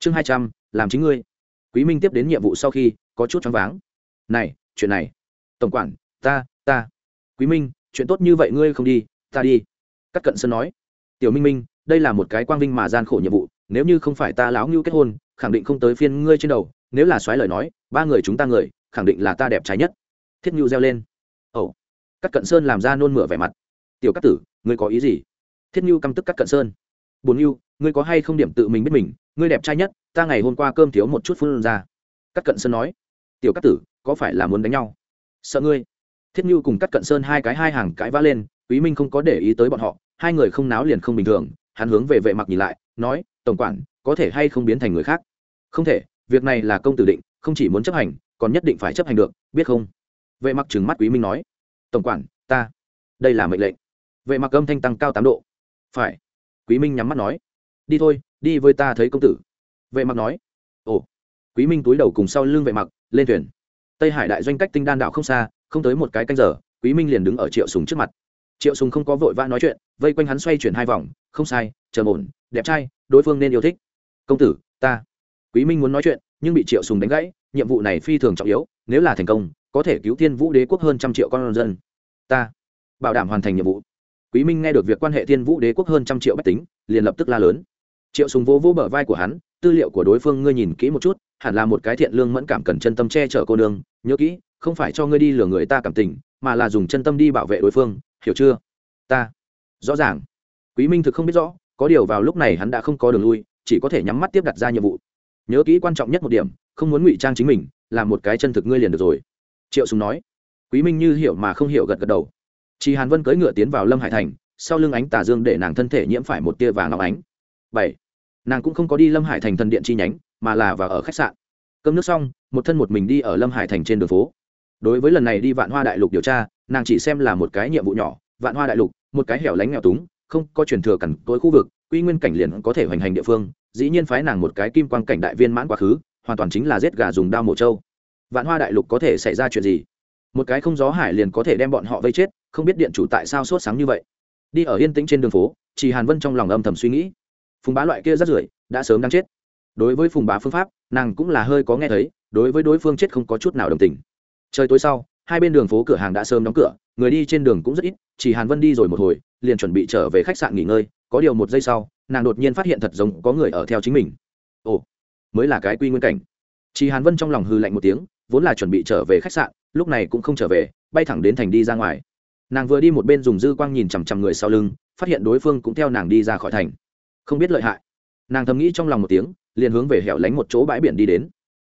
chương hai trăm, làm chính ngươi. Quý minh tiếp đến nhiệm vụ sau khi có chút choáng váng. Này, chuyện này. Tổng quản, ta ta. Quý minh, chuyện tốt như vậy ngươi không đi, ta đi. Cắt cận sơn nói. Tiểu minh minh, đây là một cái quang vinh mà gian khổ nhiệm vụ, nếu như không phải ta láo ngưu kết hôn, khẳng định không tới phiên ngươi trên đầu. Nếu là xoáy lời nói, ba người chúng ta người, khẳng định là ta đẹp trái nhất. Thiết ngưu reo lên. Ồ. Cắt cận sơn làm ra nôn mửa vẻ mặt. Tiểu cắt tử, ngươi có ý gì? Thiết ngưu căm tức cắt cận sơn. Bồn ngưu ngươi có hay không điểm tự mình biết mình? Ngươi đẹp trai nhất, ta ngày hôm qua cơm thiếu một chút phun ra. Cắt cận sơn nói, tiểu Cát tử, có phải là muốn đánh nhau? Sợ ngươi. Thiết ngưu cùng cắt cận sơn hai cái hai hàng cãi vã lên, quý minh không có để ý tới bọn họ, hai người không náo liền không bình thường, hắn hướng về vệ mặc nhìn lại, nói, tổng quản, có thể hay không biến thành người khác? Không thể, việc này là công tử định, không chỉ muốn chấp hành, còn nhất định phải chấp hành được, biết không? Vệ mặc trừng mắt quý minh nói, tổng quản, ta, đây là mệnh lệnh. Vệ mặc âm thanh tăng cao tám độ. Phải. Quý minh nhắm mắt nói, đi thôi đi với ta thấy công tử. Vệ mặc nói. Ồ, quý minh túi đầu cùng sau lưng vệ mặc, lên thuyền. Tây hải đại doanh cách tinh đan đảo không xa, không tới một cái canh giờ, quý minh liền đứng ở triệu sùng trước mặt. Triệu sùng không có vội vã nói chuyện, vây quanh hắn xoay chuyển hai vòng, không sai, chờ ổn, đẹp trai, đối phương nên yêu thích. Công tử, ta. Quý minh muốn nói chuyện, nhưng bị triệu sùng đánh gãy, nhiệm vụ này phi thường trọng yếu, nếu là thành công, có thể cứu thiên vũ đế quốc hơn trăm triệu con dân. Ta. Bảo đảm hoàn thành nhiệm vụ. Quý minh nghe được việc quan hệ thiên vũ đế quốc hơn trăm triệu bách tính, liền lập tức la lớn triệu sùng vô vô bờ vai của hắn, tư liệu của đối phương ngươi nhìn kỹ một chút, hẳn là một cái thiện lương mẫn cảm cần chân tâm che chở cô nương, nhớ kỹ, không phải cho ngươi đi lừa người ta cảm tình, mà là dùng chân tâm đi bảo vệ đối phương, hiểu chưa? Ta. Rõ ràng. Quý minh thực không biết rõ, có điều vào lúc này hắn đã không có đường lui, chỉ có thể nhắm mắt tiếp đặt ra nhiệm vụ. Nhớ kỹ quan trọng nhất một điểm, không muốn ngụy trang chính mình, làm một cái chân thực ngươi liền được rồi. Triệu sùng nói. Quý minh như hiểu mà không hiểu gật gật đầu. Chị hàn vân cưỡi ngựa tiến vào lâm hải thành, sau lưng ánh tà dương để nàng thân thể nhiễm phải một tia vàng óng ánh bảy. Nàng cũng không có đi lâm hải thành thần điện chi nhánh, mà là vào ở khách sạn. Cơm nước xong, một thân một mình đi ở lâm hải thành trên đường phố. Đối với lần này đi vạn hoa đại lục điều tra, nàng chỉ xem là một cái nhiệm vụ nhỏ, vạn hoa đại lục, một cái hẻo lánh nghèo túng, không có truyền thừa cẩn tối khu vực, quy nguyên cảnh liền có thể hoành hành địa phương, dĩ nhiên phái nàng một cái kim quang cảnh đại viên mãn quá khứ, hoàn toàn chính là giết gà dùng đao mổ trâu. Vạn hoa đại lục có thể xảy ra chuyện gì? Một cái không gió hải liền có thể đem bọn họ vây chết, không biết điện chủ tại sao sốt sáng như vậy. Đi ở yên tĩnh trên đường phố chỉ hàn vân trong lòng âm thầm suy nghĩ phùng bá loại kia rất rưởi, đã sớm đang chết. Đối với phùng bá phương pháp, nàng cũng là hơi có nghe thấy, đối với đối phương chết không có chút nào đồng tình. Trời tối sau, hai bên đường phố cửa hàng đã sớm đóng cửa, người đi trên đường cũng rất ít, chỉ hàn vân đi rồi một hồi, liền chuẩn bị trở về khách sạn nghỉ ngơi, có điều một giây sau, nàng đột nhiên phát hiện thật giống có người ở theo chính mình. Ồ, mới là cái quy nguyên cảnh. Chỉ hàn vân trong lòng hư lạnh một tiếng, vốn là chuẩn bị trở về khách sạn, lúc này cũng không trở về, bay thẳng đến thành đi ra ngoài. Nàng vừa đi một bên dùng dư quang nhìn chằm chằm người sau lưng, phát hiện đối phương cũng theo nàng đi ra khỏi thành không biết lợi hại. Nàng thầm nghĩ trong lòng một tiếng, liền hướng về hẻo lánh một chỗ bãi biển đi đến.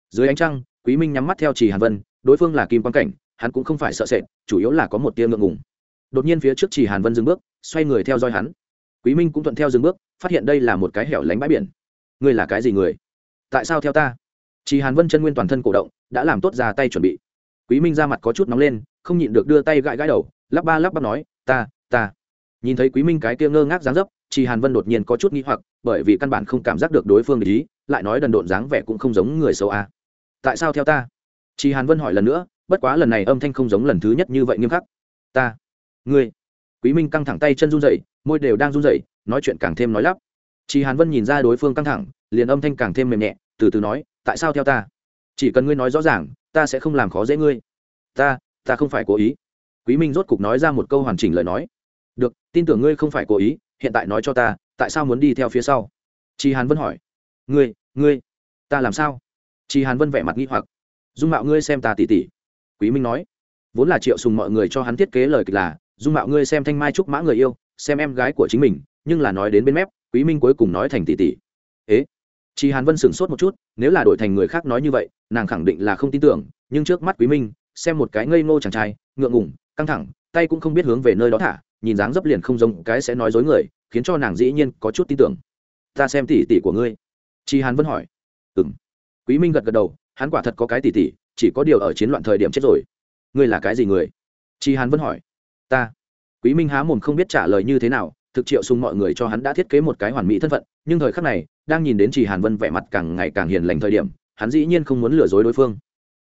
Dưới ánh trăng, quý minh nhắm mắt theo trì hàn vân, đối phương là kim quan cảnh, hắn cũng không phải sợ sệt, chủ yếu là có một tia ngượng ngùng. Đột nhiên phía trước trì hàn vân dừng bước, xoay người theo dõi hắn. Quý minh cũng thuận theo dừng bước, phát hiện đây là một cái hẻo lánh bãi biển. Ngươi là cái gì người? Tại sao theo ta? Trì hàn vân chân nguyên toàn thân cổ động, đã làm tốt ra tay chuẩn bị. Quý minh ra mặt có chút nóng lên, không nhịn được đưa tay gãi gãi đầu, lắp ba lắp bắp nói, ta ta. Nhìn thấy quý minh cái kia ngơ ngác dáng dấp chị hàn vân đột nhiên có chút nghi hoặc, bởi vì căn bản không cảm giác được đối phương để ý, lại nói đần độn dáng vẻ cũng không giống người xấu a. À. tại sao theo ta? Chị hàn vân hỏi lần nữa, bất quá lần này âm thanh không giống lần thứ nhất như vậy nghiêm khắc. Ta, ngươi. Quý minh căng thẳng tay chân run rẩy, môi đều đang run rẩy, nói chuyện càng thêm nói lắp. Chị hàn vân nhìn ra đối phương căng thẳng, liền âm thanh càng thêm mềm nhẹ, từ từ nói, tại sao theo ta? Chỉ cần ngươi nói rõ ràng, ta sẽ không làm khó dễ ngươi. Ta ta không phải cố ý. Quý minh rốt cục nói ra một câu hoàn chỉnh lời nói. Được, tin tưởng ngươi không phải cố ý hiện tại nói cho ta, tại sao muốn đi theo phía sau? Chị hàn vân hỏi. Ngươi ngươi, ta làm sao? Chị hàn vân vẻ mặt nghi hoặc. Dung mạo ngươi xem ta tỉ tỉ. Quý minh nói. Vốn là triệu sùng mọi người cho hắn thiết kế lời kịch là, dung mạo ngươi xem thanh mai trúc mã người yêu, xem em gái của chính mình, nhưng là nói đến bên mép, quý minh cuối cùng nói thành tỷ tỷ ế? Chị hàn vân sửng sốt một chút, nếu là đổi thành người khác nói như vậy, nàng khẳng định là không tin tưởng, nhưng trước mắt quý minh, xem một cái ngây ngô chàng trai, ngượng ngủng căng thẳng, tay cũng không biết hướng về nơi đó thả nhìn dáng dấp liền không giống cái sẽ nói dối người, khiến cho nàng dĩ nhiên có chút tin tưởng. Ta xem tỉ tỉ của ngươi. Chị hàn vân hỏi. Ừ m quý minh gật gật đầu, hắn quả thật có cái tỉ tỉ chỉ có điều ở chiến loạn thời điểm chết rồi. Ngươi là cái gì người? Chị hàn vân hỏi. Ta. Quý minh há mồm không biết trả lời như thế nào, thực triệu sung mọi người cho hắn đã thiết kế một cái hoàn mỹ thân phận, nhưng thời khắc này, đang nhìn đến chị hàn vân vẻ mặt càng ngày càng hiền lành thời điểm, hắn dĩ nhiên không muốn lừa dối đối phương.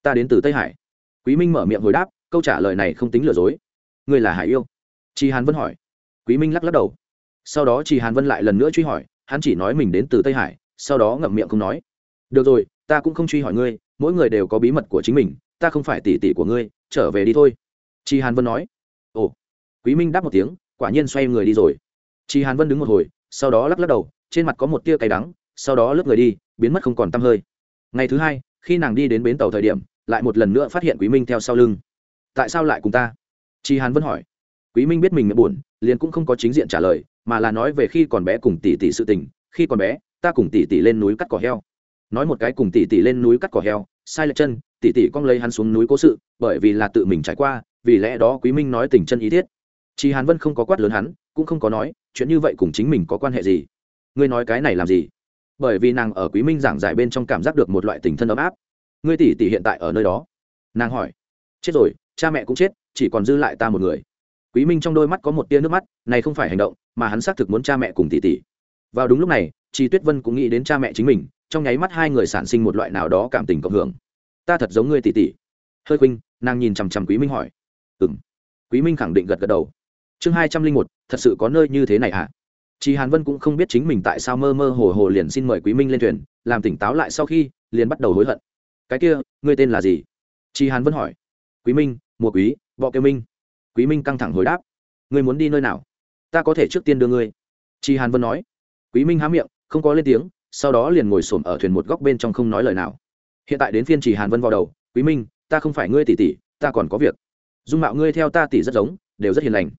Ta đến từ tây hải. Quý minh mở miệng hồi đáp, câu trả lời này không tính lừa dối. Ngươi là hải yêu chị hàn vân hỏi. Quý minh lắc lắc đầu. Sau đó chị hàn vân lại lần nữa truy hỏi, hắn chỉ nói mình đến từ tây hải, sau đó ngậm miệng không nói. Được rồi, ta cũng không truy hỏi ngươi, mỗi người đều có bí mật của chính mình, ta không phải tỷ tỷ của ngươi, trở về đi thôi. Chị hàn vân nói. Ồ. Quý minh đáp một tiếng, quả nhiên xoay người đi rồi. Chị hàn vân đứng một hồi, sau đó lắc lắc đầu, trên mặt có một tia cay đắng, sau đó lướt người đi, biến mất không còn tăm hơi. Ngày thứ hai, khi nàng đi đến bến tàu thời điểm, lại một lần nữa phát hiện quý minh theo sau lưng. Tại sao lại cùng ta? Chị hàn vân hỏi quý minh biết mình buồn, liền cũng không có chính diện trả lời, mà là nói về khi còn bé cùng tỷ tỷ sự tình, khi còn bé, ta cùng tỷ tỷ lên núi cắt cỏ heo. Nói một cái cùng tỷ tỷ lên núi cắt cỏ heo, sai lệch chân, tỷ tỷ con lấy hắn xuống núi cố sự, bởi vì là tự mình trải qua, vì lẽ đó quý minh nói tình chân ý thiết. Chị hàn vân không có quát lớn hắn, cũng không có nói, chuyện như vậy cùng chính mình có quan hệ gì? Ngươi nói cái này làm gì? Bởi vì nàng ở quý minh giảng giải bên trong cảm giác được một loại tình thân ấm áp. Ngươi tỷ tỷ hiện tại ở nơi đó? Nàng hỏi. Chết rồi, cha mẹ cũng chết, chỉ còn dư lại ta một người quý minh trong đôi mắt có một tia nước mắt, này không phải hành động, mà hắn xác thực muốn cha mẹ cùng tỷ tỷ. Vào đúng lúc này chị tuyết vân cũng nghĩ đến cha mẹ chính mình, trong nháy mắt hai người sản sinh một loại nào đó cảm tình cộng hưởng. Ta thật giống ngươi, tỷ tỷ. Hơi khuynh, nàng nhìn chằm chằm quý minh hỏi. Ừm. Quý minh khẳng định gật gật đầu. Chương hai trăm linh một, thật sự có nơi như thế này à chị hàn vân cũng không biết chính mình tại sao mơ mơ hồ hồ liền xin mời quý minh lên thuyền, làm tỉnh táo lại sau khi, liền bắt đầu hối hận. Cái kia, ngươi tên là gì? Chị hàn vân hỏi. Quý minh, mùa quý, bọ kêu minh quý minh căng thẳng hồi đáp. Ngươi muốn đi nơi nào? Ta có thể trước tiên đưa ngươi. Chị hàn vân nói. Quý minh há miệng, không có lên tiếng, sau đó liền ngồi xổm ở thuyền một góc bên trong không nói lời nào. Hiện tại đến phiên chỉ hàn vân vào đầu, quý minh, ta không phải ngươi tỷ tỷ, ta còn có việc. Dung mạo ngươi theo ta tỷ rất giống, đều rất hiền lành.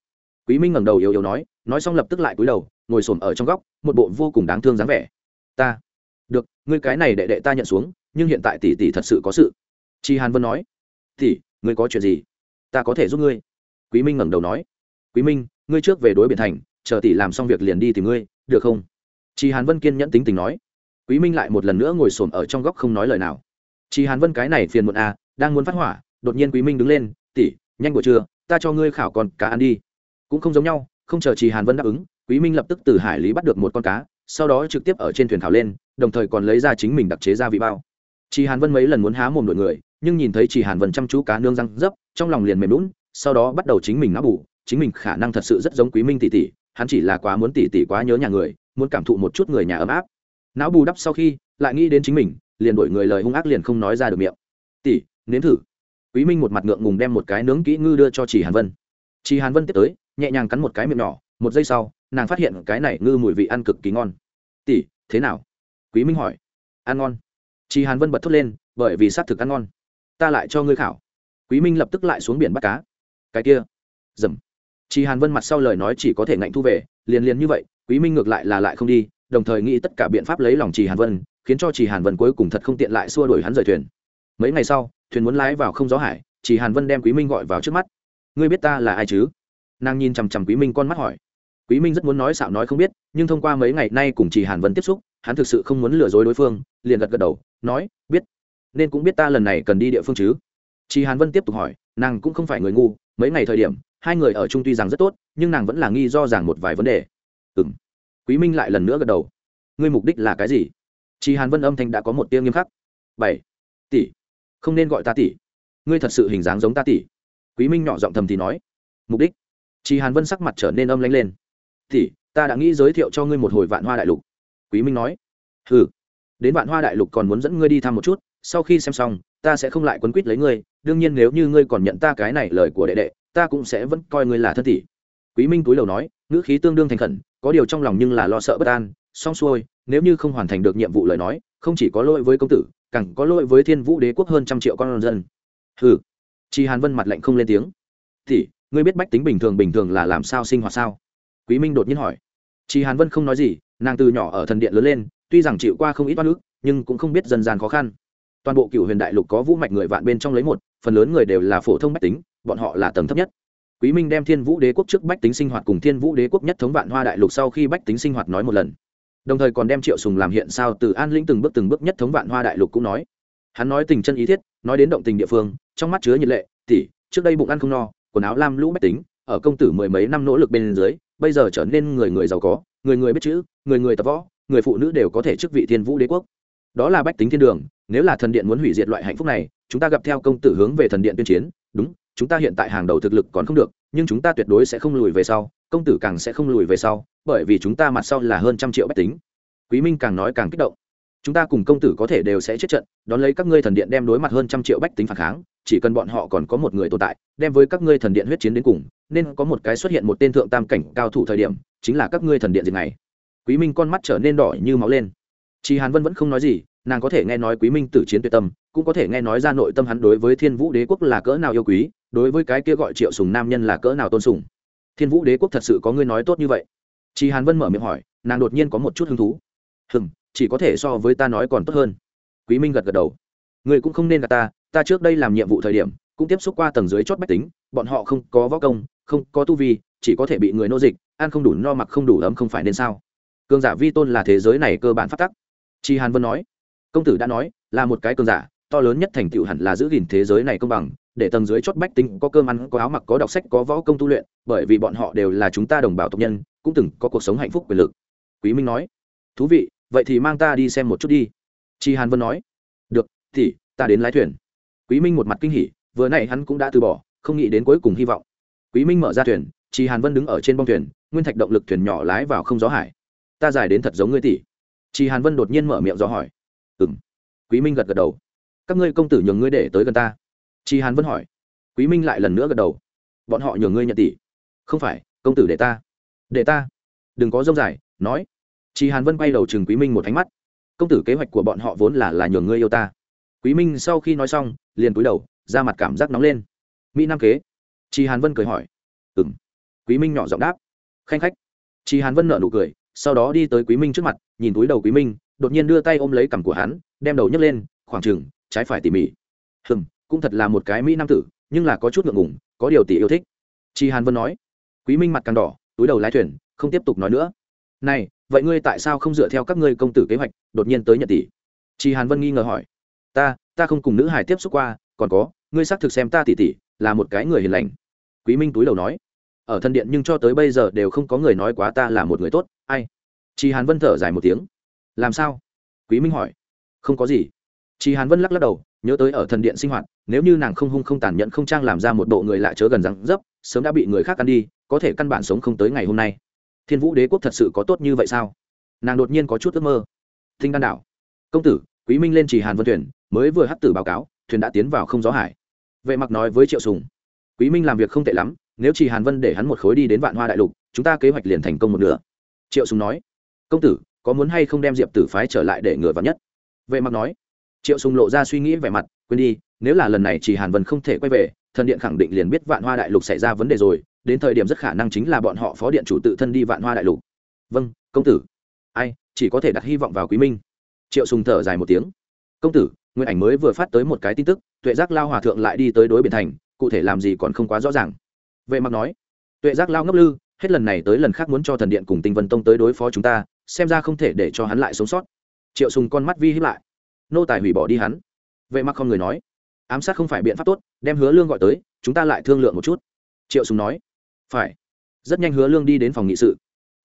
Quý minh ngẩng đầu yếu yếu nói nói xong lập tức lại cúi đầu, ngồi xổm ở trong góc, một bộ vô cùng đáng thương dáng vẻ. Ta, được, ngươi cái này đệ đệ ta nhận xuống, nhưng hiện tại tỷ tỷ thật sự có sự. Chị hàn vân nói, tỷ, ngươi có chuyện gì? Ta có thể giúp ngươi quý minh ngẩng đầu nói, quý minh, ngươi trước về đối biển thành, chờ tỷ làm xong việc liền đi tìm ngươi, được không? Chị hàn vân kiên nhẫn tính tình nói. Quý minh lại một lần nữa ngồi xổm ở trong góc không nói lời nào. Chị hàn vân, cái này phiền muộn à đang muốn phát hỏa, đột nhiên quý minh đứng lên, tỷ, nhanh buổi trưa, ta cho ngươi khảo con cá ăn đi. Cũng không giống nhau, không chờ chị hàn vân đáp ứng, quý minh lập tức từ hải lý bắt được một con cá, sau đó trực tiếp ở trên thuyền khảo lên, đồng thời còn lấy ra chính mình đặc chế gia vị bao. Chị hàn vân mấy lần muốn há mồm đuổi người, nhưng nhìn thấy chị hàn vân chăm chú cá nương răng dấp, trong lòng liền mềm lún sau đó bắt đầu chính mình não bù, chính mình khả năng thật sự rất giống quý minh tỷ tỷ, hắn chỉ là quá muốn tỷ tỷ quá nhớ nhà người, muốn cảm thụ một chút người nhà ấm áp. Não bù đắp sau khi, lại nghĩ đến chính mình, liền đổi người lời hung ác liền không nói ra được miệng. Tỷ, nếm thử. Quý minh một mặt ngượng ngùng đem một cái nướng kỹ ngư đưa cho chị hàn vân. Chị hàn vân tiếp tới, nhẹ nhàng cắn một cái miệng nhỏ, một giây sau, nàng phát hiện cái này ngư mùi vị ăn cực kỳ ngon. Tỷ, thế nào? Quý minh hỏi. Ăn ngon. Chị hàn vân bật thốt lên, bởi vì xác thực ăn ngon. Ta lại cho ngươi khảo. Quý minh lập tức lại xuống biển bắt cá cái kia. Dầm. Chị hàn vân mặt sau lời nói chỉ có thể ngạnh thu về, liền liền như vậy, quý minh ngược lại là lại không đi, đồng thời nghĩ tất cả biện pháp lấy lòng chị hàn vân, khiến cho chị hàn vân cuối cùng thật không tiện lại xua đuổi hắn rời thuyền. Mấy ngày sau, thuyền muốn lái vào không gió hải chị hàn vân đem quý minh gọi vào trước mắt. Ngươi biết ta là ai chứ? Nàng nhìn chằm chằm quý minh con mắt hỏi. Quý minh rất muốn nói xạo nói không biết, nhưng thông qua mấy ngày nay cùng chị hàn vân tiếp xúc, hắn thực sự không muốn lừa dối đối phương, liền gật gật đầu, nói, biết, nên cũng biết ta lần này cần đi địa phương chứ? Chị hàn vân tiếp tục hỏi, nàng cũng không phải người ngu mấy ngày thời điểm, hai người ở chung tuy rằng rất tốt, nhưng nàng vẫn là nghi do rằng một vài vấn đề. Ừng quý minh lại lần nữa gật đầu. Ngươi mục đích là cái gì? Chị hàn vân âm thanh đã có một tiếng nghiêm khắc. Bảy. Tỷ. Không nên gọi ta tỷ. Ngươi thật sự hình dáng giống ta tỷ. Quý minh nhỏ giọng thầm thì nói. Mục đích. Chị hàn vân sắc mặt trở nên âm lãnh lên. Tỷ, ta đã nghĩ giới thiệu cho ngươi một hồi vạn hoa đại lục. Quý minh nói. Hừ. Đến vạn hoa đại lục còn muốn dẫn ngươi đi thăm một chút sau khi xem xong, ta sẽ không lại quấn quýt lấy ngươi, đương nhiên nếu như ngươi còn nhận ta cái này lời của đệ đệ, ta cũng sẽ vẫn coi ngươi là thân tỷ. Quý minh túi đầu nói, ngữ khí tương đương thành khẩn, có điều trong lòng nhưng là lo sợ bất an, xong xuôi, nếu như không hoàn thành được nhiệm vụ lời nói, không chỉ có lỗi với công tử, càng có lỗi với thiên vũ đế quốc hơn trăm triệu con dân. Hừ. Chị hàn vân mặt lạnh không lên tiếng. Thì ngươi biết bách tính bình thường bình thường là làm sao sinh hoạt sao? Quý minh đột nhiên hỏi. Chị hàn vân không nói gì, nàng từ nhỏ ở thần điện lớn lên, tuy rằng chịu qua không ít oan ức, nhưng cũng không biết dần dàn khó khăn toàn bộ cựu huyền đại lục có vũ mạch người vạn bên trong lấy một, phần lớn người đều là phổ thông bách tính, bọn họ là tầng thấp nhất. Quý minh đem thiên vũ đế quốc trước bách tính sinh hoạt cùng thiên vũ đế quốc nhất thống vạn hoa đại lục sau khi bách tính sinh hoạt nói một lần. Đồng thời còn đem triệu sùng làm hiện sao từ an lĩnh từng bước từng bước nhất thống vạn hoa đại lục cũng nói. Hắn nói tình chân ý thiết, nói đến động tình địa phương, trong mắt chứa nhiệt lệ, tỷ, trước đây bụng ăn không no, quần áo lam lũ bách tính, ở công tử mười mấy năm nỗ lực bên dưới, bây giờ trở nên người người giàu có, người người biết chữ, người người tập võ, người phụ nữ đều có thể chức vị thiên vũ đế quốc đó là bách tính thiên đường, nếu là thần điện muốn hủy diệt loại hạnh phúc này, chúng ta gặp theo công tử hướng về thần điện tuyên chiến, đúng, chúng ta hiện tại hàng đầu thực lực còn không được, nhưng chúng ta tuyệt đối sẽ không lùi về sau, công tử càng sẽ không lùi về sau, bởi vì chúng ta mặt sau là hơn trăm triệu bách tính. Quý minh càng nói càng kích động. Chúng ta cùng công tử có thể đều sẽ chết trận, đón lấy các ngươi thần điện đem đối mặt hơn trăm triệu bách tính phản kháng, chỉ cần bọn họ còn có một người tồn tại, đem với các ngươi thần điện huyết chiến đến cùng, nên có một cái xuất hiện một tên thượng tam cảnh cao thủ thời điểm, chính là các ngươi thần điện diệt này. Quý minh con mắt trở nên đỏ như máu lên chị hàn vân vẫn không nói gì, nàng có thể nghe nói quý minh tử chiến tuyệt tâm, cũng có thể nghe nói ra nội tâm hắn đối với thiên vũ đế quốc là cỡ nào yêu quý, đối với cái kia gọi triệu sùng nam nhân là cỡ nào tôn sùng. Thiên vũ đế quốc thật sự có ngươi nói tốt như vậy? Chị hàn vân mở miệng hỏi, nàng đột nhiên có một chút hứng thú. Hừm, chỉ có thể so với ta nói còn tốt hơn. Quý minh gật gật đầu. Ngươi cũng không nên gạt ta ta trước đây làm nhiệm vụ thời điểm, cũng tiếp xúc qua tầng dưới chót bách tính, bọn họ không có võ công, không có tu vi, chỉ có thể bị người nô dịch, ăn không đủ no mặc không đủ ấm không phải nên sao? Cường giả vi tôn là thế giới này cơ bản phát tắc chi hàn vân nói, công tử đã nói, là một cái cường giả, to lớn nhất thành tựu hẳn là giữ gìn thế giới này công bằng, để tầng dưới chót bách tính có cơm ăn, có áo mặc, có đọc sách, có võ công tu luyện, bởi vì bọn họ đều là chúng ta đồng bào tộc nhân, cũng từng có cuộc sống hạnh phúc quyền lực. Quý minh nói, thú vị, vậy thì mang ta đi xem một chút đi. Chi hàn vân nói, được, thì, ta đến lái thuyền. Quý minh một mặt kinh hỉ, vừa nãy hắn cũng đã từ bỏ, không nghĩ đến cuối cùng hy vọng. Quý minh mở ra thuyền, chi hàn vân đứng ở trên bong thuyền, nguyên thạch động lực thuyền nhỏ lái vào không gió hải. Ta giải đến thật giống ngươi tỷ chi hàn vân đột nhiên mở miệng do hỏi. Ừm. Quý minh gật gật đầu. Các ngươi công tử nhường ngươi để tới gần ta. Chi hàn vân hỏi. Quý minh lại lần nữa gật đầu. Bọn họ nhường ngươi nhận tỷ. Không phải, công tử để ta. Để ta? Đừng có dông dài, nói. Chi hàn vân quay đầu chừng quý minh một ánh mắt. Công tử kế hoạch của bọn họ vốn là là nhường ngươi yêu ta. Quý minh sau khi nói xong, liền cúi đầu ra mặt cảm giác nóng lên. Mỹ nam kế? Chi hàn vân cười hỏi. Ừm. Quý minh nhỏ giọng đáp. Khanh khách. Chi hàn vân nở nụ cười sau đó đi tới quý minh trước mặt, nhìn túi đầu quý minh, đột nhiên đưa tay ôm lấy cằm của hắn, đem đầu nhấc lên, khoảng chừng, trái phải tỉ mỉ. Hừm, cũng thật là một cái mỹ nam tử, nhưng là có chút ngượng ngùng, có điều tỷ yêu thích. Chi hàn vân nói. Quý minh mặt càng đỏ, túi đầu lái thuyền, không tiếp tục nói nữa. Này, vậy ngươi tại sao không dựa theo các ngươi công tử kế hoạch, đột nhiên tới nhận tỷ? Chi hàn vân nghi ngờ hỏi. Ta ta không cùng nữ hải tiếp xúc qua, còn có, ngươi xác thực xem ta tỷ tỷ là một cái người hiền lành. Quý minh túi đầu nói ở thân điện nhưng cho tới bây giờ đều không có người nói quá ta là một người tốt, ai? Chị hàn vân thở dài một tiếng. Làm sao? Quý minh hỏi. Không có gì. Chị hàn vân lắc lắc đầu, nhớ tới ở thần điện sinh hoạt, nếu như nàng không hung không tàn nhẫn không trang làm ra một bộ người lạ chớ gần rắn dấp, sớm đã bị người khác ăn đi, có thể căn bản sống không tới ngày hôm nay. Thiên vũ đế quốc thật sự có tốt như vậy sao? Nàng đột nhiên có chút ước mơ. Thinh đan đảo. Công tử, quý minh lên chỉ hàn vân thuyền, mới vừa hắt tử báo cáo, thuyền đã tiến vào không gió hải. Vệ mặc nói với triệu sùng. Quý minh làm việc không tệ lắm nếu chỉ hàn vân để hắn một khối đi đến vạn hoa đại lục, chúng ta kế hoạch liền thành công một nửa. Triệu sùng nói. Công tử, có muốn hay không đem diệp tử phái trở lại để ngừa vào nhất? Vệ mặc nói. Triệu sùng lộ ra suy nghĩ vẻ mặt, quên đi, nếu là lần này chỉ hàn vân không thể quay về, thần điện khẳng định liền biết vạn hoa đại lục xảy ra vấn đề rồi, đến thời điểm rất khả năng chính là bọn họ phó điện chủ tự thân đi vạn hoa đại lục. Vâng công tử. Ai, chỉ có thể đặt hy vọng vào quý minh. Triệu sùng thở dài một tiếng. Công tử, nguyên ảnh mới vừa phát tới một cái tin tức, tuệ giác lao hòa thượng lại đi tới đối biển thành, cụ thể làm gì còn không quá rõ ràng vệ mặc nói, tuệ giác lao ngốc lư, hết lần này tới lần khác muốn cho thần điện cùng tinh vân tông tới đối phó chúng ta, xem ra không thể để cho hắn lại sống sót. Triệu sùng con mắt vi hiếp lại. Nô tài hủy bỏ đi hắn. Vệ mặc không người nói, ám sát không phải biện pháp tốt, đem hứa lương gọi tới, chúng ta lại thương lượng một chút. Triệu sùng nói, phải. Rất nhanh hứa lương đi đến phòng nghị sự.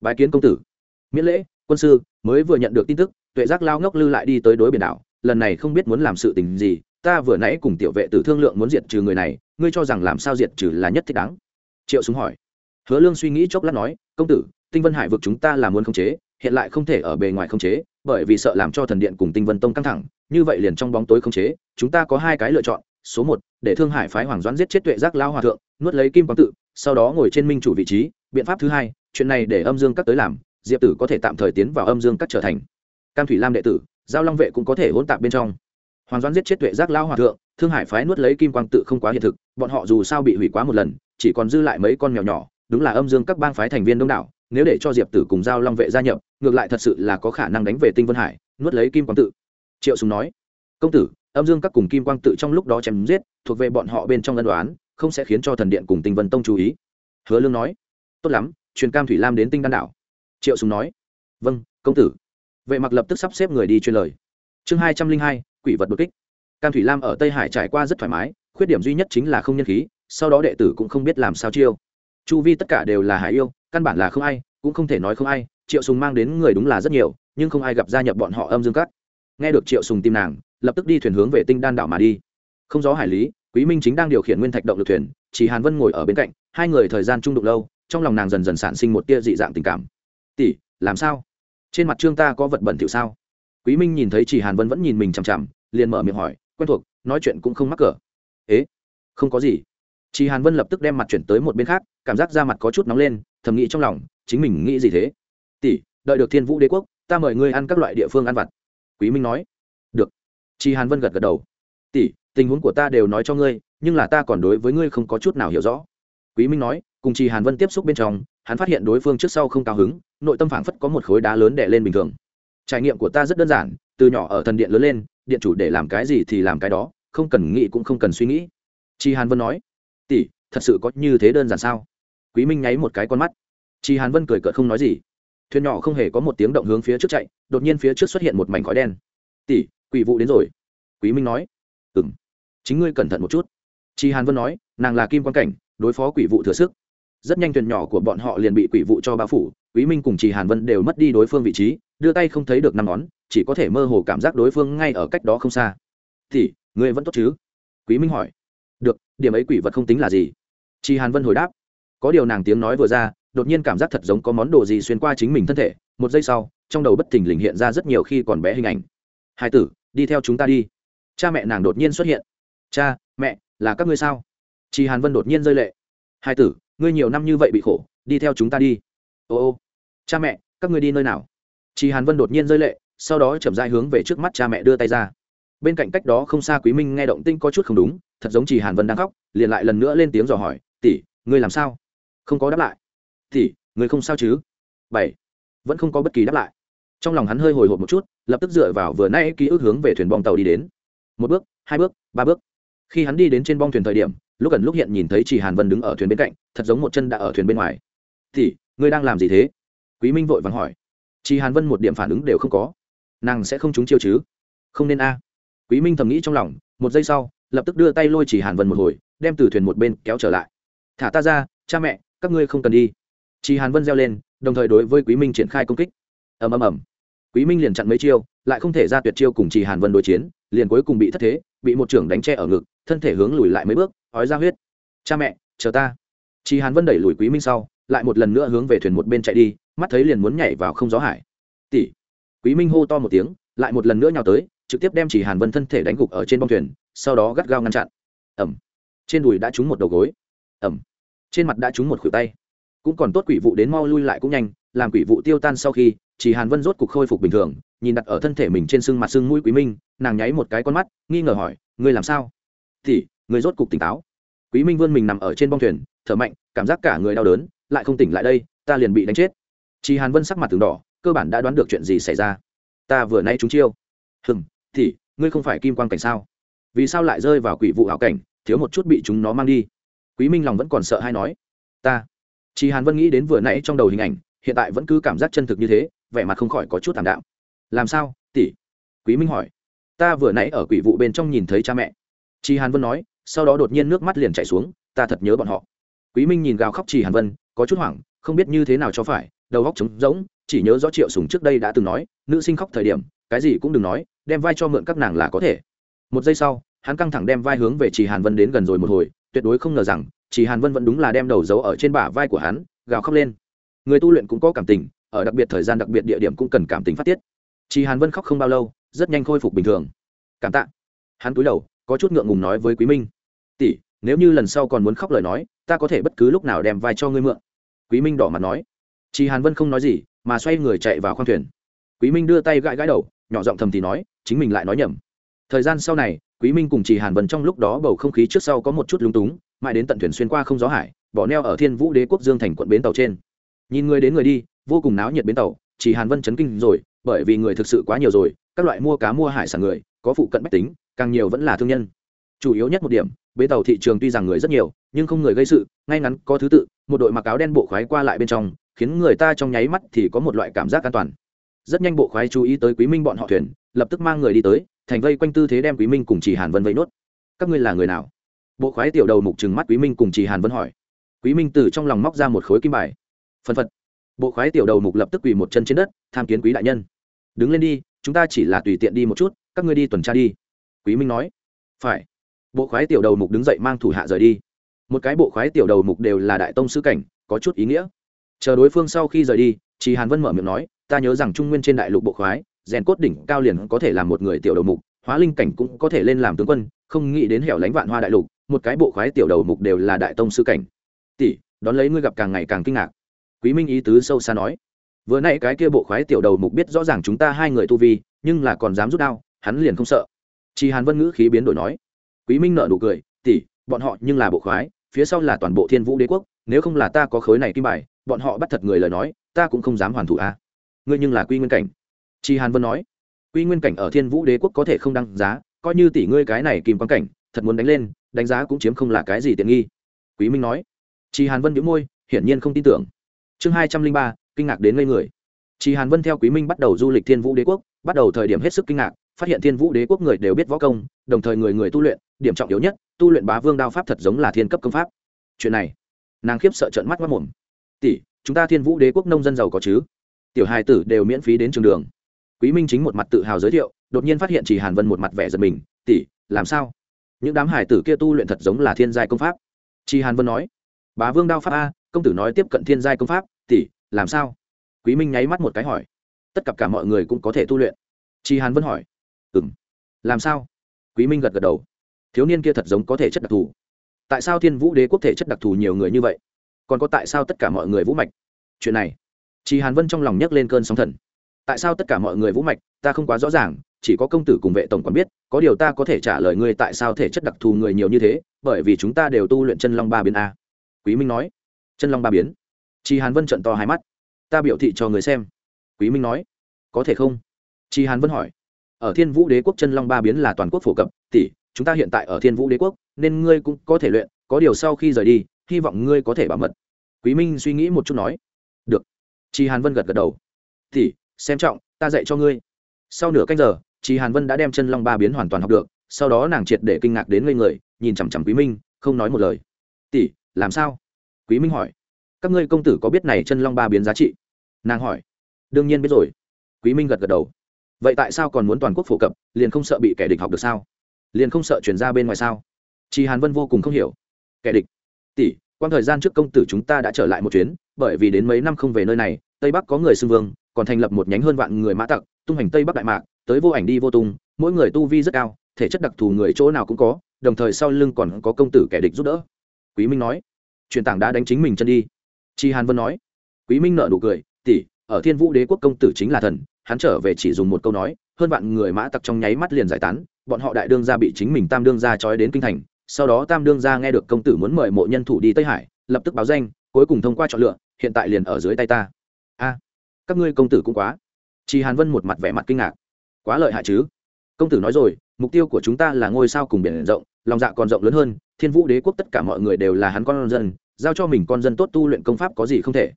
Bái kiến công tử. Miễn lễ, quân sư, mới vừa nhận được tin tức, tuệ giác lao ngốc lư lại đi tới đối biển đảo, lần này không biết muốn làm sự tình gì, ta vừa nãy cùng tiểu vệ tử thương lượng muốn diệt trừ người này, ngươi cho rằng làm sao diệt trừ là nhất thích đáng triệu súng hỏi. Hứa lương suy nghĩ chốc lát nói, công tử, tinh vân hải vực chúng ta là muốn khống chế, hiện lại không thể ở bề ngoài khống chế, bởi vì sợ làm cho thần điện cùng tinh vân tông căng thẳng, như vậy liền trong bóng tối khống chế, chúng ta có hai cái lựa chọn, số một, để thương hải phái hoàng doãn giết chết tuệ giác lao hòa thượng, nuốt lấy kim quang tự, sau đó ngồi trên minh chủ vị trí, biện pháp thứ hai, chuyện này để âm dương các tới làm, diệp tử có thể tạm thời tiến vào âm dương các trở thành. Cam thủy lam đệ tử, giao long vệ cũng có thể hỗn tạp bên trong. Hoàng doãn giết chết tuệ giác lao hòa thượng, thương hải phái nuốt lấy kim quang tự không quá hiện thực, bọn họ dù sao bị hủy quá một lần chỉ còn dư lại mấy con mèo nhỏ, đúng là âm dương các bang phái thành viên đông đảo, nếu để cho diệp tử cùng giao long vệ gia nhập, ngược lại thật sự là có khả năng đánh về tinh vân hải, nuốt lấy kim quang tự. Triệu sùng nói, công tử, âm dương các cùng kim quang tự trong lúc đó chém giết, thuộc về bọn họ bên trong ân đoán không sẽ khiến cho thần điện cùng tinh vân tông chú ý. Hứa lương nói, tốt lắm, truyền cam thủy lam đến tinh đan đảo. Triệu sùng nói vâng công tử. Vệ mặc lập tức sắp xếp người đi truyền lời. Chương hai trăm linh hai, quỷ vật đột kích. Cam thủy lam ở tây hải trải qua rất thoải mái, khuyết điểm duy nhất chính là không nhân khí sau đó đệ tử cũng không biết làm sao chiêu. Chu vi tất cả đều là hải yêu, căn bản là không ai, cũng không thể nói không ai, triệu sùng mang đến người đúng là rất nhiều, nhưng không ai gặp gia nhập bọn họ âm dương cắt nghe được triệu sùng tìm nàng, lập tức đi thuyền hướng về tinh đan đảo mà đi. Không gió hải lý, quý minh chính đang điều khiển nguyên thạch động lực thuyền, chỉ hàn vân ngồi ở bên cạnh, hai người thời gian chung đụng lâu, trong lòng nàng dần dần sản sinh một tia dị dạng tình cảm. Tỷ, làm sao? Trên mặt trương ta có vật bẩn thỉu sao? Quý minh nhìn thấy chỉ hàn vân vẫn nhìn mình chằm chằm, liền mở miệng hỏi, quen thuộc, nói chuyện cũng không mắc cỡ. Ế? Không có gì chị hàn vân lập tức đem mặt chuyển tới một bên khác, cảm giác da mặt có chút nóng lên, thầm nghĩ trong lòng, chính mình nghĩ gì thế? Tỷ, đợi được thiên vũ đế quốc, ta mời ngươi ăn các loại địa phương ăn vặt. Quý minh nói. Được. Chị hàn vân gật gật đầu. Tỷ, tình huống của ta đều nói cho ngươi, nhưng là ta còn đối với ngươi không có chút nào hiểu rõ. Quý minh nói, cùng chị hàn vân tiếp xúc bên trong, hắn phát hiện đối phương trước sau không cao hứng, nội tâm phảng phất có một khối đá lớn đè lên bình thường. Trải nghiệm của ta rất đơn giản, từ nhỏ ở thần điện lớn lên, điện chủ để làm cái gì thì làm cái đó, không cần nghĩ cũng không cần suy nghĩ. Chị hàn vân nói tỷ, thật sự có như thế đơn giản sao? Quý minh nháy một cái con mắt. Chị hàn vân cười cợt không nói gì. Thuyền nhỏ không hề có một tiếng động hướng phía trước chạy, đột nhiên phía trước xuất hiện một mảnh khói đen. Tỷ, quỷ vụ đến rồi. Quý minh nói. Ừm, chính ngươi cẩn thận một chút. Chị hàn vân nói, nàng là kim quan cảnh, đối phó quỷ vụ thừa sức. Rất nhanh thuyền nhỏ của bọn họ liền bị quỷ vụ cho bao phủ, quý minh cùng chị hàn vân đều mất đi đối phương vị trí, đưa tay không thấy được năm ngón, chỉ có thể mơ hồ cảm giác đối phương ngay ở cách đó không xa. Thì ngươi vẫn tốt chứ? Quý minh hỏi được, điểm ấy quỷ vật không tính là gì. Chị hàn vân hồi đáp. Có điều nàng tiếng nói vừa ra, đột nhiên cảm giác thật giống có món đồ gì xuyên qua chính mình thân thể. Một giây sau, trong đầu bất thình lình hiện ra rất nhiều khi còn bé hình ảnh. Hai tử, đi theo chúng ta đi. Cha mẹ nàng đột nhiên xuất hiện. Cha, mẹ, là các ngươi sao? Chị hàn vân đột nhiên rơi lệ. Hai tử, ngươi nhiều năm như vậy bị khổ, đi theo chúng ta đi. Ô ô, cha mẹ, các ngươi đi nơi nào? Chị hàn vân đột nhiên rơi lệ, sau đó chậm dai hướng về trước mắt cha mẹ đưa tay ra bên cạnh cách đó không xa quý minh nghe động tinh có chút không đúng, thật giống chỉ hàn vân đang khóc, liền lại lần nữa lên tiếng dò hỏi, tỷ, ngươi làm sao? Không có đáp lại. Tỷ, ngươi không sao chứ? Bảy, vẫn không có bất kỳ đáp lại. Trong lòng hắn hơi hồi hộp một chút, lập tức dựa vào vừa nay ký ức hướng về thuyền bong tàu đi đến. Một bước, hai bước, ba bước. Khi hắn đi đến trên bong thuyền thời điểm, lúc gần lúc hiện nhìn thấy chị hàn vân đứng ở thuyền bên cạnh, thật giống một chân đã ở thuyền bên ngoài. Thì ngươi đang làm gì thế? Quý minh vội vàng hỏi. Chị hàn vân một điểm phản ứng đều không có. Nàng sẽ không trúng chiêu chứ? Không nên a quý minh thầm nghĩ trong lòng, một giây sau, lập tức đưa tay lôi chỉ hàn vân một hồi, đem từ thuyền một bên kéo trở lại. Thả ta ra, cha mẹ, các ngươi không cần đi. Chỉ hàn vân reo lên, đồng thời đối với quý minh triển khai công kích. Ầm ầm ầm. Quý minh liền chặn mấy chiêu, lại không thể ra tuyệt chiêu cùng chỉ hàn vân đối chiến, liền cuối cùng bị thất thế, bị một trưởng đánh che ở ngực, thân thể hướng lùi lại mấy bước, ói ra huyết. Cha mẹ, chờ ta. Chỉ hàn vân đẩy lùi quý minh sau, lại một lần nữa hướng về thuyền một bên chạy đi, mắt thấy liền muốn nhảy vào không gió hải. Tỷ. Quý minh hô to một tiếng, lại một lần nữa nhào tới trực tiếp đem chỉ hàn vân thân thể đánh gục ở trên bông thuyền, sau đó gắt gao ngăn chặn. Ẩm trên đùi đã trúng một đầu gối. Ẩm trên mặt đã trúng một khuỷu tay. Cũng còn tốt quỷ vụ đến mau lui lại cũng nhanh, làm quỷ vụ tiêu tan sau khi, chỉ hàn vân rốt cục khôi phục bình thường, nhìn đặt ở thân thể mình trên sưng mặt sưng mũi quý minh, nàng nháy một cái con mắt, nghi ngờ hỏi, ngươi làm sao? Thì, ngươi rốt cục tỉnh táo. Quý minh vươn mình nằm ở trên bong thuyền, thở mạnh, cảm giác cả người đau đớn, lại không tỉnh lại đây, ta liền bị đánh chết. Chỉ hàn vân sắc mặt từng đỏ, cơ bản đã đoán được chuyện gì xảy ra. Ta vừa nay trúng chiêu. Hừm thì, ngươi không phải kim quan cảnh sao? Vì sao lại rơi vào quỷ vụ hảo cảnh, thiếu một chút bị chúng nó mang đi? Quý minh lòng vẫn còn sợ hay nói, ta. Chị hàn vân nghĩ đến vừa nãy trong đầu hình ảnh, hiện tại vẫn cứ cảm giác chân thực như thế, vẻ mặt không khỏi có chút thảm đạm. Làm sao, tỷ? Quý minh hỏi. Ta vừa nãy ở quỷ vụ bên trong nhìn thấy cha mẹ. Chị hàn vân nói, sau đó đột nhiên nước mắt liền chảy xuống, ta thật nhớ bọn họ. Quý minh nhìn gào khóc chị hàn vân, có chút hoảng, không biết như thế nào cho phải, đầu góc trống rỗng, chỉ nhớ rõ triệu sùng trước đây đã từng nói, nữ sinh khóc thời điểm, cái gì cũng đừng nói đem vai cho mượn các nàng là có thể. Một giây sau, hắn căng thẳng đem vai hướng về chị hàn vân đến gần rồi một hồi, tuyệt đối không ngờ rằng chị hàn vân vẫn đúng là đem đầu giấu ở trên bả vai của hắn, gào khóc lên. Người tu luyện cũng có cảm tình, ở đặc biệt thời gian đặc biệt địa điểm cũng cần cảm tình phát tiết. Chị hàn vân khóc không bao lâu, rất nhanh khôi phục bình thường. Cảm tạ. Hắn cúi đầu, có chút ngượng ngùng nói với quý minh. Tỷ, nếu như lần sau còn muốn khóc lời nói, ta có thể bất cứ lúc nào đem vai cho ngươi mượn. Quý minh đỏ mặt nói. Chị hàn vân không nói gì, mà xoay người chạy vào khoang thuyền. Quý minh đưa tay gãi gãi đầu nhỏ giọng thầm thì nói, chính mình lại nói nhầm. Thời gian sau này, quý minh cùng chị hàn vân trong lúc đó bầu không khí trước sau có một chút lúng túng, mãi đến tận thuyền xuyên qua không gió hải, bỏ neo ở thiên vũ đế quốc dương thành quận bến tàu trên. Nhìn người đến người đi, vô cùng náo nhiệt bến tàu chỉ hàn vân chấn kinh rồi, bởi vì người thực sự quá nhiều rồi, các loại mua cá mua hải sản người, có phụ cận bách tính, càng nhiều vẫn là thương nhân. Chủ yếu nhất một điểm, bến tàu thị trường tuy rằng người rất nhiều, nhưng không người gây sự, ngay ngắn có thứ tự, một đội mặc áo đen bộ khoái qua lại bên trong, khiến người ta trong nháy mắt thì có một loại cảm giác an toàn rất nhanh bộ khoái chú ý tới quý minh bọn họ thuyền, lập tức mang người đi tới, thành vây quanh tư thế đem quý minh cùng chỉ hàn vân vây nốt. Các ngươi là người nào? Bộ khoái tiểu đầu mục trừng mắt quý minh cùng chỉ hàn vân hỏi. Quý minh từ trong lòng móc ra một khối kim bài. Phân phật. Bộ khoái tiểu đầu mục lập tức quỳ một chân trên đất, tham kiến quý đại nhân. Đứng lên đi, chúng ta chỉ là tùy tiện đi một chút, các ngươi đi tuần tra đi. Quý minh nói. Phải. Bộ khoái tiểu đầu mục đứng dậy mang thủ hạ rời đi. Một cái bộ khoái tiểu đầu mục đều là đại tông sư cảnh, có chút ý nghĩa. Chờ đối phương sau khi rời đi, chỉ hàn vân mở miệng nói ta nhớ rằng trung nguyên trên đại lục bộ khoái, rèn cốt đỉnh cao liền có thể làm một người tiểu đầu mục, hóa linh cảnh cũng có thể lên làm tướng quân, không nghĩ đến hẻo lánh vạn hoa đại lục, một cái bộ khoái tiểu đầu mục đều là đại tông sư cảnh. Tỷ, đón lấy ngươi gặp càng ngày càng kinh ngạc. Quý minh ý tứ sâu xa nói. Vừa nãy cái kia bộ khoái tiểu đầu mục biết rõ ràng chúng ta hai người tu vi, nhưng là còn dám rút đao, hắn liền không sợ. Chị hàn vân ngữ khí biến đổi nói. Quý minh nở nụ cười, tỷ, bọn họ nhưng là bộ khoái, phía sau là toàn bộ thiên vũ đế quốc, nếu không là ta có khối này kim bài, bọn họ bắt thật người lời nói, ta cũng không dám hoàn thủ a. à ngươi nhưng là quy nguyên cảnh. Chị hàn vân nói, quy nguyên cảnh ở thiên vũ đế quốc có thể không đăng giá, coi như tỷ ngươi cái này kìm quan cảnh, thật muốn đánh lên, đánh giá cũng chiếm không là cái gì tiện nghi. Quý minh nói chị hàn vân nhíu môi, hiển nhiên không tin tưởng. Chương hai trăm linh ba, kinh ngạc đến ngây người. Chị hàn vân theo quý minh bắt đầu du lịch thiên vũ đế quốc, bắt đầu thời điểm hết sức kinh ngạc, phát hiện thiên vũ đế quốc người đều biết võ công, đồng thời người người tu luyện, điểm trọng yếu nhất, tu luyện bá vương đao pháp thật giống là thiên cấp công pháp. Chuyện này, nàng khiếp sợ trợn mắt mất mồm. Tỷ, chúng ta thiên vũ đế quốc nông dân giàu có chứ? Tiểu hài tử đều miễn phí đến trường đường. Quý minh chính một mặt tự hào giới thiệu, đột nhiên phát hiện chỉ hàn vân một mặt vẻ giật mình, tỷ, làm sao? Những đám hài tử kia tu luyện thật giống là thiên giai công pháp. Chỉ hàn vân nói, bá vương đao pháp a, công tử nói tiếp cận thiên giai công pháp, tỷ, làm sao? Quý minh nháy mắt một cái hỏi, tất cả cả mọi người cũng có thể tu luyện? Chỉ hàn vân hỏi, ừm, làm sao? Quý minh gật gật đầu, thiếu niên kia thật giống có thể chất đặc thù. Tại sao thiên vũ đế quốc thể chất đặc thù nhiều người như vậy? Còn có tại sao tất cả mọi người vũ mạch? Chuyện này chị hàn vân trong lòng nhấc lên cơn sóng thần. Tại sao tất cả mọi người vũ mạch, ta không quá rõ ràng, chỉ có công tử cùng vệ tổng quản biết, có điều ta có thể trả lời ngươi tại sao thể chất đặc thù người nhiều như thế, bởi vì chúng ta đều tu luyện chân long ba biến a. Quý minh nói. Chân long ba biến. Chị hàn vân trận to hai mắt. Ta biểu thị cho người xem. Quý minh nói. Có thể không? Chị hàn vân hỏi. Ở thiên vũ đế quốc chân long ba biến là toàn quốc phổ cập, tỷ, chúng ta hiện tại ở thiên vũ đế quốc, nên ngươi cũng có thể luyện, có điều sau khi rời đi, hy vọng ngươi có thể bảo mật. Quý minh suy nghĩ một chút nói chị hàn vân gật gật đầu. Tỷ xem trọng, ta dạy cho ngươi. Sau nửa canh giờ chị hàn vân đã đem chân long ba biến hoàn toàn học được, sau đó nàng triệt để kinh ngạc đến ngây người, nhìn chằm chằm quý minh, không nói một lời. Tỷ, làm sao? Quý minh hỏi. Các ngươi công tử có biết này chân long ba biến giá trị? Nàng hỏi. Đương nhiên biết rồi. Quý minh gật gật đầu. Vậy tại sao còn muốn toàn quốc phổ cập, liền không sợ bị kẻ địch học được sao? Liền không sợ chuyển ra bên ngoài sao? Chị hàn vân vô cùng không hiểu. Kẻ địch? Tỷ quan thời gian trước công tử chúng ta đã trở lại một chuyến, bởi vì đến mấy năm không về nơi này, tây bắc có người xưng vương, còn thành lập một nhánh hơn vạn người mã tặc, tung hành tây bắc đại mạc, tới vô ảnh đi vô tung, mỗi người tu vi rất cao, thể chất đặc thù người chỗ nào cũng có, đồng thời sau lưng còn có công tử kẻ địch giúp đỡ. Quý minh nói. Truyền tảng đã đánh chính mình chân đi. Chi hàn vân nói. Quý minh nợ nụ cười, tỷ, ở thiên vũ đế quốc công tử chính là thần, hắn trở về chỉ dùng một câu nói, hơn vạn người mã tặc trong nháy mắt liền giải tán, bọn họ đại đương gia bị chính mình tam đương gia trói đến kinh thành sau đó tam đương gia nghe được công tử muốn mời mộ nhân thủ đi tây hải lập tức báo danh cuối cùng thông qua chọn lựa hiện tại liền ở dưới tay ta a các ngươi công tử cũng quá chị hàn vân một mặt vẻ mặt kinh ngạc. Quá lợi hại chứ? Công tử nói rồi, mục tiêu của chúng ta là ngôi sao cùng biển rộng, lòng dạ còn rộng lớn hơn, thiên vũ đế quốc tất cả mọi người đều là hắn con dân, giao cho mình con dân tốt tu luyện công pháp có gì không thể.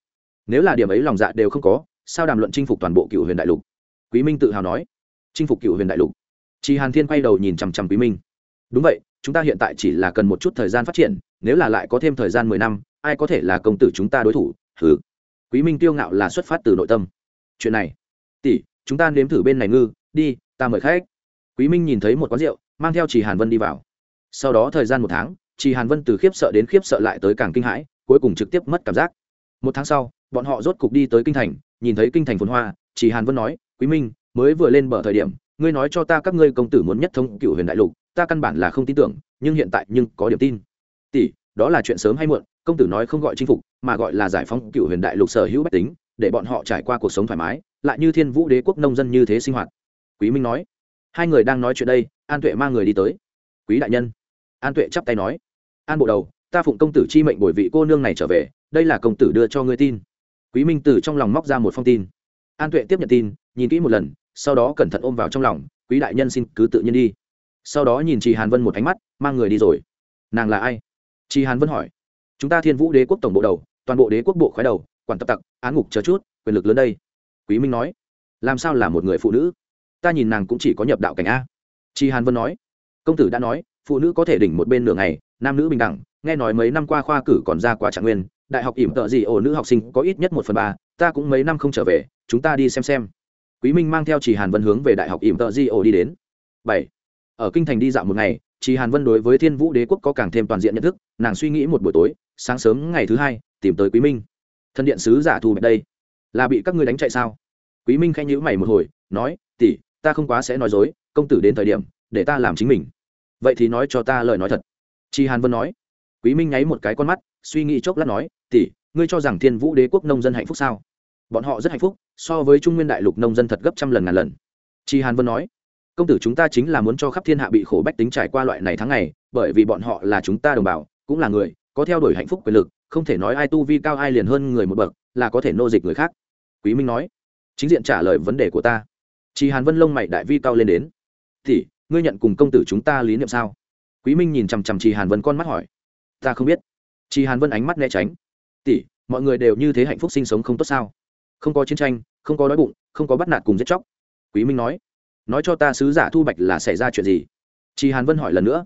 Nếu là điểm ấy lòng dạ đều không có, sao đàm luận chinh phục toàn bộ cựu huyền đại lục? Quý minh tự hào nói. Chinh phục cựu huyền đại lục. Chị hàn thiên quay đầu nhìn chằm chằm quý minh. Đúng vậy chúng ta hiện tại chỉ là cần một chút thời gian phát triển, nếu là lại có thêm thời gian mười năm, ai có thể là công tử chúng ta đối thủ? Thử quý minh tiêu ngạo là xuất phát từ nội tâm. Chuyện này. Tỷ, chúng ta nếm thử bên này ngư, đi, ta mời khách. Quý minh nhìn thấy một quán rượu, mang theo chị hàn vân đi vào. Sau đó thời gian một tháng chị hàn vân từ khiếp sợ đến khiếp sợ lại tới càng kinh hãi, cuối cùng trực tiếp mất cảm giác. Một tháng sau, bọn họ rốt cục đi tới kinh thành, nhìn thấy kinh thành phồn hoa chị hàn vân nói, quý minh, mới vừa lên bờ thời điểm, ngươi nói cho ta các ngươi công tử muốn nhất thống cựu huyền đại lục ta căn bản là không tin tưởng, nhưng hiện tại nhưng có điểm tin. Tỷ, đó là chuyện sớm hay muộn, công tử nói không gọi chinh phục, mà gọi là giải phóng cựu huyền đại lục sở hữu bách tính, để bọn họ trải qua cuộc sống thoải mái, lại như thiên vũ đế quốc nông dân như thế sinh hoạt. Quý minh nói, hai người đang nói chuyện đây, an tuệ mang người đi tới. Quý đại nhân. An tuệ chắp tay nói, an bộ đầu, ta phụng công tử chi mệnh bồi vị cô nương này trở về, đây là công tử đưa cho ngươi tin. Quý minh từ trong lòng móc ra một phong tin. An tuệ tiếp nhận tin, nhìn kỹ một lần, sau đó cẩn thận ôm vào trong lòng, quý đại nhân xin cứ tự nhiên đi sau đó nhìn chị hàn vân một ánh mắt, mang người đi rồi. Nàng là ai? Chị hàn vân hỏi. Chúng ta thiên vũ đế quốc tổng bộ đầu, toàn bộ đế quốc bộ khoái đầu, quản tập tặc, án ngục chờ chút, quyền lực lớn đây. Quý minh nói. Làm sao là một người phụ nữ? Ta nhìn nàng cũng chỉ có nhập đạo cảnh a. Chị hàn vân nói. Công tử đã nói, phụ nữ có thể đỉnh một bên nửa ngày, nam nữ bình đẳng, nghe nói mấy năm qua khoa cử còn ra quá trạng nguyên, đại học ỉm tợ gì ổ nữ học sinh có ít nhất một phần ba, ta cũng mấy năm không trở về, chúng ta đi xem xem. Quý minh mang theo chị hàn vân hướng về đại học ỉm tợ di ổ đi đến. Bảy ở kinh thành đi dạo một ngày chị hàn vân đối với thiên vũ đế quốc có càng thêm toàn diện nhận thức, nàng suy nghĩ một buổi tối, sáng sớm ngày thứ hai, tìm tới quý minh. Thân điện sứ giả thu mệt đây. Là bị các ngươi đánh chạy sao? Quý minh khẽ nhữ mày một hồi, nói, tỷ, ta không quá sẽ nói dối, công tử đến thời điểm, để ta làm chính mình. Vậy thì nói cho ta lời nói thật. Chi hàn vân nói. Quý minh nháy một cái con mắt, suy nghĩ chốc lát nói, tỷ, ngươi cho rằng thiên vũ đế quốc nông dân hạnh phúc sao? Bọn họ rất hạnh phúc, so với trung nguyên đại lục nông dân thật gấp trăm lần ngàn lần. Chi hàn vân nói công tử chúng ta chính là muốn cho khắp thiên hạ bị khổ bách tính trải qua loại này tháng ngày, bởi vì bọn họ là chúng ta đồng bào, cũng là người, có theo đuổi hạnh phúc quyền lực, không thể nói ai tu vi cao ai liền hơn người một bậc, là có thể nô dịch người khác. Quý minh nói. Chính diện trả lời vấn đề của ta. Chị hàn vân lông mày đại vi cao lên đến. Thì, ngươi nhận cùng công tử chúng ta lý niệm sao? Quý minh nhìn chằm chằm chị hàn vân con mắt hỏi. Ta không biết. Chị hàn vân ánh mắt né tránh. Tỷ, mọi người đều như thế hạnh phúc sinh sống không tốt sao? Không có chiến tranh, không có đói bụng, không có bắt nạt cùng giết chóc. Quý minh nói nói cho ta sứ giả thu bạch là xảy ra chuyện gì? Chị hàn vân hỏi lần nữa.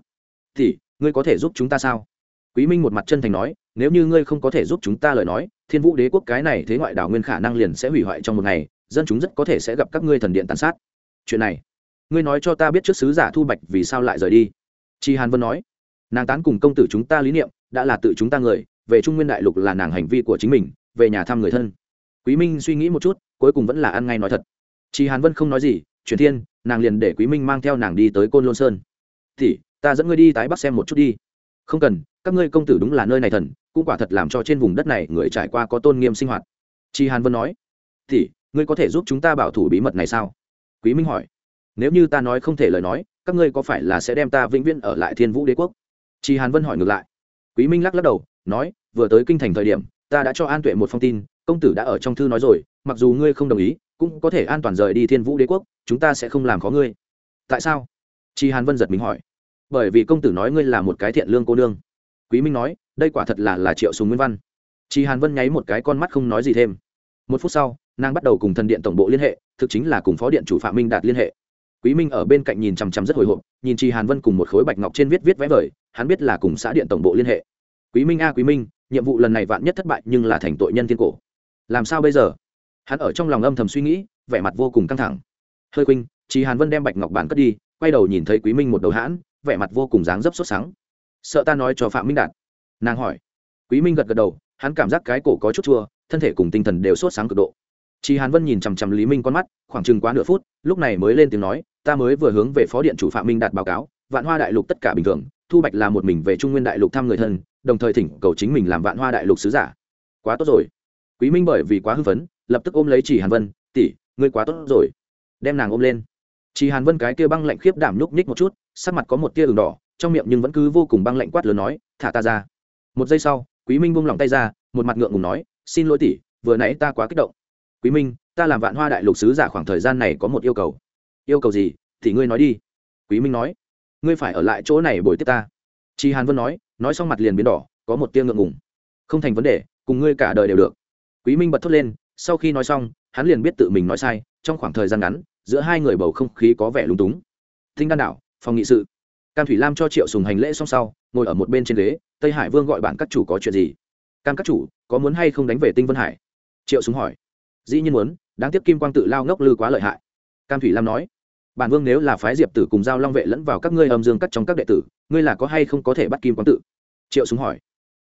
Tỷ ngươi có thể giúp chúng ta sao? Quý minh một mặt chân thành nói, nếu như ngươi không có thể giúp chúng ta lời nói, thiên vũ đế quốc cái này thế ngoại đảo nguyên khả năng liền sẽ hủy hoại trong một ngày, dân chúng rất có thể sẽ gặp các ngươi thần điện tàn sát. Chuyện này, ngươi nói cho ta biết trước sứ giả thu bạch vì sao lại rời đi. Chi hàn vân nói, nàng tán cùng công tử chúng ta lý niệm, đã là tự chúng ta người, về trung nguyên đại lục là nàng hành vi của chính mình, về nhà thăm người thân. Quý minh suy nghĩ một chút, cuối cùng vẫn là ăn ngay nói thật. Chi hàn vân không nói gì, chuyển thiên nàng liền để quý minh mang theo nàng đi tới côn lôn sơn thì ta dẫn ngươi đi tái bắc xem một chút đi không cần các ngươi công tử đúng là nơi này thần cũng quả thật làm cho trên vùng đất này người trải qua có tôn nghiêm sinh hoạt chi hàn vân nói thì ngươi có thể giúp chúng ta bảo thủ bí mật này sao quý minh hỏi nếu như ta nói không thể lời nói các ngươi có phải là sẽ đem ta vĩnh viễn ở lại thiên vũ đế quốc chi hàn vân hỏi ngược lại quý minh lắc lắc đầu nói vừa tới kinh thành thời điểm ta đã cho an tuệ một phong tin công tử đã ở trong thư nói rồi mặc dù ngươi không đồng ý cũng có thể an toàn rời đi thiên vũ đế quốc, chúng ta sẽ không làm khó ngươi. Tại sao? Chi hàn vân giật mình hỏi. Bởi vì công tử nói ngươi là một cái thiện lương cô nương. Quý minh nói, đây quả thật là là triệu sùng nguyên văn. Chi hàn vân nháy một cái con mắt không nói gì thêm. Một phút sau, nàng bắt đầu cùng thần điện tổng bộ liên hệ, thực chính là cùng phó điện chủ phạm minh đạt liên hệ. Quý minh ở bên cạnh nhìn chằm chằm rất hồi hộp, nhìn chi hàn vân cùng một khối bạch ngọc trên viết viết vẽ vời, hắn biết là cùng xã điện tổng bộ liên hệ. Quý minh a, quý minh, nhiệm vụ lần này vạn nhất thất bại nhưng là thành tội nhân thiên cổ. Làm sao bây giờ? Hắn ở trong lòng âm thầm suy nghĩ, vẻ mặt vô cùng căng thẳng. Hơi khuynh chị hàn vân đem bạch ngọc bản cất đi, quay đầu nhìn thấy quý minh một đầu hãn, vẻ mặt vô cùng dáng dấp sốt sáng sợ ta nói cho phạm minh đạt? Nàng hỏi. Quý minh gật gật đầu, hắn cảm giác cái cổ có chút chua, thân thể cùng tinh thần đều sốt sáng cực độ. Chị hàn vân nhìn chằm chằm lý minh con mắt, khoảng chừng quá nửa phút, lúc này mới lên tiếng nói, ta mới vừa hướng về phó điện chủ phạm minh đạt báo cáo, vạn hoa đại lục tất cả bình thường, thu bạch là một mình về trung nguyên đại lục thăm người thân, đồng thời thỉnh cầu chính mình làm vạn hoa đại lục sứ giả. Quá tốt rồi. Quý minh bởi vì quá hưng phấn lập tức ôm lấy chỉ hàn vân, tỷ, ngươi quá tốt rồi. Đem nàng ôm lên. Chỉ hàn vân cái kia băng lạnh khiếp đảm nhúc nhích một chút, sắc mặt có một tia đường đỏ, trong miệng nhưng vẫn cứ vô cùng băng lạnh quát lớn nói, thả ta ra. Một giây sau, quý minh buông lỏng tay ra, một mặt ngượng ngùng nói, xin lỗi tỷ, vừa nãy ta quá kích động. Quý minh, ta làm vạn hoa đại lục sứ giả khoảng thời gian này có một yêu cầu. Yêu cầu gì? Thì ngươi nói đi. Quý minh nói, ngươi phải ở lại chỗ này bồi tiếp ta. Chị hàn vân nói nói xong mặt liền biến đỏ, có một tia ngượng ngùng. Không thành vấn đề, cùng ngươi cả đời đều được. Quý minh bật thốt lên sau khi nói xong, hắn liền biết tự mình nói sai, trong khoảng thời gian ngắn, giữa hai người bầu không khí có vẻ lúng túng. Thinh đan đảo, phòng nghị sự. Cam thủy lam cho triệu sùng hành lễ xong sau, ngồi ở một bên trên ghế, tây hải vương gọi bạn các chủ có chuyện gì? Cam các chủ, có muốn hay không đánh về tinh vân hải? Triệu sùng hỏi. Dĩ nhiên muốn, đáng tiếc kim quang tự lao ngốc lư quá lợi hại. Cam thủy lam nói. Bản vương nếu là phái diệp tử cùng giao long vệ lẫn vào các ngươi âm dương cắt trong các đệ tử, ngươi là có hay không có thể bắt kim quang tự? Triệu súng hỏi.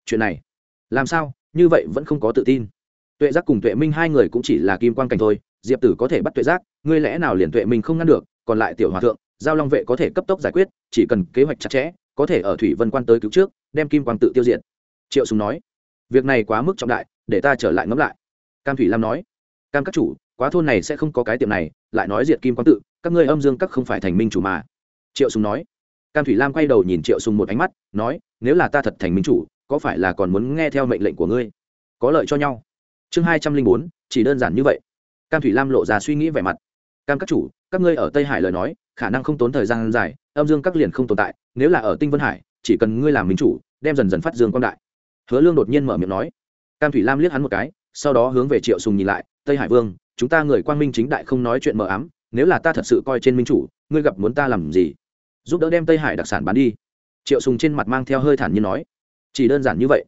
Chuyện này, làm sao? Như vậy vẫn không có tự tin tuệ giác cùng tuệ minh hai người cũng chỉ là kim quan cảnh thôi, diệp tử có thể bắt tuệ giác, ngươi lẽ nào liền tuệ minh không ngăn được, còn lại tiểu hòa thượng, giao long vệ có thể cấp tốc giải quyết, chỉ cần kế hoạch chặt chẽ, có thể ở thủy vân quan tới cứu trước, đem kim quang tự tiêu diệt. Triệu Sùng nói, việc này quá mức trọng đại, để ta trở lại ngẫm lại. Cam thủy lam nói, cam các chủ, quá thôn này sẽ không có cái tiệm này, lại nói diệt kim quang tự, các ngươi âm dương các không phải thành minh chủ mà. Triệu sùng nói, cam thủy lam quay đầu nhìn triệu sùng một ánh mắt, nói, nếu là ta thật thành minh chủ, có phải là còn muốn nghe theo mệnh lệnh của ngươi? Có lợi cho nhau chương hai trăm linh bốn, chỉ đơn giản như vậy. Cam thủy lam lộ ra suy nghĩ vẻ mặt. Cam các chủ, các ngươi ở tây hải lời nói, khả năng không tốn thời gian dài, âm dương các liền không tồn tại, nếu là ở tinh vân hải, chỉ cần ngươi làm minh chủ, đem dần dần phát dương quang đại. Hứa lương đột nhiên mở miệng nói. Cam thủy lam liếc hắn một cái, sau đó hướng về triệu sùng nhìn lại, tây hải vương, chúng ta người quang minh chính đại không nói chuyện mờ ám, nếu là ta thật sự coi trên minh chủ, ngươi gặp muốn ta làm gì? Giúp đỡ đem tây hải đặc sản bán đi. Triệu sùng trên mặt mang theo hơi thản nhiên nói. Chỉ đơn giản như vậy.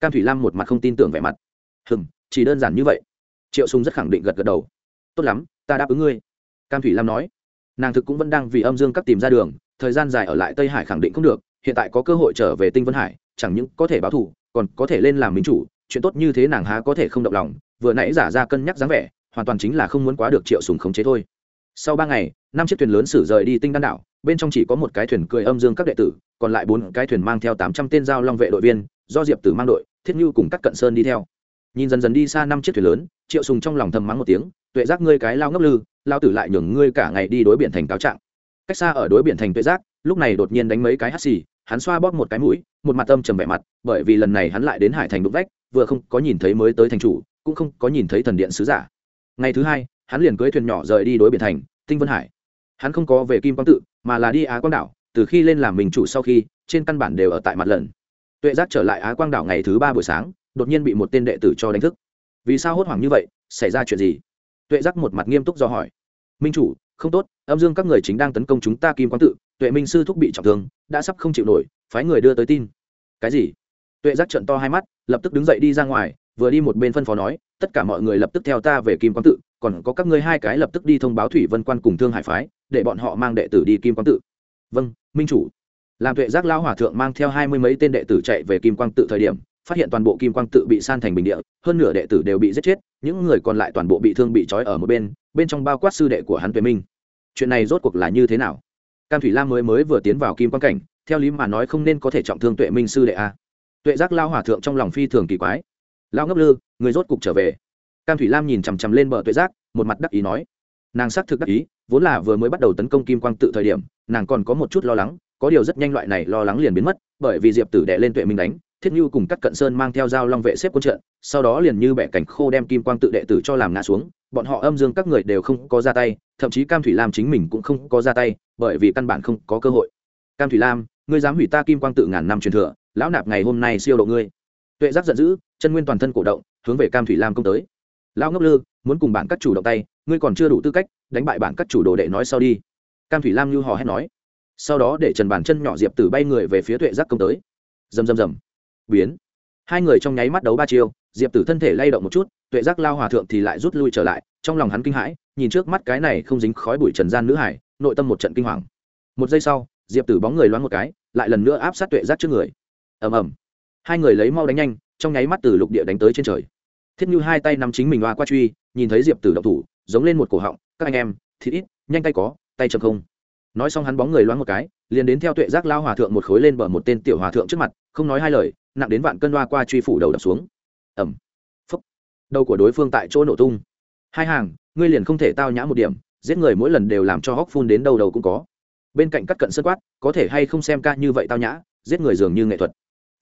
Cam thủy lam một mặt không tin tưởng vẻ mặt. Hừm chỉ đơn giản như vậy. Triệu sùng rất khẳng định gật gật đầu. Tốt lắm, ta đáp ứng ngươi. Cam thủy lam nói. Nàng thực cũng vẫn đang vì âm dương các tìm ra đường, thời gian dài ở lại tây hải khẳng định không được, hiện tại có cơ hội trở về tinh vân hải, chẳng những có thể báo thù, còn có thể lên làm minh chủ, chuyện tốt như thế nàng há có thể không động lòng, vừa nãy giả ra cân nhắc dáng vẻ, hoàn toàn chính là không muốn quá được triệu sùng khống chế thôi. Sau ba ngày, năm chiếc thuyền lớn xử rời đi tinh đan đảo, bên trong chỉ có một cái thuyền cười âm dương các đệ tử, còn lại bốn cái thuyền mang theo tám trăm tên giao long vệ đội viên, do diệp tử mang đội, thiết như cùng các cận sơn đi theo nhìn dần dần đi xa năm chiếc thuyền lớn, triệu sùng trong lòng thầm mắng một tiếng, tuệ giác ngươi cái lao ngốc lư, lao tử lại nhường ngươi cả ngày đi đối biển thành cáo trạng. Cách xa ở đối biển thành tuệ giác, lúc này đột nhiên đánh mấy cái hắt xì, hắn xoa bóp một cái mũi, một mặt tâm trầm vẻ mặt, bởi vì lần này hắn lại đến hải thành đục vách, vừa không có nhìn thấy mới tới thành chủ, cũng không có nhìn thấy thần điện sứ giả. Ngày thứ hai, hắn liền cưới thuyền nhỏ rời đi đối biển thành, tinh vân hải. Hắn không có về kim quang tự, mà là đi á quang đảo, từ khi lên làm mình chủ sau khi, trên căn bản đều ở tại mặt lần. Tuệ giác trở lại á quang đảo ngày thứ ba buổi sáng đột nhiên bị một tên đệ tử cho đánh thức. Vì sao hốt hoảng như vậy? Xảy ra chuyện gì? Tuệ giác một mặt nghiêm túc do hỏi. Minh chủ, không tốt, âm dương các người chính đang tấn công chúng ta kim quán tự, tuệ minh sư thúc bị trọng thương, đã sắp không chịu nổi, phái người đưa tới tin. Cái gì? Tuệ giác trận to hai mắt, lập tức đứng dậy đi ra ngoài, vừa đi một bên phân phó nói, tất cả mọi người lập tức theo ta về kim quán tự, còn có các ngươi hai cái lập tức đi thông báo thủy vân quan cùng thương hải phái, để bọn họ mang đệ tử đi kim quang tự. Vâng minh chủ. Làm tuệ giác Lão hòa thượng mang theo hai mươi mấy tên đệ tử chạy về kim quang tự thời điểm phát hiện toàn bộ kim quang tự bị san thành bình địa, hơn nửa đệ tử đều bị giết chết, những người còn lại toàn bộ bị thương bị trói ở một bên bên trong bao quát sư đệ của hắn tuệ minh. Chuyện này rốt cuộc là như thế nào? Cam thủy lam mới mới vừa tiến vào kim quang cảnh, theo lý mà nói không nên có thể trọng thương tuệ minh sư đệ a. Tuệ giác lao hòa thượng trong lòng phi thường kỳ quái. Lao ngốc lư, người rốt cục trở về. Cam thủy lam nhìn chằm chằm lên bờ tuệ giác, một mặt đắc ý nói. Nàng xác thực đắc ý, vốn là vừa mới bắt đầu tấn công kim quang tự thời điểm, nàng còn có một chút lo lắng, có điều rất nhanh loại này lo lắng liền biến mất, bởi vì diệp tử đệ lên tuệ minh đánh thiết như cùng các cận sơn mang theo dao long vệ xếp quân trận, sau đó liền như bẻ cảnh khô đem kim quang tự đệ tử cho làm ngã xuống, bọn họ âm dương các người đều không có ra tay, thậm chí cam thủy lam chính mình cũng không có ra tay, bởi vì căn bản không có cơ hội. Cam thủy lam, ngươi dám hủy ta kim quang tự ngàn năm truyền thừa, lão nạp ngày hôm nay siêu độ ngươi. Tuệ giác giận dữ, chân nguyên toàn thân cổ động, hướng về cam thủy lam công tới. Lão ngốc lư, muốn cùng bản các chủ động tay, ngươi còn chưa đủ tư cách, đánh bại bản các chủ đồ đệ nói sau đi. Cam thủy lam như hò hét nói. Sau đó để trần bàn chân nhỏ diệp tử bay người về phía tuệ giác công tới. Rầm rầm rầm biến. Hai người trong nháy mắt đấu ba chiêu, diệp tử thân thể lay động một chút, tuệ giác lao hòa thượng thì lại rút lui trở lại, trong lòng hắn kinh hãi, nhìn trước mắt cái này không dính khói bụi trần gian nữ hải, nội tâm một trận kinh hoàng. Một giây sau, diệp tử bóng người loáng một cái, lại lần nữa áp sát tuệ giác trước người. Ầm ầm. Hai người lấy mau đánh nhanh, trong nháy mắt từ lục địa đánh tới trên trời. Thiết như hai tay nắm chính mình loa qua truy, nhìn thấy diệp tử động thủ, giống lên một cổ họng, các anh em, thịt ít, nhanh tay có, tay chậm không. Nói xong hắn bóng người loáng một cái liền đến theo tuệ giác lao hòa thượng một khối lên bờ một tên tiểu hòa thượng trước mặt, không nói hai lời, nặng đến vạn cân loa qua truy phủ đầu đập xuống. Ẩm phúc đầu của đối phương tại chỗ nổ tung. Hai hàng, ngươi liền không thể tao nhã một điểm, giết người mỗi lần đều làm cho hóc phun đến đầu đầu cũng có. Bên cạnh các cận sơn quát, có thể hay không xem ca như vậy tao nhã, giết người dường như nghệ thuật.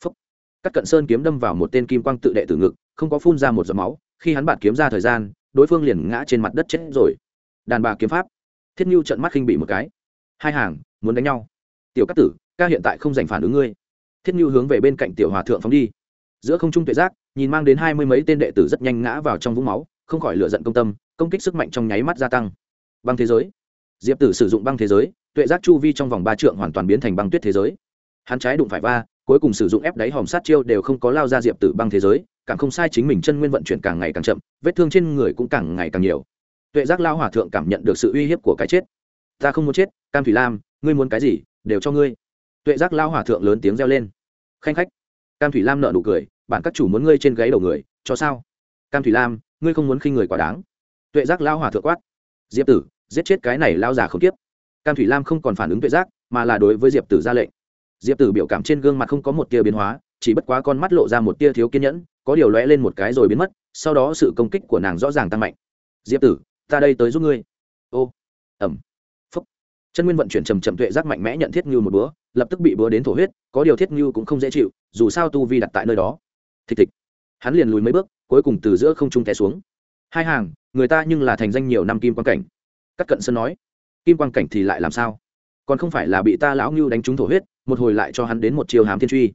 Phúc các cận sơn kiếm đâm vào một tên kim quang tự đệ tử ngực, không có phun ra một giọt máu, khi hắn bạt kiếm ra thời gian, đối phương liền ngã trên mặt đất chết rồi. Đàn bà kiếm pháp. Thiết nhu trận mắt khinh bị một cái. Hai hàng, muốn đánh nhau tiểu cát tử, ca hiện tại không giành phản ứng ngươi. Thiết nhu hướng về bên cạnh tiểu hòa thượng phóng đi. Giữa không trung tuệ giác, nhìn mang đến hai mươi mấy tên đệ tử rất nhanh ngã vào trong vũng máu, không khỏi lựa giận công tâm, công kích sức mạnh trong nháy mắt gia tăng. Băng thế giới. Diệp tử sử dụng băng thế giới, tuệ giác chu vi trong vòng ba trượng hoàn toàn biến thành băng tuyết thế giới. Hắn trái đụng phải va, cuối cùng sử dụng ép đáy hòm sát chiêu đều không có lao ra diệp tử băng thế giới, càng không sai chính mình chân nguyên vận chuyển càng ngày càng chậm, vết thương trên người cũng càng ngày càng nhiều. Tuệ giác lao hòa thượng cảm nhận được sự uy hiếp của cái chết. Ta không muốn chết, cam thủy lam, ngươi muốn cái gì? Đều cho ngươi. Tuệ giác lao hòa thượng lớn tiếng reo lên. Khanh khách. Cam thủy lam nợ nụ cười, bản các chủ muốn ngươi trên gáy đầu người, cho sao? Cam thủy lam, ngươi không muốn khinh người quá đáng. Tuệ giác lao hòa thượng quát. Diệp tử, giết chết cái này lao già không tiếp cam thủy lam không còn phản ứng tuệ giác, mà là đối với diệp tử ra lệnh. Diệp tử biểu cảm trên gương mặt không có một tia biến hóa, chỉ bất quá con mắt lộ ra một tia thiếu kiên nhẫn, có điều lóe lên một cái rồi biến mất, sau đó sự công kích của nàng rõ ràng tăng mạnh. Diệp tử, ta đây tới giúp ngươi. Ô ẩm chân nguyên vận chuyển trầm trầm tuệ giác mạnh mẽ nhận thiết như một búa, lập tức bị búa đến thổ huyết, có điều thiết như cũng không dễ chịu, dù sao tu vi đặt tại nơi đó. Thịch thịch. Hắn liền lùi mấy bước, cuối cùng từ giữa không trung té xuống. Hai hàng, người ta nhưng là thành danh nhiều năm kim quan cảnh. Các cận sơn nói, kim quan cảnh thì lại làm sao? Còn không phải là bị ta lão ngưu đánh trúng thổ huyết, một hồi lại cho hắn đến một chiều hám thiên truy.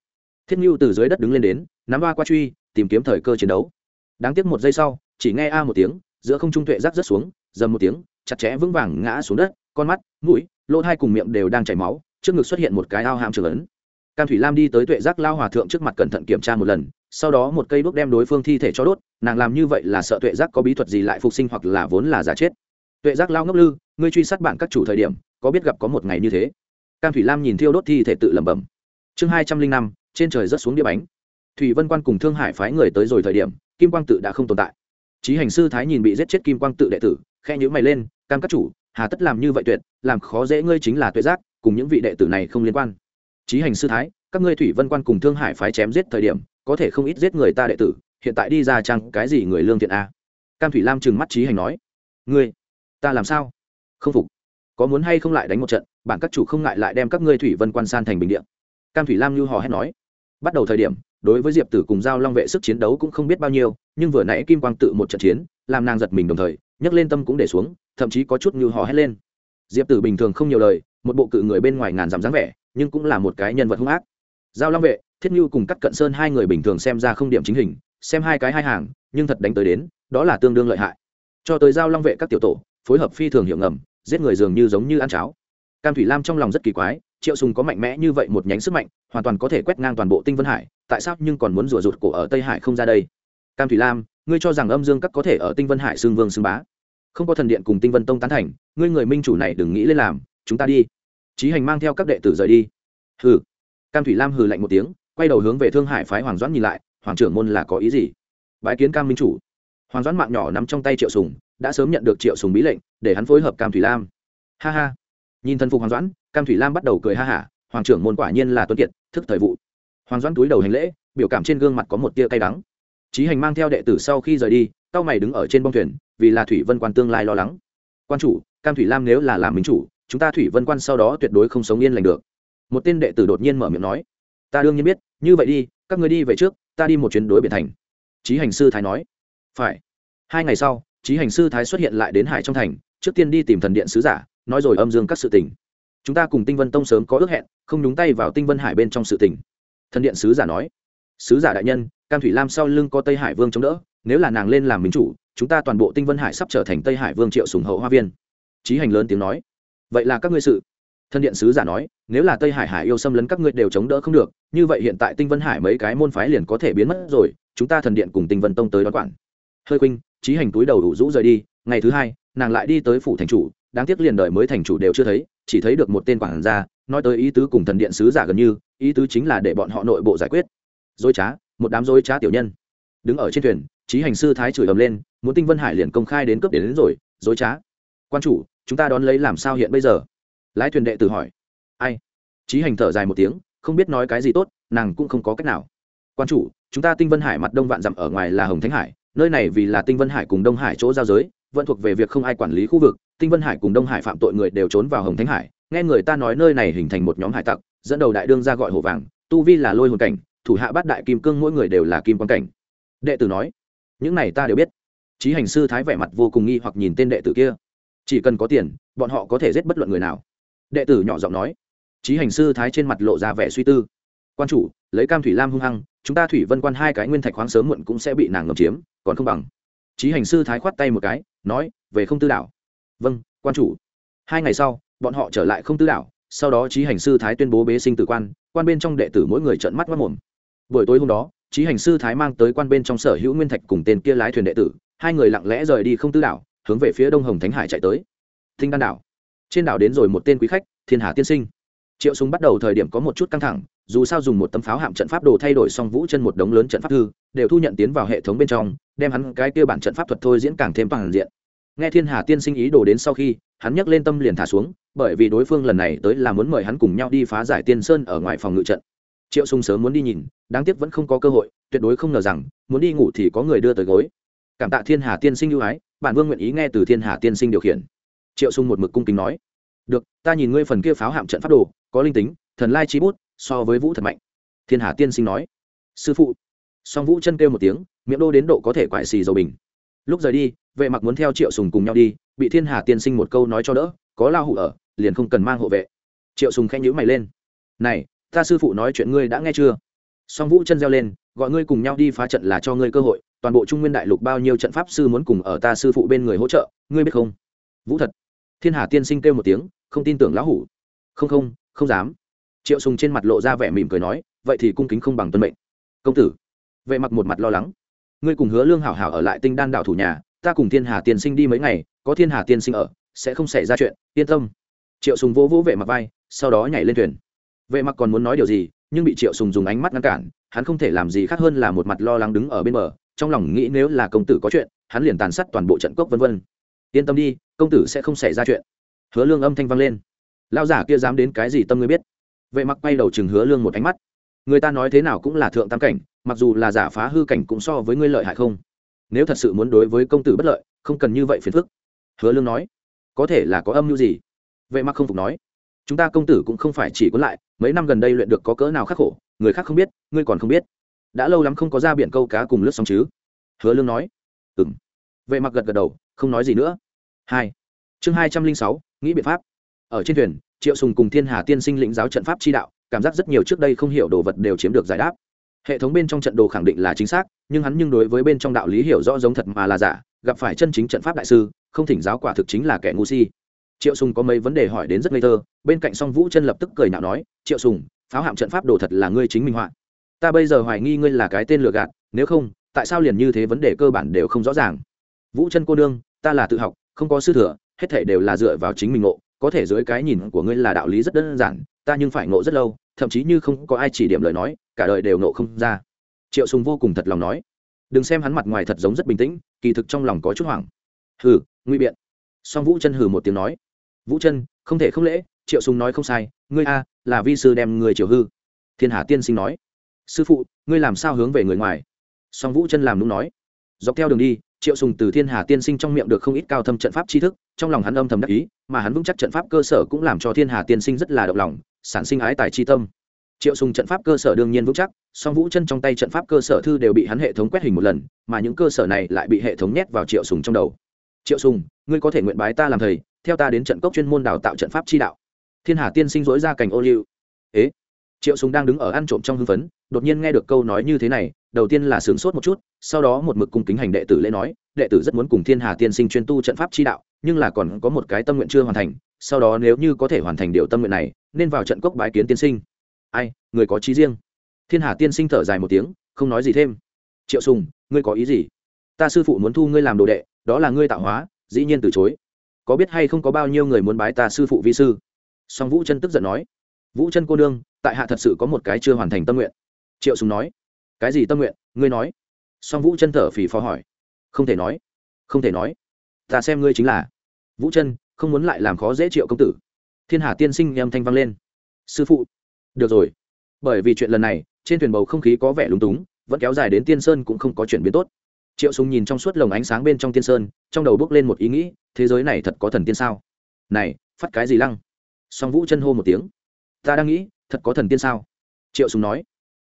Thiết ngưu từ dưới đất đứng lên đến, nắm ba qua truy, tìm kiếm thời cơ chiến đấu. Đáng tiếc một giây sau, chỉ nghe a một tiếng, giữa không trung tuệ rác rớt xuống, dầm một tiếng, chặt chẽ vững vàng ngã xuống đất con mắt, mũi, lỗ hai cùng miệng đều đang chảy máu, trước ngực xuất hiện một cái ao hàm trường ấn. Cam thủy lam đi tới tuệ giác lao hòa thượng trước mặt cẩn thận kiểm tra một lần, sau đó một cây bước đem đối phương thi thể cho đốt, nàng làm như vậy là sợ tuệ giác có bí thuật gì lại phục sinh hoặc là vốn là giả chết. Tuệ giác lao ngốc lư, ngươi truy sát bạn các chủ thời điểm, có biết gặp có một ngày như thế? Cam thủy lam nhìn thiêu đốt thi thể tự lẩm bẩm. Chương hai trăm linh năm, trên trời rất xuống đĩa bánh. Thủy vân quan cùng thương hải phái người tới rồi thời điểm, kim quang tự đã không tồn tại. Chí hành sư thái nhìn bị giết chết kim quang tự đệ tử khe nhữ mày lên, cam các chủ hà tất làm như vậy tuyệt, làm khó dễ ngươi chính là tuệ giác, cùng những vị đệ tử này không liên quan. Chí hành sư thái, các ngươi thủy vân quan cùng thương hải phái chém giết thời điểm, có thể không ít giết người ta đệ tử, hiện tại đi ra chăng cái gì người lương thiện a? Cam thủy lam trừng mắt chí hành nói. Ngươi, ta làm sao? Không phục. Có muốn hay không lại đánh một trận, bản các chủ không ngại lại đem các ngươi thủy vân quan san thành bình điện cam thủy lam như hò hét nói. Bắt đầu thời điểm, đối với diệp tử cùng giao long vệ sức chiến đấu cũng không biết bao nhiêu, nhưng vừa nãy kim quang tự một trận chiến, làm nàng giật mình đồng thời, nhấc lên tâm cũng để xuống thậm chí có chút như hò hét lên. Diệp tử bình thường không nhiều lời, một bộ cự người bên ngoài ngàn dặm dáng vẻ, nhưng cũng là một cái nhân vật hung ác. Giao long vệ, thiết như cùng cắt cận sơn hai người bình thường xem ra không điểm chính hình, xem hai cái hai hàng, nhưng thật đánh tới đến, đó là tương đương lợi hại. Cho tới giao long vệ các tiểu tổ, phối hợp phi thường hiệu ngầm, giết người dường như giống như ăn cháo. Cam thủy lam trong lòng rất kỳ quái, triệu sùng có mạnh mẽ như vậy một nhánh sức mạnh, hoàn toàn có thể quét ngang toàn bộ tinh vân hải, tại sao nhưng còn muốn rủa rụt cổ ở tây hải không ra đây? Cam thủy lam, ngươi cho rằng âm dương các có thể ở tinh vân hải xương vương xương bá? Không có thần điện cùng tinh vân tông tán thành, ngươi người minh chủ này đừng nghĩ lên làm, chúng ta đi. Chí hành mang theo các đệ tử rời đi. Hừ. Cam thủy lam hừ lạnh một tiếng, quay đầu hướng về thương hải phái hoàng doãn nhìn lại, hoàng trưởng môn là có ý gì? Bái kiến cam minh chủ. Hoàng doãn mạng nhỏ nắm trong tay triệu sùng, đã sớm nhận được triệu sùng bí lệnh, để hắn phối hợp cam thủy lam. Ha ha. Nhìn thân phục hoàng doãn, cam thủy lam bắt đầu cười ha hả, hoàng trưởng môn quả nhiên là tuân kiệt, thức thời vụ. Hoàng doãn túi đầu hành lễ, biểu cảm trên gương mặt có một tia cay đắng. Chí hành mang theo đệ tử sau khi rời đi tao mày đứng ở trên bông thuyền, vì là thủy vân quan tương lai lo lắng. Quan chủ, cam thủy lam nếu là làm minh chủ, chúng ta thủy vân quan sau đó tuyệt đối không sống yên lành được. Một tên đệ tử đột nhiên mở miệng nói, ta đương nhiên biết, như vậy đi, các người đi về trước, ta đi một chuyến đối biển thành. Chí hành sư thái nói, phải. Hai ngày sau, Chí hành sư thái xuất hiện lại đến hải trong thành, trước tiên đi tìm thần điện sứ giả, nói rồi âm dương các sự tình. Chúng ta cùng tinh vân tông sớm có ước hẹn, không nhúng tay vào tinh vân hải bên trong sự tình. Thần điện sứ giả nói, sứ giả đại nhân, cam thủy lam sau lưng có tây hải vương chống đỡ nếu là nàng lên làm minh chủ, chúng ta toàn bộ tinh vân hải sắp trở thành tây hải vương triệu sùng hậu hoa viên. Chí hành lớn tiếng nói. Vậy là các ngươi sự. Thân điện sứ giả nói, nếu là tây hải hải yêu xâm lấn các ngươi đều chống đỡ không được, như vậy hiện tại tinh vân hải mấy cái môn phái liền có thể biến mất rồi, chúng ta thần điện cùng tinh vân tông tới đón quản. Hơi khuynh trí hành túi đầu đủ rũ rời đi, ngày thứ hai, nàng lại đi tới phủ thành chủ, đáng tiếc liền đời mới thành chủ đều chưa thấy, chỉ thấy được một tên quản gia, nói tới ý tứ cùng thần điện sứ giả gần như, ý tứ chính là để bọn họ nội bộ giải quyết. Dối trá, một đám dối trá tiểu nhân. Đứng ở trên thuyền trí hành sư thái chửi ầm lên muốn tinh vân hải liền công khai đến cướp đến, đến rồi dối trá. Quan chủ chúng ta đón lấy làm sao hiện bây giờ? Lái thuyền đệ tử hỏi. Ai? Trí hành thở dài một tiếng không biết nói cái gì tốt nàng cũng không có cách nào. Quan chủ chúng ta tinh vân hải mặt đông vạn dặm ở ngoài là hồng thánh hải nơi này vì là tinh vân hải cùng đông hải chỗ giao giới vẫn thuộc về việc không ai quản lý khu vực tinh vân hải cùng đông hải phạm tội người đều trốn vào hồng thánh hải. Nghe người ta nói nơi này hình thành một nhóm hải tặc dẫn đầu đại đương ra gọi hồ vàng tu vi là lôi hồn cảnh thủ hạ bát đại kim cương mỗi người đều là kim quan cảnh. Đệ tử nói những này ta đều biết. Chí hành sư thái vẻ mặt vô cùng nghi hoặc nhìn tên đệ tử kia. Chỉ cần có tiền, bọn họ có thể giết bất luận người nào. Đệ tử nhỏ giọng nói. Chí hành sư thái trên mặt lộ ra vẻ suy tư. Quan chủ, lấy cam thủy lam hung hăng, chúng ta thủy vân quan hai cái nguyên thạch khoáng sớm muộn cũng sẽ bị nàng ngầm chiếm, còn không bằng. Chí hành sư thái khoát tay một cái, nói, về không tư đảo. Vâng quan chủ. Hai ngày sau, bọn họ trở lại không tư đảo, sau đó chí hành sư thái tuyên bố bế sinh tử quan quan bên trong đệ tử mỗi người trợn mắt mất mồm. Buổi tối hôm đó trí hành sư thái mang tới quan bên trong sở hữu nguyên thạch cùng tên kia lái thuyền đệ tử, hai người lặng lẽ rời đi không tư đảo, hướng về phía đông hồng thánh hải chạy tới. Thinh đan đảo. Trên đảo đến rồi một tên quý khách, thiên hà tiên sinh. Triệu súng bắt đầu thời điểm có một chút căng thẳng, dù sao dùng một tấm pháo hạm trận pháp đồ thay đổi song vũ chân một đống lớn trận pháp thư, đều thu nhận tiến vào hệ thống bên trong, đem hắn cái kia bản trận pháp thuật thôi diễn càng thêm toàn diện. Nghe thiên hà tiên sinh ý đồ đến sau khi, hắn nhấc lên tâm liền thả xuống, bởi vì đối phương lần này tới là muốn mời hắn cùng nhau đi phá giải tiên sơn ở ngoài phòng ngự trận. Triệu sung sớm muốn đi nhìn đáng tiếc vẫn không có cơ hội, tuyệt đối không ngờ rằng, muốn đi ngủ thì có người đưa tới gối. Cảm tạ thiên hà tiên sinh ưu ái bản vương nguyện ý nghe từ thiên hà tiên sinh điều khiển. Triệu sung một mực cung kính nói. Được, ta nhìn ngươi phần kia pháo hạm trận pháp đồ, có linh tính, thần lai chi bút, so với vũ thật mạnh. Thiên hà tiên sinh nói. Sư phụ. Song vũ chân kêu một tiếng, miệng đô đến độ có thể quại xì dầu bình. Lúc rời đi, vệ mặc muốn theo triệu sùng cùng nhau đi, bị thiên hà tiên sinh một câu nói cho đỡ, có lao hụ ở, liền không cần mang hộ vệ. Triệu sùng khẽ nhíu mày lên. Này, ta sư phụ nói chuyện ngươi đã nghe chưa? Song vũ chân reo lên, gọi ngươi cùng nhau đi phá trận là cho ngươi cơ hội, toàn bộ trung nguyên đại lục bao nhiêu trận pháp sư muốn cùng ở ta sư phụ bên người hỗ trợ, ngươi biết không? Vũ thật. Thiên hà tiên sinh kêu một tiếng, không tin tưởng lão hủ. Không không không dám. Triệu sùng trên mặt lộ ra vẻ mỉm cười nói, vậy thì cung kính không bằng tuân mệnh. Công tử. Vệ mặc một mặt lo lắng. Ngươi cùng hứa lương hảo hảo ở lại tinh đan đảo thủ nhà, ta cùng thiên hà tiên sinh đi mấy ngày, có thiên hà tiên sinh ở, sẽ không xảy ra chuyện, yên tâm. Triệu sùng vỗ vỗ vệ mặc vai, sau đó nhảy lên thuyền. Vệ mặc còn muốn nói điều gì nhưng bị triệu sùng dùng ánh mắt ngăn cản, hắn không thể làm gì khác hơn là một mặt lo lắng đứng ở bên bờ, trong lòng nghĩ nếu là công tử có chuyện, hắn liền tàn sát toàn bộ trận cốc vân vân. Yên tâm đi, công tử sẽ không xảy ra chuyện. Hứa lương âm thanh vang lên. Lao giả kia dám đến cái gì tâm ngươi biết? Vệ mặc quay đầu chừng hứa lương một ánh mắt. Người ta nói thế nào cũng là thượng tam cảnh, mặc dù là giả phá hư cảnh cũng so với ngươi lợi hại không? Nếu thật sự muốn đối với công tử bất lợi, không cần như vậy phiền phức. Hứa lương nói. Có thể là có âm mưu gì? Vệ mặc không phục nói chúng ta công tử cũng không phải chỉ có lại, mấy năm gần đây luyện được có cỡ nào khắc khổ, người khác không biết, ngươi còn không biết. Đã lâu lắm không có ra biển câu cá cùng lướt sóng chứ? Hứa lương nói. Ừng vệ mặc gật gật đầu, không nói gì nữa. Hai. Chương hai trăm linh sáu, nghĩ biện pháp. Ở trên thuyền, triệu sùng cùng thiên hà tiên sinh lĩnh giáo trận pháp chi đạo, cảm giác rất nhiều trước đây không hiểu đồ vật đều chiếm được giải đáp. Hệ thống bên trong trận đồ khẳng định là chính xác, nhưng hắn nhưng đối với bên trong đạo lý hiểu rõ giống thật mà là giả, gặp phải chân chính trận pháp đại sư, không thỉnh giáo quả thực chính là kẻ ngu si triệu sùng có mấy vấn đề hỏi đến rất ngây thơ, bên cạnh song vũ chân lập tức cười nhạo nói, triệu sùng, pháo hạm trận pháp đồ thật là ngươi chính minh họa. Ta bây giờ hoài nghi ngươi là cái tên lừa gạt, nếu không, tại sao liền như thế vấn đề cơ bản đều không rõ ràng? Vũ chân cô đương ta là tự học, không có sư thừa, hết thể đều là dựa vào chính mình ngộ, có thể dưới cái nhìn của ngươi là đạo lý rất đơn giản, ta nhưng phải ngộ rất lâu, thậm chí như không có ai chỉ điểm lời nói, cả đời đều ngộ không ra. Triệu sùng vô cùng thật lòng nói. Đừng xem hắn mặt ngoài thật giống rất bình tĩnh, kỳ thực trong lòng có chút hoảng. Hừ nguy biện. Song vũ chân hừ một tiếng nói vũ chân không thể không lễ, triệu sùng nói không sai, ngươi a, là vi sư đem người triều hư. Thiên hà tiên sinh nói. Sư phụ, ngươi làm sao hướng về người ngoài? Song vũ chân làm đúng nói. Dọc theo đường đi, triệu sùng từ thiên hà tiên sinh trong miệng được không ít cao thâm trận pháp tri thức, trong lòng hắn âm thầm đắc ý, mà hắn vững chắc trận pháp cơ sở cũng làm cho thiên hà tiên sinh rất là động lòng, sản sinh ái tài chi tâm. Triệu sùng trận pháp cơ sở đương nhiên vững chắc, song vũ chân trong tay trận pháp cơ sở thư đều bị hắn hệ thống quét hình một lần, mà những cơ sở này lại bị hệ thống nhét vào triệu sùng trong đầu. Triệu sùng, ngươi có thể nguyện bái ta làm thầy theo ta đến trận cốc chuyên môn đào tạo trận pháp chi đạo. Thiên hà tiên sinh dối ra cành ô liu. Ế, triệu sùng đang đứng ở ăn trộm trong hưng phấn, đột nhiên nghe được câu nói như thế này, đầu tiên là sướng sốt một chút, sau đó một mực cung kính hành đệ tử lễ nói, đệ tử rất muốn cùng thiên hà tiên sinh chuyên tu trận pháp chi đạo, nhưng là còn có một cái tâm nguyện chưa hoàn thành, sau đó nếu như có thể hoàn thành điều tâm nguyện này, nên vào trận cốc bái kiến tiên sinh. Ai, người có trí riêng. Thiên hà tiên sinh thở dài một tiếng, không nói gì thêm. Triệu sùng, ngươi có ý gì? Ta sư phụ muốn thu ngươi làm đồ đệ, đó là ngươi tạo hóa, dĩ nhiên từ chối có biết hay không có bao nhiêu người muốn bái ta sư phụ vi sư? Song vũ chân tức giận nói, vũ chân cô nương, tại hạ thật sự có một cái chưa hoàn thành tâm nguyện. Triệu sùng nói, cái gì tâm nguyện? Ngươi nói. Song vũ chân thở phì phò hỏi, không thể nói, không thể nói. Ta xem ngươi chính là. Vũ chân, không muốn lại làm khó dễ triệu công tử. Thiên hà tiên sinh em thanh vang lên, sư phụ, được rồi. Bởi vì chuyện lần này, trên thuyền bầu không khí có vẻ lúng túng, vẫn kéo dài đến tiên sơn cũng không có chuyển biến tốt triệu sùng nhìn trong suốt lồng ánh sáng bên trong tiên sơn trong đầu bước lên một ý nghĩ thế giới này thật có thần tiên sao này phát cái gì lăng song vũ chân hô một tiếng ta đang nghĩ thật có thần tiên sao triệu sùng nói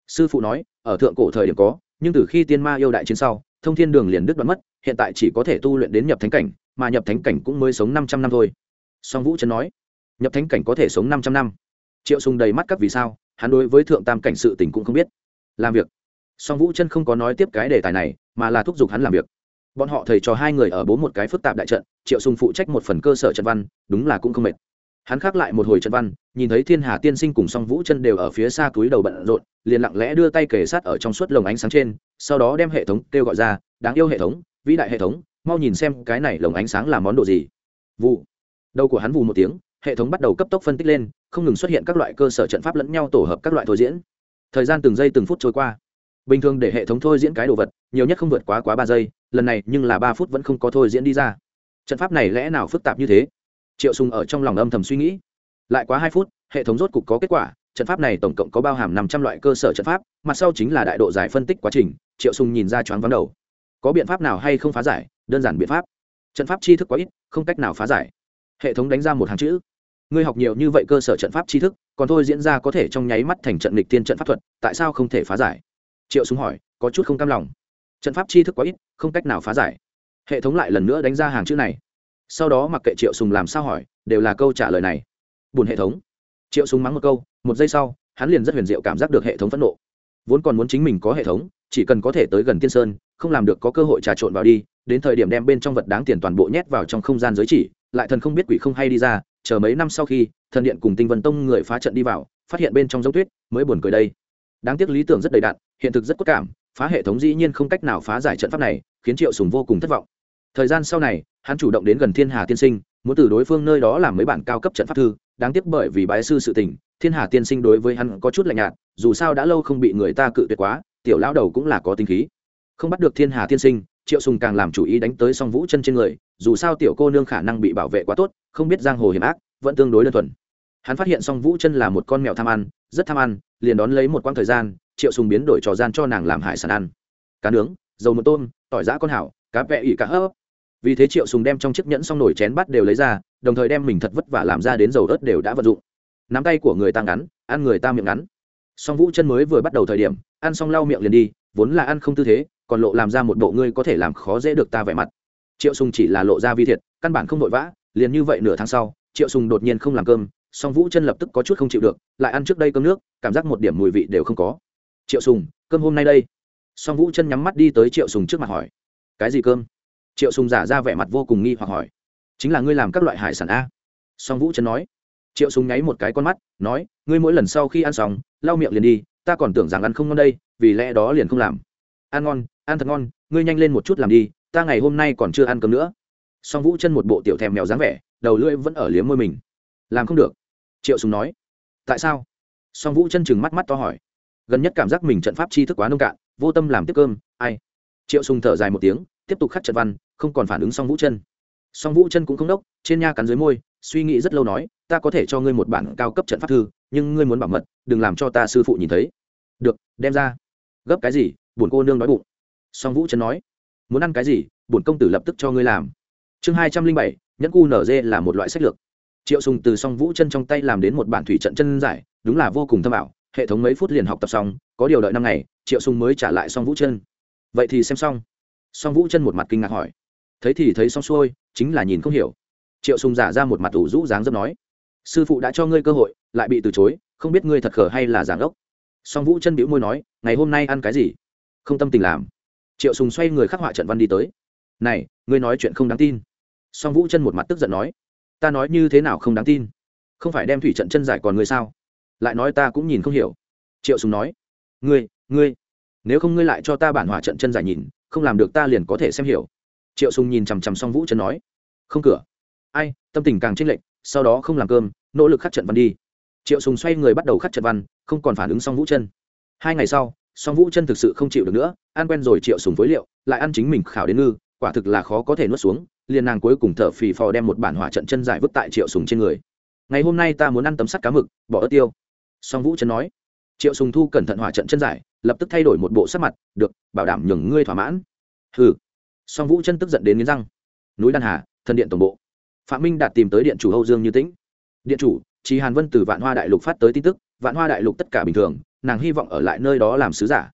sư phụ nói ở thượng cổ thời điểm có nhưng từ khi tiên ma yêu đại chiến sau thông thiên đường liền đứt đoạn mất hiện tại chỉ có thể tu luyện đến nhập thánh cảnh mà nhập thánh cảnh cũng mới sống 500 năm thôi song vũ chân nói nhập thánh cảnh có thể sống 500 năm triệu sùng đầy mắt các vì sao hắn đối với thượng tam cảnh sự tình cũng không biết làm việc song vũ chân không có nói tiếp cái đề tài này, mà là thúc giục hắn làm việc. Bọn họ thầy trò hai người ở bố một cái phức tạp đại trận, triệu sùng phụ trách một phần cơ sở trận văn, đúng là cũng không mệt. Hắn khắc lại một hồi trận văn, nhìn thấy thiên hà tiên sinh cùng song vũ chân đều ở phía xa túi đầu bận rộn, liền lặng lẽ đưa tay kề sát ở trong suốt lồng ánh sáng trên, sau đó đem hệ thống kêu gọi ra, đáng yêu hệ thống, vĩ đại hệ thống, mau nhìn xem cái này lồng ánh sáng là món đồ gì. Vụ đầu của hắn vù một tiếng, hệ thống bắt đầu cấp tốc phân tích lên, không ngừng xuất hiện các loại cơ sở trận pháp lẫn nhau tổ hợp các loại thôi diễn. Thời gian từng giây từng phút trôi qua bình thường để hệ thống thôi diễn cái đồ vật, nhiều nhất không vượt quá quá ba giây, lần này nhưng là ba phút vẫn không có thôi diễn đi ra. Trận pháp này lẽ nào phức tạp như thế? Triệu sùng ở trong lòng âm thầm suy nghĩ. Lại quá hai phút, hệ thống rốt cục có kết quả, trận pháp này tổng cộng có bao hàm năm trăm loại cơ sở trận pháp mặt sau chính là đại độ giải phân tích quá trình, triệu sùng nhìn ra choáng vắng đầu. Có biện pháp nào hay không phá giải? Đơn giản biện pháp. Trận pháp tri thức quá ít, không cách nào phá giải. Hệ thống đánh ra một hàng chữ. Ngươi học nhiều như vậy cơ sở trận pháp tri thức, còn thôi diễn ra có thể trong nháy mắt thành trận lịch tiên trận pháp thuật, tại sao không thể phá giải? Triệu súng hỏi, có chút không cam lòng. Trận pháp tri thức quá ít, không cách nào phá giải. Hệ thống lại lần nữa đánh ra hàng chữ này. Sau đó mặc kệ triệu sùng làm sao hỏi, đều là câu trả lời này. Buồn hệ thống. Triệu sùng mắng một câu, một giây sau, hắn liền rất huyền diệu cảm giác được hệ thống phẫn nộ. Vốn còn muốn chính mình có hệ thống, chỉ cần có thể tới gần tiên sơn, không làm được có cơ hội trà trộn vào đi, đến thời điểm đem bên trong vật đáng tiền toàn bộ nhét vào trong không gian giới chỉ, lại thần không biết quỷ không hay đi ra, chờ mấy năm sau khi, thần điện cùng tinh vân tông người phá trận đi vào, phát hiện bên trong giống tuyết, mới buồn cười đây đáng tiếc lý tưởng rất đầy đạn hiện thực rất cốt cảm, phá hệ thống dĩ nhiên không cách nào phá giải trận pháp này, khiến triệu sùng vô cùng thất vọng. Thời gian sau này, hắn chủ động đến gần thiên hà tiên sinh, muốn từ đối phương nơi đó làm mấy bản cao cấp trận pháp thư, đáng tiếc bởi vì bái sư sự tình, thiên hà tiên sinh đối với hắn có chút lạnh nhạt, dù sao đã lâu không bị người ta cự tuyệt quá, tiểu lão đầu cũng là có tinh khí. Không bắt được thiên hà tiên sinh, triệu sùng càng làm chủ ý đánh tới song vũ chân trên người, dù sao tiểu cô nương khả năng bị bảo vệ quá tốt, không biết giang hồ hiểm ác, vẫn tương đối đơn thuần hắn phát hiện song vũ chân là một con mèo tham ăn, rất tham ăn, liền đón lấy một quãng thời gian, triệu sùng biến đổi trò gian cho nàng làm hải sản ăn. Cá nướng, dầu một tôm, tỏi giã con hảo, cá vẹ ỉ cá hấp vì thế triệu sùng đem trong chiếc nhẫn xong nổi chén bát đều lấy ra, đồng thời đem mình thật vất vả làm ra đến dầu ớt đều đã vận dụng. Nắm tay của người ta ngắn, ăn người ta miệng ngắn. Song vũ chân mới vừa bắt đầu thời điểm, ăn xong lau miệng liền đi, vốn là ăn không tư thế, còn lộ làm ra một bộ ngươi có thể làm khó dễ được ta vẻ mặt. Triệu sùng chỉ là lộ ra vi thiệt, căn bản không vội vã, liền như vậy nửa tháng sau, triệu sùng đột nhiên không làm cơm song vũ chân lập tức có chút không chịu được, lại ăn trước đây cơm nước, cảm giác một điểm mùi vị đều không có. Triệu sùng, cơm hôm nay đây. Song vũ chân nhắm mắt đi tới triệu sùng trước mặt hỏi. Cái gì cơm? Triệu sùng giả ra vẻ mặt vô cùng nghi hoặc hỏi. Chính là ngươi làm các loại hải sản a. Song vũ chân nói. Triệu sùng nháy một cái con mắt, nói, ngươi mỗi lần sau khi ăn xong, lau miệng liền đi, ta còn tưởng rằng ăn không ngon đây, vì lẽ đó liền không làm. Ăn ngon, ăn thật ngon, ngươi nhanh lên một chút làm đi, ta ngày hôm nay còn chưa ăn cơm nữa. Song vũ chân một bộ tiểu thèm mèo dáng vẻ, đầu lưỡi vẫn ở liếm môi mình làm không được. Triệu sùng nói. Tại sao? Song vũ chân chừng mắt mắt to hỏi. Gần nhất cảm giác mình trận pháp tri thức quá nông cạn, vô tâm làm tiếp cơm, ai? Triệu sùng thở dài một tiếng, tiếp tục khắc trận văn, không còn phản ứng song vũ chân. Song vũ chân cũng không đốc, trên nha cắn dưới môi, suy nghĩ rất lâu nói, ta có thể cho ngươi một bản cao cấp trận pháp thư, nhưng ngươi muốn bảo mật, đừng làm cho ta sư phụ nhìn thấy. Được, đem ra. Gấp cái gì? Buồn cô nương nói bụng. Song vũ chân nói. Muốn ăn cái gì? Bổn công tử lập tức cho ngươi làm. Chương hai trăm linh bảy, nhẫn cu nở dê là một loại sách lược triệu sùng từ song vũ chân trong tay làm đến một bản thủy trận chân giải, đúng là vô cùng thâm ảo, hệ thống mấy phút liền học tập xong, có điều đợi năm ngày, triệu sùng mới trả lại song vũ chân. Vậy thì xem xong. Song vũ chân một mặt kinh ngạc hỏi. Thấy thì thấy xong xuôi, chính là nhìn không hiểu. Triệu sùng giả ra một mặt ủ rũ dáng dấp nói. Sư phụ đã cho ngươi cơ hội, lại bị từ chối, không biết ngươi thật khờ hay là giảng ốc song vũ chân bĩu môi nói, ngày hôm nay ăn cái gì? Không tâm tình làm. Triệu sùng xoay người khắc họa trận văn đi tới. Này, ngươi nói chuyện không đáng tin. Song vũ chân một mặt tức giận nói ta nói như thế nào không đáng tin? Không phải đem thủy trận chân giải còn ngươi sao? Lại nói ta cũng nhìn không hiểu. Triệu sùng nói, ngươi ngươi, nếu không ngươi lại cho ta bản hỏa trận chân giải nhìn, không làm được ta liền có thể xem hiểu. Triệu sùng nhìn chằm chằm song vũ chân nói, không cửa. Ai, tâm tình càng chênh lệch, sau đó không làm cơm, nỗ lực khắc trận văn đi. Triệu sùng xoay người bắt đầu khắc trận văn, không còn phản ứng song vũ chân hai ngày sau, song vũ chân thực sự không chịu được nữa, ăn quen rồi triệu sùng phối liệu, lại ăn chính mình khảo đến ngư, quả thực là khó có thể nuốt xuống liền nàng cuối cùng thở phì phò đem một bản hỏa trận chân giải vứt tại triệu sùng trên người. Ngày hôm nay ta muốn ăn tấm sắt cá mực, bỏ ớt tiêu. Song vũ chân nói. Triệu sùng thu cẩn thận hỏa trận chân giải lập tức thay đổi một bộ sắc mặt, được, bảo đảm nhường ngươi thỏa mãn. Hừ. Song vũ chân tức giận đến nghiến răng. Núi đan hà, thần điện tổng bộ. Phạm minh đạt tìm tới điện chủ âu dương như tĩnh. Điện chủ chỉ hàn vân từ vạn hoa đại lục phát tới tin tức, vạn hoa đại lục tất cả bình thường, nàng hy vọng ở lại nơi đó làm sứ giả.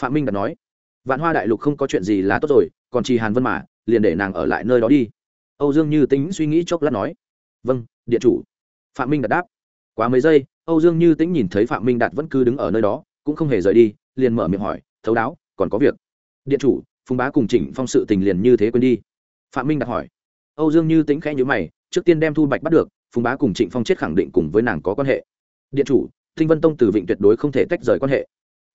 Phạm minh đạt nói. Vạn hoa đại lục không có chuyện gì là tốt rồi, còn chỉ hàn vân mà liền để nàng ở lại nơi đó đi. Âu dương như tính suy nghĩ chốc lát nói vâng điện chủ. Phạm minh đạt đáp, quá mấy giây, âu dương như tính nhìn thấy phạm minh đạt vẫn cứ đứng ở nơi đó, cũng không hề rời đi, liền mở miệng hỏi, thấu đáo, còn có việc. Điện chủ, phùng bá cùng chỉnh phong sự tình liền như thế quên đi. Phạm minh đạt hỏi. Âu dương như tính khẽ nhữ mày, trước tiên đem thu bạch bắt được, phùng bá cùng trịnh phong chết khẳng định cùng với nàng có quan hệ. Điện chủ, tinh vân tông từ vịnh tuyệt đối không thể tách rời quan hệ.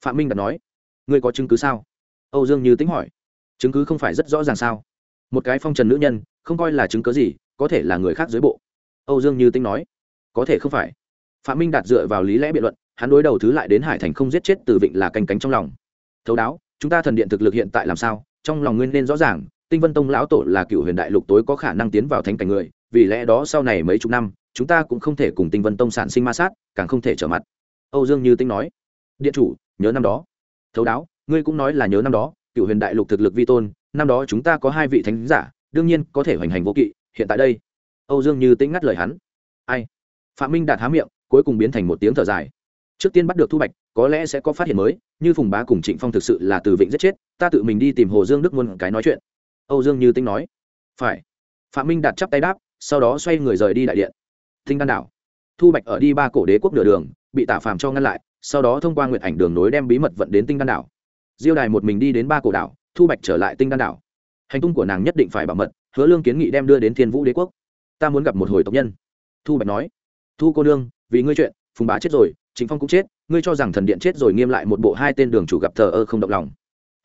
Phạm minh đạt nói. Ngươi có chứng cứ sao? Âu dương như tính hỏi. Chứng cứ không phải rất rõ ràng sao? Một cái phong trần nữ nhân, không coi là chứng cứ gì, có thể là người khác dưới bộ. Âu dương như tính nói, có thể không phải. Phạm minh đạt dựa vào lý lẽ biện luận, hắn đối đầu thứ lại đến hải thành không giết chết từ vịnh là canh cánh trong lòng. Thấu đáo, chúng ta thần điện thực lực hiện tại làm sao, trong lòng nguyên nên rõ ràng, tinh vân tông lão tổ là cựu huyền đại lục tối có khả năng tiến vào thánh cảnh người, vì lẽ đó sau này mấy chục năm, chúng ta cũng không thể cùng tinh vân tông sản sinh ma sát, càng không thể trở mặt. Âu dương như tinh nói, điện chủ, nhớ năm đó. Thấu đáo, ngươi cũng nói là nhớ năm đó, cựu huyền đại lục thực lực vi tôn năm đó chúng ta có hai vị thánh giả, đương nhiên có thể hoành hành vô kỵ, hiện tại đây. Âu dương như tĩnh ngắt lời hắn. Ai? Phạm minh đạt há miệng, cuối cùng biến thành một tiếng thở dài. Trước tiên bắt được thu bạch, có lẽ sẽ có phát hiện mới, như phùng bá cùng trịnh phong thực sự là từ vịnh giết chết, ta tự mình đi tìm hồ dương đức muôn cái nói chuyện. Âu dương như tinh nói. Phải. Phạm minh đạt chắp tay đáp, sau đó xoay người rời đi đại điện. Thinh đan đảo. Thu bạch ở đi ba cổ đế quốc nửa đường, bị tả phàm cho ngăn lại, sau đó thông qua nguyện ảnh đường nối đem bí mật vận đến tinh đan đảo. Diêu đài một mình đi đến ba cổ đảo thu bạch trở lại tinh đan đảo. Hành tung của nàng nhất định phải bảo mật, hứa lương kiến nghị đem đưa đến thiên vũ đế quốc. Ta muốn gặp một hồi tộc nhân. Thu bạch nói. Thu cô nương, vì ngươi chuyện, phùng bá chết rồi chính phong cũng chết, ngươi cho rằng thần điện chết rồi nghiêm lại một bộ hai tên đường chủ gặp thờ ơ không động lòng.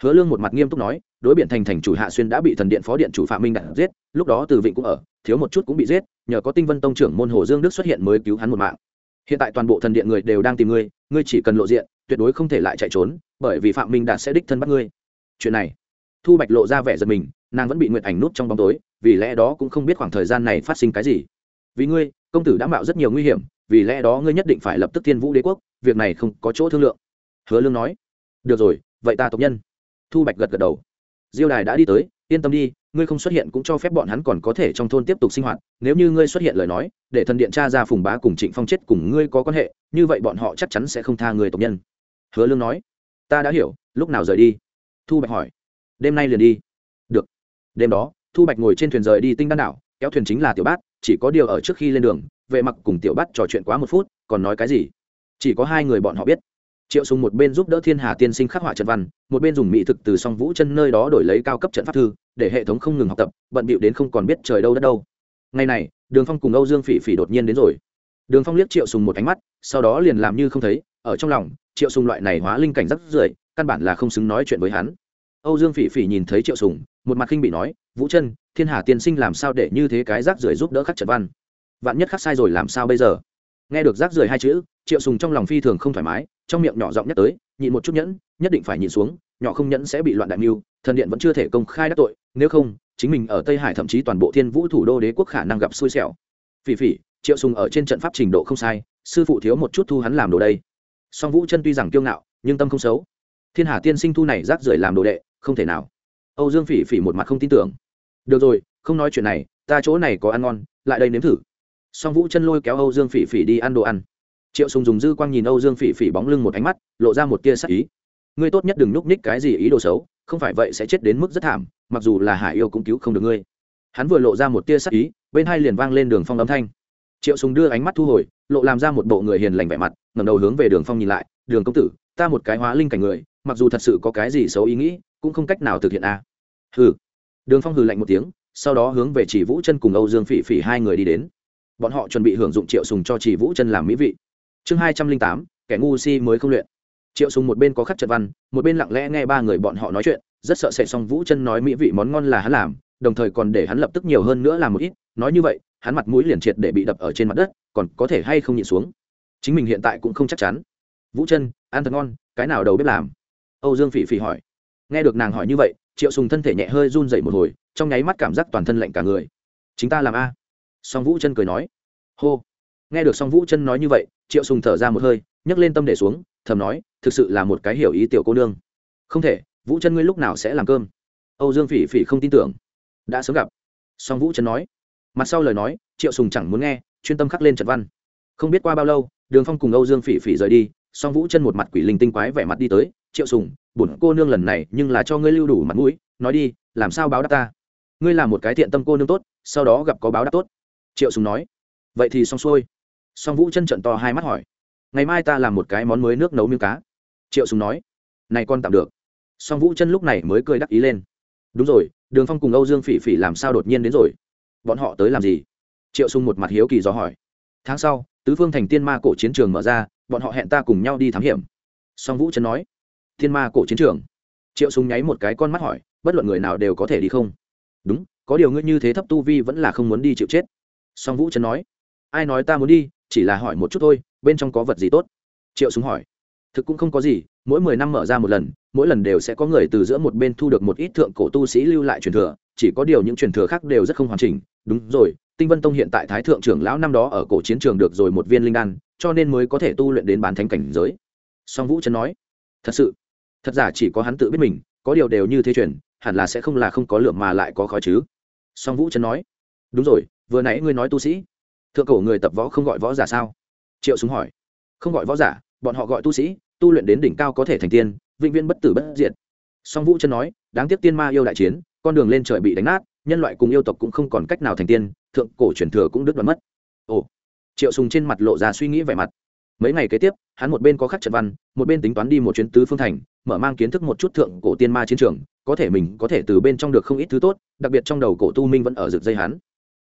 Hứa lương một mặt nghiêm túc nói, đối biện thành thành chủ hạ xuyên đã bị thần điện phó điện chủ phạm minh đặt giết, lúc đó từ vịnh cũng ở, thiếu một chút cũng bị giết, nhờ có tinh vân tông trưởng môn hồ dương đức xuất hiện mới cứu hắn một mạng. Hiện tại toàn bộ thần điện người đều đang tìm ngươi ngươi chỉ cần lộ diện, tuyệt đối không thể lại chạy trốn, bởi vì phạm minh đạt sẽ đích thân bắt ngươi chuyện này. Thu bạch lộ ra vẻ giật mình, nàng vẫn bị nguyệt ảnh nút trong bóng tối, vì lẽ đó cũng không biết khoảng thời gian này phát sinh cái gì. Vì ngươi, công tử đã mạo rất nhiều nguy hiểm, vì lẽ đó ngươi nhất định phải lập tức thiên vũ đế quốc, việc này không có chỗ thương lượng. Hứa lương nói. Được rồi, vậy ta tộc nhân. Thu bạch gật gật đầu. Diêu đài đã đi tới, yên tâm đi, ngươi không xuất hiện cũng cho phép bọn hắn còn có thể trong thôn tiếp tục sinh hoạt, nếu như ngươi xuất hiện lời nói, để thần điện cha ra phùng bá cùng trịnh phong chết cùng ngươi có quan hệ, như vậy bọn họ chắc chắn sẽ không tha người tộc nhân. Hứa lương nói. Ta đã hiểu, lúc nào rời đi? Thu bạch hỏi. Đêm nay liền đi. Được. Đêm đó, thu bạch ngồi trên thuyền rời đi tinh đan đảo, kéo thuyền chính là tiểu bát, chỉ có điều ở trước khi lên đường, vệ mặc cùng tiểu bát trò chuyện quá một phút, còn nói cái gì? Chỉ có hai người bọn họ biết. Triệu sùng một bên giúp đỡ thiên hà tiên sinh khắc họa trận văn, một bên dùng mỹ thực từ song vũ chân nơi đó đổi lấy cao cấp trận pháp thư, để hệ thống không ngừng học tập, bận bịu đến không còn biết trời đâu đất đâu. Ngày này, đường phong cùng âu dương phỉ phỉ đột nhiên đến rồi. Đường phong liếc triệu sùng một ánh mắt, sau đó liền làm như không thấy, ở trong lòng, triệu sùng loại này hóa linh cảnh rất rưởi căn bản là không xứng nói chuyện với hắn. Âu dương phỉ phỉ nhìn thấy triệu sùng, một mặt khinh bị nói, vũ chân, thiên hà tiên sinh làm sao để như thế cái rác rưởi giúp đỡ khắc trận văn? Vạn nhất khắc sai rồi làm sao bây giờ? Nghe được rác rưởi hai chữ, triệu sùng trong lòng phi thường không thoải mái, trong miệng nhỏ giọng nhắc tới, nhịn một chút nhẫn, nhất định phải nhịn xuống, nhỏ không nhẫn sẽ bị loạn đại mưu, thần điện vẫn chưa thể công khai đắc tội, nếu không, chính mình ở tây hải thậm chí toàn bộ thiên vũ thủ đô đế quốc khả năng gặp xui xẻo. Phỉ phỉ, triệu sùng ở trên trận pháp trình độ không sai, sư phụ thiếu một chút thu hắn làm đồ đây. Song vũ chân tuy rằng kiêu ngạo, nhưng tâm không xấu thiên hà tiên sinh thu này rác rưởi làm đồ đệ, không thể nào. Âu dương phỉ phỉ một mặt không tin tưởng. Được rồi, không nói chuyện này, ta chỗ này có ăn ngon, lại đây nếm thử. Song vũ chân lôi kéo âu dương phỉ phỉ đi ăn đồ ăn. Triệu sùng dùng dư quang nhìn âu dương phỉ phỉ bóng lưng một ánh mắt, lộ ra một tia sắc ý. Ngươi tốt nhất đừng núp ních cái gì ý đồ xấu, không phải vậy sẽ chết đến mức rất thảm, mặc dù là hải yêu cũng cứu không được ngươi. Hắn vừa lộ ra một tia sắc ý, bên hai liền vang lên đường phong âm thanh. Triệu sùng đưa ánh mắt thu hồi, lộ làm ra một bộ người hiền lành vẻ mặt, ngẩng đầu hướng về đường phong nhìn lại, đường công tử, ta một cái hóa linh cảnh người mặc dù thật sự có cái gì xấu ý nghĩ, cũng không cách nào thực hiện a. À. hừ. Đường phong hừ lạnh một tiếng, sau đó hướng về chỉ vũ chân cùng âu dương phỉ phỉ hai người đi đến. Bọn họ chuẩn bị hưởng dụng triệu sùng cho chỉ vũ chân làm mỹ vị. Chương hai trăm linh tám, kẻ ngu si mới không luyện. Triệu sùng một bên có khắc trận văn, một bên lặng lẽ nghe ba người bọn họ nói chuyện, rất sợ sẽ xong vũ chân nói mỹ vị món ngon là hắn làm, đồng thời còn để hắn lập tức nhiều hơn nữa làm một ít, nói như vậy, hắn mặt mũi liền triệt để bị đập ở trên mặt đất, còn có thể hay không nhịn xuống. Chính mình hiện tại cũng không chắc chắn. Vũ chân, ăn thật ngon, cái nào đầu bếp làm? Âu dương phỉ phỉ hỏi. Nghe được nàng hỏi như vậy, triệu sùng thân thể nhẹ hơi run rẩy một hồi, trong nháy mắt cảm giác toàn thân lạnh cả người. Chính ta làm a? Song vũ chân cười nói. Hô. Nghe được song vũ chân nói như vậy, triệu sùng thở ra một hơi, nhấc lên tâm để xuống, thầm nói, thực sự là một cái hiểu ý tiểu cô nương. Không thể, vũ chân ngươi lúc nào sẽ làm cơm? Âu dương phỉ phỉ không tin tưởng. Đã sớm gặp. Song vũ chân nói. Mặt sau lời nói, triệu sùng chẳng muốn nghe, chuyên tâm khắc lên trận văn. Không biết qua bao lâu, đường phong cùng âu dương phỉ phỉ rời đi song vũ chân một mặt quỷ linh tinh quái vẻ mặt đi tới, triệu sùng, bổn cô nương lần này nhưng là cho ngươi lưu đủ mặt mũi, nói đi, làm sao báo đáp ta? Ngươi là một cái thiện tâm cô nương tốt, sau đó gặp có báo đáp tốt. Triệu sùng nói. Vậy thì xong xuôi. Song vũ chân trận to hai mắt hỏi. Ngày mai ta làm một cái món mới nước nấu miếng cá. Triệu sùng nói. Này con tạm được. Song vũ chân lúc này mới cười đắc ý lên. Đúng rồi, đường phong cùng âu dương phỉ phỉ làm sao đột nhiên đến rồi? Bọn họ tới làm gì? Triệu sùng một mặt hiếu kỳ do hỏi. Tháng sau, tứ phương thành tiên ma cổ chiến trường mở ra bọn họ hẹn ta cùng nhau đi thám hiểm. Song vũ Trấn nói, thiên ma cổ chiến trường. Triệu Súng nháy một cái con mắt hỏi, bất luận người nào đều có thể đi không? Đúng, có điều ngươi như thế thấp tu vi vẫn là không muốn đi chịu chết. Song vũ Trấn nói, ai nói ta muốn đi, chỉ là hỏi một chút thôi, bên trong có vật gì tốt? Triệu súng hỏi, thực cũng không có gì, mỗi mười năm mở ra một lần, mỗi lần đều sẽ có người từ giữa một bên thu được một ít thượng cổ tu sĩ lưu lại truyền thừa, chỉ có điều những truyền thừa khác đều rất không hoàn chỉnh. Đúng rồi tinh vân tông hiện tại thái thượng trưởng lão năm đó ở cổ chiến trường được rồi một viên linh đan, cho nên mới có thể tu luyện đến bán thánh cảnh giới. Song vũ trấn nói, thật sự, thật giả chỉ có hắn tự biết mình, có điều đều như thế truyền, hẳn là sẽ không là không có lượng mà lại có khói chứ. Song vũ trấn nói, đúng rồi, vừa nãy ngươi nói tu sĩ, thượng cổ người tập võ không gọi võ giả sao? Triệu súng hỏi, không gọi võ giả, bọn họ gọi tu sĩ, tu luyện đến đỉnh cao có thể thành tiên, vĩnh viễn bất tử bất diệt. Song vũ chân nói, đáng tiếc tiên ma yêu đại chiến, con đường lên trời bị đánh nát, nhân loại cùng yêu tộc cũng không còn cách nào thành tiên thượng cổ truyền thừa cũng đứt đoạn mất. Ồ, triệu sùng trên mặt lộ ra suy nghĩ vẻ mặt. Mấy ngày kế tiếp, hắn một bên có khắc trận văn, một bên tính toán đi một chuyến tứ phương thành, mở mang kiến thức một chút thượng cổ tiên ma chiến trường, có thể mình có thể từ bên trong được không ít thứ tốt, đặc biệt trong đầu cổ tu minh vẫn ở rực dây hắn.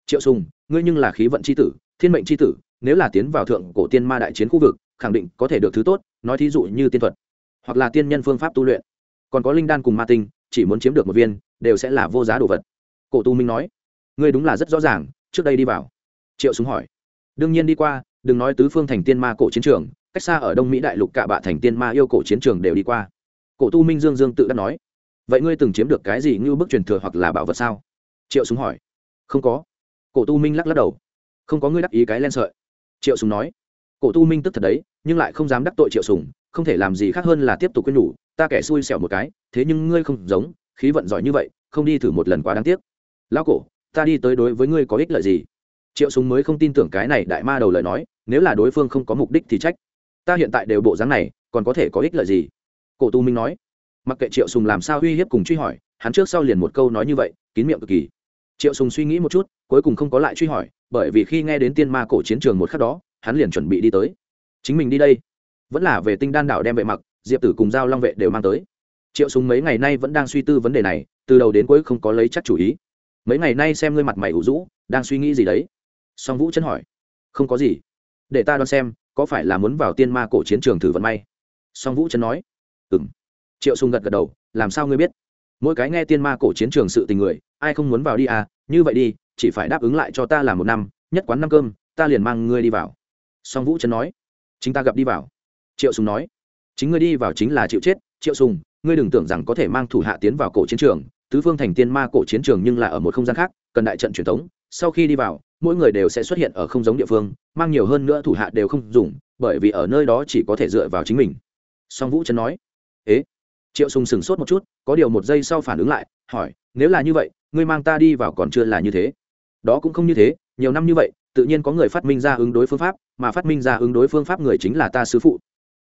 Triệu sùng, ngươi nhưng là khí vận chi tử, thiên mệnh chi tử, nếu là tiến vào thượng cổ tiên ma đại chiến khu vực, khẳng định có thể được thứ tốt, nói thí dụ như tiên thuật, hoặc là tiên nhân phương pháp tu luyện. Còn có linh đan cùng ma tinh, chỉ muốn chiếm được một viên, đều sẽ là vô giá đồ vật. Cổ tu minh nói, ngươi đúng là rất rõ ràng trước đây đi vào. Triệu súng hỏi. Đương nhiên đi qua, đừng nói tứ phương thành tiên ma cổ chiến trường, cách xa ở đông mỹ đại lục cả bạ thành tiên ma yêu cổ chiến trường đều đi qua. Cổ tu minh dương dương tự đã nói. Vậy ngươi từng chiếm được cái gì như bức truyền thừa hoặc là bảo vật sao? Triệu súng hỏi. Không có. Cổ tu minh lắc lắc đầu. Không có ngươi đắc ý cái len sợi. Triệu súng nói. Cổ tu minh tức thật đấy, nhưng lại không dám đắc tội triệu sùng, không thể làm gì khác hơn là tiếp tục quên nhủ, ta kẻ xui xẻo một cái, thế nhưng ngươi không giống, khí vận giỏi như vậy, không đi thử một lần quá đáng tiếc. Lão cổ ta đi tới đối với ngươi có ích lợi gì? Triệu súng mới không tin tưởng cái này đại ma đầu lời nói, nếu là đối phương không có mục đích thì trách. Ta hiện tại đều bộ dáng này, còn có thể có ích lợi gì? Cổ tu minh nói. Mặc kệ triệu sùng làm sao uy hiếp cùng truy hỏi, hắn trước sau liền một câu nói như vậy, kín miệng cực kỳ. Triệu sùng suy nghĩ một chút, cuối cùng không có lại truy hỏi, bởi vì khi nghe đến tiên ma cổ chiến trường một khắc đó, hắn liền chuẩn bị đi tới. Chính mình đi đây. Vẫn là về tinh đan đảo đem vệ mặc, diệp tử cùng giao long vệ đều mang tới. Triệu Sùng mấy ngày nay vẫn đang suy tư vấn đề này, từ đầu đến cuối không có lấy chắc chủ ý mấy ngày nay xem ngươi mặt mày ủ rũ, đang suy nghĩ gì đấy? Song vũ chân hỏi. Không có gì. Để ta đoán xem, có phải là muốn vào tiên ma cổ chiến trường thử vận may? Song vũ chân nói. Ừ m triệu sùng gật gật đầu, làm sao ngươi biết? Mỗi cái nghe tiên ma cổ chiến trường sự tình người, ai không muốn vào đi à? Như vậy đi, chỉ phải đáp ứng lại cho ta là một năm, nhất quán năm cơm, ta liền mang ngươi đi vào. Song vũ chân nói. Chính ta gặp đi vào. Triệu sùng nói. Chính ngươi đi vào chính là chịu chết. Triệu sùng, ngươi đừng tưởng rằng có thể mang thủ hạ tiến vào cổ chiến trường tứ phương thành tiên ma cổ chiến trường nhưng là ở một không gian khác, cần đại trận truyền thống, sau khi đi vào, mỗi người đều sẽ xuất hiện ở không giống địa phương, mang nhiều hơn nữa thủ hạ đều không dùng, bởi vì ở nơi đó chỉ có thể dựa vào chính mình. Song vũ chân nói. Ế? Triệu sùng sừng sốt một chút, có điều một giây sau phản ứng lại, hỏi, nếu là như vậy, ngươi mang ta đi vào còn chưa là như thế? Đó cũng không như thế, nhiều năm như vậy, tự nhiên có người phát minh ra ứng đối phương pháp, mà phát minh ra ứng đối phương pháp người chính là ta sư phụ.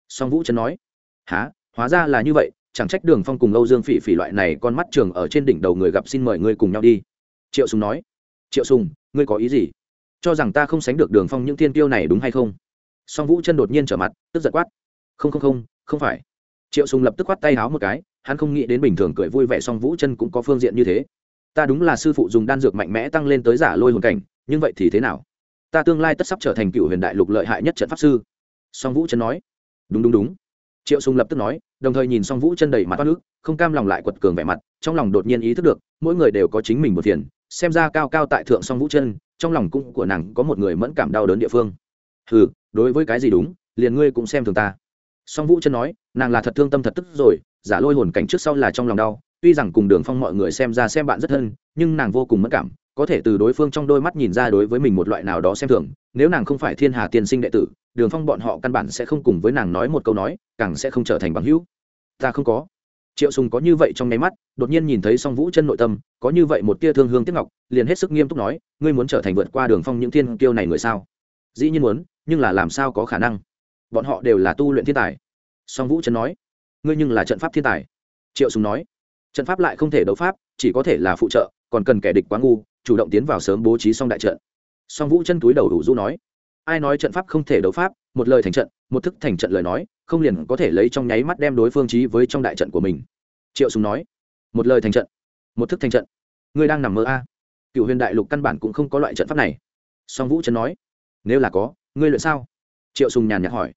Song vũ trấn nói. Há hóa ra là như vậy chẳng trách đường phong cùng âu dương phỉ phỉ loại này con mắt trường ở trên đỉnh đầu người gặp xin mời ngươi cùng nhau đi. Triệu sùng nói. Triệu sùng, ngươi có ý gì? Cho rằng ta không sánh được đường phong những thiên tiêu này đúng hay không? Song vũ chân đột nhiên trở mặt, tức giật quát. Không không không không phải. Triệu sùng lập tức quát tay háo một cái, hắn không nghĩ đến bình thường cười vui vẻ song vũ chân cũng có phương diện như thế. Ta đúng là sư phụ dùng đan dược mạnh mẽ tăng lên tới giả lôi hồn cảnh, nhưng vậy thì thế nào? Ta tương lai tất sắp trở thành cựu huyền đại lục lợi hại nhất trận pháp sư. Song vũ chân nói. Đúng đúng đúng triệu sùng lập tức nói, đồng thời nhìn song vũ chân đầy mặt toát nước không cam lòng lại quật cường vẻ mặt, trong lòng đột nhiên ý thức được, mỗi người đều có chính mình một phiền, xem ra cao cao tại thượng song vũ chân, trong lòng cũng của nàng có một người mẫn cảm đau đớn địa phương. Hừ, đối với cái gì đúng, liền ngươi cũng xem thường ta. Song vũ chân nói, nàng là thật thương tâm thật tức rồi, giả lôi hồn cảnh trước sau là trong lòng đau, tuy rằng cùng đường phong mọi người xem ra xem bạn rất thân, nhưng nàng vô cùng mất cảm, có thể từ đối phương trong đôi mắt nhìn ra đối với mình một loại nào đó xem thường, nếu nàng không phải thiên hà tiên sinh đệ tử đường phong bọn họ căn bản sẽ không cùng với nàng nói một câu nói, càng sẽ không trở thành bằng hữu. Ta không có. Triệu sùng có như vậy trong nháy mắt, đột nhiên nhìn thấy song vũ chân nội tâm, có như vậy một tia thương hương tiếc ngọc, liền hết sức nghiêm túc nói, ngươi muốn trở thành vượt qua đường phong những thiên kiêu này người sao? Dĩ nhiên muốn, nhưng là làm sao có khả năng? Bọn họ đều là tu luyện thiên tài. Song vũ chân nói, ngươi nhưng là trận pháp thiên tài. Triệu sùng nói, trận pháp lại không thể đấu pháp, chỉ có thể là phụ trợ, còn cần kẻ địch quá ngu, chủ động tiến vào sớm bố trí xong đại trận. Song vũ chân túi đầu đủ du nói ai nói trận pháp không thể đấu pháp, một lời thành trận, một thức thành trận lời nói, không liền có thể lấy trong nháy mắt đem đối phương trí với trong đại trận của mình. Triệu sùng nói, một lời thành trận, một thức thành trận. Ngươi đang nằm mơ a? Cựu huyền đại lục căn bản cũng không có loại trận pháp này. Song vũ chân nói, nếu là có, ngươi luyện sao? Triệu sùng nhàn nhạt hỏi.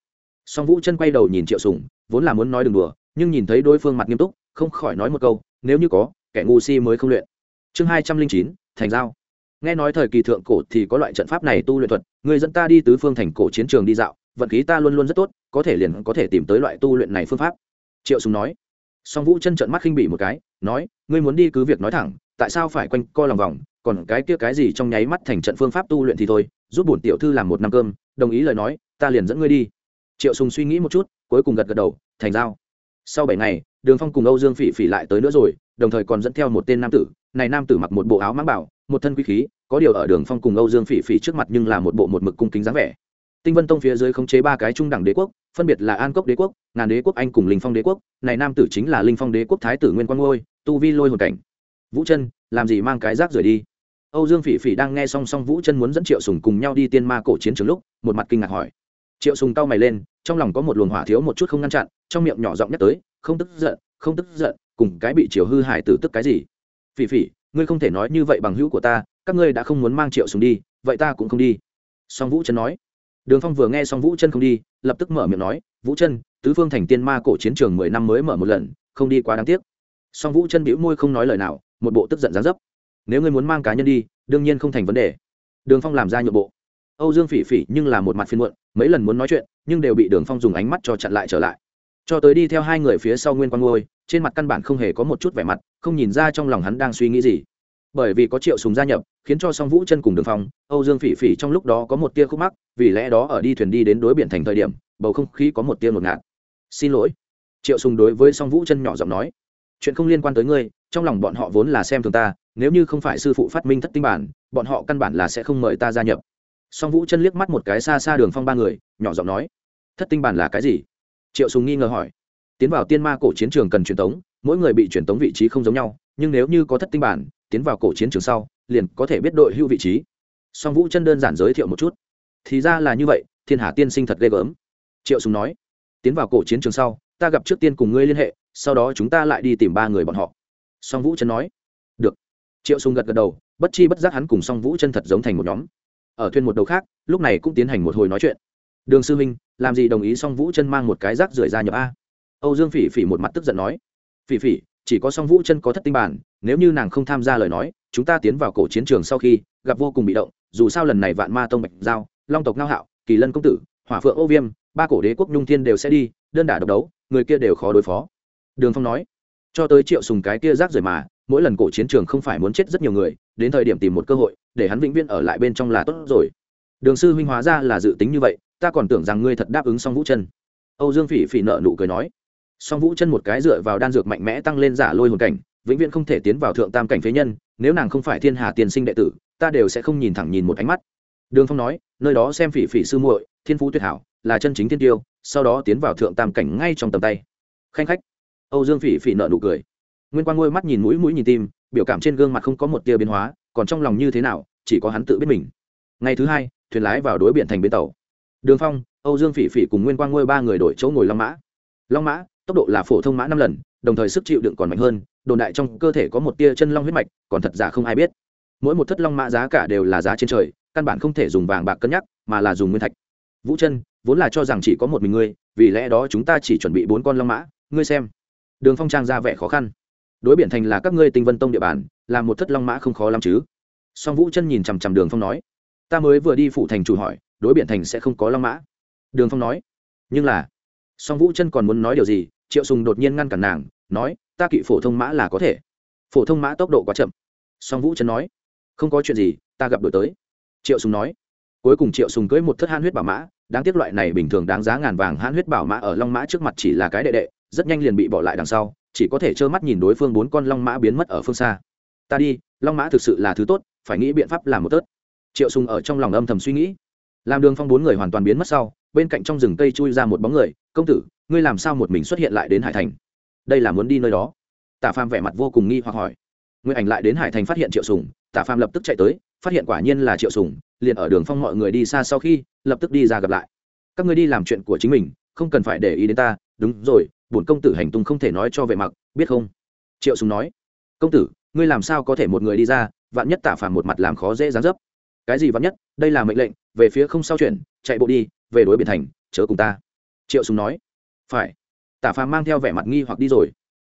Song vũ chân quay đầu nhìn triệu sùng, vốn là muốn nói đừng đùa, nhưng nhìn thấy đối phương mặt nghiêm túc, không khỏi nói một câu, nếu như có, kẻ ngu si mới không luyện. Chương hai trăm linh chín, thành giao nghe nói thời kỳ thượng cổ thì có loại trận pháp này tu luyện thuật người dẫn ta đi tứ phương thành cổ chiến trường đi dạo, vận khí ta luôn luôn rất tốt, có thể liền có thể tìm tới loại tu luyện này phương pháp. Triệu sùng nói. Song vũ chân trận mắt khinh bỉ một cái, nói, ngươi muốn đi cứ việc nói thẳng, tại sao phải quanh co lòng vòng, còn cái kia cái gì trong nháy mắt thành trận phương pháp tu luyện thì thôi, giúp bổn tiểu thư làm một năm cơm, đồng ý lời nói, ta liền dẫn ngươi đi. Triệu sùng suy nghĩ một chút, cuối cùng gật gật đầu, thành giao. Sau bảy ngày, đường phong cùng âu dương phỉ phỉ lại tới nữa rồi, đồng thời còn dẫn theo một tên nam tử này nam tử mặc một bộ áo mang bảo, một thân quý khí, có điều ở đường phong cùng âu dương phỉ phỉ trước mặt nhưng là một bộ một mực cung kính dáng vẻ. Tinh vân tông phía dưới khống chế ba cái trung đẳng đế quốc, phân biệt là an cốc đế quốc, ngàn đế quốc, anh cùng linh phong đế quốc. Này nam tử chính là linh phong đế quốc thái tử nguyên quang ngôi, tu vi lôi hồn cảnh. Vũ chân, làm gì mang cái rác rời đi? Âu dương phỉ phỉ đang nghe song song vũ chân muốn dẫn triệu sùng cùng nhau đi tiên ma cổ chiến trường lúc, một mặt kinh ngạc hỏi. Triệu sùng cau mày lên, trong lòng có một luồng hỏa thiếu một chút không ngăn chặn, trong miệng nhỏ giọng nhắc tới, không tức giận, không tức giận, cùng cái bị triều hư hại tử tức cái gì? Phỉ phỉ, ngươi không thể nói như vậy bằng hữu của ta, các ngươi đã không muốn mang triệu sùng đi, vậy ta cũng không đi. Song vũ chân nói. Đường phong vừa nghe song vũ chân không đi, lập tức mở miệng nói, vũ chân, tứ phương thành tiên ma cổ chiến trường mười năm mới mở một lần, không đi quá đáng tiếc. Song vũ chân bĩu môi không nói lời nào, một bộ tức giận gián dấp. Nếu ngươi muốn mang cá nhân đi, đương nhiên không thành vấn đề. Đường phong làm ra nhượng bộ. Âu dương phỉ phỉ nhưng là một mặt phiên muộn, mấy lần muốn nói chuyện, nhưng đều bị đường phong dùng ánh mắt cho chặn lại trở lại. Cho tới đi theo hai người phía sau nguyên quang ngôi trên mặt căn bản không hề có một chút vẻ mặt, không nhìn ra trong lòng hắn đang suy nghĩ gì. Bởi vì có triệu sùng gia nhập, khiến cho song vũ chân cùng đường phong, âu dương phỉ phỉ trong lúc đó có một tia khúc mắc, vì lẽ đó ở đi thuyền đi đến đối biển thành thời điểm, bầu không khí có một tia ngột ngạt. Xin lỗi. Triệu sùng đối với song vũ chân nhỏ giọng nói, chuyện không liên quan tới ngươi, trong lòng bọn họ vốn là xem thường ta, nếu như không phải sư phụ phát minh thất tinh bản, bọn họ căn bản là sẽ không mời ta gia nhập. Song vũ chân liếc mắt một cái xa xa đường phong ba người, nhỏ giọng nói, thất tinh bản là cái gì? Triệu sùng nghi ngờ hỏi tiến vào tiên ma cổ chiến trường cần truyền tống, mỗi người bị truyền tống vị trí không giống nhau, nhưng nếu như có thất tinh bản, tiến vào cổ chiến trường sau, liền có thể biết đội hưu vị trí. Song vũ chân đơn giản giới thiệu một chút. Thì ra là như vậy, thiên hà tiên sinh thật ghê gớm. Triệu sùng nói, tiến vào cổ chiến trường sau, ta gặp trước tiên cùng ngươi liên hệ, sau đó chúng ta lại đi tìm ba người bọn họ. Song vũ chân nói, được. Triệu sùng gật gật đầu, bất chi bất giác hắn cùng song vũ chân thật giống thành một nhóm. Ở thuyền một đầu khác, lúc này cũng tiến hành một hồi nói chuyện. Đường sư huynh, làm gì đồng ý song vũ chân mang một cái rác rưởi ra nhập a? Âu dương phỉ phỉ một mặt tức giận nói, phỉ phỉ, chỉ có song vũ chân có thất tinh bản, nếu như nàng không tham gia lời nói, chúng ta tiến vào cổ chiến trường sau khi gặp vô cùng bị động, dù sao lần này vạn ma tông bạch giao, long tộc ngao hạo, kỳ lân công tử, hỏa phượng ô viêm, ba cổ đế quốc nhung thiên đều sẽ đi, đơn đả độc đấu, người kia đều khó đối phó. Đường phong nói, cho tới triệu sùng cái kia rác rưởi mà, mỗi lần cổ chiến trường không phải muốn chết rất nhiều người, đến thời điểm tìm một cơ hội, để hắn vĩnh viễn ở lại bên trong là tốt rồi. Đường sư huynh hóa ra là dự tính như vậy, ta còn tưởng rằng ngươi thật đáp ứng song vũ chân. Âu dương phỉ phỉ nợ nụ cười nói song vũ chân một cái dựa vào đan dược mạnh mẽ tăng lên giả lôi hồn cảnh, vĩnh viễn không thể tiến vào thượng tam cảnh phế nhân, nếu nàng không phải thiên hà tiền sinh đệ tử, ta đều sẽ không nhìn thẳng nhìn một ánh mắt. Đường phong nói, nơi đó xem phỉ phỉ sư muội, thiên phú tuyệt hảo, là chân chính thiên tiêu, sau đó tiến vào thượng tam cảnh ngay trong tầm tay. Khanh khách. Âu dương phỉ phỉ nợ nụ cười. Nguyên quang ngôi mắt nhìn mũi mũi nhìn tim, biểu cảm trên gương mặt không có một tia biến hóa, còn trong lòng như thế nào, chỉ có hắn tự biết mình. Ngày thứ hai, thuyền lái vào đối biển thành bến tàu. Đường phong, âu dương phỉ phỉ cùng nguyên quang ngôi ba người đổi chỗ ngồi long mã. Long mã tốc độ là phổ thông mã năm lần, đồng thời sức chịu đựng còn mạnh hơn, đồn đại trong cơ thể có một tia chân long huyết mạch, còn thật giả không ai biết. Mỗi một thất long mã giá cả đều là giá trên trời, căn bản không thể dùng vàng bạc cân nhắc, mà là dùng nguyên thạch. Vũ chân, vốn là cho rằng chỉ có một mình ngươi, vì lẽ đó chúng ta chỉ chuẩn bị bốn con long mã, ngươi xem. Đường phong trang ra vẻ khó khăn. Đối biển thành là các ngươi tinh vân tông địa bàn làm một thất long mã không khó lắm chứ. Song vũ chân nhìn chằm chằm đường phong nói, ta mới vừa đi phụ thành chủ hỏi, đối biển thành sẽ không có long mã. Đường phong nói, nhưng là song vũ chân còn muốn nói điều gì triệu sùng đột nhiên ngăn cản nàng, nói, ta kỵ phổ thông mã là có thể. Phổ thông mã tốc độ quá chậm. Song vũ chân nói, không có chuyện gì, ta gặp đổi tới. Triệu sùng nói, cuối cùng triệu sùng cưới một thất han huyết bảo mã, đáng tiếc loại này bình thường đáng giá ngàn vàng han huyết bảo mã ở long mã trước mặt chỉ là cái đệ đệ, rất nhanh liền bị bỏ lại đằng sau, chỉ có thể trơ mắt nhìn đối phương bốn con long mã biến mất ở phương xa. Ta đi, long mã thực sự là thứ tốt, phải nghĩ biện pháp làm một tớt. Triệu sùng ở trong lòng âm thầm suy nghĩ. Làm đường phong bốn người hoàn toàn biến mất sau, bên cạnh trong rừng cây chui ra một bóng người, công tử ngươi làm sao một mình xuất hiện lại đến hải thành? Đây là muốn đi nơi đó. Tả phàm vẻ mặt vô cùng nghi hoặc hỏi. Ngươi ảnh lại đến hải thành phát hiện triệu sùng, tả phàm lập tức chạy tới, phát hiện quả nhiên là triệu sùng, liền ở đường phong mọi người đi xa sau khi, lập tức đi ra gặp lại. Các ngươi đi làm chuyện của chính mình, không cần phải để ý đến ta, đúng rồi, bổn công tử hành tung không thể nói cho vệ mặc, biết không? Triệu sùng nói. Công tử, ngươi làm sao có thể một người đi ra, vạn nhất tả phàm một mặt làm khó dễ dáng dấp? Cái gì vạn nhất? Đây là mệnh lệnh, về phía không sao chuyển, chạy bộ đi, về đối biển thành, chớ cùng ta. Triệu sùng nói phải. Tả phàm mang theo vẻ mặt nghi hoặc đi rồi.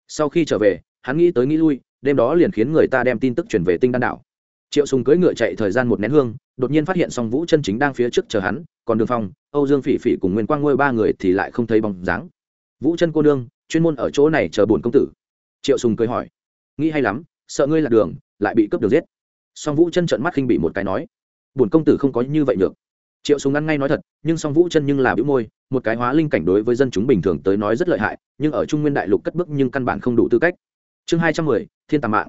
Sau khi trở về, hắn nghĩ tới nghĩ lui, đêm đó liền khiến người ta đem tin tức chuyển về tinh đan đảo. Triệu sùng cưỡi ngựa chạy thời gian một nén hương, đột nhiên phát hiện song vũ chân chính đang phía trước chờ hắn, còn đường phong, âu dương phỉ phỉ cùng nguyên quang ngôi ba người thì lại không thấy bóng dáng. Vũ chân cô nương, chuyên môn ở chỗ này chờ bổn công tử. Triệu sùng cười hỏi, nghĩ hay lắm, sợ ngươi lạc đường, lại bị cướp được giết. Song vũ chân trợn mắt khinh bị một cái nói, bổn công tử không có như vậy được triệu súng ngắn ngay nói thật, nhưng song vũ chân nhưng là bĩu môi, một cái hóa linh cảnh đối với dân chúng bình thường tới nói rất lợi hại, nhưng ở trung nguyên đại lục cất bước nhưng căn bản không đủ tư cách. Chương hai trăm mười, thiên tà mạng.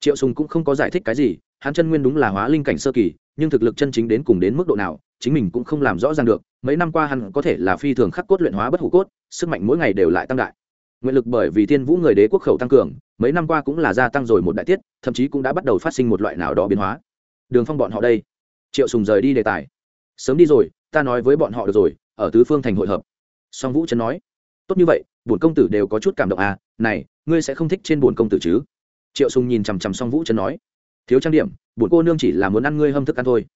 Triệu sùng cũng không có giải thích cái gì, hắn chân nguyên đúng là hóa linh cảnh sơ kỳ, nhưng thực lực chân chính đến cùng đến mức độ nào, chính mình cũng không làm rõ ràng được, mấy năm qua hắn có thể là phi thường khắc cốt luyện hóa bất hủ cốt, sức mạnh mỗi ngày đều lại tăng đại. Nguyện lực bởi vì thiên vũ người đế quốc khẩu tăng cường, mấy năm qua cũng là gia tăng rồi một đại tiết, thậm chí cũng đã bắt đầu phát sinh một loại nào đó biến hóa. Đường phong bọn họ đây. Triệu sùng rời đi đề tài sớm đi rồi, ta nói với bọn họ được rồi, ở tứ phương thành hội hợp. Song vũ trấn nói, tốt như vậy, bổn công tử đều có chút cảm động à này, ngươi sẽ không thích trên bổn công tử chứ? Triệu sùng nhìn chằm chằm song vũ trấn nói, thiếu trang điểm, bổn cô nương chỉ là muốn ăn ngươi hâm thức ăn thôi.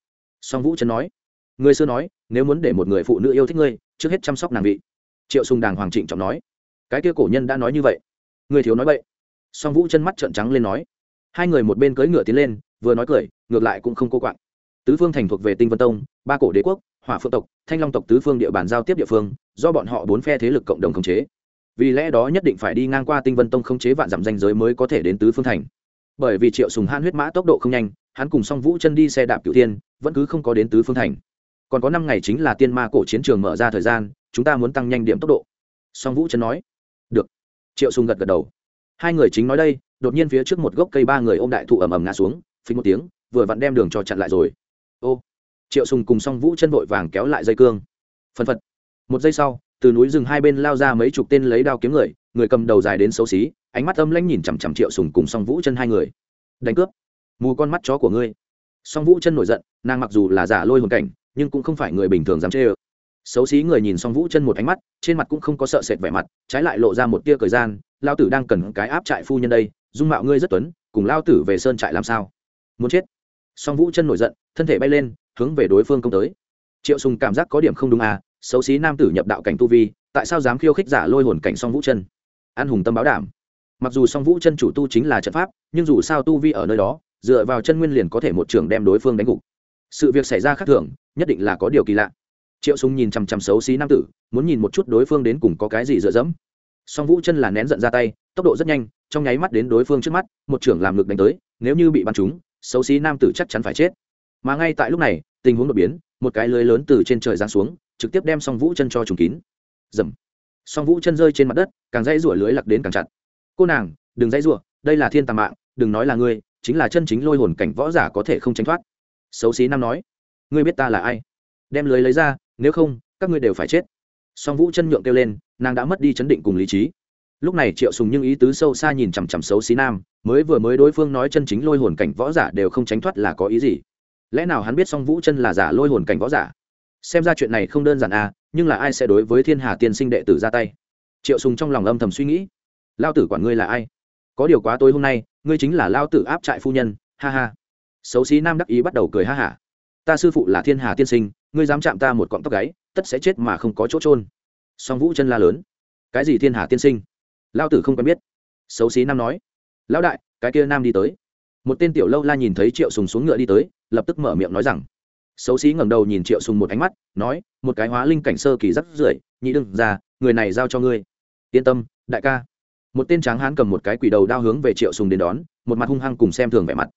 Song vũ trấn nói người xưa nói, nếu muốn để một người phụ nữ yêu thích ngươi, trước hết chăm sóc nàng vị. Triệu sùng đàng hoàng trịnh trọng nói, cái kia cổ nhân đã nói như vậy người thiếu nói vậy. Song vũ chân mắt trợn trắng lên nói, hai người một bên cưỡi ngựa tiến lên, vừa nói cười, ngược lại cũng không cô quạng tứ phương thành thuộc về tinh vân tông, ba cổ đế quốc, hỏa phượng tộc, thanh long tộc tứ phương địa bàn giao tiếp địa phương, do bọn họ bốn phe thế lực cộng đồng khống chế. Vì lẽ đó nhất định phải đi ngang qua tinh vân tông khống chế vạn dặm danh giới mới có thể đến tứ phương thành. Bởi vì triệu sùng han huyết mã tốc độ không nhanh, hắn cùng song vũ chân đi xe đạp cửu tiên vẫn cứ không có đến tứ phương thành. Còn có năm ngày chính là tiên ma cổ chiến trường mở ra thời gian, chúng ta muốn tăng nhanh điểm tốc độ. Song vũ chân nói. Được. Triệu sùng gật gật đầu. Hai người chính nói đây, đột nhiên phía trước một gốc cây ba người ôm đại thụ ầm ầm ngã xuống phình một tiếng, vừa vặn đem đường cho chặn lại rồi ô triệu sùng cùng song vũ chân vội vàng kéo lại dây cương phân phật một giây sau từ núi rừng hai bên lao ra mấy chục tên lấy đao kiếm người người cầm đầu dài đến xấu xí ánh mắt âm lãnh nhìn chằm chằm triệu sùng cùng song vũ chân hai người đánh cướp mù con mắt chó của ngươi song vũ chân nổi giận nàng mặc dù là giả lôi hồn cảnh nhưng cũng không phải người bình thường dám chê ơ xấu xí người nhìn song vũ chân một ánh mắt trên mặt cũng không có sợ sệt vẻ mặt trái lại lộ ra một tia thời gian lao tử đang cần cái áp trại phu nhân đây dung mạo ngươi rất tuấn cùng lao tử về sơn trại làm sao muốn chết song vũ chân nổi giận, thân thể bay lên, hướng về đối phương công tới. Triệu sùng cảm giác có điểm không đúng à xấu xí nam tử nhập đạo cảnh tu vi, tại sao dám khiêu khích giả lôi hồn cảnh song vũ chân? An hùng tâm báo đảm. Mặc dù song vũ chân chủ tu chính là trận pháp, nhưng dù sao tu vi ở nơi đó, dựa vào chân nguyên liền có thể một trường đem đối phương đánh gục. Sự việc xảy ra khác thường, nhất định là có điều kỳ lạ. Triệu sùng nhìn chằm chằm xấu xí nam tử, muốn nhìn một chút đối phương đến cùng có cái gì dựa dẫm. Song vũ chân là nén giận ra tay, tốc độ rất nhanh, trong nháy mắt đến đối phương trước mắt, một trưởng làm ngực đánh tới, nếu như bị bắn trúng xấu xí nam tử chắc chắn phải chết. Mà ngay tại lúc này, tình huống đột biến, một cái lưới lớn từ trên trời giáng xuống, trực tiếp đem song vũ chân cho trùng kín. Dầm song vũ chân rơi trên mặt đất, càng dây rủa lưới lặc đến càng chặt. Cô nàng, đừng dây rủa, đây là thiên tà mạng, đừng nói là ngươi, chính là chân chính lôi hồn cảnh võ giả có thể không tránh thoát. Xấu xí nam nói. Ngươi biết ta là ai? Đem lưới lấy ra, nếu không, các ngươi đều phải chết. Song vũ chân nhượng kêu lên, nàng đã mất đi chấn định cùng lý trí lúc này triệu sùng nhưng ý tứ sâu xa nhìn chằm chằm xấu xí nam, mới vừa mới đối phương nói chân chính lôi hồn cảnh võ giả đều không tránh thoát là có ý gì? Lẽ nào hắn biết song vũ chân là giả lôi hồn cảnh võ giả? Xem ra chuyện này không đơn giản à nhưng là ai sẽ đối với thiên hà tiên sinh đệ tử ra tay? Triệu sùng trong lòng âm thầm suy nghĩ. Lao tử quản ngươi là ai? Có điều quá tối hôm nay, ngươi chính là lao tử áp trại phu nhân, ha ha. Xấu xí nam đắc ý bắt đầu cười ha hả. Ta sư phụ là thiên hà tiên sinh, ngươi dám chạm ta một cọng tóc gáy, tất sẽ chết mà không có chỗ trôn song vũ chân la lớn. Cái gì thiên hà tiên sinh? Lao tử không quen biết. Xấu xí nam nói. Lão đại, cái kia nam đi tới. Một tên tiểu lâu la nhìn thấy triệu sùng xuống ngựa đi tới, lập tức mở miệng nói rằng. Xấu xí ngẩng đầu nhìn triệu sùng một ánh mắt, nói, một cái hóa linh cảnh sơ kỳ rất rưởi, nhị đừng ra, người này giao cho ngươi. Yên tâm, đại ca. Một tên tráng hán cầm một cái quỷ đầu đao hướng về triệu sùng đến đón, một mặt hung hăng cùng xem thường vẻ mặt.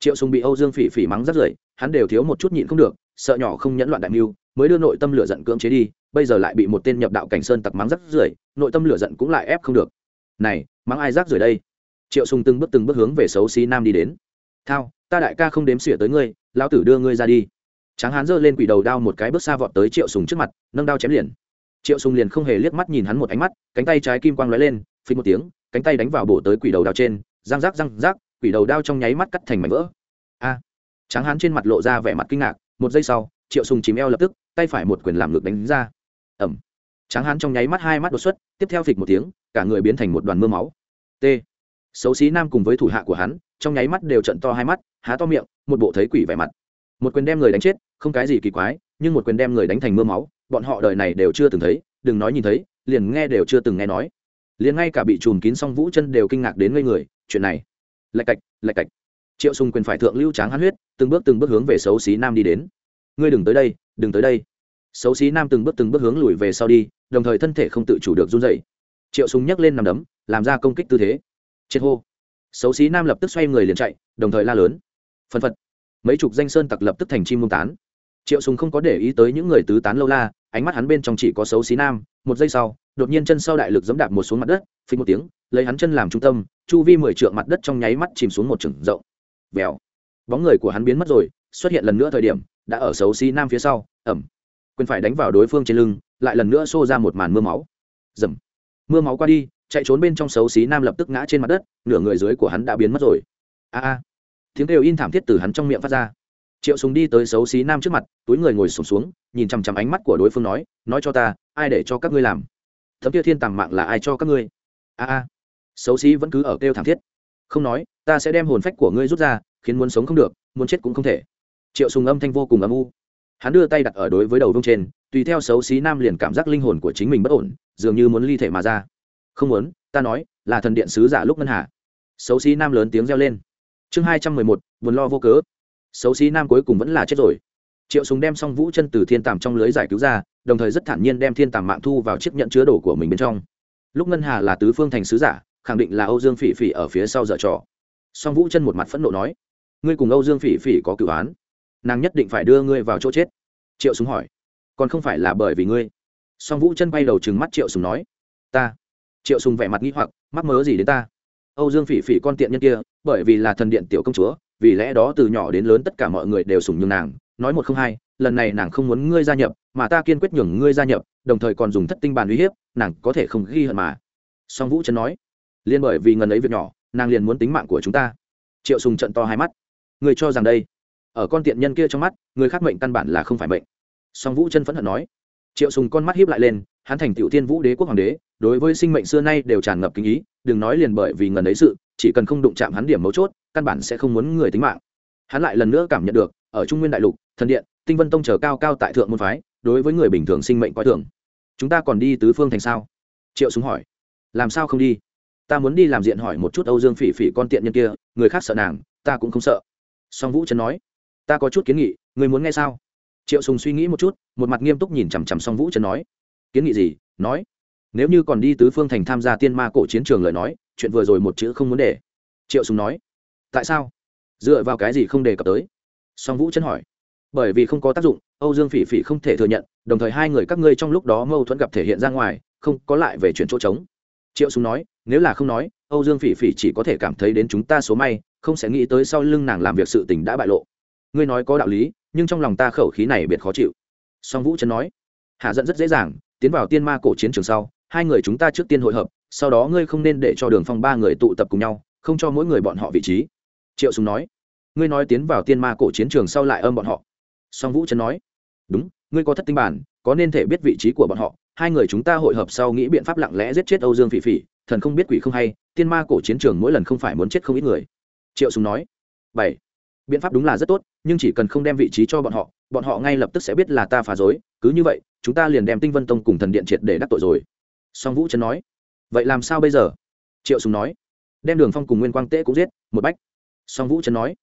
Triệu sùng bị âu dương phỉ phỉ mắng rất rưởi, hắn đều thiếu một chút nhịn không được, sợ nhỏ không nhẫn loạn đại mưu, mới đưa nội tâm lửa giận cưỡng chế đi, bây giờ lại bị một tên nhập đạo cảnh sơn tặc mắng rất rưởi, nội tâm lửa giận cũng lại ép không được này, mắng ai rác rưởi đây? Triệu sùng từng bước từng bước hướng về xấu xí nam đi đến. Thao, ta đại ca không đếm xỉa tới ngươi, lão tử đưa ngươi ra đi. Tráng hán giơ lên quỷ đầu đao một cái bước xa vọt tới triệu sùng trước mặt, nâng đao chém liền. Triệu sùng liền không hề liếc mắt nhìn hắn một ánh mắt, cánh tay trái kim quang lóe lên phình một tiếng, cánh tay đánh vào bổ tới quỷ đầu đao trên, răng rác răng rác, quỷ đầu đao trong nháy mắt cắt thành mảnh vỡ. A! Tráng hán trên mặt lộ ra vẻ mặt kinh ngạc, một giây sau, triệu sùng chìm eo lập tức, tay phải một quyền làm ngược đánh ra. Ẩm tráng hán trong nháy mắt hai mắt đột xuất, tiếp theo phịch một tiếng cả người biến thành một đoàn mưa máu. T. Xấu xí nam cùng với thủ hạ của hắn, trong nháy mắt đều trận to hai mắt, há to miệng, một bộ thấy quỷ vẻ mặt. Một quyền đem người đánh chết, không cái gì kỳ quái, nhưng một quyền đem người đánh thành mưa máu, bọn họ đời này đều chưa từng thấy, đừng nói nhìn thấy, liền nghe đều chưa từng nghe nói. Liền ngay cả bị chùm kín song vũ chân đều kinh ngạc đến ngây người, chuyện này. Lạch cạch lạch cạch. Triệu sùng quyền phải thượng lưu tráng hắn huyết, từng bước từng bước hướng về xấu xí nam đi đến. Ngươi đừng tới đây, đừng tới đây. Xấu xí nam từng bước từng bước hướng lùi về sau đi, đồng thời thân thể không tự chủ được run rẩy triệu Súng nhấc lên nằm đấm, làm ra công kích tư thế. Chết hô. Xấu xí nam lập tức xoay người liền chạy, đồng thời la lớn. Phân phật. Mấy chục danh sơn tặc lập tức thành chim mông tán. Triệu Súng không có để ý tới những người tứ tán lâu la, ánh mắt hắn bên trong chỉ có xấu xí nam. Một giây sau, đột nhiên chân sau đại lực giẫm đạp một xuống mặt đất phình một tiếng, lấy hắn chân làm trung tâm, chu vi mười trượng mặt đất trong nháy mắt chìm xuống một trừng rộng. Vèo. Bóng người của hắn biến mất rồi, xuất hiện lần nữa thời điểm, đã ở xấu xí nam phía sau, ẩm. Quyền phải đánh vào đối phương trên lưng, lại lần nữa xô ra một màn mưa máu. Dầm mưa máu qua đi chạy trốn bên trong xấu xí nam lập tức ngã trên mặt đất nửa người dưới của hắn đã biến mất rồi. A a. Tiếng kêu in thảm thiết từ hắn trong miệng phát ra. Triệu súng đi tới xấu xí nam trước mặt túi người ngồi sùng xuống, xuống nhìn chằm chằm ánh mắt của đối phương nói nói cho ta ai để cho các ngươi làm? Thấm kia thiên tàng mạng là ai cho các ngươi? A a. Xấu xí vẫn cứ ở kêu thảm thiết. Không nói ta sẽ đem hồn phách của ngươi rút ra khiến muốn sống không được muốn chết cũng không thể. Triệu sùng âm thanh vô cùng âm u. Hắn đưa tay đặt ở đối với đầu vương trên tùy theo xấu xí nam liền cảm giác linh hồn của chính mình bất ổn dường như muốn ly thể mà ra. Không muốn, ta nói, là thần điện sứ giả lúc ngân hà. Xấu xí nam lớn tiếng reo lên. Chương hai trăm mười một vườn lo vô cớ. Xấu xí nam cuối cùng vẫn là chết rồi. Triệu súng đem xong vũ chân từ thiên tàm trong lưới giải cứu ra, đồng thời rất thản nhiên đem thiên tàm mạng thu vào chiếc nhận chứa đồ của mình bên trong. Lúc ngân hà là tứ phương thành sứ giả, khẳng định là âu dương phỉ phỉ ở phía sau dở trò. Song vũ chân một mặt phẫn nộ nói, ngươi cùng âu dương phỉ phỉ có cửu án. Nàng nhất định phải đưa ngươi vào chỗ chết. Triệu súng hỏi, còn không phải là bởi vì ngươi? Song vũ chân bay đầu chừng mắt triệu sùng nói, ta. Triệu sùng vẻ mặt nghi hoặc, mắc mớ gì đến ta? Âu dương phỉ phỉ con tiện nhân kia, bởi vì là thần điện tiểu công chúa, vì lẽ đó từ nhỏ đến lớn tất cả mọi người đều sùng nhường nàng, nói một không hai, lần này nàng không muốn ngươi gia nhập, mà ta kiên quyết nhường ngươi gia nhập, đồng thời còn dùng thất tinh bàn uy hiếp, nàng có thể không ghi hận mà. Song vũ chân nói, liên bởi vì ngần ấy việc nhỏ, nàng liền muốn tính mạng của chúng ta. Triệu sùng trận to hai mắt người cho rằng đây, ở con tiện nhân kia trong mắt, người khác mệnh căn bản là không phải mệnh. Song vũ chân phẫn hận nói triệu sùng con mắt hiếp lại lên, hắn thành tiểu Thiên vũ đế quốc hoàng đế, đối với sinh mệnh xưa nay đều tràn ngập kính ý, đừng nói liền bởi vì ngần ấy sự, chỉ cần không đụng chạm hắn điểm mấu chốt, căn bản sẽ không muốn người tính mạng. Hắn lại lần nữa cảm nhận được, ở trung nguyên đại lục, thần điện, tinh vân tông chờ cao cao tại thượng môn phái, đối với người bình thường sinh mệnh coi thường. Chúng ta còn đi tứ phương thành sao? Triệu súng hỏi. Làm sao không đi? Ta muốn đi làm diện hỏi một chút âu dương phỉ phỉ con tiện nhân kia, người khác sợ nàng, ta cũng không sợ. Song vũ trấn nói. Ta có chút kiến nghị, người muốn nghe sao? Triệu sùng suy nghĩ một chút, một mặt nghiêm túc nhìn chằm chằm song vũ trấn nói, kiến nghị gì? Nói. Nếu như còn đi tứ phương thành tham gia tiên ma cổ chiến trường lời nói, chuyện vừa rồi một chữ không muốn để. Triệu sùng nói. Tại sao? Dựa vào cái gì không đề cập tới? Song vũ chân hỏi. Bởi vì không có tác dụng, âu dương phỉ phỉ không thể thừa nhận, đồng thời hai người các ngươi trong lúc đó mâu thuẫn gặp thể hiện ra ngoài, không có lại về chuyện chỗ trống. Triệu sùng nói. Nếu là không nói, âu dương phỉ phỉ chỉ có thể cảm thấy đến chúng ta số may, không sẽ nghĩ tới sau lưng nàng làm việc sự tình đã bại lộ ngươi nói có đạo lý, nhưng trong lòng ta khẩu khí này biệt khó chịu. Song vũ trấn nói, hạ giận rất dễ dàng, tiến vào tiên ma cổ chiến trường sau, hai người chúng ta trước tiên hội hợp, sau đó ngươi không nên để cho đường phong ba người tụ tập cùng nhau, không cho mỗi người bọn họ vị trí. Triệu sùng nói, ngươi nói tiến vào tiên ma cổ chiến trường sau lại âm bọn họ. Song vũ trấn nói, đúng, ngươi có thất tinh bản, có nên thể biết vị trí của bọn họ, hai người chúng ta hội hợp sau nghĩ biện pháp lặng lẽ giết chết âu dương phỉ phỉ, thần không biết quỷ không hay, tiên ma cổ chiến trường mỗi lần không phải muốn chết không ít người. Triệu sùng nói, bảy, biện pháp đúng là rất tốt nhưng chỉ cần không đem vị trí cho bọn họ bọn họ ngay lập tức sẽ biết là ta phá dối. cứ như vậy, chúng ta liền đem tinh vân tông cùng thần điện triệt để đắc tội rồi. Song vũ trấn nói. Vậy làm sao bây giờ? Triệu sùng nói. Đem đường phong cùng nguyên quang tế cũng giết, một bách. Song vũ trấn nói.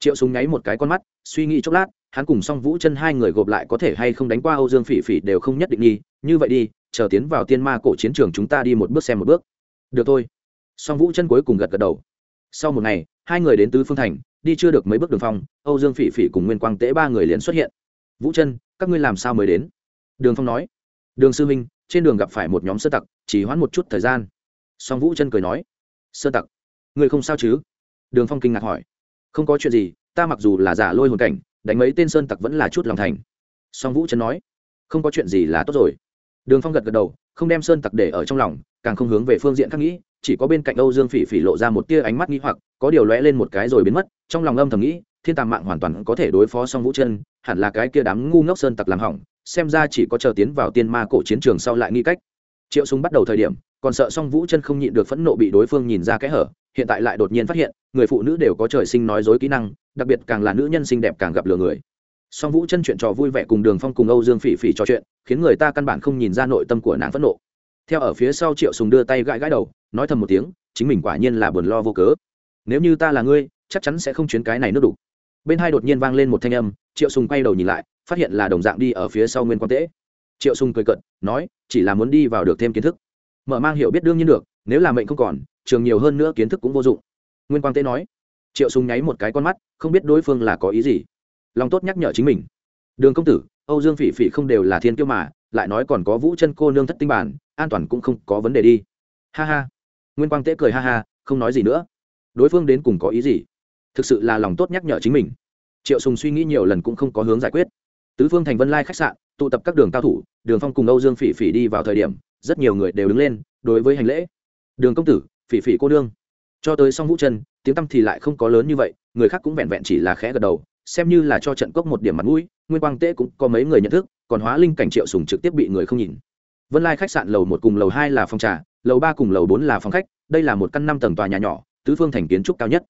Triệu sùng nháy một cái con mắt, suy nghĩ chốc lát, hắn cùng song vũ chân hai người gộp lại có thể hay không đánh qua âu dương phỉ phỉ đều không nhất định nghi, như vậy đi, chờ tiến vào tiên ma cổ chiến trường chúng ta đi một bước xem một bước. Được thôi. Song vũ chân cuối cùng gật gật đầu. Sau một ngày, hai người đến tứ phương thành đi chưa được mấy bước đường phong, âu dương phỉ phỉ cùng nguyên quang tế ba người liền xuất hiện. Vũ chân, các ngươi làm sao mới đến? Đường phong nói. Đường sư minh trên đường gặp phải một nhóm sơ tặc, chỉ hoãn một chút thời gian. Song vũ chân cười nói. Sơ tặc? Người không sao chứ? Đường phong kinh ngạc hỏi. Không có chuyện gì, ta mặc dù là giả lôi hồn cảnh, đánh mấy tên sơn tặc vẫn là chút lòng thành. Song vũ chân nói. Không có chuyện gì là tốt rồi. Đường phong gật gật đầu, không đem sơn tặc để ở trong lòng, càng không hướng về phương diện khác nghĩ, chỉ có bên cạnh âu dương phỉ phỉ lộ ra một tia ánh mắt nghĩ hoặc có điều lóe lên một cái rồi biến mất, trong lòng âm thầm nghĩ, thiên tàng mạng hoàn toàn có thể đối phó song vũ chân, hẳn là cái kia đám ngu ngốc sơn tặc làm hỏng, xem ra chỉ có chờ tiến vào tiên ma cổ chiến trường sau lại nghi cách. Triệu súng bắt đầu thời điểm, còn sợ song vũ chân không nhịn được phẫn nộ bị đối phương nhìn ra kẽ hở, hiện tại lại đột nhiên phát hiện, người phụ nữ đều có trời sinh nói dối kỹ năng, đặc biệt càng là nữ nhân xinh đẹp càng gặp lừa người. Song vũ chân chuyện trò vui vẻ cùng đường phong cùng âu dương phỉ phỉ trò chuyện, khiến người ta căn bản không nhìn ra nội tâm của nàng phẫn nộ. Theo ở phía sau triệu sùng đưa tay gãi gãi đầu, nói thầm một tiếng, chính mình quả nhiên là buồn lo vô cớ nếu như ta là ngươi, chắc chắn sẽ không chuyến cái này nước đủ. Bên hai đột nhiên vang lên một thanh âm, triệu sùng quay đầu nhìn lại, phát hiện là đồng dạng đi ở phía sau nguyên quan tễ triệu sùng cười cận nói, chỉ là muốn đi vào được thêm kiến thức. Mở mang hiểu biết đương nhiên được, nếu là mệnh không còn, trường nhiều hơn nữa kiến thức cũng vô dụng. Nguyên quang tế nói. Triệu sùng nháy một cái con mắt, không biết đối phương là có ý gì. Lòng tốt nhắc nhở chính mình. Đường công tử, âu dương phỉ phỉ không đều là thiên kiêu mà, lại nói còn có vũ chân cô nương thất tinh bản, an toàn cũng không có vấn đề đi. Ha ha. Nguyên quang tế cười ha ha, không nói gì nữa đối phương đến cùng có ý gì? Thực sự là lòng tốt nhắc nhở chính mình. Triệu sùng suy nghĩ nhiều lần cũng không có hướng giải quyết. Tứ phương thành vân lai khách sạn, tụ tập các đường cao thủ, đường phong cùng âu dương phỉ phỉ đi vào thời điểm, rất nhiều người đều đứng lên, đối với hành lễ. Đường công tử, phỉ phỉ cô đương cho tới song vũ chân, tiếng tâm thì lại không có lớn như vậy, người khác cũng vẹn vẹn chỉ là khẽ gật đầu, xem như là cho trận cốc một điểm mặt mũi, nguyên quang tế cũng có mấy người nhận thức, còn hóa linh cảnh triệu sùng trực tiếp bị người không nhìn. Vân lai khách sạn lầu một cùng lầu hai là phòng trà, lầu ba cùng lầu bốn là phòng khách, đây là một căn năm tầng tòa nhà nhỏ tứ phương thành kiến trúc cao nhất.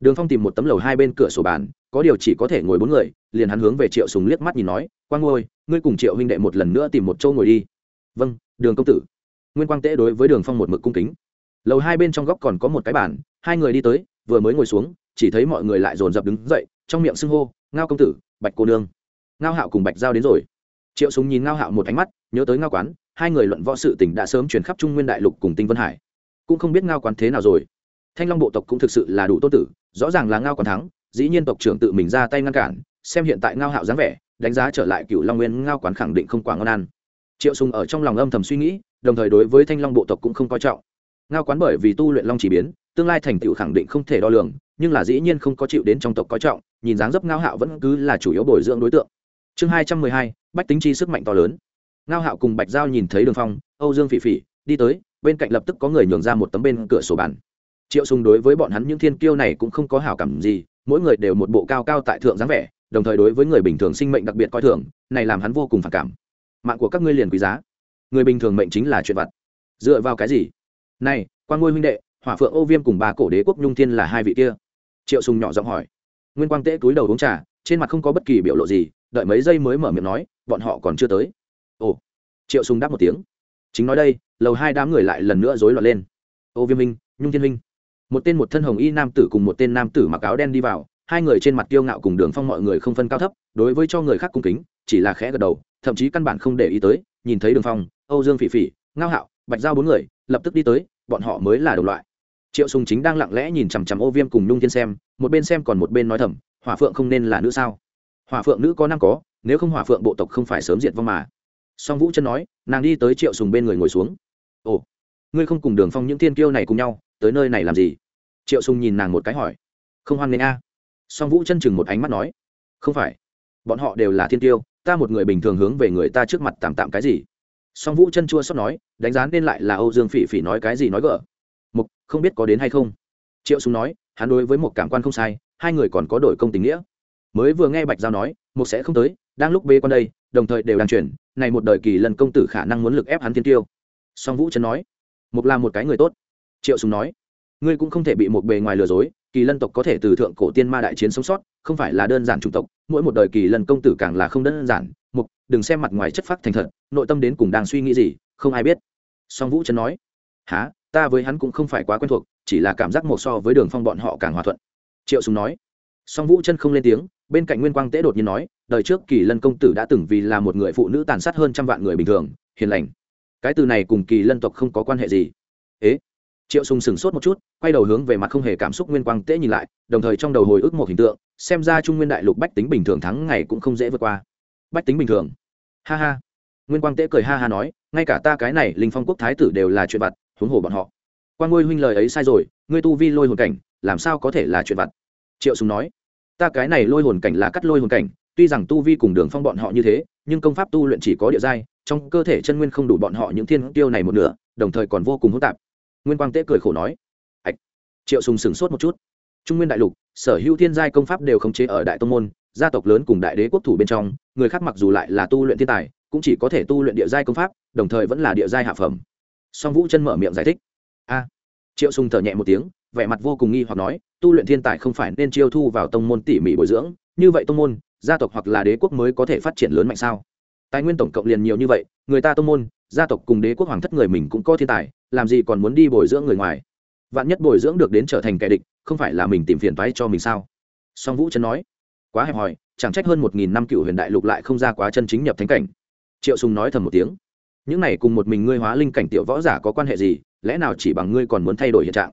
Đường phong tìm một tấm lầu hai bên cửa sổ bàn, có điều chỉ có thể ngồi bốn người, liền hắn hướng về triệu sùng liếc mắt nhìn nói, quang ngôi, ngươi cùng triệu huynh đệ một lần nữa tìm một chỗ ngồi đi. Vâng đường công tử. Nguyên quang tễ đối với đường phong một mực cung kính. Lầu hai bên trong góc còn có một cái bàn, hai người đi tới, vừa mới ngồi xuống, chỉ thấy mọi người lại dồn dập đứng dậy, trong miệng xưng hô, ngao công tử, bạch cô nương. Ngao hạo cùng bạch giao đến rồi. Triệu súng nhìn ngao hạo một ánh mắt, nhớ tới ngao quán, hai người luận võ sự tỉnh đã sớm chuyển khắp trung nguyên đại lục cùng tinh vân hải. Cũng không biết ngao quán thế nào rồi thanh long bộ tộc cũng thực sự là đủ tốt tử, rõ ràng là ngao quán thắng, dĩ nhiên tộc trưởng tự mình ra tay ngăn cản, xem hiện tại ngao hạo dáng vẻ, đánh giá trở lại cựu long nguyên ngao quán khẳng định không quá ngon ăn. Triệu sùng ở trong lòng âm thầm suy nghĩ, đồng thời đối với thanh long bộ tộc cũng không coi trọng. Ngao quán bởi vì tu luyện long chỉ biến, tương lai thành tựu khẳng định không thể đo lường, nhưng là dĩ nhiên không có chịu đến trong tộc coi trọng, nhìn dáng dấp ngao hạo vẫn cứ là chủ yếu bồi dưỡng đối tượng. Chương hai trăm mười hai, bách tính chi sức mạnh to lớn. Ngao hạo cùng bạch giao nhìn thấy đường phong, âu dương phỉ phỉ, đi tới, bên cạnh lập tức có người nhường ra một tấm bên cửa sổ bàn triệu sùng đối với bọn hắn những thiên kiêu này cũng không có hảo cảm gì, mỗi người đều một bộ cao cao tại thượng dáng vẻ, đồng thời đối với người bình thường sinh mệnh đặc biệt coi thường, này làm hắn vô cùng phản cảm. Mạng của các ngươi liền quý giá. Người bình thường mệnh chính là chuyện vặt. Dựa vào cái gì? Này, quan ngôi huynh đệ, hỏa phượng ô viêm cùng ba cổ đế quốc nhung thiên là hai vị kia. Triệu sùng nhỏ giọng hỏi. Nguyên quang tễ túi đầu uống trà, trên mặt không có bất kỳ biểu lộ gì, đợi mấy giây mới mở miệng nói, bọn họ còn chưa tới. Ồ. Triệu sùng đáp một tiếng. Chính nói đây, lầu hai đám người lại lần nữa rối loạn lên. Ô viêm minh, nhung thiên minh một tên một thân hồng y nam tử cùng một tên nam tử mặc áo đen đi vào, hai người trên mặt tiêu ngạo cùng đường phong mọi người không phân cao thấp, đối với cho người khác cung kính, chỉ là khẽ gật đầu, thậm chí căn bản không để ý tới, nhìn thấy đường phong, âu dương phỉ phỉ, ngao hạo, bạch giao bốn người, lập tức đi tới, bọn họ mới là đồng loại. Triệu sùng chính đang lặng lẽ nhìn chằm chằm ô viêm cùng nhung thiên xem, một bên xem còn một bên nói thầm, hỏa phượng không nên là nữ sao? Hỏa phượng nữ có năng có, nếu không hỏa phượng bộ tộc không phải sớm diệt vong mà. Song vũ chân nói, nàng đi tới triệu sùng bên người ngồi xuống. Ồ, ngươi không cùng đường phong những thiên kiêu này cùng nhau, tới nơi này làm gì? Triệu sùng nhìn nàng một cái hỏi, không hoan nghênh a? Song vũ chân chừng một ánh mắt nói, không phải, bọn họ đều là thiên tiêu, ta một người bình thường hướng về người ta trước mặt tạm tạm cái gì? Song vũ chân chua sót nói, đánh giá nên lại là âu dương phỉ phỉ nói cái gì nói gỡ mục, không biết có đến hay không? Triệu sùng nói, hắn đối với một cảm quan không sai, hai người còn có đổi công tình nghĩa. Mới vừa nghe bạch giao nói, mục sẽ không tới, đang lúc bê quan đây, đồng thời đều đang chuyển, này một đời kỳ lần công tử khả năng muốn lực ép hắn thiên tiêu. Song vũ chân nói, mục là một cái người tốt. Triệu sùng nói ngươi cũng không thể bị một bề ngoài lừa dối, kỳ lân tộc có thể từ thượng cổ tiên ma đại chiến sống sót, không phải là đơn giản chủng tộc, mỗi một đời kỳ lân công tử càng là không đơn giản. Mục, đừng xem mặt ngoài chất phác thành thật, nội tâm đến cùng đang suy nghĩ gì, không ai biết. Song vũ trấn nói há ta với hắn cũng không phải quá quen thuộc, chỉ là cảm giác một so với đường phong bọn họ càng hòa thuận. Triệu sùng nói. Song vũ chân không lên tiếng, bên cạnh nguyên quang tễ đột nhiên nói, đời trước kỳ lân công tử đã từng vì là một người phụ nữ tàn sát hơn trăm vạn người bình thường, hiền lành. Cái từ này cùng kỳ lân tộc không có quan hệ gì. Ế? Triệu sùng sững sốt một chút, quay đầu hướng về mặt không hề cảm xúc nguyên quang tế nhìn lại, đồng thời trong đầu hồi ức một hình tượng, xem ra trung nguyên đại lục bách tính bình thường thắng ngày cũng không dễ vượt qua. Bách tính bình thường? Ha ha. Nguyên quang tế cười ha ha nói, ngay cả ta cái này linh phong quốc thái tử đều là chuyện vặt, huống hồ bọn họ. Quan ngôi huynh lời ấy sai rồi, ngươi tu vi lôi hồn cảnh, làm sao có thể là chuyện vặt? Triệu sùng nói, ta cái này lôi hồn cảnh là cắt lôi hồn cảnh, tuy rằng tu vi cùng đường phong bọn họ như thế, nhưng công pháp tu luyện chỉ có địa giai, trong cơ thể chân nguyên không đủ bọn họ những thiên tiêu này một nửa, đồng thời còn vô cùng hỗn tạp nguyên quang tế cười khổ nói, ạch. Triệu sùng sửng sốt một chút. Trung nguyên đại lục, sở hữu thiên giai công pháp đều khống chế ở đại tông môn, gia tộc lớn cùng đại đế quốc thủ bên trong, người khác mặc dù lại là tu luyện thiên tài, cũng chỉ có thể tu luyện địa giai công pháp, đồng thời vẫn là địa giai hạ phẩm. Song vũ chân mở miệng giải thích, a. Triệu sùng thở nhẹ một tiếng, vẻ mặt vô cùng nghi hoặc nói, tu luyện thiên tài không phải nên chiêu thu vào tông môn tỉ mỉ bồi dưỡng, như vậy tông môn, gia tộc hoặc là đế quốc mới có thể phát triển lớn mạnh sao? Tài nguyên tổng cộng liền nhiều như vậy, người ta tông môn gia tộc cùng đế quốc hoàng thất người mình cũng có thiên tài, làm gì còn muốn đi bồi dưỡng người ngoài. Vạn nhất bồi dưỡng được đến trở thành kẻ địch, không phải là mình tìm phiền toái cho mình sao? Song vũ chân nói. Quá hẹp hòi, chẳng trách hơn một nghìn năm cựu huyền đại lục lại không ra quá chân chính nhập thánh cảnh. Triệu sùng nói thầm một tiếng. Những này cùng một mình ngươi hóa linh cảnh tiểu võ giả có quan hệ gì, lẽ nào chỉ bằng ngươi còn muốn thay đổi hiện trạng?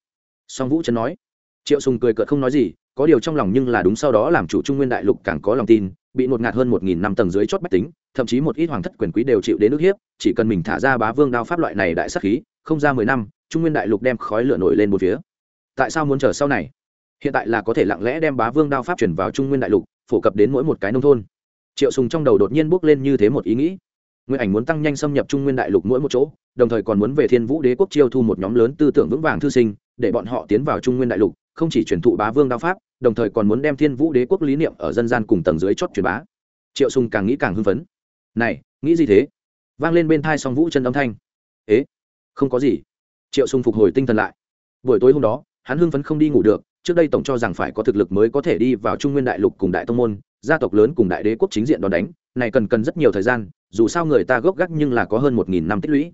Song vũ chân nói. Triệu sùng cười cợt không nói gì, có điều trong lòng nhưng là đúng sau đó làm chủ trung nguyên đại lục càng có lòng tin bị một ngạt hơn một nghìn năm tầng dưới chót bách tính, thậm chí một ít hoàng thất quyền quý đều chịu đến nước hiếp, chỉ cần mình thả ra bá vương đao pháp loại này đại sắc khí, không ra mười năm, trung nguyên đại lục đem khói lửa nổi lên một phía. Tại sao muốn chờ sau này? Hiện tại là có thể lặng lẽ đem bá vương đao pháp chuyển vào trung nguyên đại lục, phổ cập đến mỗi một cái nông thôn. Triệu sùng trong đầu đột nhiên bước lên như thế một ý nghĩ. Nguyên ảnh muốn tăng nhanh xâm nhập trung nguyên đại lục mỗi một chỗ, đồng thời còn muốn về thiên vũ đế quốc chiêu thu một nhóm lớn tư tưởng vững vàng thư sinh, để bọn họ tiến vào trung nguyên đại lục, không chỉ truyền thụ bá vương đao pháp đồng thời còn muốn đem thiên vũ đế quốc lý niệm ở dân gian cùng tầng dưới chót truyền bá. Triệu sùng càng nghĩ càng hưng phấn. Này, nghĩ gì thế? Vang lên bên thai song vũ chân âm thanh. Ế, không có gì. Triệu sùng phục hồi tinh thần lại. Buổi tối hôm đó, hắn hưng phấn không đi ngủ được, trước đây tổng cho rằng phải có thực lực mới có thể đi vào trung nguyên đại lục cùng đại tông môn, gia tộc lớn cùng đại đế quốc chính diện đón đánh, này cần cần rất nhiều thời gian, dù sao người ta gốc gác nhưng là có hơn một nghìn năm tích lũy.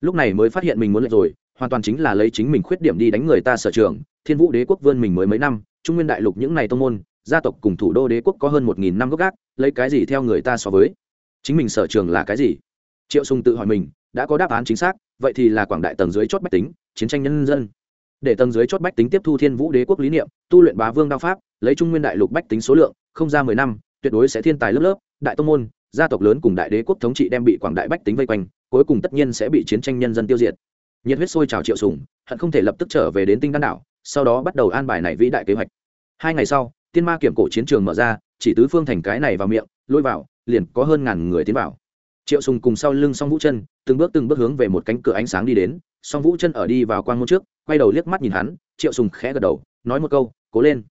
Lúc này mới phát hiện mình muốn lệch rồi, hoàn toàn chính là lấy chính mình khuyết điểm đi đánh người ta sở trường thiên vũ đế quốc vươn mình mới mấy năm, trung nguyên đại lục những này tông môn, gia tộc cùng thủ đô đế quốc có hơn một nghìn năm gốc gác, lấy cái gì theo người ta so với? Chính mình sở trường là cái gì? Triệu sùng tự hỏi mình, đã có đáp án chính xác, vậy thì là quảng đại tầng dưới chót bách tính, chiến tranh nhân dân. Để tầng dưới chót bách tính tiếp thu thiên vũ đế quốc lý niệm, tu luyện bá vương đao pháp, lấy trung nguyên đại lục bách tính số lượng, không ra mười năm, tuyệt đối sẽ thiên tài lớp lớp, đại tông môn, gia tộc lớn cùng đại đế quốc thống trị đem bị quảng đại bách tính vây quanh, cuối cùng tất nhiên sẽ bị chiến tranh nhân dân tiêu diệt. Nhiệt huyết sôi trào triệu sùng, hận không thể lập tức trở về đến tinh đan đảo sau đó bắt đầu an bài này vĩ đại kế hoạch. Hai ngày sau, tiên ma kiểm cổ chiến trường mở ra, chỉ tứ phương thành cái này vào miệng, lôi vào, liền có hơn ngàn người tiến vào. Triệu sùng cùng sau lưng song vũ chân, từng bước từng bước hướng về một cánh cửa ánh sáng đi đến. Song vũ chân ở đi vào quang môn trước, quay đầu liếc mắt nhìn hắn, triệu sùng khẽ gật đầu, nói một câu, cố lên.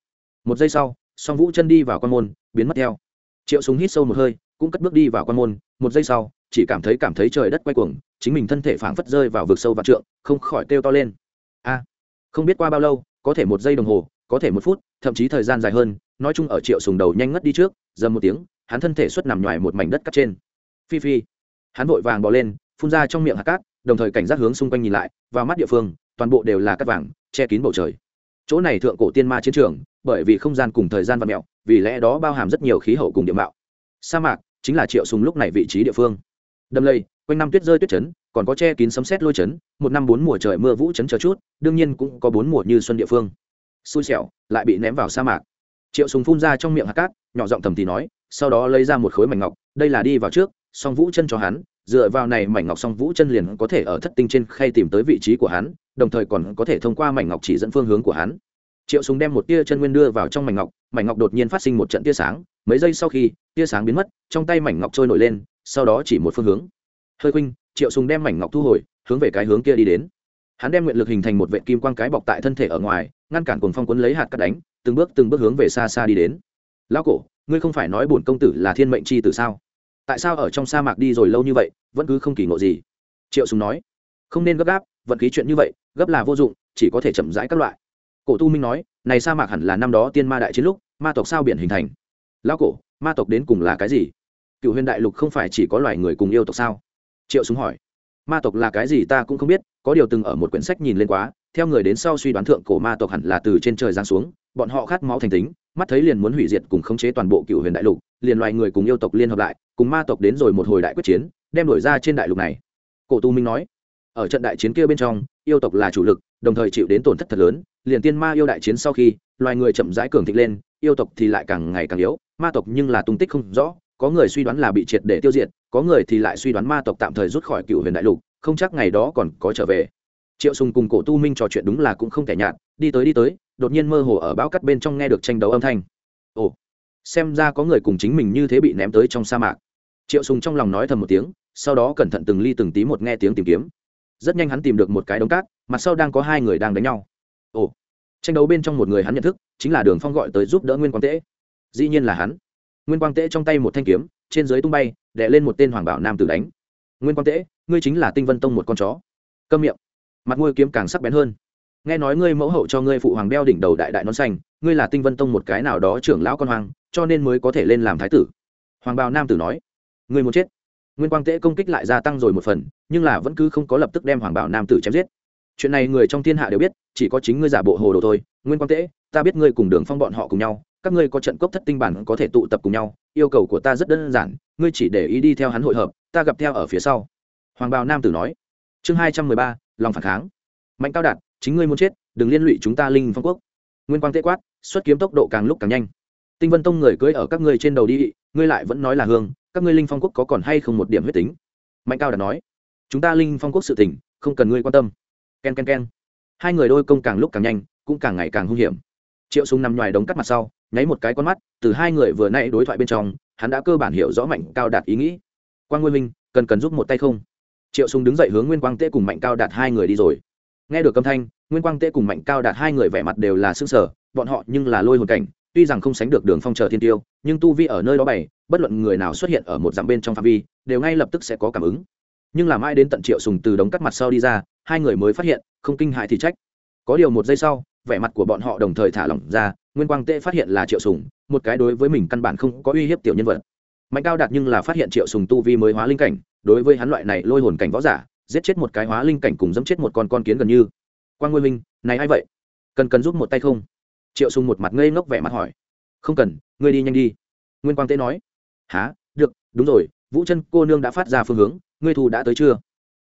Một giây sau, song vũ chân đi vào quang môn, biến mất theo. Triệu sùng hít sâu một hơi, cũng cất bước đi vào quang môn. Một giây sau, chỉ cảm thấy cảm thấy trời đất quay cuồng, chính mình thân thể phảng phất rơi vào vực sâu vạn trượng, không khỏi kêu to lên. A không biết qua bao lâu, có thể một giây đồng hồ, có thể một phút, thậm chí thời gian dài hơn, nói chung ở triệu sùng đầu nhanh ngất đi trước, dầm một tiếng, hắn thân thể xuất nằm ngoài một mảnh đất cắt trên. Phi phi. Hắn vội vàng bò lên, phun ra trong miệng hạt cát, đồng thời cảnh giác hướng xung quanh nhìn lại, vào mắt địa phương, toàn bộ đều là cát vàng, che kín bầu trời. Chỗ này thượng cổ tiên ma chiến trường, bởi vì không gian cùng thời gian và mẹo, vì lẽ đó bao hàm rất nhiều khí hậu cùng địa mạo. Sa mạc chính là triệu sùng lúc này vị trí địa phương. Đâm lây quanh năm tuyết rơi tuyết chấn còn có che kín sấm sét lôi chấn, một năm bốn mùa trời mưa vũ chấn chờ chút, đương nhiên cũng có bốn mùa như xuân địa phương. Xui xẻo, lại bị ném vào sa mạc. Triệu sùng phun ra trong miệng hạt cát, nhỏ giọng thầm thì nói, sau đó lấy ra một khối mảnh ngọc, đây là đi vào trước, song vũ chân cho hắn, dựa vào này mảnh ngọc song vũ chân liền có thể ở thất tinh trên khay tìm tới vị trí của hắn, đồng thời còn có thể thông qua mảnh ngọc chỉ dẫn phương hướng của hắn. Triệu sùng đem một tia chân nguyên đưa vào trong mảnh ngọc mảnh ngọc đột nhiên phát sinh một trận tia sáng, mấy giây sau khi, tia sáng biến mất, trong tay mảnh ngọc trôi nổi lên, sau đó chỉ một phương hướng. Hơi khuynh triệu sùng đem mảnh ngọc thu hồi, hướng về cái hướng kia đi đến. Hắn đem nguyện lực hình thành một vệ kim quang cái bọc tại thân thể ở ngoài, ngăn cản cuồng phong cuốn lấy hạt cắt đánh, từng bước từng bước hướng về xa xa đi đến. Lão cổ, ngươi không phải nói bổn công tử là thiên mệnh chi tử sao? Tại sao ở trong sa mạc đi rồi lâu như vậy, vẫn cứ không kỳ ngộ gì? Triệu sùng nói. Không nên gấp gáp, vận khí chuyện như vậy, gấp là vô dụng, chỉ có thể chậm rãi các loại. Cổ tu minh nói, này sa mạc hẳn là năm đó tiên ma đại chiến lúc, ma tộc sao biển hình thành? Lão cổ, ma tộc đến cùng là cái gì? Cựu huyền đại lục không phải chỉ có loài người cùng yêu tộc sao? Triệu súng hỏi. Ma tộc là cái gì ta cũng không biết, có điều từng ở một quyển sách nhìn lên quá, theo người đến sau suy đoán thượng cổ ma tộc hẳn là từ trên trời giáng xuống, bọn họ khát máu thành tính, mắt thấy liền muốn hủy diệt cùng khống chế toàn bộ cựu huyền đại lục, liền loài người cùng yêu tộc liên hợp lại, cùng ma tộc đến rồi một hồi đại quyết chiến, đem đổi ra trên đại lục này. Cổ tu minh nói, ở trận đại chiến kia bên trong, yêu tộc là chủ lực, đồng thời chịu đến tổn thất thật lớn, liền tiên ma yêu đại chiến sau khi, loài người chậm rãi cường thịnh lên, yêu tộc thì lại càng ngày càng yếu, ma tộc nhưng là tung tích không rõ có người suy đoán là bị triệt để tiêu diệt, có người thì lại suy đoán ma tộc tạm thời rút khỏi cựu huyền đại lục, không chắc ngày đó còn có trở về. Triệu sùng cùng cổ tu minh trò chuyện đúng là cũng không thể nhạt, đi tới đi tới, đột nhiên mơ hồ ở bão cắt bên trong nghe được tranh đấu âm thanh. Ồ, xem ra có người cùng chính mình như thế bị ném tới trong sa mạc. Triệu sùng trong lòng nói thầm một tiếng, sau đó cẩn thận từng ly từng tí một nghe tiếng tìm kiếm. Rất nhanh hắn tìm được một cái đống cát, mặt sau đang có hai người đang đánh nhau. Ồ, tranh đấu bên trong một người hắn nhận thức, chính là đường phong gọi tới giúp đỡ nguyên quang tễ. Dĩ nhiên là hắn nguyên quang tễ trong tay một thanh kiếm, trên dưới tung bay đệ lên một tên hoàng bảo nam tử đánh. Nguyên quang tễ, ngươi chính là tinh vân tông một con chó. Câm miệng. Mặt ngôi kiếm càng sắc bén hơn. Nghe nói ngươi mẫu hậu cho ngươi phụ hoàng đeo đỉnh đầu đại đại nón xanh, ngươi là tinh vân tông một cái nào đó trưởng lão con hoàng, cho nên mới có thể lên làm thái tử. Hoàng bào nam tử nói. Ngươi muốn chết. Nguyên quang tễ công kích lại gia tăng rồi một phần, nhưng là vẫn cứ không có lập tức đem hoàng bảo nam tử chém giết. Chuyện này người trong thiên hạ đều biết, chỉ có chính ngươi giả bộ hồ đồ thôi. Nguyên quang tễ, ta biết ngươi cùng đường phong bọn họ cùng nhau các ngươi có trận cốc thất tinh bản có thể tụ tập cùng nhau, yêu cầu của ta rất đơn giản, ngươi chỉ để ý đi theo hắn hội hợp, ta gặp theo ở phía sau. Hoàng bào nam tử nói. Chương hai trăm mười ba, lòng phản kháng. Mạnh cao đạt, chính ngươi muốn chết, đừng liên lụy chúng ta linh phong quốc. Nguyên quang tê quát, xuất kiếm tốc độ càng lúc càng nhanh. Tinh vân tông người cưới ở các ngươi trên đầu đi, ngươi lại vẫn nói là hương, các ngươi linh phong quốc có còn hay không một điểm huyết tính? Mạnh cao đạt nói. Chúng ta linh phong quốc sự tỉnh không cần ngươi quan tâm. K e n k e n k e n hai người đôi công càng lúc càng nhanh, cũng càng ngày càng hung hiểm. Triệu súng nằm ngoài đống cắt mặt sau nháy một cái con mắt, từ hai người vừa nay đối thoại bên trong, hắn đã cơ bản hiểu rõ mạnh cao đạt ý nghĩ. Quan nguyên minh, cần cần giúp một tay không? Triệu Sùng đứng dậy hướng nguyên quang tế cùng mạnh cao đạt hai người đi rồi. Nghe được âm thanh, nguyên quang tế cùng mạnh cao đạt hai người vẻ mặt đều là sưng sở bọn họ nhưng là lôi hồn cảnh, tuy rằng không sánh được đường phong chờ thiên tiêu, nhưng tu vi ở nơi đó bày, bất luận người nào xuất hiện ở một dặm bên trong phạm vi, đều ngay lập tức sẽ có cảm ứng. Nhưng làm ai đến tận triệu sùng từ đống cắt mặt sau đi ra, hai người mới phát hiện, không kinh hại thì trách. Có điều một giây sau, vẻ mặt của bọn họ đồng thời thả lỏng ra nguyên quang tệ phát hiện là triệu sùng, một cái đối với mình căn bản không có uy hiếp tiểu nhân vật. Mạnh cao đạt nhưng là phát hiện triệu sùng tu vi mới hóa linh cảnh, đối với hắn loại này lôi hồn cảnh võ giả, giết chết một cái hóa linh cảnh cùng dẫm chết một con con kiến gần như. Quang nguyên minh, này ai vậy? Cần cần giúp một tay không? Triệu sùng một mặt ngây ngốc vẻ mặt hỏi. Không cần, ngươi đi nhanh đi. Nguyên quang tế nói. Há được, đúng rồi, vũ chân cô nương đã phát ra phương hướng, ngươi thu đã tới chưa?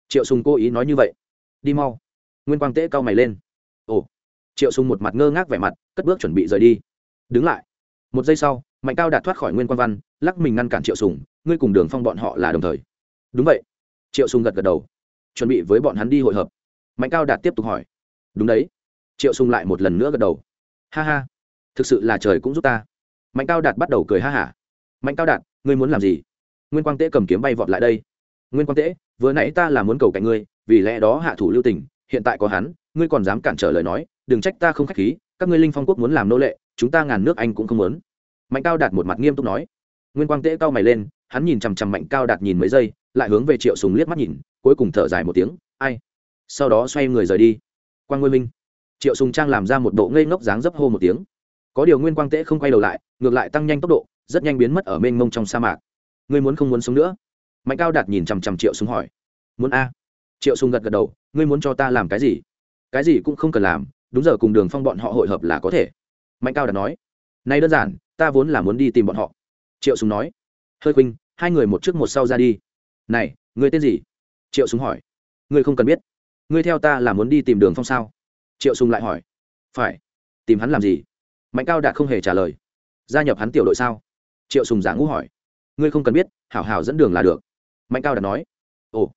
Triệu sùng cố ý nói như vậy. Đi mau. Nguyên quang Tế cao mày lên. Ồ. Triệu sùng một mặt ngơ ngác vẻ mặt cất bước chuẩn bị rời đi. Đứng lại. Một giây sau, mạnh cao đạt thoát khỏi nguyên quan văn, lắc mình ngăn cản triệu sùng, ngươi cùng đường phong bọn họ là đồng thời. Đúng vậy. Triệu sùng gật gật đầu. Chuẩn bị với bọn hắn đi hội hợp. Mạnh cao đạt tiếp tục hỏi. Đúng đấy. Triệu sùng lại một lần nữa gật đầu. Ha ha, thực sự là trời cũng giúp ta. Mạnh cao đạt bắt đầu cười ha hả. Mạnh cao đạt, ngươi muốn làm gì? Nguyên quang tễ cầm kiếm bay vọt lại đây. Nguyên quang tễ vừa nãy ta là muốn cầu cạnh ngươi, vì lẽ đó hạ thủ lưu tình, hiện tại có hắn, ngươi còn dám cản trở lời nói, đừng trách ta không khách khí các ngươi linh phong quốc muốn làm nô lệ, chúng ta ngàn nước anh cũng không muốn. Mạnh cao đạt một mặt nghiêm túc nói. Nguyên quang tễ cao mày lên, hắn nhìn chằm chằm mạnh cao đạt nhìn mấy giây, lại hướng về triệu sùng liếc mắt nhìn, cuối cùng thở dài một tiếng, ai? Sau đó xoay người rời đi. Quang nguyên minh. Triệu sùng trang làm ra một bộ ngây ngốc dáng dấp hô một tiếng. Có điều nguyên quang tễ không quay đầu lại, ngược lại tăng nhanh tốc độ, rất nhanh biến mất ở mênh mông trong sa mạc. Ngươi muốn không muốn sống nữa? Mạnh cao đạt nhìn chằm chằm triệu sùng hỏi. Muốn a. Triệu sùng gật gật đầu, ngươi muốn cho ta làm cái gì? Cái gì cũng không cần làm đúng giờ cùng đường phong bọn họ hội hợp là có thể. Mạnh cao đạt nói nay đơn giản, ta vốn là muốn đi tìm bọn họ. Triệu súng nói, hơi khuynh, hai người một trước một sau ra đi. Này ngươi tên gì? Triệu súng hỏi. Ngươi không cần biết. Ngươi theo ta là muốn đi tìm đường phong sao? Triệu sùng lại hỏi. Phải. Tìm hắn làm gì? Mạnh cao đạt không hề trả lời. Gia nhập hắn tiểu đội sao? Triệu sùng giả ngũ hỏi. Ngươi không cần biết, hảo hảo dẫn đường là được. Mạnh cao đạt nói. Ồ.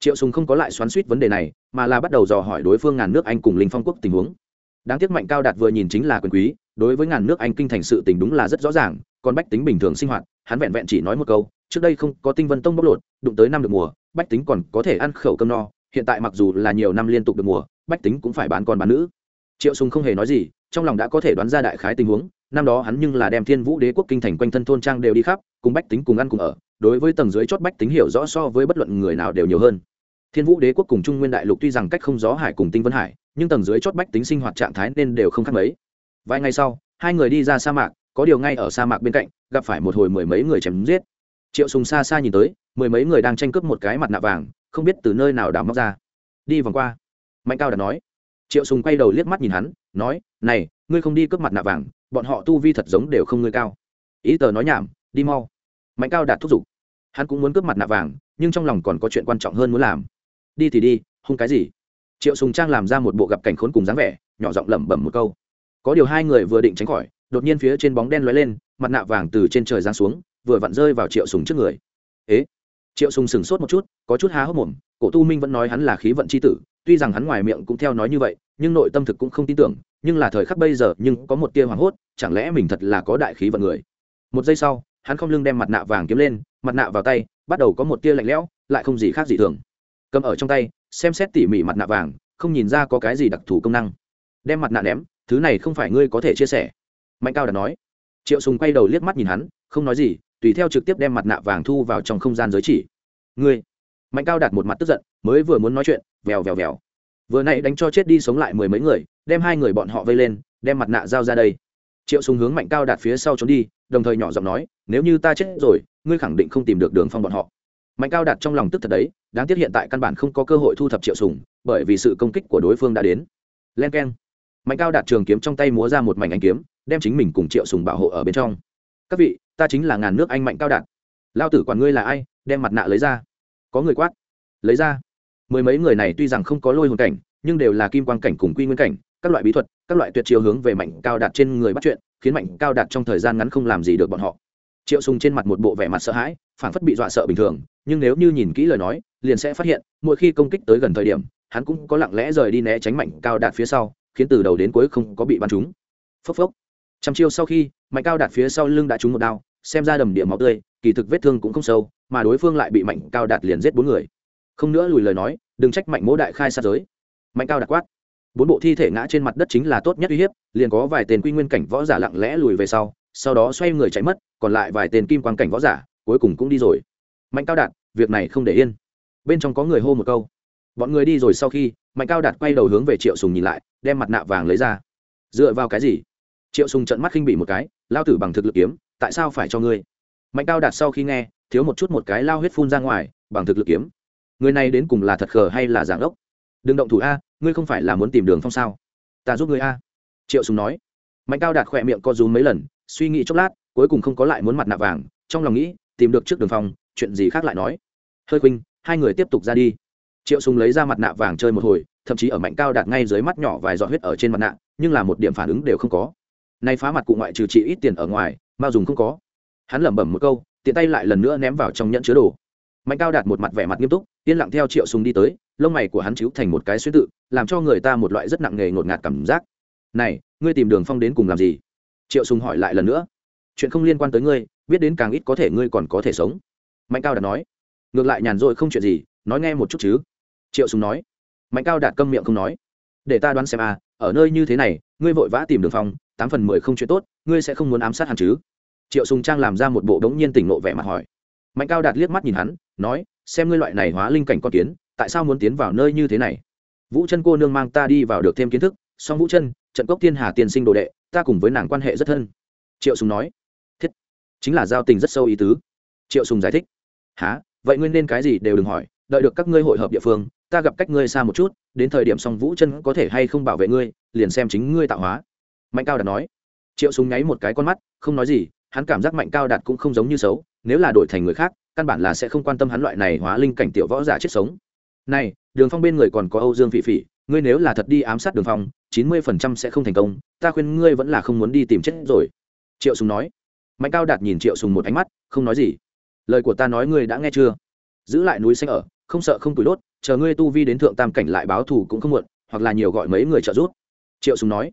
Triệu sùng không có lại xoắn suýt vấn đề này, mà là bắt đầu dò hỏi đối phương ngàn nước anh cùng linh phong quốc tình huống đáng tiếc mạnh cao đạt vừa nhìn chính là quyền quý, đối với ngàn nước anh kinh thành sự tình đúng là rất rõ ràng, còn bách tính bình thường sinh hoạt, hắn vẹn vẹn chỉ nói một câu, trước đây không có tinh vân tông bóc lột, đụng tới năm được mùa, bách tính còn có thể ăn khẩu cơm no, hiện tại mặc dù là nhiều năm liên tục được mùa, bách tính cũng phải bán con bán nữ. Triệu sùng không hề nói gì, trong lòng đã có thể đoán ra đại khái tình huống, năm đó hắn nhưng là đem thiên vũ đế quốc kinh thành quanh thân thôn trang đều đi khắp, cùng bách tính cùng ăn cùng ở, đối với tầng dưới chót bách tính hiểu rõ so với bất luận người nào đều nhiều hơn. Thiên vũ đế quốc cùng trung nguyên đại lục tuy rằng cách không gió hải cùng tinh vân hải nhưng tầng dưới chót bách tính sinh hoạt trạng thái nên đều không khác mấy. Vài ngày sau, hai người đi ra sa mạc, có điều ngay ở sa mạc bên cạnh, gặp phải một hồi mười mấy người chém giết. Triệu sùng xa xa nhìn tới, mười mấy người đang tranh cướp một cái mặt nạ vàng, không biết từ nơi nào đào móc ra. Đi vòng qua. Mạnh cao đã nói. Triệu sùng quay đầu liếc mắt nhìn hắn, nói, này, ngươi không đi cướp mặt nạ vàng, bọn họ tu vi thật giống đều không ngươi cao. Ý tờ nói nhảm, đi mau. Mạnh cao đạt thúc giục. Hắn cũng muốn cướp mặt nạ vàng, nhưng trong lòng còn có chuyện quan trọng hơn muốn làm. Đi thì đi, hung cái gì? Triệu sùng trang làm ra một bộ gặp cảnh khốn cùng dáng vẻ nhỏ giọng lẩm bẩm một câu có điều hai người vừa định tránh khỏi đột nhiên phía trên bóng đen lóe lên mặt nạ vàng từ trên trời giáng xuống vừa vặn rơi vào triệu sùng trước người ế triệu sùng sừng sốt một chút có chút há hốc mồm cổ tu minh vẫn nói hắn là khí vận chi tử tuy rằng hắn ngoài miệng cũng theo nói như vậy nhưng nội tâm thực cũng không tin tưởng nhưng là thời khắc bây giờ nhưng có một tia hoảng hốt chẳng lẽ mình thật là có đại khí vận người một giây sau hắn không lưng đem mặt nạ vàng kiếm lên mặt nạ vào tay bắt đầu có một tia lạnh lẽo lại không gì khác gì thường cầm ở trong tay xem xét tỉ mỉ mặt nạ vàng, không nhìn ra có cái gì đặc thù công năng. Đem mặt nạ ném, thứ này không phải ngươi có thể chia sẻ. Mạnh cao đã nói. Triệu sùng quay đầu liếc mắt nhìn hắn, không nói gì, tùy theo trực tiếp đem mặt nạ vàng thu vào trong không gian giới chỉ. Ngươi. Mạnh cao đặt một mặt tức giận, mới vừa muốn nói chuyện, vèo vèo vèo. Vừa nãy đánh cho chết đi sống lại mười mấy người, đem hai người bọn họ vây lên, đem mặt nạ giao ra đây. Triệu sùng hướng mạnh cao đạt phía sau trốn đi, đồng thời nhỏ giọng nói, nếu như ta chết rồi, ngươi khẳng định không tìm được đường phong bọn họ mạnh cao đạt trong lòng tức thật đấy, đáng tiếc hiện tại căn bản không có cơ hội thu thập triệu sùng bởi vì sự công kích của đối phương đã đến. Len keng. Mạnh cao đạt trường kiếm trong tay múa ra một mảnh ánh kiếm, đem chính mình cùng triệu sùng bảo hộ ở bên trong. Các vị, ta chính là ngàn nước anh mạnh cao đạt lao tử quản ngươi là ai, đem mặt nạ lấy ra. Có người quát. Lấy ra. Mười mấy người này tuy rằng không có lôi hồn cảnh, nhưng đều là kim quang cảnh cùng quy nguyên cảnh, các loại bí thuật, các loại tuyệt chiêu hướng về mạnh cao đạt trên người bắt chuyện, khiến mạnh cao đạt trong thời gian ngắn không làm gì được bọn họ. Triệu sùng trên mặt một bộ vẻ mặt sợ hãi phản phất bị dọa sợ bình thường, nhưng nếu như nhìn kỹ lời nói, liền sẽ phát hiện, mỗi khi công kích tới gần thời điểm, hắn cũng có lặng lẽ rời đi né tránh mạnh cao đạt phía sau, khiến từ đầu đến cuối không có bị bắn trúng. Phốc phốc. Trăm chiêu sau khi, mạnh cao đạt phía sau lưng đã trúng một đao, xem ra đầm địa máu tươi, kỳ thực vết thương cũng không sâu, mà đối phương lại bị mạnh cao đạt liền giết bốn người. Không nữa lùi lời nói, đừng trách mạnh mỗ đại khai sát giới. Mạnh cao đạt quát. Bốn bộ thi thể ngã trên mặt đất chính là tốt nhất uy hiếp, liền có vài tên quy nguyên cảnh võ giả lặng lẽ lùi về sau sau đó xoay người chạy mất, còn lại vài tên kim quan cảnh võ giả cuối cùng cũng đi rồi. Mạnh cao đạt, việc này không để yên. Bên trong có người hô một câu. Bọn người đi rồi sau khi, mạnh cao đạt quay đầu hướng về triệu sùng nhìn lại, đem mặt nạ vàng lấy ra. Dựa vào cái gì? Triệu sùng trận mắt khinh bị một cái, lao tử bằng thực lực kiếm, tại sao phải cho ngươi? Mạnh cao đạt sau khi nghe, thiếu một chút một cái lao huyết phun ra ngoài, bằng thực lực kiếm. Người này đến cùng là thật khờ hay là giảng ốc đừng động thủ a, ngươi không phải là muốn tìm đường phong sao? Ta giúp ngươi a. Triệu sùng nói. Mạnh cao đạt khỏe miệng co rúm mấy lần, suy nghĩ chốc lát, cuối cùng không có lại muốn mặt nạ vàng, trong lòng nghĩ tìm được trước đường phong, chuyện gì khác lại nói. Hơi khuynh, hai người tiếp tục ra đi. Triệu sùng lấy ra mặt nạ vàng chơi một hồi, thậm chí ở mạnh cao đạt ngay dưới mắt nhỏ vài giọt huyết ở trên mặt nạ, nhưng là một điểm phản ứng đều không có. Nay phá mặt cụ ngoại trừ trị ít tiền ở ngoài, mao dùng không có. Hắn lẩm bẩm một câu, tiện tay lại lần nữa ném vào trong nhẫn chứa đồ. Mạnh cao đạt một mặt vẻ mặt nghiêm túc, yên lặng theo triệu sùng đi tới, lông mày của hắn chiếu thành một cái suy tự, làm cho người ta một loại rất nặng nề ngột ngạt cảm giác. Này, ngươi tìm đường phong đến cùng làm gì? Triệu sùng hỏi lại lần nữa. Chuyện không liên quan tới ngươi biết đến càng ít có thể ngươi còn có thể sống. Mạnh cao đạt nói. Ngược lại nhàn rỗi không chuyện gì, nói nghe một chút chứ. Triệu sùng nói. Mạnh cao đạt câm miệng không nói. Để ta đoán xem à ở nơi như thế này, ngươi vội vã tìm đường phòng tám phần mười không chuyện tốt, ngươi sẽ không muốn ám sát hắn chứ? Triệu sùng trang làm ra một bộ đống nhiên tỉnh nộ vẻ mặt hỏi. Mạnh cao đạt liếc mắt nhìn hắn, nói, xem ngươi loại này hóa linh cảnh con kiến, tại sao muốn tiến vào nơi như thế này? Vũ chân cô nương mang ta đi vào được thêm kiến thức, song vũ chân, trận cốc thiên hà tiên sinh đồ đệ, ta cùng với nàng quan hệ rất thân. Triệu sùng nói chính là giao tình rất sâu ý tứ. Triệu sùng giải thích há vậy ngươi nên cái gì đều đừng hỏi, đợi được các ngươi hội hợp địa phương, ta gặp cách ngươi xa một chút, đến thời điểm song vũ chân có thể hay không bảo vệ ngươi, liền xem chính ngươi tạo hóa. Mạnh cao đạt nói. Triệu sùng nháy một cái con mắt, không nói gì, hắn cảm giác mạnh cao đạt cũng không giống như xấu, nếu là đổi thành người khác, căn bản là sẽ không quan tâm hắn loại này hóa linh cảnh tiểu võ giả chết sống. Này, đường phong bên người còn có âu dương phỉ phỉ, ngươi nếu là thật đi ám sát đường phong, chín mươi phần trăm sẽ không thành công, ta khuyên ngươi vẫn là không muốn đi tìm chết rồi. Triệu sùng nói mạnh cao đạt nhìn triệu sùng một ánh mắt, không nói gì. Lời của ta nói ngươi đã nghe chưa? Giữ lại núi xanh ở, không sợ không tủi đốt, chờ ngươi tu vi đến thượng tam cảnh lại báo thù cũng không muộn, hoặc là nhiều gọi mấy người trợ giúp. Triệu sùng nói.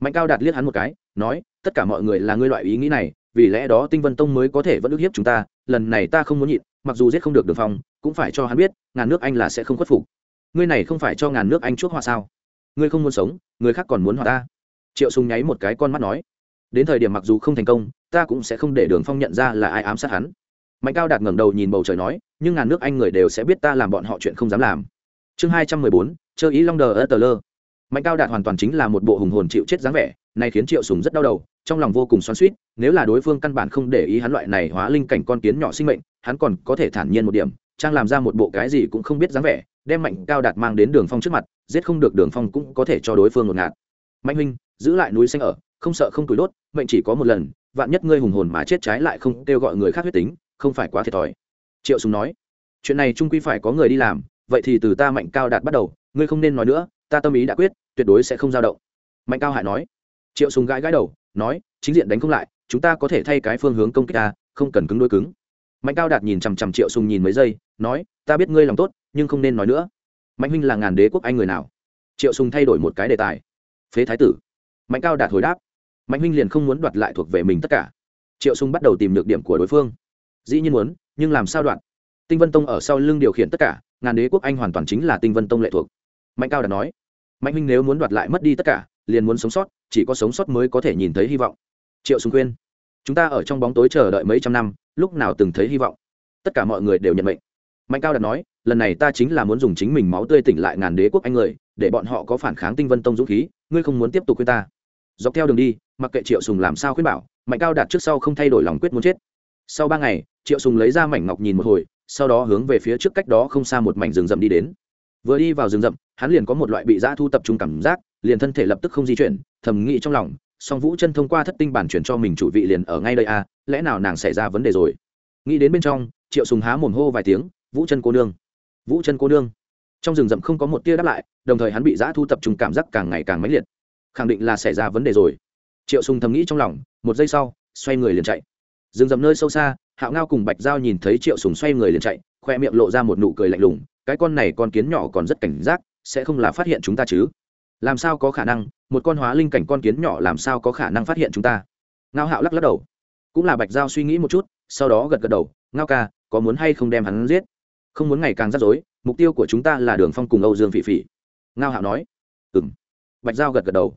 Mạnh cao đạt liếc hắn một cái, nói, tất cả mọi người là ngươi loại ý nghĩ này, vì lẽ đó tinh vân tông mới có thể vẫn ức hiếp chúng ta, lần này ta không muốn nhịn, mặc dù giết không được đường phong, cũng phải cho hắn biết, ngàn nước anh là sẽ không khuất phục. Ngươi này không phải cho ngàn nước anh chuốc họa sao? Ngươi không muốn sống, người khác còn muốn họa ta. Triệu sùng nháy một cái con mắt nói đến thời điểm mặc dù không thành công, ta cũng sẽ không để đường phong nhận ra là ai ám sát hắn. Mạnh cao đạt ngẩng đầu nhìn bầu trời nói, nhưng ngàn nước anh người đều sẽ biết ta làm bọn họ chuyện không dám làm. Chương hai trăm mười bốn, chơ ý long đờ ơ tờ lơ. Mạnh cao đạt hoàn toàn chính là một bộ hùng hồn chịu chết dáng vẻ, này khiến triệu sùng rất đau đầu, trong lòng vô cùng xoắn suýt nếu là đối phương căn bản không để ý hắn loại này hóa linh cảnh con kiến nhỏ sinh mệnh, hắn còn có thể thản nhiên một điểm, trang làm ra một bộ cái gì cũng không biết dáng vẻ, đem mạnh cao đạt mang đến đường phong trước mặt, giết không được đường phong cũng có thể cho đối phương ngột ngạt. Mạnh huynh, giữ lại núi xanh ở không sợ không tuổi đốt, mệnh chỉ có một lần, vạn nhất ngươi hùng hồn mà chết trái lại không kêu gọi người khác huyết tính, không phải quá thiệt thòi. Triệu sùng nói. Chuyện này trung quy phải có người đi làm, vậy thì từ ta mạnh cao đạt bắt đầu, ngươi không nên nói nữa, ta tâm ý đã quyết, tuyệt đối sẽ không dao động. Mạnh cao hại nói. Triệu sùng gãi gãi đầu, nói, chính diện đánh không lại, chúng ta có thể thay cái phương hướng công kích ta, không cần cứng đối cứng. Mạnh cao đạt nhìn chằm chằm triệu sùng nhìn mấy giây, nói, ta biết ngươi lòng tốt, nhưng không nên nói nữa. Mạnh huynh là ngàn đế quốc anh người nào? Triệu sùng thay đổi một cái đề tài. Phế thái tử mạnh cao đạt hồi đáp. Mạnh huynh liền không muốn đoạt lại thuộc về mình tất cả. Triệu sung bắt đầu tìm nhược điểm của đối phương. Dĩ nhiên muốn, nhưng làm sao đoạt? tinh vân tông ở sau lưng điều khiển tất cả, ngàn đế quốc anh hoàn toàn chính là tinh vân tông lệ thuộc. Mạnh cao đạt nói. Mạnh huynh nếu muốn đoạt lại mất đi tất cả, liền muốn sống sót, chỉ có sống sót mới có thể nhìn thấy hy vọng. Triệu sung khuyên. Chúng ta ở trong bóng tối chờ đợi mấy trăm năm, lúc nào từng thấy hy vọng? Tất cả mọi người đều nhận mệnh. Mạnh cao đạt nói, lần này ta chính là muốn dùng chính mình máu tươi tỉnh lại ngàn đế quốc anh người, để bọn họ có phản kháng tinh vân tông dũng khí, ngươi không muốn tiếp tục khuyên ta dọc theo đường đi, mặc kệ triệu sùng làm sao khuyên bảo, mạnh cao đạt trước sau không thay đổi lòng quyết muốn chết. Sau ba ngày, triệu sùng lấy ra mảnh ngọc nhìn một hồi, sau đó hướng về phía trước cách đó không xa một mảnh rừng rậm đi đến. Vừa đi vào rừng rậm, hắn liền có một loại bị dã thu tập trung cảm giác, liền thân thể lập tức không di chuyển, thầm nghĩ trong lòng, song vũ chân thông qua thất tinh bản chuyển cho mình chủ vị liền ở ngay đây à lẽ nào nàng xảy ra vấn đề rồi? Nghĩ đến bên trong, triệu sùng há mồm hô vài tiếng, vũ chân cô nương, vũ chân cô nương. Trong rừng rậm không có một tia đáp lại, đồng thời hắn bị dã thu tập trung cảm giác càng ngày càng mãnh liệt khẳng định là xảy ra vấn đề rồi. Triệu sùng thầm nghĩ trong lòng, một giây sau, xoay người liền chạy. Dừng dầm nơi sâu xa, hạo ngao cùng bạch giao nhìn thấy triệu sùng xoay người liền chạy, khoe miệng lộ ra một nụ cười lạnh lùng, cái con này con kiến nhỏ còn rất cảnh giác, sẽ không là phát hiện chúng ta chứ? Làm sao có khả năng, một con hóa linh cảnh con kiến nhỏ làm sao có khả năng phát hiện chúng ta? Ngao hạo lắc lắc đầu. Cũng là bạch giao suy nghĩ một chút, sau đó gật gật đầu, ngao ca, có muốn hay không đem hắn giết? Không muốn ngày càng rắc rối, mục tiêu của chúng ta là đường phong cùng âu dương phỉ phỉ. Ngao hạo nói. Ừ m bạch giao gật gật đầu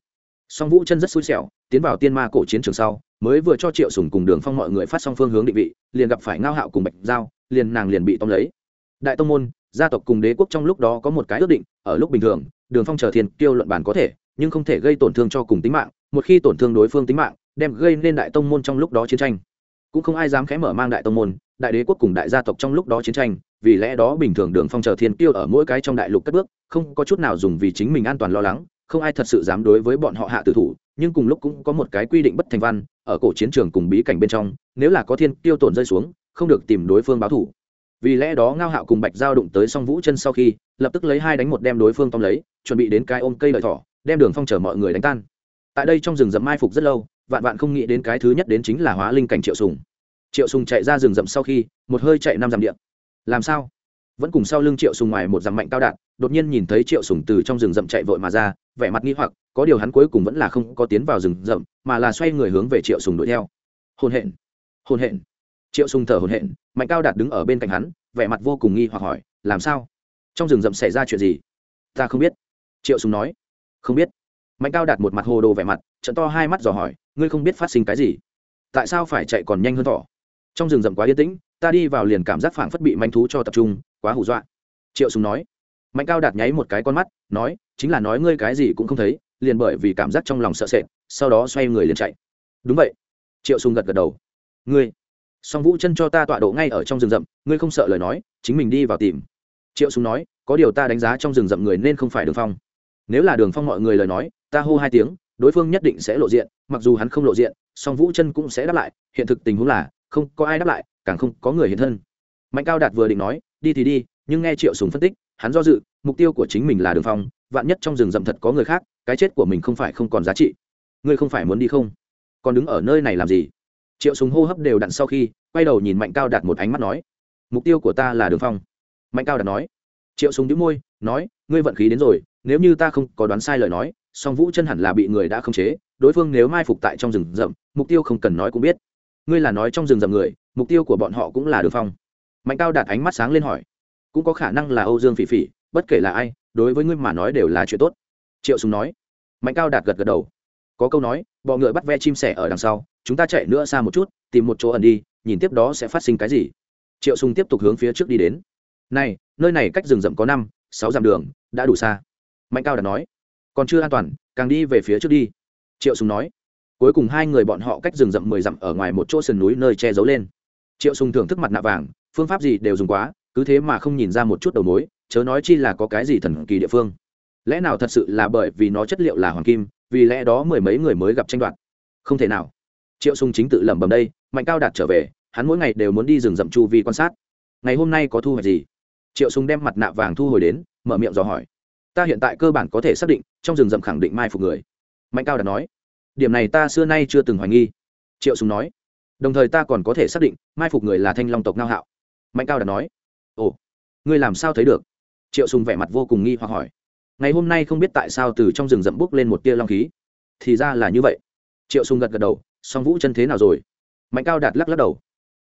song vũ chân rất xui xẻo, tiến vào tiên ma cổ chiến trường sau, mới vừa cho triệu sùng cùng đường phong mọi người phát xong phương hướng định vị, liền gặp phải ngao hạo cùng bạch giao, liền nàng liền bị tóm lấy. Đại tông môn, gia tộc cùng đế quốc trong lúc đó có một cái ước định, ở lúc bình thường, đường phong chờ thiên kiêu luận bản có thể, nhưng không thể gây tổn thương cho cùng tính mạng, một khi tổn thương đối phương tính mạng, đem gây nên đại tông môn trong lúc đó chiến tranh. Cũng không ai dám khẽ mở mang đại tông môn, đại đế quốc cùng đại gia tộc trong lúc đó chiến tranh, vì lẽ đó bình thường đường phong chờ thiên kiêu ở mỗi cái trong đại lục cất bước, không có chút nào dùng vì chính mình an toàn lo lắng không ai thật sự dám đối với bọn họ hạ tử thủ, nhưng cùng lúc cũng có một cái quy định bất thành văn, ở cổ chiến trường cùng bí cảnh bên trong, nếu là có thiên tiêu tổn rơi xuống, không được tìm đối phương báo thủ. Vì lẽ đó ngao hạo cùng bạch giao đụng tới song vũ chân sau khi, lập tức lấy hai đánh một đem đối phương tóm lấy, chuẩn bị đến cái ôm cây lợi thỏ, đem đường phong chở mọi người đánh tan. Tại đây trong rừng rậm mai phục rất lâu, vạn vạn không nghĩ đến cái thứ nhất đến chính là hóa linh cảnh triệu sùng. Triệu sùng chạy ra rừng rậm sau khi, một hơi chạy năm dặm điện làm sao? Vẫn cùng sau lưng triệu sùng ngoài một dặm mạnh cao đạt đột nhiên nhìn thấy triệu sùng từ trong rừng rậm chạy vội mà ra, vẻ mặt nghi hoặc, có điều hắn cuối cùng vẫn là không có tiến vào rừng rậm, mà là xoay người hướng về triệu sùng đuổi theo. Hôn hẹn hôn hẹn triệu sùng thở hồn hện mạnh cao đạt đứng ở bên cạnh hắn, vẻ mặt vô cùng nghi hoặc hỏi, làm sao? Trong rừng rậm xảy ra chuyện gì? Ta không biết, triệu sùng nói. Không biết. Mạnh cao đạt một mặt hồ đồ vẻ mặt, trận to hai mắt dò hỏi, ngươi không biết phát sinh cái gì? Tại sao phải chạy còn nhanh hơn thỏ? Trong rừng rậm quá yên tĩnh ta đi vào liền cảm giác phảng phất bị manh thú cho tập trung, quá hù dọa. Triệu sùng nói. Mạnh cao đạt nháy một cái con mắt, nói, chính là nói ngươi cái gì cũng không thấy, liền bởi vì cảm giác trong lòng sợ sệt, sau đó xoay người liền chạy. Đúng vậy. Triệu sùng gật gật đầu. Ngươi. Song vũ chân cho ta tọa độ ngay ở trong rừng rậm, ngươi không sợ lời nói, chính mình đi vào tìm. Triệu sùng nói, có điều ta đánh giá trong rừng rậm người nên không phải đường phong. Nếu là đường phong mọi người lời nói, ta hô hai tiếng, đối phương nhất định sẽ lộ diện, mặc dù hắn không lộ diện, song vũ chân cũng sẽ đáp lại, hiện thực tình huống là, không có ai đáp lại càng không có người hiện thân. Mạnh cao đạt vừa định nói, đi thì đi, nhưng nghe triệu sùng phân tích, hắn do dự, mục tiêu của chính mình là đường phong, vạn nhất trong rừng rậm thật có người khác, cái chết của mình không phải không còn giá trị. Ngươi không phải muốn đi không? Còn đứng ở nơi này làm gì? Triệu sùng hô hấp đều đặn sau khi, quay đầu nhìn mạnh cao đạt một ánh mắt nói, mục tiêu của ta là đường phong. Mạnh cao đạt nói. Triệu sùng đĩu môi, nói, ngươi vận khí đến rồi, nếu như ta không có đoán sai lời nói, song vũ chân hẳn là bị người đã khống chế, đối phương nếu mai phục tại trong rừng rậm, mục tiêu không cần nói cũng biết. Ngươi là nói trong rừng rậm người mục tiêu của bọn họ cũng là đường phong. Mạnh cao đạt ánh mắt sáng lên hỏi, cũng có khả năng là âu dương phỉ phỉ, bất kể là ai, đối với ngươi mà nói đều là chuyện tốt. Triệu sùng nói. Mạnh cao đạt gật gật đầu. Có câu nói, bọ ngựa bắt ve chim sẻ ở đằng sau, chúng ta chạy nữa xa một chút, tìm một chỗ ẩn đi, nhìn tiếp đó sẽ phát sinh cái gì. Triệu sùng tiếp tục hướng phía trước đi đến. Này, nơi này cách rừng rậm có năm, sáu dặm đường, đã đủ xa. Mạnh cao đạt nói. Còn chưa an toàn, càng đi về phía trước đi. Triệu sùng nói. Cuối cùng hai người bọn họ cách rừng rậm mười dặm ở ngoài một chỗ sườn núi nơi che giấu lên triệu sùng thưởng thức mặt nạ vàng, phương pháp gì đều dùng quá, cứ thế mà không nhìn ra một chút đầu mối, chớ nói chi là có cái gì thần kỳ địa phương. Lẽ nào thật sự là bởi vì nó chất liệu là hoàng kim, vì lẽ đó mười mấy người mới gặp tranh đoạt? Không thể nào. Triệu sùng chính tự lẩm bẩm đây, mạnh cao đạt trở về, hắn mỗi ngày đều muốn đi rừng rậm chu vi quan sát. Ngày hôm nay có thu hoạch gì? Triệu sùng đem mặt nạ vàng thu hồi đến, mở miệng dò hỏi. Ta hiện tại cơ bản có thể xác định, trong rừng rậm khẳng định mai phục người. Mạnh cao đạt nói. Điểm này ta xưa nay chưa từng hoài nghi. Triệu sùng nói đồng thời ta còn có thể xác định mai phục người là thanh long tộc ngao hạo mạnh cao đạt nói ồ ngươi làm sao thấy được triệu sùng vẻ mặt vô cùng nghi hoặc hỏi ngày hôm nay không biết tại sao từ trong rừng rậm bốc lên một tia long khí thì ra là như vậy triệu sùng gật gật đầu song vũ chân thế nào rồi mạnh cao đạt lắc lắc đầu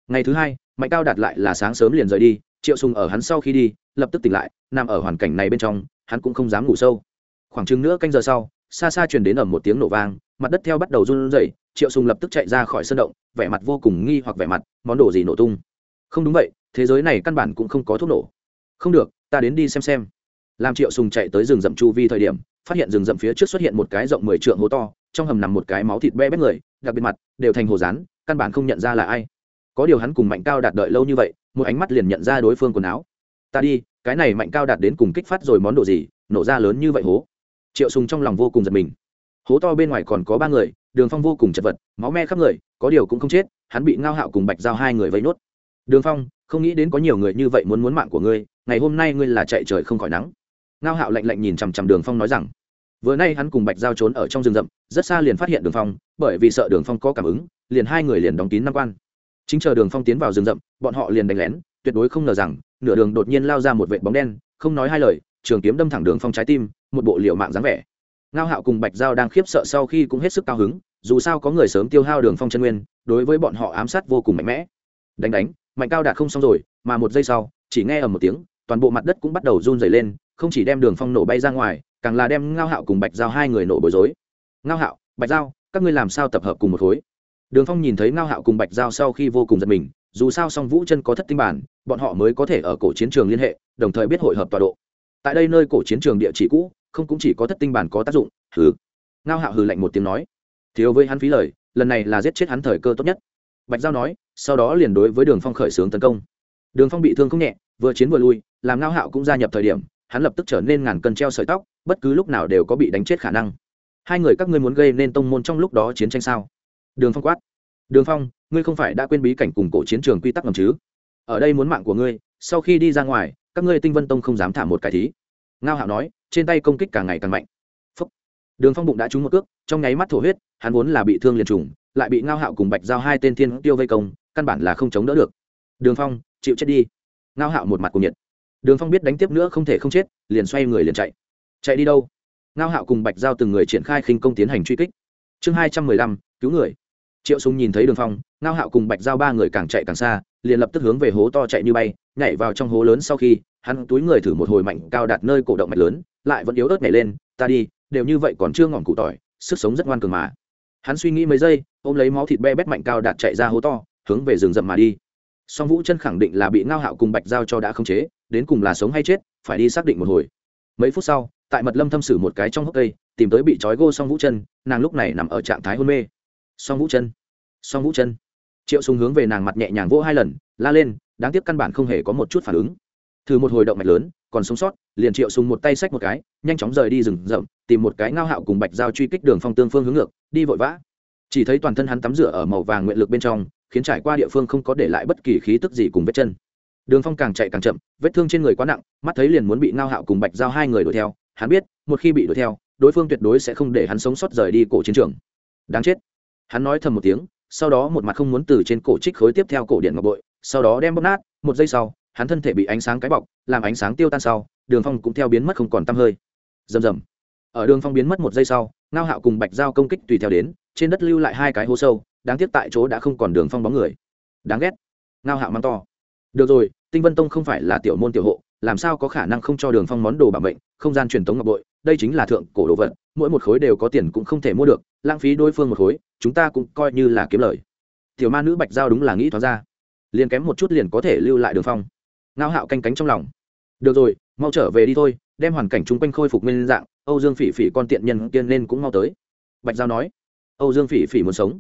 ngày thứ hai mạnh cao đạt lại là sáng sớm liền rời đi triệu sùng ở hắn sau khi đi lập tức tỉnh lại nằm ở hoàn cảnh này bên trong hắn cũng không dám ngủ sâu khoảng chừng nữa canh giờ sau xa xa truyền đến ầm một tiếng nổ vang mặt đất theo bắt đầu run rẩy, triệu sùng lập tức chạy ra khỏi sân động, vẻ mặt vô cùng nghi hoặc vẻ mặt, món đồ gì nổ tung? Không đúng vậy, thế giới này căn bản cũng không có thuốc nổ. Không được, ta đến đi xem xem. Làm triệu sùng chạy tới rừng rậm chu vi thời điểm, phát hiện rừng rậm phía trước xuất hiện một cái rộng mười trượng hố to, trong hầm nằm một cái máu thịt be bét người, đặc biệt mặt, đều thành hồ rán, căn bản không nhận ra là ai. Có điều hắn cùng mạnh cao đạt đợi lâu như vậy, một ánh mắt liền nhận ra đối phương quần áo. Ta đi, cái này mạnh cao đạt đến cùng kích phát rồi món đồ gì, nổ ra lớn như vậy hố. Triệu sùng trong lòng vô cùng giật mình hố to bên ngoài còn có ba người, đường phong vô cùng chật vật, máu me khắp người, có điều cũng không chết, hắn bị ngao hạo cùng bạch giao hai người vây nốt. Đường phong, không nghĩ đến có nhiều người như vậy muốn muốn mạng của ngươi, ngày hôm nay ngươi là chạy trời không khỏi nắng. Ngao hạo lạnh lạnh nhìn chằm chằm đường phong nói rằng, vừa nay hắn cùng bạch giao trốn ở trong rừng rậm, rất xa liền phát hiện đường phong, bởi vì sợ đường phong có cảm ứng, liền hai người liền đóng kín năm quan. Chính chờ đường phong tiến vào rừng rậm, bọn họ liền đánh lén, tuyệt đối không ngờ rằng, nửa đường đột nhiên lao ra một vệ bóng đen, không nói hai lời, trường kiếm đâm thẳng đường phong trái tim, một bộ liệu mạng dáng vẻ ngao hạo cùng bạch giao đang khiếp sợ sau khi cũng hết sức cao hứng, dù sao có người sớm tiêu hao đường phong chân nguyên, đối với bọn họ ám sát vô cùng mạnh mẽ. Đánh đánh, mạnh cao đạt không xong rồi, mà một giây sau, chỉ nghe ở một tiếng, toàn bộ mặt đất cũng bắt đầu run dày lên, không chỉ đem đường phong nổ bay ra ngoài, càng là đem ngao hạo cùng bạch giao hai người nổ bối rối. Ngao hạo, bạch giao, các ngươi làm sao tập hợp cùng một khối? Đường phong nhìn thấy ngao hạo cùng bạch giao sau khi vô cùng giật mình, dù sao song vũ chân có thất tinh bản, bọn họ mới có thể ở cổ chiến trường liên hệ, đồng thời biết hội hợp tọa độ. Tại đây nơi cổ chiến trường địa chỉ cũ không cũng chỉ có thất tinh bản có tác dụng, hừ. Ngao hạo hừ lạnh một tiếng nói, thiếu với hắn phí lời, lần này là giết chết hắn thời cơ tốt nhất. Bạch giao nói, sau đó liền đối với đường phong khởi xướng tấn công. Đường phong bị thương không nhẹ, vừa chiến vừa lui, làm ngao hạo cũng gia nhập thời điểm, hắn lập tức trở nên ngàn cân treo sợi tóc, bất cứ lúc nào đều có bị đánh chết khả năng. Hai người các ngươi muốn gây nên tông môn trong lúc đó chiến tranh sao? Đường phong quát. Đường phong, ngươi không phải đã quên bí cảnh cùng cổ chiến trường quy tắc ngầm chứ? Ở đây muốn mạng của ngươi, sau khi đi ra ngoài, các ngươi tinh vân tông không dám thả một cái thí ngao hạo nói, trên tay công kích càng ngày càng mạnh. Phúc. đường phong bụng đã trúng một cước, trong nháy mắt thổ huyết, hắn vốn là bị thương liền trùng, lại bị ngao hạo cùng bạch giao hai tên thiên tiêu vây công, căn bản là không chống đỡ được. Đường phong, chịu chết đi. Ngao hạo một mặt cùng nhiệt. Đường phong biết đánh tiếp nữa không thể không chết, liền xoay người liền chạy. Chạy đi đâu? Ngao hạo cùng bạch giao từng người triển khai khinh công tiến hành truy kích. Chương hai trăm mười lăm, cứu người. Triệu súng nhìn thấy đường phong, ngao hạo cùng bạch giao ba người càng chạy càng xa, liền lập tức hướng về hố to chạy như bay, nhảy vào trong hố lớn sau khi hắn túi người thử một hồi mạnh cao đạt nơi cổ động mạch lớn, lại vẫn yếu ớt nhảy lên, ta đi, đều như vậy còn chưa ngỏm cụ tỏi, sức sống rất ngoan cường mà. Hắn suy nghĩ mấy giây, ôm lấy máu thịt be bét mạnh cao đạt chạy ra hố to, hướng về rừng rậm mà đi. Song vũ chân khẳng định là bị ngao hạo cùng bạch giao cho đã không chế, đến cùng là sống hay chết, phải đi xác định một hồi. Mấy phút sau, tại mật lâm thâm sử một cái trong hốc cây, tìm tới bị trói gô song vũ chân, nàng lúc này nằm ở trạng thái hôn mê. Song vũ chân, song vũ chân. Triệu sùng hướng về nàng mặt nhẹ nhàng vỗ hai lần, la lên, đáng tiếc căn bản không hề có một chút phản ứng thử một hồi động mạch lớn, còn sống sót, liền triệu sùng một tay xách một cái, nhanh chóng rời đi rừng rậm, tìm một cái ngao hạo cùng bạch giao truy kích đường phong tương phương hướng ngược, đi vội vã. Chỉ thấy toàn thân hắn tắm rửa ở màu vàng nguyện lực bên trong, khiến trải qua địa phương không có để lại bất kỳ khí tức gì cùng vết chân. Đường phong càng chạy càng chậm, vết thương trên người quá nặng, mắt thấy liền muốn bị ngao hạo cùng bạch giao hai người đuổi theo, hắn biết, một khi bị đuổi theo, đối phương tuyệt đối sẽ không để hắn sống sót rời đi cổ chiến trường. Đáng chết. Hắn nói thầm một tiếng, sau đó một mặt không muốn từ trên cổ trích khối tiếp theo cổ điện ngọc bội, sau đó đem bóp nát, một giây sau hắn thân thể bị ánh sáng cái bọc, làm ánh sáng tiêu tan sau, đường phong cũng theo biến mất không còn t hơi. Rầm rầm. Ở đường phong biến mất một giây sau, ngao hạo cùng bạch giao công kích tùy theo đến, trên đất lưu lại hai cái hố sâu, đáng tiếc tại chỗ đã không còn đường phong bóng người. Đáng ghét. Ngao hạo mắng to. Được rồi, tinh vân tông không phải là tiểu môn tiểu hộ, làm sao có khả năng không cho đường phong món đồ bảo mệnh, không gian truyền thống ngọc bội, đây chính là thượng cổ đồ vật, mỗi một khối đều có tiền cũng không thể mua được, lãng phí đối phương một khối, chúng ta cũng coi như là kiếm lời. Tiểu ma nữ bạch giao đúng là nghĩ thoáng ra. Liền kém một chút liền có thể lưu lại đường phong ngao hạo canh cánh trong lòng. Được rồi, mau trở về đi thôi, đem hoàn cảnh chung quanh khôi phục nguyên dạng, âu dương phỉ phỉ con tiện nhân tiên nên cũng mau tới. Bạch giao nói. Âu dương phỉ phỉ muốn sống.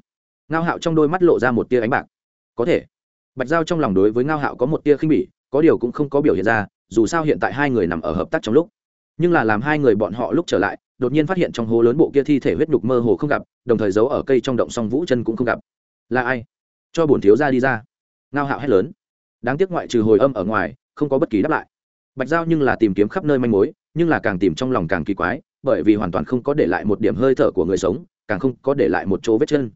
Ngao hạo trong đôi mắt lộ ra một tia ánh bạc. Có thể. Bạch giao trong lòng đối với ngao hạo có một tia khinh bỉ, có điều cũng không có biểu hiện ra, dù sao hiện tại hai người nằm ở hợp tác trong lúc. Nhưng là làm hai người bọn họ lúc trở lại, đột nhiên phát hiện trong hố lớn bộ kia thi thể huyết nhục mơ hồ không gặp, đồng thời giấu ở cây trong động song vũ chân cũng không gặp. Là ai? Cho bổn thiếu ra đi ra. Ngao hạo hét lớn đáng tiếc ngoại trừ hồi âm ở ngoài, không có bất kỳ đáp lại. Bạch giao nhưng là tìm kiếm khắp nơi manh mối, nhưng là càng tìm trong lòng càng kỳ quái, bởi vì hoàn toàn không có để lại một điểm hơi thở của người sống, càng không có để lại một chỗ vết chân.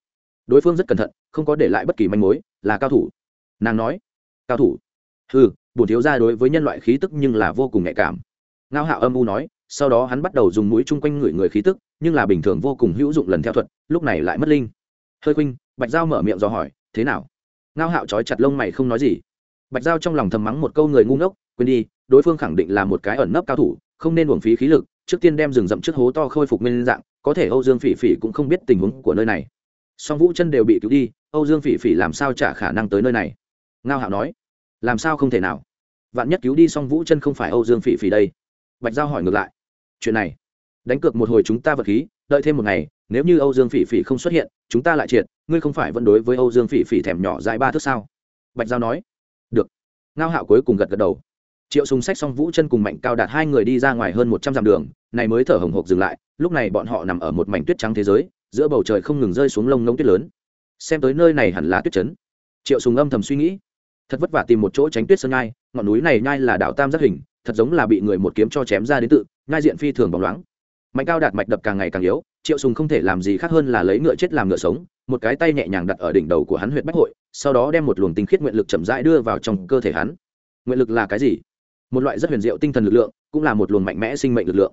Đối phương rất cẩn thận, không có để lại bất kỳ manh mối, là cao thủ. Nàng nói, cao thủ? Ừ bổn thiếu ra đối với nhân loại khí tức nhưng là vô cùng nhạy cảm. Ngao hạo âm u nói, sau đó hắn bắt đầu dùng mũi chung quanh người người khí tức, nhưng là bình thường vô cùng hữu dụng lần theo thuật, lúc này lại mất linh. Hơi khuynh. Bạch giao mở miệng do hỏi, thế nào? Ngao hạo trói chặt lông mày không nói gì bạch giao trong lòng thầm mắng một câu người ngu ngốc, quên đi, đối phương khẳng định là một cái ẩn nấp cao thủ, không nên uổng phí khí lực, trước tiên đem rừng rậm trước hố to khôi phục nguyên dạng, có thể âu dương phỉ phỉ cũng không biết tình huống của nơi này. Song vũ chân đều bị cứu đi, âu dương phỉ phỉ làm sao trả khả năng tới nơi này? Ngao hạo nói, làm sao không thể nào? Vạn nhất cứu đi song vũ chân không phải âu dương phỉ phỉ đây. Bạch giao hỏi ngược lại, chuyện này, đánh cược một hồi chúng ta vật khí, đợi thêm một ngày, nếu như âu dương phỉ phỉ không xuất hiện, chúng ta lại triệt, ngươi không phải vẫn đối với âu dương phỉ phỉ thèm nhỏ dài ba thước sao? Bạch giao nói ngao hạo cuối cùng gật gật đầu. Triệu Sùng sách xong vũ chân cùng mạnh cao đạt hai người đi ra ngoài hơn một trăm dặm đường, này mới thở hồng hộc dừng lại, lúc này bọn họ nằm ở một mảnh tuyết trắng thế giới, giữa bầu trời không ngừng rơi xuống lông ngông tuyết lớn. Xem tới nơi này hẳn là tuyết chấn triệu sùng âm thầm suy nghĩ, thật vất vả tìm một chỗ tránh tuyết sơn nhai, ngọn núi này nhai là đảo tam giác hình, thật giống là bị người một kiếm cho chém ra đến tự, nhai diện phi thường bóng loáng. Mạnh cao đạt mạch đập càng ngày càng yếu, triệu sùng không thể làm gì khác hơn là lấy ngựa chết làm ngựa sống một cái tay nhẹ nhàng đặt ở đỉnh đầu của hắn huyệt bách hội, sau đó đem một luồng tinh khiết nguyện lực chậm rãi đưa vào trong cơ thể hắn. Nguyện lực là cái gì? Một loại rất huyền diệu tinh thần lực lượng, cũng là một luồng mạnh mẽ sinh mệnh lực lượng.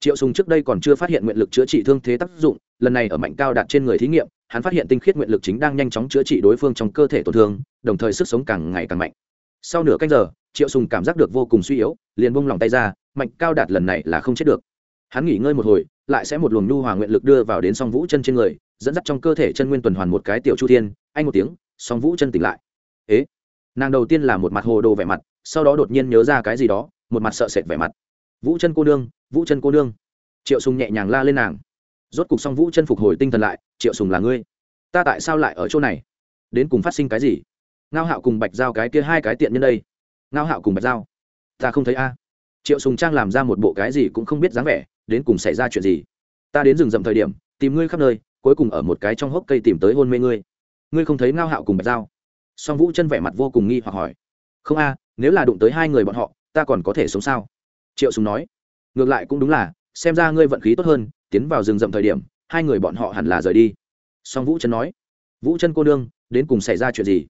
Triệu sùng trước đây còn chưa phát hiện nguyện lực chữa trị thương thế tác dụng, lần này ở mạnh cao đạt trên người thí nghiệm, hắn phát hiện tinh khiết nguyện lực chính đang nhanh chóng chữa trị đối phương trong cơ thể tổn thương, đồng thời sức sống càng ngày càng mạnh. Sau nửa canh giờ, triệu sùng cảm giác được vô cùng suy yếu, liền buông lòng tay ra, mạnh cao đạt lần này là không chết được. Hắn nghỉ ngơi một hồi, lại sẽ một luồng nhu hòa nguyện lực đưa vào đến song vũ chân trên người dẫn dắt trong cơ thể chân nguyên tuần hoàn một cái tiểu chu thiên, anh một tiếng, song vũ chân tỉnh lại. Ế, nàng đầu tiên là một mặt hồ đồ vẻ mặt, sau đó đột nhiên nhớ ra cái gì đó, một mặt sợ sệt vẻ mặt. Vũ chân cô nương, vũ chân cô nương. Triệu sùng nhẹ nhàng la lên nàng. Rốt cục song vũ chân phục hồi tinh thần lại, triệu sùng là ngươi? Ta tại sao lại ở chỗ này? Đến cùng phát sinh cái gì? Ngao hạo cùng bạch giao cái kia hai cái tiện nhân đây. Ngao hạo cùng bạch giao. Ta không thấy a. Triệu sùng trang làm ra một bộ cái gì cũng không biết dáng vẻ, đến cùng xảy ra chuyện gì? Ta đến rừng rậm thời điểm, tìm ngươi khắp nơi cuối cùng ở một cái trong hốc cây tìm tới hôn mê ngươi. Ngươi không thấy ngao hạo cùng bạch giao? Song vũ chân vẻ mặt vô cùng nghi hoặc hỏi. Không a, nếu là đụng tới hai người bọn họ, ta còn có thể sống sao? Triệu sùng nói. Ngược lại cũng đúng là, xem ra ngươi vận khí tốt hơn, tiến vào rừng rậm thời điểm, hai người bọn họ hẳn là rời đi. Song vũ chân nói. Vũ chân cô đương đến cùng xảy ra chuyện gì?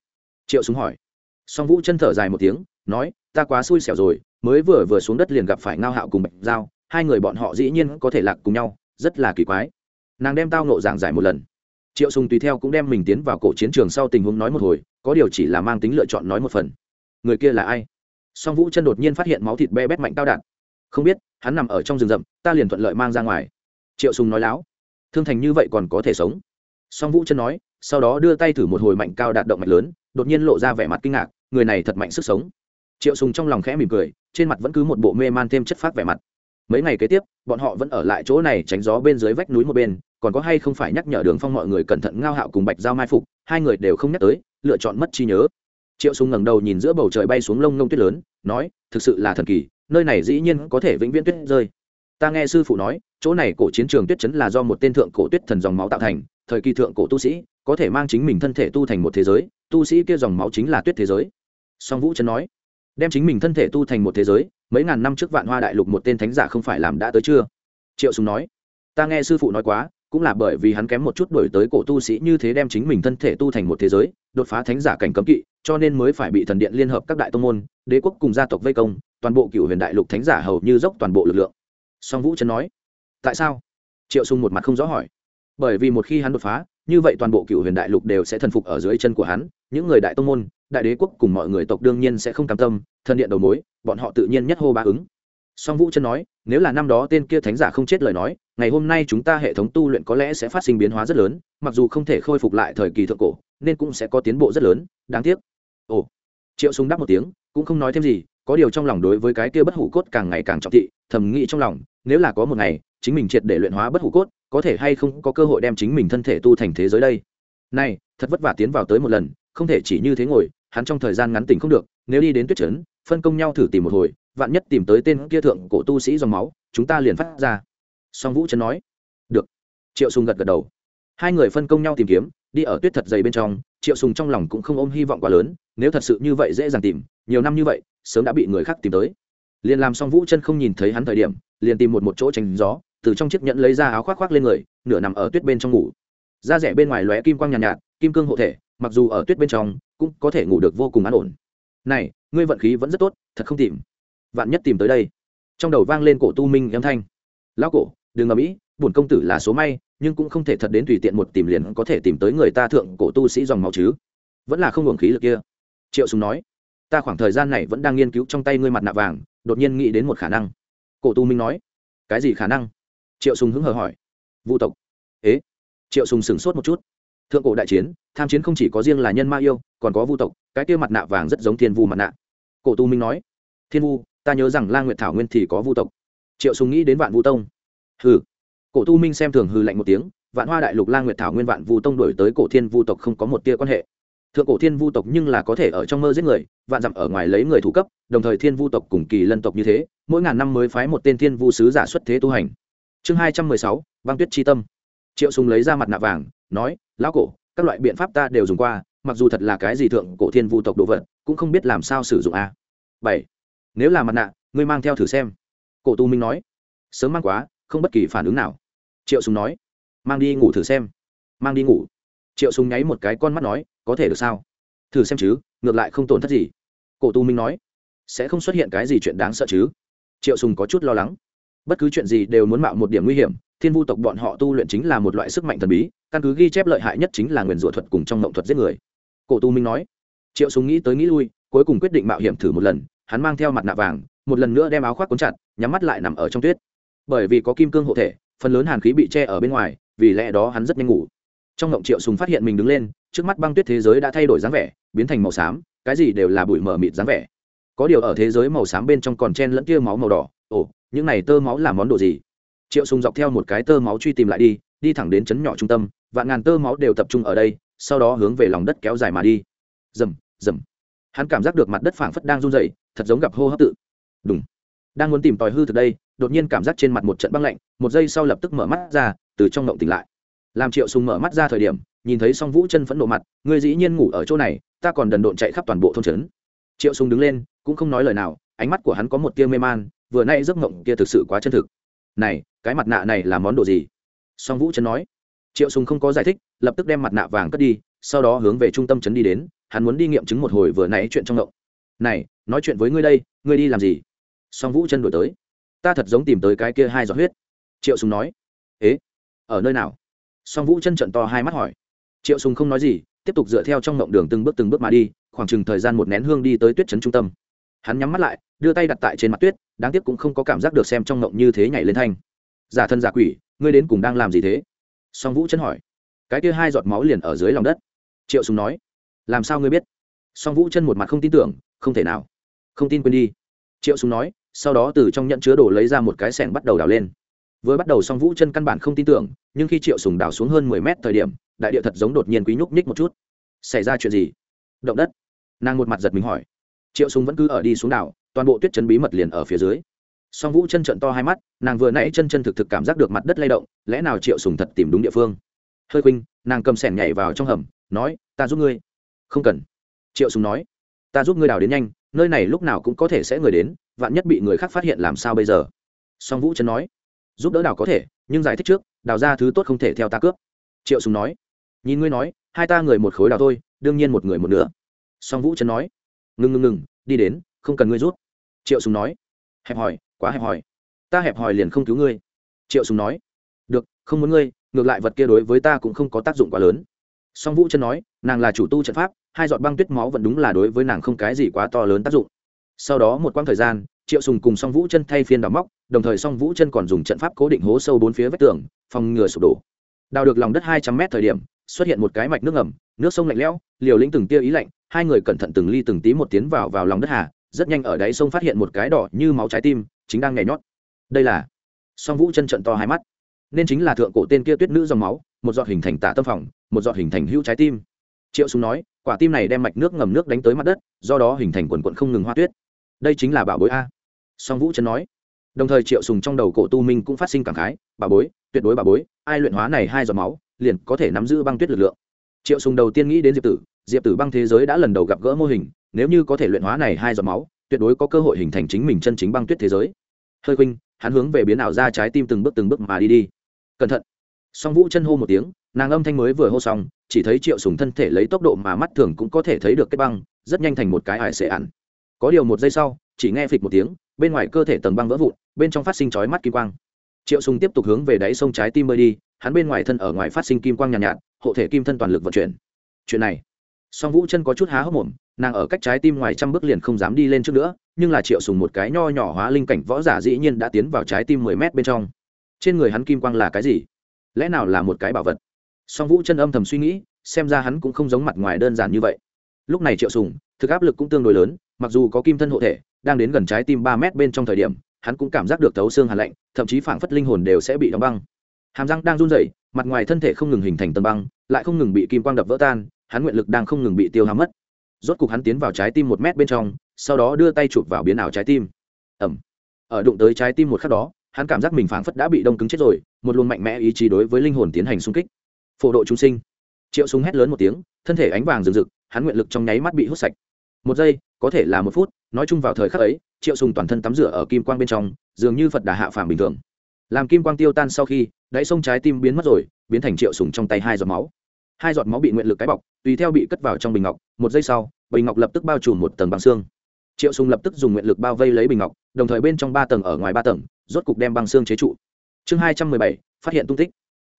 Triệu súng hỏi. Song vũ chân thở dài một tiếng, nói, ta quá xui xẻo rồi, mới vừa vừa xuống đất liền gặp phải ngao hạo cùng bạch giao, hai người bọn họ dĩ nhiên có thể lạc cùng nhau, rất là kỳ quái nàng đem tao nộ giảng giải một lần. Triệu sùng tùy theo cũng đem mình tiến vào cổ chiến trường sau tình huống nói một hồi, có điều chỉ là mang tính lựa chọn nói một phần. Người kia là ai? Song vũ chân đột nhiên phát hiện máu thịt be bét mạnh cao đạn. Không biết, hắn nằm ở trong rừng rậm, ta liền thuận lợi mang ra ngoài. Triệu sùng nói láo. Thương thành như vậy còn có thể sống? Song vũ chân nói, sau đó đưa tay thử một hồi mạnh cao đạt động mạch lớn, đột nhiên lộ ra vẻ mặt kinh ngạc, người này thật mạnh sức sống. Triệu sùng trong lòng khẽ mỉm cười, trên mặt vẫn cứ một bộ mê man thêm chất phát vẻ mặt mấy ngày kế tiếp, bọn họ vẫn ở lại chỗ này tránh gió bên dưới vách núi một bên, còn có hay không phải nhắc nhở đường phong mọi người cẩn thận ngao hạo cùng bạch giao mai phục, hai người đều không nhắc tới, lựa chọn mất trí nhớ. Triệu sùng ngẩng đầu nhìn giữa bầu trời bay xuống lông ngông tuyết lớn, nói, thực sự là thần kỳ, nơi này dĩ nhiên có thể vĩnh viễn tuyết rơi. Ta nghe sư phụ nói, chỗ này cổ chiến trường tuyết chấn là do một tên thượng cổ tuyết thần dòng máu tạo thành, thời kỳ thượng cổ tu sĩ, có thể mang chính mình thân thể tu thành một thế giới, tu sĩ kia dòng máu chính là tuyết thế giới. Song vũ trấn nói đem chính mình thân thể tu thành một thế giới, mấy ngàn năm trước vạn hoa đại lục một tên thánh giả không phải làm đã tới chưa? Triệu sùng nói. Ta nghe sư phụ nói quá, cũng là bởi vì hắn kém một chút đổi tới cổ tu sĩ như thế đem chính mình thân thể tu thành một thế giới, đột phá thánh giả cảnh cấm kỵ, cho nên mới phải bị thần điện liên hợp các đại tông môn, đế quốc cùng gia tộc vây công, toàn bộ cựu huyền đại lục thánh giả hầu như dốc toàn bộ lực lượng. Song vũ trấn nói. Tại sao? Triệu sùng một mặt không rõ hỏi. Bởi vì một khi hắn đột phá, như vậy toàn bộ cựu huyền đại lục đều sẽ thần phục ở dưới chân của hắn, những người đại tông môn đại đế quốc cùng mọi người tộc đương nhiên sẽ không cam tâm, thân điện đầu mối, bọn họ tự nhiên nhất hô ba ứng. Song vũ chân nói, nếu là năm đó tên kia thánh giả không chết lời nói, ngày hôm nay chúng ta hệ thống tu luyện có lẽ sẽ phát sinh biến hóa rất lớn, mặc dù không thể khôi phục lại thời kỳ thượng cổ, nên cũng sẽ có tiến bộ rất lớn, đáng tiếc. Ồ. Triệu súng đáp một tiếng, cũng không nói thêm gì, có điều trong lòng đối với cái kia bất hủ cốt càng ngày càng trọng thị, thầm nghĩ trong lòng, nếu là có một ngày, chính mình triệt để luyện hóa bất hủ cốt, có thể hay không có cơ hội đem chính mình thân thể tu thành thế giới đây. Này, thật vất vả tiến vào tới một lần, không thể chỉ như thế ngồi hắn trong thời gian ngắn tỉnh không được nếu đi đến tuyết trấn phân công nhau thử tìm một hồi vạn nhất tìm tới tên kia thượng cổ tu sĩ dòng máu chúng ta liền phát ra. Song vũ trấn nói được. Triệu sùng gật gật đầu. Hai người phân công nhau tìm kiếm đi ở tuyết thật dày bên trong triệu sùng trong lòng cũng không ôm hy vọng quá lớn nếu thật sự như vậy dễ dàng tìm nhiều năm như vậy sớm đã bị người khác tìm tới. Liền làm song vũ chân không nhìn thấy hắn thời điểm liền tìm một một chỗ tránh gió từ trong chiếc nhẫn lấy ra áo khoác khoác lên người nửa nằm ở tuyết bên trong ngủ. Da rẻ bên ngoài lóe kim quang nhàn nhạt, nhạt kim cương hộ thể, mặc dù ở tuyết bên trong, cũng có thể ngủ được vô cùng an ổn. Này, ngươi vận khí vẫn rất tốt, thật không tìm. Vạn nhất tìm tới đây. Trong đầu vang lên cổ tu minh âm thanh. Lão cổ, đừng ngầm ĩ bổn công tử là số may, nhưng cũng không thể thật đến tùy tiện một tìm liền có thể tìm tới người ta thượng cổ tu sĩ dòng máu chứ. Vẫn là không hưởng khí lực kia. Triệu sùng nói, ta khoảng thời gian này vẫn đang nghiên cứu trong tay ngươi mặt nạ vàng, đột nhiên nghĩ đến một khả năng. Cổ tu minh nói, cái gì khả năng? Triệu sùng hứng hờ hỏi, vu tộc. Ế, triệu sùng sửng sốt một chút thượng cổ đại chiến, tham chiến không chỉ có riêng là nhân ma yêu, còn có vu tộc, cái kia mặt nạ vàng rất giống thiên vu mặt nạ. Cổ tu minh nói, thiên vu, ta nhớ rằng la nguyệt thảo nguyên thì có vu tộc. Triệu sùng nghĩ đến vạn vu tông. Hừ. Cổ tu minh xem thường hừ lạnh một tiếng, vạn hoa đại lục la nguyệt thảo nguyên vạn vu tông đổi tới cổ thiên vu tộc không có một tia quan hệ. Thượng cổ thiên vu tộc nhưng là có thể ở trong mơ giết người, vạn dặm ở ngoài lấy người thủ cấp, đồng thời thiên vu tộc cùng kỳ lân tộc như thế, mỗi ngàn năm mới phái một tên thiên vu sứ giả xuất thế tu hành. Chương hai trăm mười sáu, băng tuyết tri tâm. Triệu sùng lấy ra mặt nạ vàng, nói lão cổ, các loại biện pháp ta đều dùng qua, mặc dù thật là cái gì thượng cổ thiên vu tộc đồ vật, cũng không biết làm sao sử dụng a. Bảy, nếu là mặt nạ, ngươi mang theo thử xem. Cổ tu minh nói. Sớm mang quá, không bất kỳ phản ứng nào. Triệu sùng nói. Mang đi ngủ thử xem. Mang đi ngủ. Triệu sùng nháy một cái con mắt nói, có thể được sao? Thử xem chứ, ngược lại không tổn thất gì. Cổ tu minh nói. Sẽ không xuất hiện cái gì chuyện đáng sợ chứ? Triệu sùng có chút lo lắng bất cứ chuyện gì đều muốn mạo một điểm nguy hiểm, thiên vu tộc bọn họ tu luyện chính là một loại sức mạnh thần bí, căn cứ ghi chép lợi hại nhất chính là nguyền rủa thuật cùng trong mộng thuật giết người. Cổ tu minh nói. Triệu súng nghĩ tới nghĩ lui, cuối cùng quyết định mạo hiểm thử một lần, hắn mang theo mặt nạ vàng, một lần nữa đem áo khoác cuốn chặt, nhắm mắt lại nằm ở trong tuyết. Bởi vì có kim cương hộ thể, phần lớn hàn khí bị che ở bên ngoài, vì lẽ đó hắn rất nhanh ngủ. Trong ngộng triệu Súng phát hiện mình đứng lên, trước mắt băng tuyết thế giới đã thay đổi dáng vẻ, biến thành màu xám, cái gì đều là bụi mờ mịt dáng vẻ. Có điều ở thế giới màu xám bên trong còn chen lẫn kia máu màu đỏ, ồ những này tơ máu là món đồ gì? Triệu sùng dọc theo một cái tơ máu truy tìm lại đi đi thẳng đến chấn nhỏ trung tâm, vạn ngàn tơ máu đều tập trung ở đây, sau đó hướng về lòng đất kéo dài mà đi. Rầm rầm. Hắn cảm giác được mặt đất phảng phất đang run rẩy, thật giống gặp hô hấp tự. Đúng đang muốn tìm tòi hư thực đây, đột nhiên cảm giác trên mặt một trận băng lạnh, một giây sau lập tức mở mắt ra, từ trong ngộng tỉnh lại. Làm triệu sùng mở mắt ra thời điểm, nhìn thấy song vũ chân phẫn nộ mặt người dĩ nhiên ngủ ở chỗ này, ta còn đần độn chạy khắp toàn bộ thôn trấn. Triệu sùng đứng lên, cũng không nói lời nào, ánh mắt của hắn có một tia mê man vừa nay giấc mộng kia thực sự quá chân thực. Này, cái mặt nạ này là món đồ gì? Song vũ chân nói. Triệu sùng không có giải thích, lập tức đem mặt nạ vàng cất đi, sau đó hướng về trung tâm trấn đi đến, hắn muốn đi nghiệm chứng một hồi vừa nãy chuyện trong mộng. Này, nói chuyện với ngươi đây, ngươi đi làm gì? Song vũ chân đổi tới. Ta thật giống tìm tới cái kia hai giọt huyết. Triệu sùng nói. Ế, ở nơi nào? Song vũ chân trận to hai mắt hỏi. Triệu sùng không nói gì, tiếp tục dựa theo trong mộng đường từng bước từng bước mà đi, khoảng chừng thời gian một nén hương đi tới tuyết trấn trung tâm hắn nhắm mắt lại, đưa tay đặt tại trên mặt tuyết, đáng tiếc cũng không có cảm giác được xem trong ngộng như thế nhảy lên thanh. Giả thân giả quỷ, ngươi đến cùng đang làm gì thế? Song vũ chân hỏi. Cái kia hai giọt máu liền ở dưới lòng đất. Triệu sùng nói. Làm sao ngươi biết? Song vũ chân một mặt không tin tưởng, không thể nào. Không tin quên đi. Triệu sùng nói, sau đó từ trong nhận chứa đồ lấy ra một cái sẻng bắt đầu đào lên. Vừa bắt đầu song vũ chân căn bản không tin tưởng, nhưng khi triệu sùng đào xuống hơn mười mét thời điểm, đại địa thật giống đột nhiên quý nhúc nhích một chút. Xảy ra chuyện gì? Động đất. Nàng một mặt giật mình hỏi triệu sùng vẫn cứ ở đi xuống đảo, toàn bộ tuyết chân bí mật liền ở phía dưới. Song vũ chân trận to hai mắt, nàng vừa nãy chân chân thực thực cảm giác được mặt đất lay động, lẽ nào triệu sùng thật tìm đúng địa phương? Hơi khuynh, nàng cầm sẻn nhảy vào trong hầm, nói, ta giúp ngươi. Không cần. Triệu sùng nói, ta giúp ngươi đào đến nhanh, nơi này lúc nào cũng có thể sẽ người đến, vạn nhất bị người khác phát hiện làm sao bây giờ? Song vũ chân nói, giúp đỡ đào có thể, nhưng giải thích trước, đào ra thứ tốt không thể theo ta cướp. Triệu sùng nói, nhìn ngươi nói, hai ta người một khối đào thôi, đương nhiên một người một nửa. Song vũ chân nói ngừng ngừng ngừng, đi đến, không cần ngươi rút. Triệu sùng nói. Hẹp hòi, quá hẹp hòi. Ta hẹp hòi liền không cứu ngươi. Triệu sùng nói. Được, không muốn ngươi, ngược lại vật kia đối với ta cũng không có tác dụng quá lớn. Song vũ chân nói, nàng là chủ tu trận pháp, hai giọt băng tuyết máu vẫn đúng là đối với nàng không cái gì quá to lớn tác dụng. Sau đó một quãng thời gian, triệu sùng cùng song vũ chân thay phiên đào móc, đồng thời song vũ chân còn dùng trận pháp cố định hố sâu bốn phía vách tường, phòng ngừa sụp đổ. Đào được lòng đất hai trăm mét thời điểm, xuất hiện một cái mạch nước ngầm, nước sông lạnh lẽo, liều lĩnh từng tia ý lạnh hai người cẩn thận từng ly từng tí một tiến vào vào lòng đất hà, rất nhanh ở đáy sông phát hiện một cái đỏ như máu trái tim, chính đang nhảy nhót. Đây là song vũ chân trận to hai mắt. Nên chính là thượng cổ tên kia tuyết nữ dòng máu, một giọt hình thành tả tâm phòng, một giọt hình thành hữu trái tim. Triệu súng nói, quả tim này đem mạch nước ngầm nước đánh tới mặt đất, do đó hình thành quần quận không ngừng hoa tuyết. Đây chính là bảo bối a. Song vũ chân nói. Đồng thời triệu sùng trong đầu cổ tu minh cũng phát sinh cảm khái bà bối, tuyệt đối bà bối, ai luyện hóa này hai giọt máu, liền có thể nắm giữ băng tuyết lực lượng. Triệu sùng đầu tiên nghĩ đến diệp tử diệp tử băng thế giới đã lần đầu gặp gỡ mô hình nếu như có thể luyện hóa này hai giọt máu tuyệt đối có cơ hội hình thành chính mình chân chính băng tuyết thế giới. Hơi khuynh hắn hướng về biến ảo ra trái tim từng bước từng bước mà đi đi. Cẩn thận. Song vũ chân hô một tiếng nàng âm thanh mới vừa hô xong chỉ thấy triệu sùng thân thể lấy tốc độ mà mắt thường cũng có thể thấy được cái băng rất nhanh thành một cái ải xệ ẩn có điều một giây sau chỉ nghe phịch một tiếng bên ngoài cơ thể tầng băng vỡ vụn bên trong phát sinh chói mắt kim quang. Triệu sùng tiếp tục hướng về đáy sông trái tim bơi đi hắn bên ngoài thân ở ngoài phát sinh kim quang nhàn nhạt, nhạt hộ thể kim thân toàn lực vận chuyển. Chuyện này song vũ chân có chút há hốc mồm, nàng ở cách trái tim ngoài trăm bước liền không dám đi lên trước nữa, nhưng là triệu sùng một cái nho nhỏ hóa linh cảnh võ giả dĩ nhiên đã tiến vào trái tim mười mét bên trong. Trên người hắn kim quang là cái gì? Lẽ nào là một cái bảo vật? Song vũ chân âm thầm suy nghĩ, xem ra hắn cũng không giống mặt ngoài đơn giản như vậy. Lúc này triệu sùng, thực áp lực cũng tương đối lớn, mặc dù có kim thân hộ thể, đang đến gần trái tim ba mét bên trong thời điểm, hắn cũng cảm giác được thấu xương hàn lạnh, thậm chí phảng phất linh hồn đều sẽ bị đóng băng. Hàm răng đang run rẩy, mặt ngoài thân thể không ngừng hình thành tầng băng, lại không ngừng bị kim quang đập vỡ tan hắn nguyện lực đang không ngừng bị tiêu hao mất. Rốt cục hắn tiến vào trái tim một mét bên trong, sau đó đưa tay chụp vào biến ảo trái tim. Ẩm ở đụng tới trái tim một khắc đó, hắn cảm giác mình phảng phất đã bị đông cứng chết rồi, một luồng mạnh mẽ ý chí đối với linh hồn tiến hành xung kích. Phổ độ chúng sinh. Triệu súng hét lớn một tiếng, thân thể ánh vàng rực rực, hắn nguyện lực trong nháy mắt bị hút sạch. Một giây, có thể là một phút, nói chung vào thời khắc ấy, triệu sùng toàn thân tắm rửa ở kim quang bên trong, dường như phật đà hạ phàm bình thường. Làm kim quang tiêu tan sau khi, đáy sông trái tim biến mất rồi, biến thành triệu sùng trong tay hai giọt máu hai giọt máu bị nguyện lực cái bọc, tùy theo bị cất vào trong bình ngọc, một giây sau, bình ngọc lập tức bao trùm một tầng băng xương. Triệu sùng lập tức dùng nguyện lực bao vây lấy bình ngọc, đồng thời bên trong ba tầng ở ngoài ba tầng, rốt cục đem băng xương chế trụ. Chương hai trăm mười bảy, phát hiện tung tích.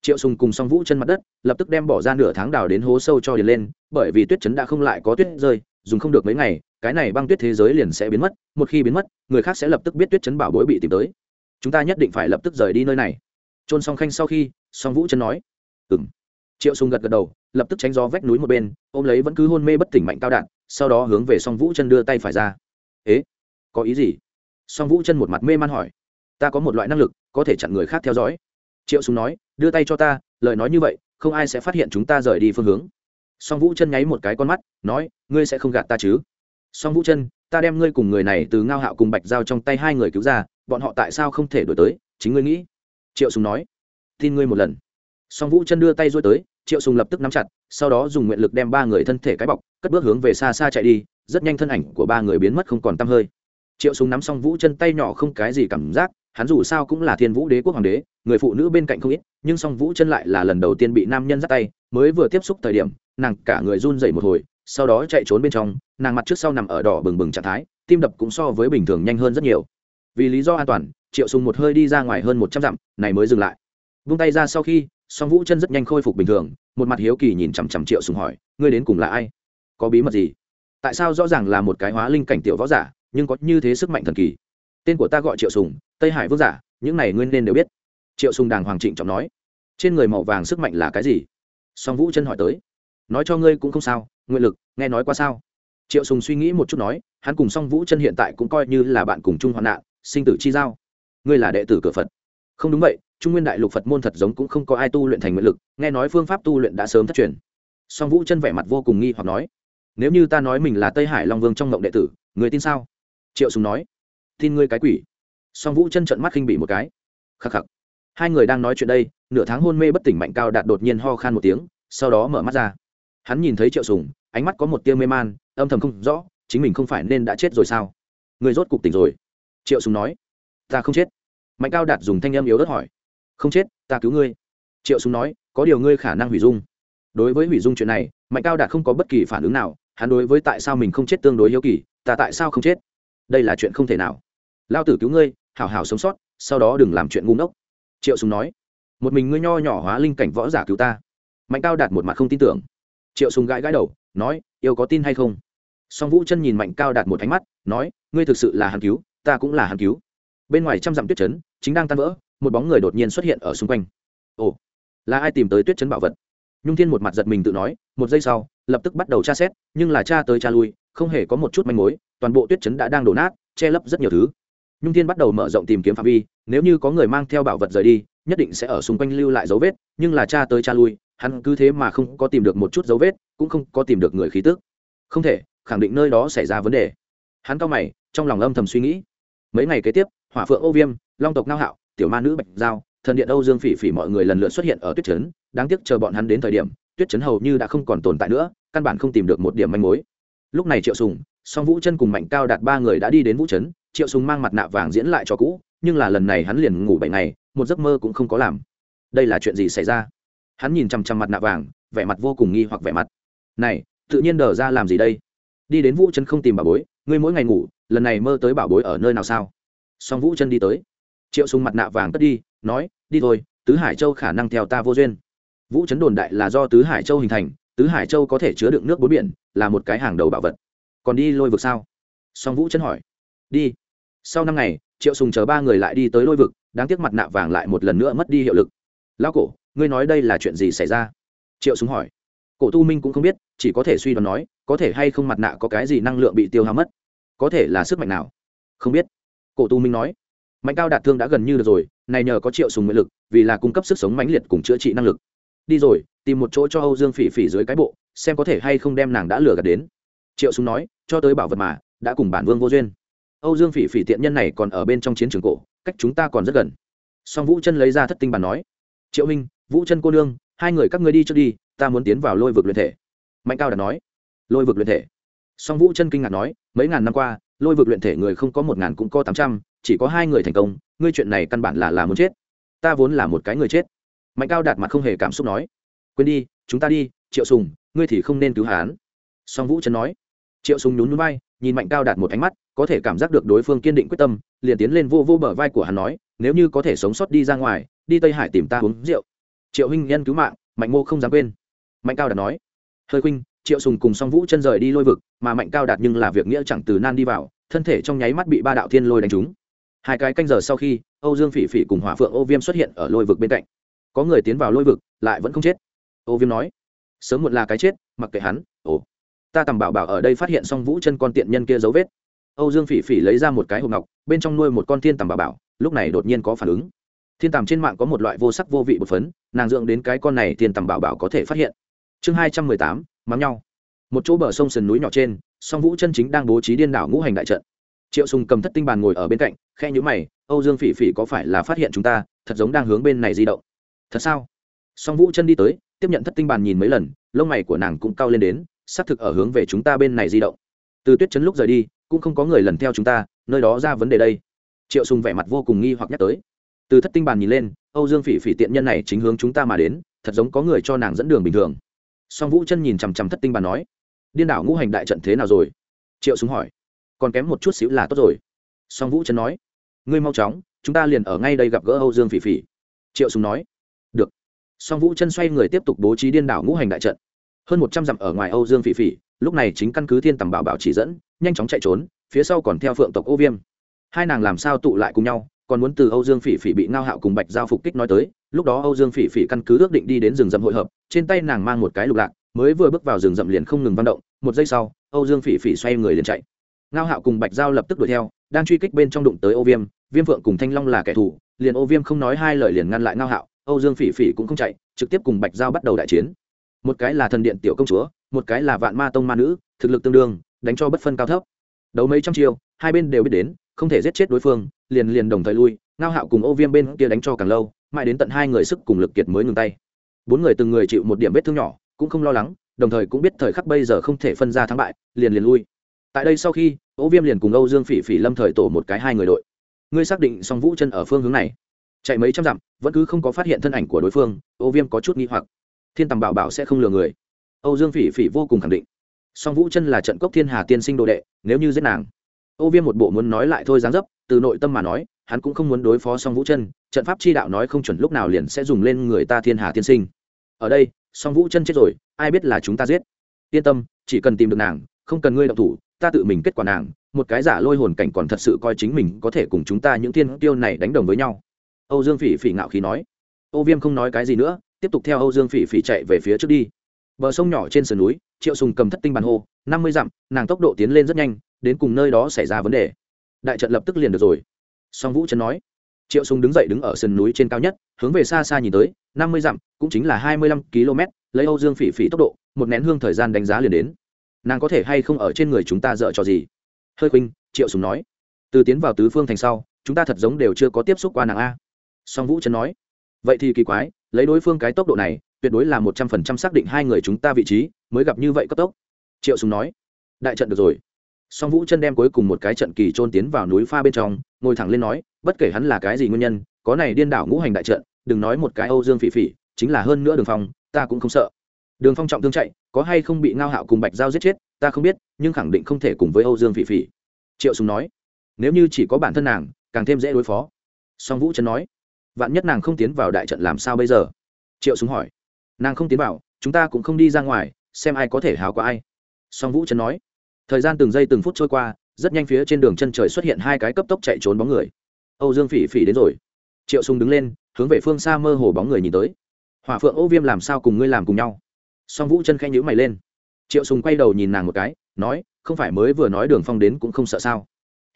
Triệu sùng cùng song vũ chân mặt đất, lập tức đem bỏ ra nửa tháng đào đến hố sâu cho điền lên, bởi vì tuyết chấn đã không lại có tuyết rơi, dùng không được mấy ngày, cái này băng tuyết thế giới liền sẽ biến mất, một khi biến mất, người khác sẽ lập tức biết tuyết chấn bảo bối bị tìm tới. Chúng ta nhất định phải lập tức rời đi nơi này. Trôn song khanh sau khi, song vũ chân nói ừng triệu sùng gật gật đầu, lập tức tránh gió vách núi một bên, ôm lấy vẫn cứ hôn mê bất tỉnh mạnh cao đạn, sau đó hướng về song vũ chân đưa tay phải ra. Ế, có ý gì? Song vũ chân một mặt mê man hỏi. Ta có một loại năng lực, có thể chặn người khác theo dõi. Triệu sùng nói, đưa tay cho ta, lời nói như vậy, không ai sẽ phát hiện chúng ta rời đi phương hướng. Song vũ chân nháy một cái con mắt, nói, ngươi sẽ không gạt ta chứ? Song vũ chân, ta đem ngươi cùng người này từ ngao hạo cùng bạch giao trong tay hai người cứu ra, bọn họ tại sao không thể đổi tới, chính ngươi nghĩ. Triệu sùng nói, tin ngươi một lần. Song vũ chân đưa tay duỗi tới triệu sùng lập tức nắm chặt, sau đó dùng nguyện lực đem ba người thân thể cái bọc, cất bước hướng về xa xa chạy đi, rất nhanh thân ảnh của ba người biến mất không còn tăm hơi. Triệu sùng nắm xong vũ chân tay nhỏ không cái gì cảm giác, hắn dù sao cũng là thiên vũ đế quốc hoàng đế, người phụ nữ bên cạnh không ít, nhưng song vũ chân lại là lần đầu tiên bị nam nhân dắt tay, mới vừa tiếp xúc thời điểm, nàng cả người run rẩy một hồi, sau đó chạy trốn bên trong, nàng mặt trước sau nằm ở đỏ bừng bừng trạng thái, tim đập cũng so với bình thường nhanh hơn rất nhiều. Vì lý do an toàn, triệu sùng một hơi đi ra ngoài hơn một trăm dặm, này mới dừng lại. Vung tay ra sau khi song vũ chân rất nhanh khôi phục bình thường, một mặt hiếu kỳ nhìn chằm chằm triệu sùng hỏi, ngươi đến cùng là ai? Có bí mật gì? Tại sao rõ ràng là một cái hóa linh cảnh tiểu võ giả, nhưng có như thế sức mạnh thần kỳ? Tên của ta gọi triệu sùng, tây hải vương giả, những này ngươi nên đều biết. Triệu sùng đàng hoàng trịnh trọng nói, trên người màu vàng sức mạnh là cái gì? Song vũ chân hỏi tới, nói cho ngươi cũng không sao, nguyện lực, nghe nói qua sao? Triệu sùng suy nghĩ một chút nói, hắn cùng song vũ chân hiện tại cũng coi như là bạn cùng chung hoạn nạn, sinh tử chi giao. Ngươi là đệ tử cửa phật không đúng vậy, trung nguyên đại lục phật môn thật giống cũng không có ai tu luyện thành nguyện lực, nghe nói phương pháp tu luyện đã sớm thất truyền. Song vũ chân vẻ mặt vô cùng nghi hoặc nói, nếu như ta nói mình là tây hải long vương trong ngộng đệ tử, người tin sao? Triệu sùng nói, tin ngươi cái quỷ. Song vũ chân trận mắt khinh bị một cái, khắc khắc. Hai người đang nói chuyện đây, nửa tháng hôn mê bất tỉnh mạnh cao đạt đột nhiên ho khan một tiếng, sau đó mở mắt ra. Hắn nhìn thấy triệu sùng, ánh mắt có một tia mê man, âm thầm không rõ, chính mình không phải nên đã chết rồi sao? Người rốt cục tỉnh rồi. Triệu sùng nói, ta không chết mạnh cao đạt dùng thanh âm yếu ớt hỏi. Không chết, ta cứu ngươi. Triệu Súng nói, có điều ngươi khả năng hủy dung. Đối với hủy dung chuyện này, mạnh cao đạt không có bất kỳ phản ứng nào, hắn đối với tại sao mình không chết tương đối hiếu kỳ, ta tại sao không chết? Đây là chuyện không thể nào. Lao tử cứu ngươi, hảo hảo sống sót, sau đó đừng làm chuyện ngu ngốc. Triệu Súng nói, một mình ngươi nho nhỏ hóa linh cảnh võ giả cứu ta. Mạnh cao đạt một mặt không tin tưởng. Triệu Súng gãi gãi đầu, nói, yêu có tin hay không? Song vũ chân nhìn mạnh cao đạt một ánh mắt, nói, ngươi thực sự là hắn cứu, ta cũng là hắn cứu bên ngoài trăm dặm tuyết chấn, chính đang tan vỡ, một bóng người đột nhiên xuất hiện ở xung quanh. Ồ, là ai tìm tới tuyết chấn bảo vật? Nhung thiên một mặt giật mình tự nói, một giây sau, lập tức bắt đầu tra xét, nhưng là tra tới tra lui, không hề có một chút manh mối, toàn bộ tuyết chấn đã đang đổ nát, che lấp rất nhiều thứ. Nhung thiên bắt đầu mở rộng tìm kiếm phạm vi, nếu như có người mang theo bảo vật rời đi, nhất định sẽ ở xung quanh lưu lại dấu vết, nhưng là cha tới cha lui, hắn cứ thế mà không có tìm được một chút dấu vết, cũng không có tìm được người khí tức. Không thể, khẳng định nơi đó xảy ra vấn đề. Hắn cao mày, trong lòng âm thầm suy nghĩ. Mấy ngày kế tiếp hỏa phượng ô viêm, long tộc ngao hạo, tiểu ma nữ bạch giao, thần điện âu dương phỉ phỉ mọi người lần lượt xuất hiện ở tuyết trấn, đáng tiếc chờ bọn hắn đến thời điểm, tuyết trấn hầu như đã không còn tồn tại nữa, căn bản không tìm được một điểm manh mối. Lúc này triệu sùng, song vũ chân cùng mạnh cao đạt ba người đã đi đến vũ trấn, triệu sùng mang mặt nạ vàng diễn lại cho cũ, nhưng là lần này hắn liền ngủ bảy ngày, một giấc mơ cũng không có làm. Đây là chuyện gì xảy ra? Hắn nhìn chằm chằm mặt nạ vàng, vẻ mặt vô cùng nghi hoặc vẻ mặt. Này, tự nhiên đờ ra làm gì đây? Đi đến vũ Trấn không tìm bảo bối, ngươi mỗi ngày ngủ, lần này mơ tới bảo bối ở nơi nào sao? Song vũ chân đi tới. Triệu sùng mặt nạ vàng cất đi, nói, đi thôi, tứ hải châu khả năng theo ta vô duyên. Vũ chấn đồn đại là do tứ hải châu hình thành, tứ hải châu có thể chứa đựng nước bốn biển, là một cái hàng đầu bảo vật. Còn đi lôi vực sao? Song vũ chân hỏi. Đi. Sau năm ngày, triệu sùng chờ ba người lại đi tới lôi vực, đáng tiếc mặt nạ vàng lại một lần nữa mất đi hiệu lực. Lão cổ, ngươi nói đây là chuyện gì xảy ra? Triệu sùng hỏi. Cổ tu minh cũng không biết, chỉ có thể suy đoán nói, có thể hay không mặt nạ có cái gì năng lượng bị tiêu hao mất? Có thể là sức mạnh nào? Không biết cổ tu minh nói, mạnh cao đạt thương đã gần như được rồi, này nhờ có triệu sùng nguyện lực, vì là cung cấp sức sống mãnh liệt cùng chữa trị năng lực. Đi rồi, tìm một chỗ cho âu dương phỉ phỉ dưới cái bộ, xem có thể hay không đem nàng đã lừa gạt đến. Triệu sùng nói, cho tới bảo vật mà, đã cùng bản vương vô duyên. Âu dương phỉ phỉ tiện nhân này còn ở bên trong chiến trường cổ, cách chúng ta còn rất gần. Song vũ chân lấy ra thất tinh bàn nói, triệu minh vũ chân cô nương, hai người các ngươi đi trước đi, ta muốn tiến vào lôi vực luyện thể. Mạnh cao đạt nói, lôi vực luyện thể? Song vũ chân kinh ngạc nói, mấy ngàn năm qua lôi vực luyện thể người không có một ngàn cũng có tám trăm, chỉ có hai người thành công, ngươi chuyện này căn bản là là muốn chết. Ta vốn là một cái người chết. Mạnh cao đạt mặt không hề cảm xúc nói, quên đi, chúng ta đi, triệu sùng, ngươi thì không nên cứu hán song vũ chân nói, triệu sùng nhún núi bay nhìn mạnh cao đạt một ánh mắt, có thể cảm giác được đối phương kiên định quyết tâm, liền tiến lên vô vô bờ vai của hắn nói, nếu như có thể sống sót đi ra ngoài, đi tây hải tìm ta uống rượu. Triệu huynh nhân cứu mạng, mạnh mô không dám quên. Mạnh cao đạt nói, hơi huynh triệu sùng cùng song vũ chân rời đi lôi vực, mà mạnh cao đạt nhưng là việc nghĩa chẳng từ nan đi vào, thân thể trong nháy mắt bị ba đạo thiên lôi đánh trúng. Hai cái canh giờ sau khi, âu dương phỉ phỉ cùng hỏa phượng ô viêm xuất hiện ở lôi vực bên cạnh. Có người tiến vào lôi vực, lại vẫn không chết. Ô viêm nói, sớm muộn là cái chết, mặc kệ hắn, ồ, ta tầm bảo bảo ở đây phát hiện song vũ chân con tiện nhân kia dấu vết. Âu dương phỉ phỉ lấy ra một cái hộp ngọc, bên trong nuôi một con thiên tầm bảo bảo, lúc này đột nhiên có phản ứng. Thiên tầm trên mạng có một loại vô sắc vô vị bột phấn, nàng dưỡng đến cái con này thiên tầm bảo bảo có thể phát hiện. Chương hai trăm mười tám mắng nhau. Một chỗ bờ sông sườn núi nhỏ trên, song vũ chân chính đang bố trí điên đảo ngũ hành đại trận. Triệu sùng cầm thất tinh bàn ngồi ở bên cạnh khe nhíu mày, âu dương phỉ phỉ có phải là phát hiện chúng ta, thật giống đang hướng bên này di động? Thật sao? Song vũ chân đi tới, tiếp nhận thất tinh bàn nhìn mấy lần, lông mày của nàng cũng cao lên đến, xác thực ở hướng về chúng ta bên này di động. Từ tuyết chấn lúc rời đi, cũng không có người lần theo chúng ta, nơi đó ra vấn đề đây. Triệu sùng vẻ mặt vô cùng nghi hoặc nhắc tới. Từ thất tinh bàn nhìn lên, âu dương phỉ phỉ tiện nhân này chính hướng chúng ta mà đến, thật giống có người cho nàng dẫn đường bình thường song vũ chân nhìn chằm chằm thất tinh bàn nói, điên đảo ngũ hành đại trận thế nào rồi? Triệu súng hỏi, còn kém một chút xíu là tốt rồi. Song vũ chân nói, ngươi mau chóng, chúng ta liền ở ngay đây gặp gỡ âu dương phỉ phỉ. Triệu súng nói, được. Song vũ chân xoay người tiếp tục bố trí điên đảo ngũ hành đại trận. Hơn một trăm dặm ở ngoài âu dương phỉ phỉ, lúc này chính căn cứ thiên tầm bảo bảo chỉ dẫn, nhanh chóng chạy trốn, phía sau còn theo phượng tộc ô viêm. Hai nàng làm sao tụ lại cùng nhau còn muốn từ âu dương phỉ phỉ bị ngao hạo cùng bạch giao phục kích nói tới, lúc đó âu dương phỉ phỉ căn cứ ước định đi đến rừng rậm hội hợp, trên tay nàng mang một cái lục lạc, mới vừa bước vào rừng rậm liền không ngừng vận động, một giây sau, âu dương phỉ phỉ xoay người liền chạy. Ngao hạo cùng bạch giao lập tức đuổi theo, đang truy kích bên trong đụng tới ô viêm viêm phượng cùng thanh long là kẻ thù, liền ô viêm không nói hai lời liền ngăn lại ngao hạo, âu dương phỉ phỉ cũng không chạy, trực tiếp cùng bạch giao bắt đầu đại chiến. Một cái là thần điện tiểu công chúa, một cái là vạn ma tông ma nữ, thực lực tương đương, đánh cho bất phân cao thấp. Đấu mấy trăm chiêu, hai bên đều biết đến, không thể giết chết đối phương liền liền đồng thời lui, ngao hạo cùng ô viêm bên kia đánh cho càng lâu, mãi đến tận hai người sức cùng lực kiệt mới ngừng tay. Bốn người từng người chịu một điểm vết thương nhỏ, cũng không lo lắng, đồng thời cũng biết thời khắc bây giờ không thể phân ra thắng bại, liền liền lui. Tại đây sau khi, ô viêm liền cùng âu dương phỉ phỉ lâm thời tổ một cái hai người đội. Ngươi xác định song vũ chân ở phương hướng này. Chạy mấy trăm dặm, vẫn cứ không có phát hiện thân ảnh của đối phương, ô viêm có chút nghi hoặc. Thiên tầm bảo bảo sẽ không lừa người. Âu dương phỉ phỉ vô cùng khẳng định. Song vũ chân là trận cốc thiên hà tiên sinh đồ đệ, nếu như giết nàng ô viêm một bộ muốn nói lại thôi dáng dấp, từ nội tâm mà nói, hắn cũng không muốn đối phó song vũ chân, trận pháp chi đạo nói không chuẩn lúc nào liền sẽ dùng lên người ta thiên hà tiên sinh. Ở đây, song vũ chân chết rồi, ai biết là chúng ta giết. Yên tâm, chỉ cần tìm được nàng, không cần ngươi động thủ, ta tự mình kết quả nàng, một cái giả lôi hồn cảnh còn thật sự coi chính mình có thể cùng chúng ta những thiên tiêu này đánh đồng với nhau. Âu dương phỉ phỉ ngạo khí nói. Ô viêm không nói cái gì nữa, tiếp tục theo âu dương phỉ phỉ chạy về phía trước đi. Bờ sông nhỏ trên sườn núi, triệu sùng cầm thất tinh bàn hô, năm mươi dặm, nàng tốc độ tiến lên rất nhanh đến cùng nơi đó xảy ra vấn đề. Đại trận lập tức liền được rồi. Song vũ trấn nói, triệu sùng đứng dậy đứng ở sườn núi trên cao nhất, hướng về xa xa nhìn tới, năm mươi dặm, cũng chính là hai mươi lăm km, lấy âu dương phỉ phỉ tốc độ, một nén hương thời gian đánh giá liền đến. Nàng có thể hay không ở trên người chúng ta dợ cho gì? Hơi khuynh, triệu sùng nói, từ tiến vào tứ phương thành sau, chúng ta thật giống đều chưa có tiếp xúc qua nàng a. Song vũ trấn nói, vậy thì kỳ quái, lấy đối phương cái tốc độ này, tuyệt đối là một trăm phần trăm xác định hai người chúng ta vị trí, mới gặp như vậy cấp tốc. Triệu sùng nói, đại trận được rồi song vũ chân đem cuối cùng một cái trận kỳ trôn tiến vào núi pha bên trong, ngồi thẳng lên nói, bất kể hắn là cái gì nguyên nhân, có này điên đảo ngũ hành đại trận, đừng nói một cái âu dương phỉ phỉ, chính là hơn nữa đường phong, ta cũng không sợ. Đường phong trọng thương chạy, có hay không bị ngao hạo cùng bạch giao giết chết, ta không biết, nhưng khẳng định không thể cùng với âu dương phỉ phỉ. Triệu sùng nói, nếu như chỉ có bản thân nàng, càng thêm dễ đối phó. Song vũ chân nói, vạn nhất nàng không tiến vào đại trận làm sao bây giờ? Triệu sùng hỏi, nàng không tiến vào, chúng ta cũng không đi ra ngoài, xem ai có thể háo có ai. Song vũ chân nói thời gian từng giây từng phút trôi qua, rất nhanh phía trên đường chân trời xuất hiện hai cái cấp tốc chạy trốn bóng người. Âu dương phỉ phỉ đến rồi. Triệu sùng đứng lên, hướng về phương xa mơ hồ bóng người nhìn tới. Hỏa phượng ô viêm làm sao cùng ngươi làm cùng nhau? Song vũ chân khẽ nhíu mày lên. Triệu sùng quay đầu nhìn nàng một cái, nói, không phải mới vừa nói đường phong đến cũng không sợ sao?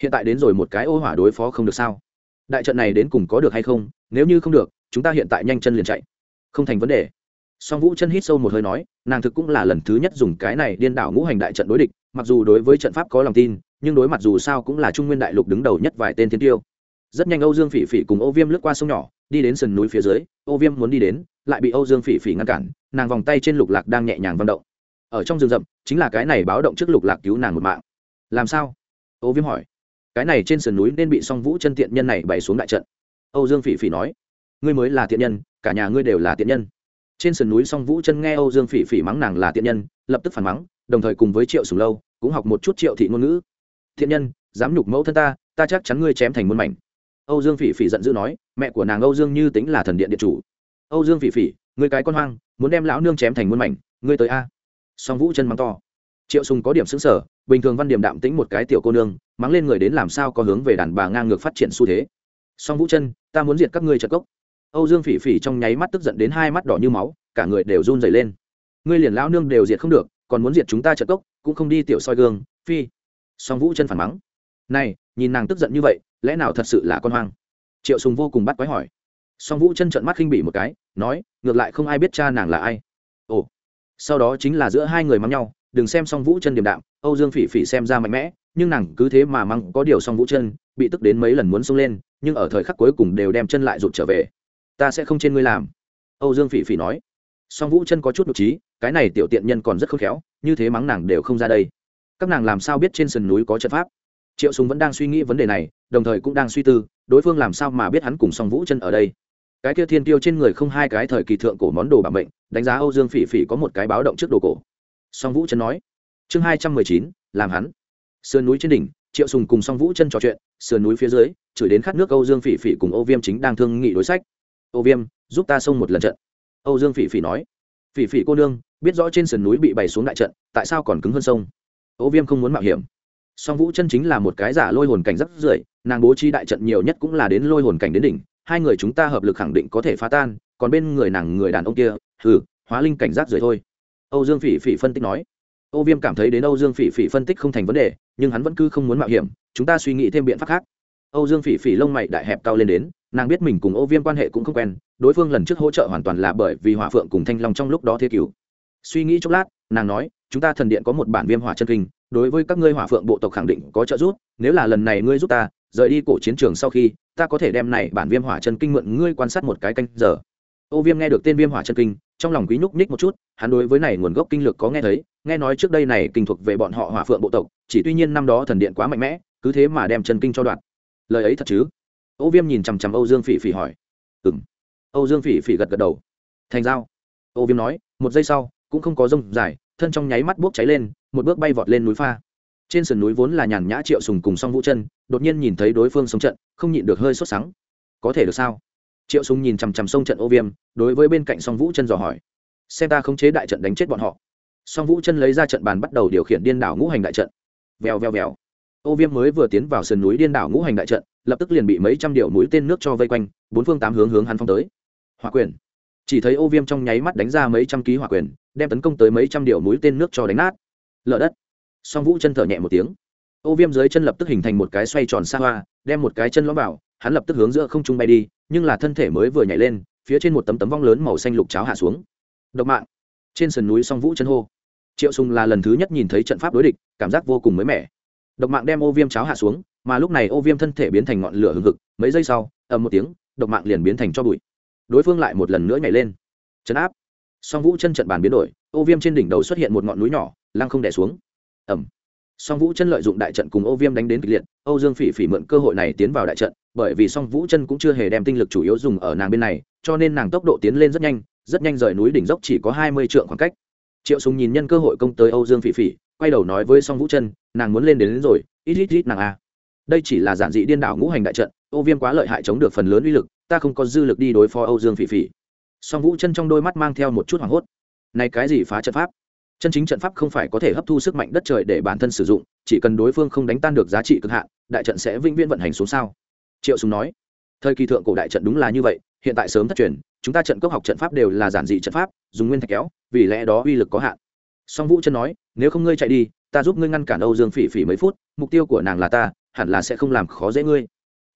Hiện tại đến rồi một cái ô hỏa đối phó không được sao? Đại trận này đến cùng có được hay không? Nếu như không được, chúng ta hiện tại nhanh chân liền chạy. Không thành vấn đề song vũ chân hít sâu một hơi nói, nàng thực cũng là lần thứ nhất dùng cái này điên đảo ngũ hành đại trận đối địch, mặc dù đối với trận pháp có lòng tin, nhưng đối mặt dù sao cũng là trung nguyên đại lục đứng đầu nhất vài tên thiên tiêu. Rất nhanh âu dương phỉ phỉ cùng Âu viêm lướt qua sông nhỏ, đi đến sườn núi phía dưới, Âu viêm muốn đi đến, lại bị âu dương phỉ phỉ ngăn cản, nàng vòng tay trên lục lạc đang nhẹ nhàng vận động. Ở trong rừng rậm, chính là cái này báo động trước lục lạc cứu nàng một mạng. Làm sao? Âu viêm hỏi. Cái này trên sườn núi nên bị song vũ chân tiện nhân này bày xuống đại trận. Âu dương phỉ phỉ nói. Ngươi mới là tiện nhân, cả nhà ngươi đều là tiện nhân trên sườn núi song vũ chân nghe âu dương phỉ phỉ mắng nàng là tiện nhân, lập tức phản mắng, đồng thời cùng với triệu sùng lâu, cũng học một chút triệu thị ngôn ngữ. Thiện nhân, dám nhục mẫu thân ta ta chắc chắn ngươi chém thành muôn mảnh. Âu dương phỉ phỉ giận dữ nói, mẹ của nàng âu dương như tính là thần điện điện chủ. Âu dương phỉ phỉ, ngươi cái con hoang, muốn đem lão nương chém thành muôn mảnh, ngươi tới a. Song vũ chân mắng to. Triệu sùng có điểm xứng sở bình thường văn điểm đạm tĩnh một cái tiểu cô nương, mắng lên người đến làm sao có hướng về đàn bà ngang ngược phát triển xu thế. Song vũ chân, ta muốn diệt các ngươi trợ cốc âu dương phỉ phỉ trong nháy mắt tức giận đến hai mắt đỏ như máu, cả người đều run rẩy lên. Ngươi liền lão nương đều diệt không được, còn muốn diệt chúng ta trận cốc cũng không đi tiểu soi gương, phi. Song vũ chân phản mắng. Này, nhìn nàng tức giận như vậy, lẽ nào thật sự là con hoang? Triệu sùng vô cùng bắt quái hỏi. Song vũ chân trợn mắt khinh bỉ một cái, nói, ngược lại không ai biết cha nàng là ai. Ồ. Sau đó chính là giữa hai người mắng nhau, đừng xem song vũ chân điềm đạm, âu dương phỉ phỉ xem ra mạnh mẽ, nhưng nàng cứ thế mà mắng có điều song vũ chân, bị tức đến mấy lần muốn xông lên, nhưng ở thời khắc cuối cùng đều đem chân lại rụt trở về ta sẽ không trên ngươi làm. Âu dương phỉ phỉ nói. Song vũ chân có chút nhục trí, cái này tiểu tiện nhân còn rất khôn khéo, như thế mắng nàng đều không ra đây. Các nàng làm sao biết trên sườn núi có trận pháp? Triệu sùng vẫn đang suy nghĩ vấn đề này, đồng thời cũng đang suy tư, đối phương làm sao mà biết hắn cùng song vũ chân ở đây? Cái kia thiên tiêu trên người không hai cái thời kỳ thượng cổ món đồ bảo mệnh, đánh giá âu dương phỉ phỉ có một cái báo động trước đồ cổ. Song vũ chân nói. Chương hai trăm mười chín, làm hắn. Sườn núi trên đỉnh, triệu sùng cùng song vũ chân trò chuyện, sườn núi phía dưới, chửi đến khát nước âu dương phỉ phỉ cùng âu viêm chính đang thương nghị đối sách âu viêm giúp ta xông một lần trận. Âu dương phỉ phỉ nói. Phỉ phỉ cô nương biết rõ trên sườn núi bị bày xuống đại trận tại sao còn cứng hơn sông? Âu viêm không muốn mạo hiểm. Song vũ chân chính là một cái giả lôi hồn cảnh rất rưỡi, nàng bố trí đại trận nhiều nhất cũng là đến lôi hồn cảnh đến đỉnh hai người chúng ta hợp lực khẳng định có thể phá tan còn bên người nàng người đàn ông kia hừ hóa linh cảnh giác rưởi thôi. Âu dương phỉ phỉ phân tích nói. Âu viêm cảm thấy đến âu dương phỉ phỉ phân tích không thành vấn đề nhưng hắn vẫn cứ không muốn mạo hiểm chúng ta suy nghĩ thêm biện pháp khác. Âu dương phỉ phỉ lông mày đại hẹp cao lên đến nàng biết mình cùng âu viêm quan hệ cũng không quen, đối phương lần trước hỗ trợ hoàn toàn là bởi vì hỏa phượng cùng thanh long trong lúc đó thế cứu suy nghĩ chốc lát, nàng nói, chúng ta thần điện có một bản viêm hỏa chân kinh, đối với các ngươi hỏa phượng bộ tộc khẳng định có trợ giúp, nếu là lần này ngươi giúp ta, rời đi cổ chiến trường sau khi, ta có thể đem này bản viêm hỏa chân kinh mượn ngươi quan sát một cái canh giờ. Ô viêm nghe được tên viêm hỏa chân kinh, trong lòng quý nhúc nhích một chút, hắn đối với này nguồn gốc kinh lực có nghe thấy, nghe nói trước đây này kinh thuộc về bọn họ hỏa phượng bộ tộc, chỉ tuy nhiên năm đó thần điện quá mạnh mẽ, cứ thế mà đem chân kinh cho đoạn. Lời ấy thật chứ? Ô viêm nhìn chằm chằm âu dương phỉ phỉ hỏi. Ừm. âu dương phỉ phỉ gật gật đầu. Thành giao. Ô viêm nói, một giây sau, cũng không có rông dài, thân trong nháy mắt bốc cháy lên, một bước bay vọt lên núi pha. Trên sườn núi vốn là nhàn nhã triệu sùng cùng song vũ chân, đột nhiên nhìn thấy đối phương sống trận, không nhịn được hơi sốt sắng. Có thể được sao? Triệu sùng nhìn chằm chằm sông trận ô viêm, đối với bên cạnh song vũ chân dò hỏi. Xem ta khống chế đại trận đánh chết bọn họ. Song vũ chân lấy ra trận bàn bắt đầu điều khiển điên đảo ngũ hành đại trận. Vèo vèo vèo ô viêm mới vừa tiến vào sườn núi điên đảo ngũ hành đại trận, lập tức liền bị mấy trăm điệu mũi tên nước cho vây quanh, bốn phương tám hướng hướng hắn phong tới. Hỏa quyền. Chỉ thấy ô viêm trong nháy mắt đánh ra mấy trăm ký hỏa quyền, đem tấn công tới mấy trăm điệu mũi tên nước cho đánh nát. Lở đất. Song vũ chân thở nhẹ một tiếng. Ô viêm dưới chân lập tức hình thành một cái xoay tròn xa hoa, đem một cái chân lõm vào, hắn lập tức hướng giữa không trung bay đi, nhưng là thân thể mới vừa nhảy lên, phía trên một tấm tấm vong lớn màu xanh lục cháo hạ xuống. Độc mạng. Trên sườn núi song vũ chân hô. Triệu sùng là lần thứ nhất nhìn thấy trận pháp đối địch, cảm giác vô cùng mới mẻ độc mạng đem ô viêm cháo hạ xuống, mà lúc này ô viêm thân thể biến thành ngọn lửa hừng hực, mấy giây sau, ầm một tiếng, độc mạng liền biến thành cho bụi. Đối phương lại một lần nữa nhảy lên. Chấn áp. Song vũ chân trận bàn biến đổi, ô viêm trên đỉnh đầu xuất hiện một ngọn núi nhỏ, lăng không đè xuống. Ẩm song vũ chân lợi dụng đại trận cùng ô viêm đánh đến kịch liệt, âu dương phỉ phỉ mượn cơ hội này tiến vào đại trận, bởi vì song vũ chân cũng chưa hề đem tinh lực chủ yếu dùng ở nàng bên này, cho nên nàng tốc độ tiến lên rất nhanh rất nhanh rời núi đỉnh dốc chỉ có hai mươi trượng khoảng cách. Triệu sùng nhìn nhân cơ hội công tới âu dương phỉ phỉ quay đầu nói với song vũ chân nàng muốn lên đến, đến rồi ít ít ít nàng a à. đây chỉ là giản dị điên đảo ngũ hành đại trận ô viêm quá lợi hại chống được phần lớn uy lực ta không có dư lực đi đối phó âu dương phỉ phỉ. Song vũ chân trong đôi mắt mang theo một chút hoảng hốt. Này cái gì phá trận pháp? Chân chính trận pháp không phải có thể hấp thu sức mạnh đất trời để bản thân sử dụng chỉ cần đối phương không đánh tan được giá trị cực hạn đại trận sẽ vĩnh viễn vận hành xuống sao? Triệu sùng nói. Thời kỳ thượng cổ đại trận đúng là như vậy hiện tại sớm thất truyền chúng ta trận cốc học trận pháp đều là giản dị trận pháp dùng nguyên thạch kéo vì lẽ đó uy lực có hạn song vũ chân nói, nếu không ngươi chạy đi, ta giúp ngươi ngăn cản âu dương phỉ phỉ mấy phút, mục tiêu của nàng là ta, hẳn là sẽ không làm khó dễ ngươi.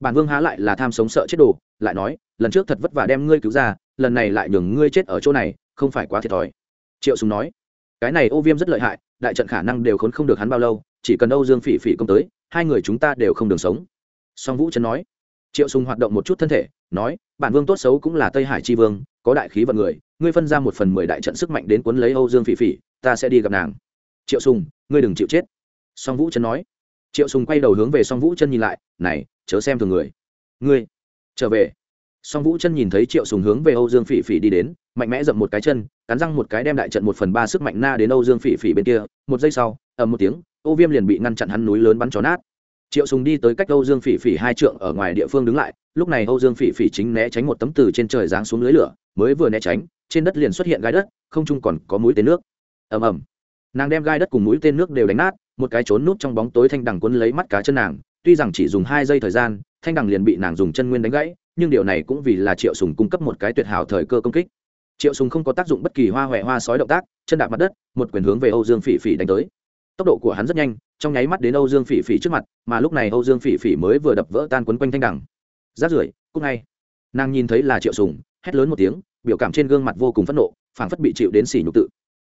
Bản vương há lại là tham sống sợ chết đồ, lại nói, lần trước thật vất vả đem ngươi cứu ra, lần này lại nhường ngươi chết ở chỗ này, không phải quá thiệt thòi. Triệu sùng nói, cái này ô viêm rất lợi hại, đại trận khả năng đều khốn không được hắn bao lâu, chỉ cần âu dương phỉ phỉ công tới, hai người chúng ta đều không đường sống. Song vũ trấn nói, triệu sùng hoạt động một chút thân thể, nói, bản vương tốt xấu cũng là tây hải chi vương, có đại khí vận người, ngươi phân ra một phần mười đại trận sức mạnh đến cuốn lấy âu dương phỉ phỉ ta sẽ đi gặp nàng. Triệu sùng, ngươi đừng chịu chết. Song vũ chân nói. Triệu sùng quay đầu hướng về song vũ chân nhìn lại, này, chớ xem thường người. Ngươi, trở về. Song vũ chân nhìn thấy triệu sùng hướng về âu dương phỉ phỉ đi đến, mạnh mẽ dậm một cái chân, cắn răng một cái đem đại trận một phần ba sức mạnh na đến âu dương phỉ phỉ bên kia. Một giây sau, ầm một tiếng, ô viêm liền bị ngăn chặn hắn núi lớn bắn chó nát. Triệu sùng đi tới cách âu dương phỉ phỉ hai trượng ở ngoài địa phương đứng lại, lúc này âu dương phỉ phỉ chính né tránh một tấm từ trên trời giáng xuống lưới lửa, mới vừa né tránh, trên đất liền xuất hiện gai đất, không trung còn có mũi tên nước ầm ầm. Nàng đem gai đất cùng mũi tên nước đều đánh nát, một cái trốn núp trong bóng tối thanh đằng quấn lấy mắt cá chân nàng, tuy rằng chỉ dùng hai giây thời gian, thanh đằng liền bị nàng dùng chân nguyên đánh gãy, nhưng điều này cũng vì là triệu sùng cung cấp một cái tuyệt hảo thời cơ công kích. Triệu sùng không có tác dụng bất kỳ hoa hoẹ hoa sói động tác, chân đạp mặt đất, một quyền hướng về âu dương phỉ phỉ đánh tới. Tốc độ của hắn rất nhanh, trong nháy mắt đến âu dương phỉ phỉ trước mặt, mà lúc này âu dương phỉ phỉ mới vừa đập vỡ tan quấn quanh thanh đằng. Rát rưởi cúc ngay. Nàng nhìn thấy là triệu sùng, hét lớn một tiếng, biểu cảm trên gương mặt vô cùng phẫn nộ, phảng phất bị chịu đến sỉ nhục tự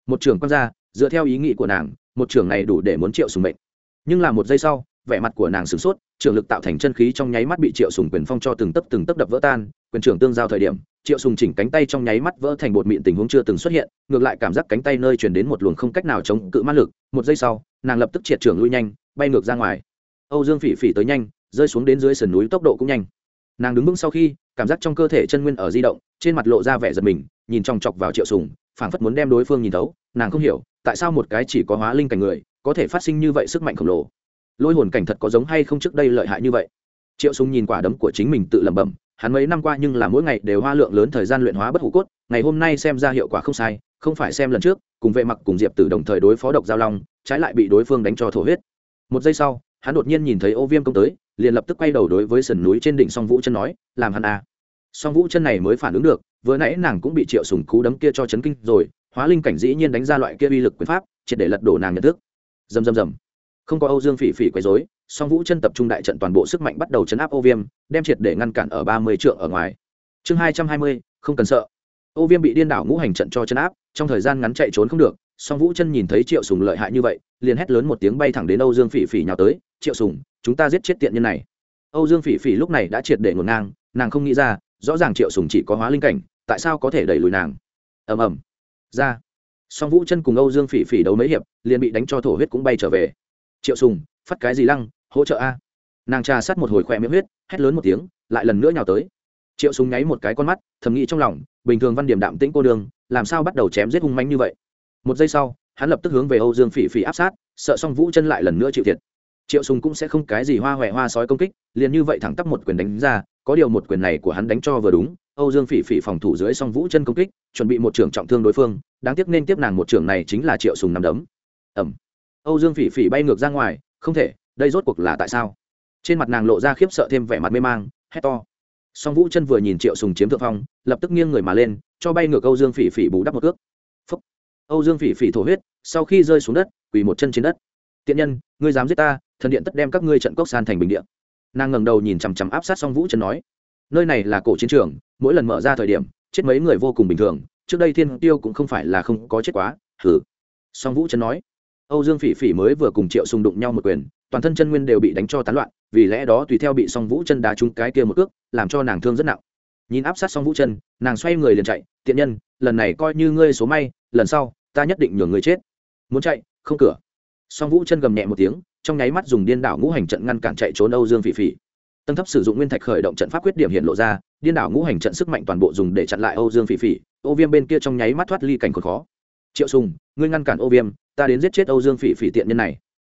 một trưởng quan ra, dựa theo ý nghĩ của nàng, một trưởng này đủ để muốn triệu sùng mệnh. Nhưng là một giây sau, vẻ mặt của nàng sửng sốt, trường lực tạo thành chân khí trong nháy mắt bị triệu sùng quyền phong cho từng tấc từng tấc đập vỡ tan, quyền trưởng tương giao thời điểm, triệu sùng chỉnh cánh tay trong nháy mắt vỡ thành bột mịn tình huống chưa từng xuất hiện, ngược lại cảm giác cánh tay nơi truyền đến một luồng không cách nào chống cự ma lực, một giây sau, nàng lập tức triệt trưởng lui nhanh, bay ngược ra ngoài. Âu dương phỉ phỉ tới nhanh, rơi xuống đến dưới sườn núi tốc độ cũng nhanh. Nàng đứng vững sau khi, cảm giác trong cơ thể chân nguyên ở di động, trên mặt lộ ra vẻ giật mình, nhìn chòng chọc vào triệu sùng phảng phất muốn đem đối phương nhìn thấu, nàng không hiểu, tại sao một cái chỉ có hóa linh cảnh người, có thể phát sinh như vậy sức mạnh khổng lồ. Lôi hồn cảnh thật có giống hay không trước đây lợi hại như vậy? Triệu Súng nhìn quả đấm của chính mình tự lẩm bẩm, hắn mấy năm qua nhưng là mỗi ngày đều hoa lượng lớn thời gian luyện hóa bất hủ cốt, ngày hôm nay xem ra hiệu quả không sai, không phải xem lần trước, cùng vệ mặc cùng diệp tử đồng thời đối phó độc giao long, trái lại bị đối phương đánh cho thổ huyết. Một giây sau, hắn đột nhiên nhìn thấy ô viêm công tới, liền lập tức quay đầu đối với sườn núi trên đỉnh song vũ chân nói, làm hắn à song vũ chân này mới phản ứng được, vừa nãy nàng cũng bị triệu sùng cú đấm kia cho chấn kinh rồi, hóa linh cảnh dĩ nhiên đánh ra loại kia uy lực quyền pháp, triệt để lật đổ nàng nhận thức. Dầm dầm dầm không có âu dương phỉ phỉ quấy rối, song vũ chân tập trung đại trận toàn bộ sức mạnh bắt đầu chấn áp ô viêm, đem triệt để ngăn cản ở ba mươi trượng ở ngoài. Chương hai trăm hai mươi, không cần sợ. Ô viêm bị điên đảo ngũ hành trận cho chấn áp, trong thời gian ngắn chạy trốn không được, song vũ chân nhìn thấy triệu sùng lợi hại như vậy, liền hét lớn một tiếng bay thẳng đến âu dương phỉ phỉ nhào tới, triệu sùng, chúng ta giết chết tiện nhân này. Âu dương phỉ phỉ lúc này đã triệt để ngổn ngang, nàng không nghĩ ra rõ ràng triệu sùng chỉ có hóa linh cảnh, tại sao có thể đẩy lùi nàng? Ầm ầm. Ra. Song vũ chân cùng âu dương phỉ phỉ đấu mấy hiệp, liền bị đánh cho thổ huyết cũng bay trở về. Triệu sùng, phát cái gì lăng, hỗ trợ a? Nàng trà sát một hồi khỏe miệng huyết, hét lớn một tiếng, lại lần nữa nhào tới. Triệu sùng nháy một cái con mắt, thầm nghĩ trong lòng, bình thường văn điểm đạm tĩnh cô đường, làm sao bắt đầu chém giết hung manh như vậy? Một giây sau, hắn lập tức hướng về âu dương phỉ phỉ áp sát, sợ song vũ chân lại lần nữa chịu thiệt triệu sùng cũng sẽ không cái gì hoa hoẹ hoa sói công kích, liền như vậy thẳng tắp một quyền đánh ra, có điều một quyền này của hắn đánh cho vừa đúng, âu dương phỉ phỉ phòng thủ dưới song vũ chân công kích, chuẩn bị một trưởng trọng thương đối phương, đáng tiếc nên tiếp nàng một trưởng này chính là triệu sùng nằm đấm. Ẩm âu dương phỉ phỉ bay ngược ra ngoài, không thể, đây rốt cuộc là tại sao? Trên mặt nàng lộ ra khiếp sợ thêm vẻ mặt mê mang, hét to. Song vũ chân vừa nhìn triệu sùng chiếm thượng phong, lập tức nghiêng người mà lên, cho bay ngược âu dương phỉ phỉ bù đắp một cước. Phúc. âu dương phỉ phỉ thổ huyết, sau khi rơi xuống đất, quỳ một chân trên đất. Tiện nhân, ngươi dám giết ta thần điện tất đem các ngươi trận cốc san thành bình điện nàng ngẩng đầu nhìn chằm chằm áp sát song vũ chân nói, nơi này là cổ chiến trường, mỗi lần mở ra thời điểm, chết mấy người vô cùng bình thường, trước đây thiên tiêu cũng không phải là không có chết quá thử song vũ chân nói, âu dương phỉ phỉ mới vừa cùng triệu xung đụng nhau một quyền, toàn thân chân nguyên đều bị đánh cho tán loạn, vì lẽ đó tùy theo bị song vũ chân đá trúng cái kia một cước làm cho nàng thương rất nặng. Nhìn áp sát song vũ chân, nàng xoay người liền chạy, tiện nhân, lần này coi như ngươi số may, lần sau, ta nhất định nhường ngươi chết. Muốn chạy, không cửa. Song vũ chân gầm nhẹ một tiếng trong nháy mắt dùng điên đảo ngũ hành trận ngăn cản chạy trốn âu dương phỉ phỉ. Tầng thấp sử dụng nguyên thạch khởi động trận pháp quyết điểm hiện lộ ra, điên đảo ngũ hành trận sức mạnh toàn bộ dùng để chặn lại âu dương phỉ phỉ. Ô viêm bên kia trong nháy mắt thoát ly cảnh còn khó. Triệu sùng, ngươi ngăn cản ô viêm, ta đến giết chết âu dương phỉ phỉ tiện nhân này.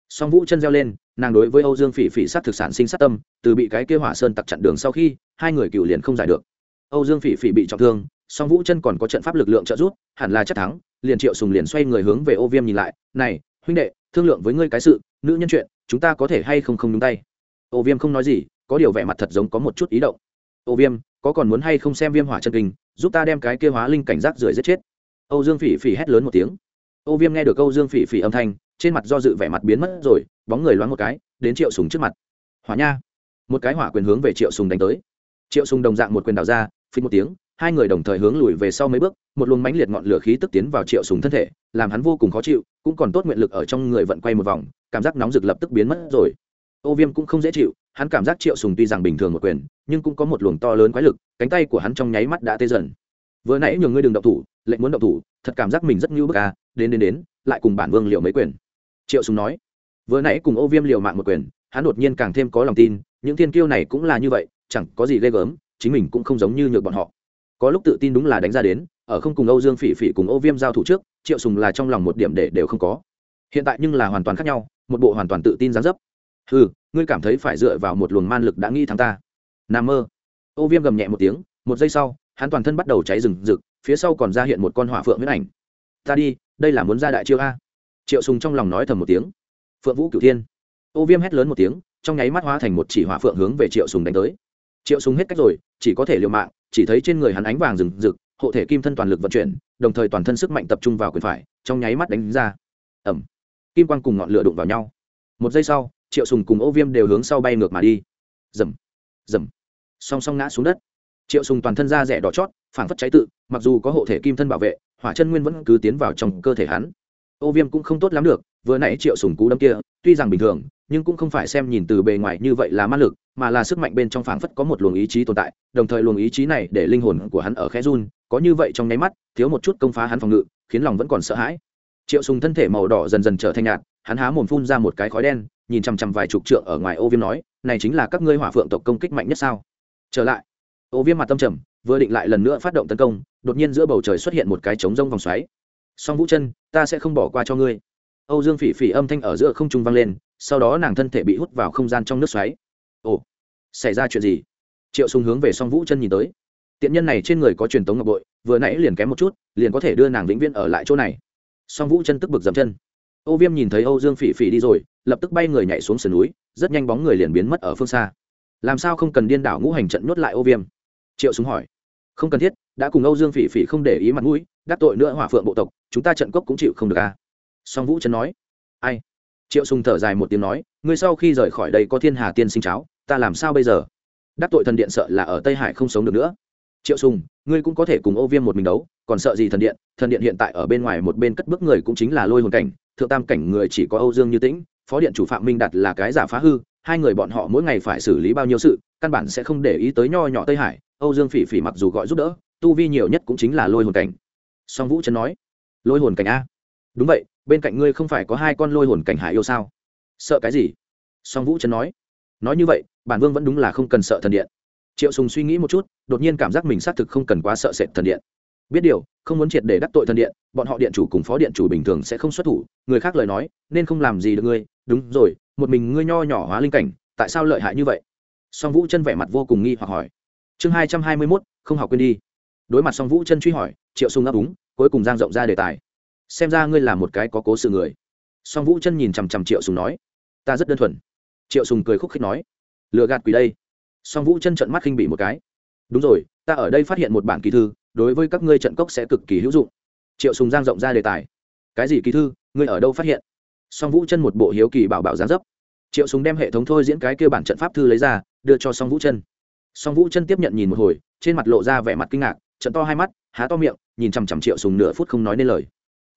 Song vũ chân reo lên, nàng đối với âu dương phỉ phỉ sát thực sản sinh sát tâm, từ bị cái kia hỏa sơn tặc chặn đường sau khi, hai người cựu liền không giải được. Âu dương phỉ phỉ bị trọng thương, song vũ chân còn có trận pháp lực lượng trợ giúp, hẳn là chắc thắng, liền triệu sùng liền xoay người hướng về ô viêm nhìn lại, này, huynh đệ thương lượng với ngươi cái sự, nữ nhân chuyện, chúng ta có thể hay không không nhúng tay? Ô viêm không nói gì, có điều vẻ mặt thật giống có một chút ý động. Ô viêm, có còn muốn hay không xem viêm hỏa chân kinh, giúp ta đem cái kia hóa linh cảnh giác rưởi giết chết? Âu dương phỉ phỉ hét lớn một tiếng. Ô viêm nghe được âu dương phỉ phỉ âm thanh, trên mặt do dự vẻ mặt biến mất rồi, bóng người loáng một cái, đến triệu sùng trước mặt. Hỏa nha. Một cái hỏa quyền hướng về triệu sùng đánh tới. Triệu sùng đồng dạng một quyền đào ra, phình một tiếng, hai người đồng thời hướng lùi về sau mấy bước, một luồng mãnh liệt ngọn lửa khí tức tiến vào triệu sùng thân thể làm hắn vô cùng khó chịu, cũng còn tốt nguyện lực ở trong người vận quay một vòng, cảm giác nóng rực lập tức biến mất rồi. Ô viêm cũng không dễ chịu, hắn cảm giác triệu sùng tuy rằng bình thường một quyền, nhưng cũng có một luồng to lớn quái lực, cánh tay của hắn trong nháy mắt đã tê dần. Vừa nãy nhường ngươi đừng động thủ lệnh muốn động thủ, thật cảm giác mình rất như bức à đến đến đến, lại cùng bản vương liệu mấy quyền. Triệu sùng nói. Vừa nãy cùng ô viêm liều mạng một quyền, hắn đột nhiên càng thêm có lòng tin, những thiên kiêu này cũng là như vậy, chẳng có gì ghê gớm, chính mình cũng không giống như nhược bọn họ có lúc tự tin đúng là đánh ra đến, ở không cùng âu dương phỉ phỉ cùng ô viêm giao thủ trước, triệu sùng là trong lòng một điểm để đều không có. Hiện tại nhưng là hoàn toàn khác nhau, một bộ hoàn toàn tự tin gián dấp. Hừ, ngươi cảm thấy phải dựa vào một luồng man lực đã nghĩ thắng ta. Nam mơ. Ô viêm gầm nhẹ một tiếng, một giây sau, hắn toàn thân bắt đầu cháy rừng rực, phía sau còn ra hiện một con hỏa phượng huyết ảnh. Ta đi, đây là muốn ra đại chiêu a. Triệu sùng trong lòng nói thầm một tiếng. Phượng vũ cửu thiên. Ô viêm hét lớn một tiếng, trong nháy mắt hóa thành một chỉ hỏa phượng hướng về triệu sùng đánh tới. Triệu sùng hết cách rồi, chỉ có thể liều mạng chỉ thấy trên người hắn ánh vàng rừng rực, hộ thể kim thân toàn lực vận chuyển, đồng thời toàn thân sức mạnh tập trung vào quyền phải, trong nháy mắt đánh ra. Ẩm kim quang cùng ngọn lửa đụng vào nhau. Một giây sau, triệu sùng cùng ô viêm đều hướng sau bay ngược mà đi. Dầm dầm song song ngã xuống đất. Triệu sùng toàn thân da rẻ đỏ chót, phảng phất cháy tự, mặc dù có hộ thể kim thân bảo vệ, hỏa chân nguyên vẫn cứ tiến vào trong cơ thể hắn. Ô viêm cũng không tốt lắm được vừa nãy triệu sùng cú đấm kia, tuy rằng bình thường, nhưng cũng không phải xem nhìn từ bề ngoài như vậy là ma lực, mà là sức mạnh bên trong phảng phất có một luồng ý chí tồn tại, đồng thời luồng ý chí này để linh hồn của hắn ở khẽ run, có như vậy trong nháy mắt, thiếu một chút công phá hắn phòng ngự, khiến lòng vẫn còn sợ hãi. Triệu sùng thân thể màu đỏ dần dần trở thành nhạt, hắn há mồm phun ra một cái khói đen, nhìn chằm chằm vài chục trượng ở ngoài ô viêm nói, này chính là các ngươi hỏa phượng tộc công kích mạnh nhất sao? Trở lại, ô viêm mặt tâm trầm, vừa định lại lần nữa phát động tấn công, đột nhiên giữa bầu trời xuất hiện một cái trống rông vòng xoáy. Song vũ chân, ta sẽ không bỏ qua cho ngươi âu dương phỉ phỉ âm thanh ở giữa không trung vang lên, sau đó nàng thân thể bị hút vào không gian trong nước xoáy. Ồ, xảy ra chuyện gì? Triệu sùng hướng về song vũ chân nhìn tới. Tiện nhân này trên người có truyền tống ngọc bội, vừa nãy liền kém một chút, liền có thể đưa nàng vĩnh viễn ở lại chỗ này. Song vũ chân tức bực dậm chân. Âu viêm nhìn thấy âu dương phỉ phỉ đi rồi, lập tức bay người nhảy xuống sườn núi, rất nhanh bóng người liền biến mất ở phương xa. Làm sao không cần điên đảo ngũ hành trận nhốt lại âu viêm? Triệu súng hỏi. Không cần thiết, đã cùng âu dương phỉ phỉ không để ý mặt mũi, đắc tội nữa hỏa phượng bộ tộc, chúng ta trận cốc cũng chịu không được à? Song vũ trấn nói, ai? Triệu sùng thở dài một tiếng nói, ngươi sau khi rời khỏi đây có thiên hà tiên sinh cháo, ta làm sao bây giờ? Đắc tội thần điện sợ là ở tây hải không sống được nữa. Triệu sùng, ngươi cũng có thể cùng ô viêm một mình đấu, còn sợ gì thần điện? Thần điện hiện tại ở bên ngoài một bên cất bước người cũng chính là lôi hồn cảnh, thượng tam cảnh người chỉ có âu dương như tĩnh, phó điện chủ phạm minh đạt là cái giả phá hư, hai người bọn họ mỗi ngày phải xử lý bao nhiêu sự, căn bản sẽ không để ý tới nho nhỏ tây hải, âu dương phỉ phỉ mặc dù gọi giúp đỡ, tu vi nhiều nhất cũng chính là lôi hồn cảnh. Song vũ trấn nói, lôi hồn cảnh a? Đúng vậy bên cạnh ngươi không phải có hai con lôi hồn cảnh hải yêu sao? Sợ cái gì? Song vũ trấn nói. Nói như vậy, bản vương vẫn đúng là không cần sợ thần điện. Triệu sùng suy nghĩ một chút, đột nhiên cảm giác mình xác thực không cần quá sợ sệt thần điện. Biết điều, không muốn triệt để đắc tội thần điện, bọn họ điện chủ cùng phó điện chủ bình thường sẽ không xuất thủ, người khác lời nói, nên không làm gì được ngươi. Đúng rồi, một mình ngươi nho nhỏ hóa linh cảnh, tại sao lợi hại như vậy? Song vũ chân vẻ mặt vô cùng nghi hoặc hỏi. Chương hai trăm hai mươi mốt, không học quên đi. Đối mặt song vũ chân truy hỏi, triệu sùng ấp úng, cuối cùng giang rộng ra đề tài xem ra ngươi là một cái có cố sự người. Song vũ chân nhìn chằm chằm triệu sùng nói, ta rất đơn thuần. Triệu sùng cười khúc khích nói, lừa gạt quỷ đây. Song vũ chân trận mắt khinh bị một cái, đúng rồi, ta ở đây phát hiện một bản kỳ thư, đối với các ngươi trận cốc sẽ cực kỳ hữu dụng. Triệu sùng giang rộng ra đề tài, cái gì kỳ thư, ngươi ở đâu phát hiện? Song vũ chân một bộ hiếu kỳ bảo bảo giáng dấp, triệu sùng đem hệ thống thôi diễn cái kia bản trận pháp thư lấy ra, đưa cho song vũ chân. Song vũ chân tiếp nhận nhìn một hồi, trên mặt lộ ra vẻ mặt kinh ngạc trận to hai mắt, há to miệng, nhìn chằm chằm triệu sùng nửa phút không nói nên lời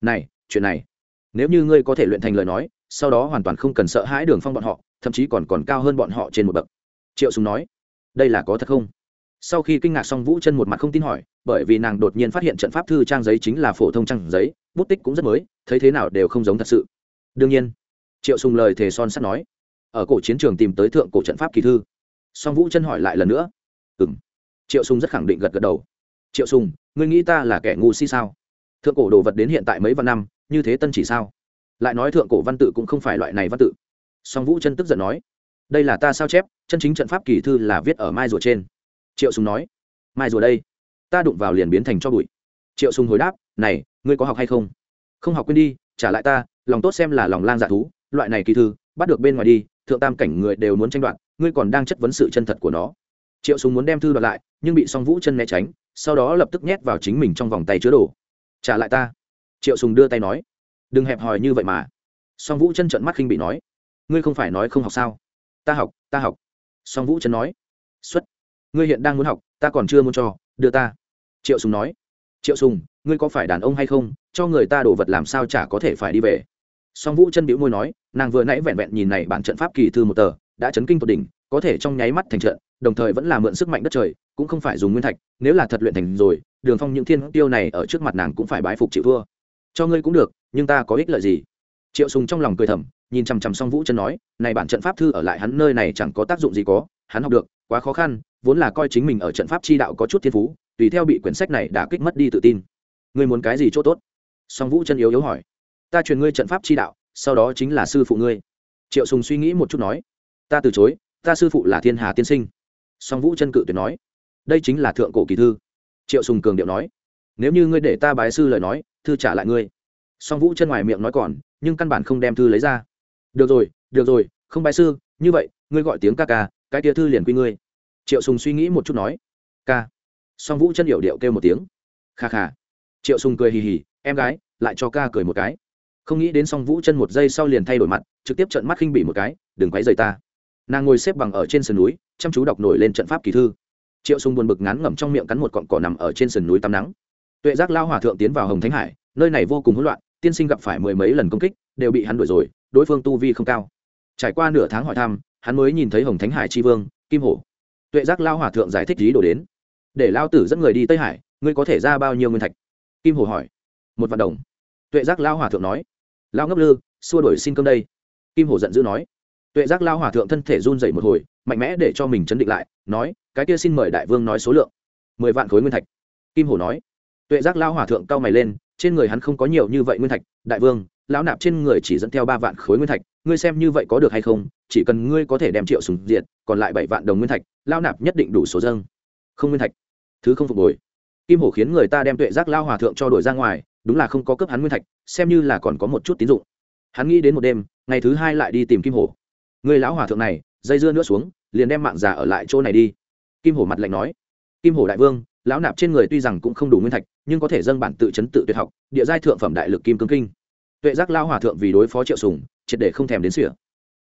này, chuyện này. Nếu như ngươi có thể luyện thành lời nói, sau đó hoàn toàn không cần sợ hãi đường phong bọn họ, thậm chí còn còn cao hơn bọn họ trên một bậc. Triệu sùng nói, đây là có thật không? Sau khi kinh ngạc xong vũ chân một mặt không tin hỏi, bởi vì nàng đột nhiên phát hiện trận pháp thư trang giấy chính là phổ thông trang giấy, bút tích cũng rất mới, thấy thế nào đều không giống thật sự. Đương nhiên, triệu sùng lời thề son sắt nói, ở cổ chiến trường tìm tới thượng cổ trận pháp kỳ thư. Song vũ chân hỏi lại lần nữa, ừm. Triệu sùng rất khẳng định gật gật đầu. Triệu sùng, ngươi nghĩ ta là kẻ ngu si sao? Thượng cổ đồ vật đến hiện tại mấy vạn năm, như thế tân chỉ sao? Lại nói thượng cổ văn tự cũng không phải loại này văn tự. Song vũ chân tức giận nói, đây là ta sao chép, chân chính trận pháp kỳ thư là viết ở mai rùa trên. Triệu sùng nói, mai rùa đây, ta đụng vào liền biến thành cho bụi. Triệu sùng hồi đáp, này, ngươi có học hay không? Không học quên đi, trả lại ta, lòng tốt xem là lòng lang dạ thú, loại này kỳ thư, bắt được bên ngoài đi, thượng tam cảnh người đều muốn tranh đoạt, ngươi còn đang chất vấn sự chân thật của nó. Triệu sùng muốn đem thư đoạt lại, nhưng bị song vũ chân né tránh, sau đó lập tức nhét vào chính mình trong vòng tay chứa đồ trả lại ta. Triệu sùng đưa tay nói. Đừng hẹp hòi như vậy mà. Song vũ chân trợn mắt khinh bị nói. Ngươi không phải nói không học sao? Ta học ta học. Song vũ chân nói. Xuất. Ngươi hiện đang muốn học, ta còn chưa muốn cho. Đưa ta. Triệu sùng nói. Triệu sùng, ngươi có phải đàn ông hay không? Cho người ta đồ vật làm sao chả có thể phải đi về. Song vũ chân bĩu môi nói. Nàng vừa nãy vẹn vẹn nhìn này bản trận pháp kỳ thư một tờ, đã chấn kinh tột đỉnh, có thể trong nháy mắt thành trận, đồng thời vẫn là mượn sức mạnh đất trời cũng không phải dùng nguyên thạch, nếu là thật luyện thành rồi, đường phong những thiên tiêu này ở trước mặt nàng cũng phải bái phục chịu thua. Cho ngươi cũng được, nhưng ta có ích lợi gì? Triệu sùng trong lòng cười thầm, nhìn chằm chằm song vũ chân nói, này bản trận pháp thư ở lại hắn nơi này chẳng có tác dụng gì có, hắn học được, quá khó khăn, vốn là coi chính mình ở trận pháp chi đạo có chút thiên phú, tùy theo bị quyển sách này đã kích mất đi tự tin. Ngươi muốn cái gì chỗ tốt? Song vũ chân yếu yếu hỏi. Ta truyền ngươi trận pháp chi đạo, sau đó chính là sư phụ ngươi. Triệu sùng suy nghĩ một chút nói. Ta từ chối, ta sư phụ là thiên hà tiên sinh. Song vũ chân cự tuyệt nói đây chính là thượng cổ kỳ thư. Triệu sùng cường điệu nói, nếu như ngươi để ta bái sư lời nói, thư trả lại ngươi. Song vũ chân ngoài miệng nói còn, nhưng căn bản không đem thư lấy ra. Được rồi được rồi, không bái sư, như vậy, ngươi gọi tiếng ca ca, cái kia thư liền quy ngươi. Triệu sùng suy nghĩ một chút nói, ca. Song vũ chân điệu điệu kêu một tiếng, kha kha. Triệu sùng cười hì hì, em gái, lại cho ca cười một cái. Không nghĩ đến song vũ chân một giây sau liền thay đổi mặt, trực tiếp trợn mắt khinh bỉ một cái, đừng quấy rầy ta. Nàng ngồi xếp bằng ở trên sườn núi, chăm chú đọc nổi lên trận pháp kỳ thư triệu sùng buồn bực ngán ngẩm trong miệng cắn một cọng cỏ nằm ở trên sườn núi tắm nắng. Tuệ giác lao hòa thượng tiến vào hồng thánh hải, nơi này vô cùng hỗn loạn, tiên sinh gặp phải mười mấy lần công kích, đều bị hắn đuổi rồi, đối phương tu vi không cao. Trải qua nửa tháng hỏi thăm, hắn mới nhìn thấy hồng thánh hải tri vương, kim hổ. Tuệ giác lao hòa thượng giải thích lý đổ đến. Để lao tử dẫn người đi tây hải, ngươi có thể ra bao nhiêu nguyên thạch? Kim hổ hỏi. Một vạn đồng. Tuệ giác lao hòa thượng nói. Lao ngốc lư, xua đổi xin cơm đây. Kim hổ giận dữ nói. Tuệ giác lao hòa thượng thân thể run dậy một hồi, mạnh mẽ để cho mình chấn định lại, nói cái kia xin mời đại vương nói số lượng. Mười vạn khối nguyên thạch. Kim hổ nói. Tuệ giác lao hòa thượng cao mày lên, trên người hắn không có nhiều như vậy nguyên thạch, đại vương, lão nạp trên người chỉ dẫn theo ba vạn khối nguyên thạch, ngươi xem như vậy có được hay không, chỉ cần ngươi có thể đem triệu sùng diệt, còn lại bảy vạn đồng nguyên thạch lao nạp nhất định đủ số dâng. Không nguyên thạch. Thứ không phục hồi. Kim hổ khiến người ta đem tuệ giác lao hòa thượng cho đổi ra ngoài, đúng là không có cấp hắn nguyên thạch, xem như là còn có một chút tín dụng. Hắn nghĩ đến một đêm, ngày thứ hai lại đi tìm kim hổ. Người lão hòa thượng này, dây dưa nữa xuống, liền đem mạng già ở lại chỗ này đi kim hổ mặt lạnh nói, kim hổ đại vương, lão nạp trên người tuy rằng cũng không đủ nguyên thạch, nhưng có thể dâng bản tự chấn tự tuyệt học, địa giai thượng phẩm đại lực kim cương kinh. Tuệ giác lao hòa thượng vì đối phó triệu sùng, triệt để không thèm đến sỉa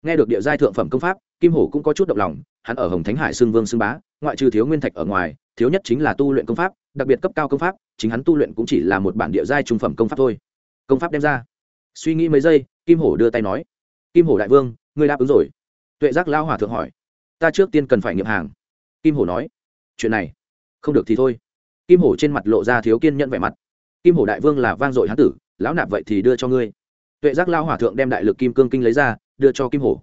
nghe được địa giai thượng phẩm công pháp, kim hổ cũng có chút động lòng, hắn ở hồng thánh hải xương vương xương bá, ngoại trừ thiếu nguyên thạch ở ngoài, thiếu nhất chính là tu luyện công pháp, đặc biệt cấp cao công pháp, chính hắn tu luyện cũng chỉ là một bản địa giai trung phẩm công pháp thôi. Công pháp đem ra. Suy nghĩ mấy giây, kim hổ đưa tay nói, kim hổ đại vương, ngươi đáp ứng rồi. Tuệ giác lao hòa thượng hỏi, ta trước tiên cần phải nghiệm hàng kim hổ nói, chuyện này không được thì thôi. Kim hổ trên mặt lộ ra thiếu kiên nhẫn vẻ mặt. Kim hổ đại vương là vang dội hán tử, lão nạp vậy thì đưa cho ngươi. Tuệ giác lao hòa thượng đem đại lực kim cương kinh lấy ra, đưa cho kim hổ.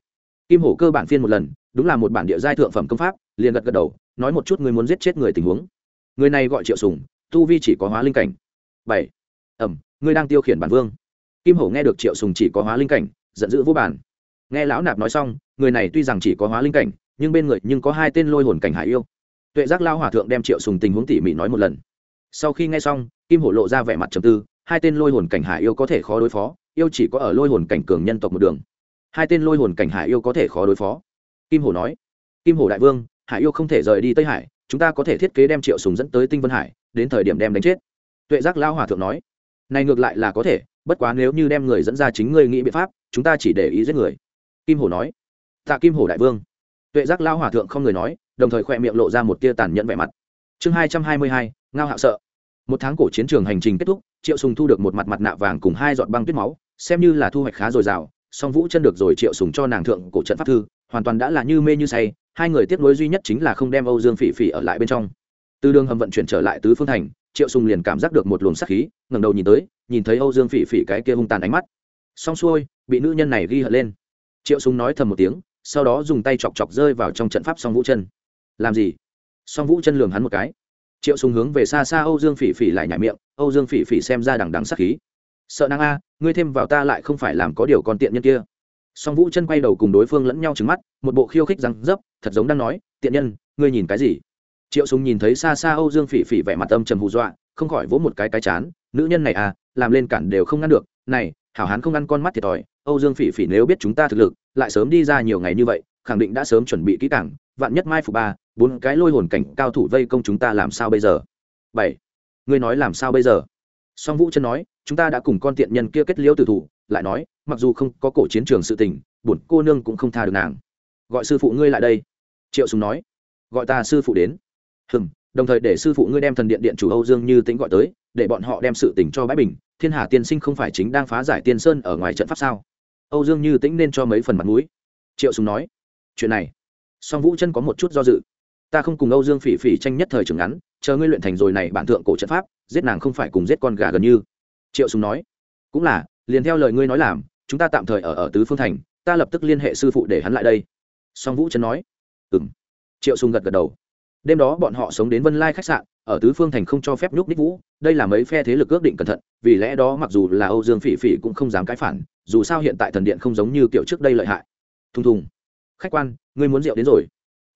Kim hổ cơ bản phiên một lần, đúng là một bản địa giai thượng phẩm công pháp, liền gật gật đầu, nói một chút người muốn giết chết người tình huống. Người này gọi triệu sùng, tu vi chỉ có hóa linh cảnh. Bảy. Ẩm, ngươi đang tiêu khiển bản vương. Kim hổ nghe được triệu sùng chỉ có hóa linh cảnh, giận dữ vô bản nghe lão nạp nói xong, người này tuy rằng chỉ có hóa linh cảnh nhưng bên người nhưng có hai tên lôi hồn cảnh hải yêu. Tuệ giác lao hòa thượng đem triệu sùng tình huống tỉ mỉ nói một lần. Sau khi nghe xong, kim hổ lộ ra vẻ mặt trầm tư, hai tên lôi hồn cảnh hải yêu có thể khó đối phó, yêu chỉ có ở lôi hồn cảnh cường nhân tộc một đường. Hai tên lôi hồn cảnh hải yêu có thể khó đối phó. Kim hổ nói, kim hổ đại vương, hải yêu không thể rời đi tây hải, chúng ta có thể thiết kế đem triệu sùng dẫn tới tinh vân hải, đến thời điểm đem đánh chết. Tuệ giác lao hòa thượng nói, này ngược lại là có thể, bất quá nếu như đem người dẫn ra chính ngươi nghĩ biện pháp, chúng ta chỉ để ý giết người. Kim hổ nói, tạ kim hổ đại vương tuệ giác lao hòa thượng không người nói, đồng thời khoe miệng lộ ra một tia tàn nhẫn vẻ mặt. Chương hai trăm hai mươi hai, ngao hạo sợ. Một tháng cổ chiến trường hành trình kết thúc, triệu sùng thu được một mặt mặt nạ vàng cùng hai giọt băng tuyết máu, xem như là thu hoạch khá dồi dào, song vũ chân được rồi triệu sùng cho nàng thượng cổ trận pháp thư, hoàn toàn đã là như mê như say, hai người tiếp nối duy nhất chính là không đem âu dương phỉ phỉ ở lại bên trong. Từ đường hầm vận chuyển trở lại tứ phương thành, triệu sùng liền cảm giác được một luồng sát khí, ngẩng đầu nhìn tới, nhìn thấy âu dương phỉ phỉ cái kia hung tàn ánh mắt. Xong xuôi, bị nữ nhân này ghi hận lên. Triệu sùng nói thầm một tiếng sau đó dùng tay chọc chọc rơi vào trong trận pháp song vũ chân. Làm gì? Song vũ chân lường hắn một cái. Triệu sùng hướng về xa xa âu dương phỉ phỉ lại nhảy miệng, âu dương phỉ phỉ xem ra đằng đằng sắc khí. Sợ năng a, ngươi thêm vào ta lại không phải làm có điều con tiện nhân kia. Song vũ chân quay đầu cùng đối phương lẫn nhau trừng mắt, một bộ khiêu khích răng dấp, thật giống đang nói, tiện nhân, ngươi nhìn cái gì? Triệu sùng nhìn thấy xa xa âu dương phỉ phỉ vẻ mặt âm trầm hù dọa, không khỏi vỗ một cái cái chán, nữ nhân này à làm lên cản đều không ngăn được, này hảo hán không ngăn con mắt thiệt thòi, âu dương phỉ phỉ nếu biết chúng ta thực lực, lại sớm đi ra nhiều ngày như vậy, khẳng định đã sớm chuẩn bị kỹ càng, vạn nhất mai phục ba, bốn cái lôi hồn cảnh cao thủ vây công chúng ta làm sao bây giờ? Bảy, ngươi nói làm sao bây giờ? Song vũ chân nói, chúng ta đã cùng con tiện nhân kia kết liễu tử thủ, lại nói, mặc dù không có cổ chiến trường sự tình, bổn cô nương cũng không tha được nàng. Gọi sư phụ ngươi lại đây. Triệu sùng nói. Gọi ta sư phụ đến. Hừm đồng thời để sư phụ ngươi đem thần điện điện chủ âu dương như tính gọi tới, để bọn họ đem sự tình cho bãi bình. Thiên hà tiên sinh không phải chính đang phá giải tiên sơn ở ngoài trận pháp sao? Âu dương như tĩnh nên cho mấy phần mặt mũi. Triệu sùng nói, chuyện này, song vũ chân có một chút do dự. Ta không cùng âu dương phỉ phỉ tranh nhất thời trường ngắn, chờ ngươi luyện thành rồi này bản thượng cổ trận pháp, giết nàng không phải cùng giết con gà gần như. Triệu sùng nói, cũng là, liền theo lời ngươi nói làm, chúng ta tạm thời ở ở tứ phương thành, ta lập tức liên hệ sư phụ để hắn lại đây. Song vũ chân nói, ừm. Triệu sùng gật gật đầu đêm đó bọn họ sống đến vân lai khách sạn, ở tứ phương thành không cho phép nhúc ních vũ. Đây là mấy phe thế lực ước định cẩn thận, vì lẽ đó mặc dù là âu dương phỉ phỉ cũng không dám cãi phản, dù sao hiện tại thần điện không giống như kiểu trước đây lợi hại. Thùng thùng. Khách quan, ngươi muốn rượu đến rồi.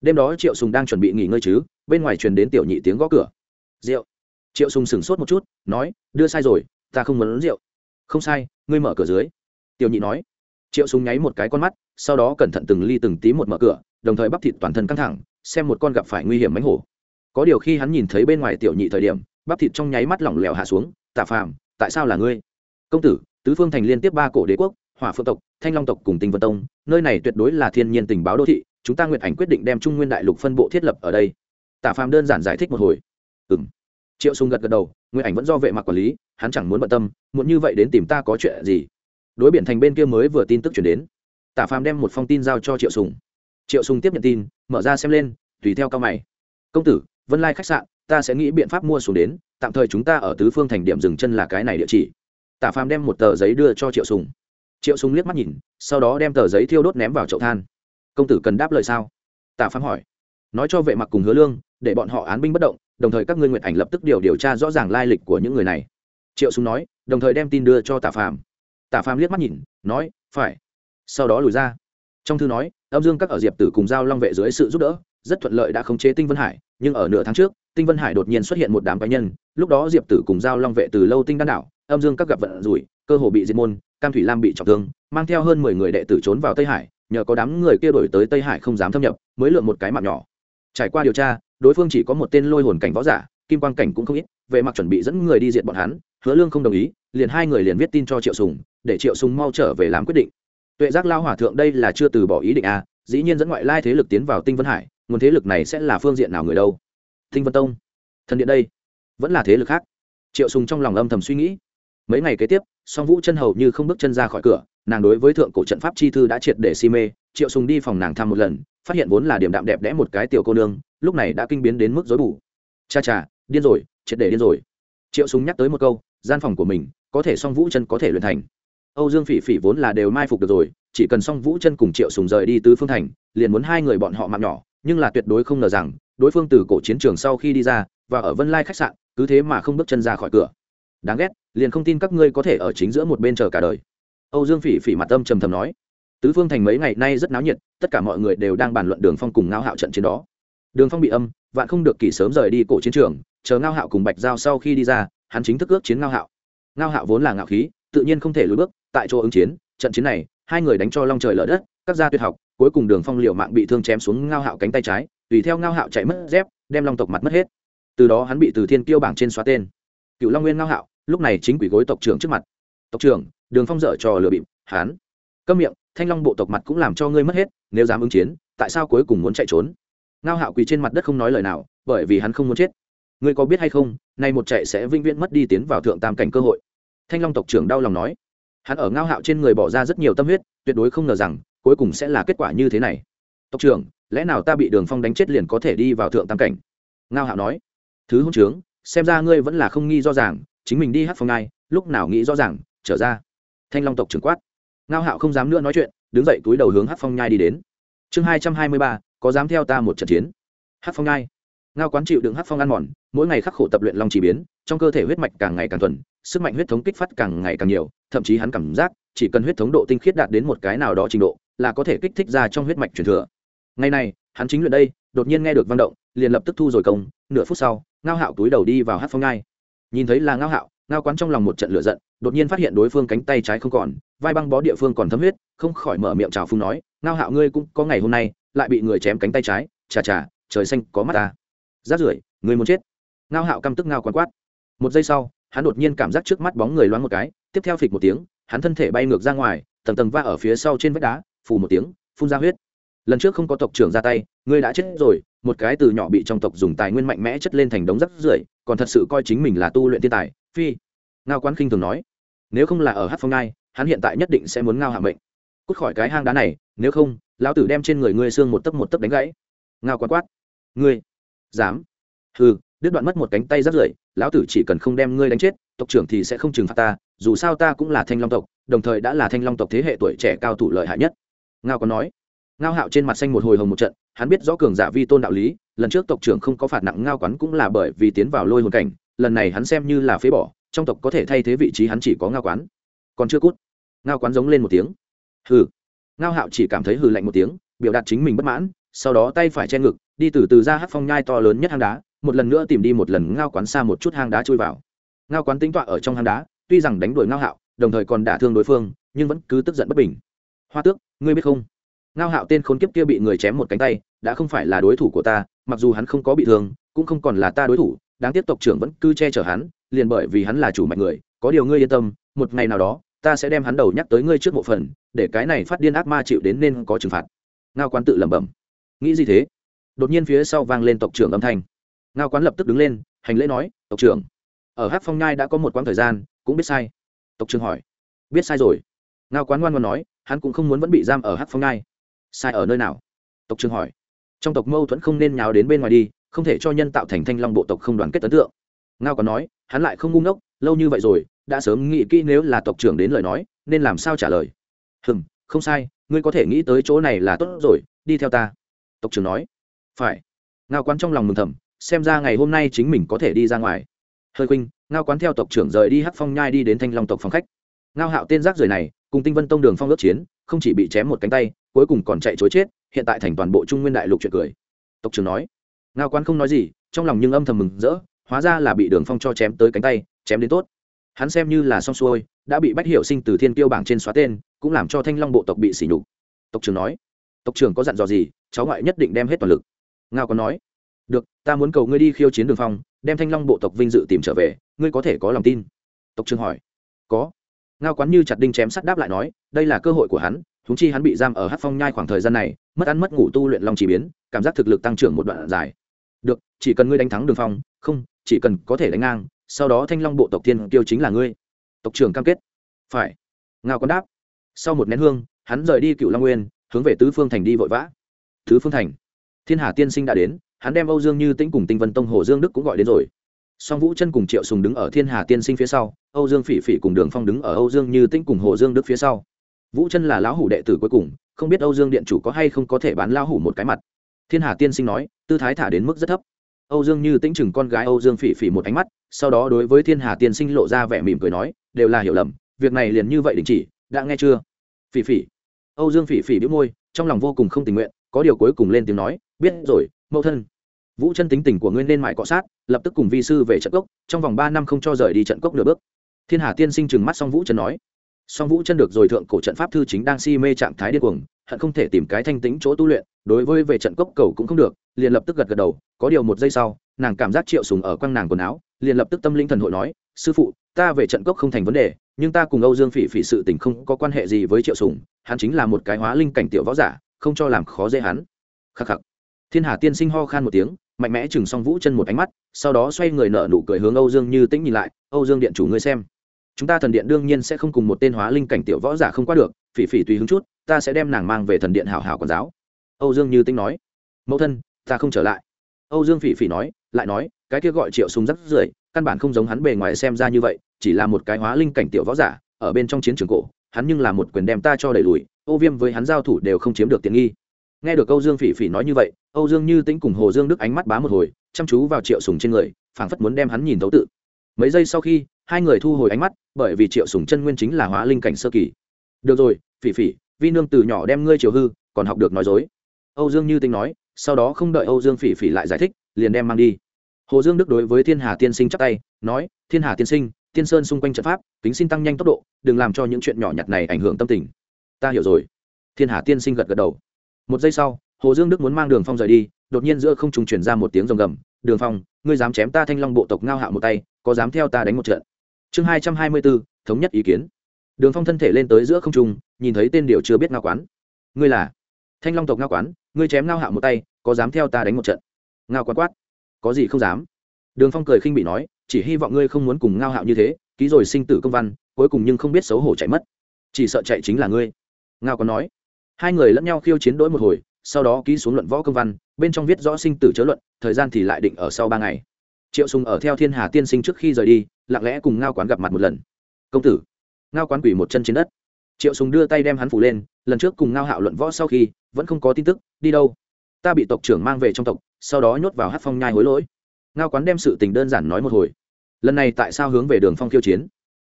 Đêm đó triệu sùng đang chuẩn bị nghỉ ngơi chứ, bên ngoài truyền đến tiểu nhị tiếng gõ cửa. Rượu. Triệu sùng sửng sốt một chút, nói, đưa sai rồi, ta không muốn uống rượu. Không sai, ngươi mở cửa dưới. Tiểu nhị nói. Triệu sùng nháy một cái con mắt, sau đó cẩn thận từng ly từng tí một mở cửa, đồng thời bắp thịt toàn thân căng thẳng xem một con gặp phải nguy hiểm mánh hổ. Có điều khi hắn nhìn thấy bên ngoài tiểu nhị thời điểm, bắp thịt trong nháy mắt lỏng lẻo hạ xuống tạ phàm, tại sao là ngươi? Công tử, tứ phương thành liên tiếp ba cổ đế quốc, hỏa phượng tộc, thanh long tộc cùng tinh vân tông, nơi này tuyệt đối là thiên nhiên tình báo đô thị, chúng ta nguyện ảnh quyết định đem trung nguyên đại lục phân bộ thiết lập ở đây. Tạ phàm đơn giản giải thích một hồi. Ừ m triệu sùng gật gật đầu, nguyện ảnh vẫn do vệ mặc quản lý, hắn chẳng muốn bận tâm muốn như vậy đến tìm ta có chuyện gì. Đối biển thành bên kia mới vừa tin tức chuyển đến. Tạ phàm đem một phong tin giao cho triệu sùng. Triệu sùng tiếp nhận tin mở ra xem lên, tùy theo cao mày. Công tử, vân lai khách sạn, ta sẽ nghĩ biện pháp mua xuống đến, tạm thời chúng ta ở tứ phương thành điểm dừng chân là cái này địa chỉ. Tả phàm đem một tờ giấy đưa cho triệu sùng. Triệu sùng liếc mắt nhìn, sau đó đem tờ giấy thiêu đốt ném vào chậu than. Công tử cần đáp lời sao? Tạ phàm hỏi. Nói cho vệ mặc cùng hứa lương, để bọn họ án binh bất động, đồng thời các ngươi nguyện ảnh lập tức điều điều tra rõ ràng lai lịch của những người này. Triệu Sùng nói, đồng thời đem tin đưa cho tạ phàm. Tạ phàm liếc mắt nhìn, nói, phải. Sau đó lùi ra. Trong thư nói âm dương các ở diệp tử cùng giao long vệ dưới sự giúp đỡ, rất thuận lợi đã khống chế tinh vân hải, nhưng ở nửa tháng trước, tinh vân hải đột nhiên xuất hiện một đám cá nhân, lúc đó diệp tử cùng giao long vệ từ lâu tinh đan đảo, âm dương các gặp vận rủi, cơ hồ bị diệt môn, cam thủy lam bị trọng thương, mang theo hơn mười người đệ tử trốn vào tây hải, nhờ có đám người kia đổi tới tây hải không dám thâm nhập, mới lượm một cái mạng nhỏ. Trải qua điều tra, đối phương chỉ có một tên lôi hồn cảnh võ giả, kim quang cảnh cũng không ít vệ mặc chuẩn bị dẫn người đi diện bọn hắn, hứa lương không đồng ý, liền hai người liền viết tin cho triệu sùng, để triệu sùng mau trở về làm quyết định tuệ giác lao hỏa thượng đây là chưa từ bỏ ý định à dĩ nhiên dẫn ngoại lai thế lực tiến vào tinh vân hải, nguồn thế lực này sẽ là phương diện nào người đâu? Tinh vân tông, thần điện đây, vẫn là thế lực khác. Triệu sùng trong lòng âm thầm suy nghĩ. Mấy ngày kế tiếp, song vũ chân hầu như không bước chân ra khỏi cửa, nàng đối với thượng cổ trận pháp chi thư đã triệt để si mê, triệu sùng đi phòng nàng thăm một lần, phát hiện vốn là điểm đạm đẹp đẽ một cái tiểu cô nương, lúc này đã kinh biến đến mức rối bù. Cha cha, điên rồi, triệt để điên rồi. Triệu sùng nhắc tới một câu, gian phòng của mình, có thể song vũ chân có thể luyện thành âu dương phỉ phỉ vốn là đều mai phục được rồi, chỉ cần song vũ chân cùng triệu sùng rời đi tứ phương thành, liền muốn hai người bọn họ mạng nhỏ, nhưng là tuyệt đối không ngờ rằng, đối phương từ cổ chiến trường sau khi đi ra, và ở vân lai khách sạn, cứ thế mà không bước chân ra khỏi cửa. Đáng ghét, liền không tin các ngươi có thể ở chính giữa một bên chờ cả đời. Âu dương phỉ phỉ mặt âm trầm thầm nói. Tứ phương thành mấy ngày nay rất náo nhiệt, tất cả mọi người đều đang bàn luận đường phong cùng ngao hạo trận chiến đó. Đường phong bị âm, vạn không được kỳ sớm rời đi cổ chiến trường, chờ ngao hạo cùng bạch giao sau khi đi ra, hắn chính thức ước chiến ngao hạo. Ngao hạo vốn là ngạo khí tự nhiên không thể lùi bước, tại chỗ ứng chiến, trận chiến này, hai người đánh cho long trời lở đất, các gia tuyệt học, cuối cùng đường phong liệu mạng bị thương chém xuống ngao hạo cánh tay trái, tùy theo ngao hạo chạy mất dép, đem long tộc mặt mất hết. Từ đó hắn bị từ thiên kiêu bảng trên xóa tên. Cựu long nguyên ngao hạo, lúc này chính quỷ gối tộc trưởng trước mặt. Tộc trưởng, đường phong dở trò lừa bịp, hán. Câm miệng, thanh long bộ tộc mặt cũng làm cho ngươi mất hết, nếu dám ứng chiến, tại sao cuối cùng muốn chạy trốn? Ngao hạo quỳ trên mặt đất không nói lời nào, bởi vì hắn không muốn chết. Ngươi có biết hay không, nay một chạy sẽ vĩnh viễn mất đi tiến vào thượng tam cảnh cơ hội thanh long tộc trưởng đau lòng nói. Hắn ở ngao hạo trên người bỏ ra rất nhiều tâm huyết, tuyệt đối không ngờ rằng, cuối cùng sẽ là kết quả như thế này. Tộc trưởng, lẽ nào ta bị đường phong đánh chết liền có thể đi vào thượng tam cảnh? Ngao hạo nói. Thứ hôn trướng, xem ra ngươi vẫn là không nghi rõ ràng, chính mình đi hát phong ngai, lúc nào nghĩ rõ ràng, trở ra. Thanh long tộc trưởng quát. Ngao hạo không dám nữa nói chuyện, đứng dậy túi đầu hướng hát phong nhai đi đến. Chương hai trăm hai mươi ba, có dám theo ta một trận chiến? Hát phong nhai ngao quán chịu đựng hát phong ăn mòn, mỗi ngày khắc khổ tập luyện long chỉ biến, trong cơ thể huyết mạch càng ngày càng thuần sức mạnh huyết thống kích phát càng ngày càng nhiều, thậm chí hắn cảm giác chỉ cần huyết thống độ tinh khiết đạt đến một cái nào đó trình độ là có thể kích thích ra trong huyết mạch truyền thừa. Ngày này, hắn chính luyện đây, đột nhiên nghe được văn động, liền lập tức thu rồi công, nửa phút sau, ngao hạo túi đầu đi vào hát phong ngai. Nhìn thấy là ngao hạo, ngao quán trong lòng một trận lửa giận, đột nhiên phát hiện đối phương cánh tay trái không còn, vai băng bó địa phương còn thấm huyết, không khỏi mở miệng chào phung nói, ngao hạo ngươi cũng có ngày hôm nay, lại bị người chém cánh tay trái, chà chà, trời xanh có mắt ta. Rát rưởi người muốn chết. Ngao hạo căm tức ngao quán quát. Một giây sau hắn đột nhiên cảm giác trước mắt bóng người loáng một cái, tiếp theo phịch một tiếng, hắn thân thể bay ngược ra ngoài, tầng tầng va ở phía sau trên vách đá, phù một tiếng, phun ra huyết. Lần trước không có tộc trưởng ra tay, ngươi đã chết rồi, một cái từ nhỏ bị trong tộc dùng tài nguyên mạnh mẽ chất lên thành đống rác rưởi, còn thật sự coi chính mình là tu luyện thiên tài, phi. Ngao quán khinh thường nói, nếu không là ở hát phong ngai, hắn hiện tại nhất định sẽ muốn ngao hạ mệnh. Cút khỏi cái hang đá này, nếu không, lão tử đem trên người ngươi xương một tấc một tấc đánh gãy. Ngao quán quát, ngươi, dám. Hừ, đứt đoạn mất một cánh tay rác rưởi lão tử chỉ cần không đem ngươi đánh chết, tộc trưởng thì sẽ không trừng phạt ta, dù sao ta cũng là thanh long tộc, đồng thời đã là thanh long tộc thế hệ tuổi trẻ cao thủ lợi hại nhất. Ngao có nói. Ngao hạo trên mặt xanh một hồi hồng một trận, hắn biết rõ cường giả vi tôn đạo lý, lần trước tộc trưởng không có phạt nặng ngao quán cũng là bởi vì tiến vào lôi hồn cảnh, lần này hắn xem như là phế bỏ, trong tộc có thể thay thế vị trí hắn chỉ có ngao quán. Còn chưa cút, ngao quán giống lên một tiếng. Hừ. Ngao hạo chỉ cảm thấy hừ lạnh một tiếng, biểu đạt chính mình bất mãn, sau đó tay phải che ngực, đi từ từ ra hát phong nhai to lớn nhất hang đá một lần nữa tìm đi một lần ngao quán xa một chút hang đá chui vào. Ngao quán tính tọa ở trong hang đá, tuy rằng đánh đuổi ngao hạo, đồng thời còn đả thương đối phương, nhưng vẫn cứ tức giận bất bình. Hoa tước, ngươi biết không? Ngao hạo tên khốn kiếp kia bị người chém một cánh tay, đã không phải là đối thủ của ta, mặc dù hắn không có bị thương, cũng không còn là ta đối thủ, đáng tiếp tộc trưởng vẫn cứ che chở hắn, liền bởi vì hắn là chủ mạch người, có điều ngươi yên tâm, một ngày nào đó, ta sẽ đem hắn đầu nhắc tới ngươi trước bộ phần, để cái này phát điên ác ma chịu đến nên có trừng phạt. Ngao quán tự lẩm bẩm. Nghĩ gì thế? Đột nhiên phía sau vang lên tộc trưởng âm thanh ngao quán lập tức đứng lên, hành lễ nói, tộc trưởng, ở hát phong nhai đã có một quãng thời gian, cũng biết sai. Tộc trưởng hỏi, biết sai rồi. Ngao quán ngoan ngoan nói, hắn cũng không muốn vẫn bị giam ở hát phong nhai. Sai ở nơi nào? Tộc trưởng hỏi, trong tộc mâu thuẫn không nên nhào đến bên ngoài đi, không thể cho nhân tạo thành thanh long bộ tộc không đoàn kết ấn tượng. Ngao còn nói, hắn lại không ngu ngốc, lâu như vậy rồi, đã sớm nghĩ kỹ nếu là tộc trưởng đến lời nói, nên làm sao trả lời? Hừm, không sai, ngươi có thể nghĩ tới chỗ này là tốt rồi, đi theo ta. Tộc trưởng nói, phải. Ngao quán trong lòng mừng thầm xem ra ngày hôm nay chính mình có thể đi ra ngoài. Hơi khuynh, ngao quán theo tộc trưởng rời đi hắc phong nhai đi đến thanh long tộc phòng khách. Ngao hạo tên rác rời này, cùng tinh vân tông đường phong ước chiến, không chỉ bị chém một cánh tay, cuối cùng còn chạy chối chết, hiện tại thành toàn bộ trung nguyên đại lục chuyện cười. Tộc trưởng nói. Ngao quán không nói gì, trong lòng nhưng âm thầm mừng rỡ, hóa ra là bị đường phong cho chém tới cánh tay, chém đến tốt. Hắn xem như là xong xuôi, đã bị bách hiệu sinh từ thiên tiêu bảng trên xóa tên, cũng làm cho thanh long bộ tộc bị sỉ nhục. Tộc trưởng nói. Tộc trưởng có dặn dò gì, cháu ngoại nhất định đem hết toàn lực. Ngao có nói được, ta muốn cầu ngươi đi khiêu chiến đường phong, đem thanh long bộ tộc vinh dự tìm trở về, ngươi có thể có lòng tin. Tộc trưởng hỏi. Có. Ngao quán như chặt đinh chém sắt đáp lại nói, đây là cơ hội của hắn thúng chi hắn bị giam ở hát phong nhai khoảng thời gian này, mất ăn mất ngủ tu luyện long chỉ biến, cảm giác thực lực tăng trưởng một đoạn dài. Được, chỉ cần ngươi đánh thắng đường phong, không, chỉ cần có thể đánh ngang, sau đó thanh long bộ tộc thiên kiêu chính là ngươi. Tộc trưởng cam kết. Phải. Ngao quán đáp. Sau một nén hương, hắn rời đi cựu long nguyên, hướng về tứ phương thành đi vội vã. Tứ phương thành. Thiên hà tiên sinh đã đến hắn đem âu dương như tĩnh cùng tinh vân tông hồ dương đức cũng gọi đến rồi. Song vũ chân cùng triệu sùng đứng ở thiên hà tiên sinh phía sau, âu dương phỉ phỉ cùng đường phong đứng ở âu dương như tĩnh cùng hồ dương đức phía sau. Vũ chân là lão hủ đệ tử cuối cùng, không biết âu dương điện chủ có hay không có thể bán lão hủ một cái mặt. Thiên hà tiên sinh nói, tư thái thả đến mức rất thấp. Âu dương như tĩnh chừng con gái âu dương phỉ phỉ một ánh mắt, sau đó đối với thiên hà tiên sinh lộ ra vẻ mỉm cười nói, đều là hiểu lầm, việc này liền như vậy đình chỉ, đã nghe chưa? Phỉ phỉ. Âu dương phỉ phỉ đĩu môi, trong lòng vô cùng không tình nguyện, có điều cuối cùng lên tiếng nói, biết rồi mẫu thân. Vũ chân tính tình của ngươi nên mại cọ sát, lập tức cùng vi sư về trận cốc, trong vòng ba năm không cho rời đi trận cốc nửa bước. Thiên hà tiên sinh trừng mắt song vũ chân nói. Song vũ chân được rồi thượng cổ trận pháp thư chính đang si mê trạng thái điên cuồng, hận không thể tìm cái thanh tính chỗ tu luyện, đối với về trận cốc cầu cũng không được, liền lập tức gật gật đầu, có điều một giây sau, nàng cảm giác triệu sùng ở quăng nàng quần áo, liền lập tức tâm linh thần hội nói, sư phụ, ta về trận cốc không thành vấn đề, nhưng ta cùng âu dương phỉ phỉ sự tình không có quan hệ gì với triệu sùng, hắn chính là một cái hóa linh cảnh tiểu võ giả, không cho làm khó dễ hắn. Khắc khắc thiên hà tiên sinh ho khan một tiếng, mạnh mẽ chừng song vũ chân một ánh mắt, sau đó xoay người nở nụ cười hướng âu dương như tĩnh nhìn lại, âu dương điện chủ ngươi xem, chúng ta thần điện đương nhiên sẽ không cùng một tên hóa linh cảnh tiểu võ giả không qua được, phỉ phỉ tùy hứng chút, ta sẽ đem nàng mang về thần điện hảo hảo quản giáo. Âu dương như tĩnh nói, mẫu thân, ta không trở lại. Âu dương phỉ phỉ nói, lại nói, cái kia gọi triệu súng rắc rưởi, căn bản không giống hắn bề ngoài xem ra như vậy, chỉ là một cái hóa linh cảnh tiểu võ giả, ở bên trong chiến trường cổ, hắn nhưng là một quyền đem ta cho đẩy lùi, ô viêm với hắn giao thủ đều không chiếm được tiện nghi nghe được âu dương phỉ phỉ nói như vậy, âu dương như tĩnh cùng hồ dương đức ánh mắt bá một hồi, chăm chú vào triệu sùng trên người, phảng phất muốn đem hắn nhìn thấu tự. Mấy giây sau khi, hai người thu hồi ánh mắt, bởi vì triệu sùng chân nguyên chính là hóa linh cảnh sơ kỳ. Được rồi, phỉ phỉ, vi nương từ nhỏ đem ngươi chiều hư, còn học được nói dối. Âu dương như tĩnh nói, sau đó không đợi âu dương phỉ phỉ lại giải thích, liền đem mang đi. Hồ dương đức đối với thiên hà tiên sinh chắp tay, nói, thiên hà tiên sinh, tiên sơn xung quanh trận pháp tính xin tăng nhanh tốc độ, đừng làm cho những chuyện nhỏ nhặt này ảnh hưởng tâm tình. Ta hiểu rồi. Thiên hà tiên sinh gật gật đầu một giây sau, hồ dương đức muốn mang đường phong rời đi, đột nhiên giữa không trùng chuyển ra một tiếng rồng gầm, đường phong, ngươi dám chém ta thanh long bộ tộc ngao hạ một tay, có dám theo ta đánh một trận? Chương hai trăm hai mươi bốn, thống nhất ý kiến. Đường phong thân thể lên tới giữa không trung, nhìn thấy tên điều chưa biết ngao quán. Ngươi là thanh long tộc ngao quán, ngươi chém ngao hạ một tay, có dám theo ta đánh một trận? Ngao quán quát. Có gì không dám. Đường phong cười khinh bị nói, chỉ hy vọng ngươi không muốn cùng ngao hạo như thế, ký rồi sinh tử công văn, cuối cùng nhưng không biết xấu hổ chạy mất. Chỉ sợ chạy chính là ngươi. Ngao có nói hai người lẫn nhau khiêu chiến đổi một hồi, sau đó ký xuống luận võ công văn, bên trong viết rõ sinh tử chớ luận, thời gian thì lại định ở sau ba ngày. Triệu sùng ở theo thiên hà tiên sinh trước khi rời đi, lặng lẽ cùng ngao quán gặp mặt một lần. Công tử. Ngao quán quỷ một chân trên đất. Triệu sùng đưa tay đem hắn phủ lên, lần trước cùng ngao hạo luận võ sau khi, vẫn không có tin tức, đi đâu? Ta bị tộc trưởng mang về trong tộc, sau đó nhốt vào hát phong nhai hối lỗi. Ngao quán đem sự tình đơn giản nói một hồi. Lần này tại sao hướng về đường phong khiêu chiến?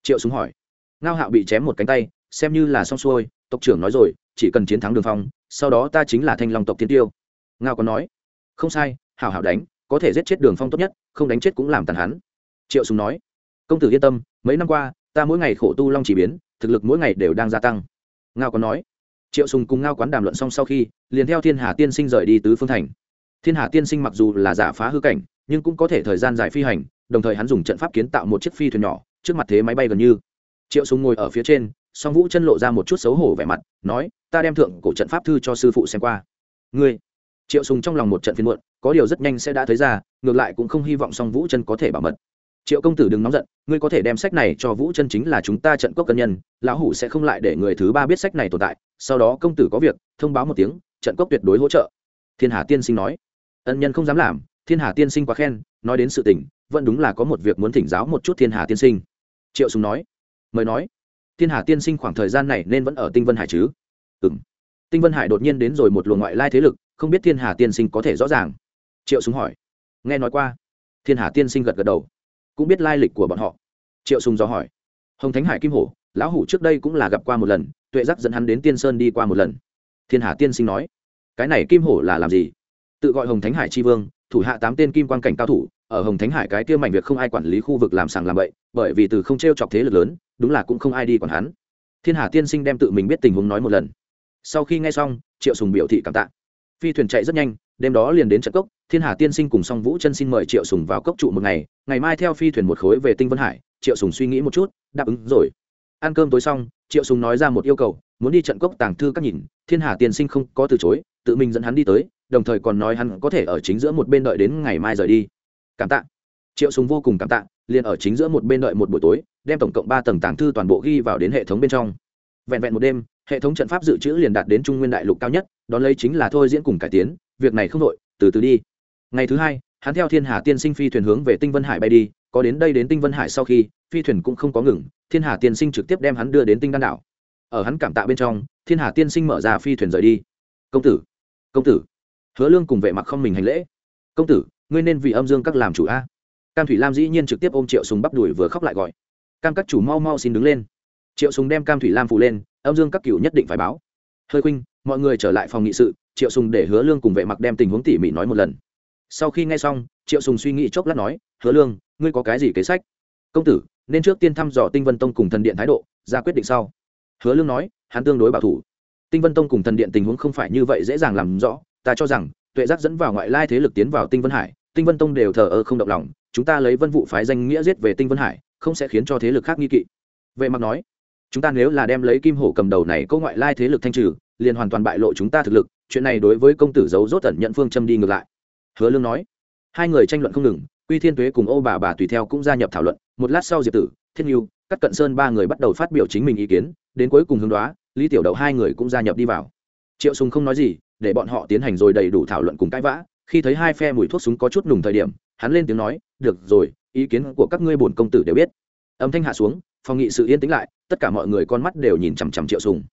Triệu súng hỏi. Ngao hạo bị chém một cánh tay, xem như là xong xuôi, tộc trưởng nói rồi chỉ cần chiến thắng đường phong, sau đó ta chính là thanh long tộc tiên tiêu. Ngao có nói, không sai, hảo hảo đánh, có thể giết chết đường phong tốt nhất, không đánh chết cũng làm tàn hắn. Triệu sùng nói, công tử yên tâm, mấy năm qua, ta mỗi ngày khổ tu long chỉ biến, thực lực mỗi ngày đều đang gia tăng. Ngao có nói, triệu sùng cùng ngao quán đàm luận xong sau khi, liền theo thiên hà tiên sinh rời đi tứ phương thành. Thiên hà tiên sinh mặc dù là giả phá hư cảnh, nhưng cũng có thể thời gian dài phi hành, đồng thời hắn dùng trận pháp kiến tạo một chiếc phi thuyền nhỏ, trước mặt thế máy bay gần như. Triệu sùng ngồi ở phía trên, song vũ chân lộ ra một chút xấu hổ vẻ mặt, nói ta đem thượng cổ trận pháp thư cho sư phụ xem qua. Ngươi, triệu sùng trong lòng một trận phiền muộn, có điều rất nhanh sẽ đã thấy ra, ngược lại cũng không hy vọng song vũ chân có thể bảo mật. Triệu công tử đừng nóng giận, ngươi có thể đem sách này cho vũ chân chính là chúng ta trận cốc cân nhân, lão hủ sẽ không lại để người thứ ba biết sách này tồn tại. Sau đó công tử có việc, thông báo một tiếng, trận cốc tuyệt đối hỗ trợ. Thiên hà tiên sinh nói. Ân nhân không dám làm, thiên hà tiên sinh quá khen, nói đến sự tình, vẫn đúng là có một việc muốn thỉnh giáo một chút thiên hà tiên sinh. Triệu sùng nói. Mời nói. Thiên hà tiên sinh khoảng thời gian này nên vẫn ở tinh vân hải chứ? Ừ m tinh vân hải đột nhiên đến rồi một luồng ngoại lai thế lực, không biết thiên hà tiên sinh có thể rõ ràng. Triệu súng hỏi. Nghe nói qua. Thiên hà tiên sinh gật gật đầu. Cũng biết lai lịch của bọn họ. Triệu sùng do hỏi. Hồng thánh hải kim hổ, lão hủ trước đây cũng là gặp qua một lần, tuệ giác dẫn hắn đến tiên sơn đi qua một lần. Thiên hà tiên sinh nói. Cái này kim hổ là làm gì? Tự gọi hồng thánh hải tri vương, thủ hạ tám tên kim quan cảnh cao thủ, ở hồng thánh hải cái kia mảnh việc không ai quản lý khu vực làm sàng làm bậy, bởi vì từ không t r e o chọc thế lực lớn, đúng là cũng không ai đi còn hắn. Thiên hà tiên sinh đem tự mình biết tình huống nói một lần sau khi nghe xong, triệu sùng biểu thị cảm tạ. Phi thuyền chạy rất nhanh, đêm đó liền đến trận cốc, thiên hà tiên sinh cùng song vũ chân xin mời triệu sùng vào cốc trụ một ngày ngày mai theo phi thuyền một khối về tinh vân hải, triệu sùng suy nghĩ một chút, đáp ứng rồi. Ăn cơm tối xong, triệu sùng nói ra một yêu cầu, muốn đi trận cốc tàng thư các nhìn, thiên hà tiên sinh không có từ chối, tự mình dẫn hắn đi tới, đồng thời còn nói hắn có thể ở chính giữa một bên đợi đến ngày mai rời đi. Cảm tạ. Triệu sùng vô cùng cảm tạ, liền ở chính giữa một bên đợi một buổi tối, đem tổng cộng ba tầng tàng thư toàn bộ ghi vào đến hệ thống bên trong. Vẹn vẹn một đêm hệ thống trận pháp dự trữ liền đạt đến trung nguyên đại lục cao nhất, đón lấy chính là thôi diễn cùng cải tiến, việc này không đội từ từ đi. Ngày thứ hai, hắn theo thiên hà tiên sinh phi thuyền hướng về tinh vân hải bay đi, có đến đây đến tinh vân hải sau khi, phi thuyền cũng không có ngừng, thiên hà tiên sinh trực tiếp đem hắn đưa đến tinh đan đảo. Ở hắn cảm tạ bên trong, thiên hà tiên sinh mở ra phi thuyền rời đi. Công tử công tử. Hứa lương cùng vệ mặc không mình hành lễ. Công tử, ngươi nên vì âm dương các làm chủ a. Cam thủy lam dĩ nhiên trực tiếp ôm triệu sùng bắp đùi vừa khóc lại gọi. Cam các chủ mau mau xin đứng lên. Triệu sùng đem cam thủy lam phụ lên âm dương các cựu nhất định phải báo. Hơi khuynh, mọi người trở lại phòng nghị sự, triệu sùng để hứa lương cùng vệ mặc đem tình huống tỉ mỉ nói một lần. Sau khi nghe xong, triệu sùng suy nghĩ chốc lát nói, hứa lương, ngươi có cái gì kế sách? Công tử, nên trước tiên thăm dò tinh vân tông cùng thần điện thái độ, ra quyết định sau. Hứa lương nói, hắn tương đối bảo thủ. Tinh vân tông cùng thần điện tình huống không phải như vậy dễ dàng làm rõ. Ta cho rằng, tuệ giác dẫn vào ngoại lai thế lực tiến vào tinh vân hải, tinh vân tông đều thờ ơ không động lòng. Chúng ta lấy vân vụ phái danh nghĩa giết về tinh vân hải, không sẽ khiến cho thế lực khác nghi kỵ. Vệ mặc nói chúng ta nếu là đem lấy kim hổ cầm đầu này câu ngoại lai thế lực thanh trừ, liền hoàn toàn bại lộ chúng ta thực lực, chuyện này đối với công tử giấu rốt tẩn nhận phương châm đi ngược lại. Hứa lương nói. Hai người tranh luận không ngừng, quy thiên tuế cùng ô bà bà tùy theo cũng gia nhập thảo luận, một lát sau diệp tử thiên nhu các cận sơn ba người bắt đầu phát biểu chính mình ý kiến, đến cuối cùng hướng đoá, lý tiểu đậu hai người cũng gia nhập đi vào. Triệu sùng không nói gì, để bọn họ tiến hành rồi đầy đủ thảo luận cùng cãi vã, khi thấy hai phe mùi thuốc súng có chút nùng thời điểm, hắn lên tiếng nói, được rồi, ý kiến của các ngươi bổn công tử đều biết. Âm thanh hạ xuống phòng nghị sự yên tĩnh lại, tất cả mọi người con mắt đều nhìn chằm chằm triệu sùng.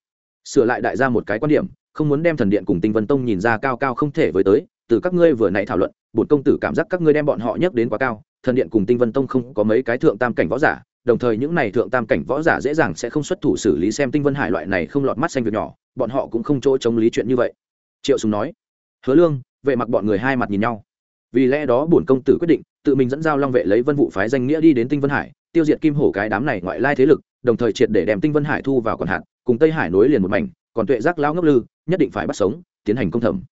Sửa lại đại gia một cái quan điểm, không muốn đem thần điện cùng tinh vân tông nhìn ra cao cao không thể với tới, từ các ngươi vừa nãy thảo luận, bổn công tử cảm giác các ngươi đem bọn họ nhắc đến quá cao, thần điện cùng tinh vân tông không có mấy cái thượng tam cảnh võ giả, đồng thời những này thượng tam cảnh võ giả dễ dàng sẽ không xuất thủ xử lý xem tinh vân hải loại này không lọt mắt xanh việc nhỏ, bọn họ cũng không chỗ chống lý chuyện như vậy. Triệu sùng nói, hứa lương, vệ mặc bọn người hai mặt nhìn nhau. Vì lẽ đó bổn công tử quyết định, tự mình dẫn giao long vệ lấy vân vụ phái danh nghĩa đi đến tinh vân hải tiêu diệt kim hổ cái đám này ngoại lai thế lực, đồng thời triệt để đem tinh vân hải thu vào còn hạn, cùng tây hải nối liền một mảnh, còn tuệ giác lao ngốc lư, nhất định phải bắt sống, tiến hành công thẩm.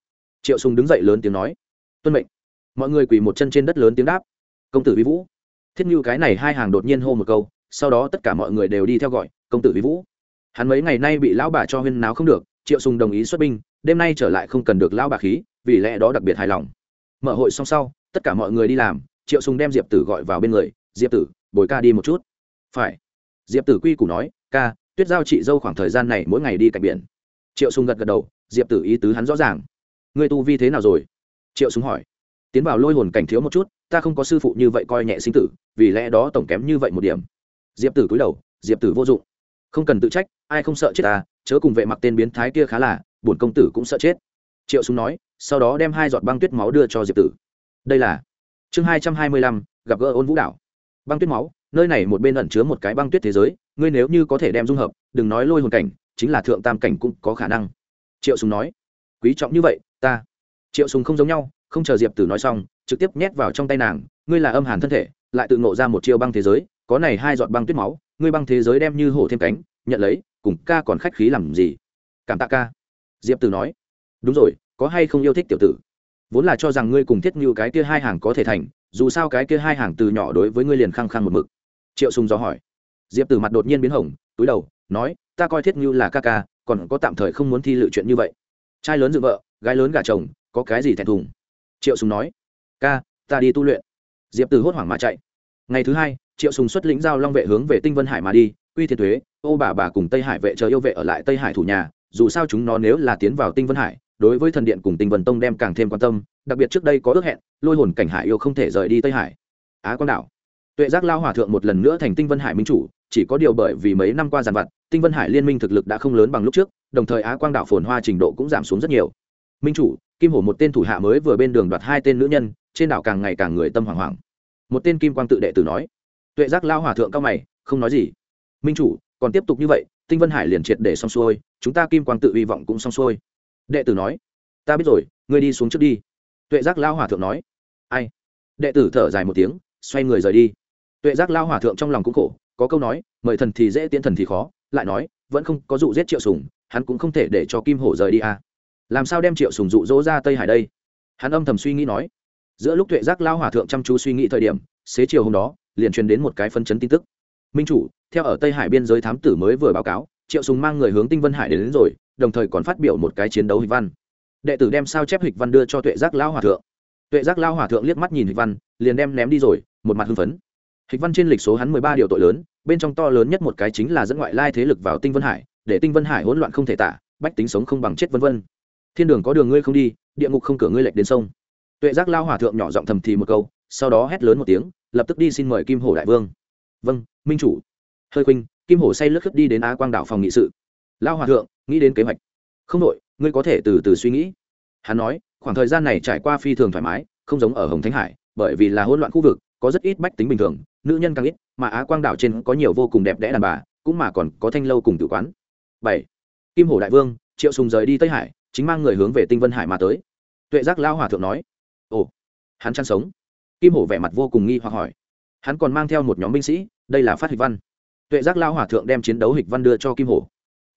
Triệu sùng đứng dậy lớn tiếng nói, tuân mệnh. Mọi người quỳ một chân trên đất lớn tiếng đáp, công tử vi vũ. Thiết như cái này hai hàng đột nhiên hô một câu, sau đó tất cả mọi người đều đi theo gọi, công tử vi vũ. Hắn mấy ngày nay bị lão bà cho huyên náo không được, triệu sùng đồng ý xuất binh, đêm nay trở lại không cần được lão bà khí, vì lẽ đó đặc biệt hài lòng. Mở hội xong sau, tất cả mọi người đi làm, triệu sùng đem diệp tử gọi vào bên người, diệp tử bồi ca đi một chút. Phải. Diệp tử quy củ nói, ca, tuyết giao chị dâu khoảng thời gian này mỗi ngày đi cạnh biển. Triệu sùng gật gật đầu, diệp tử ý tứ hắn rõ ràng. Người tu vi thế nào rồi? Triệu sùng hỏi. Tiến vào lôi hồn cảnh thiếu một chút, ta không có sư phụ như vậy coi nhẹ sinh tử, vì lẽ đó tổng kém như vậy một điểm. Diệp tử cúi đầu, diệp tử vô dụng. Không cần tự trách, ai không sợ chết ta, chớ cùng vệ mặc tên biến thái kia khá là, bổn công tử cũng sợ chết. Triệu súng nói, sau đó đem hai giọt băng tuyết máu đưa cho diệp tử. Đây là chương hai trăm hai mươi lăm, gặp gỡ ôn vũ đảo băng tuyết máu, nơi này một bên ẩn chứa một cái băng tuyết thế giới, ngươi nếu như có thể đem dung hợp, đừng nói lôi hồn cảnh, chính là thượng tam cảnh cũng có khả năng. Triệu sùng nói. Quý trọng như vậy, ta. Triệu sùng không giống nhau, không chờ diệp tử nói xong, trực tiếp nhét vào trong tay nàng, ngươi là âm hàn thân thể, lại tự ngộ ra một chiêu băng thế giới, có này hai giọt băng tuyết máu, ngươi băng thế giới đem như hổ thêm cánh, nhận lấy, cùng ca còn khách khí làm gì? Cảm tạ ca. Diệp tử nói. Đúng rồi, có hay không yêu thích tiểu tử? Vốn là cho rằng ngươi cùng thiết như cái kia hai hàng có thể thành, dù sao cái kia hai hàng từ nhỏ đối với ngươi liền khăng khăng một mực. Triệu sùng do hỏi. Diệp tử mặt đột nhiên biến hỏng túi đầu, nói, ta coi thiết như là ca ca, còn có tạm thời không muốn thi lựa chuyện như vậy. Trai lớn dựng vợ, gái lớn gả chồng, có cái gì thẹn thùng? Triệu sùng nói. Ca, ta đi tu luyện. Diệp tử hốt hoảng mà chạy. Ngày thứ hai, triệu sùng xuất lĩnh giao long vệ hướng về tinh vân hải mà đi quy thiên thuế, ô bà bà cùng tây hải vệ chờ yêu vệ ở lại tây hải thủ nhà, dù sao chúng nó nếu là tiến vào tinh vân hải đối với thần điện cùng tinh vân tông đem càng thêm quan tâm, đặc biệt trước đây có ước hẹn, lôi hồn cảnh hải yêu không thể rời đi tây hải. Á quang đảo. Tuệ giác lao hòa thượng một lần nữa thành tinh vân hải minh chủ, chỉ có điều bởi vì mấy năm qua giàn vặt, tinh vân hải liên minh thực lực đã không lớn bằng lúc trước, đồng thời á, quang đảo phồn hoa trình độ cũng giảm xuống rất nhiều. Minh chủ, kim hổ một tên thủ hạ mới vừa bên đường đoạt hai tên nữ nhân, trên đảo càng ngày càng người tâm hoảng hoảng. Một tên kim quang tự đệ tử nói. Tuệ giác lao hòa thượng cao mày, không nói gì. Minh chủ, còn tiếp tục như vậy, tinh vân hải liền triệt để xong xuôi, chúng ta kim quang tự hy vọng cũng xong xuôi đệ tử nói ta biết rồi ngươi đi xuống trước đi. Tuệ giác lao hòa thượng nói ai? Đệ tử thở dài một tiếng xoay người rời đi. Tuệ giác lao hòa thượng trong lòng cũng khổ có câu nói mời thần thì dễ tiến thần thì khó lại nói vẫn không có dụ giết triệu sùng hắn cũng không thể để cho kim hổ rời đi à. làm sao đem triệu sùng dụ dỗ ra tây hải đây? Hắn âm thầm suy nghĩ nói. Giữa lúc tuệ giác lao hòa thượng chăm chú suy nghĩ thời điểm xế chiều hôm đó liền truyền đến một cái phân chấn tin tức. Minh chủ theo ở tây hải biên giới thám tử mới vừa báo cáo triệu sùng mang người hướng tinh vân hải đến, đến rồi đồng thời còn phát biểu một cái chiến đấu hịch văn. Đệ tử đem sao chép hịch văn đưa cho tuệ giác lao hòa thượng. Tuệ giác lao hòa thượng liếc mắt nhìn hịch văn, liền đem ném đi rồi, một mặt hưng phấn. Hịch văn trên lịch số hắn mười ba điều tội lớn, bên trong to lớn nhất một cái chính là dẫn ngoại lai thế lực vào tinh vân hải, để tinh vân hải hỗn loạn không thể tả, bách tính sống không bằng chết vân vân. Thiên đường có đường ngươi không đi, địa ngục không cửa ngươi lệch đến sông. Tuệ giác lao hòa thượng nhỏ giọng thầm thì một câu, sau đó hét lớn một tiếng, lập tức đi xin mời kim hổ đại vương. Vâng minh chủ. Hơi khuynh, kim hổ say lướt khất đi đến á quang đảo phòng nghị sự. Lao hòa thượng nghĩ đến kế hoạch. Không đội ngươi có thể từ từ suy nghĩ. Hắn nói, khoảng thời gian này trải qua phi thường thoải mái, không giống ở hồng thánh hải, bởi vì là hỗn loạn khu vực, có rất ít bách tính bình thường, nữ nhân càng ít, mà á quang đảo trên có nhiều vô cùng đẹp đẽ đàn bà, cũng mà còn có thanh lâu cùng tử quán. Bảy, kim hổ đại vương, triệu sùng rời đi tây hải, chính mang người hướng về tinh vân hải mà tới. Tuệ giác lao hòa thượng nói, ồ, hắn chăn sống. Kim hổ vẻ mặt vô cùng nghi hoặc hỏi, hắn còn mang theo một nhóm binh sĩ, đây là phát hịch văn. Tuệ giác lao hòa thượng đem chiến đấu hịch văn đưa cho kim hổ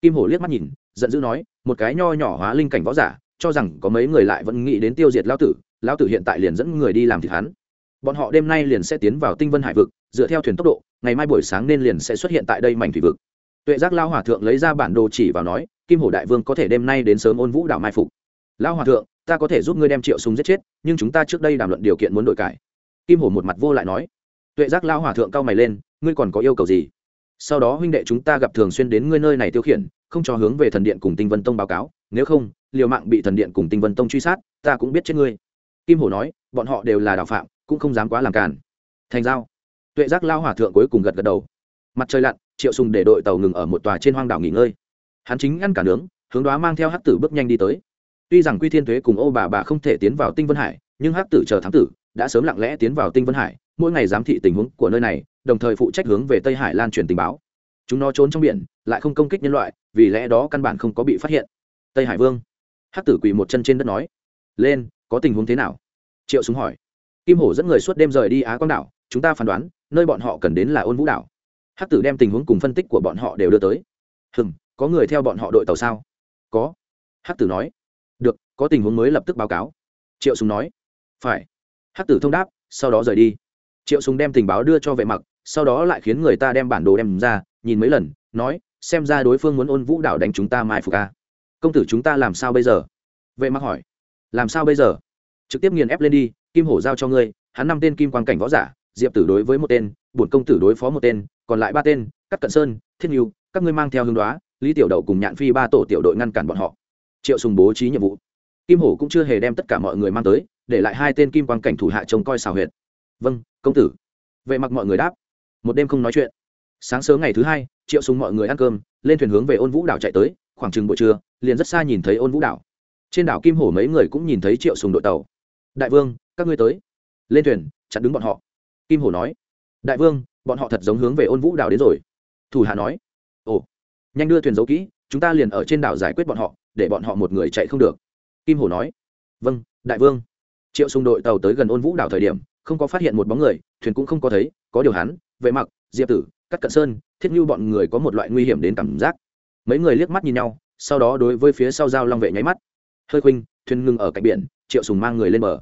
kim hổ liếc mắt nhìn, giận dữ nói, một cái nho nhỏ hóa linh cảnh võ giả, cho rằng có mấy người lại vẫn nghĩ đến tiêu diệt Lão tử Lão tử hiện tại liền dẫn người đi làm thịt hắn. Bọn họ đêm nay liền sẽ tiến vào tinh vân hải vực, dựa theo thuyền tốc độ, ngày mai buổi sáng nên liền sẽ xuất hiện tại đây mảnh thủy vực. Tuệ giác lao hòa thượng lấy ra bản đồ chỉ vào nói, kim hổ đại vương có thể đêm nay đến sớm ôn vũ đảo mai phục. Lao hòa thượng, ta có thể giúp ngươi đem triệu súng giết chết, nhưng chúng ta trước đây đàm luận điều kiện muốn đổi cải. Kim hổ một mặt vô lại nói. Tuệ giác lao hòa thượng cao mày lên, ngươi còn có yêu cầu gì? Sau đó huynh đệ chúng ta gặp thường xuyên đến ngươi nơi này tiêu khiển không cho hướng về thần điện cùng tinh vân tông báo cáo, nếu không, liều mạng bị thần điện cùng tinh vân tông truy sát, ta cũng biết chết ngươi. Kim hổ nói, bọn họ đều là đạo phạm, cũng không dám quá làm càn. Thành giao, tuệ giác lao hỏa thượng cuối cùng gật gật đầu. Mặt trời lặn, triệu sùng để đội tàu ngừng ở một tòa trên hoang đảo nghỉ ngơi. Hắn chính ăn cả nướng, hướng đoá mang theo hắc tử bước nhanh đi tới. Tuy rằng quy thiên thuế cùng ô bà bà không thể tiến vào tinh vân hải, nhưng hắc tử chờ thám tử, đã sớm lặng lẽ tiến vào tinh vân hải, mỗi ngày giám thị tình huống của nơi này, đồng thời phụ trách hướng về tây hải lan truyền tình báo chúng nó trốn trong biển, lại không công kích nhân loại, vì lẽ đó căn bản không có bị phát hiện. Tây hải vương. Hắc tử quỳ một chân trên đất nói. Lên, có tình huống thế nào? Triệu súng hỏi. Kim hổ dẫn người suốt đêm rời đi á quang đảo, chúng ta phán đoán, nơi bọn họ cần đến là ôn vũ đảo. Hắc tử đem tình huống cùng phân tích của bọn họ đều đưa tới. Hừng có người theo bọn họ đội tàu sao? Có. Hắc tử nói. Được, có tình huống mới lập tức báo cáo. Triệu súng nói. Phải. Hắc tử thông đáp, sau đó rời đi. Triệu súng đem tình báo đưa cho vệ mặc, sau đó lại khiến người ta đem bản đồ đem ra nhìn mấy lần, nói, xem ra đối phương muốn ôn vũ đảo đánh chúng ta mai phục ca công tử chúng ta làm sao bây giờ? Vệ mặc hỏi. Làm sao bây giờ? Trực tiếp nghiền ép lên đi, kim hổ giao cho ngươi, hắn năm tên kim quan cảnh võ giả, diệp tử đối với một tên, bổn công tử đối phó một tên, còn lại ba tên cắt cận sơn thiên yêu các ngươi mang theo hương đoá, lý tiểu đậu cùng nhạn phi ba tổ tiểu đội ngăn cản bọn họ. Triệu sùng bố trí nhiệm vụ. Kim hổ cũng chưa hề đem tất cả mọi người mang tới, để lại hai tên kim quan cảnh thủ hạ trông coi xào huyệt. Vâng công tử. Vệ mặc mọi người đáp. Một đêm không nói chuyện sáng sớm ngày thứ hai, triệu sùng mọi người ăn cơm, lên thuyền hướng về ôn vũ đảo chạy tới, khoảng chừng buổi trưa, liền rất xa nhìn thấy ôn vũ đảo. Trên đảo kim hổ mấy người cũng nhìn thấy triệu sùng đội tàu. Đại vương, các ngươi tới. Lên thuyền, chặn đứng bọn họ. Kim hổ nói. Đại vương, bọn họ thật giống hướng về ôn vũ đảo đến rồi. Thủ hạ nói. Ồ, nhanh đưa thuyền giấu kỹ, chúng ta liền ở trên đảo giải quyết bọn họ, để bọn họ một người chạy không được. Kim hổ nói. Vâng đại vương. Triệu sùng đội tàu tới gần ôn vũ đảo thời điểm, không có phát hiện một bóng người, thuyền cũng không có thấy, có điều hắn, vệ mặc, diệp tử cắt cận sơn, thiết như bọn người có một loại nguy hiểm đến cảm giác. Mấy người liếc mắt nhìn nhau, sau đó đối với phía sau giao long vệ nháy mắt. Hơi khuynh, thuyền ngưng ở cạnh biển, triệu sùng mang người lên bờ.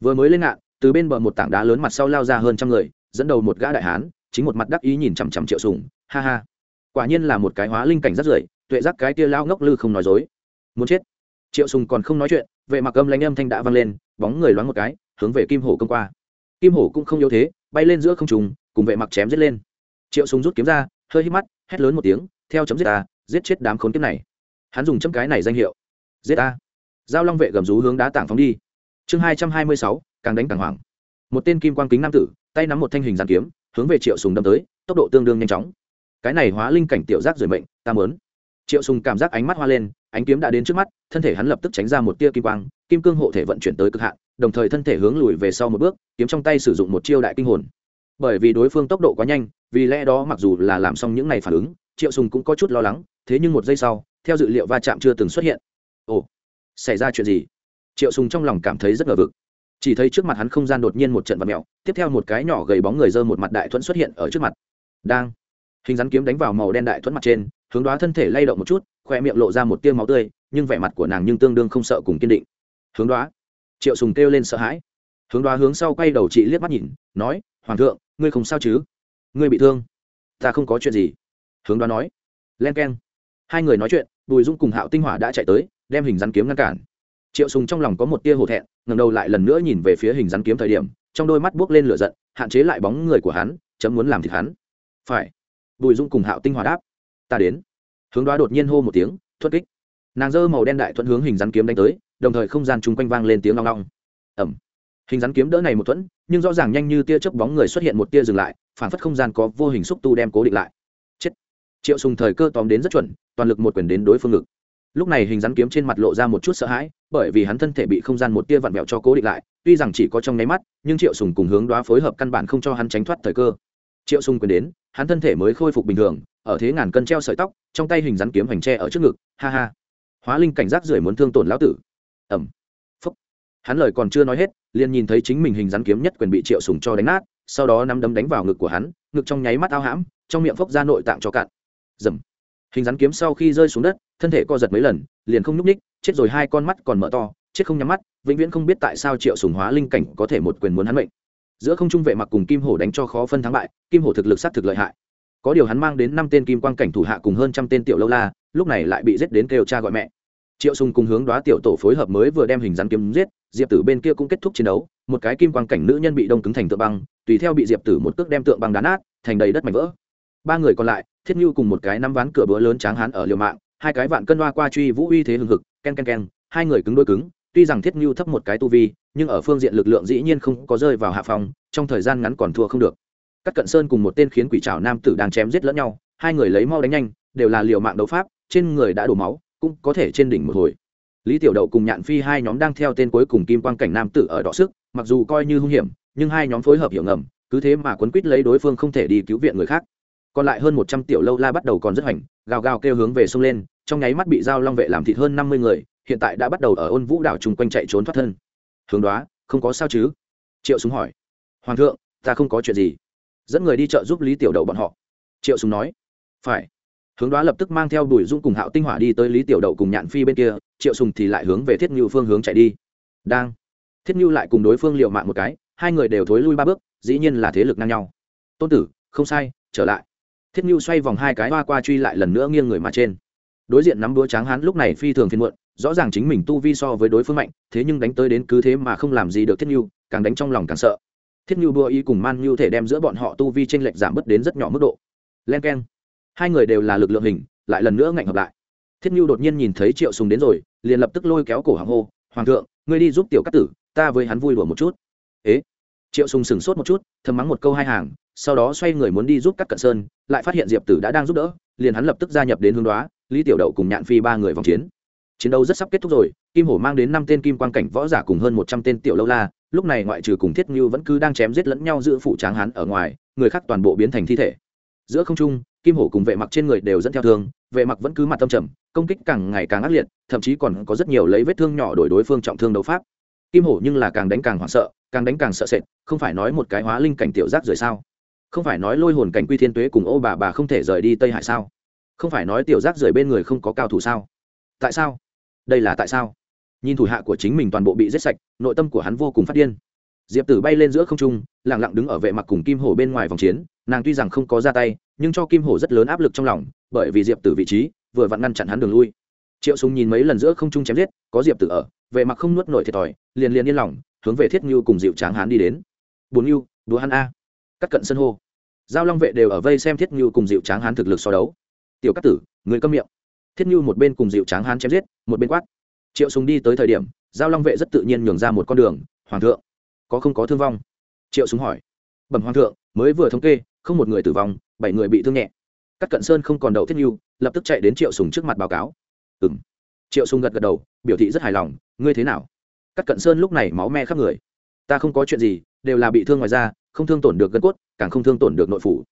Vừa mới lên ngạn, từ bên bờ một tảng đá lớn mặt sau lao ra hơn trăm người, dẫn đầu một gã đại hán, chính một mặt đắc ý nhìn chằm chằm triệu sùng, ha ha. Quả nhiên là một cái hóa linh cảnh rất rưởi, tuệ giác cái kia lao ngốc lư không nói dối. Muốn chết. Triệu sùng còn không nói chuyện, vệ mặc âm lãnh âm thanh đã vang lên, bóng người loáng một cái, hướng về kim hổ công qua. Kim hổ cũng không yếu thế, bay lên giữa không trung, cùng vệ mặc chém giết lên triệu Súng rút kiếm ra, hơi hít mắt, hét lớn một tiếng, theo chấm giết ta, giết chết đám khốn kiếp này. Hắn dùng chấm cái này danh hiệu, giết ta. Giao long vệ gầm rú hướng đá tảng phóng đi. Chương hai trăm hai mươi sáu, càng đánh càng hoảng. Một tên kim quang kính nam tử, tay nắm một thanh hình giàn kiếm, hướng về triệu sùng đâm tới, tốc độ tương đương nhanh chóng. Cái này hóa linh cảnh tiểu giác rời mệnh, ta mớn triệu sùng cảm giác ánh mắt hoa lên, ánh kiếm đã đến trước mắt, thân thể hắn lập tức tránh ra một tia kim quang, kim cương hộ thể vận chuyển tới cực hạn, đồng thời thân thể hướng lùi về sau một bước, kiếm trong tay sử dụng một chiêu đại kinh hồn bởi vì đối phương tốc độ quá nhanh, vì lẽ đó mặc dù là làm xong những này phản ứng, triệu sùng cũng có chút lo lắng, thế nhưng một giây sau, theo dự liệu va chạm chưa từng xuất hiện. Ồ, xảy ra chuyện gì? Triệu sùng trong lòng cảm thấy rất ngờ vực. Chỉ thấy trước mặt hắn không gian đột nhiên một trận vật mèo, tiếp theo một cái nhỏ gầy bóng người dơ một mặt đại thuẫn xuất hiện ở trước mặt. Đang. Hình rắn kiếm đánh vào màu đen đại thuẫn mặt trên, hướng đoá thân thể lay động một chút khoe miệng lộ ra một tia máu tươi, nhưng vẻ mặt của nàng nhưng tương đương không sợ cùng kiên định. Hướng đoá triệu sùng kêu lên sợ hãi. Hướng đoá hướng sau quay đầu chị liếc mắt nhìn, nói, hoàng thượng ngươi không sao chứ? Ngươi bị thương. Ta không có chuyện gì. Hướng đoán nói. Len keng hai người nói chuyện, bùi dung cùng hạo tinh hỏa đã chạy tới, đem hình rắn kiếm ngăn cản. Triệu sùng trong lòng có một tia hổ thẹn ngầm đầu lại lần nữa nhìn về phía hình rắn kiếm thời điểm, trong đôi mắt buốc lên lửa giận, hạn chế lại bóng người của hắn, chấm muốn làm thịt hắn. Phải. Bùi dung cùng hạo tinh hỏa đáp. Ta đến. Hướng đoá đột nhiên hô một tiếng thuất kích. Nàng dơ màu đen đại thuận hướng hình rắn kiếm đánh tới, đồng thời không gian chung quanh vang lên tiếng long long. Ẩm hình rắn kiếm đỡ này một thuẫn, nhưng rõ ràng nhanh như tia chớp bóng người xuất hiện một tia dừng lại, phản phất không gian có vô hình xúc tu đem cố định lại. Chết. Triệu sùng thời cơ tóm đến rất chuẩn, toàn lực một quyền đến đối phương ngực. Lúc này hình rắn kiếm trên mặt lộ ra một chút sợ hãi, bởi vì hắn thân thể bị không gian một tia vặn vẹo cho cố định lại, tuy rằng chỉ có trong nháy mắt, nhưng triệu sùng cùng hướng đoá phối hợp căn bản không cho hắn tránh thoát thời cơ. Triệu sùng quyền đến, hắn thân thể mới khôi phục bình thường, ở thế ngàn cân treo sợi tóc, trong tay hình rắn kiếm hoành tre ở trước ngực, ha ha. Hóa linh cảnh giác rưởi muốn thương tổn lão tử. Ẩm phúc. Hắn lời còn chưa nói hết liền nhìn thấy chính mình hình rắn kiếm nhất quyền bị triệu sùng cho đánh nát, sau đó nắm đấm đánh vào ngực của hắn, ngực trong nháy mắt ao hãm, trong miệng phốc ra nội tạng cho cạn. Dầm. Hình rắn kiếm sau khi rơi xuống đất, thân thể co giật mấy lần, liền không nhúc ních chết rồi hai con mắt còn mở to, chết không nhắm mắt, vĩnh viễn không biết tại sao triệu sùng hóa linh cảnh có thể một quyền muốn hắn mệnh. Giữa không trung vệ mặc cùng kim hổ đánh cho khó phân thắng bại, kim hổ thực lực sát thực lợi hại. Có điều hắn mang đến năm tên kim quang cảnh thủ hạ cùng hơn trăm tên tiểu lâu la, lúc này lại bị giết đến kêu cha gọi mẹ. Triệu sùng cùng hướng đoá tiểu tổ phối hợp mới vừa đem hình rắn kiếm giết diệp tử bên kia cũng kết thúc chiến đấu, một cái kim quang cảnh nữ nhân bị đông cứng thành tượng băng, tùy theo bị diệp tử một cước đem tượng băng đá nát, thành đầy đất mảnh vỡ. Ba người còn lại, thiết như cùng một cái nắm ván cửa bữa lớn tráng hán ở liều mạng, hai cái vạn cân đoa qua truy vũ uy thế hừng hực, ken ken ken, hai người cứng đôi cứng, tuy rằng thiết như thấp một cái tu vi, nhưng ở phương diện lực lượng dĩ nhiên không có rơi vào hạ phòng trong thời gian ngắn còn thua không được. Các cận sơn cùng một tên khiến quỷ trào nam tử đang chém giết lẫn nhau, hai người lấy mau đánh nhanh, đều là liều mạng đấu pháp, trên người đã đổ máu, cũng có thể trên đỉnh một hồi lý tiểu đậu cùng nhạn phi hai nhóm đang theo tên cuối cùng kim quang cảnh nam tử ở đọ sức, mặc dù coi như hung hiểm, nhưng hai nhóm phối hợp hiểu ngầm, cứ thế mà quấn quýt lấy đối phương không thể đi cứu viện người khác. Còn lại hơn một trăm tiểu lâu la bắt đầu còn rất hoành, gào gào kêu hướng về sông lên, trong nháy mắt bị giao long vệ làm thịt hơn năm mươi người, hiện tại đã bắt đầu ở ôn vũ đảo chung quanh chạy trốn thoát thân. Hướng đó không có sao chứ? Triệu súng hỏi. Hoàng thượng, ta không có chuyện gì. Dẫn người đi chợ giúp lý tiểu đậu bọn họ. Triệu súng nói. Phải. Hướng đoá lập tức mang theo bùi dung cùng hạo tinh hỏa đi tới lý tiểu đậu cùng nhạn phi bên kia triệu sùng thì lại hướng về thiết nhu phương hướng chạy đi. Đang. Thiết nhu lại cùng đối phương liều mạng một cái, hai người đều thối lui ba bước, dĩ nhiên là thế lực ngang nhau. Tôn tử, không sai, trở lại. Thiết nhu xoay vòng hai cái hoa qua truy lại lần nữa nghiêng người mà trên. Đối diện nắm đũa tráng hán lúc này phi thường phiên muộn, rõ ràng chính mình tu vi so với đối phương mạnh, thế nhưng đánh tới đến cứ thế mà không làm gì được thiết nhu càng đánh trong lòng càng sợ. Thiết nhu đua ý cùng man nhu thể đem giữa bọn họ tu vi tranh lệch giảm bớt đến rất nhỏ mức độ. Len k e n hai người đều là lực lượng hình, lại lần nữa ngạnh hợp lại thiết ngưu đột nhiên nhìn thấy triệu sùng đến rồi, liền lập tức lôi kéo cổ hàng hô, hoàng thượng, ngươi đi giúp tiểu cát tử, ta với hắn vui đùa một chút. Ế? Triệu sùng sừng sốt một chút, thầm mắng một câu hai hàng, sau đó xoay người muốn đi giúp các cận sơn, lại phát hiện diệp tử đã đang giúp đỡ, liền hắn lập tức gia nhập đến hướng đoá, lý tiểu đậu cùng nhạn phi ba người vòng chiến. Chiến đấu rất sắp kết thúc rồi, kim hổ mang đến năm tên kim quan cảnh võ giả cùng hơn một trăm tên tiểu lâu la, lúc này ngoại trừ cùng thiết ngưu vẫn cứ đang chém giết lẫn nhau giữa phụ tráng hắn ở ngoài, người khác toàn bộ biến thành thi thể. Giữa không trung kim hổ cùng vệ mặc trên người đều dẫn theo thương, vệ mặc vẫn cứ mặt tâm trầm, công kích càng ngày càng ác liệt, thậm chí còn có rất nhiều lấy vết thương nhỏ đổi đối phương trọng thương đấu pháp. Kim hổ nhưng là càng đánh càng hoảng sợ, càng đánh càng sợ sệt, không phải nói một cái hóa linh cảnh tiểu giác rời sao? Không phải nói lôi hồn cảnh quy thiên tuế cùng ô bà bà không thể rời đi tây hải sao? Không phải nói tiểu giác rời bên người không có cao thủ sao? Tại sao? Đây là tại sao? Nhìn thủ hạ của chính mình toàn bộ bị giết sạch, nội tâm của hắn vô cùng phát điên diệp tử bay lên giữa không trung lẳng lặng đứng ở vệ mặc cùng kim hổ bên ngoài vòng chiến, nàng tuy rằng không có ra tay, nhưng cho kim hổ rất lớn áp lực trong lòng, bởi vì diệp tử vị trí vừa vặn ngăn chặn hắn đường lui. Triệu súng nhìn mấy lần giữa không trung chém giết, có diệp tử ở, vệ mặc không nuốt nổi thiệt thòi, liền liền yên lòng, hướng về thiết ngưu cùng dịu tráng hán đi đến. Bốn ngưu đúa hắn a. Cắt cận sân hô. Giao long vệ đều ở vây xem thiết ngưu cùng dịu tráng hán thực lực so đấu. Tiểu cát tử, người câm miệng. Thiết ngưu một bên cùng dịu tráng hán chém giết, một bên quát. Triệu súng đi tới thời điểm, giao long vệ rất tự nhiên nhường ra một con đường, hoàng thượng có không có thương vong? Triệu súng hỏi. Bẩm hoàng thượng, mới vừa thống kê, không một người tử vong, bảy người bị thương nhẹ. Các cận sơn không còn đậu thiết nhu, lập tức chạy đến triệu sùng trước mặt báo cáo. Ừ m triệu sùng gật gật đầu, biểu thị rất hài lòng, ngươi thế nào? Các cận sơn lúc này máu me khắp người. Ta không có chuyện gì, đều là bị thương ngoài da, không thương tổn được gân cốt, càng không thương tổn được nội phủ.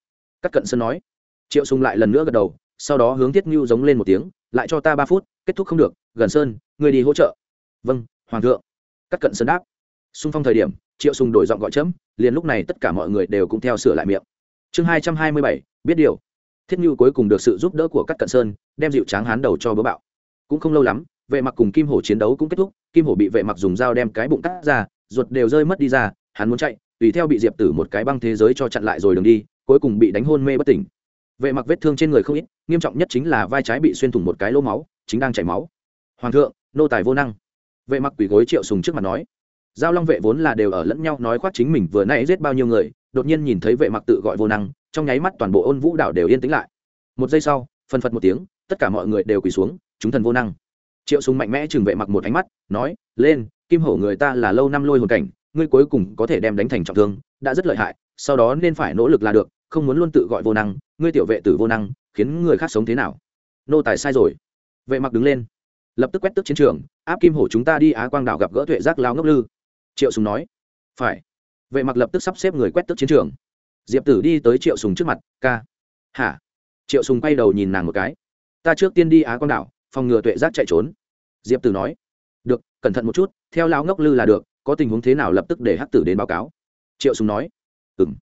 Các cận sơn nói. Triệu sùng lại lần nữa gật đầu, sau đó hướng thiết nhu giống lên một tiếng, lại cho ta ba phút, kết thúc không được, gần sơn, ngươi đi hỗ trợ. Vâng hoàng thượng. Các cận sơn đáp. Xung phong thời điểm triệu sùng đổi giọng gọi chấm, liền lúc này tất cả mọi người đều cũng theo sửa lại miệng. Chương hai trăm hai mươi bảy, biết điều. Thiết như cuối cùng được sự giúp đỡ của các cận sơn, đem dịu tráng hán đầu cho bớ bạo. Cũng không lâu lắm, vệ mặc cùng kim hổ chiến đấu cũng kết thúc, kim hổ bị vệ mặc dùng dao đem cái bụng cắt ra, ruột đều rơi mất đi ra, hắn muốn chạy, tùy theo bị diệp tử một cái băng thế giới cho chặn lại rồi đường đi, cuối cùng bị đánh hôn mê bất tỉnh. Vệ mặc vết thương trên người không ít, nghiêm trọng nhất chính là vai trái bị xuyên thủng một cái lỗ máu, chính đang chảy máu. Hoàng thượng, nô tài vô năng. Vệ mặc quỳ gối triệu sùng trước mặt nói giao long vệ vốn là đều ở lẫn nhau nói khoác chính mình vừa nay giết bao nhiêu người, đột nhiên nhìn thấy vệ mặc tự gọi vô năng, trong nháy mắt toàn bộ ôn vũ đảo đều yên tĩnh lại. Một giây sau, phân phật một tiếng, tất cả mọi người đều quỳ xuống, chúng thần vô năng. Triệu Súng mạnh mẽ chừng vệ mặc một ánh mắt, nói, lên, kim hổ người ta là lâu năm lôi hồn cảnh, ngươi cuối cùng có thể đem đánh thành trọng thương, đã rất lợi hại, sau đó nên phải nỗ lực là được, không muốn luôn tự gọi vô năng, ngươi tiểu vệ tử vô năng, khiến người khác sống thế nào? Nô tài sai rồi. Vệ mặc đứng lên, lập tức quét tức chiến trường, áp kim hổ chúng ta đi á quang đảo gặp gỡ tuệ giác lao ngốc lư triệu sùng nói. Phải. Vệ mặc lập tức sắp xếp người quét tức chiến trường. Diệp tử đi tới triệu sùng trước mặt, ca. Hả? Triệu sùng quay đầu nhìn nàng một cái. Ta trước tiên đi á con đảo, phòng ngừa tuệ giác chạy trốn. Diệp tử nói. Được, cẩn thận một chút, theo lão ngốc lư là được, có tình huống thế nào lập tức để hắc tử đến báo cáo. Triệu sùng nói. Ừm.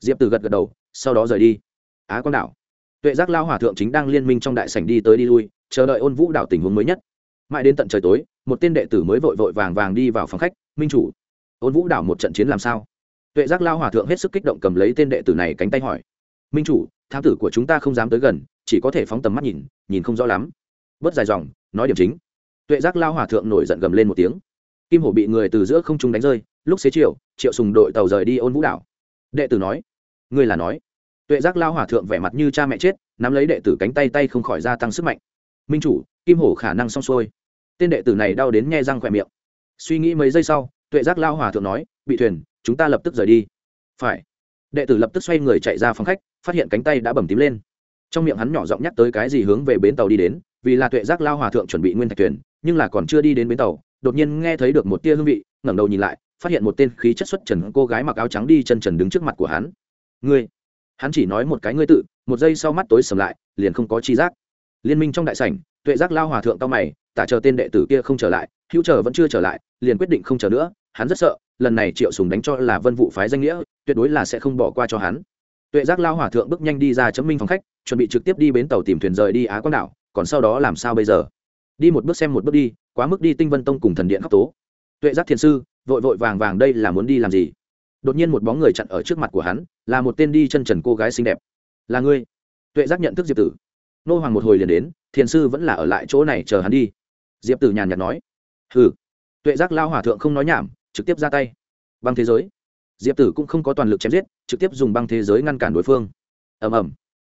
Diệp tử gật gật đầu, sau đó rời đi. Á con đảo. Tuệ giác lao hòa thượng chính đang liên minh trong đại sảnh đi tới đi lui, chờ đợi ôn vũ đảo tình huống mới nhất mãi đến tận trời tối, một tên đệ tử mới vội vội vàng vàng đi vào phòng khách. Minh chủ, ôn vũ đảo một trận chiến làm sao? Tuệ giác lao hòa thượng hết sức kích động cầm lấy tên đệ tử này cánh tay hỏi. Minh chủ, thám tử của chúng ta không dám tới gần, chỉ có thể phóng tầm mắt nhìn nhìn không rõ lắm. Bớt dài dòng, nói điểm chính. Tuệ giác lao hòa thượng nổi giận gầm lên một tiếng. Kim hổ bị người từ giữa không trung đánh rơi, lúc xế chiều, triệu sùng đội tàu rời đi ôn vũ đảo. Đệ tử nói, ngươi là nói. Tuệ giác lao hòa thượng vẻ mặt như cha mẹ chết, nắm lấy đệ tử cánh tay tay không khỏi gia tăng sức mạnh. Minh chủ kim hổ khả năng xong xuôi. Tên đệ tử này đau đến nghe răng khỏe miệng. Suy nghĩ mấy giây sau, tuệ giác lao hòa thượng nói, bị thuyền, chúng ta lập tức rời đi. Phải. Đệ tử lập tức xoay người chạy ra phòng khách, phát hiện cánh tay đã bầm tím lên. Trong miệng hắn nhỏ giọng nhắc tới cái gì hướng về bến tàu đi đến, vì là tuệ giác lao hòa thượng chuẩn bị nguyên thạch thuyền, nhưng là còn chưa đi đến bến tàu, đột nhiên nghe thấy được một tia hương vị, ngẩng đầu nhìn lại, phát hiện một tên khí chất xuất trần cô gái mặc áo trắng đi chân trần đứng trước mặt của hắn. Ngươi? Hắn chỉ nói một cái ngươi tự, một giây sau mắt tối sầm lại, liền không có chi giác. Liên minh trong đại sảnh tuệ giác lao hòa thượng cao mày, tả chờ tên đệ tử kia không trở lại, hữu chờ vẫn chưa trở lại, liền quyết định không chờ nữa, hắn rất sợ, lần này triệu sùng đánh cho là vân vụ phái danh nghĩa, tuyệt đối là sẽ không bỏ qua cho hắn. Tuệ giác lao hòa thượng bước nhanh đi ra chấm minh phòng khách, chuẩn bị trực tiếp đi bến tàu tìm thuyền rời đi á quang đảo, còn sau đó làm sao bây giờ? Đi một bước xem một bước đi, quá mức đi tinh vân tông cùng thần điện khắc tố. Tuệ giác thiền sư, vội vội vàng vàng đây là muốn đi làm gì? Đột nhiên một bóng người chặn ở trước mặt của hắn, là một tên đi chân trần cô gái xinh đẹp. Là ngươi. Tuệ giác nhận thức diệp tử. Nô hoàng một hồi liền đến thiền sư vẫn là ở lại chỗ này chờ hắn đi. Diệp tử nhàn nhạt nói. Hừ. Tuệ giác lao hòa thượng không nói nhảm, trực tiếp ra tay. Băng thế giới. Diệp tử cũng không có toàn lực chém giết, trực tiếp dùng băng thế giới ngăn cản đối phương. Ầm ầm.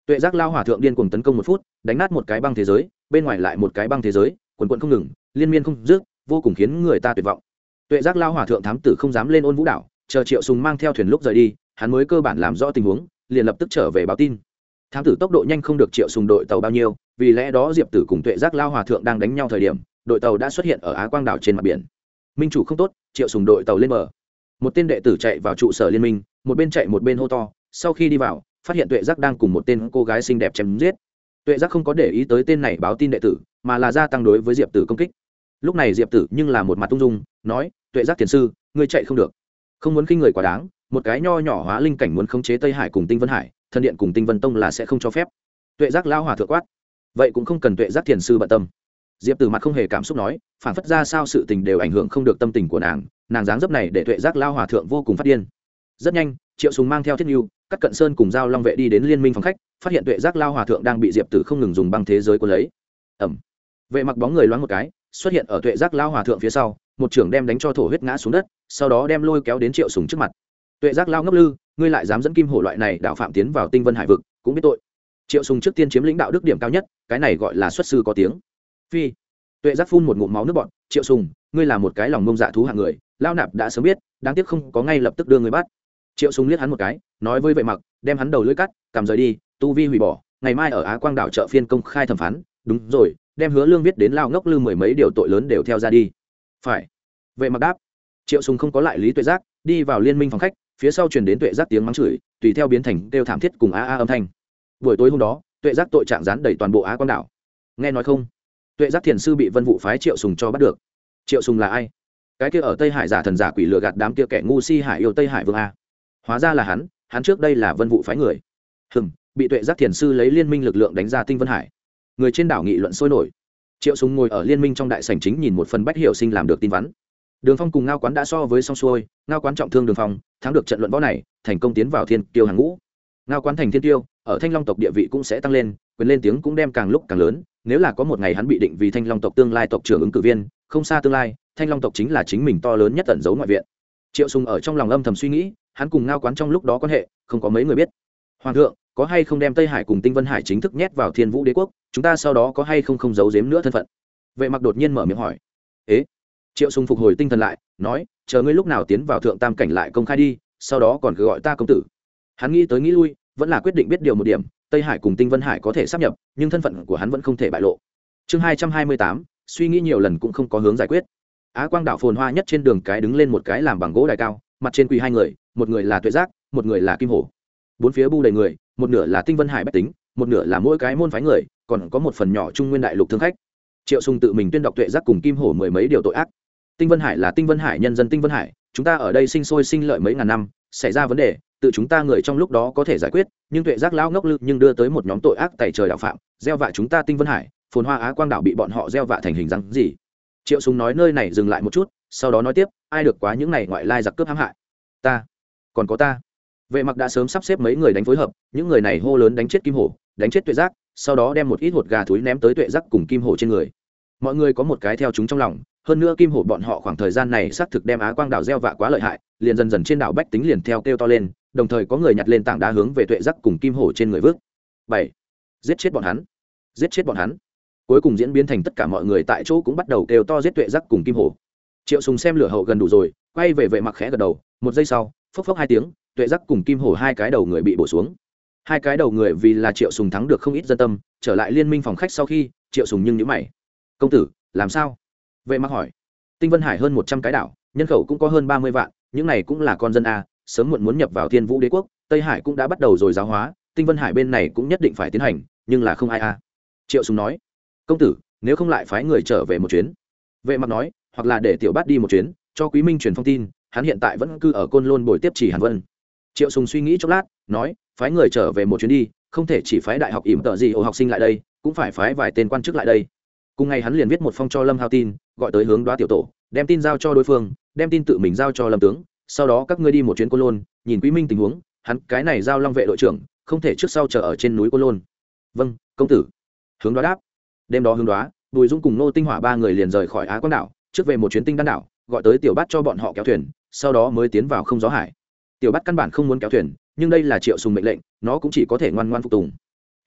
Tuệ giác lao Hòa thượng điên cùng tấn công một phút, đánh nát một cái băng thế giới, bên ngoài lại một cái băng thế giới, quần quận không ngừng, liên miên không dứt, vô cùng khiến người ta tuyệt vọng. Tuệ giác lao Hòa thượng thám tử không dám lên ôn vũ đảo, chờ triệu sùng mang theo thuyền lúc rời đi, hắn mới cơ bản làm rõ tình huống, liền lập tức trở về báo tin thám tử tốc độ nhanh không được triệu sùng đội tàu bao nhiêu, vì lẽ đó diệp tử cùng tuệ giác lao hòa thượng đang đánh nhau thời điểm, đội tàu đã xuất hiện ở á quang đảo trên mặt biển. Minh chủ không tốt, triệu sùng đội tàu lên bờ. Một tên đệ tử chạy vào trụ sở liên minh, một bên chạy một bên hô to, sau khi đi vào, phát hiện tuệ giác đang cùng một tên cô gái xinh đẹp chém giết. Tuệ giác không có để ý tới tên này báo tin đệ tử, mà là gia tăng đối với diệp tử công kích. Lúc này diệp tử nhưng là một mặt tung dung, nói, tuệ giác thiền sư, ngươi chạy không được. Không muốn khinh người quá đáng, một cái nho nhỏ hóa linh cảnh muốn khống chế tây hải cùng tinh vân hải thân điện cùng tinh vân tông là sẽ không cho phép. Tuệ giác lao hòa thượng quát. Vậy cũng không cần tuệ giác thiền sư bận tâm. Diệp tử mặt không hề cảm xúc nói, phản phất ra sao sự tình đều ảnh hưởng không được tâm tình của nàng nàng dáng dấp này để tuệ giác lao hòa thượng vô cùng phát điên. Rất nhanh, triệu sùng mang theo thiết nhu các cận sơn cùng giao long vệ đi đến liên minh phòng khách, phát hiện tuệ giác lao hòa thượng đang bị diệp tử không ngừng dùng băng thế giới của lấy. Ẩm vệ mặc bóng người loáng một cái, xuất hiện ở tuệ giác lao hòa thượng phía sau, một trưởng đem đánh cho thổ huyết ngã xuống đất, sau đó đem lôi kéo đến triệu sùng trước mặt. Tuệ giác lao ngốc lư ngươi lại dám dẫn kim hổ loại này đạo phạm tiến vào tinh vân hải vực, cũng biết tội. Triệu sùng trước tiên chiếm lĩnh đạo đức điểm cao nhất, cái này gọi là xuất sư có tiếng. Phi. Tuệ giác phun một ngụm máu nước bọn triệu sùng, ngươi là một cái lòng mông dạ thú hạng người lao nạp đã sớm biết, đáng tiếc không có ngay lập tức đưa người bắt. Triệu sùng liếc hắn một cái, nói với vệ mặc, đem hắn đầu lưỡi cắt cầm rời đi, tu vi hủy bỏ, ngày mai ở á quang đảo chợ phiên công khai thẩm phán, đúng rồi, đem hứa lương viết đến lao ngốc lư mười mấy điều tội lớn đều theo ra đi. Phải. Vậy mặc đáp. Triệu sùng không có lại lý tuệ giác, đi vào liên minh phòng khách phía sau truyền đến tuệ giác tiếng mắng chửi, tùy theo biến thành kêu thảm thiết cùng a a âm thanh. Buổi tối hôm đó, tuệ giác tội trạng dán đầy toàn bộ á quang đảo. Nghe nói không? Tuệ giác thiền sư bị vân vụ phái triệu sùng cho bắt được. Triệu sùng là ai? Cái kia ở tây hải giả thần giả quỷ lừa gạt đám kia kẻ ngu si hải yêu tây hải vương a. Hóa ra là hắn hắn trước đây là vân vụ phái người. Hừm, bị tuệ giác thiền sư lấy liên minh lực lượng đánh ra tinh vân hải. Người trên đảo nghị luận sôi nổi. Triệu sùng ngồi ở liên minh trong đại sảnh chính nhìn một phần bách hiểu sinh làm được tin vắn đường phong cùng ngao quán đã so với song xuôi, ngao quán trọng thương đường phong, thắng được trận luận võ này, thành công tiến vào thiên tiêu hàng ngũ. Ngao quán thành thiên tiêu ở thanh long tộc địa vị cũng sẽ tăng lên, quyền lên tiếng cũng đem càng lúc càng lớn, nếu là có một ngày hắn bị định vì thanh long tộc tương lai tộc trưởng ứng cử viên, không xa tương lai, thanh long tộc chính là chính mình to lớn nhất tận giấu ngoại viện. Triệu sùng ở trong lòng âm thầm suy nghĩ, hắn cùng ngao quán trong lúc đó quan hệ, không có mấy người biết. Hoàng thượng, có hay không đem tây hải cùng tinh vân hải chính thức nhét vào thiên vũ đế quốc, chúng ta sau đó có hay không không giấu giếm nữa thân phận? Vệ mặc đột nhiên mở miệng hỏi. Ế? Triệu sùng phục hồi tinh thần lại, nói, chờ ngươi lúc nào tiến vào thượng tam cảnh lại công khai đi, sau đó còn cứ gọi ta công tử. Hắn nghĩ tới nghĩ lui, vẫn là quyết định biết điều một điểm, tây hải cùng tinh vân hải có thể sắp nhập, nhưng thân phận của hắn vẫn không thể bại lộ. Chương hai trăm hai mươi tám, suy nghĩ nhiều lần cũng không có hướng giải quyết. Á quang đảo phồn hoa nhất trên đường cái đứng lên một cái làm bằng gỗ đài cao, mặt trên quỳ hai người, một người là tuệ giác, một người là kim hổ. Bốn phía bu đầy người, một nửa là tinh vân hải bách tính, một nửa là mỗi cái môn phái người, còn có một phần nhỏ trung nguyên đại lục thương khách. Triệu sùng tự mình tuyên đọc tuệ giác cùng kim hổ mười mấy điều tội ác tinh vân hải là tinh vân hải nhân dân tinh vân hải, chúng ta ở đây sinh sôi sinh lợi mấy ngàn năm, xảy ra vấn đề, tự chúng ta người trong lúc đó có thể giải quyết, nhưng tuệ giác lão ngốc lư nhưng đưa tới một nhóm tội ác tại trời đạo phạm, gieo vạ chúng ta tinh vân hải, phồn hoa á quang đảo bị bọn họ gieo vạ thành hình dáng gì? Triệu súng nói nơi này dừng lại một chút, sau đó nói tiếp, ai được quá những này ngoại lai giặc cướp hãm hại. Ta, còn có ta. Vệ mặc đã sớm sắp xếp mấy người đánh phối hợp, những người này hô lớn đánh chết kim hổ, đánh chết tuệ giác, sau đó đem một ít hột gà thúi ném tới tuệ giác cùng kim hổ trên người. Mọi người có một cái theo chúng trong lòng hơn nữa kim hổ bọn họ khoảng thời gian này xác thực đem á quang đảo gieo vạ quá lợi hại, liền dần dần trên đảo bách tính liền theo kêu to lên, đồng thời có người nhặt lên tảng đá hướng về tuệ giác cùng kim hổ trên người vước bảy. Giết chết bọn hắn. Giết chết bọn hắn. Cuối cùng diễn biến thành tất cả mọi người tại chỗ cũng bắt đầu kêu to giết tuệ giác cùng kim hổ. Triệu sùng xem lửa hậu gần đủ rồi, quay về vệ mặc khẽ gật đầu, một giây sau, phốc phốc hai tiếng, tuệ giác cùng kim hổ hai cái đầu người bị bổ xuống. Hai cái đầu người vì là triệu sùng thắng được không ít dân tâm, trở lại liên minh phòng khách sau khi, triệu sùng nhưng nhíu mày. Công tử, làm sao? Vệ mặc hỏi. Tinh vân hải hơn một trăm cái đảo, nhân khẩu cũng có hơn ba mươi vạn, những này cũng là con dân a, sớm muộn muốn nhập vào thiên vũ đế quốc, tây hải cũng đã bắt đầu rồi giáo hóa, tinh vân hải bên này cũng nhất định phải tiến hành, nhưng là không ai a. Triệu sùng nói. Công tử, nếu không lại phái người trở về một chuyến. Vệ mặc nói, hoặc là để tiểu bát đi một chuyến, cho quý minh truyền thông tin, hắn hiện tại vẫn cư ở côn lôn bồi tiếp chỉ hàn vân. Triệu sùng suy nghĩ chốc lát, nói, phái người trở về một chuyến đi, không thể chỉ phái đại học ỉm tợ gì ổ học sinh lại đây, cũng phải phái vài tên quan chức lại đây. Cùng ngày hắn liền viết một phong cho lâm hao tin gọi tới hướng đoá tiểu tổ, đem tin giao cho đối phương, đem tin tự mình giao cho lâm tướng, sau đó các ngươi đi một chuyến côn lôn, nhìn quý minh tình huống, hắn cái này giao long vệ đội trưởng, không thể trước sau chờ ở trên núi côn lôn. Vâng công tử. Hướng đoá đáp. Đêm đó hướng đoá, bùi dung cùng nô tinh hỏa ba người liền rời khỏi á quang đảo, trước về một chuyến tinh đan đảo, gọi tới tiểu bát cho bọn họ kéo thuyền, sau đó mới tiến vào không gió hải. Tiểu bát căn bản không muốn kéo thuyền, nhưng đây là triệu sùng mệnh lệnh, nó cũng chỉ có thể ngoan ngoan phục tùng.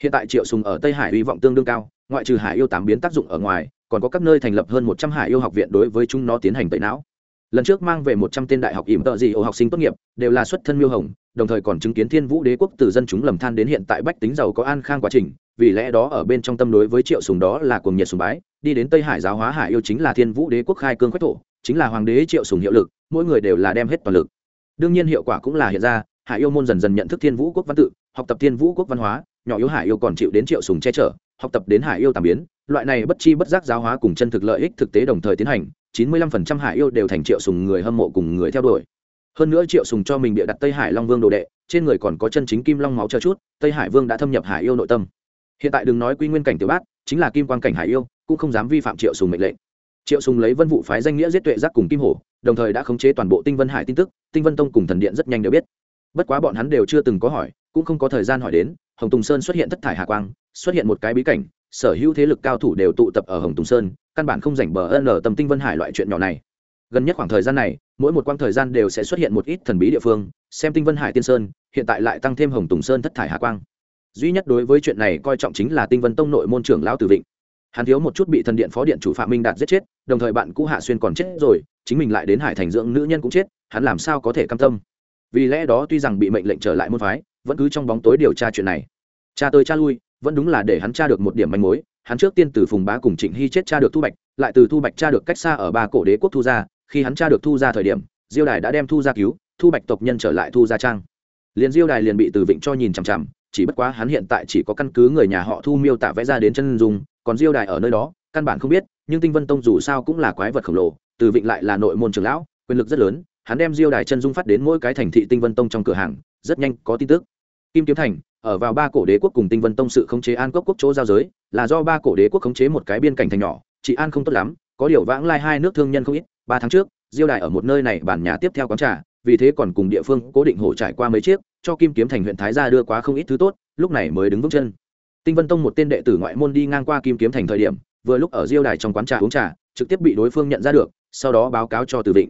Hiện tại triệu sùng ở tây hải hy vọng tương đương cao, ngoại trừ hải yêu tám biến tác dụng ở ngoài còn có các nơi thành lập hơn một trăm hải yêu học viện đối với chúng nó tiến hành tẩy não. Lần trước mang về một trăm tên đại học ỉm tợ gì ổ học sinh tốt nghiệp, đều là xuất thân miêu hồng, đồng thời còn chứng kiến thiên vũ đế quốc từ dân chúng lầm than đến hiện tại bách tính giàu có an khang quá trình, vì lẽ đó ở bên trong tâm đối với triệu sùng đó là cuồng nhiệt sùng bái, đi đến tây hải giáo hóa hải yêu chính là thiên vũ đế quốc khai cương quách thổ, chính là hoàng đế triệu sùng hiệu lực, mỗi người đều là đem hết toàn lực. Đương nhiên hiệu quả cũng là hiện ra, hải yêu môn dần dần nhận thức thiên vũ quốc văn tự, học tập thiên vũ quốc văn hóa, nhỏ yếu hải yêu còn chịu đến triệu sùng che chở học tập đến hải yêu tạm biến, loại này bất chi bất giác giáo hóa cùng chân thực lợi ích thực tế đồng thời tiến hành, chín mươi lăm phần trăm hải yêu đều thành triệu sùng người hâm mộ cùng người theo đuổi. Hơn nữa triệu sùng cho mình địa đặt tây hải long vương đồ đệ, trên người còn có chân chính kim long máu chờ chút, tây hải vương đã thâm nhập hải yêu nội tâm. Hiện tại đừng nói quy nguyên cảnh tiểu bát, chính là kim quan cảnh hải yêu, cũng không dám vi phạm triệu sùng mệnh lệnh. Triệu sùng lấy vân vụ phái danh nghĩa giết tuệ giác cùng kim hổ, đồng thời đã khống chế toàn bộ tinh vân hải tin tức, tinh vân tông cùng thần điện rất nhanh đều biết. Bất quá bọn hắn đều chưa từng có hỏi, cũng không có thời gian hỏi đến, hồng tùng sơn xuất hiện thất thải hà quang xuất hiện một cái bí cảnh, sở hữu thế lực cao thủ đều tụ tập ở hồng tùng sơn, căn bản không rảnh bờ ân ở tầm tinh vân hải loại chuyện nhỏ này. Gần nhất khoảng thời gian này, mỗi một quãng thời gian đều sẽ xuất hiện một ít thần bí địa phương, xem tinh vân hải tiên sơn, hiện tại lại tăng thêm hồng tùng sơn thất thải hà quang. Duy nhất đối với chuyện này coi trọng chính là tinh vân tông nội môn trưởng lão tử vịnh. Hắn thiếu một chút bị thần điện phó điện chủ phạm minh đạt giết chết, đồng thời bạn cũ hạ xuyên còn chết rồi, chính mình lại đến hải thành dưỡng nữ nhân cũng chết, hắn làm sao có thể cam tâm? Vì lẽ đó tuy rằng bị mệnh lệnh trở lại môn phái, vẫn cứ trong bóng tối điều tra chuyện này. Cha tới cha lui vẫn đúng là để hắn tra được một điểm manh mối. Hắn trước tiên từ phùng bá cùng trịnh hy chết tra được thu bạch, lại từ thu bạch tra được cách xa ở ba cổ đế quốc thu gia. Khi hắn tra được thu gia thời điểm, diêu đài đã đem thu gia cứu, thu bạch tộc nhân trở lại thu gia trang. Liền diêu đài liền bị từ vịnh cho nhìn chằm chằm, chỉ bất quá hắn hiện tại chỉ có căn cứ người nhà họ thu miêu tả vẽ ra đến chân dung, còn diêu đài ở nơi đó, căn bản không biết, nhưng tinh vân tông dù sao cũng là quái vật khổng lồ, từ vịnh lại là nội môn trường lão, quyền lực rất lớn, hắn đem diêu đài chân dung phát đến mỗi cái thành thị tinh vân tông trong cửa hàng, rất nhanh có tin tức kim kiếm thành, ở vào ba cổ đế quốc cùng tinh vân tông sự khống chế an quốc quốc chỗ giao giới, là do ba cổ đế quốc khống chế một cái biên cảnh thành nhỏ chị an không tốt lắm, có điều vãng lai hai nước thương nhân không ít, ba tháng trước, diêu đài ở một nơi này bản nhà tiếp theo quán trà, vì thế còn cùng địa phương cố định hổ trải qua mấy chiếc, cho kim kiếm thành huyện thái gia đưa quá không ít thứ tốt, lúc này mới đứng vững chân. Tinh vân tông một tên đệ tử ngoại môn đi ngang qua kim kiếm thành thời điểm, vừa lúc ở diêu đài trong quán trà uống trà, trực tiếp bị đối phương nhận ra được, sau đó báo cáo cho từ vịnh.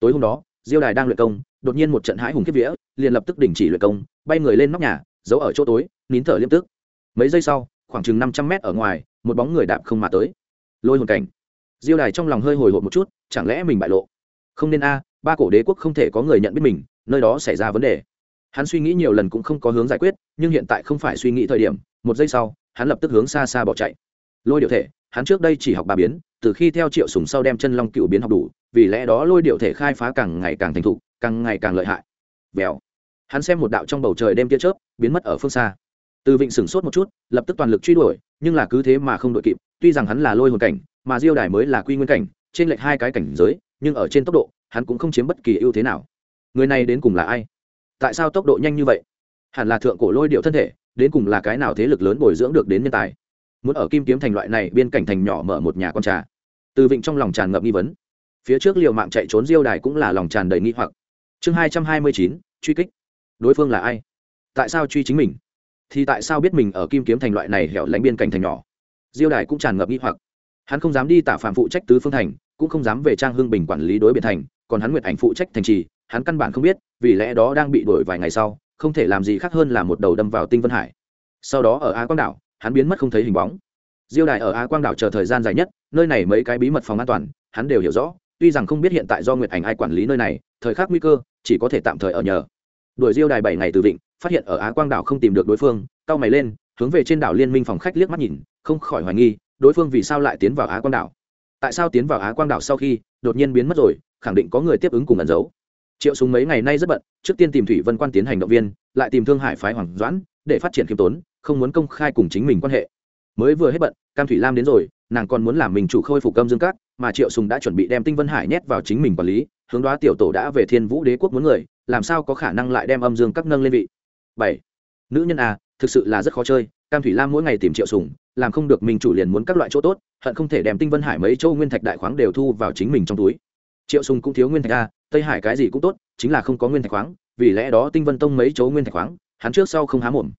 Tối hôm đó diêu đài đang luyện công, đột nhiên một trận hãi hùng kiếp vía, liền lập tức đình chỉ luyện công, bay người lên nóc nhà, giấu ở chỗ tối, nín thở liêm tức. Mấy giây sau, khoảng chừng năm trăm mét ở ngoài, một bóng người đạp không mà tới. Lôi hồn cảnh. Diêu đài trong lòng hơi hồi hộp một chút, chẳng lẽ mình bại lộ? Không nên a, ba cổ đế quốc không thể có người nhận biết mình, nơi đó xảy ra vấn đề. Hắn suy nghĩ nhiều lần cũng không có hướng giải quyết, nhưng hiện tại không phải suy nghĩ thời điểm, một giây sau, hắn lập tức hướng xa xa bỏ chạy. Lôi điệu thể, hắn trước đây chỉ học ba biến từ khi theo triệu sùng sau đem chân long cựu biến học đủ, vì lẽ đó lôi điệu thể khai phá càng ngày càng thành thục, càng ngày càng lợi hại. Vèo. Hắn xem một đạo trong bầu trời đêm tia chớp, biến mất ở phương xa. Từ vịnh sửng sốt một chút, lập tức toàn lực truy đuổi, nhưng là cứ thế mà không đội kịp, tuy rằng hắn là lôi hồn cảnh, mà diêu đài mới là quy nguyên cảnh, trên lệch hai cái cảnh giới, nhưng ở trên tốc độ, hắn cũng không chiếm bất kỳ ưu thế nào. Người này đến cùng là ai? Tại sao tốc độ nhanh như vậy? Hẳn là thượng cổ lôi điệu thân thể, đến cùng là cái nào thế lực lớn bồi dưỡng được đến nhân tài? Muốn ở kim kiếm thành loại này, biên cảnh thành nhỏ mở một nhà con trà từ vịnh trong lòng tràn ngập nghi vấn. Phía trước liều mạng chạy trốn diêu đài cũng là lòng tràn đầy nghi hoặc. Chương hai trăm hai mươi chín, truy kích. Đối phương là ai? Tại sao truy chính mình? Thì tại sao biết mình ở kim kiếm thành loại này hẻo lánh biên cảnh thành nhỏ? Diêu đài cũng tràn ngập nghi hoặc. Hắn không dám đi tả phạm phụ trách tứ phương thành, cũng không dám về trang hưng bình quản lý đối biệt thành, còn hắn nguyện ảnh phụ trách thành trì, hắn căn bản không biết, vì lẽ đó đang bị đuổi vài ngày sau, không thể làm gì khác hơn là một đầu đâm vào tinh vân hải. Sau đó ở a quang đảo, hắn biến mất không thấy hình bóng diêu đài ở Á quang đảo chờ thời gian dài nhất, nơi này mấy cái bí mật phòng an toàn, hắn đều hiểu rõ, tuy rằng không biết hiện tại do nguyệt ảnh ai quản lý nơi này, thời khắc nguy cơ, chỉ có thể tạm thời ở nhờ. Đuổi diêu đài bảy ngày từ vịnh, phát hiện ở á quang đảo không tìm được đối phương cao mày lên, hướng về trên đảo liên minh phòng khách liếc mắt nhìn, không khỏi hoài nghi, đối phương vì sao lại tiến vào á quang đảo? Tại sao tiến vào á quang đảo sau khi, đột nhiên biến mất rồi, khẳng định có người tiếp ứng cùng ẩn giấu. Triệu súng mấy ngày nay rất bận, trước tiên tìm thủy vân quan tiến hành động viên, lại tìm thương hải phái hoàng doãn, để phát triển khiêm tốn, không muốn công khai cùng chính mình quan hệ mới vừa hết bận, cam thủy lam đến rồi, nàng còn muốn làm mình chủ khôi phục cơm dương cát, mà triệu sùng đã chuẩn bị đem tinh vân hải nhét vào chính mình quản lý, hướng đoá tiểu tổ đã về thiên vũ đế quốc muốn người, làm sao có khả năng lại đem âm dương các nâng lên vị? Bảy, nữ nhân à thực sự là rất khó chơi, cam thủy lam mỗi ngày tìm triệu sùng, làm không được mình chủ liền muốn các loại chỗ tốt, hận không thể đem tinh vân hải mấy châu nguyên thạch đại khoáng đều thu vào chính mình trong túi. Triệu sùng cũng thiếu nguyên thạch a tây hải cái gì cũng tốt, chính là không có nguyên thạch khoáng, vì lẽ đó tinh vân tông mấy chỗ nguyên thạch khoáng, hắn trước sau không há mồm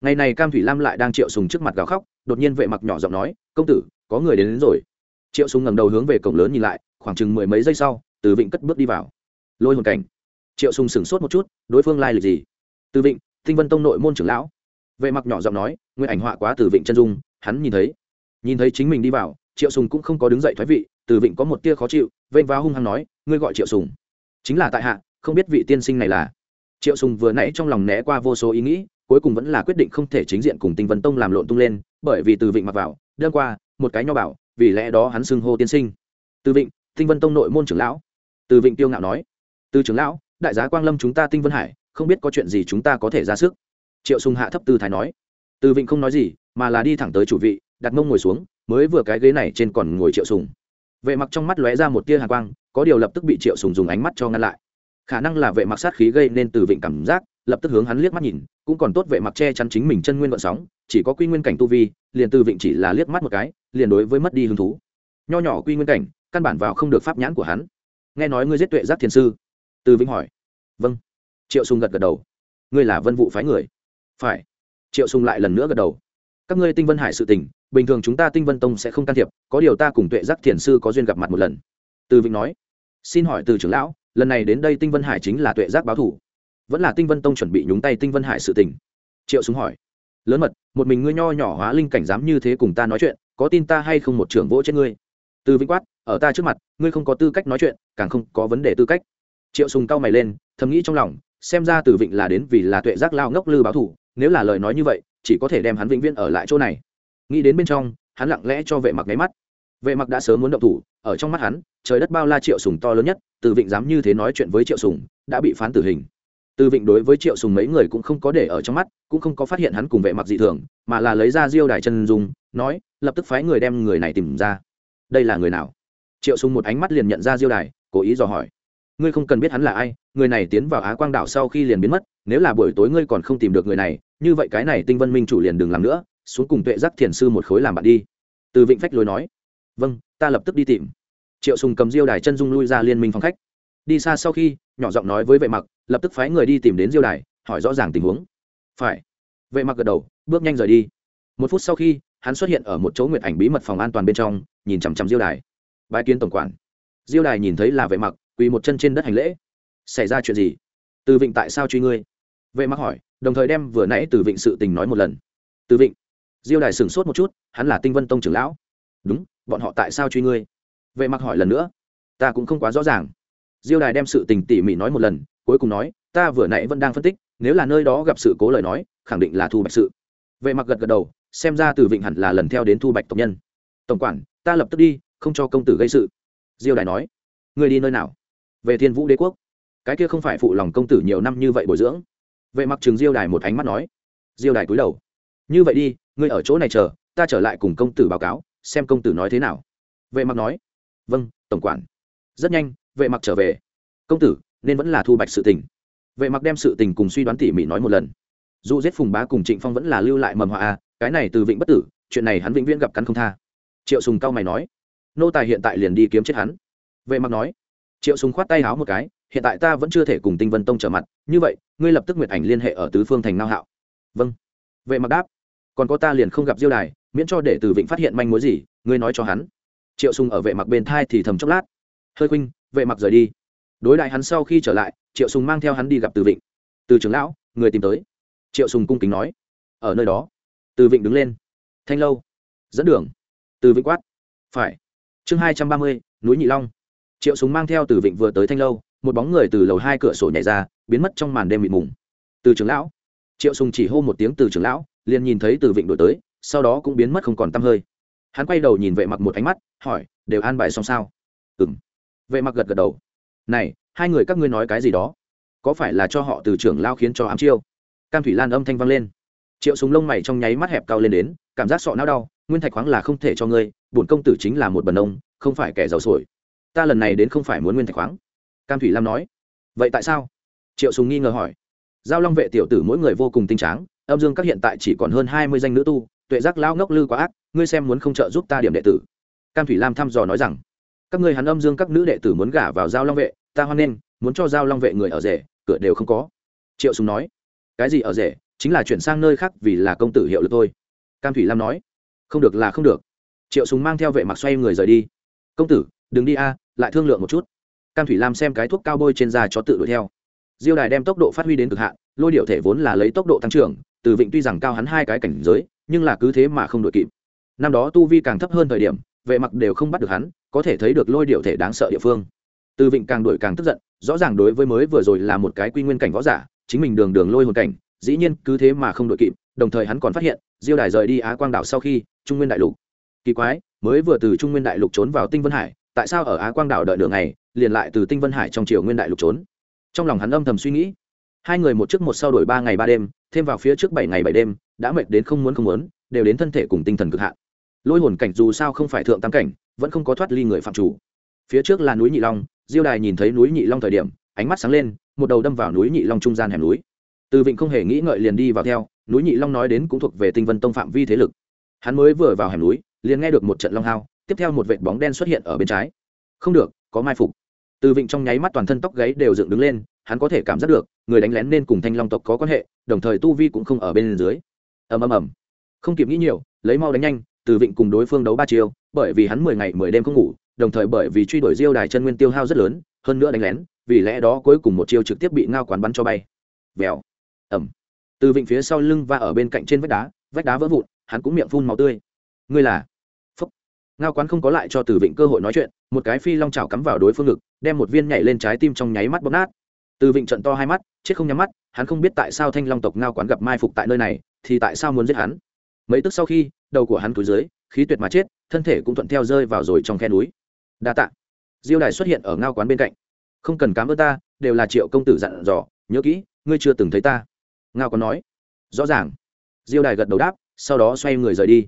ngày này cam thủy lam lại đang triệu sùng trước mặt gào khóc đột nhiên vệ mặc nhỏ giọng nói công tử có người đến, đến rồi. Triệu sùng ngẩng đầu hướng về cổng lớn nhìn lại khoảng chừng mười mấy giây sau từ vịnh cất bước đi vào. Lôi hồn cảnh. Triệu sùng sửng sốt một chút đối phương lai lịch gì? Từ vịnh tinh vân tông nội môn trưởng lão. Vệ mặc nhỏ giọng nói nguyên ảnh họa quá từ vịnh chân dung hắn nhìn thấy. Nhìn thấy chính mình đi vào triệu sùng cũng không có đứng dậy thoái vị từ vịnh có một tia khó chịu vênh vào hung hăng nói ngươi gọi triệu sùng. Chính là tại hạ không biết vị tiên sinh này là. Triệu sùng vừa nãy trong lòng né qua vô số ý nghĩ cuối cùng vẫn là quyết định không thể chính diện cùng tinh vân tông làm lộn tung lên, bởi vì từ vịnh mặc vào, đơn qua, một cái nho bảo, vì lẽ đó hắn xưng hô tiên sinh. Từ vịnh, tinh vân tông nội môn trưởng lão. Từ vịnh tiêu ngạo nói. Từ trưởng lão, đại giá quang lâm chúng ta tinh vân hải, không biết có chuyện gì chúng ta có thể ra sức. Triệu sùng hạ thấp tư thái nói. Từ vịnh không nói gì, mà là đi thẳng tới chủ vị, đặt mông ngồi xuống, mới vừa cái ghế này trên còn ngồi triệu sùng. Vệ mặc trong mắt lóe ra một tia hàn quang, có điều lập tức bị triệu sùng dùng ánh mắt cho ngăn lại. Khả năng là vệ mặc sát khí gây nên từ vịnh cảm giác lập tức hướng hắn liếc mắt nhìn, cũng còn tốt vệ mặc che chắn chính mình chân nguyên vận sóng, chỉ có quy nguyên cảnh tu vi, liền từ vịnh chỉ là liếc mắt một cái, liền đối với mất đi hứng thú. Nho nhỏ quy nguyên cảnh, căn bản vào không được pháp nhãn của hắn. Nghe nói ngươi giết tuệ giác thiền sư? Từ vĩnh hỏi. Vâng. Triệu sùng gật gật đầu. Ngươi là vân vụ phái người. Phải. Triệu sùng lại lần nữa gật đầu. Các ngươi tinh vân hải sự tình, bình thường chúng ta tinh vân tông sẽ không can thiệp, có điều ta cùng tuệ giác thiền sư có duyên gặp mặt một lần. Từ vĩnh nói. Xin hỏi từ trưởng lão, lần này đến đây tinh vân hải chính là tuệ giác báo thủ vẫn là tinh vân tông chuẩn bị nhúng tay tinh vân hải sự tình. Triệu súng hỏi, lớn mật, một mình ngươi nho nhỏ hóa linh cảnh dám như thế cùng ta nói chuyện, có tin ta hay không một trưởng vỗ trên ngươi? Từ vĩnh quát, ở ta trước mặt, ngươi không có tư cách nói chuyện, càng không có vấn đề tư cách. Triệu sùng cao mày lên, thầm nghĩ trong lòng, xem ra từ vịnh là đến vì là tuệ giác lao ngốc lư báo thủ, nếu là lời nói như vậy, chỉ có thể đem hắn vĩnh viễn ở lại chỗ này. Nghĩ đến bên trong, hắn lặng lẽ cho vệ mặc nháy mắt. Vệ mặc đã sớm muốn động thủ, ở trong mắt hắn, trời đất bao la triệu sùng to lớn nhất, từ vịnh dám như thế nói chuyện với triệu sùng, đã bị phán tử hình từ vịnh đối với triệu sùng mấy người cũng không có để ở trong mắt, cũng không có phát hiện hắn cùng vệ mặc dị thường, mà là lấy ra diêu đài chân dung, nói, lập tức phái người đem người này tìm ra. Đây là người nào? Triệu sùng một ánh mắt liền nhận ra diêu đài, cố ý dò hỏi. Ngươi không cần biết hắn là ai, người này tiến vào á quang đảo sau khi liền biến mất, nếu là buổi tối ngươi còn không tìm được người này, như vậy cái này tinh vân minh chủ liền đừng làm nữa, xuống cùng tuệ giác thiền sư một khối làm bạn đi. Từ vịnh phách lối nói. Vâng ta lập tức đi tìm. Triệu sùng cầm diêu đài chân dung lui ra liên minh phòng khách. Đi xa sau khi, nhỏ giọng nói với vệ mặc lập tức phái người đi tìm đến diêu đài, hỏi rõ ràng tình huống. Phải. Vệ mặc gật đầu, bước nhanh rời đi. Một phút sau khi, hắn xuất hiện ở một chỗ nguyệt ảnh bí mật phòng an toàn bên trong, nhìn chằm chằm diêu đài. Bãi kiến tổng quản. Diêu đài nhìn thấy là vệ mặc, quỳ một chân trên đất hành lễ. Xảy ra chuyện gì? Từ vịnh tại sao truy ngươi? Vệ mặc hỏi, đồng thời đem vừa nãy từ vịnh sự tình nói một lần. Từ vịnh. Diêu đài sửng sốt một chút, hắn là tinh vân tông trưởng lão. Đúng, bọn họ tại sao truy ngươi? Vệ mặc hỏi lần nữa. Ta cũng không quá rõ ràng. Diêu đài đem sự tình tỉ mỉ nói một lần cuối cùng nói, ta vừa nãy vẫn đang phân tích, nếu là nơi đó gặp sự cố lời nói, khẳng định là thu bạch sự. Vệ mặc gật gật đầu, xem ra từ vịnh hẳn là lần theo đến thu bạch tộc nhân. Tổng quản, ta lập tức đi, không cho công tử gây sự. Diêu đài nói người đi nơi nào? Về thiên vũ đế quốc. Cái kia không phải phụ lòng công tử nhiều năm như vậy bồi dưỡng. Vệ mặc trường diêu đài một ánh mắt nói. Diêu đài cúi đầu, như vậy đi, ngươi ở chỗ này chờ, ta trở lại cùng công tử báo cáo, xem công tử nói thế nào. Vệ mặc nói vâng tổng quản. Rất nhanh, vệ mặc trở về. Công tử nên vẫn là thu bạch sự tình. Vệ mặc đem sự tình cùng suy đoán tỉ mỉ nói một lần. Dù giết phùng bá cùng trịnh phong vẫn là lưu lại mầm họa a, cái này từ vịnh bất tử, chuyện này hắn vĩnh viễn gặp cắn không tha. Triệu sùng cao mày nói, nô tài hiện tại liền đi kiếm chết hắn. Vệ mặc nói, triệu sùng khoát tay háo một cái, hiện tại ta vẫn chưa thể cùng tinh vân tông trở mặt, như vậy, ngươi lập tức nguyệt ảnh liên hệ ở tứ phương thành nao hạo. Vâng. Vệ mặc đáp, còn có ta liền không gặp diêu đài, miễn cho để từ vịnh phát hiện manh mối gì, ngươi nói cho hắn. Triệu sùng ở vệ mặc bên thai thì thầm chốc lát. Hơi khuynh, vệ mặc rời đi đối đại hắn sau khi trở lại, triệu sùng mang theo hắn đi gặp từ vịnh. Từ trưởng lão, người tìm tới. Triệu sùng cung kính nói. Ở nơi đó. Từ vịnh đứng lên. Thanh lâu. Dẫn đường. Từ vịnh quát. Phải. Chương hai trăm ba mươi, núi nhị long. Triệu sùng mang theo từ vịnh vừa tới thanh lâu, một bóng người từ lầu hai cửa sổ nhảy ra, biến mất trong màn đêm mịt mùng. Từ trưởng lão. Triệu sùng chỉ hô một tiếng từ trưởng lão, liền nhìn thấy từ vịnh đổi tới, sau đó cũng biến mất không còn tăm hơi. Hắn quay đầu nhìn vệ mặc một ánh mắt, hỏi, đều an bài xong sao? Ừm. Vệ mặc gật gật đầu này, hai người các ngươi nói cái gì đó? Có phải là cho họ từ trưởng lao khiến cho ám chiêu? Cam thủy lan âm thanh vang lên. Triệu súng lông mày trong nháy mắt hẹp cao lên đến, cảm giác sọ não đau, nguyên thạch khoáng là không thể cho ngươi, bổn công tử chính là một bần ông, không phải kẻ giàu sổi. Ta lần này đến không phải muốn nguyên thạch khoáng. Cam thủy lam nói. Vậy tại sao? Triệu súng nghi ngờ hỏi. Giao long vệ tiểu tử mỗi người vô cùng tinh tráng, âm dương các hiện tại chỉ còn hơn hai mươi danh nữ tu, tuệ giác lao ngốc lư quá ác, ngươi xem muốn không trợ giúp ta điểm đệ tử. Cam thủy lam thăm dò nói rằng. Các ngươi hắn âm dương các nữ đệ tử muốn gả vào giao long vệ ta hoan nghênh, muốn cho giao long vệ người ở rể, cửa đều không có. Triệu sùng nói, cái gì ở rể? Chính là chuyển sang nơi khác vì là công tử hiệu lực thôi. Cam thủy lam nói, không được là không được. Triệu sùng mang theo vệ mặc xoay người rời đi. Công tử, đừng đi a, lại thương lượng một chút. Cam thủy lam xem cái thuốc cao bôi trên da cho tự đuổi theo. Diêu đài đem tốc độ phát huy đến cực hạn, lôi điệu thể vốn là lấy tốc độ tăng trưởng, từ vịnh tuy rằng cao hắn hai cái cảnh giới, nhưng là cứ thế mà không đội kịp. Năm đó tu vi càng thấp hơn thời điểm, vệ mặc đều không bắt được hắn, có thể thấy được lôi điệu thể đáng sợ địa phương từ vịnh càng đuổi càng tức giận, rõ ràng đối với mới vừa rồi là một cái quy nguyên cảnh võ giả, chính mình đường đường lôi hồn cảnh, dĩ nhiên cứ thế mà không đội kịp, đồng thời hắn còn phát hiện, diêu đài rời đi á quang đảo sau khi, trung nguyên đại lục. Kỳ quái, mới vừa từ trung nguyên đại lục trốn vào tinh vân hải, tại sao ở á quang đảo đợi đường này liền lại từ tinh vân hải trong triều nguyên đại lục trốn? Trong lòng hắn âm thầm suy nghĩ. Hai người một trước một sau đổi ba ngày ba đêm, thêm vào phía trước bảy ngày bảy đêm, đã mệt đến không muốn không muốn, đều đến thân thể cùng tinh thần cực hạn. Lôi hồn cảnh dù sao không phải thượng tam cảnh, vẫn không có thoát ly người phạm chủ. Phía trước là núi nhị long diêu đài nhìn thấy núi nhị long thời điểm ánh mắt sáng lên một đầu đâm vào núi nhị long trung gian hẻm núi. Từ vịnh không hề nghĩ ngợi liền đi vào theo núi nhị long nói đến cũng thuộc về tinh vân tông phạm vi thế lực. Hắn mới vừa vào hẻm núi liền nghe được một trận long hao tiếp theo một vệt bóng đen xuất hiện ở bên trái. Không được có mai phục. Từ vịnh trong nháy mắt toàn thân tóc gáy đều dựng đứng lên hắn có thể cảm giác được người đánh lén nên cùng thanh long tộc có quan hệ đồng thời tu vi cũng không ở bên dưới. Ầm ầm ầm. Không kịp nghĩ nhiều lấy mau đánh nhanh từ vịnh cùng đối phương đấu ba chiều, bởi vì hắn mười ngày mười đêm không ngủ đồng thời bởi vì truy đuổi diêu đài chân nguyên tiêu hao rất lớn, hơn nữa đánh lén, vì lẽ đó cuối cùng một chiêu trực tiếp bị ngao quán bắn cho bay. Vèo. Ẩm từ vịnh phía sau lưng và ở bên cạnh trên vách đá vách đá vỡ vụn, hắn cũng miệng phun màu tươi. Ngươi là? Phúc. Ngao quán không có lại cho từ vịnh cơ hội nói chuyện, một cái phi long chảo cắm vào đối phương ngực, đem một viên nhảy lên trái tim trong nháy mắt bóp nát. Từ vịnh trận to hai mắt, chết không nhắm mắt, hắn không biết tại sao thanh long tộc ngao quán gặp mai phục tại nơi này, thì tại sao muốn giết hắn. Mấy tức sau khi, đầu của hắn túi dưới, khí tuyệt mà chết, thân thể cũng thuận theo rơi vào rồi trong khe núi đa tạ. Diêu đài xuất hiện ở ngao quán bên cạnh. Không cần cám ơn ta, đều là triệu công tử dặn dò, nhớ kỹ, ngươi chưa từng thấy ta. Ngao có nói. Rõ ràng. Diêu đài gật đầu đáp, sau đó xoay người rời đi.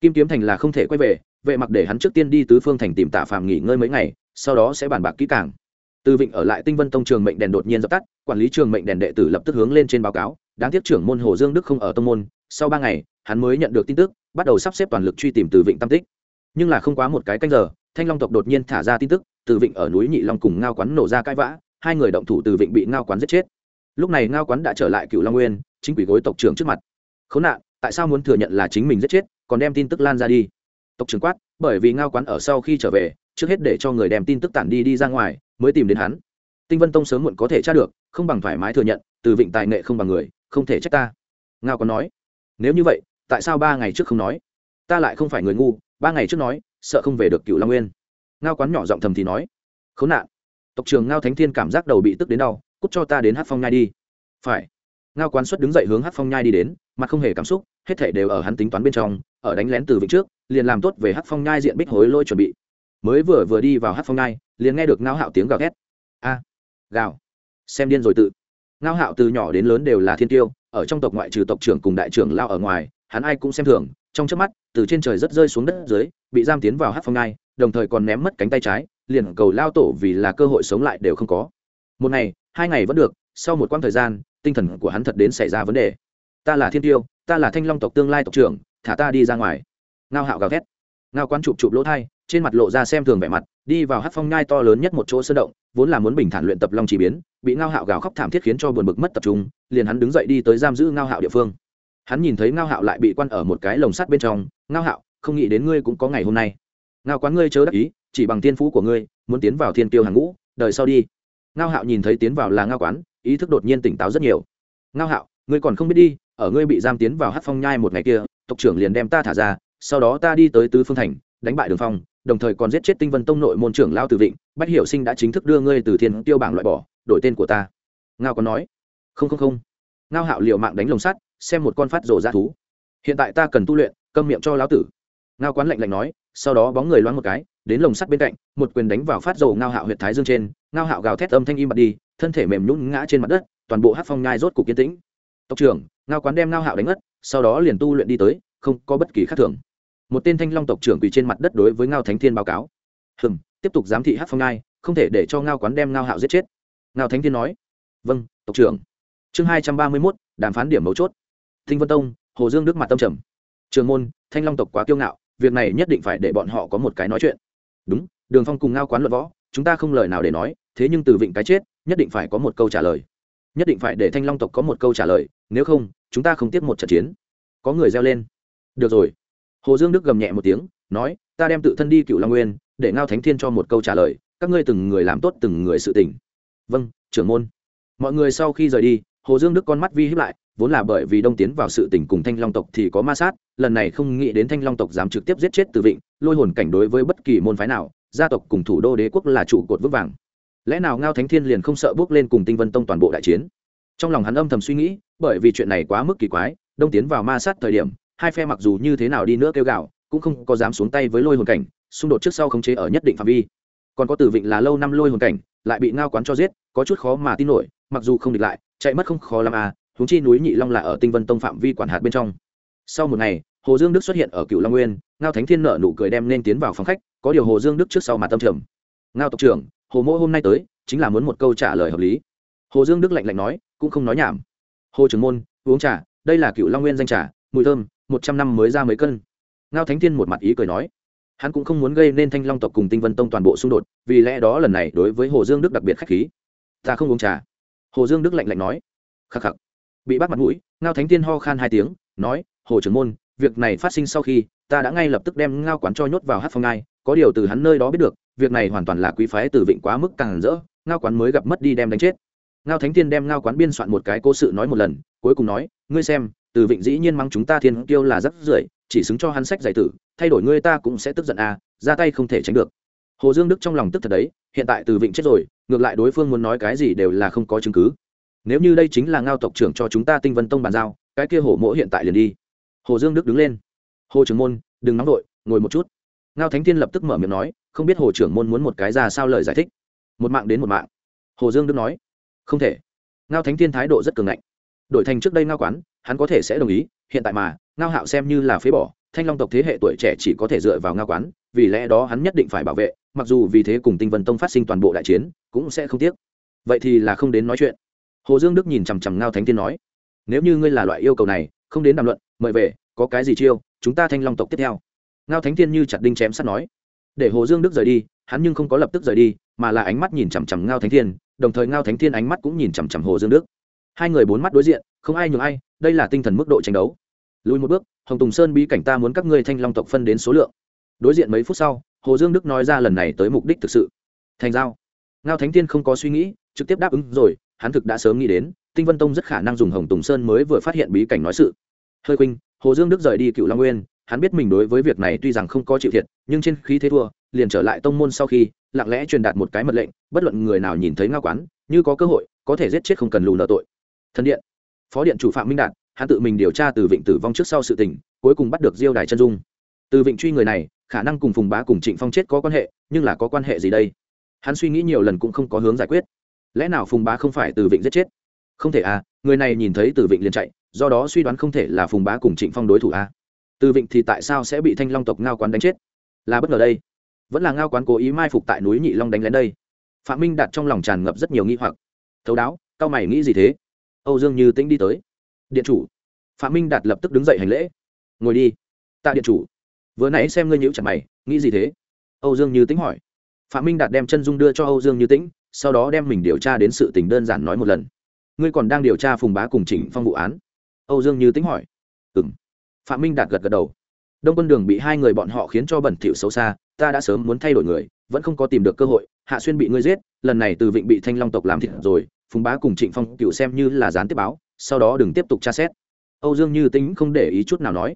Kim kiếm thành là không thể quay về, vệ mặc để hắn trước tiên đi tứ phương thành tìm tạ phàm nghỉ ngơi mấy ngày, sau đó sẽ bàn bạc kỹ càng. Từ vịnh ở lại tinh vân tông trường mệnh đèn đột nhiên dập tắt, quản lý trường mệnh đèn đệ tử lập tức hướng lên trên báo cáo, đáng tiếc trưởng môn hồ dương đức không ở tông môn, sau ba ngày, hắn mới nhận được tin tức, bắt đầu sắp xếp toàn lực truy tìm từ vịnh tam tích. Nhưng là không quá một cái canh giờ thanh long tộc đột nhiên thả ra tin tức, từ vịnh ở núi nhị long cùng ngao quán nổ ra cãi vã, hai người động thủ từ vịnh bị ngao quán giết chết. Lúc này ngao quán đã trở lại cựu long nguyên, chính quỷ gối tộc trưởng trước mặt. Khốn nạn, tại sao muốn thừa nhận là chính mình giết chết, còn đem tin tức lan ra đi? Tộc trưởng quát, bởi vì ngao quán ở sau khi trở về, trước hết để cho người đem tin tức tản đi đi ra ngoài, mới tìm đến hắn. Tinh vân tông sớm muộn có thể tra được, không bằng thoải mái thừa nhận, từ vịnh tài nghệ không bằng người, không thể trách ta. Ngao quán nói, nếu như vậy, tại sao ba ngày trước không nói? Ta lại không phải người ngu, ba ngày trước nói sợ không về được cựu long nguyên ngao quán nhỏ giọng thầm thì nói khốn nạn tộc trường ngao thánh thiên cảm giác đầu bị tức đến đau cút cho ta đến hát phong nhai đi phải ngao quán xuất đứng dậy hướng hát phong nhai đi đến mặt không hề cảm xúc hết thể đều ở hắn tính toán bên trong ở đánh lén từ vịnh trước liền làm tốt về hát phong nhai diện bích hối lôi chuẩn bị mới vừa vừa đi vào hát phong nhai liền nghe được ngao hạo tiếng gào ghét a gào xem điên rồi tự ngao hạo từ nhỏ đến lớn đều là thiên tiêu ở trong tộc ngoại trừ tộc trưởng cùng đại trưởng lao ở ngoài hắn ai cũng xem thường trong trước mắt, từ trên trời rất rơi xuống đất dưới, bị giam tiến vào hát phong ngai, đồng thời còn ném mất cánh tay trái, liền cầu lao tổ vì là cơ hội sống lại đều không có. Một ngày, hai ngày vẫn được, sau một quãng thời gian, tinh thần của hắn thật đến xảy ra vấn đề. Ta là thiên tiêu, ta là thanh long tộc tương lai tộc trưởng, thả ta đi ra ngoài. Ngao hạo gào thét. Ngao quán chụp chụp lỗ thai, trên mặt lộ ra xem thường vẻ mặt, đi vào hát phong nhai to lớn nhất một chỗ sơ động, vốn là muốn bình thản luyện tập long chỉ biến, bị ngao hạo gào khóc thảm thiết khiến cho buồn bực mất tập trung, liền hắn đứng dậy đi tới giam giữ ngao hạo địa phương hắn nhìn thấy ngao hạo lại bị quan ở một cái lồng sắt bên trong, ngao hạo, không nghĩ đến ngươi cũng có ngày hôm nay. Ngao quán ngươi chớ đắc ý, chỉ bằng tiên phú của ngươi, muốn tiến vào thiên tiêu hàng ngũ đời sau đi. Ngao hạo nhìn thấy tiến vào là ngao quán, ý thức đột nhiên tỉnh táo rất nhiều. Ngao hạo, ngươi còn không biết đi, ở ngươi bị giam tiến vào hát phong nhai một ngày kia, tộc trưởng liền đem ta thả ra, sau đó ta đi tới tứ phương thành, đánh bại đường phong, đồng thời còn giết chết tinh vân tông nội môn trưởng lao từ vịnh, bách hiểu sinh đã chính thức đưa ngươi từ thiên tiêu bảng loại bỏ, đổi tên của ta. Ngao còn nói. Không không không. Ngao hạo liệu mạng đánh lồng sắt xem một con phát rổ ra thú. Hiện tại ta cần tu luyện, câm miệng cho lão tử. Ngao quán lạnh lạnh nói, sau đó bóng người loáng một cái, đến lồng sắt bên cạnh, một quyền đánh vào phát dầu ngao hạo huyệt thái dương trên. Ngao hạo gào thét âm thanh im bặt đi, thân thể mềm nhún ngã trên mặt đất, toàn bộ hát phong nhai rốt cục kiến tĩnh. Tộc trưởng, ngao quán đem ngao hạo đánh ngất, sau đó liền tu luyện đi tới, không có bất kỳ khác thường. Một tên thanh long tộc trưởng quỳ trên mặt đất đối với ngao thánh thiên báo cáo. Hừng tiếp tục giám thị hát phong nhai, không thể để cho ngao quán đem ngao hạo giết chết. Ngao thánh thiên nói. Vâng tộc trưởng. Chương hai trăm ba mươi mốt, đàm phán điểm mấu chốt thinh vân tông, hồ dương đức mặt tâm trầm. Trường môn, thanh long tộc quá kiêu ngạo, việc này nhất định phải để bọn họ có một cái nói chuyện. Đúng, đường phong cùng ngao quán luận võ, chúng ta không lời nào để nói, thế nhưng từ vịnh cái chết, nhất định phải có một câu trả lời. Nhất định phải để thanh long tộc có một câu trả lời, nếu không, chúng ta không tiếp một trận chiến. Có người reo lên. Được rồi. Hồ dương đức gầm nhẹ một tiếng, nói, ta đem tự thân đi cựu long nguyên, để ngao thánh thiên cho một câu trả lời, các ngươi từng người làm tốt từng người sự tỉnh vâng trưởng môn. Mọi người sau khi rời đi, hồ dương đức con mắt vi hiếp lại vốn là bởi vì đông tiến vào sự tình cùng thanh long tộc thì có ma sát, lần này không nghĩ đến thanh long tộc dám trực tiếp giết chết từ vịnh, lôi hồn cảnh đối với bất kỳ môn phái nào, gia tộc cùng thủ đô đế quốc là trụ cột vững vàng. Lẽ nào ngao thánh thiên liền không sợ bước lên cùng tinh vân tông toàn bộ đại chiến? Trong lòng hắn âm thầm suy nghĩ, bởi vì chuyện này quá mức kỳ quái, đông tiến vào ma sát thời điểm, hai phe mặc dù như thế nào đi nữa kêu gạo cũng không có dám xuống tay với lôi hồn cảnh, xung đột trước sau khống chế ở nhất định phạm vi. Còn có tử vịnh là lâu năm lôi hồn cảnh, lại bị ngao quán cho giết, có chút khó mà tin nổi, mặc dù không địch lại, chạy mất không khó làm à huống chi núi nhị long là ở tinh vân tông phạm vi quản hạt bên trong. Sau một ngày, hồ dương đức xuất hiện ở cựu long nguyên, ngao thánh thiên nợ nụ cười đem nên tiến vào phòng khách, có điều hồ dương đức trước sau mà tâm trầm. Ngao tộc trưởng, hồ mỗ hôm nay tới, chính là muốn một câu trả lời hợp lý. Hồ dương đức lạnh lạnh nói, cũng không nói nhảm. Hồ trưởng môn, uống trà, đây là cựu long nguyên danh trà, mùi thơm, một trăm năm mới ra mấy cân. Ngao thánh thiên một mặt ý cười nói. Hắn cũng không muốn gây nên thanh long tộc cùng tinh vân tông toàn bộ xung đột, vì lẽ đó lần này đối với hồ dương đức đặc biệt k h á c h khí. Ta không uống trà. Hồ dương đức lạnh lạnh nói. Khắc khắc bị bắt mặt mũi, ngao thánh tiên ho khan hai tiếng, nói, hồ trưởng môn, việc này phát sinh sau khi, ta đã ngay lập tức đem ngao quán cho nhốt vào hát phong ngai, có điều từ hắn nơi đó biết được, việc này hoàn toàn là quý phái từ vịnh quá mức càng rỡ, ngao quán mới gặp mất đi đem đánh chết. Ngao thánh tiên đem ngao quán biên soạn một cái cố sự nói một lần, cuối cùng nói, ngươi xem, từ vịnh dĩ nhiên mắng chúng ta thiên kiêu là rất rưởi, chỉ xứng cho hắn sách giải tử, thay đổi ngươi ta cũng sẽ tức giận à ra tay không thể tránh được. Hồ dương đức trong lòng tức thật đấy, hiện tại từ vịnh chết rồi, ngược lại đối phương muốn nói cái gì đều là không có chứng cứ nếu như đây chính là ngao tộc trưởng cho chúng ta tinh vân tông bàn giao, cái kia hồ mỗ hiện tại liền đi. Hồ dương đức đứng lên. Hồ trưởng môn, đừng nóng đội ngồi một chút. Ngao thánh thiên lập tức mở miệng nói, không biết hồ trưởng môn muốn một cái ra sao lời giải thích. Một mạng đến một mạng. Hồ dương đức nói, không thể. Ngao thánh thiên thái độ rất cường ngạnh. Đổi thành trước đây ngao quán, hắn có thể sẽ đồng ý, hiện tại mà, ngao hạo xem như là phế bỏ, thanh long tộc thế hệ tuổi trẻ chỉ có thể dựa vào ngao quán, vì lẽ đó hắn nhất định phải bảo vệ, mặc dù vì thế cùng tinh vân tông phát sinh toàn bộ đại chiến, cũng sẽ không tiếc. Vậy thì là không đến nói chuyện hồ dương đức nhìn chằm chằm ngao thánh tiên nói nếu như ngươi là loại yêu cầu này không đến đàm luận mời về có cái gì chiêu chúng ta thanh long tộc tiếp theo ngao thánh tiên như chặt đinh chém sắt nói để hồ dương đức rời đi hắn nhưng không có lập tức rời đi mà là ánh mắt nhìn chằm chằm ngao thánh thiên đồng thời ngao thánh thiên ánh mắt cũng nhìn chằm chằm hồ dương đức hai người bốn mắt đối diện không ai nhường ai đây là tinh thần mức độ tranh đấu lùi một bước hồng tùng sơn bí cảnh ta muốn các ngươi thanh long tộc phân đến số lượng đối diện mấy phút sau hồ dương đức nói ra lần này tới mục đích thực sự thành giao ngao thánh Thiên không có suy nghĩ trực tiếp đáp ứng rồi hắn thực đã sớm nghĩ đến, tinh vân tông rất khả năng dùng hồng tùng sơn mới vừa phát hiện bí cảnh nói sự. Hơi khuynh, hồ dương đức rời đi cựu long nguyên, hắn biết mình đối với việc này tuy rằng không có chịu thiệt, nhưng trên khí thế thua, liền trở lại tông môn sau khi, lặng lẽ truyền đạt một cái mật lệnh, bất luận người nào nhìn thấy ngao quán, như có cơ hội, có thể giết chết không cần lù nợ tội. Thân điện. Phó điện chủ phạm minh đạt, hắn tự mình điều tra từ vịnh tử vong trước sau sự tình, cuối cùng bắt được diêu đài chân dung. Từ vịnh truy người này, khả năng cùng phùng bá cùng trịnh phong chết có quan hệ, nhưng là có quan hệ gì đây? Hắn suy nghĩ nhiều lần cũng không có hướng giải quyết lẽ nào phùng bá không phải từ vịnh giết chết? Không thể à người này nhìn thấy từ vịnh liền chạy, do đó suy đoán không thể là phùng bá cùng trịnh phong đối thủ à. từ vịnh thì tại sao sẽ bị thanh long tộc ngao quán đánh chết? Là bất ngờ đây. Vẫn là ngao quán cố ý mai phục tại núi nhị long đánh lén đây. Phạm minh đặt trong lòng tràn ngập rất nhiều nghi hoặc. Thấu đáo, cao mày nghĩ gì thế? Âu dương như tĩnh đi tới. Điện chủ. Phạm minh đạt lập tức đứng dậy hành lễ. Ngồi đi. Tạ điện chủ. Vừa nãy xem ngươi nhữ chặt mày, nghĩ gì thế? Âu dương như tĩnh hỏi. Phạm minh đạt đem chân dung đưa cho âu dương như tĩnh sau đó đem mình điều tra đến sự tình đơn giản nói một lần. Ngươi còn đang điều tra phùng bá cùng chỉnh phong vụ án? Âu dương như tĩnh hỏi. Ừ m phạm minh đạt gật gật đầu. Đông quân đường bị hai người bọn họ khiến cho bẩn thỉu xấu xa, ta đã sớm muốn thay đổi người, vẫn không có tìm được cơ hội, hạ xuyên bị ngươi giết, lần này từ vịnh bị thanh long tộc làm thịt rồi, phùng bá cùng trịnh phong cựu xem như là gián tiếp báo, sau đó đừng tiếp tục tra xét. Âu dương như tính không để ý chút nào nói.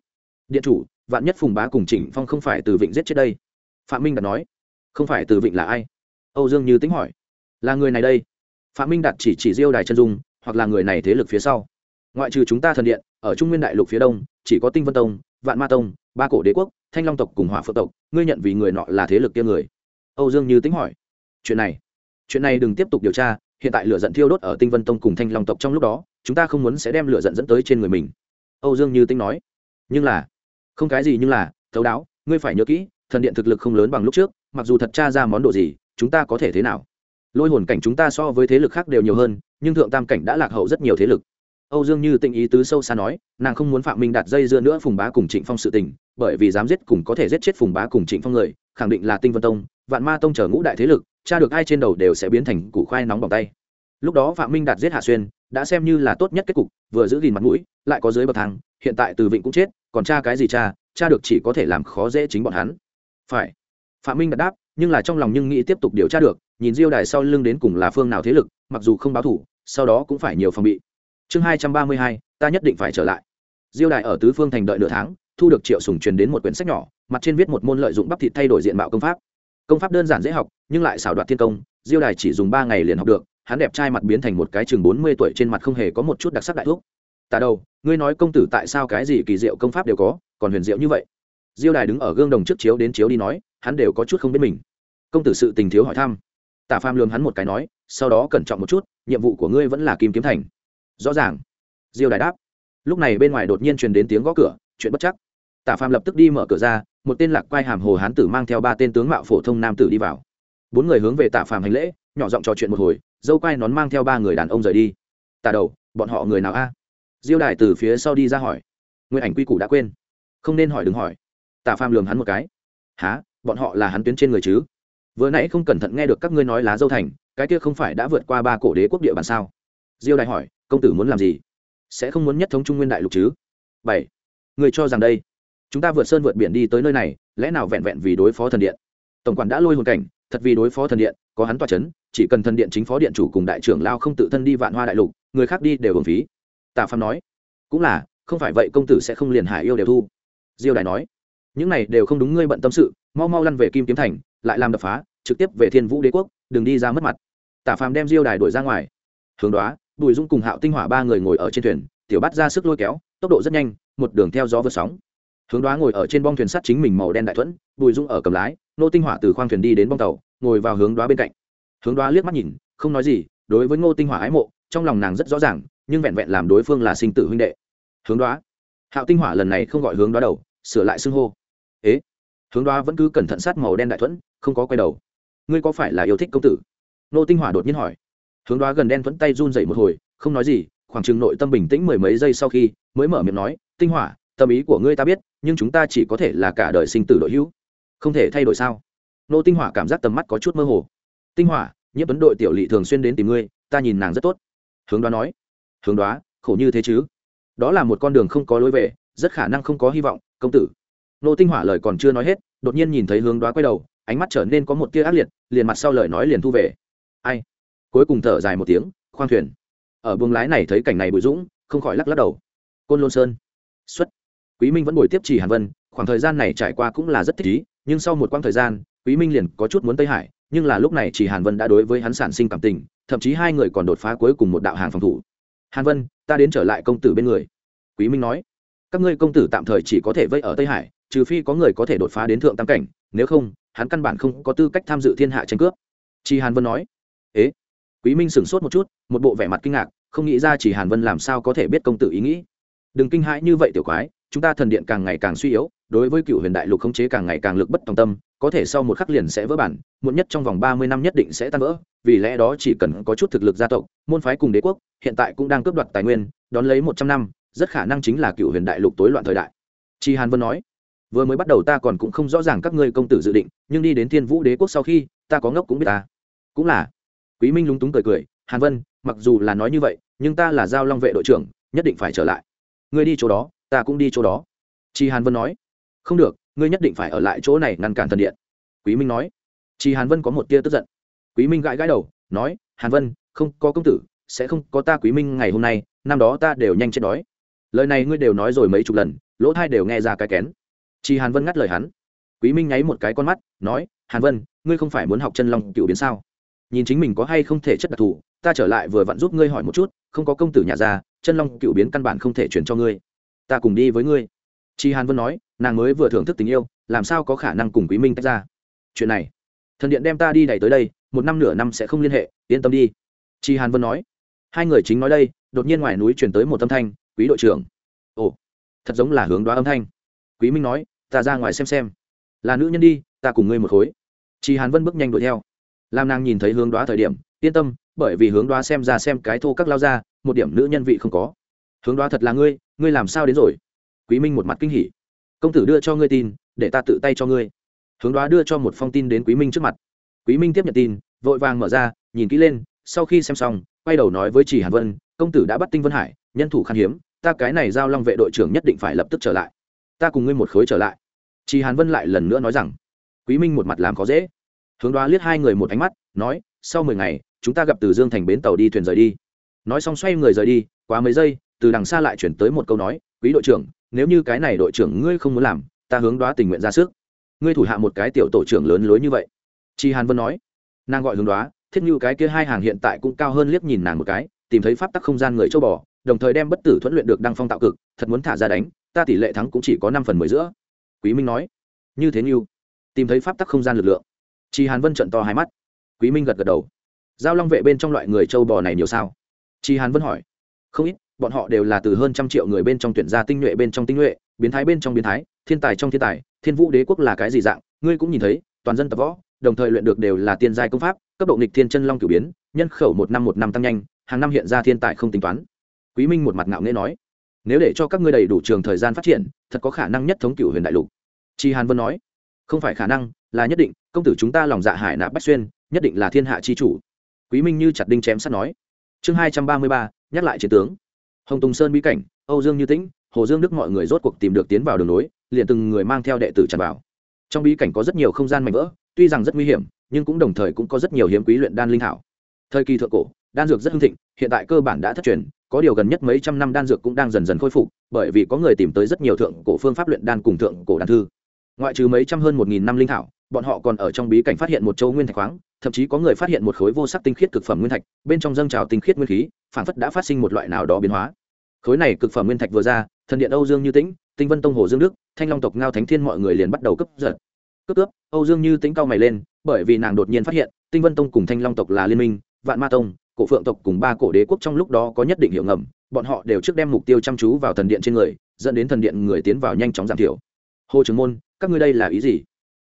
Điện chủ, vạn nhất phùng bá cùng trịnh phong không phải từ vịnh giết chết đây? Phạm minh đạt nói. Không phải từ vịnh là ai? Âu dương như tính hỏi là người này đây. Phạm minh đạt chỉ chỉ diêu đài chân dung, hoặc là người này thế lực phía sau. Ngoại trừ chúng ta thần điện, ở trung nguyên đại lục phía đông, chỉ có tinh vân tông, vạn ma tông, ba cổ đế quốc, thanh long tộc cùng hỏa phượng tộc, ngươi nhận vì người nọ là thế lực kia người. Âu dương như tính hỏi. Chuyện này chuyện này đừng tiếp tục điều tra, hiện tại lửa giận thiêu đốt ở tinh vân tông cùng thanh long tộc trong lúc đó, chúng ta không muốn sẽ đem lửa giận dẫn tới trên người mình. Âu dương như tính nói. Nhưng là, không cái gì nhưng là, thấu đáo, ngươi phải nhớ kỹ, thần điện thực lực không lớn bằng lúc trước, mặc dù thật tra ra món đồ gì, chúng ta có thể thế nào? Lôi hồn cảnh chúng ta so với thế lực khác đều nhiều hơn, nhưng thượng tam cảnh đã lạc hậu rất nhiều thế lực. Âu dương như tịnh ý tứ sâu xa nói, nàng không muốn phạm minh đạt dây dưa nữa phùng bá cùng trịnh phong sự tình, bởi vì dám giết cùng có thể giết chết phùng bá cùng trịnh phong người, khẳng định là tinh vân tông, vạn ma tông chờ ngũ đại thế lực, cha được ai trên đầu đều sẽ biến thành củ khoai nóng bỏng tay. Lúc đó phạm minh đạt giết hạ xuyên, đã xem như là tốt nhất kết cục, vừa giữ gìn mặt mũi, lại có dưới bậc thang, hiện tại từ vịnh cũng chết, còn cha cái gì cha cha được chỉ có thể làm khó dễ chính bọn hắn. Phải. Phạm minh đạt đáp, nhưng là trong lòng nhưng nghĩ tiếp tục điều tra được nhìn diêu đài sau lưng đến cùng là phương nào thế lực, mặc dù không báo thủ, sau đó cũng phải nhiều phòng bị. Chương hai trăm ba mươi hai, ta nhất định phải trở lại. Diêu đài ở tứ phương thành đợi nửa tháng, thu được triệu sùng truyền đến một quyển sách nhỏ, mặt trên viết một môn lợi dụng bắp thịt thay đổi diện mạo công pháp. Công pháp đơn giản dễ học, nhưng lại xảo đoạt thiên công, diêu đài chỉ dùng ba ngày liền học được, hắn đẹp trai mặt biến thành một cái chừng bốn mươi tuổi trên mặt không hề có một chút đặc sắc đại thuốc. Tà đầu, ngươi nói công tử tại sao cái gì kỳ diệu công pháp đều có, còn huyền diệu như vậy? Diêu đài đứng ở gương đồng trước chiếu đến chiếu đi nói, hắn đều có chút không biết mình. Công tử sự tình thiếu hỏi thăm tả phàm lường hắn một cái nói, sau đó cẩn trọng một chút, nhiệm vụ của ngươi vẫn là kim kiếm thành. Rõ ràng, diêu đài đáp. Lúc này bên ngoài đột nhiên truyền đến tiếng gõ cửa, chuyện bất chắc. Tả phàm lập tức đi mở cửa ra, một tên lạc quai hàm hồ hán tử mang theo ba tên tướng mạo phổ thông nam tử đi vào. Bốn người hướng về tả phàm hành lễ, nhỏ giọng trò chuyện một hồi, dâu quai nón mang theo ba người đàn ông rời đi. Tả đầu, bọn họ người nào a? Diêu đài từ phía sau đi ra hỏi. Nguyên ảnh quy củ đã quên. Không nên hỏi, đừng hỏi. Tả phàm lường hắn một cái. Há bọn họ là hắn tuyến trên người chứ? Vừa nãy không cẩn thận nghe được các ngươi nói lá dâu thành, cái kia không phải đã vượt qua ba cổ đế quốc địa bàn sao? Diêu đại hỏi, công tử muốn làm gì? Sẽ không muốn nhất thống trung nguyên đại lục chứ? Bảy người cho rằng đây, chúng ta vượt sơn vượt biển đi tới nơi này, lẽ nào vẹn vẹn vì đối phó thần điện? Tổng quản đã lôi hồn cảnh, thật vì đối phó thần điện, có hắn toa c h ấ n chỉ cần thần điện chính phó điện chủ cùng đại trưởng lao không tự thân đi vạn hoa đại lục, người khác đi đều hưởng phí. Tà phạm nói, cũng là, không phải vậy công tử sẽ không liền hải yêu đều thu. Diêu đài nói, những này đều không đúng ngươi bận tâm sự, mau mau lăn về kim kiếm thành, lại làm đập phá trực tiếp về thiên vũ đế quốc, đừng đi ra mất mặt. Tả phàm đem diêu đài đuổi ra ngoài. Hướng đó bùi dung cùng hạo tinh hỏa ba người ngồi ở trên thuyền, tiểu bắt ra sức lôi kéo, tốc độ rất nhanh, một đường theo gió vượt sóng. Hướng đoá ngồi ở trên bong thuyền sắt chính mình màu đen đại thuẫn, bùi dung ở cầm lái, nô tinh hỏa từ khoang thuyền đi đến bong tàu, ngồi vào hướng đoá bên cạnh. Hướng đoá liếc mắt nhìn, không nói gì, đối với ngô tinh hỏa ái mộ, trong lòng nàng rất rõ ràng, nhưng vẹn vẹn làm đối phương là sinh tử huynh đệ. Hướng đoá, hạo tinh hỏa lần này không gọi hướng đoá đầu, sửa lại xưng hô. Ế, hướng đoá vẫn cứ cẩn thận sát màu đen đại thuẫn, không có quay đầu ngươi có phải là yêu thích công tử? Nô tinh hỏa đột nhiên hỏi. Hướng đoá gần đen thuẫn tay run dậy một hồi, không nói gì, khoảng chừng nội tâm bình tĩnh mười mấy giây sau khi mới mở miệng nói, tinh hỏa, tâm ý của ngươi ta biết, nhưng chúng ta chỉ có thể là cả đời sinh tử đội hữu. Không thể thay đổi sao? Nô tinh hỏa cảm giác tầm mắt có chút mơ hồ. Tinh hỏa nhiễm vấn đội tiểu lỵ thường xuyên đến tìm ngươi, ta nhìn nàng rất tốt. Hướng đoá nói. Hướng đoá, khổ như thế chứ? Đó là một con đường không có lối về, rất khả năng không có hy vọng, công tử. Nô tinh hỏa lời còn chưa nói hết, đột nhiên nhìn thấy hướng đoá quay đầu ánh mắt trở nên có một tia ác liệt, liền mặt sau lời nói liền thu về. Ai? Cuối cùng thở dài một tiếng, khoang thuyền. Ở buồng lái này thấy cảnh này bùi dũng, không khỏi lắc lắc đầu. Côn lôn sơn. Xuất. Quý minh vẫn ngồi tiếp trì hàn vân, khoảng thời gian này trải qua cũng là rất thích ý, nhưng sau một quãng thời gian, quý minh liền có chút muốn tây hải, nhưng là lúc này chỉ hàn vân đã đối với hắn sản sinh cảm tình, thậm chí hai người còn đột phá cuối cùng một đạo hàng phòng thủ. Hàn vân, ta đến trở lại công tử bên người. Quý minh nói. Các ngươi công tử tạm thời chỉ có thể vây ở tây hải, trừ phi có người có thể đột phá đến thượng tam cảnh, nếu không hắn căn bản không có tư cách tham dự thiên hạ tranh cướp. Chị hàn vân nói, ế? Quý minh sửng sốt một chút, một bộ vẻ mặt kinh ngạc, không nghĩ ra chỉ hàn vân làm sao có thể biết công tử ý nghĩ. Đừng kinh hãi như vậy tiểu quái, chúng ta thần điện càng ngày càng suy yếu, đối với cựu huyền đại lục khống chế càng ngày càng lực bất tòng tâm, có thể sau một khắc liền sẽ vỡ bản, muộn nhất trong vòng ba mươi năm nhất định sẽ tan vỡ, vì lẽ đó chỉ cần có chút thực lực gia tộc, môn phái cùng đế quốc, hiện tại cũng đang cướp đoạt tài nguyên, đón lấy một trăm năm, rất khả năng chính là cựu huyền đại lục tối loạn thời đại. Chi hàn vân nói vừa mới bắt đầu ta còn cũng không rõ ràng các ngươi công tử dự định, nhưng đi đến thiên vũ đế quốc sau khi, ta có ngốc cũng biết ta. Cũng là. Quý minh lúng túng cười cười, hàn vân, mặc dù là nói như vậy, nhưng ta là giao long vệ đội trưởng, nhất định phải trở lại. Ngươi đi chỗ đó, ta cũng đi chỗ đó. Chi hàn vân nói. Không được, ngươi nhất định phải ở lại chỗ này ngăn cản thần điện. Quý minh nói. Chi hàn vân có một tia tức giận. Quý minh gãi gãi đầu, nói, hàn vân, không có công tử, sẽ không có ta quý minh ngày hôm nay, năm đó ta đều nhanh chết đói. Lời này ngươi đều nói rồi mấy chục lần, lỗ thai đều nghe ra cái kén. Tri hàn vân ngắt lời hắn. Quý minh nháy một cái con mắt, nói, hàn vân, ngươi không phải muốn học chân long cựu biến sao? Nhìn chính mình có hay không thể chất đặc thù, ta trở lại vừa vặn giúp ngươi hỏi một chút, không có công tử nhà ra chân long cựu biến căn bản không thể chuyển cho ngươi. Ta cùng đi với ngươi. Tri hàn vân nói, nàng mới vừa thưởng thức tình yêu, làm sao có khả năng cùng quý minh tách ra? Chuyện này, thần điện đem ta đi đẩy tới đây, một năm nửa năm sẽ không liên hệ, yên tâm đi. Tri hàn vân nói. Hai người chính nói đây, đột nhiên ngoài núi chuyển tới một âm thanh, quý đội trưởng. Ồ, thật giống là hướng đoá âm thanh quý minh nói, ta ra ngoài xem xem. Là nữ nhân đi, ta cùng ngươi một khối. Chị hàn vân bước nhanh đuổi theo. Làm nàng nhìn thấy hướng đoá thời điểm, yên tâm, bởi vì hướng đoá xem ra xem cái thô các lao ra, một điểm nữ nhân vị không có. Hướng đoá thật là ngươi ngươi làm sao đến rồi? Quý minh một mặt kinh hỉ. Công tử đưa cho ngươi tin, để ta tự tay cho ngươi. Hướng đoá đưa cho một phong tin đến quý minh trước mặt. Quý minh tiếp nhận tin, vội vàng mở ra, nhìn kỹ lên, sau khi xem xong, quay đầu nói với chỉ hàn vân, công tử đã bắt tinh vân hải, nhân thủ khan hiếm, ta cái này giao long vệ đội trưởng nhất định phải lập tức trở lại ta cùng ngươi một khối trở lại. Chị hàn vân lại lần nữa nói rằng, quý minh một mặt làm khó dễ. Hướng đoá liếc hai người một ánh mắt, nói, sau mười ngày, chúng ta gặp từ dương thành bến tàu đi thuyền rời đi. Nói xong xoay người rời đi, quá mấy giây, từ đằng xa lại chuyển tới một câu nói, quý đội trưởng, nếu như cái này đội trưởng ngươi không muốn làm, ta hướng đoá tình nguyện ra sức. Ngươi thủ hạ một cái tiểu tổ trưởng lớn lối như vậy. Chi hàn vân nói. Nàng gọi hướng đoá, thiết như cái kia hai hàng hiện tại cũng cao hơn liếc nhìn nàng một cái tìm thấy pháp tắc không gian người châu bò, đồng thời đem bất tử thuẫn luyện được đăng phong tạo cực, thật muốn thả ra đánh, ta tỷ lệ thắng cũng chỉ có năm phần mười giữa. Quý minh nói. Như thế như tìm thấy pháp tắc không gian lực lượng. Chi hàn vân trận to hai mắt. Quý minh gật gật đầu. Giao long vệ bên trong loại người châu bò này nhiều sao? Chi hàn vân hỏi. Không ít, bọn họ đều là từ hơn trăm triệu người bên trong tuyển gia tinh nhuệ bên trong tinh nhuệ, biến thái bên trong biến thái, thiên tài trong thiên tài, thiên vũ đế quốc là cái gì dạng, ngươi cũng nhìn thấy, toàn dân tập võ, đồng thời luyện được đều là tiên giai công pháp, cấp độ nghịch thiên chân long cửu biến, nhân khẩu một năm một năm tăng nhanh hàng năm hiện ra thiên tài không tính toán. Quý minh một mặt ngạo nghễ nói, nếu để cho các ngươi đầy đủ trường thời gian phát triển, thật có khả năng nhất thống cửu huyền đại lục. Chi hàn vân nói, không phải khả năng, là nhất định, công tử chúng ta lòng dạ hải nạp bách xuyên, nhất định là thiên hạ chi chủ. Quý minh như chặt đinh chém sắt nói, chương hai trăm ba mươi ba, nhắc lại chiến tướng. Hồng tùng sơn bí cảnh, âu dương như tĩnh, hồ dương đức mọi người rốt cuộc tìm được tiến vào đường nối liền từng người mang theo đệ tử tràn vào. Trong bí cảnh có rất nhiều không gian mạnh vỡ, tuy rằng rất nguy hiểm, nhưng cũng đồng thời cũng có rất nhiều hiếm quý luyện đan linh thảo. Thời kỳ thượng cổ đan dược rất hưng thịnh, hiện tại cơ bản đã thất truyền, có điều gần nhất mấy trăm năm đan dược cũng đang dần dần khôi phục, bởi vì có người tìm tới rất nhiều thượng cổ phương pháp luyện đan cùng thượng cổ đan thư. Ngoại trừ mấy trăm hơn một nghìn năm linh thảo, bọn họ còn ở trong bí cảnh phát hiện một châu nguyên thạch khoáng, thậm chí có người phát hiện một khối vô sắc tinh khiết cực phẩm nguyên thạch, bên trong dâng trào tinh khiết nguyên khí phản phất đã phát sinh một loại nào đó biến hóa. Khối này cực phẩm nguyên thạch vừa ra, thần điện âu dương như tĩnh, tinh vân tông hồ dương đức, thanh long tộc ngao thánh thiên mọi người liền bắt đầu cướp giật. Cướp cướp, âu dương như tĩnh cao mày lên, bởi vì nàng đột nhiên phát hiện, tinh vân tông cùng thanh long tộc là liên minh, vạn ma tông cổ phượng tộc cùng ba cổ đế quốc trong lúc đó có nhất định hiệu ngầm, bọn họ đều trước đem mục tiêu chăm chú vào thần điện trên người, dẫn đến thần điện người tiến vào nhanh chóng giảm thiểu. Hồ trưởng môn, các ngươi đây là ý gì?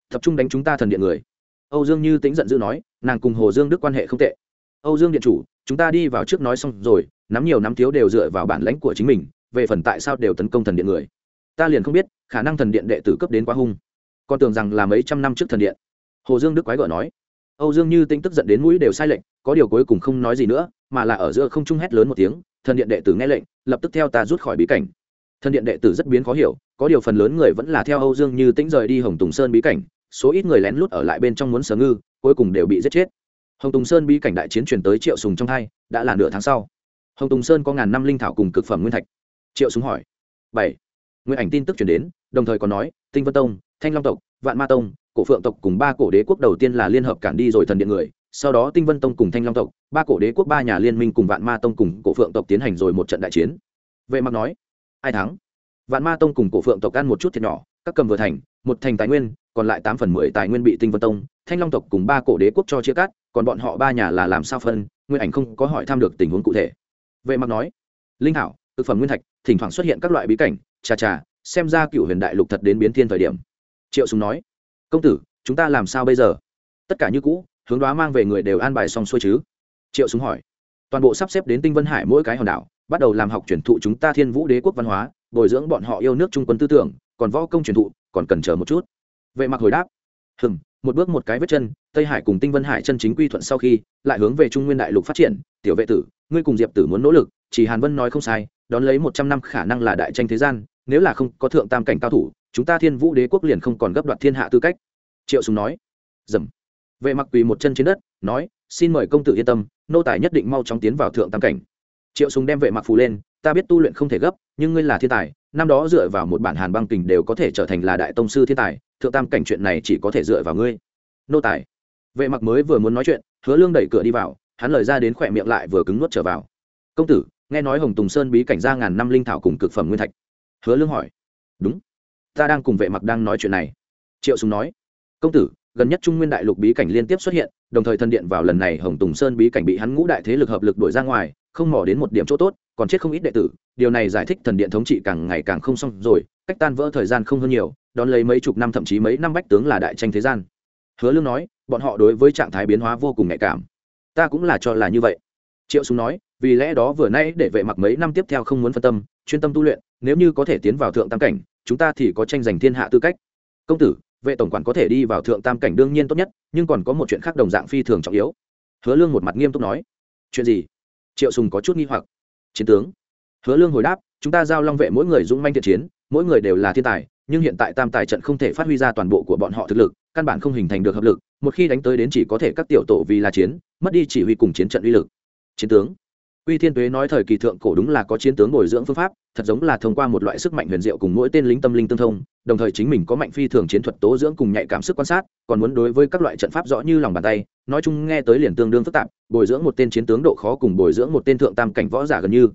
Tập trung đánh chúng ta thần điện người. Âu dương như tính giận dữ nói, nàng cùng hồ dương đức quan hệ không tệ. Âu dương điện chủ, chúng ta đi vào trước nói xong rồi, nắm nhiều nắm thiếu đều dựa vào bản lãnh của chính mình, về phần tại sao đều tấn công thần điện người? Ta liền không biết, khả năng thần điện đệ tử cấp đến quá hung. Con tưởng rằng là mấy trăm năm trước thần điện. Hồ dương đức quái gở nói âu dương như tính tức giận đến mũi đều sai lệnh có điều cuối cùng không nói gì nữa, mà là ở giữa không trung hét lớn một tiếng, thần điện đệ tử nghe lệnh, lập tức theo ta rút khỏi bí cảnh. Thần điện đệ tử rất biến khó hiểu, có điều phần lớn người vẫn là theo âu dương như tĩnh rời đi hồng tùng sơn bí cảnh, số ít người lén lút ở lại bên trong muốn sở ngư, cuối cùng đều bị giết chết. Hồng tùng sơn bí cảnh đại chiến truyền tới triệu sùng trong hai, đã là nửa tháng sau. Hồng tùng sơn có ngàn năm linh thảo cùng cực phẩm nguyên thạch. Triệu sùng hỏi. Bảy. Nguyên ảnh tin tức truyền đến, đồng thời còn nói, tinh vân tông, thanh long tộc, vạn ma tông cổ phượng tộc cùng ba cổ đế quốc đầu tiên là liên hợp cản đi rồi thần điện người, sau đó tinh vân tông cùng thanh long tộc, ba cổ đế quốc ba nhà liên minh cùng vạn ma tông cùng cổ phượng tộc tiến hành rồi một trận đại chiến. Vệ mặc nói, ai thắng? Vạn ma tông cùng cổ phượng tộc ăn một chút thiệt nhỏ, các cầm vừa thành, một thành tài nguyên, còn lại tám phần mười tài nguyên bị tinh vân tông, thanh long tộc cùng ba cổ đế quốc cho chia cắt, còn bọn họ ba nhà là làm sao phân, nguyên ảnh không có hỏi thăm được tình huống cụ thể. Vệ mặc nói, linh hảo thực phẩm nguyên thạch, thỉnh thoảng xuất hiện các loại bí cảnh, chà chà, xem ra cựu huyền đại lục thật đến biến thiên thời điểm. Triệu súng nói công tử, chúng ta làm sao bây giờ? Tất cả như cũ, hướng đoá mang về người đều an bài xong xuôi chứ? Triệu súng hỏi. Toàn bộ sắp xếp đến tinh vân hải mỗi cái hòn đảo, bắt đầu làm học truyền thụ chúng ta thiên vũ đế quốc văn hóa, bồi dưỡng bọn họ yêu nước trung quân tư tưởng, còn võ công truyền thụ, còn cần chờ một chút. Vệ mặc hồi đáp. Hừng một bước một cái vết chân, tây hải cùng tinh vân hải chân chính quy thuận sau khi, lại hướng về trung nguyên đại lục phát triển. Tiểu vệ tử, ngươi cùng diệp tử muốn nỗ lực, chỉ hàn vân nói không sai, đón lấy một trăm năm khả năng là đại tranh thế gian, nếu là không có thượng tam cảnh cao thủ chúng ta thiên vũ đế quốc liền không còn gấp đoạt thiên hạ tư cách. Triệu sùng nói. Dầm. Vệ mặc quỳ một chân trên đất, nói, xin mời công tử yên tâm, nô tài nhất định mau chóng tiến vào thượng tam cảnh. Triệu sùng đem vệ mặc phù lên, ta biết tu luyện không thể gấp, nhưng ngươi là thiên tài, năm đó dựa vào một bản hàn băng kình đều có thể trở thành là đại tông sư thiên tài, thượng tam cảnh chuyện này chỉ có thể dựa vào ngươi. Nô tài. Vệ mặc mới vừa muốn nói chuyện, hứa lương đẩy cửa đi vào, hắn lời ra đến khỏe miệng lại vừa cứng nuốt trở vào. Công tử, nghe nói hồng tùng sơn bí cảnh ra ngàn năm linh thảo cùng cực phẩm nguyên thạch. Hứa lương hỏi. Đúng ta đang cùng vệ mặc đang nói chuyện này. Triệu sùng nói, công tử, gần nhất trung nguyên đại lục bí cảnh liên tiếp xuất hiện, đồng thời thân điện vào lần này hồng tùng sơn bí cảnh bị hắn ngũ đại thế lực hợp lực đuổi ra ngoài, không mò đến một điểm chỗ tốt, còn chết không ít đệ tử. Điều này giải thích thần điện thống trị càng ngày càng không xong rồi, cách tan vỡ thời gian không hơn nhiều, đón lấy mấy chục năm thậm chí mấy năm bách tướng là đại tranh thế gian. Hứa lương nói, bọn họ đối với trạng thái biến hóa vô cùng nhạy cảm. Ta cũng là cho là như vậy. Triệu súng nói, vì lẽ đó vừa nay để vệ mặc mấy năm tiếp theo không muốn phân tâm, chuyên tâm tu luyện, nếu như có thể tiến vào thượng tam cảnh chúng ta thì có tranh giành thiên hạ tư cách. Công tử, vệ tổng quản có thể đi vào thượng tam cảnh đương nhiên tốt nhất, nhưng còn có một chuyện khác đồng dạng phi thường trọng yếu. Hứa lương một mặt nghiêm túc nói. Chuyện gì? Triệu sùng có chút nghi hoặc. Chiến tướng. Hứa lương hồi đáp, chúng ta giao long vệ mỗi người dũng manh thiện chiến, mỗi người đều là thiên tài, nhưng hiện tại tam tài trận không thể phát huy ra toàn bộ của bọn họ thực lực, căn bản không hình thành được hợp lực, một khi đánh tới đến chỉ có thể các tiểu tổ vì là chiến, mất đi chỉ huy cùng chiến trận uy lực. Chiến tướng. Uy Thiên Tuế nói thời kỳ thượng cổ đúng là có chiến tướng bồi dưỡng phương pháp, thật giống là thông qua một loại sức mạnh huyền diệu cùng mỗi tên lính tâm linh tương thông, đồng thời chính mình có mạnh phi thường chiến thuật tố dưỡng cùng nhạy cảm sức quan sát, còn muốn đối với các loại trận pháp rõ như lòng bàn tay, nói chung nghe tới liền tương đương phức tạp, bồi dưỡng một tên chiến tướng độ khó cùng bồi dưỡng một tên thượng tam cảnh võ giả gần như.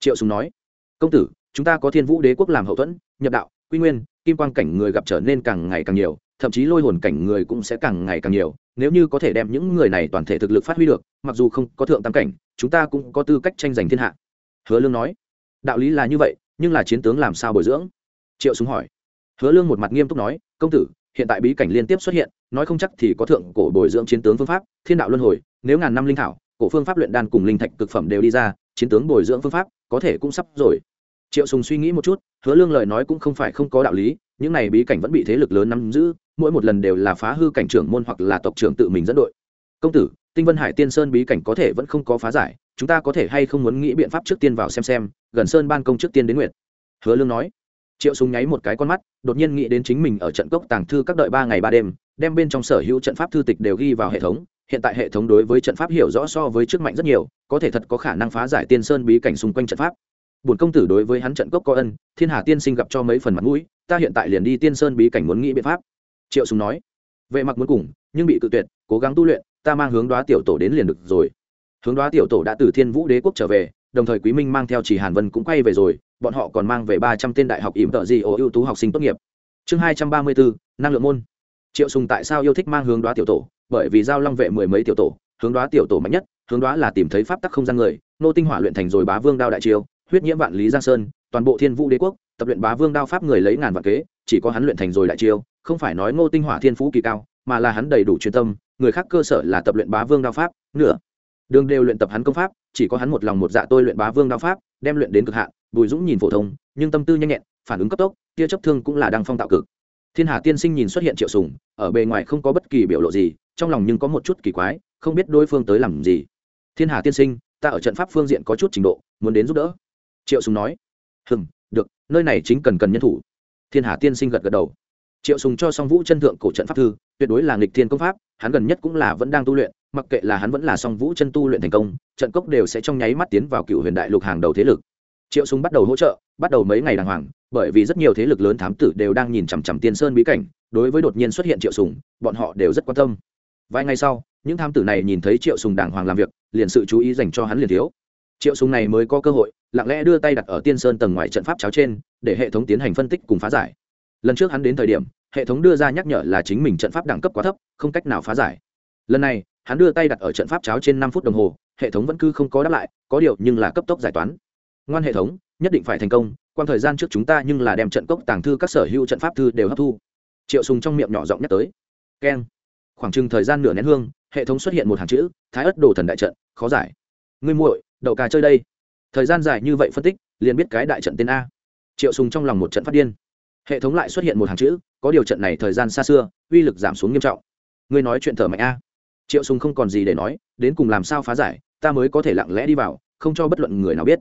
Triệu Sùng nói: "Công tử, chúng ta có Thiên Vũ Đế quốc làm hậu thuẫn, nhập đạo, quy nguyên, kim quang cảnh người gặp trở nên càng ngày càng nhiều, thậm chí lôi hồn cảnh người cũng sẽ càng ngày càng nhiều, nếu như có thể đem những người này toàn thể thực lực phát huy được, mặc dù không có thượng tam cảnh, chúng ta cũng có tư cách tranh giành thiên hạ. Hứa lương nói. Đạo lý là như vậy, nhưng là chiến tướng làm sao bồi dưỡng? Triệu súng hỏi. Hứa lương một mặt nghiêm túc nói, công tử, hiện tại bí cảnh liên tiếp xuất hiện, nói không chắc thì có thượng cổ bồi dưỡng chiến tướng phương pháp, thiên đạo luân hồi, nếu ngàn năm linh thảo, cổ phương pháp luyện đan cùng linh thạch cực phẩm đều đi ra, chiến tướng bồi dưỡng phương pháp có thể cũng sắp rồi. Triệu sùng suy nghĩ một chút, hứa lương lời nói cũng không phải không có đạo lý, những này bí cảnh vẫn bị thế lực lớn nắm giữ, mỗi một lần đều là phá hư cảnh trưởng môn hoặc là tộc trưởng tự mình dẫn đội. Công tử tinh vân hải tiên sơn bí cảnh có thể vẫn không có phá giải, chúng ta có thể hay không muốn nghĩ biện pháp trước tiên vào xem xem, gần sơn ban công trước tiên đến nguyện hứa lương nói. Triệu súng nháy một cái con mắt, đột nhiên nghĩ đến chính mình ở trận cốc tàng thư các đợi ba ngày ba đêm, đem bên trong sở hữu trận pháp thư tịch đều ghi vào hệ thống. Hiện tại hệ thống đối với trận pháp hiểu rõ so với trước mạnh rất nhiều, có thể thật có khả năng phá giải tiên sơn bí cảnh xung quanh trận pháp. Bổn công tử đối với hắn trận cốc có ân, thiên hà tiên sinh gặp cho mấy phần mặt mũi, ta hiện tại liền đi tiên sơn bí cảnh muốn nghĩ biện pháp. Triệu súng nói. Vệ mặc muốn cùng, nhưng bị cự tuyệt, cố gắng tu luyện ta mang hướng đoá tiểu tổ đến liền được rồi. Hướng đoá tiểu tổ đã từ thiên vũ đế quốc trở về, đồng thời quý minh mang theo chỉ hàn vân cũng quay về rồi, bọn họ còn mang về ba trăm tên đại học ỉm tợ gì ổ ưu tú học sinh tốt nghiệp. Chương hai trăm ba mươi bốn, năng lượng môn. Triệu sùng tại sao yêu thích mang hướng đoá tiểu tổ? Bởi vì giao long vệ mười mấy tiểu tổ, hướng đoá tiểu tổ mạnh nhất, hướng đoá là tìm thấy pháp tắc không gian người, nô tinh hỏa luyện thành rồi bá vương đao đại triều huyết nhiễm vạn lý giang sơn, toàn bộ thiên vũ đế quốc, tập luyện bá vương đao pháp người lấy ngàn vạn kế, chỉ có hắn luyện thành rồi đại chiêu, không phải nói ngô tinh hỏa thiên phú kỳ cao, mà là hắn đầy đủ chuyên tâm người khác cơ sở là tập luyện bá vương đao pháp, nửa đường đều luyện tập hắn công pháp, chỉ có hắn một lòng một dạ tôi luyện bá vương đao pháp, đem luyện đến cực hạn, bùi dũng nhìn phổ thông, nhưng tâm tư nhanh nhẹn, phản ứng cấp tốc, tia chấp thương cũng là đăng phong tạo cực. Thiên hà tiên sinh nhìn xuất hiện triệu sùng, ở bề ngoài không có bất kỳ biểu lộ gì, trong lòng nhưng có một chút kỳ quái, không biết đối phương tới làm gì. Thiên hà tiên sinh, ta ở trận pháp phương diện có chút trình độ, muốn đến giúp đỡ. Triệu sùng nói, hừm, được, nơi này chính cần cần nhân thủ. Thiên hà tiên sinh gật gật đầu triệu sùng cho song vũ chân thượng cổ trận pháp thư, tuyệt đối là nghịch thiên công pháp, hắn gần nhất cũng là vẫn đang tu luyện, mặc kệ là hắn vẫn là song vũ chân tu luyện thành công, trận cốc đều sẽ trong nháy mắt tiến vào cựu huyền đại lục hàng đầu thế lực. Triệu sùng bắt đầu hỗ trợ, bắt đầu mấy ngày đàng hoàng, bởi vì rất nhiều thế lực lớn thám tử đều đang nhìn chằm chằm tiên sơn bí cảnh, đối với đột nhiên xuất hiện triệu sùng, bọn họ đều rất quan tâm. Vài ngày sau, những thám tử này nhìn thấy triệu sùng đàng hoàng làm việc, liền sự chú ý dành cho hắn liền thiếu. Triệu sùng này mới có cơ hội, lặng lẽ đưa tay đặt ở tiên sơn tầng ngoài trận pháp cháo trên, để hệ thống tiến hành phân tích cùng phá giải lần trước hắn đến thời điểm, hệ thống đưa ra nhắc nhở là chính mình trận pháp đẳng cấp quá thấp, không cách nào phá giải. Lần này, hắn đưa tay đặt ở trận pháp cháo trên năm phút đồng hồ, hệ thống vẫn cứ không có đáp lại, có điều nhưng là cấp tốc giải toán. Ngoan hệ thống, nhất định phải thành công quan thời gian trước chúng ta nhưng là đem trận cốc tàng thư các sở hữu trận pháp thư đều hấp thu. Triệu sùng trong miệng nhỏ giọng nhắc tới. Keng. Khoảng chừng thời gian nửa nén hương, hệ thống xuất hiện một hàng chữ, thái ất đồ thần đại trận, khó giải. Ngươi muội, đậu cà chơi đây. Thời gian dài như vậy phân tích, liền biết cái đại trận tên a. Triệu sùng trong lòng một trận phát điên hệ thống lại xuất hiện một hàng chữ, có điều trận này thời gian xa xưa, uy lực giảm xuống nghiêm trọng. Ngươi nói chuyện thở mạnh a. Triệu sùng không còn gì để nói, đến cùng làm sao phá giải, ta mới có thể lặng lẽ đi vào, không cho bất luận người nào biết.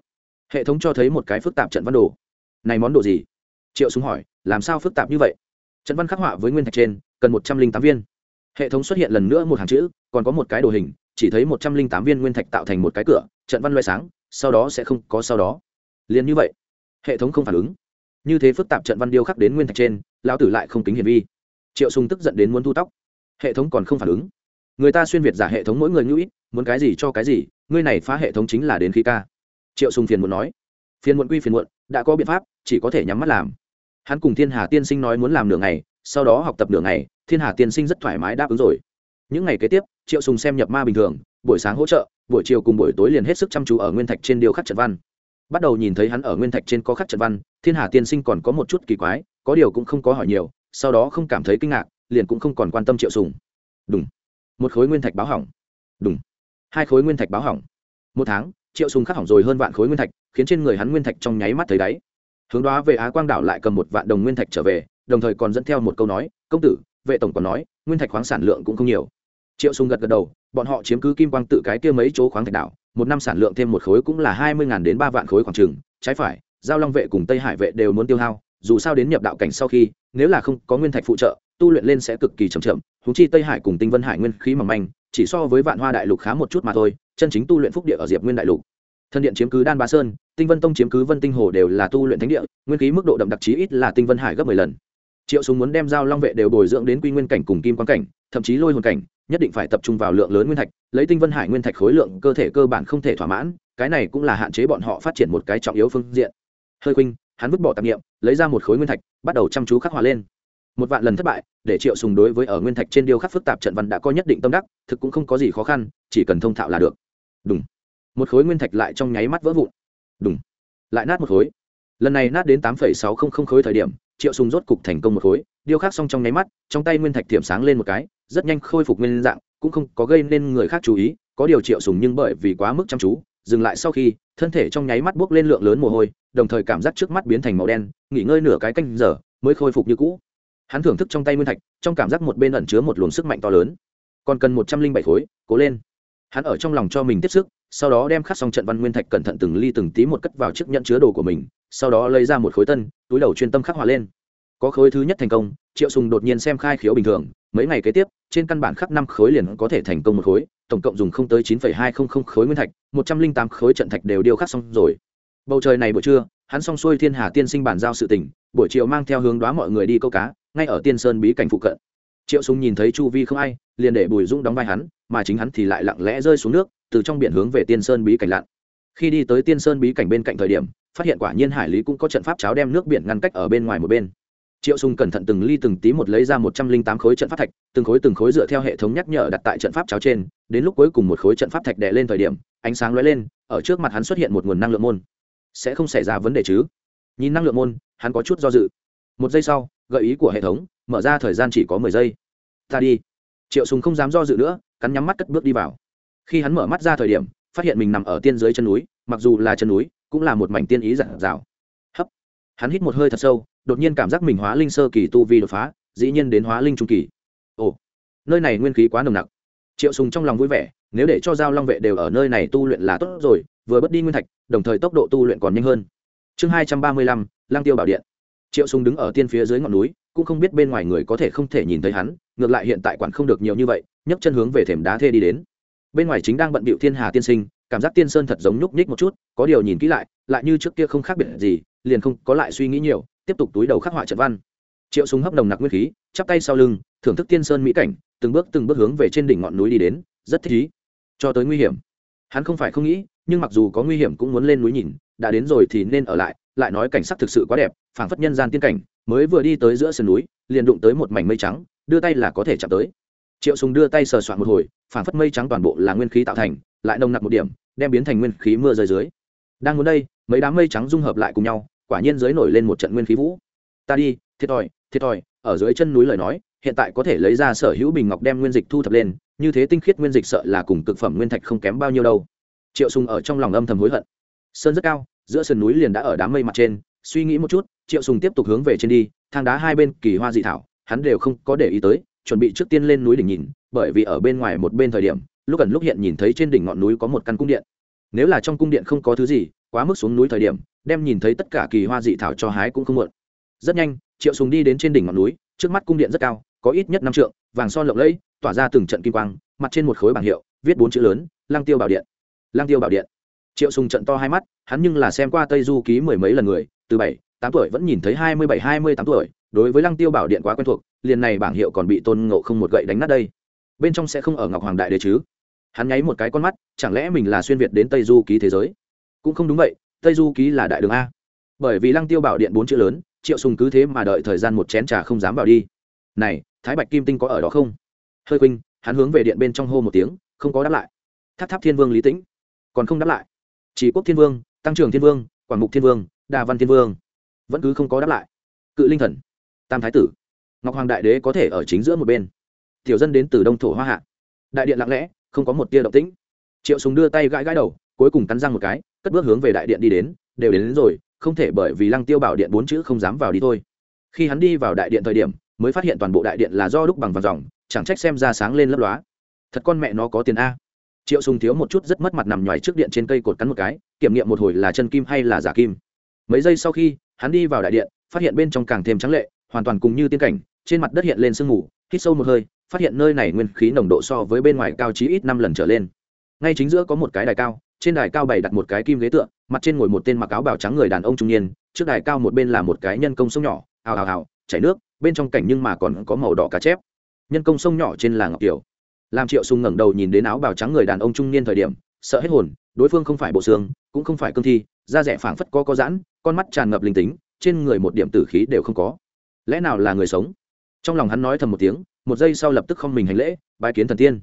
Hệ thống cho thấy một cái phức tạp trận văn đồ. Này món đồ gì? Triệu sùng hỏi, làm sao phức tạp như vậy? Trận văn khắc họa với nguyên thạch trên, cần một trăm linh tám viên. Hệ thống xuất hiện lần nữa một hàng chữ, còn có một cái đồ hình, chỉ thấy một trăm linh tám viên nguyên thạch tạo thành một cái cửa, trận văn loay sáng, sau đó sẽ không có sau đó. Liền như vậy, hệ thống không phản ứng như thế phức tạp trận văn điêu khắc đến nguyên thạch trên, lão tử lại không kính hiển vi. Triệu sùng tức giận đến muốn thu tóc. Hệ thống còn không phản ứng. Người ta xuyên việt giả hệ thống mỗi người ngữ ít muốn cái gì cho cái gì ngươi này phá hệ thống chính là đến khí ca. Triệu sùng phiền muốn nói. Phiền muộn quy phiền muộn, đã có biện pháp, chỉ có thể nhắm mắt làm. Hắn cùng thiên hà tiên sinh nói muốn làm nửa ngày, sau đó học tập nửa ngày, thiên hà tiên sinh rất thoải mái đáp ứng rồi. Những ngày kế tiếp, triệu sùng xem nhập ma bình thường, buổi sáng hỗ trợ, buổi chiều cùng buổi tối liền hết sức chăm chú ở nguyên thạch trên điêu khắc trận văn bắt đầu nhìn thấy hắn ở nguyên thạch trên có khắc trận văn, thiên hà tiên sinh còn có một chút kỳ quái, có điều cũng không có hỏi nhiều, sau đó không cảm thấy kinh ngạc, liền cũng không còn quan tâm triệu sùng. Đúng một khối nguyên thạch báo hỏng. Đúng hai khối nguyên thạch báo hỏng. Một tháng, triệu sùng khắc hỏng rồi hơn vạn khối nguyên thạch, khiến trên người hắn nguyên thạch trong nháy mắt thấy đáy. Hướng đó về á quang đảo lại cầm một vạn đồng nguyên thạch trở về, đồng thời còn dẫn theo một câu nói, công tử, vệ tổng còn nói, nguyên thạch khoáng sản lượng cũng không nhiều. Triệu sùng gật gật đầu bọn họ chiếm cứ kim quang tự cái kia mấy chỗ khoáng thạch đảo, một năm sản lượng thêm một khối cũng là hai mươi đến ba vạn khối khoảng trường trái phải, giao long vệ cùng tây hải vệ đều muốn tiêu hao, dù sao đến nhập đạo cảnh sau khi, nếu là không có nguyên thạch phụ trợ, tu luyện lên sẽ cực kỳ chậm chậm húng chi tây hải cùng tinh vân hải nguyên khí mỏng manh, chỉ so với vạn hoa đại lục khá một chút mà thôi, chân chính tu luyện phúc địa ở diệp nguyên đại lục. Thân điện chiếm cứ đan Ba sơn, tinh vân tông chiếm cứ vân tinh hồ đều là tu luyện thánh địa, nguyên khí mức độ đậm đặc chí ít là tinh vân hải gấp mười lần triệu súng muốn đem giao long vệ đều bồi dưỡng đến quy nguyên cảnh cùng kim quan cảnh, thậm chí lôi hồn cảnh, nhất định phải tập trung vào lượng lớn nguyên thạch, lấy tinh vân hải nguyên thạch khối lượng cơ thể cơ bản không thể thỏa mãn, cái này cũng là hạn chế bọn họ phát triển một cái trọng yếu phương diện. Hơi khuynh, hắn vứt bỏ tạp nghiệm lấy ra một khối nguyên thạch, bắt đầu chăm chú khắc họa lên. Một vạn lần thất bại, để triệu sùng đối với ở nguyên thạch trên điêu khắc phức tạp trận văn đã có nhất định tâm đắc, thực cũng không có gì khó khăn, chỉ cần thông thạo là được. Đúng một khối nguyên thạch lại trong nháy mắt vỡ vụn. Đúng lại nát một khối. Lần này nát đến tám sáu không không khối thời điểm triệu sùng rốt cục thành công một khối, điêu khắc xong trong nháy mắt, trong tay nguyên thạch tiềm sáng lên một cái, rất nhanh khôi phục nguyên dạng, cũng không có gây nên người khác chú ý, có điều triệu sùng nhưng bởi vì quá mức chăm chú, dừng lại sau khi, thân thể trong nháy mắt bốc lên lượng lớn mồ hôi, đồng thời cảm giác trước mắt biến thành màu đen, nghỉ ngơi nửa cái canh giờ, mới khôi phục như cũ. Hắn thưởng thức trong tay nguyên thạch, trong cảm giác một bên ẩn chứa một luồng sức mạnh to lớn. Còn cần một trăm linh bảy khối, cố lên. Hắn ở trong lòng cho mình tiếp sức sau đó đem khắc xong trận văn nguyên thạch cẩn thận từng ly từng tí một cất vào chiếc nhận chứa đồ của mình, sau đó lấy ra một khối tân, túi đầu chuyên tâm khắc họa lên. Có khối thứ nhất thành công, triệu sùng đột nhiên xem khai khiếu bình thường, mấy ngày kế tiếp, trên căn bản khắc năm khối liền có thể thành công một khối, tổng cộng dùng không tới chín hai không không khối nguyên thạch, một trăm linh tám khối trận thạch đều điêu khắc xong rồi. Bầu trời này buổi trưa, hắn xong xuôi thiên hà tiên sinh bản giao sự tình, buổi chiều mang theo hướng đoá mọi người đi câu cá, ngay ở tiên sơn bí cảnh phụ cận triệu súng nhìn thấy chu vi không ai, liền để bùi dũng đóng vai hắn, mà chính hắn thì lại lặng lẽ rơi xuống nước, từ trong biển hướng về tiên sơn bí cảnh lặn. Khi đi tới tiên sơn bí cảnh bên cạnh thời điểm, phát hiện quả nhiên hải lý cũng có trận pháp cháo đem nước biển ngăn cách ở bên ngoài một bên. Triệu sùng cẩn thận từng ly từng tí một lấy ra một trăm linh tám khối trận pháp thạch, từng khối từng khối dựa theo hệ thống nhắc nhở đặt tại trận pháp cháo trên, đến lúc cuối cùng một khối trận pháp thạch đè lên thời điểm, ánh sáng lóe lên, ở trước mặt hắn xuất hiện một nguồn năng lượng môn. Sẽ không xảy ra vấn đề chứ? Nhìn năng lượng môn, hắn có chút do dự. Một giây sau, gợi ý của hệ thống mở ra thời gian chỉ có mười giây. Ta đi. Triệu sùng không dám do dự nữa, cắn nhắm mắt cất bước đi vào. Khi hắn mở mắt ra thời điểm, phát hiện mình nằm ở tiên dưới chân núi, mặc dù là chân núi, cũng là một mảnh tiên ý giản rào hấp. Hắn hít một hơi thật sâu, đột nhiên cảm giác mình hóa linh sơ kỳ tu vi đột phá, dĩ nhiên đến hóa linh trung kỳ. Ồ, nơi này nguyên khí quá nồng nặc. Triệu sùng trong lòng vui vẻ, nếu để cho giao long vệ đều ở nơi này tu luyện là tốt rồi, vừa bất đi nguyên thạch, đồng thời tốc độ tu luyện còn nhanh hơn. Chương hai trăm ba mươi lăm lang tiêu bảo điện. Triệu sùng đứng ở tiên phía dưới ngọn núi cũng không biết bên ngoài người có thể không thể nhìn thấy hắn, ngược lại hiện tại quản không được nhiều như vậy, nhấc chân hướng về thềm đá thê đi đến. Bên ngoài chính đang bận bịu thiên hà tiên sinh, cảm giác tiên sơn thật giống nhúc nhích một chút, có điều nhìn kỹ lại lại như trước kia không khác biệt gì, liền không có lại suy nghĩ nhiều, tiếp tục túi đầu khắc họa trận văn. Triệu súng hấp nồng nặc nguyên khí, chắp tay sau lưng, thưởng thức tiên sơn mỹ cảnh, từng bước từng bước hướng về trên đỉnh ngọn núi đi đến, rất thích ý cho tới nguy hiểm. Hắn không phải không nghĩ, nhưng mặc dù có nguy hiểm cũng muốn lên núi nhìn, đã đến rồi thì nên ở lại lại nói cảnh sắc thực sự quá đẹp, phảng phất nhân gian tiên cảnh mới vừa đi tới giữa sườn núi, liền đụng tới một mảnh mây trắng, đưa tay là có thể chạm tới. Triệu sùng đưa tay sờ soạn một hồi, phảng phất mây trắng toàn bộ là nguyên khí tạo thành, lại nồng nặc một điểm, đem biến thành nguyên khí mưa rơi dưới. Đang muốn đây, mấy đám mây trắng dung hợp lại cùng nhau, quả nhiên dưới nổi lên một trận nguyên khí vũ. Ta đi, thiệt thòi thiệt thòi, ở dưới chân núi lời nói, hiện tại có thể lấy ra sở hữu bình ngọc đem nguyên dịch thu thập lên, như thế tinh khiết nguyên dịch sợ là cùng cực phẩm nguyên thạch không kém bao nhiêu đâu. Triệu sùng ở trong lòng âm thầm hối hận. Sơn rất cao, giữa sườn núi liền đã ở đám mây mặt trên suy nghĩ một chút, triệu sùng tiếp tục hướng về trên đi, thang đá hai bên kỳ hoa dị thảo, hắn đều không có để ý tới, chuẩn bị trước tiên lên núi đỉnh nhìn, bởi vì ở bên ngoài một bên thời điểm, lúc ẩn lúc hiện nhìn thấy trên đỉnh ngọn núi có một căn cung điện. Nếu là trong cung điện không có thứ gì, quá mức xuống núi thời điểm, đem nhìn thấy tất cả kỳ hoa dị thảo cho hái cũng không muộn. Rất nhanh, triệu sùng đi đến trên đỉnh ngọn núi, trước mắt cung điện rất cao, có ít nhất năm trượng, vàng son lộng lẫy, tỏa ra từng trận kim quang, mặt trên một khối bảng hiệu, viết bốn chữ lớn lang tiêu bảo điện. Lang tiêu bảo điện. Triệu sùng trận to hai mắt, hắn nhưng là xem qua tây du ký mười mấy lần người từ bảy, tám tuổi vẫn nhìn thấy hai mươi bảy, hai mươi tám tuổi, đối với lăng tiêu bảo điện quá quen thuộc, liền này bảng hiệu còn bị tôn ngộ không một gậy đánh nát đây. Bên trong sẽ không ở ngọc hoàng đại đế chứ? Hắn nháy một cái con mắt, chẳng lẽ mình là xuyên việt đến tây du ký thế giới? Cũng không đúng vậy, tây du ký là đại đường a. Bởi vì lăng tiêu bảo điện bốn chữ lớn, triệu sùng cứ thế mà đợi thời gian một chén trà không dám vào đi. Này, thái bạch kim tinh có ở đó không? Hơi quỳnh hắn hướng về điện bên trong hô một tiếng, không có đáp lại. Tháp tháp thiên vương lý tĩnh còn không đáp lại. Chỉ quốc thiên vương, tăng trưởng thiên vương, quảng mục thiên vương Đa văn thiên vương. Vẫn cứ không có đáp lại. Cự linh thần tam thái tử ngọc hoàng đại đế có thể ở chính giữa một bên. Tiểu dân đến từ đông thổ hoa hạ. Đại điện lặng lẽ không có một tia động tĩnh. Triệu súng đưa tay gãi gãi đầu cuối cùng cắn răng một cái cất bước hướng về đại điện đi đến đều đến, đến rồi không thể bởi vì lăng tiêu bảo điện bốn chữ không dám vào đi thôi. Khi hắn đi vào đại điện thời điểm mới phát hiện toàn bộ đại điện là do đúc bằng vàng dòng chẳng trách xem ra sáng lên lấp lóa. Thật con mẹ nó có tiền a. Triệu sùng thiếu một chút rất mất mặt nằm nhoài trước điện trên cây cột cắn một cái kiểm nghiệm một hồi là chân kim hay là giả kim mấy giây sau khi, hắn đi vào đại điện, phát hiện bên trong càng thêm trắng lệ, hoàn toàn cùng như tiên cảnh, trên mặt đất hiện lên sương mù, hít sâu một hơi, phát hiện nơi này nguyên khí nồng độ so với bên ngoài cao chí ít năm lần trở lên. Ngay chính giữa có một cái đài cao, trên đài cao bày đặt một cái kim ghế tựa, mặt trên ngồi một tên mặc áo bào trắng người đàn ông trung niên, trước đài cao một bên là một cái nhân công sông nhỏ ào ào ào chảy nước, bên trong cảnh nhưng mà còn có màu đỏ cá chép. Nhân công sông nhỏ trên là ngọc kiều. Làm triệu sùng ngẩng đầu nhìn đến áo bào trắng người đàn ông trung niên thời điểm, sợ hết hồn, đối phương không phải bộ xương, cũng không phải cương thi da rẻ phảng phất có có giãn, con mắt tràn ngập linh tính, trên người một điểm tử khí đều không có. Lẽ nào là người sống? Trong lòng hắn nói thầm một tiếng, một giây sau lập tức không mình hành lễ, bái kiến thần tiên.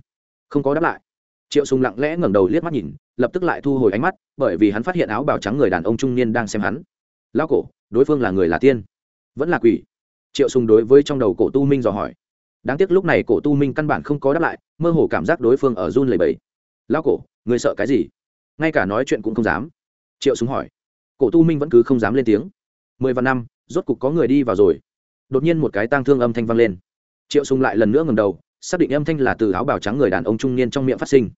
Không có đáp lại. Triệu sùng lặng lẽ ngẩng đầu liếc mắt nhìn, lập tức lại thu hồi ánh mắt, bởi vì hắn phát hiện áo bào trắng người đàn ông trung niên đang xem hắn. Lao cổ, đối phương là người là tiên? Vẫn là quỷ? Triệu sùng đối với trong đầu cổ tu minh dò hỏi. Đáng tiếc lúc này cổ tu minh căn bản không có đáp lại, mơ hồ cảm giác đối phương ở run lẩy bẩy. Lao cổ người sợ cái gì? Ngay cả nói chuyện cũng không dám triệu Súng hỏi. Cổ tu minh vẫn cứ không dám lên tiếng. Mười vạn năm, rốt cục có người đi vào rồi. Đột nhiên một cái tang thương âm thanh vang lên. Triệu Súng lại lần nữa ngẩng đầu, xác định âm thanh là từ áo bào trắng người đàn ông trung niên trong miệng phát sinh.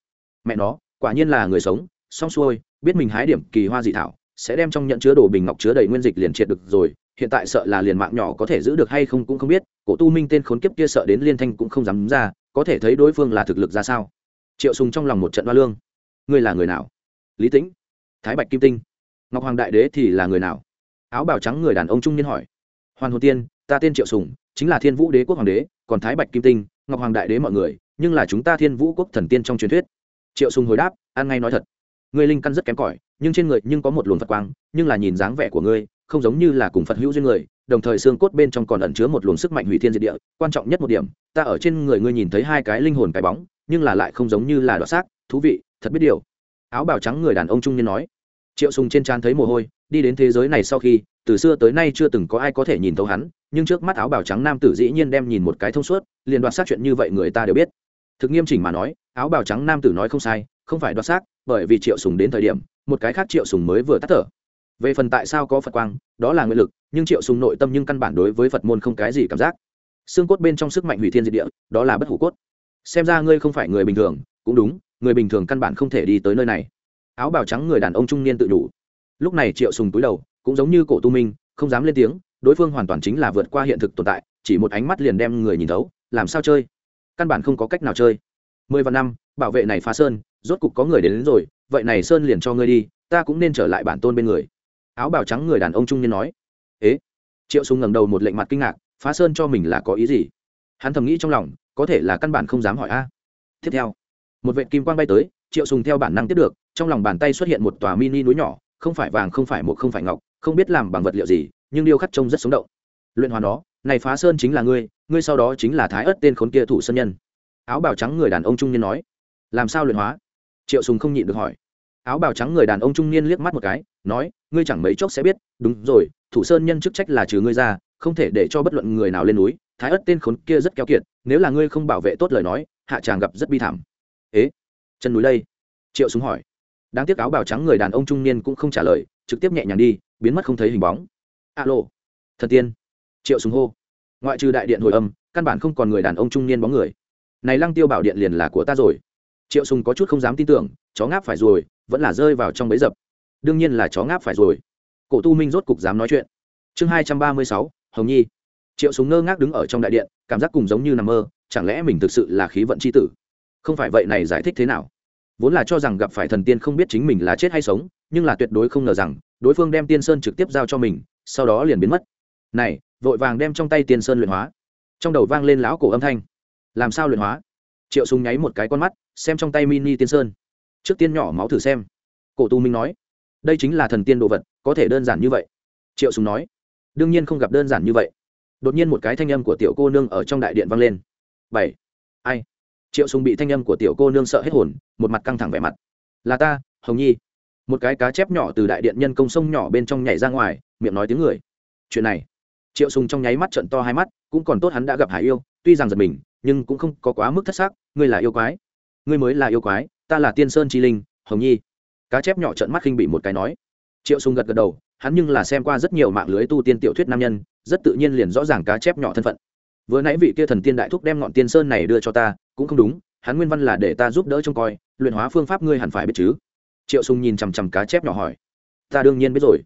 Mẹ nó, quả nhiên là người sống, xong xuôi, biết mình hái điểm kỳ hoa dị thảo, sẽ đem trong nhận chứa đồ bình ngọc chứa đầy nguyên dịch liền triệt được rồi, hiện tại sợ là liền mạng nhỏ có thể giữ được hay không cũng không biết, cổ tu minh tên khốn kiếp kia sợ đến liên thanh cũng không dám ra, có thể thấy đối phương là thực lực ra sao. Triệu sùng trong lòng một trận hoa lương. Ngươi là người nào? Lý tĩnh thái bạch kim tinh. Ngọc hoàng đại đế thì là người nào? Áo bào trắng người đàn ông trung niên hỏi. Hoàn hồn tiên, ta tên triệu sùng, chính là thiên vũ đế quốc hoàng đế, còn thái bạch kim tinh, ngọc hoàng đại đế mọi người, nhưng là chúng ta thiên vũ quốc thần tiên trong truyền thuyết. Triệu sùng hồi đáp an ngay nói thật. Ngươi linh căn rất kém cỏi, nhưng trên người nhưng có một luồng phật quang, nhưng là nhìn dáng vẻ của ngươi, không giống như là cùng phật hữu duyên người, đồng thời xương cốt bên trong còn ẩn chứa một luồng sức mạnh hủy thiên diệt địa, quan trọng nhất một điểm, ta ở trên người ngươi nhìn thấy hai cái linh hồn cái bóng, nhưng là lại không giống như là đoạt xác, thú vị, thật biết điều. Áo bào trắng người đàn ông trung niên nói triệu sùng trên trán thấy mồ hôi, đi đến thế giới này sau khi, từ xưa tới nay chưa từng có ai có thể nhìn thấu hắn, nhưng trước mắt áo bào trắng nam tử dĩ nhiên đem nhìn một cái thông suốt, liền đoạt xác chuyện như vậy người ta đều biết. Thực nghiêm chỉnh mà nói, áo bào trắng nam tử nói không sai, không phải đoạt xác, bởi vì triệu sùng đến thời điểm, một cái khác triệu sùng mới vừa tắt thở. Về phần tại sao có phật quang, đó là nguyện lực, nhưng triệu sùng nội tâm nhưng căn bản đối với phật môn không cái gì cảm giác. Xương cốt bên trong sức mạnh hủy thiên diệt địa, đó là bất hủ cốt. Xem ra ngươi không phải người bình thường, cũng đúng, người bình thường căn bản không thể đi tới nơi này áo bào trắng người đàn ông trung niên tự đủ lúc này triệu sùng túi đầu cũng giống như cổ tu minh không dám lên tiếng đối phương hoàn toàn chính là vượt qua hiện thực tồn tại chỉ một ánh mắt liền đem người nhìn thấu làm sao chơi? Căn bản không có cách nào chơi. Mười vạn năm bảo vệ này phá sơn rốt cục có người đến, đến rồi vậy này sơn liền cho ngươi đi ta cũng nên trở lại bản tôn bên người. Áo bào trắng người đàn ông trung niên nói. Ế? Triệu sùng ngẩng đầu một lệnh mặt kinh ngạc phá sơn cho mình là có ý gì? Hắn thầm nghĩ trong lòng có thể là căn bản không dám hỏi a. Tiếp theo một vệ kim quang bay tới triệu sùng theo bản năng tiếp được trong lòng bàn tay xuất hiện một tòa mini núi nhỏ, không phải vàng, không phải một không phải ngọc, không biết làm bằng vật liệu gì, nhưng điêu khắc trông rất sống động. Luyện hóa nó, này phá sơn chính là ngươi ngươi sau đó chính là thái ớt tên khốn kia thủ sơn nhân. Áo bào trắng người đàn ông trung niên nói. Làm sao luyện hóa? Triệu sùng không nhịn được hỏi. Áo bào trắng người đàn ông trung niên liếc mắt một cái, nói, ngươi chẳng mấy chốc sẽ biết, đúng rồi, thủ sơn nhân chức trách là trừ ngươi ra, không thể để cho bất luận người nào lên núi, thái ớt tên khốn kia rất keo kiệt, nếu là ngươi không bảo vệ tốt lời nói, hạ tràng gặp rất bi thảm. Ế, chân núi đây? Triệu súng hỏi đáng tiếc áo bào trắng người đàn ông trung niên cũng không trả lời, trực tiếp nhẹ nhàng đi, biến mất không thấy hình bóng. Alo. Thần tiên. Triệu súng hô. Ngoại trừ đại điện hồi âm, căn bản không còn người đàn ông trung niên bóng người. Này lăng tiêu bảo điện liền là của ta rồi. Triệu sùng có chút không dám tin tưởng, chó ngáp phải rồi, vẫn là rơi vào trong bẫy dập. Đương nhiên là chó ngáp phải rồi. Cổ tu minh rốt cục dám nói chuyện. Chương hai trăm ba mươi sáu, hồng nhi. Triệu Sùng ngơ ngác đứng ở trong đại điện, cảm giác cùng giống như nằm mơ, chẳng lẽ mình thực sự là khí vận chi tử? Không phải vậy này giải thích thế nào? Vốn là cho rằng gặp phải thần tiên không biết chính mình là chết hay sống, nhưng là tuyệt đối không ngờ rằng, đối phương đem tiên sơn trực tiếp giao cho mình, sau đó liền biến mất. Này, vội vàng đem trong tay tiên sơn luyện hóa. Trong đầu vang lên lão cổ âm thanh. Làm sao luyện hóa? Triệu súng nháy một cái con mắt, xem trong tay mini tiên sơn. Trước tiên nhỏ máu thử xem. Cổ tu minh nói, đây chính là thần tiên đồ vật, có thể đơn giản như vậy. Triệu súng nói, đương nhiên không gặp đơn giản như vậy. Đột nhiên một cái thanh âm của tiểu cô nương ở trong đại điện vang lên. Bảy. Ai? Triệu sùng bị thanh âm của tiểu cô nương sợ hết hồn, một mặt căng thẳng vẻ mặt. Là ta, hồng nhi. Một cái cá chép nhỏ từ đại điện nhân công sông nhỏ bên trong nhảy ra ngoài, miệng nói tiếng người. Chuyện này. Triệu sùng trong nháy mắt trận to hai mắt, cũng còn tốt hắn đã gặp hải yêu, tuy rằng giật mình, nhưng cũng không có quá mức thất xác ngươi là yêu quái. Ngươi mới là yêu quái, ta là tiên sơn chi linh, hồng nhi. Cá chép nhỏ trận mắt khinh bị một cái nói. Triệu sùng gật gật đầu, hắn nhưng là xem qua rất nhiều mạng lưới tu tiên tiểu thuyết nam nhân, rất tự nhiên liền rõ ràng cá chép nhỏ thân phận vừa nãy vị kia thần tiên đại thúc đem ngọn tiên sơn này đưa cho ta, cũng không đúng, hắn nguyên văn là để ta giúp đỡ trông coi, luyện hóa phương pháp ngươi hẳn phải biết chứ? Triệu sùng nhìn chằm chằm cá chép nhỏ hỏi. Ta đương nhiên biết rồi.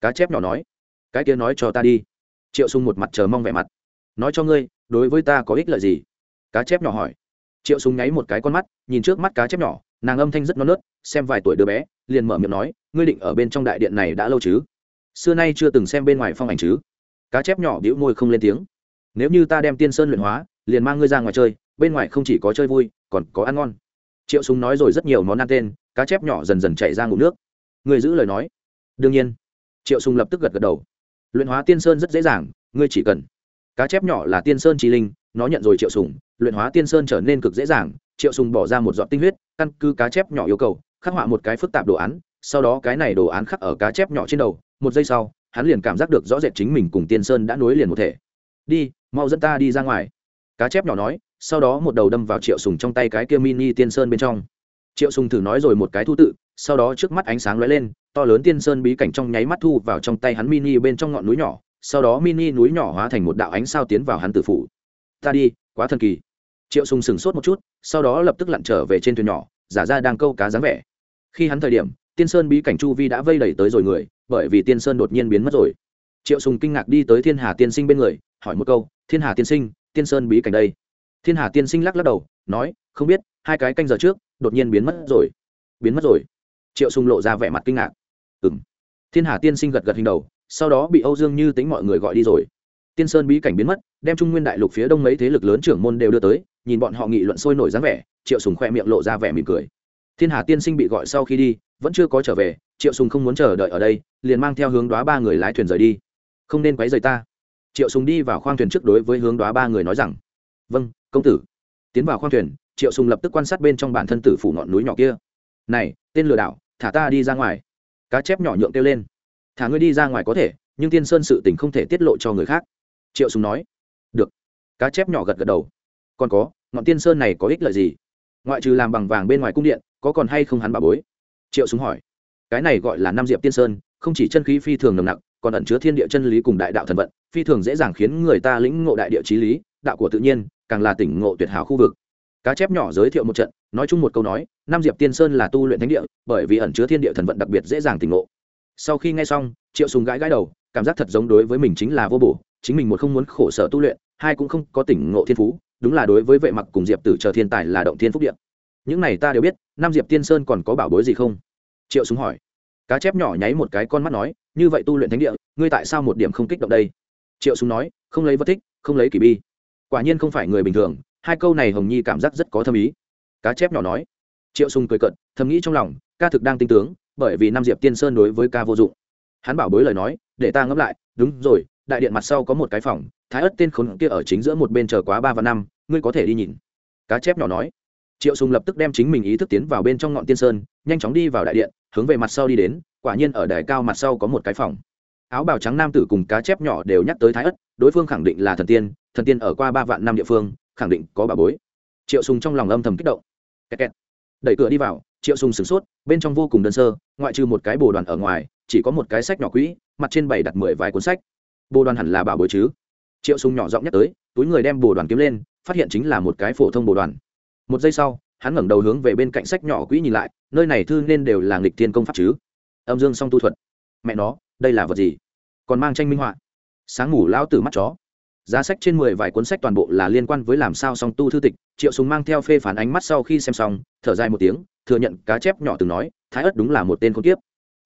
Cá chép nhỏ nói. Cái kia nói cho ta đi. Triệu sùng một mặt chờ mong vẻ mặt. Nói cho ngươi, đối với ta có ích lợi gì? Cá chép nhỏ hỏi. Triệu sùng nháy một cái con mắt, nhìn trước mắt cá chép nhỏ, nàng âm thanh rất non nớt, xem vài tuổi đứa bé, liền mở miệng nói, ngươi định ở bên trong đại điện này đã lâu chứ? Xưa nay chưa từng xem bên ngoài phong ảnh chứ? Cá chép nhỏ bĩu môi không lên tiếng nếu như ta đem tiên sơn luyện hóa, liền mang ngươi ra ngoài chơi, bên ngoài không chỉ có chơi vui, còn có ăn ngon. Triệu súng nói rồi rất nhiều món ăn tên, cá chép nhỏ dần dần chạy ra ngủ nước. Người giữ lời nói. Đương nhiên. Triệu sùng lập tức gật gật đầu. Luyện hóa tiên sơn rất dễ dàng, ngươi chỉ cần. Cá chép nhỏ là tiên sơn trí linh, nó nhận rồi triệu sùng luyện hóa tiên sơn trở nên cực dễ dàng, triệu sùng bỏ ra một giọt tinh huyết, căn cứ cá chép nhỏ yêu cầu, khắc họa một cái phức tạp đồ án, sau đó cái này đồ án khắc ở cá chép nhỏ trên đầu, một giây sau, hắn liền cảm giác được rõ rệt chính mình cùng tiên sơn đã nối liền một thể đi, mau dẫn ta đi ra ngoài. Cá chép nhỏ nói, sau đó một đầu đâm vào triệu sùng trong tay cái kia mini tiên sơn bên trong. Triệu sùng thử nói rồi một cái thu tự, sau đó trước mắt ánh sáng lóe lên, to lớn tiên sơn bí cảnh trong nháy mắt thu vào trong tay hắn mini bên trong ngọn núi nhỏ, sau đó mini núi nhỏ hóa thành một đạo ánh sao tiến vào hắn tử phủ. Ta đi, quá thần kỳ. Triệu sùng sừng sốt một chút, sau đó lập tức lặn trở về trên thuyền nhỏ, giả ra đang câu cá dáng vẻ. Khi hắn thời điểm, tiên sơn bí cảnh chu vi đã vây đẩy tới rồi người, bởi vì tiên sơn đột nhiên biến mất rồi triệu sùng kinh ngạc đi tới thiên hà tiên sinh bên người, hỏi một câu, thiên hà tiên sinh, tiên sơn bí cảnh đây? Thiên hà tiên sinh lắc lắc đầu, nói, không biết, hai cái canh giờ trước, đột nhiên biến mất rồi. Biến mất rồi. Triệu sùng lộ ra vẻ mặt kinh ngạc. Ừm. Thiên hà tiên sinh gật gật hình đầu, sau đó bị âu dương như tính mọi người gọi đi rồi. Tiên sơn bí cảnh biến mất, đem trung nguyên đại lục phía đông mấy thế lực lớn trưởng môn đều đưa tới, nhìn bọn họ nghị luận sôi nổi dáng vẻ, triệu sùng khoe miệng lộ ra vẻ mỉm cười. Thiên hà tiên sinh bị gọi sau khi đi, vẫn chưa có trở về, triệu sùng không muốn chờ đợi ở đây, liền mang theo hướng đoá ba người lái thuyền rời đi không nên quấy rầy ta. Triệu sùng đi vào khoang thuyền trước đối với hướng đoá ba người nói rằng vâng công tử. Tiến vào khoang thuyền, triệu sùng lập tức quan sát bên trong bản thân tử phủ ngọn núi nhỏ kia. Này, tên lừa đảo, thả ta đi ra ngoài. Cá chép nhỏ nhượng kêu lên, thả ngươi đi ra ngoài có thể, nhưng tiên sơn sự tình không thể tiết lộ cho người khác. Triệu sùng nói, được. Cá chép nhỏ gật gật đầu, còn có, ngọn tiên sơn này có ích lợi gì? Ngoại trừ làm bằng vàng bên ngoài cung điện, có còn hay không hắn bà bối? Triệu sùng hỏi, cái này gọi là nam diệp tiên sơn, không chỉ chân khí phi thường nồng nặc còn ẩn chứa thiên địa chân lý cùng đại đạo thần vận, phi thường dễ dàng khiến người ta lĩnh ngộ đại địa chí lý, đạo của tự nhiên, càng là tỉnh ngộ tuyệt hảo khu vực. Cá chép nhỏ giới thiệu một trận, nói chung một câu nói Nam diệp tiên sơn là tu luyện thánh địa, bởi vì ẩn chứa thiên địa thần vận đặc biệt dễ dàng tỉnh ngộ. Sau khi nghe xong, triệu sùng gãi gãi đầu, cảm giác thật giống đối với mình chính là vô bổ, chính mình một không muốn khổ sở tu luyện, hai cũng không có tỉnh ngộ thiên phú, đúng là đối với vệ mặc cùng diệp tử chờ thiên tài là động thiên phúc điện những này ta đều biết Nam diệp tiên sơn còn có bảo bối gì không? Triệu súng hỏi. Cá chép nhỏ nháy một cái con mắt nói như vậy tu luyện thánh địa, ngươi tại sao một điểm không kích động đây? Triệu súng nói, không lấy vật thích, không lấy kỳ bi. Quả nhiên không phải người bình thường, hai câu này hồng nhi cảm giác rất có thâm ý. Cá chép nhỏ nói. Triệu sùng cười cận thầm nghĩ trong lòng, ca thực đang tinh tướng, bởi vì Nam diệp tiên sơn đối với ca vô dụng. Hắn bảo bối lời nói, để ta ngẫm lại, đúng rồi, đại điện mặt sau có một cái phòng, thái ất tên khốn kia ở chính giữa một bên chờ quá ba và năm, ngươi có thể đi nhìn. Cá chép nhỏ nói. Triệu sùng lập tức đem chính mình ý thức tiến vào bên trong ngọn tiên sơn, nhanh chóng đi vào đại điện, hướng về mặt sau đi đến quả nhiên ở đài cao mặt sau có một cái phòng. Áo bào trắng nam tử cùng cá chép nhỏ đều nhắc tới thái ất, đối phương khẳng định là thần tiên thần tiên ở qua ba vạn năm địa phương, khẳng định có bà bối. Triệu sùng trong lòng âm thầm kích động. Kẹt kẹt. đẩy cửa đi vào, triệu sùng sửng sốt, bên trong vô cùng đơn sơ, ngoại trừ một cái bồ đoàn ở ngoài, chỉ có một cái sách nhỏ quỹ, mặt trên bày đặt mười vài cuốn sách. Bồ đoàn hẳn là bảo bối chứ? Triệu sùng nhỏ giọng nhắc tới, túi người đem bồ đoàn kiếm lên, phát hiện chính là một cái phổ thông bồ đoàn. Một giây sau, hắn ngẩng đầu hướng về bên cạnh sách nhỏ quỹ nhìn lại, nơi này thư nên đều là nghịch thiên công pháp chứ? Âm dương song tu thuật. Mẹ nó, đây là vật gì? Còn mang tranh minh họa. Sáng ngủ lão tử mắt chó. Giá sách trên mười vài cuốn sách toàn bộ là liên quan với làm sao song tu thư tịch, triệu sùng mang theo phê phản ánh mắt sau khi xem xong, thở dài một tiếng, thừa nhận cá chép nhỏ từng nói, thái ớt đúng là một tên con kiếp.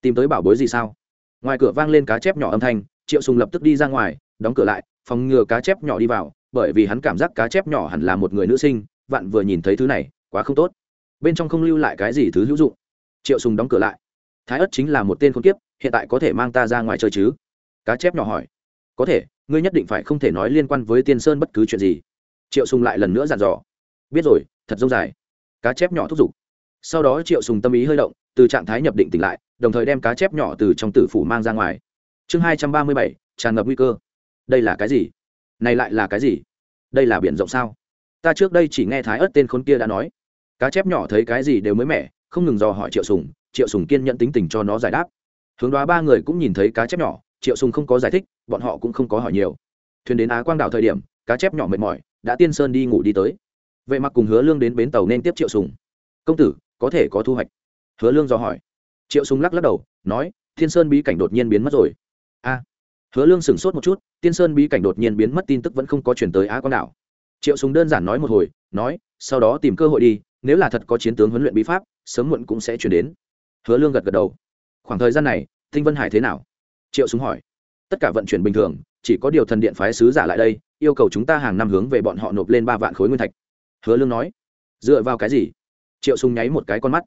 Tìm tới bảo bối gì sao? Ngoài cửa vang lên cá chép nhỏ âm thanh, triệu sùng lập tức đi ra ngoài, đóng cửa lại, phòng ngừa cá chép nhỏ đi vào, bởi vì hắn cảm giác cá chép nhỏ hẳn là một người nữ sinh, vạn vừa nhìn thấy thứ này, quá không tốt. Bên trong không lưu lại cái gì thứ hữu dụng. Triệu sùng đóng cửa lại thái ất chính là một tên khốn kiếp, hiện tại có thể mang ta ra ngoài chơi chứ? Cá chép nhỏ hỏi. Có thể, ngươi nhất định phải không thể nói liên quan với tiên sơn bất cứ chuyện gì. Triệu sùng lại lần nữa dặn dò. Biết rồi, thật dông dài. Cá chép nhỏ thúc giục. Sau đó triệu sùng tâm ý hơi động, từ trạng thái nhập định tỉnh lại, đồng thời đem cá chép nhỏ từ trong tử phủ mang ra ngoài. Chương hai trăm ba mươi bảy, tràn ngập nguy cơ. Đây là cái gì? Này lại là cái gì? Đây là biển rộng sao? Ta trước đây chỉ nghe thái ớt tên khốn kia đã nói. Cá chép nhỏ thấy cái gì đều mới mẻ, không ngừng dò hỏi triệu sùng triệu sùng kiên nhẫn tính tình cho nó giải đáp. Hướng đoá ba người cũng nhìn thấy cá chép nhỏ, triệu sùng không có giải thích, bọn họ cũng không có hỏi nhiều. Thuyền đến á quang đảo thời điểm, cá chép nhỏ mệt mỏi, đã tiên sơn đi ngủ đi tới. Vệ mặc cùng hứa lương đến bến tàu nên tiếp triệu sùng. Công tử, có thể có thu hoạch. Hứa lương dò hỏi. Triệu sùng lắc lắc đầu, nói thiên sơn bí cảnh đột nhiên biến mất rồi. A. Hứa lương sửng sốt một chút, tiên sơn bí cảnh đột nhiên biến mất tin tức vẫn không có chuyển tới á quang đảo. Triệu sùng đơn giản nói một hồi, nói, sau đó tìm cơ hội đi, nếu là thật có chiến tướng huấn luyện bí pháp, sớm muộn cũng sẽ chuyển đến hứa lương gật gật đầu. Khoảng thời gian này, tinh vân hải thế nào? Triệu súng hỏi. Tất cả vận chuyển bình thường, chỉ có điều thần điện phái sứ giả lại đây, yêu cầu chúng ta hàng năm hướng về bọn họ nộp lên ba vạn khối nguyên thạch. Hứa lương nói. Dựa vào cái gì? Triệu súng nháy một cái con mắt.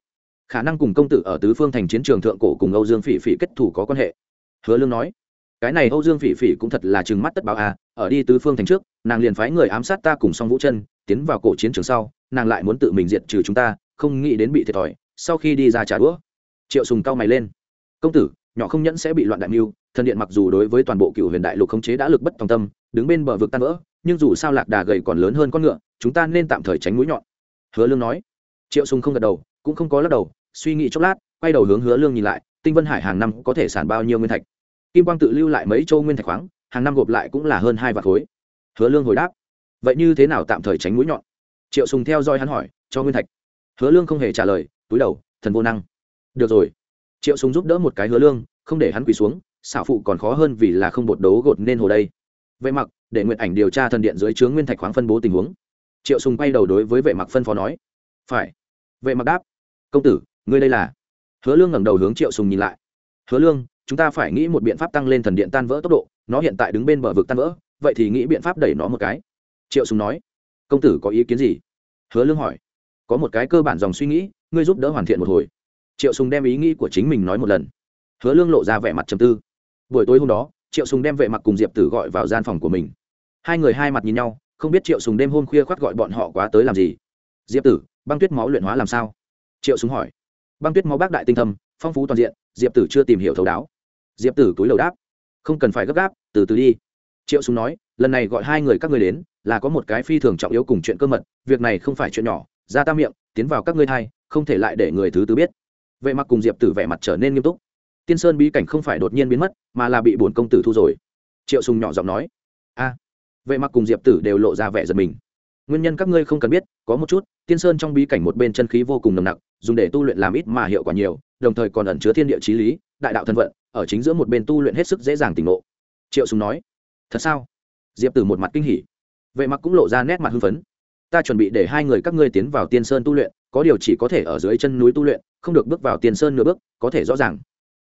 Khả năng cùng công tử ở tứ phương thành chiến trường thượng cổ cùng âu dương phỉ phỉ kết thủ có quan hệ. Hứa lương nói. Cái này âu dương phỉ phỉ cũng thật là chừng mắt tất báo à ở đi tứ phương thành trước, nàng liền phái người ám sát ta cùng song vũ chân, tiến vào cổ chiến trường sau, nàng lại muốn tự mình diệt trừ chúng ta, không nghĩ đến bị thiệt thòi, sau khi đi ra trả đũa triệu sùng cao mày lên. Công tử, nhỏ không nhẫn sẽ bị loạn đại mưu, thần điện mặc dù đối với toàn bộ cựu huyền đại lục khống chế đã lực bất tòng tâm, đứng bên bờ vực tan vỡ, nhưng dù sao lạc đà gầy còn lớn hơn con ngựa, chúng ta nên tạm thời tránh mũi nhọn. Hứa lương nói. Triệu sùng không gật đầu, cũng không có lắc đầu, suy nghĩ chốc lát, quay đầu hướng hứa lương nhìn lại, tinh vân hải hàng năm có thể sản bao nhiêu nguyên thạch? Kim quang tự lưu lại mấy châu nguyên thạch khoáng, hàng năm gộp lại cũng là hơn hai vạn khối. Hứa lương hồi đáp. Vậy như thế nào tạm thời tránh mũi nhọn? Triệu sùng theo dõi hắn hỏi, cho nguyên thạch. Hứa lương không hề trả lời, túi đầu, thần vô năng được rồi. Triệu sùng giúp đỡ một cái hứa lương, không để hắn quỳ xuống, xảo phụ còn khó hơn vì là không bột đấu gột nên hồ đây. Vệ mặc, để nguyện ảnh điều tra thần điện dưới chướng nguyên thạch khoáng phân bố tình huống. Triệu sùng quay đầu đối với vệ mặc phân phó nói. Phải. Vệ mặc đáp. Công tử, ngươi đây là. Hứa lương ngẩng đầu hướng triệu sùng nhìn lại. Hứa lương, chúng ta phải nghĩ một biện pháp tăng lên thần điện tan vỡ tốc độ, nó hiện tại đứng bên bờ vực tan vỡ, vậy thì nghĩ biện pháp đẩy nó một cái. Triệu sùng nói. Công tử có ý kiến gì? Hứa lương hỏi. Có một cái cơ bản dòng suy nghĩ, ngươi giúp đỡ hoàn thiện một hồi triệu sùng đem ý nghĩ của chính mình nói một lần. Hứa lương lộ ra vẻ mặt trầm tư. Buổi tối hôm đó, triệu sùng đem vệ mặc cùng diệp tử gọi vào gian phòng của mình. Hai người hai mặt nhìn nhau, không biết triệu sùng đêm hôm khuya khoát gọi bọn họ quá tới làm gì. Diệp tử, băng tuyết máu luyện hóa làm sao? Triệu sùng hỏi. Băng tuyết máu bác đại tinh thâm, phong phú toàn diện, diệp tử chưa tìm hiểu thấu đáo. Diệp tử túi lầu đáp. Không cần phải gấp gáp, từ từ đi. Triệu sùng nói, lần này gọi hai người các ngươi đến, là có một cái phi thường trọng yếu cùng chuyện cơ mật, việc này không phải chuyện nhỏ, ra ta miệng, tiến vào các ngươi thay, không thể lại để người thứ tư biết vệ mặc cùng diệp tử vẻ mặt trở nên nghiêm túc tiên sơn bí cảnh không phải đột nhiên biến mất mà là bị bổn công tử thu rồi triệu sùng nhỏ giọng nói a vệ mặc cùng diệp tử đều lộ ra vẻ giật mình nguyên nhân các ngươi không cần biết có một chút tiên sơn trong bí cảnh một bên chân khí vô cùng nồng nặc dùng để tu luyện làm ít mà hiệu quả nhiều đồng thời còn ẩn chứa thiên địa trí lý đại đạo thân vận ở chính giữa một bên tu luyện hết sức dễ dàng tỉnh ngộ triệu sùng nói thật sao diệp tử một mặt kinh hỉ vệ mặc cũng lộ ra nét mặt hưng phấn ta chuẩn bị để hai người các ngươi tiến vào tiên sơn tu luyện có điều chỉ có thể ở dưới chân núi tu luyện không được bước vào tiền sơn nửa bước, có thể rõ ràng.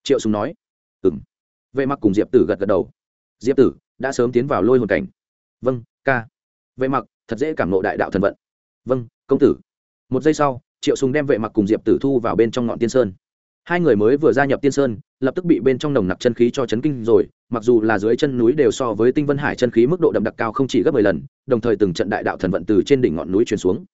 Triệu sùng nói. Ừm. Vệ mặc cùng diệp tử gật gật đầu. Diệp tử đã sớm tiến vào lôi hồn cảnh. Vâng ca. Vệ mặc, thật dễ cảm nộ đại đạo thần vận. Vâng công tử. Một giây sau, triệu sùng đem vệ mặc cùng diệp tử thu vào bên trong ngọn tiên sơn. Hai người mới vừa gia nhập tiên sơn, lập tức bị bên trong nồng nặc chân khí cho chấn kinh rồi, mặc dù là dưới chân núi đều so với tinh vân hải chân khí mức độ đậm đặc cao không chỉ gấp mười lần, đồng thời từng trận đại đạo thần vận từ trên đỉnh ngọn núi truyền xuống.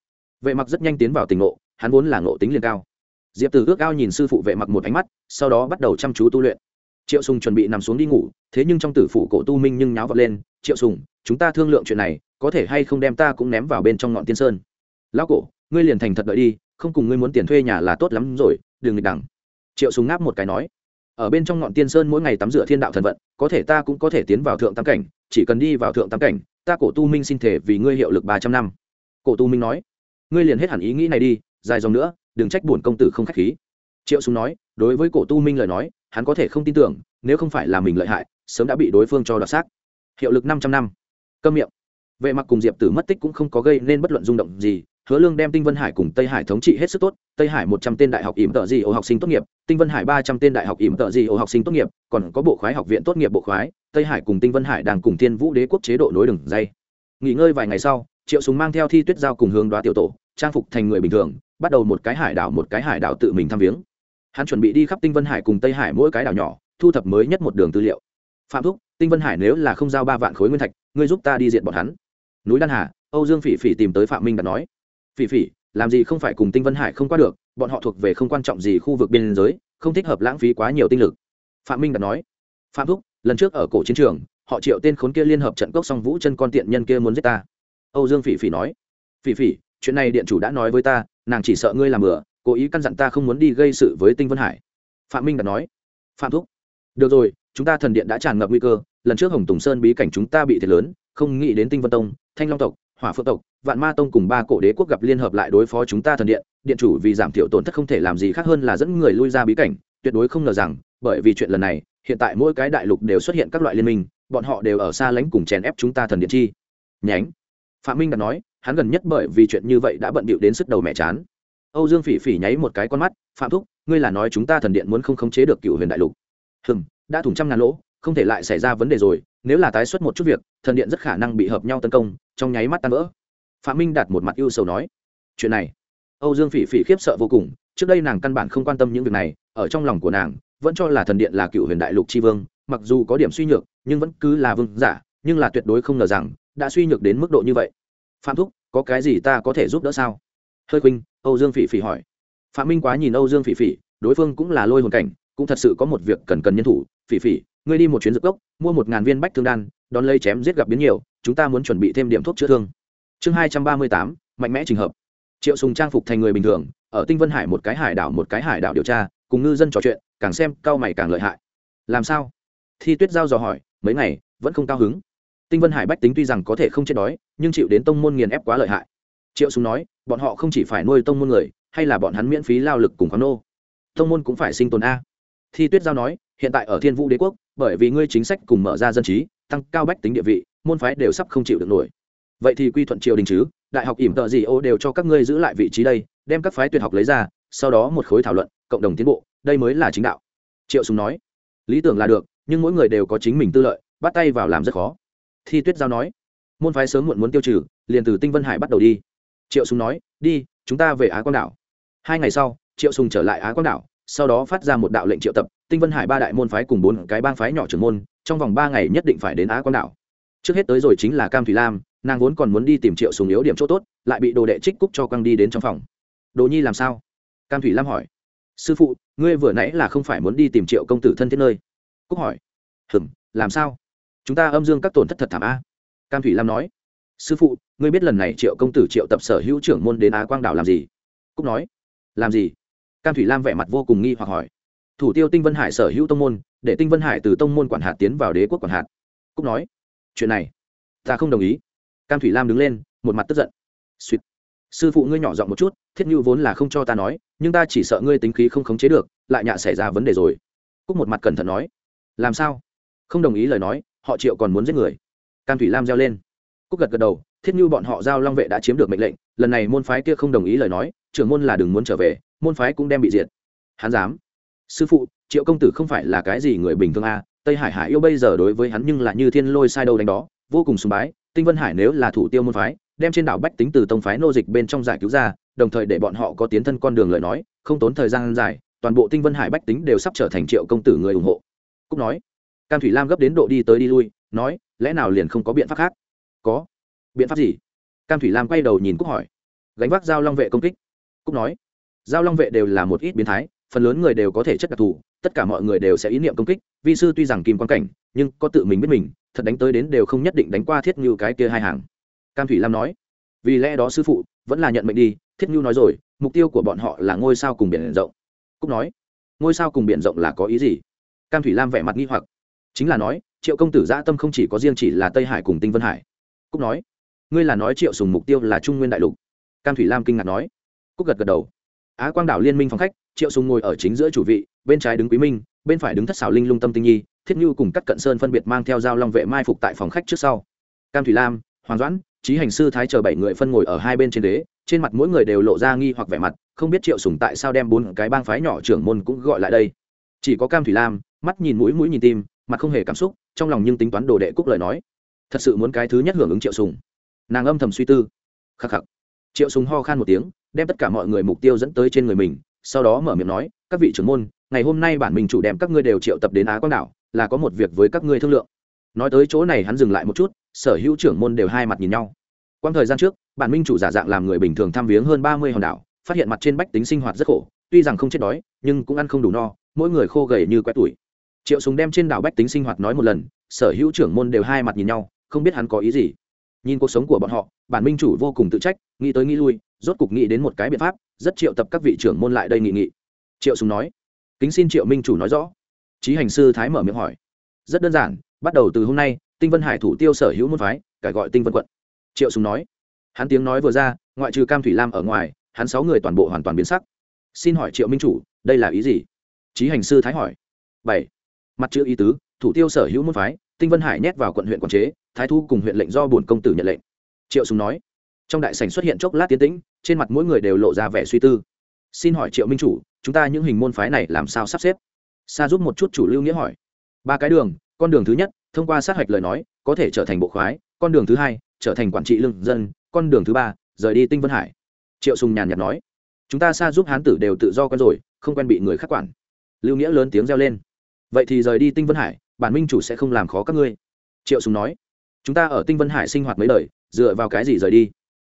Vệ mặc rất nhanh tiến vào tình ngộ, hắn vốn là ngộ tính liền cao diệp tử ước ao nhìn sư phụ vệ mặc một ánh mắt, sau đó bắt đầu chăm chú tu luyện. Triệu sùng chuẩn bị nằm xuống đi ngủ, thế nhưng trong tử phủ cổ tu minh nhưng nháo vật lên, triệu sùng, chúng ta thương lượng chuyện này, có thể hay không đem ta cũng ném vào bên trong ngọn tiên sơn? Lão cổ, ngươi liền thành thật đợi đi, không cùng ngươi muốn tiền thuê nhà là tốt lắm rồi, đừng nghịch đẳng. Triệu sùng ngáp một cái nói, ở bên trong ngọn tiên sơn mỗi ngày tắm rửa thiên đạo thần vận, có thể ta cũng có thể tiến vào thượng tam cảnh, chỉ cần đi vào thượng tam cảnh, ta cổ tu minh xin thể vì ngươi hiệu lực ba trăm năm. Cổ tu minh nói, ngươi liền hết hẳn ý nghĩ này đi, dài dòng nữa đừng trách bổn công tử không khách khí. Triệu sùng nói, đối với cổ tu minh lời nói, hắn có thể không tin tưởng, nếu không phải là mình lợi hại, sớm đã bị đối phương cho đoạt xác. Hiệu lực 500 năm. Câm miệng. Vệ mặc cùng diệp tử mất tích cũng không có gây nên bất luận rung động gì, hứa lương đem tinh vân hải cùng tây hải thống trị hết sức tốt, tây hải một trăm tên đại học ỉm tợ di ô học sinh tốt nghiệp, tinh vân hải ba trăm tên đại học ỉm tợ di ô học sinh tốt nghiệp, còn có bộ khoái học viện tốt nghiệp bộ khoái, tây hải cùng tinh vân hải đang cùng thiên vũ đế quốc chế độ nối đường dây. Nghỉ ngơi vài ngày sau, triệu súng mang theo thi tuyết giao cùng hướng đoá tiểu tổ, trang phục thành người bình thường bắt đầu một cái hải đảo một cái hải đảo tự mình thăm viếng. Hắn chuẩn bị đi khắp tinh vân hải cùng tây hải mỗi cái đảo nhỏ, thu thập mới nhất một đường tư liệu. Phạm thúc, tinh vân hải nếu là không giao ba vạn khối nguyên thạch, ngươi giúp ta đi diện bọn hắn. Núi đan hà, âu dương phỉ phỉ tìm tới phạm minh đã nói. Phỉ phỉ, làm gì không phải cùng tinh vân hải không qua được, bọn họ thuộc về không quan trọng gì khu vực biên giới, không thích hợp lãng phí quá nhiều tinh lực. Phạm minh đã nói. Phạm thúc, lần trước ở cổ chiến trường, họ triệu tên khốn kia liên hợp trận cốc song vũ chân con tiện nhân kia muốn giết ta. Âu dương phỉ phỉ nói. Phỉ phỉ, chuyện này điện chủ đã nói với ta nàng chỉ sợ ngươi làm bừa, cố ý căn dặn ta không muốn đi gây sự với tinh vân hải. Phạm minh đã nói. Phạm thúc, được rồi, chúng ta thần điện đã tràn ngập nguy cơ, lần trước hồng tùng sơn bí cảnh chúng ta bị thiệt lớn, không nghĩ đến tinh vân tông, thanh long tộc, hỏa phượng tộc, vạn ma tông cùng ba cổ đế quốc gặp liên hợp lại đối phó chúng ta thần điện điện chủ vì giảm thiểu tổn thất không thể làm gì khác hơn là dẫn người lui ra bí cảnh, tuyệt đối không ngờ rằng, bởi vì chuyện lần này, hiện tại mỗi cái đại lục đều xuất hiện các loại liên minh, bọn họ đều ở xa lánh cùng chèn ép chúng ta thần điện chi. Nhánh. Phạm minh đã nói hắn gần nhất bởi vì chuyện như vậy đã bận bịu đến sức đầu mẹ chán. Âu dương phỉ phỉ nháy một cái con mắt, phạm thúc, ngươi là nói chúng ta thần điện muốn không khống chế được cựu huyền đại lục? Hừm, đã thủng trăm ngàn lỗ, không thể lại xảy ra vấn đề rồi, nếu là tái xuất một chút việc, thần điện rất khả năng bị hợp nhau tấn công, trong nháy mắt tan vỡ. Phạm minh đặt một mặt ưu sầu nói, chuyện này. Âu dương phỉ phỉ khiếp sợ vô cùng, trước đây nàng căn bản không quan tâm những việc này, ở trong lòng của nàng, vẫn cho là thần điện là cựu huyền đại lục tri vương, mặc dù có điểm suy nhược, nhưng vẫn cứ là vương giả, nhưng là tuyệt đối không ngờ rằng, đã suy nhược đến mức độ như vậy phạm thúc, có cái gì ta có thể giúp đỡ sao? Hơi khuynh, âu dương phỉ phỉ hỏi. Phạm minh quá nhìn âu dương phỉ phỉ, đối phương cũng là lôi hồn cảnh, cũng thật sự có một việc cần cần nhân thủ. Phỉ phỉ, ngươi đi một chuyến dược gốc, mua một ngàn viên bách thương đan, đón lấy chém giết gặp biến nhiều, chúng ta muốn chuẩn bị thêm điểm thuốc chữa thương. Chương hai trăm ba mươi tám, mạnh mẽ trình hợp. Triệu sùng trang phục thành người bình thường, ở tinh vân hải một cái hải đảo một cái hải đảo điều tra, cùng ngư dân trò chuyện, càng xem cao mày càng lợi hại. Làm sao? Thi tuyết giao dò hỏi, mấy ngày, vẫn không cao hứng tinh vân hải bách tính tuy rằng có thể không chết đói, nhưng chịu đến tông môn nghiền ép quá lợi hại. Triệu Súng nói, bọn họ không chỉ phải nuôi tông môn người, hay là bọn hắn miễn phí lao lực cùng khoáng nô. Tông môn cũng phải sinh tồn a. Thi tuyết giao nói, hiện tại ở thiên vũ đế quốc, bởi vì ngươi chính sách cùng mở ra dân trí, tăng cao bách tính địa vị, môn phái đều sắp không chịu được nổi. Vậy thì quy thuận triều đình chứ? Đại học ỉm tợ gì ô đều cho các ngươi giữ lại vị trí đây, đem các phái tuyệt học lấy ra, sau đó một khối thảo luận, cộng đồng tiến bộ, đây mới là chính đạo. Triệu Súng nói, lý tưởng là được, nhưng mỗi người đều có chính mình tư lợi, bắt tay vào làm rất khó thi tuyết giao nói. Môn phái sớm muộn muốn tiêu trừ, liền từ tinh vân hải bắt đầu đi. Triệu sùng nói, đi, chúng ta về á quang đảo. Hai ngày sau, triệu sùng trở lại á quang đảo, sau đó phát ra một đạo lệnh triệu tập, tinh vân hải ba đại môn phái cùng bốn cái bang phái nhỏ trưởng môn, trong vòng ba ngày nhất định phải đến á quang đảo. Trước hết tới rồi chính là cam thủy lam, nàng vốn còn muốn đi tìm triệu sùng yếu điểm chỗ tốt, lại bị đồ đệ trích cúc cho quăng đi đến trong phòng. Đồ nhi làm sao? Cam thủy lam hỏi. Sư phụ, ngươi vừa nãy là không phải muốn đi tìm triệu công tử thân thiết nơi? Cúc hỏi. Hừm, làm sao? Chúng ta âm dương các tổn thất thật thảm a. Cam thủy lam nói. Sư phụ, ngươi biết lần này triệu công tử triệu tập sở hữu trưởng môn đến á quang đảo làm gì? Cúc nói. Làm gì? Cam thủy lam vẻ mặt vô cùng nghi hoặc hỏi. Thủ tiêu tinh vân hải sở hữu tông môn, để tinh vân hải từ tông môn quản hạt tiến vào đế quốc quản hạt. Cúc nói. Chuyện này, ta không đồng ý. Cam thủy lam đứng lên, một mặt tức giận. Suýt. Sư phụ ngươi nhỏ giọng một chút, thiết như vốn là không cho ta nói, nhưng ta chỉ sợ ngươi tính khí không khống chế được, lại nhạ xảy ra vấn đề rồi. Cúc một mặt cẩn thận nói. Làm sao? Không đồng ý lời nói họ triệu còn muốn giết người. Cam thủy lam reo lên. Cúc gật gật đầu thiết như bọn họ giao long vệ đã chiếm được mệnh lệnh lần này môn phái kia không đồng ý lời nói trưởng môn là đừng muốn trở về môn phái cũng đem bị diệt. Hắn dám. Sư phụ triệu công tử không phải là cái gì người bình thường a à, tây hải hải yêu bây giờ đối với hắn nhưng là như thiên lôi sai đâu đánh đó vô cùng sùng bái tinh vân hải nếu là thủ tiêu môn phái đem trên đảo bách tính từ tông phái nô dịch bên trong giải cứu ra đồng thời để bọn họ có tiến thân con đường lời nói không tốn thời gian dài toàn bộ tinh vân hải bách tính đều sắp trở thành triệu công tử người ủng hộ. Cúc nói cam thủy lam gấp đến độ đi tới đi lui, nói, lẽ nào liền không có biện pháp khác? Có. Biện pháp gì? Cam thủy lam quay đầu nhìn cúc hỏi. Gánh vác giao long vệ công kích. Cúc nói, giao long vệ đều là một ít biến thái, phần lớn người đều có thể chất đặc thù, tất cả mọi người đều sẽ ý niệm công kích, vi sư tuy rằng kim quan cảnh, nhưng có tự mình biết mình, thật đánh tới đến đều không nhất định đánh qua thiết như cái kia hai hàng. Cam thủy lam nói, vì lẽ đó sư phụ, vẫn là nhận mệnh đi, thiết như nói rồi, mục tiêu của bọn họ là ngôi sao cùng biển rộng. Cúc nói, ngôi sao cùng biển rộng là có ý gì? Cam thủy lam vẻ mặt nghi hoặc chính là nói, triệu công tử dã tâm không chỉ có riêng chỉ là tây hải cùng tinh vân hải. Cúc nói, ngươi là nói triệu sùng mục tiêu là trung nguyên đại lục. Cam thủy lam kinh ngạc nói. Cúc gật gật đầu. Á quang đảo liên minh phòng khách, triệu sùng ngồi ở chính giữa chủ vị, bên trái đứng quý minh, bên phải đứng thất xảo linh lung tâm tinh nhi, thiết như cùng các cận sơn phân biệt mang theo dao long vệ mai phục tại phòng khách trước sau. Cam thủy lam, hoàng doãn trí hành sư thái chờ bảy người phân ngồi ở hai bên trên đế, trên mặt mỗi người đều lộ ra nghi hoặc vẻ mặt, không biết triệu sùng tại sao đem bốn cái bang phái nhỏ trưởng môn cũng gọi lại đây. Chỉ có cam thủy lam, mắt nhìn mũi mũi nhìn tim mặt không hề cảm xúc, trong lòng nhưng tính toán đồ đệ cúc lời nói. Thật sự muốn cái thứ nhất hưởng ứng triệu sùng. Nàng âm thầm suy tư. Khắc khắc. Triệu sùng ho khan một tiếng, đem tất cả mọi người mục tiêu dẫn tới trên người mình, sau đó mở miệng nói, các vị trưởng môn, ngày hôm nay bản mình chủ đem các ngươi đều triệu tập đến á quang đảo, là có một việc với các ngươi thương lượng. Nói tới chỗ này hắn dừng lại một chút, sở hữu trưởng môn đều hai mặt nhìn nhau. Quang thời gian trước, bản minh chủ giả dạng làm người bình thường thăm viếng hơn ba mươi hòn đảo, phát hiện mặt trên bách tính sinh hoạt rất khổ, tuy rằng không chết đói, nhưng cũng ăn không đủ no, mỗi người khô gầy như quét tuổi triệu súng đem trên đảo bách tính sinh hoạt nói một lần, sở hữu trưởng môn đều hai mặt nhìn nhau, không biết hắn có ý gì. Nhìn cuộc sống của bọn họ, bản minh chủ vô cùng tự trách, nghĩ tới nghĩ lui, rốt cục nghĩ đến một cái biện pháp, rất triệu tập các vị trưởng môn lại đây nghị nghị. Triệu súng nói, kính xin triệu minh chủ nói rõ. Trí hành sư thái mở miệng hỏi, rất đơn giản, bắt đầu từ hôm nay, tinh vân hải thủ tiêu sở hữu môn phái, cải gọi tinh vân quận. Triệu súng nói, hắn tiếng nói vừa ra, ngoại trừ cam thủy lam ở ngoài, hắn sáu người toàn bộ hoàn toàn biến sắc. Xin hỏi triệu minh chủ, đây là ý gì? Trí hành sư thái hỏi, bảy mặt chữ ý tứ, thủ tiêu sở hữu môn phái, tinh vân hải nhét vào quận huyện quản chế, thái thu cùng huyện lệnh do bổn công tử nhận lệnh. Triệu sùng nói, trong đại sảnh xuất hiện chốc lát tiến tĩnh, trên mặt mỗi người đều lộ ra vẻ suy tư. Xin hỏi triệu minh chủ, chúng ta những hình môn phái này làm sao sắp xếp? Xa giúp một chút chủ lưu nghĩa hỏi. Ba cái đường, con đường thứ nhất, thông qua sát hạch lời nói, có thể trở thành bộ khoái, con đường thứ hai, trở thành quản trị lương dân, con đường thứ ba, rời đi tinh vân hải. Triệu sùng nhàn nhạt nói. Chúng ta xa giúp hán tử đều tự do quen rồi, không quen bị người khác quản. Lưu nghĩa lớn tiếng reo lên vậy thì rời đi tinh vân hải, bản minh chủ sẽ không làm khó các ngươi. Triệu sùng nói. Chúng ta ở tinh vân hải sinh hoạt mấy đời, dựa vào cái gì rời đi?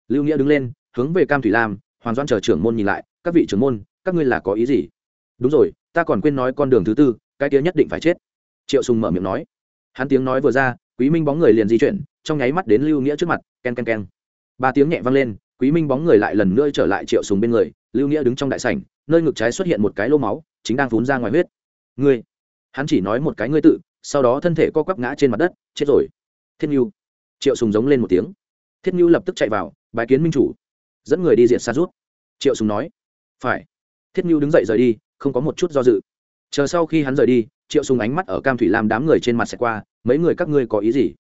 Lưu nghĩa đứng lên, hướng về cam thủy lam, hoàng doan chờ trưởng môn nhìn lại, các vị trưởng môn, các ngươi là có ý gì? Đúng rồi, ta còn quên nói con đường thứ tư, cái kia nhất định phải chết. Triệu sùng mở miệng nói. Hắn tiếng nói vừa ra, quý minh bóng người liền di chuyển, trong nháy mắt đến lưu nghĩa trước mặt, ken ken ken. Ba tiếng nhẹ vang lên, quý minh bóng người lại lần nữa trở lại triệu sùng bên người, lưu nghĩa đứng trong đại sảnh, nơi ngực trái xuất hiện một cái lô máu, chính đang phun ra ngoài huyết. Ngươi hắn chỉ nói một cái ngươi tự, sau đó thân thể co quắp ngã trên mặt đất, chết rồi. Thiết nhu. Triệu sùng giống lên một tiếng. Thiết nhu lập tức chạy vào bài kiến minh chủ. Dẫn người đi diện xa rút. Triệu sùng nói. Phải. Thiết nhu đứng dậy rời đi, không có một chút do dự. Chờ sau khi hắn rời đi, triệu sùng ánh mắt ở cam thủy làm đám người trên mặt sẽ qua, mấy người các ngươi có ý gì?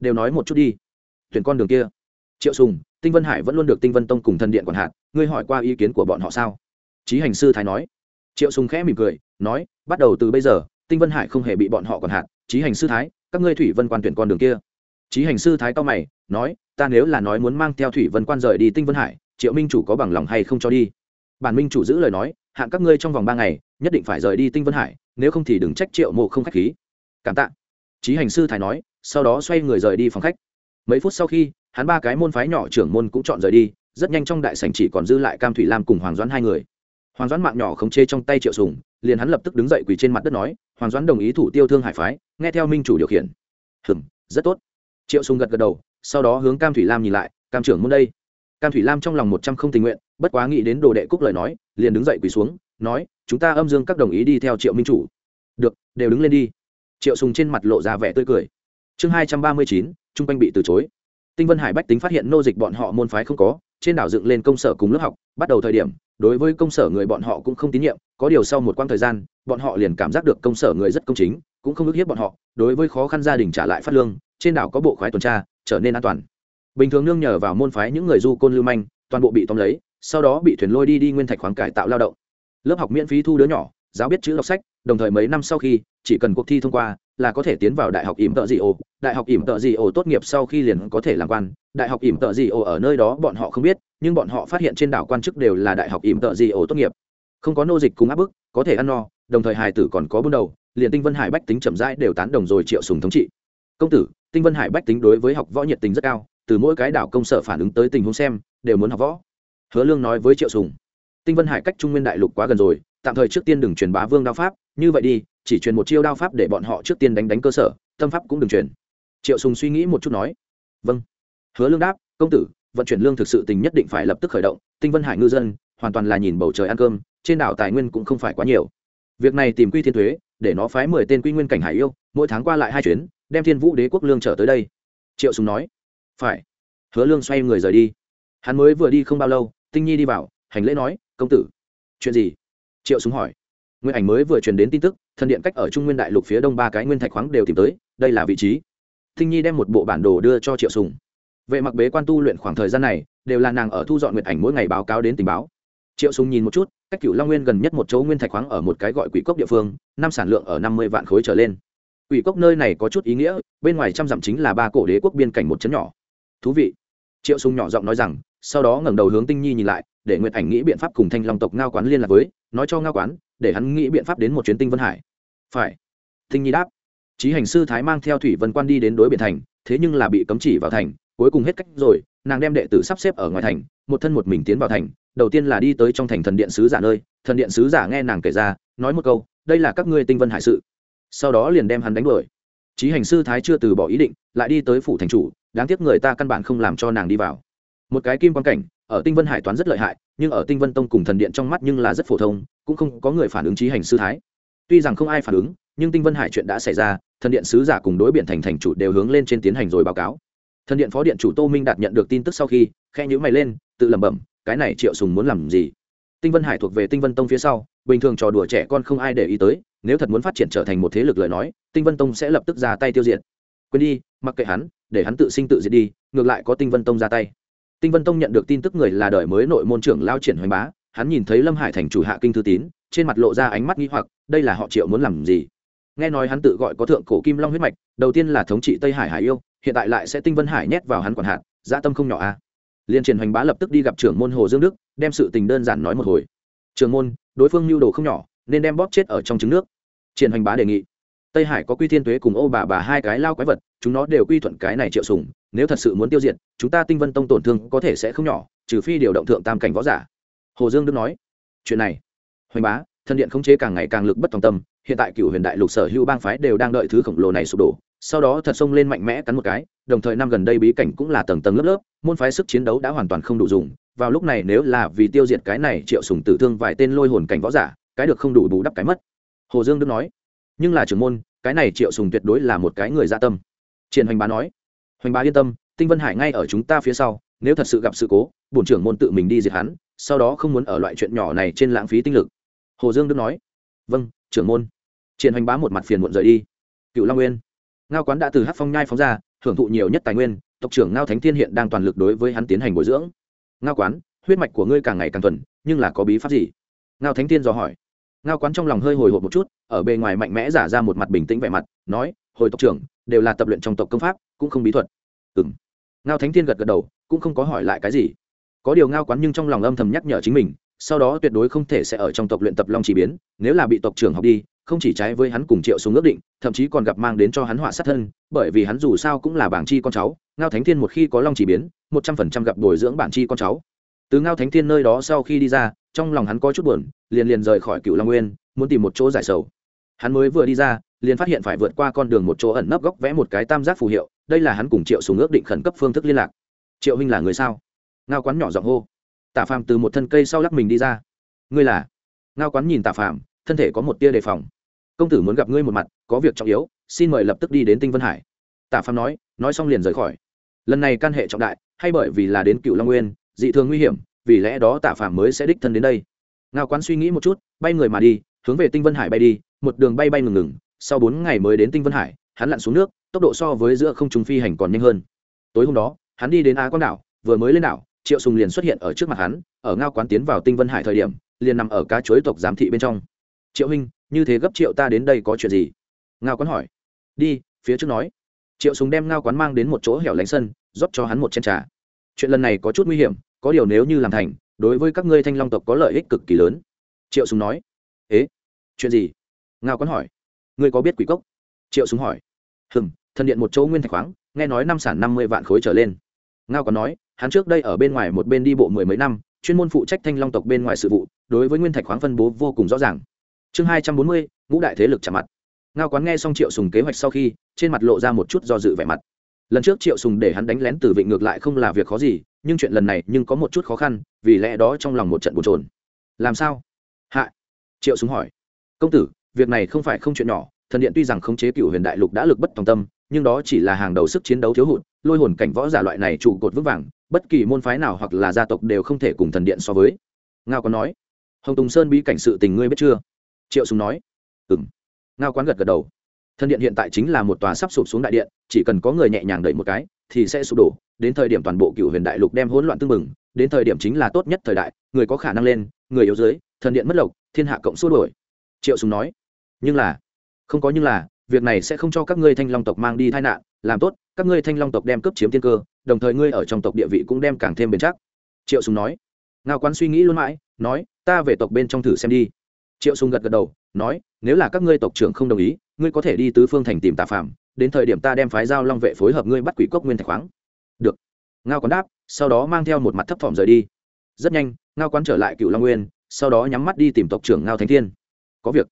Đều nói một chút đi. Tuyển con đường kia. Triệu sùng, tinh vân hải vẫn luôn được tinh vân tông cùng thần điện quản hạt, ngươi hỏi qua ý kiến của bọn họ sao? Chí hành sư thái nói. Triệu sùng khẽ mỉm cười, nói, bắt đầu từ bây giờ tinh vân hải không hề bị bọn họ còn hạt trí hành sư thái, các ngươi thủy vân quan tuyển con đường kia. Trí hành sư thái cao mày, nói, ta nếu là nói muốn mang theo thủy vân quan rời đi tinh vân hải, triệu minh chủ có bằng lòng hay không cho đi? Bản minh chủ giữ lời nói hạn các ngươi trong vòng ba ngày, nhất định phải rời đi tinh vân hải, nếu không thì đừng trách triệu mộ không khách khí. Cảm tạ. Trí hành sư thái nói, sau đó xoay người rời đi phòng khách. Mấy phút sau khi, hắn ba cái môn phái nhỏ trưởng môn cũng chọn rời đi, rất nhanh trong đại sảnh chỉ còn dư lại cam thủy lam cùng hoàng doãn hai người. Hoàng doãn mạng nhỏ khống chê trong tay triệu sùng, liền hắn lập tức đứng dậy quỳ trên mặt đất nói hoàng doãn đồng ý thủ tiêu thương hải phái, nghe theo minh chủ điều khiển. Hừm, rất tốt. Triệu sùng gật gật đầu, sau đó hướng cam thủy lam nhìn lại, cam trưởng môn đây. Cam thủy lam trong lòng một trăm không tình nguyện, bất quá nghĩ đến đồ đệ cúc lời nói, liền đứng dậy quỳ xuống, nói, chúng ta âm dương các đồng ý đi theo triệu minh chủ. Được, đều đứng lên đi. Triệu sùng trên mặt lộ ra vẻ tươi cười. Chương hai trăm ba mươi chín trung quanh bị từ chối. Tinh vân hải bách tính phát hiện nô dịch bọn họ môn phái không có, trên đảo dựng lên công sở cùng lớp học, bắt đầu thời điểm đối với công sở người bọn họ cũng không tín nhiệm, có điều sau một quãng thời gian, bọn họ liền cảm giác được công sở người rất công chính, cũng không ức hiếp bọn họ, đối với khó khăn gia đình trả lại phát lương, trên đảo có bộ khoái tuần tra, trở nên an toàn. Bình thường nương nhờ vào môn phái những người du côn lưu manh, toàn bộ bị tóm lấy, sau đó bị thuyền lôi đi đi nguyên thạch khoáng cải tạo lao động. Lớp học miễn phí thu đứa nhỏ, giáo biết chữ đọc sách, đồng thời mấy năm sau khi, chỉ cần cuộc thi thông qua là có thể tiến vào đại học ỉm tợ dị ồ. Đại học ỉm tợ dị ồ tốt nghiệp sau khi liền có thể làm quan. Đại học ỉm tợ dị ồ ở nơi đó bọn họ không biết, nhưng bọn họ phát hiện trên đảo quan chức đều là đại học ỉm tợ dị ồ tốt nghiệp. Không có nô dịch cùng áp bức, có thể ăn no, đồng thời hài tử còn có bốn đầu, liền tinh vân hải bách tính chậm rãi đều tán đồng rồi triệu sùng thống trị. Công tử, tinh vân hải bách tính đối với học võ nhiệt tình rất cao, từ mỗi cái đảo công sở phản ứng tới tình huống xem, đều muốn học võ. Hứa lương nói với triệu sùng, tinh vân hải cách trung nguyên đại lục quá gần rồi, tạm thời trước tiên đừng truyền bá vương đao pháp như vậy đi, chỉ truyền một chiêu đao pháp để bọn họ trước tiên đánh đánh cơ sở, tâm pháp cũng đừng truyền. Triệu sùng suy nghĩ một chút nói. Vâng. Hứa lương đáp, công tử, vận chuyển lương thực sự tình nhất định phải lập tức khởi động, tinh vân hải ngư dân, hoàn toàn là nhìn bầu trời ăn cơm, trên đảo tài nguyên cũng không phải quá nhiều. Việc này tìm quy thiên thuế, để nó phái mười tên quy nguyên cảnh hải yêu, mỗi tháng qua lại hai chuyến, đem thiên vũ đế quốc lương trở tới đây. Triệu sùng nói. Phải. Hứa lương xoay người rời đi. Hắn mới vừa đi không bao lâu, tinh nhi đi vào, hành lễ nói, công tử, chuyện gì? Triệu Sùng hỏi nguyên ảnh mới vừa truyền đến tin tức, thần điện cách ở trung nguyên đại lục phía đông ba cái nguyên thạch khoáng đều tìm tới, đây là vị trí. Thinh nhi đem một bộ bản đồ đưa cho triệu sùng. Vệ mặc bế quan tu luyện khoảng thời gian này, đều là nàng ở thu dọn nguyệt ảnh mỗi ngày báo cáo đến tình báo. Triệu sùng nhìn một chút, cách cửu long nguyên gần nhất một chỗ nguyên thạch khoáng ở một cái gọi quỷ cốc địa phương, năm sản lượng ở năm mươi vạn khối trở lên. Quỷ cốc nơi này có chút ý nghĩa, bên ngoài trăm dặm chính là ba cổ đế quốc biên cảnh một chấn nhỏ. Thú vị. Triệu sùng nhỏ giọng nói rằng, sau đó ngẩng đầu hướng tinh nhi nhìn lại, để nguyệt ảnh nghĩ biện pháp cùng thanh long tộc ngao quán liên lạc với, nói cho ngao quán để hắn nghĩ biện pháp đến một chuyến tinh vân hải. Phải. Tinh nhi đáp. Trí hành sư thái mang theo thủy vân quan đi đến đối biển thành, thế nhưng là bị cấm chỉ vào thành, cuối cùng hết cách rồi, nàng đem đệ tử sắp xếp ở ngoài thành, một thân một mình tiến vào thành, đầu tiên là đi tới trong thành thần điện sứ giả nơi, thần điện sứ giả nghe nàng kể ra, nói một câu, đây là các ngươi tinh vân hải sự. Sau đó liền đem hắn đánh đuổi. Trí hành sư thái chưa từ bỏ ý định, lại đi tới phủ thành chủ, đáng tiếc người ta căn bản không làm cho nàng đi vào. Một cái kim quan cảnh, ở tinh vân hải toán rất lợi hại, nhưng ở tinh vân tông cùng thần điện trong mắt nhưng là rất phổ thông cũng không có người phản ứng trí hành sư thái. Tuy rằng không ai phản ứng, nhưng tinh vân hải chuyện đã xảy ra, thần điện sứ giả cùng đối biện thành thành chủ đều hướng lên trên tiến hành rồi báo cáo. Thần điện phó điện chủ tô minh đạt nhận được tin tức sau khi khe nhữ mày lên, tự lẩm bẩm, cái này triệu sùng muốn làm gì? Tinh vân hải thuộc về tinh vân tông phía sau, bình thường trò đùa trẻ con không ai để ý tới, nếu thật muốn phát triển trở thành một thế lực lời nói, tinh vân tông sẽ lập tức ra tay tiêu diệt. Quên đi, mặc kệ hắn, để hắn tự sinh tự diệt đi, ngược lại có tinh vân tông ra tay. Tinh vân tông nhận được tin tức người là đời mới nội môn trưởng lao triển hoành bá hắn nhìn thấy lâm hải thành chủ hạ kinh thư tín, trên mặt lộ ra ánh mắt nghi hoặc, đây là họ triệu muốn làm gì? Nghe nói hắn tự gọi có thượng cổ kim long huyết mạch, đầu tiên là thống trị tây hải hải yêu, hiện tại lại sẽ tinh vân hải nhét vào hắn quản hạt dã tâm không nhỏ a à. liên triển hoành bá lập tức đi gặp trưởng môn hồ dương đức, đem sự tình đơn giản nói một hồi. Trưởng môn, đối phương mưu đồ không nhỏ, nên đem bóp chết ở trong trứng nước. Triển hoành bá đề nghị. Tây hải có quy thiên tuế cùng ô bà bà hai cái lao quái vật, chúng nó đều quy thuận cái này triệu sùng, nếu thật sự muốn tiêu diệt, chúng ta tinh vân tông tổn thương có thể sẽ không nhỏ, trừ phi điều động thượng tam cảnh võ giả hồ dương đức nói, chuyện này, hoành bá, thân điện khống chế càng ngày càng lực bất tòng tâm, hiện tại cựu huyền đại lục sở hữu bang phái đều đang đợi thứ khổng lồ này sụp đổ, sau đó thật xông lên mạnh mẽ cắn một cái, đồng thời năm gần đây bí cảnh cũng là tầng tầng lớp lớp, môn phái sức chiến đấu đã hoàn toàn không đủ dùng, vào lúc này nếu là vì tiêu diệt cái này triệu sùng tử thương vài tên lôi hồn cảnh võ giả, cái được không đủ bù đắp cái mất. Hồ dương đức nói, nhưng là trưởng môn, cái này triệu sùng tuyệt đối là một cái người dạ tâm. Triển hoành bá nói, hoành bá yên tâm, tinh vân hải ngay ở chúng ta phía sau nếu thật sự gặp sự cố, bổn trưởng môn tự mình đi diệt hắn, sau đó không muốn ở loại chuyện nhỏ này trên lãng phí tinh lực. Hồ dương đức nói. Vâng trưởng môn. Triển hoành bá một mặt phiền muộn rời đi. Cựu long nguyên. Ngao quán đã từ hát phong nhai phóng ra, hưởng thụ nhiều nhất tài nguyên, tộc trưởng ngao thánh thiên hiện đang toàn lực đối với hắn tiến hành bồi dưỡng. Ngao quán, huyết mạch của ngươi càng ngày càng thuần, nhưng là có bí pháp gì? Ngao thánh thiên dò hỏi. Ngao quán trong lòng hơi hồi hộp một chút, ở bề ngoài mạnh mẽ giả ra một mặt bình tĩnh vẻ mặt, nói, hồi tộc trưởng, đều là tập luyện trong tộc công pháp, cũng không bí thuật. Ừng ngao thánh thiên gật gật đầu, cũng không có hỏi lại cái gì. Có điều ngao quán nhưng trong lòng âm thầm nhắc nhở chính mình, sau đó tuyệt đối không thể sẽ ở trong tộc luyện tập long chỉ biến, nếu là bị tộc trưởng học đi, không chỉ trái với hắn cùng triệu xuống ước định, thậm chí còn gặp mang đến cho hắn họa sát thân, bởi vì hắn dù sao cũng là bảng chi con cháu, ngao thánh thiên một khi có long chỉ biến, một trăm phần trăm gặp bồi dưỡng bản chi con cháu. Từ ngao thánh thiên nơi đó sau khi đi ra, trong lòng hắn có chút buồn, liền liền rời khỏi cựu long nguyên, muốn tìm một chỗ giải sầu. Hắn mới vừa đi ra, liền phát hiện phải vượt qua con đường một chỗ ẩn nấp góc vẽ một cái tam giác phù hiệu đây là hắn cùng triệu sùng ước định khẩn cấp phương thức liên lạc. Triệu huynh là người sao? Ngao quán nhỏ giọng hô. Tả phàm từ một thân cây sau lắc mình đi ra. Ngươi là? Ngao quán nhìn tả phàm, thân thể có một tia đề phòng. Công tử muốn gặp ngươi một mặt, có việc trọng yếu, xin mời lập tức đi đến tinh vân hải. Tả phàm nói nói xong liền rời khỏi. Lần này can hệ trọng đại, hay bởi vì là đến cựu long nguyên, dị thường nguy hiểm, vì lẽ đó tả phàm mới sẽ đích thân đến đây. Ngao quán suy nghĩ một chút, bay người mà đi, hướng về tinh vân hải bay đi, một đường bay bay ngừng ngừng, sau bốn ngày mới đến tinh vân hải hắn lặn xuống nước, tốc độ so với giữa không trung phi hành còn nhanh hơn. Tối hôm đó, hắn đi đến á quang đảo, vừa mới lên đảo, triệu sùng liền xuất hiện ở trước mặt hắn, ở ngao quán tiến vào tinh vân hải thời điểm, liền nằm ở cá chuối tộc giám thị bên trong. Triệu huynh, như thế gấp triệu ta đến đây có chuyện gì? Ngao quán hỏi. Đi, phía trước nói. Triệu sùng đem ngao quán mang đến một chỗ hẻo lánh sân, rót cho hắn một chén trà. Chuyện lần này có chút nguy hiểm, có điều nếu như làm thành, đối với các ngươi thanh long tộc có lợi ích cực kỳ lớn. Triệu sùng nói. Ế, chuyện gì? Ngao quán hỏi. Ngươi có biết quỷ cốc? Triệu sùng hỏi. Hừm, thần điện một chỗ nguyên thạch khoáng, nghe nói năm sản năm mươi vạn khối trở lên. Ngao còn nói, hắn trước đây ở bên ngoài một bên đi bộ mười mấy năm, chuyên môn phụ trách thanh long tộc bên ngoài sự vụ, đối với nguyên thạch khoáng phân bố vô cùng rõ ràng. Chương hai trăm bốn mươi, ngũ đại thế lực chạm mặt. Ngao quán nghe xong triệu sùng kế hoạch sau khi, trên mặt lộ ra một chút do dự vẻ mặt. Lần trước triệu sùng để hắn đánh lén từ vịnh ngược lại không là việc khó gì, nhưng chuyện lần này nhưng có một chút khó khăn, vì lẽ đó trong lòng một trận bồn trồn làm sao? Hạ, triệu sùng hỏi. Công tử, việc này không phải không chuyện nhỏ thần điện tuy rằng khống chế cựu huyền đại lục đã lực bất tòng tâm, nhưng đó chỉ là hàng đầu sức chiến đấu thiếu hụt, lôi hồn cảnh võ giả loại này trụ cột vững vàng, bất kỳ môn phái nào hoặc là gia tộc đều không thể cùng thần điện so với. Ngao có nói, hồng tùng sơn bí cảnh sự tình ngươi biết chưa? Triệu sùng nói, ừm. Ngao quán gật gật đầu, thần điện hiện tại chính là một tòa sắp sụp xuống đại điện, chỉ cần có người nhẹ nhàng đẩy một cái, thì sẽ sụp đổ, đến thời điểm toàn bộ cựu huyền đại lục đem hỗn loạn tương mừng đến thời điểm chính là tốt nhất thời đại, người có khả năng lên, người yếu dưới, thần điện mất lộc, thiên hạ cộng xua đổi triệu sùng nói, nhưng là không có nhưng là, việc này sẽ không cho các ngươi thanh long tộc mang đi tai nạn, làm tốt, các ngươi thanh long tộc đem cướp chiếm tiên cơ, đồng thời ngươi ở trong tộc địa vị cũng đem càng thêm bền chắc. Triệu sùng nói. Ngao quán suy nghĩ luôn mãi, nói, ta về tộc bên trong thử xem đi. Triệu sùng gật gật đầu, nói, nếu là các ngươi tộc trưởng không đồng ý, ngươi có thể đi tứ phương thành tìm tà phạm đến thời điểm ta đem phái giao long vệ phối hợp ngươi bắt quỷ cốc nguyên thạch khoáng. Được. Ngao quán đáp, sau đó mang theo một mặt thấp thỏm rời đi. Rất nhanh, ngao quán trở lại cựu long nguyên, sau đó nhắm mắt đi tìm tộc trưởng ngao thánh thiên. Có việc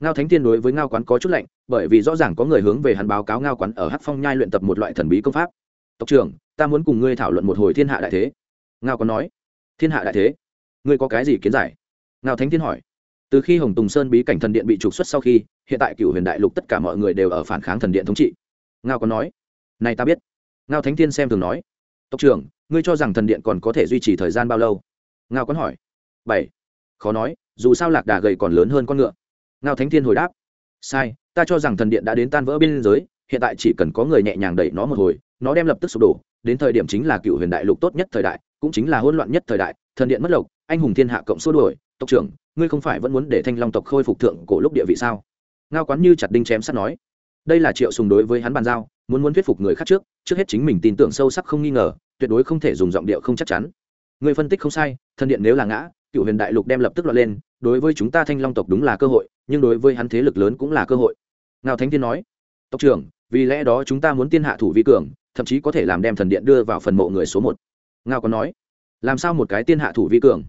ngao thánh thiên đối với ngao quán có chút lạnh, bởi vì rõ ràng có người hướng về hắn báo cáo ngao quán ở hát phong nhai luyện tập một loại thần bí công pháp. Tộc trưởng, ta muốn cùng ngươi thảo luận một hồi thiên hạ đại thế. Ngao quán nói. Thiên hạ đại thế? Ngươi có cái gì kiến giải? Ngao thánh thiên hỏi. Từ khi hồng tùng sơn bí cảnh thần điện bị trục xuất sau khi, hiện tại cựu huyền đại lục tất cả mọi người đều ở phản kháng thần điện thống trị. Ngao quán nói. Này ta biết. Ngao thánh thiên xem thường nói. Tộc trưởng, ngươi cho rằng thần điện còn có thể duy trì thời gian bao lâu? Ngao quán hỏi. Bảy. Khó nói, dù sao lạc đà gầy còn lớn hơn con ngựa ngao thánh thiên hồi đáp. Sai, ta cho rằng thần điện đã đến tan vỡ biên giới, hiện tại chỉ cần có người nhẹ nhàng đẩy nó một hồi, nó đem lập tức sụp đổ. Đến thời điểm chính là cựu huyền đại lục tốt nhất thời đại, cũng chính là hỗn loạn nhất thời đại, thần điện mất lộc, anh hùng thiên hạ cộng xua đuổi. Tộc trưởng, ngươi không phải vẫn muốn để thanh long tộc khôi phục thượng cổ lúc địa vị sao? Ngao quán như chặt đinh chém sắt nói. Đây là triệu sùng đối với hắn bàn giao, muốn muốn thuyết phục người khác trước trước hết chính mình tin tưởng sâu sắc không nghi ngờ, tuyệt đối không thể dùng giọng điệu không chắc chắn. Người phân tích không sai, thần điện nếu là ngã, cựu huyền đại lục đem lập tức loạn lên đối với chúng ta thanh long tộc đúng là cơ hội, nhưng đối với hắn thế lực lớn cũng là cơ hội. Ngao thánh thiên nói, tộc trưởng, vì lẽ đó chúng ta muốn tiên hạ thủ vi cường, thậm chí có thể làm đem thần điện đưa vào phần mộ người số một. Ngao còn nói, làm sao một cái tiên hạ thủ vi cường?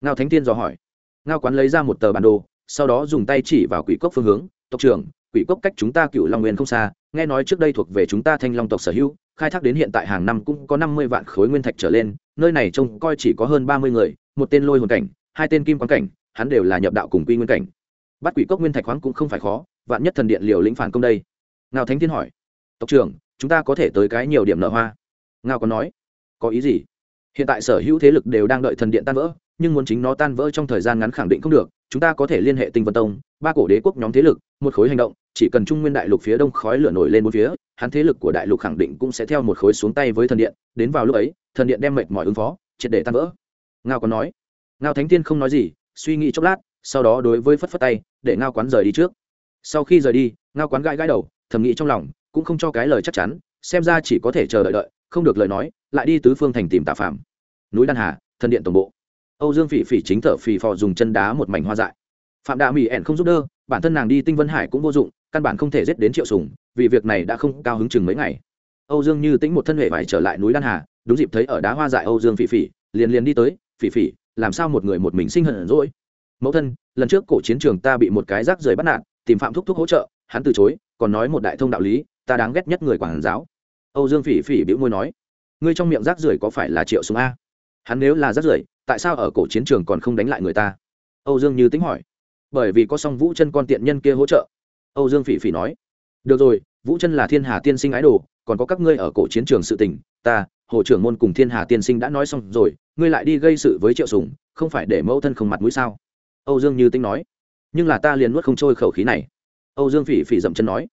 Ngao thánh tiên dò hỏi. Ngao quán lấy ra một tờ bản đồ, sau đó dùng tay chỉ vào quỷ cốc phương hướng, tộc trưởng, quỷ cốc cách chúng ta cựu long nguyên không xa, nghe nói trước đây thuộc về chúng ta thanh long tộc sở hữu, khai thác đến hiện tại hàng năm cũng có năm mươi vạn khối nguyên thạch trở lên, nơi này trông coi chỉ có hơn ba mươi người, một tên lôi hồn cảnh, hai tên kim quán cảnh hắn đều là nhập đạo cùng quy nguyên cảnh. Bắt quỷ cốc nguyên thạch khoáng cũng không phải khó, vạn nhất thần điện liều lĩnh phản công đây. Ngao thánh thiên hỏi, tộc trưởng, chúng ta có thể tới cái nhiều điểm nợ hoa? Ngao có nói, có ý gì? Hiện tại sở hữu thế lực đều đang đợi thần điện tan vỡ, nhưng muốn chính nó tan vỡ trong thời gian ngắn khẳng định không được, chúng ta có thể liên hệ tinh vân tông, ba cổ đế quốc nhóm thế lực, một khối hành động, chỉ cần trung nguyên đại lục phía đông khói lửa nổi lên một phía, hắn thế lực của đại lục khẳng định cũng sẽ theo một khối xuống tay với thần điện, đến vào lúc ấy, thần điện đem mệt mỏi ứng phó, triệt để tan vỡ. Ngao có nói, ngao thánh tiên không nói gì suy nghĩ chốc lát, sau đó đối với phất phất tay, để ngao quán rời đi trước. Sau khi rời đi, ngao quán gãi gãi đầu, thầm nghĩ trong lòng, cũng không cho cái lời chắc chắn, xem ra chỉ có thể chờ đợi đợi, không được lời nói, lại đi tứ phương thành tìm tạ phạm núi đan hà, thần điện tổng bộ. Âu dương phỉ phỉ chính thở phì phò dùng chân đá một mảnh hoa dại. Phạm đạ mỹ ẻn không giúp đỡ, bản thân nàng đi tinh vân hải cũng vô dụng, căn bản không thể giết đến triệu sùng, vì việc này đã không cao hứng chừng mấy ngày. Âu dương như tĩnh một thân hệ vải trở lại núi đan hà, đúng dịp thấy ở đá hoa dại âu dương phỉ phỉ, liền liền đi tới, phỉ phỉ làm sao một người một mình sinh hận rồi mẫu thân, lần trước cổ chiến trường ta bị một cái rác rưởi bắt nạt, tìm phạm thúc thúc hỗ trợ, hắn từ chối, còn nói một đại thông đạo lý, ta đáng ghét nhất người quản giáo. Âu dương phỉ phỉ bĩu môi nói, ngươi trong miệng rác rưởi có phải là triệu súng a? Hắn nếu là rác rưởi, tại sao ở cổ chiến trường còn không đánh lại người ta? Âu dương như tính hỏi. Bởi vì có song vũ chân con tiện nhân kia hỗ trợ. Âu dương phỉ phỉ nói, được rồi, vũ chân là thiên hà tiên sinh ái đồ, còn có các ngươi ở cổ chiến trường sự tình, ta, hồ trưởng môn cùng thiên hà tiên sinh đã nói xong rồi ngươi lại đi gây sự với triệu sùng, không phải để mẫu thân không mặt mũi sao? Âu dương như Tinh nói. Nhưng là ta liền nuốt không trôi khẩu khí này. Âu dương phỉ phỉ dậm chân nói.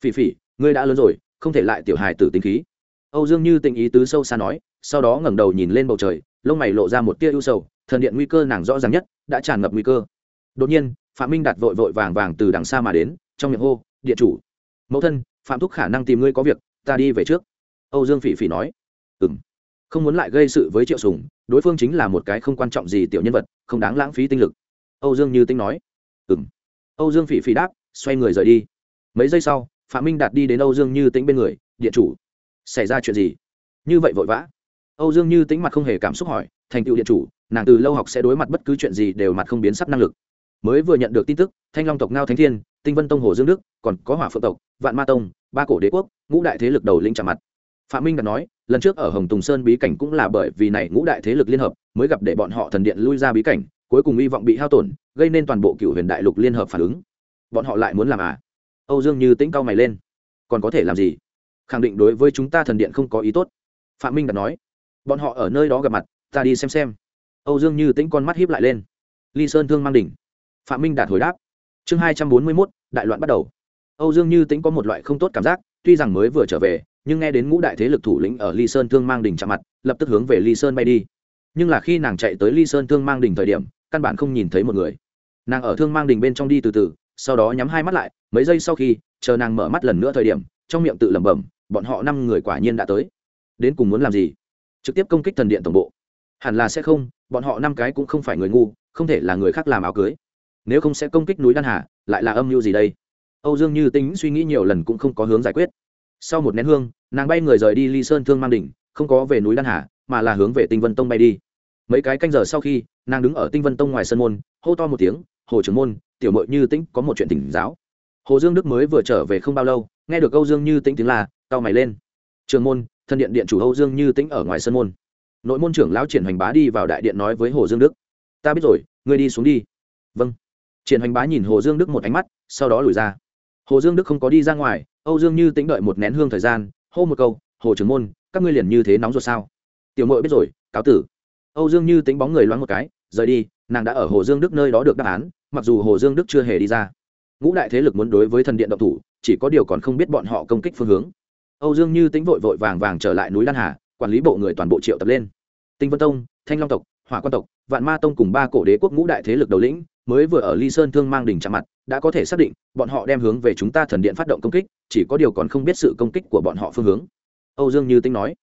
Phỉ phỉ, ngươi đã lớn rồi, không thể lại tiểu hài tử tính khí. Âu dương như tình ý tứ sâu xa nói, sau đó ngẩng đầu nhìn lên bầu trời, lông mày lộ ra một tia ưu sầu, thần điện nguy cơ nàng rõ ràng nhất, đã tràn ngập nguy cơ. Đột nhiên, phạm minh đạt vội vội vàng vàng từ đằng xa mà đến, trong miệng hô, điện chủ, mẫu thân, phạm thúc khả năng tìm ngươi có việc, ta đi về trước. Âu dương phỉ phỉ nói. Ừ m không muốn lại gây sự với triệu sùng, đối phương chính là một cái không quan trọng gì tiểu nhân vật, không đáng lãng phí tinh lực. Âu dương như tinh nói. Ừm. Âu dương phỉ phỉ đáp, xoay người rời đi. Mấy giây sau, phạm minh đạt đi đến âu dương như tĩnh bên người, điện chủ, xảy ra chuyện gì? Như vậy vội vã. Âu dương như tĩnh mặt không hề cảm xúc hỏi, thành tựu điện chủ, nàng từ lâu học sẽ đối mặt bất cứ chuyện gì đều mặt không biến sắp năng lực. Mới vừa nhận được tin tức, thanh long tộc ngao thánh thiên, tinh vân tông hồ dương đức, còn có hỏa phượng tộc, vạn ma tông, ba cổ đế quốc, ngũ đại thế lực đầu lĩnh chạm mặt phạm minh đã nói, lần trước ở hồng tùng sơn bí cảnh cũng là bởi vì này ngũ đại thế lực liên hợp mới gặp để bọn họ thần điện lui ra bí cảnh, cuối cùng hy vọng bị hao tổn, gây nên toàn bộ cựu huyền đại lục liên hợp phản ứng. Bọn họ lại muốn làm à? Âu dương như tĩnh cao mày lên. Còn có thể làm gì? Khẳng định đối với chúng ta thần điện không có ý tốt. Phạm minh đã nói, bọn họ ở nơi đó gặp mặt, ta đi xem xem. Âu dương như tĩnh con mắt hiếp lại lên. Ly sơn thương mang đỉnh. Phạm minh đạt hồi đáp. Chương hai trăm bốn mươi mốt, đại loạn bắt đầu. Âu dương như tĩnh có một loại không tốt cảm giác, tuy rằng mới vừa trở về nhưng nghe đến ngũ đại thế lực thủ lĩnh ở ly sơn thương mang Đình chạm mặt, lập tức hướng về ly sơn bay đi. Nhưng là khi nàng chạy tới ly sơn thương mang Đình thời điểm, căn bản không nhìn thấy một người. Nàng ở thương mang Đình bên trong đi từ từ, sau đó nhắm hai mắt lại, mấy giây sau khi, chờ nàng mở mắt lần nữa thời điểm, trong miệng tự lẩm bẩm, bọn họ năm người quả nhiên đã tới. Đến cùng muốn làm gì? Trực tiếp công kích thần điện tổng bộ. Hẳn là sẽ không, bọn họ năm cái cũng không phải người ngu, không thể là người khác làm áo cưới. Nếu không sẽ công kích núi đan hà, lại là âm mưu gì đây? Âu dương như tính suy nghĩ nhiều lần cũng không có hướng giải quyết sau một nén hương, nàng bay người rời đi ly sơn thương mang đỉnh, không có về núi đan hà, mà là hướng về tinh vân tông bay đi. Mấy cái canh giờ sau khi, nàng đứng ở tinh vân tông ngoài sân môn, hô to một tiếng, hồ trưởng môn, tiểu mội như tĩnh có một chuyện tỉnh giáo. Hồ dương đức mới vừa trở về không bao lâu, nghe được âu dương như tĩnh tiếng là cao mày lên. Trường môn, thân điện điện chủ âu dương như tĩnh ở ngoài sân môn. Nội môn trưởng lão triển hoành bá đi vào đại điện nói với hồ dương đức. Ta biết rồi, ngươi đi xuống đi. Vâng. Triển hoành bá nhìn hồ dương đức một ánh mắt, sau đó lùi ra hồ dương đức không có đi ra ngoài, âu dương như tĩnh đợi một nén hương thời gian, hô một câu, hồ trưởng môn, các ngươi liền như thế nóng ruột sao? Tiểu mội biết rồi, cáo tử. Âu dương như tính bóng người loáng một cái, rời đi, nàng đã ở hồ dương đức nơi đó được đáp án, mặc dù hồ dương đức chưa hề đi ra. Ngũ đại thế lực muốn đối với thần điện động thủ, chỉ có điều còn không biết bọn họ công kích phương hướng. Âu dương như tính vội vội vàng vàng trở lại núi Lan hà, quản lý bộ người toàn bộ triệu tập lên. Tinh vân tông, thanh long tộc, hỏa quan tộc, vạn ma tông cùng ba cổ đế quốc ngũ đại thế lực đầu lĩnh mới vừa ở ly sơn thương mang đỉnh chạm mặt, đã có thể xác định, bọn họ đem hướng về chúng ta thần điện phát động công kích, chỉ có điều còn không biết sự công kích của bọn họ phương hướng. Âu dương như tính nói.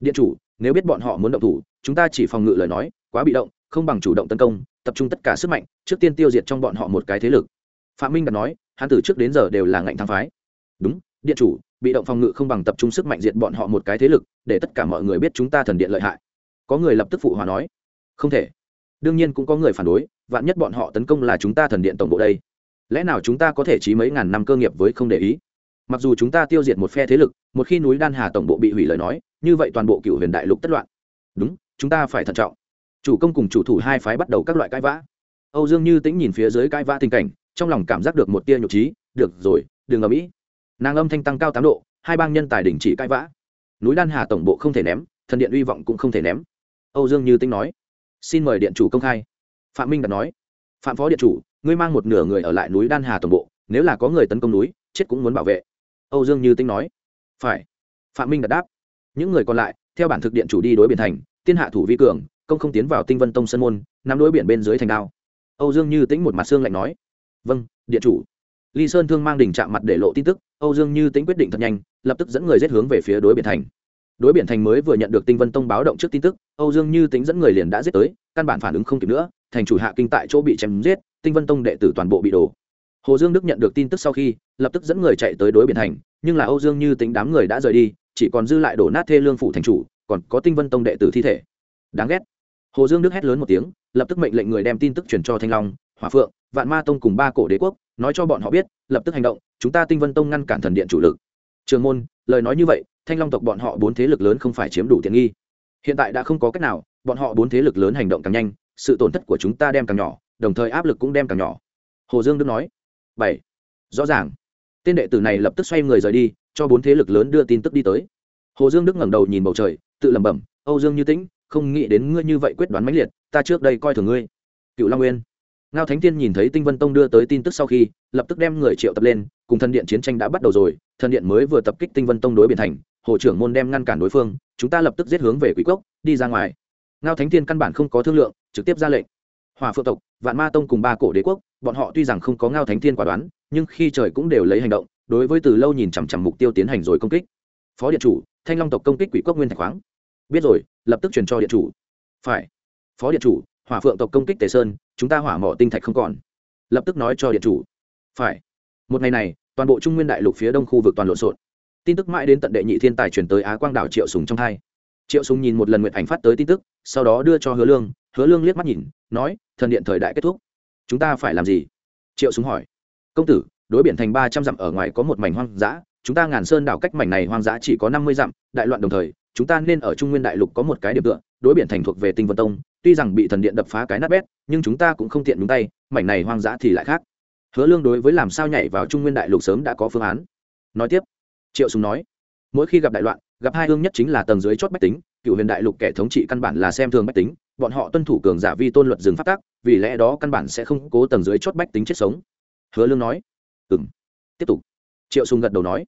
Điện chủ, nếu biết bọn họ muốn động thủ, chúng ta chỉ phòng ngự lời nói, quá bị động, không bằng chủ động tấn công, tập trung tất cả sức mạnh, trước tiên tiêu diệt trong bọn họ một cái thế lực. Phạm minh đặt nói, hắn từ trước đến giờ đều là ngạnh thang phái. Đúng, điện chủ, bị động phòng ngự không bằng tập trung sức mạnh diệt bọn họ một cái thế lực, để tất cả mọi người biết chúng ta thần điện lợi hại. Có người lập tức phụ hòa nói. Không thể đương nhiên cũng có người phản đối, vạn nhất bọn họ tấn công là chúng ta thần điện tổng bộ đây. Lẽ nào chúng ta có thể trí mấy ngàn năm cơ nghiệp với không để ý? Mặc dù chúng ta tiêu diệt một phe thế lực, một khi núi đan hà tổng bộ bị hủy lời nói, như vậy toàn bộ cựu huyền đại lục tất loạn. Đúng, chúng ta phải thận trọng. Chủ công cùng chủ thủ hai phái bắt đầu các loại cãi vã. Âu dương như tĩnh nhìn phía dưới cãi vã tình cảnh, trong lòng cảm giác được một tia nhục trí, được rồi, đừng ở mỹ nàng âm thanh tăng cao tám độ, hai bang nhân tài đình chỉ cãi vã. Núi đan hà tổng bộ không thể ném, thần điện uy vọng cũng không thể ném. Âu dương như tĩnh nói xin mời điện chủ công khai. Phạm minh đặt nói, phạm phó điện chủ, ngươi mang một nửa người ở lại núi đan hà toàn bộ, nếu là có người tấn công núi, chết cũng muốn bảo vệ. Âu dương như Tinh nói, phải. Phạm minh đặt đáp, những người còn lại, theo bản thực điện chủ đi đối biển thành, tiên hạ thủ vi cường, công không tiến vào tinh vân tông sân môn, nắm đối biển bên dưới thành đao. Âu dương như tĩnh một mặt xương lạnh nói vâng điện chủ. Ly sơn thương mang đỉnh chạm mặt để lộ tin tức, âu dương như tĩnh quyết định thật nhanh, lập tức dẫn người giết hướng về phía đối biển thành đối biển thành mới vừa nhận được tinh vân tông báo động trước tin tức, âu dương như tính dẫn người liền đã giết tới, căn bản phản ứng không kịp nữa, thành chủ hạ kinh tại chỗ bị chém giết, tinh vân tông đệ tử toàn bộ bị đổ. Hồ dương đức nhận được tin tức sau khi, lập tức dẫn người chạy tới đối biển thành, nhưng là âu dương như tính đám người đã rời đi, chỉ còn dư lại đổ nát thê lương phủ thành chủ, còn có tinh vân tông đệ tử thi thể. Đáng ghét. Hồ dương đức hét lớn một tiếng, lập tức mệnh lệnh người đem tin tức truyền cho thanh long, hỏa phượng, vạn ma tông cùng ba cổ đế quốc, nói cho bọn họ biết, lập tức hành động, chúng ta tinh vân tông ngăn cản thần điện chủ lực. Trường môn, lời nói như vậy thanh long tộc bọn họ bốn thế lực lớn không phải chiếm đủ tiện nghi. Hiện tại đã không có cách nào, bọn họ bốn thế lực lớn hành động càng nhanh, sự tổn thất của chúng ta đem càng nhỏ, đồng thời áp lực cũng đem càng nhỏ. Hồ dương đức nói. Bảy. Rõ ràng. Tên đệ tử này lập tức xoay người rời đi, cho bốn thế lực lớn đưa tin tức đi tới. Hồ dương đức ngẩng đầu nhìn bầu trời, tự lẩm bẩm, âu dương như tĩnh, không nghĩ đến ngươi như vậy quyết đoán mãnh liệt, ta trước đây coi thường ngươi. Cựu long nguyên. Ngao thánh tiên nhìn thấy tinh vân tông đưa tới tin tức sau khi, lập tức đem người triệu tập lên, cùng thần điện chiến tranh đã bắt đầu rồi, thần điện mới vừa tập kích tinh vân tông đối biển thành hồ trưởng môn đem ngăn cản đối phương, chúng ta lập tức giết hướng về Quỷ cốc, đi ra ngoài. Ngao thánh Thiên căn bản không có thương lượng, trực tiếp ra lệnh. Hòa phượng tộc, vạn ma tông cùng ba cổ đế quốc, bọn họ tuy rằng không có ngao thánh thiên quả đoán, nhưng khi trời cũng đều lấy hành động, đối với từ lâu nhìn chằm chằm mục tiêu tiến hành rồi công kích. Phó điện chủ, thanh long tộc công kích quỷ quốc nguyên thạch khoáng. Biết rồi, lập tức truyền cho điện chủ. Phải. Phó điện chủ, hỏa phượng tộc công kích tề sơn, chúng ta hỏa mỏ tinh thạch không còn. Lập tức nói cho điện chủ. Phải. Một ngày này, toàn bộ trung nguyên đại lục phía đông khu vực toàn lộn xộn tin tức mãi đến tận đệ nhị thiên tài chuyển tới á quang đảo triệu sùng trong thai triệu sùng nhìn một lần nguyện ảnh phát tới tin tức, sau đó đưa cho hứa lương hứa lương liếc mắt nhìn, nói, thần điện thời đại kết thúc. Chúng ta phải làm gì? Triệu sùng hỏi. Công tử, đối biển thành ba trăm dặm ở ngoài có một mảnh hoang dã, chúng ta ngàn sơn đảo cách mảnh này hoang dã chỉ có năm mươi dặm, đại loạn đồng thời, chúng ta nên ở trung nguyên đại lục có một cái điểm tựa, đối biển thành thuộc về tinh vân tông, tuy rằng bị thần điện đập phá cái nát bét, nhưng chúng ta cũng không tiện đúng tay, mảnh này hoang dã thì lại khác. Hứa lương đối với làm sao nhảy vào trung nguyên đại lục sớm đã có phương án. Nói tiếp triệu sùng nói, mỗi khi gặp đại loạn, gặp hai hương nhất chính là tầng dưới chót bách tính, cựu huyền đại lục kẻ thống trị căn bản là xem thường bách tính, bọn họ tuân thủ cường giả vi tôn luật dừng phát tác vì lẽ đó căn bản sẽ không cố tầng dưới chót bách tính chết sống. Hứa lương nói, ừm, tiếp tục. Triệu sùng gật đầu nói,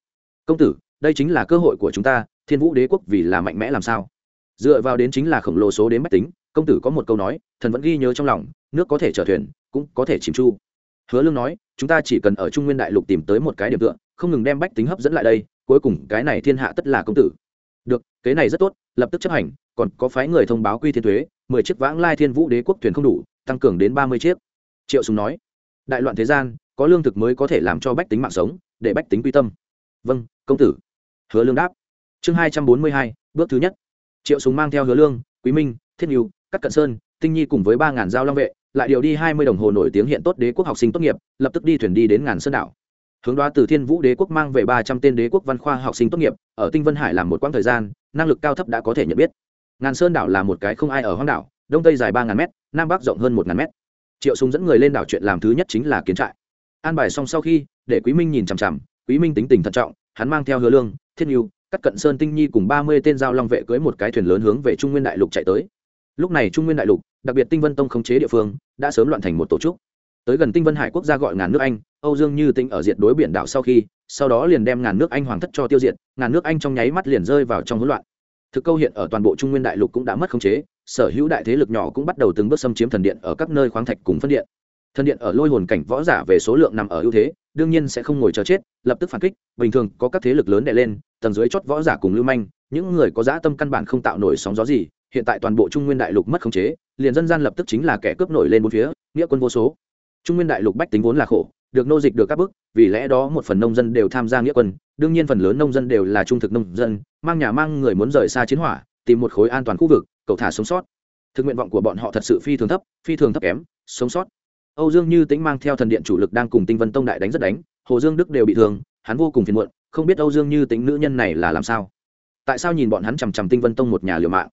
công tử, đây chính là cơ hội của chúng ta, thiên vũ đế quốc vì là mạnh mẽ làm sao? Dựa vào đến chính là khổng lồ số đến bách tính, công tử có một câu nói, thần vẫn ghi nhớ trong lòng, nước có thể chở thuyền, cũng có thể chìm chu. Hứa lương nói, chúng ta chỉ cần ở trung nguyên đại lục tìm tới một cái điểm tựa, không ngừng đem bách tính hấp dẫn lại đây cuối cùng cái này thiên hạ tất là công tử. Được kế này rất tốt, lập tức chấp hành, còn có phái người thông báo quy thiên thuế, mười chiếc vãng lai thiên vũ đế quốc thuyền không đủ, tăng cường đến ba mươi chiếc. Triệu sùng nói, đại loạn thế gian, có lương thực mới có thể làm cho bách tính mạng sống, để bách tính quy tâm. Vâng công tử. Hứa lương đáp. Chương hai trăm bốn mươi hai, bước thứ nhất. Triệu súng mang theo hứa lương, quý minh, thiết nhu Cát cận sơn, tinh nhi cùng với ba ngàn giao long vệ, lại điều đi hai mươi đồng hồ nổi tiếng hiện tốt đế quốc học sinh tốt nghiệp, lập tức đi thuyền đi đến ngàn sơn đảo hướng đoá từ thiên vũ đế quốc mang về ba trăm tên đế quốc văn khoa học sinh tốt nghiệp, ở tinh vân hải làm một quãng thời gian, năng lực cao thấp đã có thể nhận biết. Ngàn sơn đảo là một cái không ai ở hoang đảo, đông tây dài ba ngàn m nam bắc rộng hơn một ngàn m triệu súng dẫn người lên đảo chuyện làm thứ nhất chính là kiến trại. An bài xong sau khi, để quý minh nhìn chằm chằm, quý minh tính tình thận trọng, hắn mang theo hứa lương thiên yêu cắt cận sơn tinh nhi cùng ba mươi tên giao long vệ cưới một cái thuyền lớn hướng về trung nguyên đại lục chạy tới. Lúc này trung nguyên đại lục, đặc biệt tinh vân tông khống chế địa phương, đã sớm loạn thành một tổ chức tới gần tinh vân hải quốc gia gọi ngàn nước anh âu dương như tinh ở diệt đối biển đảo sau khi, sau đó liền đem ngàn nước anh hoàng thất cho tiêu diệt, ngàn nước anh trong nháy mắt liền rơi vào trong hỗn loạn. Thực câu hiện ở toàn bộ trung nguyên đại lục cũng đã mất khống chế, sở hữu đại thế lực nhỏ cũng bắt đầu từng bước xâm chiếm thần điện ở các nơi khoáng thạch cùng phân điện. Thần điện ở lôi hồn cảnh võ giả về số lượng nằm ở ưu thế, đương nhiên sẽ không ngồi chờ chết, lập tức phản kích, bình thường có các thế lực lớn đè lên, tầng dưới chót võ giả cùng lưu manh, những người có dã tâm căn bản không tạo nổi sóng gió gì, hiện tại toàn bộ trung nguyên đại lục mất khống chế, liền dân gian lập tức chính là kẻ cướp nổi lên bốn phía, nghĩa quân vô số. Trung nguyên đại lục bách tính vốn là khổ được nô dịch được các bước vì lẽ đó một phần nông dân đều tham gia nghĩa quân, đương nhiên phần lớn nông dân đều là trung thực nông dân, mang nhà mang người muốn rời xa chiến hỏa, tìm một khối an toàn khu vực, cầu thả sống sót. Thực nguyện vọng của bọn họ thật sự phi thường thấp, phi thường thấp kém, sống sót. Âu dương như tĩnh mang theo thần điện chủ lực đang cùng tinh vân tông đại đánh rất đánh, hồ dương đức đều bị thương, hắn vô cùng phiền muộn, không biết âu dương như tĩnh nữ nhân này là làm sao. Tại sao nhìn bọn hắn chằm chằm tinh vân tông một nhà liều mạng?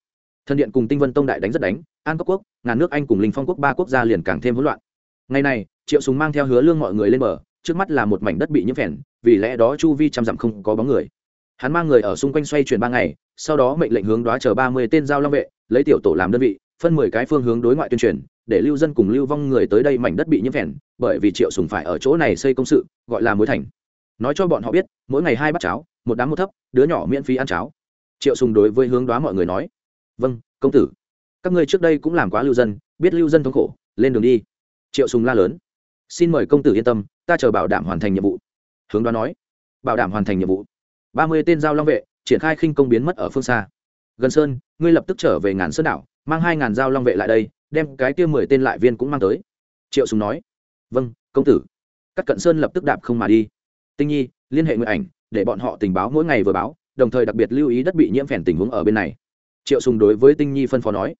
Thần điện cùng tinh vân tông đại đánh rất đánh, an cốc quốc, ngàn nước anh cùng linh phong quốc ba quốc gia liền càng thêm hỗn loạn. Ngày này triệu súng mang theo hứa lương mọi người lên bờ, trước mắt là một mảnh đất bị nhiễm phèn, vì lẽ đó chu vi trăm dặm không có bóng người. Hắn mang người ở xung quanh xoay chuyển ba ngày, sau đó mệnh lệnh hướng đoá chờ ba mươi tên giao long vệ, lấy tiểu tổ làm đơn vị, phân mười cái phương hướng đối ngoại tuyên truyền, để lưu dân cùng lưu vong người tới đây mảnh đất bị nhiễm phèn, bởi vì triệu sùng phải ở chỗ này xây công sự, gọi là mối thành. Nói cho bọn họ biết, mỗi ngày hai bát cháo, một đám một thấp, đứa nhỏ miễn phí ăn cháo. Triệu sùng đối với hướng đoá mọi người nói vâng công tử, các ngươi trước đây cũng làm quá lưu dân, biết lưu dân thống khổ, lên đường đi. Triệu sùng la lớn xin mời công tử yên tâm, ta chờ bảo đảm hoàn thành nhiệm vụ. Hướng đoán nói. Bảo đảm hoàn thành nhiệm vụ. Ba mươi tên giao long vệ triển khai khinh công biến mất ở phương xa. Gần sơn, ngươi lập tức trở về ngàn sơn đảo, mang hai ngàn giao long vệ lại đây, đem cái kia mười tên lại viên cũng mang tới. Triệu sùng nói. Vâng công tử. Các cận sơn lập tức đạp không mà đi. Tinh nhi, liên hệ người ảnh, để bọn họ tình báo mỗi ngày vừa báo, đồng thời đặc biệt lưu ý đất bị nhiễm phèn tình huống ở bên này. Triệu sùng đối với tinh nhi phân phó nói.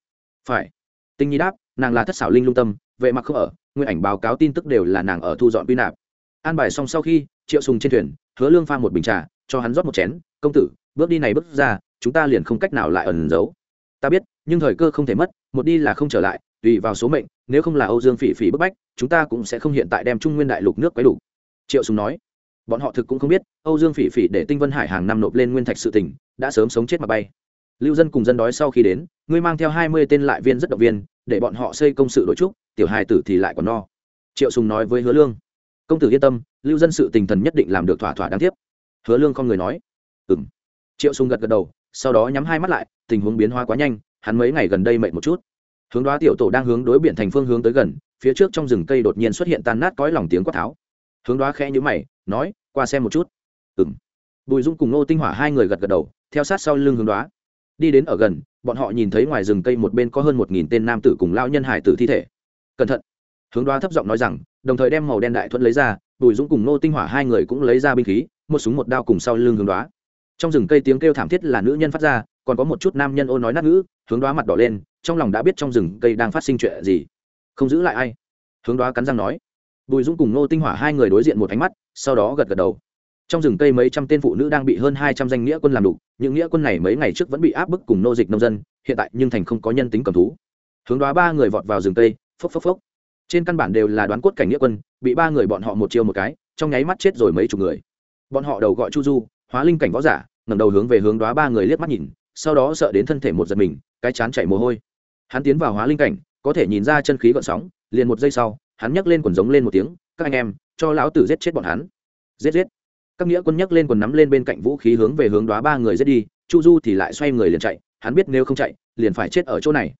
Phải tinh nhi đáp, nàng là thất xảo linh lung tâm, vệ mặc không ở, nguyên ảnh báo cáo tin tức đều là nàng ở thu dọn quy nạp. An bài xong sau khi, triệu sùng trên thuyền, hứa lương pha một bình trà, cho hắn rót một chén, công tử, bước đi này bước ra, chúng ta liền không cách nào lại ẩn giấu. Ta biết, nhưng thời cơ không thể mất, một đi là không trở lại, tùy vào số mệnh, nếu không là âu dương phỉ phỉ bức bách, chúng ta cũng sẽ không hiện tại đem trung nguyên đại lục nước quấy đủ. Triệu sùng nói. Bọn họ thực cũng không biết, âu dương phỉ phỉ để tinh vân hải hàng năm nộp lên nguyên thạch sự tình, đã sớm sống chết mà bay. Lưu dân cùng dân đói sau khi đến, ngươi mang theo hai mươi tên lại viên rất động viên để bọn họ xây công sự đội trúc, tiểu hài tử thì lại còn no. Triệu sùng nói với hứa lương, công tử yên tâm, lưu dân sự tình thần nhất định làm được thỏa thỏa đáng tiếp hứa lương con người nói, ừm. Triệu sùng gật gật đầu, sau đó nhắm hai mắt lại, tình huống biến hóa quá nhanh, hắn mấy ngày gần đây mệt một chút. Hướng đoá tiểu tổ đang hướng đối biển thành phương hướng tới gần, phía trước trong rừng cây đột nhiên xuất hiện tan nát cõi lòng tiếng quát tháo. Hướng đoá khẽ nhíu mày, nói, qua xem một chút. Ừm. Bùi dung cùng nô tinh hỏa hai người gật gật đầu, theo sát sau lưng hướng đoá đi đến ở gần, bọn họ nhìn thấy ngoài rừng cây một bên có hơn một nghìn tên nam tử cùng lao nhân hải tử thi thể. Cẩn thận. Hướng đoá thấp giọng nói rằng, đồng thời đem màu đen đại thuẫn lấy ra, bùi dũng cùng nô tinh hỏa hai người cũng lấy ra binh khí, một súng một đao cùng sau lưng hướng đoá. Trong rừng cây tiếng kêu thảm thiết là nữ nhân phát ra, còn có một chút nam nhân ô nói nát ngữ, hướng đoá mặt đỏ lên, trong lòng đã biết trong rừng cây đang phát sinh chuyện gì. Không giữ lại ai. Hướng đoá cắn răng nói. Bùi dũng cùng nô tinh hỏa hai người đối diện một ánh mắt, sau đó gật gật đầu trong rừng cây mấy trăm tên phụ nữ đang bị hơn hai trăm danh nghĩa quân làm đủ những nghĩa quân này mấy ngày trước vẫn bị áp bức cùng nô dịch nông dân, hiện tại nhưng thành không có nhân tính cầm thú. Hướng đoá ba người vọt vào rừng cây, phốc phốc phốc. Trên căn bản đều là đoán cốt cảnh nghĩa quân, bị ba người bọn họ một chiêu một cái, trong nháy mắt chết rồi mấy chục người. Bọn họ đầu gọi chu du, hóa linh cảnh võ giả, ngẩng đầu hướng về hướng đoá ba người liếc mắt nhìn, sau đó sợ đến thân thể một giật mình, cái chán chảy mồ hôi. Hắn tiến vào hóa linh cảnh, có thể nhìn ra chân khí gợn sóng, liền một giây sau, hắn nhấc lên quần giống lên một tiếng, các anh em, cho lão tử giết chết bọn hắn. Giết giết các nghĩa quân nhấc lên quần nắm lên bên cạnh vũ khí hướng về hướng đoá ba người giết đi, chu du thì lại xoay người liền chạy, hắn biết nếu không chạy, liền phải chết ở chỗ này.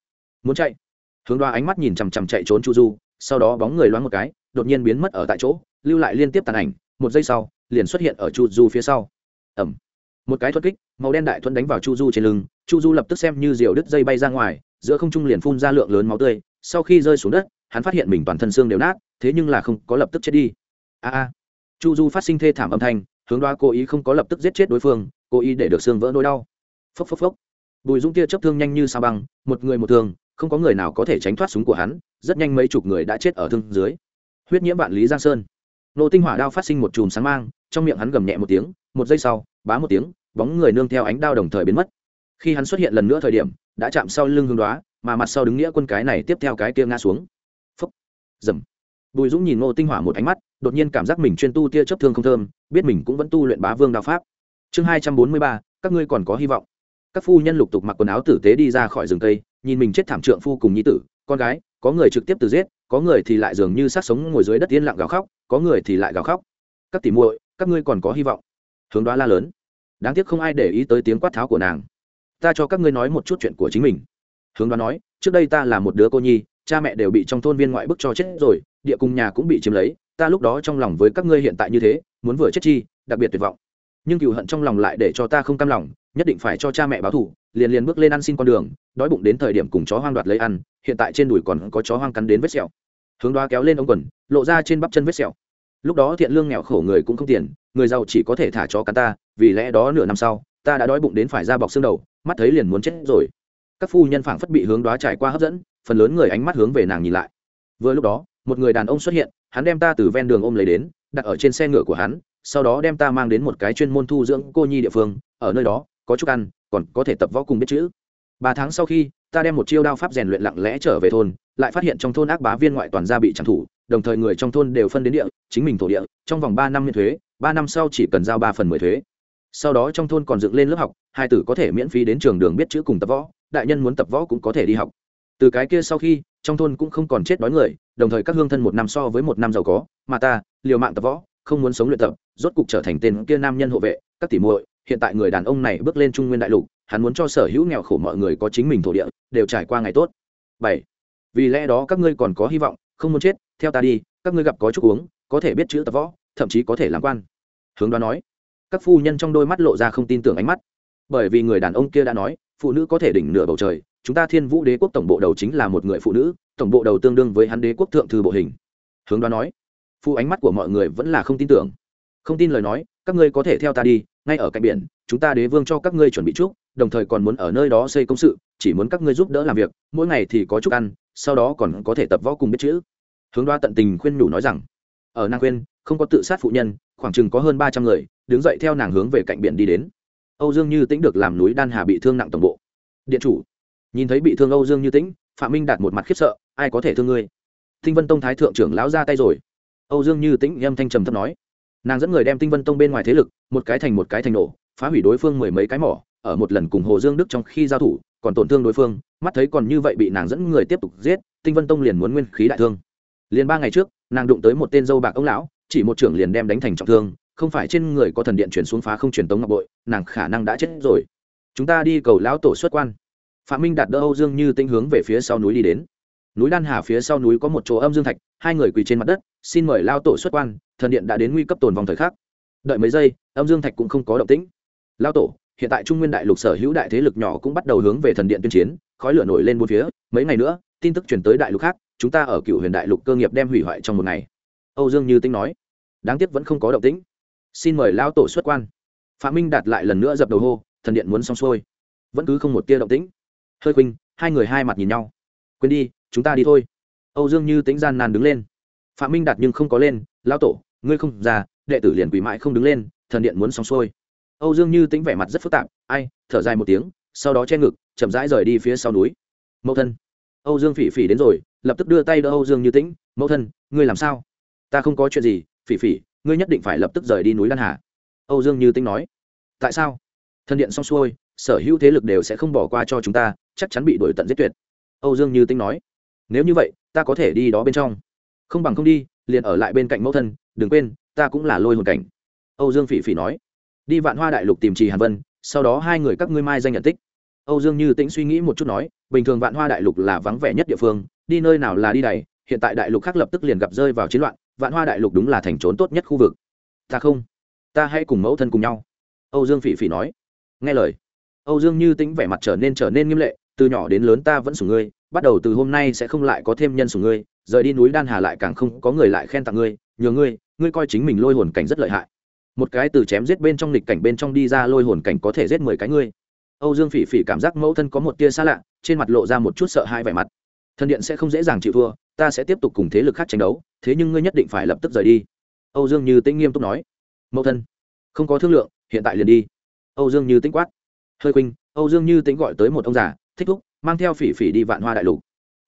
Muốn chạy? Hướng đoá ánh mắt nhìn chằm chằm chạy trốn chu du, sau đó bóng người loáng một cái, đột nhiên biến mất ở tại chỗ, lưu lại liên tiếp tàn ảnh, một giây sau, liền xuất hiện ở chu du phía sau. Ẩm một cái thuật kích, màu đen đại thuẫn đánh vào chu du trên lưng, chu du lập tức xem như diều đứt dây bay ra ngoài, giữa không trung liền phun ra lượng lớn máu tươi, sau khi rơi xuống đất, hắn phát hiện mình toàn thân xương đều nát, thế nhưng là không có lập tức chết đi. A a. Chu du phát sinh thê thảm âm thanh hướng đoá cố ý không có lập tức giết chết đối phương, cố ý để được xương vỡ nỗi đau. Phốc phốc phốc. Bùi dung tia chấp thương nhanh như sao băng, một người một thương, không có người nào có thể tránh thoát súng của hắn, rất nhanh mấy chục người đã chết ở thương dưới. Huyết nhiễm vạn lý giang sơn. Nô tinh hỏa đao phát sinh một chùm sáng mang, trong miệng hắn gầm nhẹ một tiếng, một giây sau, bá một tiếng, bóng người nương theo ánh đao đồng thời biến mất. Khi hắn xuất hiện lần nữa thời điểm, đã chạm sau lưng hương đoá, mà mặt sau đứng nghĩa quân cái này tiếp theo cái kia ngã xuống. Phấp dầm. Bùi dũng nhìn ngô tinh hỏa một ánh mắt đột nhiên cảm giác mình chuyên tu tia chấp thương không thơm, biết mình cũng vẫn tu luyện bá vương đạo pháp. Chương hai trăm bốn mươi ba, các ngươi còn có hy vọng. Các phu nhân lục tục mặc quần áo tử tế đi ra khỏi rừng cây, nhìn mình chết thảm trượng phu cùng nhi tử, con gái, có người trực tiếp từ giết, có người thì lại dường như sát sống ngồi dưới đất yên lặng gào khóc, có người thì lại gào khóc. Các tỉ muội, các ngươi còn có hy vọng. Hướng đoá la lớn. Đáng tiếc không ai để ý tới tiếng quát tháo của nàng. Ta cho các ngươi nói một chút chuyện của chính mình. Hướng đoá nói, trước đây ta là một đứa cô nhi, cha mẹ đều bị trong thôn viên ngoại bức cho chết rồi, địa cùng nhà cũng bị chiếm lấy ta lúc đó trong lòng với các ngươi hiện tại như thế, muốn vừa chết chi, đặc biệt tuyệt vọng. Nhưng cựu hận trong lòng lại để cho ta không cam lòng, nhất định phải cho cha mẹ báo thù, liền liền bước lên ăn xin con đường, đói bụng đến thời điểm cùng chó hoang đoạt lấy ăn, hiện tại trên đùi còn có chó hoang cắn đến vết sẹo. Hướng đoá kéo lên ống quần, lộ ra trên bắp chân vết sẹo. Lúc đó thiện lương nghèo khổ người cũng không tiền, người giàu chỉ có thể thả chó cắn ta, vì lẽ đó nửa năm sau, ta đã đói bụng đến phải ra bọc xương đầu, mắt thấy liền muốn chết rồi. Các phu nhân phảng phất bị hướng đoá trải qua hấp dẫn, phần lớn người ánh mắt hướng về nàng nhìn lại. Vừa lúc đó, một người đàn ông xuất hiện hắn đem ta từ ven đường ôm lấy đến, đặt ở trên xe ngựa của hắn, sau đó đem ta mang đến một cái chuyên môn thu dưỡng cô nhi địa phương, ở nơi đó, có chút ăn, còn có thể tập võ cùng biết chữ. Ba tháng sau khi, ta đem một chiêu đao pháp rèn luyện lặng lẽ trở về thôn, lại phát hiện trong thôn ác bá viên ngoại toàn gia bị trang thủ, đồng thời người trong thôn đều phân đến địa, chính mình thổ địa, trong vòng ba năm miễn thuế, ba năm sau chỉ cần giao ba phần mười thuế. Sau đó trong thôn còn dựng lên lớp học, hai tử có thể miễn phí đến trường đường biết chữ cùng tập võ, đại nhân muốn tập võ cũng có thể đi học. Từ cái kia sau khi trong thôn cũng không còn chết đói người, đồng thời các hương thân một năm so với một năm giàu có, mà ta, liều mạng tập võ, không muốn sống luyện tập, rốt cục trở thành tên kia nam nhân hộ vệ, các tỷ muội, hiện tại người đàn ông này bước lên trung nguyên đại lục, hắn muốn cho sở hữu nghèo khổ mọi người có chính mình thổ địa, đều trải qua ngày tốt. Bảy, vì lẽ đó các ngươi còn có hy vọng, không muốn chết, theo ta đi, các ngươi gặp có chút uống, có thể biết chữ tập võ, thậm chí có thể làm quan. Hướng đoán nói, các phu nhân trong đôi mắt lộ ra không tin tưởng ánh mắt. Bởi vì người đàn ông kia đã nói, phụ nữ có thể đỉnh nửa bầu trời chúng ta thiên vũ đế quốc tổng bộ đầu chính là một người phụ nữ tổng bộ đầu tương đương với hắn đế quốc thượng thư bộ hình. Hướng đoán nói. Phụ ánh mắt của mọi người vẫn là không tin tưởng. Không tin lời nói các ngươi có thể theo ta đi ngay ở cạnh biển chúng ta đế vương cho các ngươi chuẩn bị trước, đồng thời còn muốn ở nơi đó xây công sự chỉ muốn các ngươi giúp đỡ làm việc mỗi ngày thì có chút ăn sau đó còn có thể tập võ cùng biết chữ. Hướng đoa tận tình khuyên nhủ nói rằng ở nàng khuyên không có tự sát phụ nhân khoảng chừng có hơn ba trăm người đứng dậy theo nàng hướng về cạnh biển đi đến. Âu dương như tĩnh được làm núi đan hà bị thương nặng tổng bộ. Điện chủ nhìn thấy bị thương âu dương như tĩnh, phạm minh đạt một mặt khiếp sợ, ai có thể thương ngươi? Tinh vân tông thái thượng trưởng lão ra tay rồi. Âu dương như tĩnh âm thanh trầm thấp nói. Nàng dẫn người đem tinh vân tông bên ngoài thế lực, một cái thành một cái thành nổ, phá hủy đối phương mười mấy cái mỏ, ở một lần cùng hồ dương đức trong khi giao thủ, còn tổn thương đối phương, mắt thấy còn như vậy bị nàng dẫn người tiếp tục giết, tinh vân tông liền muốn nguyên khí đại thương. Liền ba ngày trước, nàng đụng tới một tên dâu bạc ông lão, chỉ một trưởng liền đem đánh thành trọng thương, không phải trên người có thần điện chuyển xuống phá không truyền tống ngọc bội, nàng khả năng đã chết rồi. Chúng ta đi cầu lão tổ xuất quan phạm minh đặt đỡ âu dương như tinh hướng về phía sau núi đi đến. Núi đan hà phía sau núi có một chỗ âm dương thạch, hai người quỳ trên mặt đất, xin mời lao tổ xuất quan, thần điện đã đến nguy cấp tồn vòng thời khắc. Đợi mấy giây, âm dương thạch cũng không có động tĩnh. Lao tổ, hiện tại trung nguyên đại lục sở hữu đại thế lực nhỏ cũng bắt đầu hướng về thần điện tuyên chiến, khói lửa nổi lên bốn phía, mấy ngày nữa, tin tức chuyển tới đại lục khác, chúng ta ở cựu huyền đại lục cơ nghiệp đem hủy hoại trong một ngày. Âu dương như tinh nói. Đáng tiếc vẫn không có động tĩnh. Xin mời lao tổ xuất quan. Phạm minh đạt lại lần nữa dập đầu hô, thần điện muốn xong xuôi. Vẫn cứ không một tia động tĩnh hơi khuynh, hai người hai mặt nhìn nhau. Quên đi, chúng ta đi thôi. Âu dương như tính gian nan đứng lên. Phạm minh đạt nhưng không có lên lao tổ, ngươi không già đệ tử liền quỷ mãi không đứng lên, thần điện muốn xong xuôi. Âu dương như tính vẻ mặt rất phức tạp, ai, thở dài một tiếng, sau đó che ngực, chậm rãi rời đi phía sau núi. Mẫu thân. Âu dương phỉ phỉ đến rồi, lập tức đưa tay đỡ âu dương như tĩnh, mẫu thân, ngươi làm sao? Ta không có chuyện gì, phỉ phỉ, ngươi nhất định phải lập tức rời đi núi Lan hà. Âu dương như tĩnh nói. Tại sao? Thần điện xong xuôi sở hữu thế lực đều sẽ không bỏ qua cho chúng ta, chắc chắn bị đuổi tận giết tuyệt. Âu dương như Tinh nói. Nếu như vậy, ta có thể đi đó bên trong. Không bằng không đi, liền ở lại bên cạnh mẫu thân, đừng quên, ta cũng là lôi hồn cảnh. Âu dương phỉ phỉ nói. Đi vạn hoa đại lục tìm trì hàn vân, sau đó hai người các ngươi mai danh nhận tích. Âu dương như tĩnh suy nghĩ một chút nói. Bình thường vạn hoa đại lục là vắng vẻ nhất địa phương, đi nơi nào là đi đầy, hiện tại đại lục khác lập tức liền gặp rơi vào chiến loạn, vạn hoa đại lục đúng là thành trốn tốt nhất khu vực. Ta không, ta hãy cùng mẫu thân cùng nhau. Âu dương phỉ phỉ nói. Nghe lời âu dương như tĩnh vẻ mặt trở nên trở nên nghiêm lệ, từ nhỏ đến lớn ta vẫn sủng ngươi, bắt đầu từ hôm nay sẽ không lại có thêm nhân sủng ngươi, rời đi núi đan hà lại càng không có người lại khen tặng ngươi nhờ ngươi ngươi coi chính mình lôi hồn cảnh rất lợi hại. Một cái từ chém giết bên trong lịch cảnh bên trong đi ra lôi hồn cảnh có thể giết mười cái ngươi. Âu dương phỉ phỉ cảm giác mẫu thân có một tia xa lạ, trên mặt lộ ra một chút sợ hãi vẻ mặt. Thân điện sẽ không dễ dàng chịu thua, ta sẽ tiếp tục cùng thế lực khác tranh đấu, thế nhưng ngươi nhất định phải lập tức rời đi. Âu dương như tĩnh nghiêm túc nói. Mẫu thân, không có thương lượng, hiện tại liền đi. Âu dương như tĩnh quát hơi khuynh, âu dương như tính gọi tới một ông già, thích thúc, mang theo phỉ phỉ đi vạn hoa đại lục.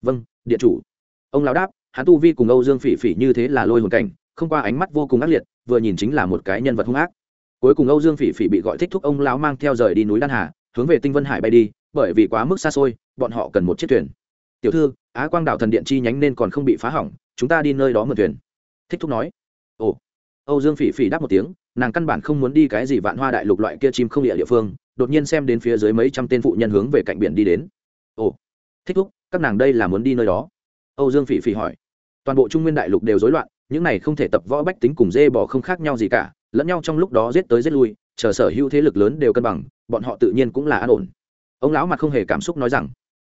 Vâng điện chủ. Ông lão đáp, hắn tu vi cùng âu dương phỉ phỉ như thế là lôi hồn cảnh, không qua ánh mắt vô cùng ác liệt, vừa nhìn chính là một cái nhân vật hung ác. Cuối cùng âu dương phỉ phỉ bị gọi thích thúc ông lão mang theo rời đi núi đan hà, hướng về tinh vân hải bay đi, bởi vì quá mức xa xôi, bọn họ cần một chiếc thuyền. Tiểu thư, á quang đảo thần điện chi nhánh nên còn không bị phá hỏng, chúng ta đi nơi đó mượn thuyền. Thích thúc nói. Ồ. Âu dương phỉ phỉ đáp một tiếng, nàng căn bản không muốn đi cái gì vạn hoa đại lục loại kia chim không địa địa phương đột nhiên xem đến phía dưới mấy trăm tên phụ nhân hướng về cạnh biển đi đến. Ồ, thích thúc, các nàng đây là muốn đi nơi đó? Âu dương phỉ phỉ hỏi. Toàn bộ trung nguyên đại lục đều rối loạn, những này không thể tập võ bách tính cùng dê bò không khác nhau gì cả, lẫn nhau trong lúc đó giết tới giết lui, chờ sở hữu thế lực lớn đều cân bằng, bọn họ tự nhiên cũng là an ổn. Ông lão mặt không hề cảm xúc nói rằng,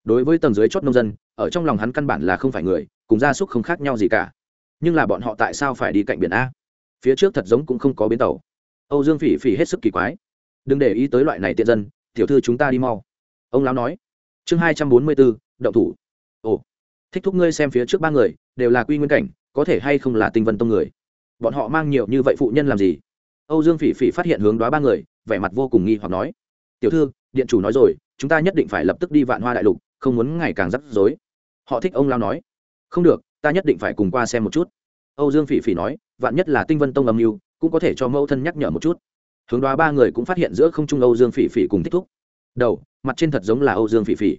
đối với tầng dưới chót nông dân, ở trong lòng hắn căn bản là không phải người, cùng gia súc không khác nhau gì cả. Nhưng là bọn họ tại sao phải đi cạnh biển a? Phía trước thật giống cũng không có bến tàu. Âu dương phỉ phỉ hết sức kỳ quái đừng để ý tới loại này tiện dân, tiểu thư chúng ta đi mau. Ông lão nói. Chương hai trăm bốn mươi bốn, động thủ. Ồ, thích thúc ngươi xem phía trước ba người, đều là quy nguyên cảnh, có thể hay không là tinh vân tông người? Bọn họ mang nhiều như vậy phụ nhân làm gì? Âu dương phỉ phỉ phát hiện hướng đoá ba người, vẻ mặt vô cùng nghi hoặc nói. Tiểu thư, điện chủ nói rồi, chúng ta nhất định phải lập tức đi vạn hoa đại lục, không muốn ngày càng rắc rối. Họ thích ông lao nói. Không được, ta nhất định phải cùng qua xem một chút. Âu dương phỉ phỉ nói. Vạn nhất là tinh vân tông âm mưu, cũng có thể cho mẫu thân nhắc nhở một chút hướng đoá ba người cũng phát hiện giữa không trung âu dương phỉ phỉ cùng thích thúc. Đầu, mặt trên thật giống là âu dương phỉ phỉ.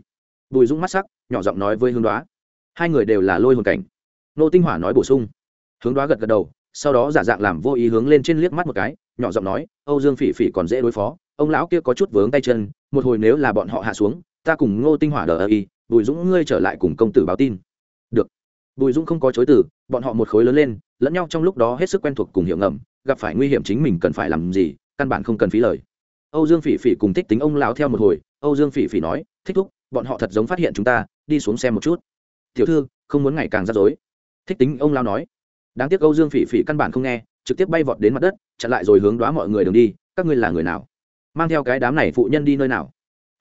Bùi dũng mắt sắc, nhỏ giọng nói với hướng đoá. Hai người đều là lôi hồn cảnh. Nô tinh hỏa nói bổ sung. Hướng đoá gật gật đầu, sau đó giả dạng làm vô ý hướng lên trên liếc mắt một cái, nhỏ giọng nói, âu dương phỉ phỉ còn dễ đối phó, ông lão kia có chút vướng tay chân, một hồi nếu là bọn họ hạ xuống, ta cùng ngô tinh hỏa đờ ơ y, bùi dũng ngươi trở lại cùng công tử báo tin. Được. Bùi dũng không có chối từ, bọn họ một khối lớn lên, lẫn nhau trong lúc đó hết sức quen thuộc cùng hiệu ngầm, gặp phải nguy hiểm chính mình cần phải làm gì căn bản không cần phí lời. Âu dương phỉ phỉ cùng thích tính ông lão theo một hồi, âu dương phỉ phỉ nói, thích thúc, bọn họ thật giống phát hiện chúng ta, đi xuống xem một chút. Tiểu thư, không muốn ngày càng rắc rối. Thích tính ông lão nói. Đáng tiếc âu dương phỉ phỉ căn bản không nghe, trực tiếp bay vọt đến mặt đất, chặn lại rồi hướng đoá mọi người đường đi, các ngươi là người nào? Mang theo cái đám này phụ nhân đi nơi nào?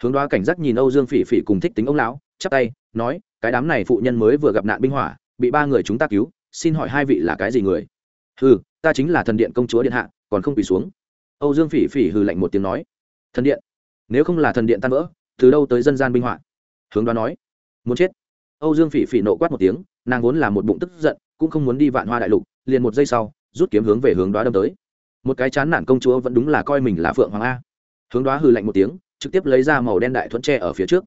Hướng đoá cảnh giác nhìn âu dương phỉ phỉ cùng thích tính ông lão, chắp tay, nói, cái đám này phụ nhân mới vừa gặp nạn binh hỏa, bị ba người chúng ta cứu, xin hỏi hai vị là cái gì người? Hừ, ta chính là thần điện công chúa điện hạ, còn không quỳ xuống âu dương phỉ phỉ hừ lạnh một tiếng nói, thần điện, nếu không là thần điện tan vỡ, từ đâu tới dân gian binh họa hướng đoán nói, muốn chết. Âu dương phỉ phỉ nộ quát một tiếng, nàng vốn là một bụng tức giận, cũng không muốn đi vạn hoa đại lục, liền một giây sau, rút kiếm hướng về hướng đoá đâm tới. Một cái chán nản công chúa vẫn đúng là coi mình là phượng hoàng a. Hướng đoá hừ lạnh một tiếng, trực tiếp lấy ra màu đen đại thuẫn tre ở phía trước.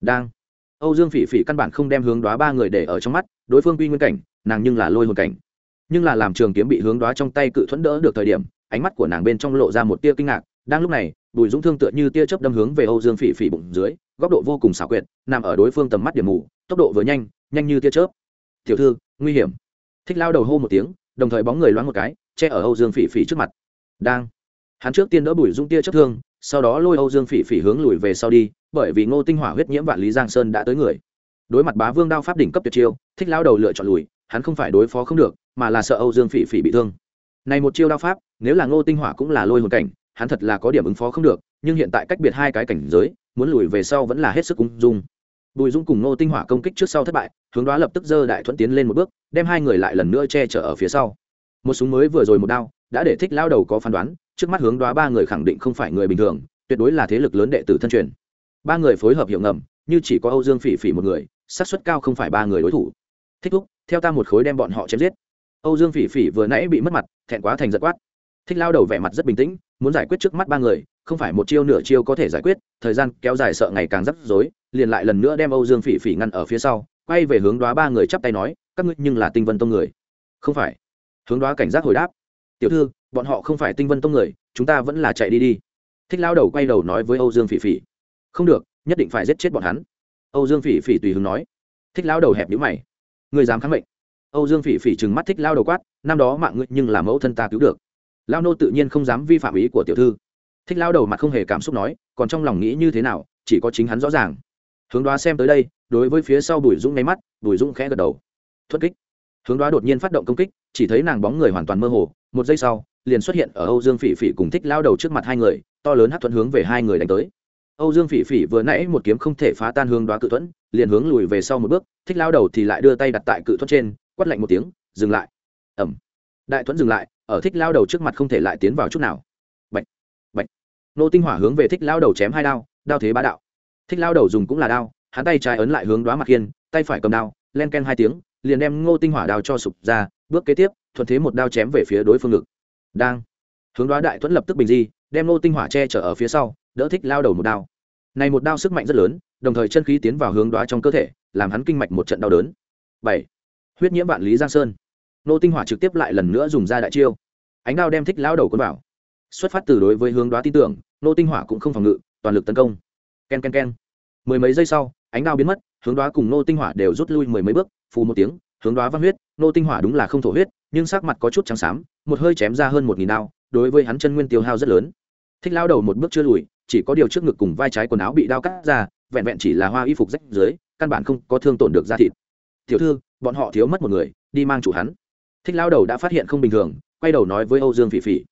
Đang, âu dương phỉ phỉ căn bản không đem hướng đoá ba người để ở trong mắt, đối phương quy nguyên cảnh, nàng nhưng là lôi hồn cảnh. Nhưng là làm trường kiếm bị hướng đoá trong tay cự thuẫn đỡ được thời điểm ánh mắt của nàng bên trong lộ ra một tia kinh ngạc, đang lúc này, bùi dũng thương tựa như tia chớp đâm hướng về âu dương phỉ phỉ bụng dưới, góc độ vô cùng xảo quyệt, nằm ở đối phương tầm mắt điểm mù, tốc độ vừa nhanh nhanh như tia chớp. Tiểu thư, nguy hiểm. Thích lao đầu hô một tiếng, đồng thời bóng người loáng một cái, che ở âu dương phỉ phỉ trước mặt. Đang. Hắn trước tiên đỡ bùi dũng tia chớp thương, sau đó lôi âu dương phỉ phỉ hướng lùi về sau đi, bởi vì ngô tinh hỏa huyết nhiễm vạn lý giang sơn đã tới người. Đối mặt bá vương đao pháp đỉnh cấp tuyệt chiêu, thích lao đầu lựa chọn lùi, hắn không phải đối phó không được, mà là sợ âu dương phỉ phỉ bị thương này một chiêu đao pháp, nếu là ngô tinh hỏa cũng là lôi hồn cảnh, hắn thật là có điểm ứng phó không được, nhưng hiện tại cách biệt hai cái cảnh giới, muốn lùi về sau vẫn là hết sức ung dung. Bùi dung cùng ngô tinh hỏa công kích trước sau thất bại, hướng đó lập tức dơ đại thuận tiến lên một bước, đem hai người lại lần nữa che chở ở phía sau. Một súng mới vừa rồi một đao, đã để thích lao đầu có phán đoán, trước mắt hướng đoá ba người khẳng định không phải người bình thường, tuyệt đối là thế lực lớn đệ tử thân truyền. Ba người phối hợp hiệu ngầm, như chỉ có âu dương phỉ phỉ một người, xác suất cao không phải ba người đối thủ. Thích thúc, theo ta một khối đem bọn họ chém giết âu dương phỉ phỉ vừa nãy bị mất mặt, thẹn quá thành giật quát. Thích lao đầu vẻ mặt rất bình tĩnh, muốn giải quyết trước mắt ba người, không phải một chiêu nửa chiêu có thể giải quyết, thời gian kéo dài sợ ngày càng rắc rối, liền lại lần nữa đem âu dương phỉ phỉ ngăn ở phía sau, quay về hướng đoá ba người chắp tay nói, các ngươi nhưng là tinh vân tông người. Không phải. Hướng đoá cảnh giác hồi đáp, tiểu thư, bọn họ không phải tinh vân tông người, chúng ta vẫn là chạy đi đi. Thích lao đầu quay đầu nói với âu dương phỉ phỉ, không được, nhất định phải giết chết bọn hắn. Âu dương phỉ phỉ tùy hứng nói. Thích lao đầu hẹp nhữ mày người dám kháng mệnh? Âu dương phỉ phỉ trừng mắt thích lao đầu quát, năm đó mạng ngươi nhưng là mẫu thân ta cứu được. Lao nô tự nhiên không dám vi phạm ý của tiểu thư. Thích lao đầu mặt không hề cảm xúc nói, còn trong lòng nghĩ như thế nào, chỉ có chính hắn rõ ràng. Hướng đoá xem tới đây, đối với phía sau bùi dũng nháy mắt, bùi dũng khẽ gật đầu. Thuất kích. Hướng đoá đột nhiên phát động công kích, chỉ thấy nàng bóng người hoàn toàn mơ hồ, một giây sau, liền xuất hiện ở âu dương phỉ phỉ cùng thích lao đầu trước mặt hai người, to lớn hát thuận hướng về hai người đánh tới. Âu dương phỉ phỉ vừa nãy một kiếm không thể phá tan hướng đoá cự thuẫn, liền hướng lùi về sau một bước, thích lao đầu thì lại đưa tay đặt tại cự thuẫn trên quát lạnh một tiếng dừng lại. Ẩm đại thuẫn dừng lại ở thích lao đầu trước mặt không thể lại tiến vào chút nào. Bệnh bệnh nô tinh hỏa hướng về thích lao đầu chém hai đao đao thế bá đạo. Thích lao đầu dùng cũng là đao hắn tay trái ấn lại hướng đoá mặt kiên, tay phải cầm đao len ken hai tiếng liền đem ngô tinh hỏa đao cho sụp ra bước kế tiếp thuận thế một đao chém về phía đối phương ngực. Đang. Hướng đoá đại thuẫn lập tức bình di đem ngô tinh hỏa che chở ở phía sau đỡ thích lao đầu một đao. Này một đao sức mạnh rất lớn đồng thời chân khí tiến vào hướng đoá trong cơ thể làm hắn kinh mạch một trận đau đớn. Bảy huyết nhiễm vạn lý giang sơn nô tinh hỏa trực tiếp lại lần nữa dùng ra đại chiêu ánh đao đem thích lao đầu quân bảo xuất phát từ đối với hướng đoá tin tưởng nô tinh hỏa cũng không phòng ngự toàn lực tấn công k e n k e n k e n mười mấy giây sau ánh đao biến mất hướng đoá cùng nô tinh hỏa đều rút lui mười mấy bước phù một tiếng hướng đoá văn huyết nô tinh hỏa đúng là không thổ huyết nhưng sắc mặt có chút trắng xám một hơi chém ra hơn một nghìn đao đối với hắn chân nguyên tiêu hao rất lớn thích lao đầu một bước chưa lùi chỉ có điều trước ngực cùng vai trái quần áo bị đao cắt ra vẹn vẹn chỉ là hoa y phục rách dưới căn bản không có thương tổn được da thịt tiểu thư bọn họ thiếu mất một người, đi mang chủ hắn. Thích lao đầu đã phát hiện không bình thường, quay đầu nói với âu dương phỉ phỉ.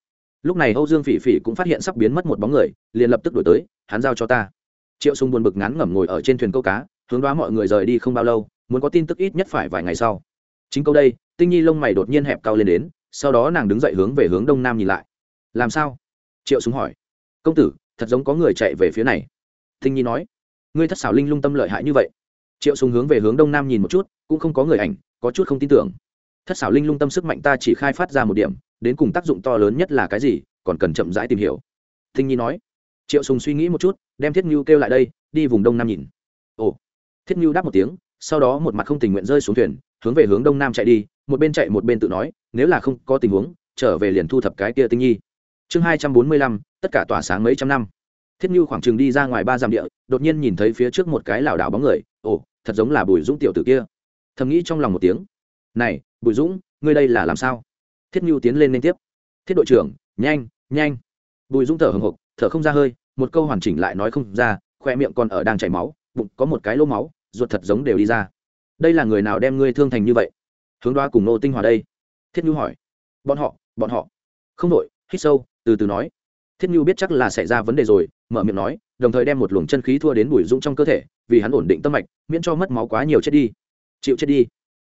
Lúc này âu dương phỉ phỉ cũng phát hiện sắp biến mất một bóng người, liền lập tức đổi tới, hắn giao cho ta. Triệu sùng buồn bực ngắn ngẩm ngồi ở trên thuyền câu cá, hướng đoán mọi người rời đi không bao lâu, muốn có tin tức ít nhất phải vài ngày sau. Chính câu đây, tinh nhi lông mày đột nhiên hẹp cao lên đến, sau đó nàng đứng dậy hướng về hướng đông nam nhìn lại. Làm sao? Triệu súng hỏi. Công tử, thật giống có người chạy về phía này. Tinh nhi nói. Ngươi thất xảo linh lung tâm lợi hại như vậy triệu Sùng hướng về hướng đông nam nhìn một chút, cũng không có người ảnh, có chút không tin tưởng. Thất xảo linh lung tâm sức mạnh ta chỉ khai phát ra một điểm, đến cùng tác dụng to lớn nhất là cái gì, còn cần chậm rãi tìm hiểu. Thinh nhi nói. Triệu sùng suy nghĩ một chút, đem thiết nhu kêu lại đây, đi vùng đông nam nhìn. Ồ. Thiết nhu đáp một tiếng, sau đó một mặt không tình nguyện rơi xuống thuyền, hướng về hướng đông nam chạy đi, một bên chạy một bên tự nói, nếu là không có tình huống, trở về liền thu thập cái kia tinh nhi. Chương hai trăm bốn mươi lăm, tất cả tỏa sáng mấy trăm năm. Thiết ngưu khoảng chừng đi ra ngoài ba dặm địa, đột nhiên nhìn thấy phía trước một cái lảo đảo bóng người ồ, thật giống là bùi dũng tiểu tử kia. Thầm nghĩ trong lòng một tiếng. Này, bùi dũng, ngươi đây là làm sao? Thiết mưu tiến lên liên tiếp. Thiết đội trưởng, nhanh nhanh. Bùi dũng thở hồng hộc thở không ra hơi, một câu hoàn chỉnh lại nói không ra khoe miệng còn ở đang chảy máu, bụng có một cái lỗ máu, ruột thật giống đều đi ra. Đây là người nào đem ngươi thương thành như vậy? Hướng đoá cùng nô tinh hòa đây. Thiết nhu hỏi. Bọn họ bọn họ. Không đội hít sâu, từ từ nói. Thiết nhu biết chắc là xảy ra vấn đề rồi, mở miệng nói đồng thời đem một luồng chân khí thua đến bùi dũng trong cơ thể, vì hắn ổn định tâm mạch, miễn cho mất máu quá nhiều chết đi. Chịu chết đi.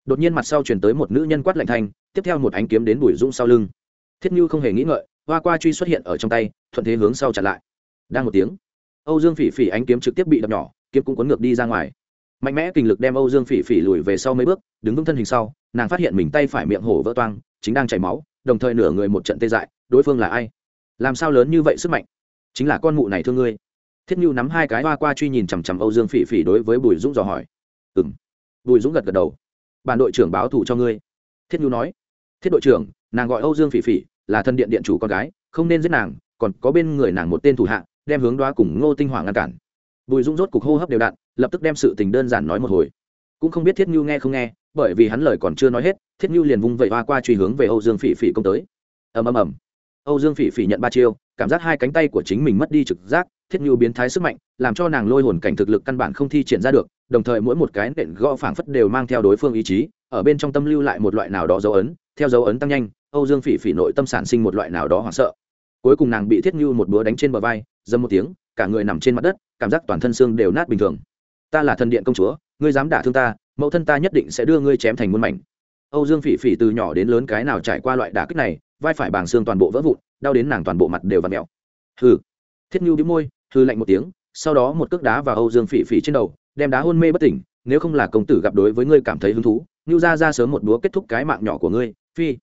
Đột nhiên mặt sau chuyển tới một nữ nhân quát lạnh thanh, tiếp theo một ánh kiếm đến bùi dũng sau lưng. Thiết nhu không hề nghĩ ngợi, hoa qua truy xuất hiện ở trong tay, thuận thế hướng sau chặn lại. Đang một tiếng, âu dương phỉ phỉ ánh kiếm trực tiếp bị đập nhỏ, kiếm cũng cuốn ngược đi ra ngoài. Mạnh mẽ kinh lực đem âu dương phỉ phỉ lùi về sau mấy bước, đứng vững thân hình sau, nàng phát hiện mình tay phải miệng hổ vỡ toang, chính đang chảy máu, đồng thời nửa người một trận tê dại, đối phương là ai? Làm sao lớn như vậy sức mạnh? Chính là con mụ này thương ngươi thiết như nắm hai cái hoa qua truy nhìn chằm chằm âu dương phỉ phỉ đối với bùi dũng dò hỏi. Ừ m bùi dũng gật gật đầu. Bản đội trưởng báo thủ cho ngươi. Thiết như nói. Thiết đội trưởng, nàng gọi âu dương phỉ phỉ, là thân điện điện chủ con gái, không nên giết nàng, còn có bên người nàng một tên thủ hạ, đem hướng đoá cùng ngô tinh hoàng ngăn cản. Bùi dũng rốt cục hô hấp đều đặn, lập tức đem sự tình đơn giản nói một hồi. Cũng không biết thiết như nghe không nghe, bởi vì hắn lời còn chưa nói hết, thiết như liền vung vẩy hoa qua truy hướng về âu dương phỉ phỉ công tới. Ầm ầm ầm. Âu dương phỉ phỉ nhận ba chiêu, cảm giác hai cánh tay của chính mình mất đi trực giác thiết nhu biến thái sức mạnh, làm cho nàng lôi hồn cảnh thực lực căn bản không thi triển ra được, đồng thời mỗi một cái nện gõ phảng phất đều mang theo đối phương ý chí, ở bên trong tâm lưu lại một loại nào đó dấu ấn, theo dấu ấn tăng nhanh, âu dương phỉ phỉ nội tâm sản sinh một loại nào đó hoảng sợ. Cuối cùng nàng bị thiết nhu một búa đánh trên bờ vai dâm một tiếng, cả người nằm trên mặt đất, cảm giác toàn thân xương đều nát bình thường. Ta là thần điện công chúa, ngươi dám đả thương ta, mẫu thân ta nhất định sẽ đưa ngươi chém thành muôn mảnh. Âu dương phỉ phỉ từ nhỏ đến lớn cái nào trải qua loại đả kích này, vai phải bàng xương toàn bộ vỡ vụn, đau đến nàng toàn bộ mặt đều v ặ mẹo hừ. Thiết nhu đĩu môi hư lạnh một tiếng, sau đó một cước đá vào âu dương phỉ phỉ trên đầu, đem đá hôn mê bất tỉnh, nếu không là công tử gặp đối với ngươi cảm thấy hứng thú ngưu ra ra sớm một búa kết thúc cái mạng nhỏ của ngươi, phi.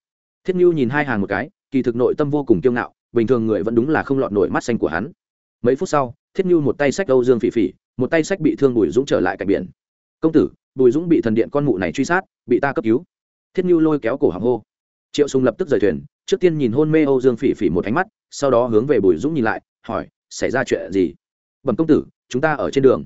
Thiết ngưu nhìn hai hàng một cái, kỳ thực nội tâm vô cùng kiêu ngạo, bình thường người vẫn đúng là không lọt nổi mắt xanh của hắn. Mấy phút sau, thiết ngưu một tay sách âu dương phỉ phỉ, một tay sách bị thương bùi dũng trở lại cạnh biển. Công tử, bùi dũng bị thần điện con mụ này truy sát, bị ta cấp cứu. Thiết ngưu lôi kéo cổ hàng hô. Triệu sùng lập tức rời thuyền, trước tiên nhìn hôn mê âu dương phỉ phỉ một ánh mắt, sau đó hướng về bùi dũng nhìn lại, hỏi xảy ra chuyện gì? Bẩm công tử, chúng ta ở trên đường.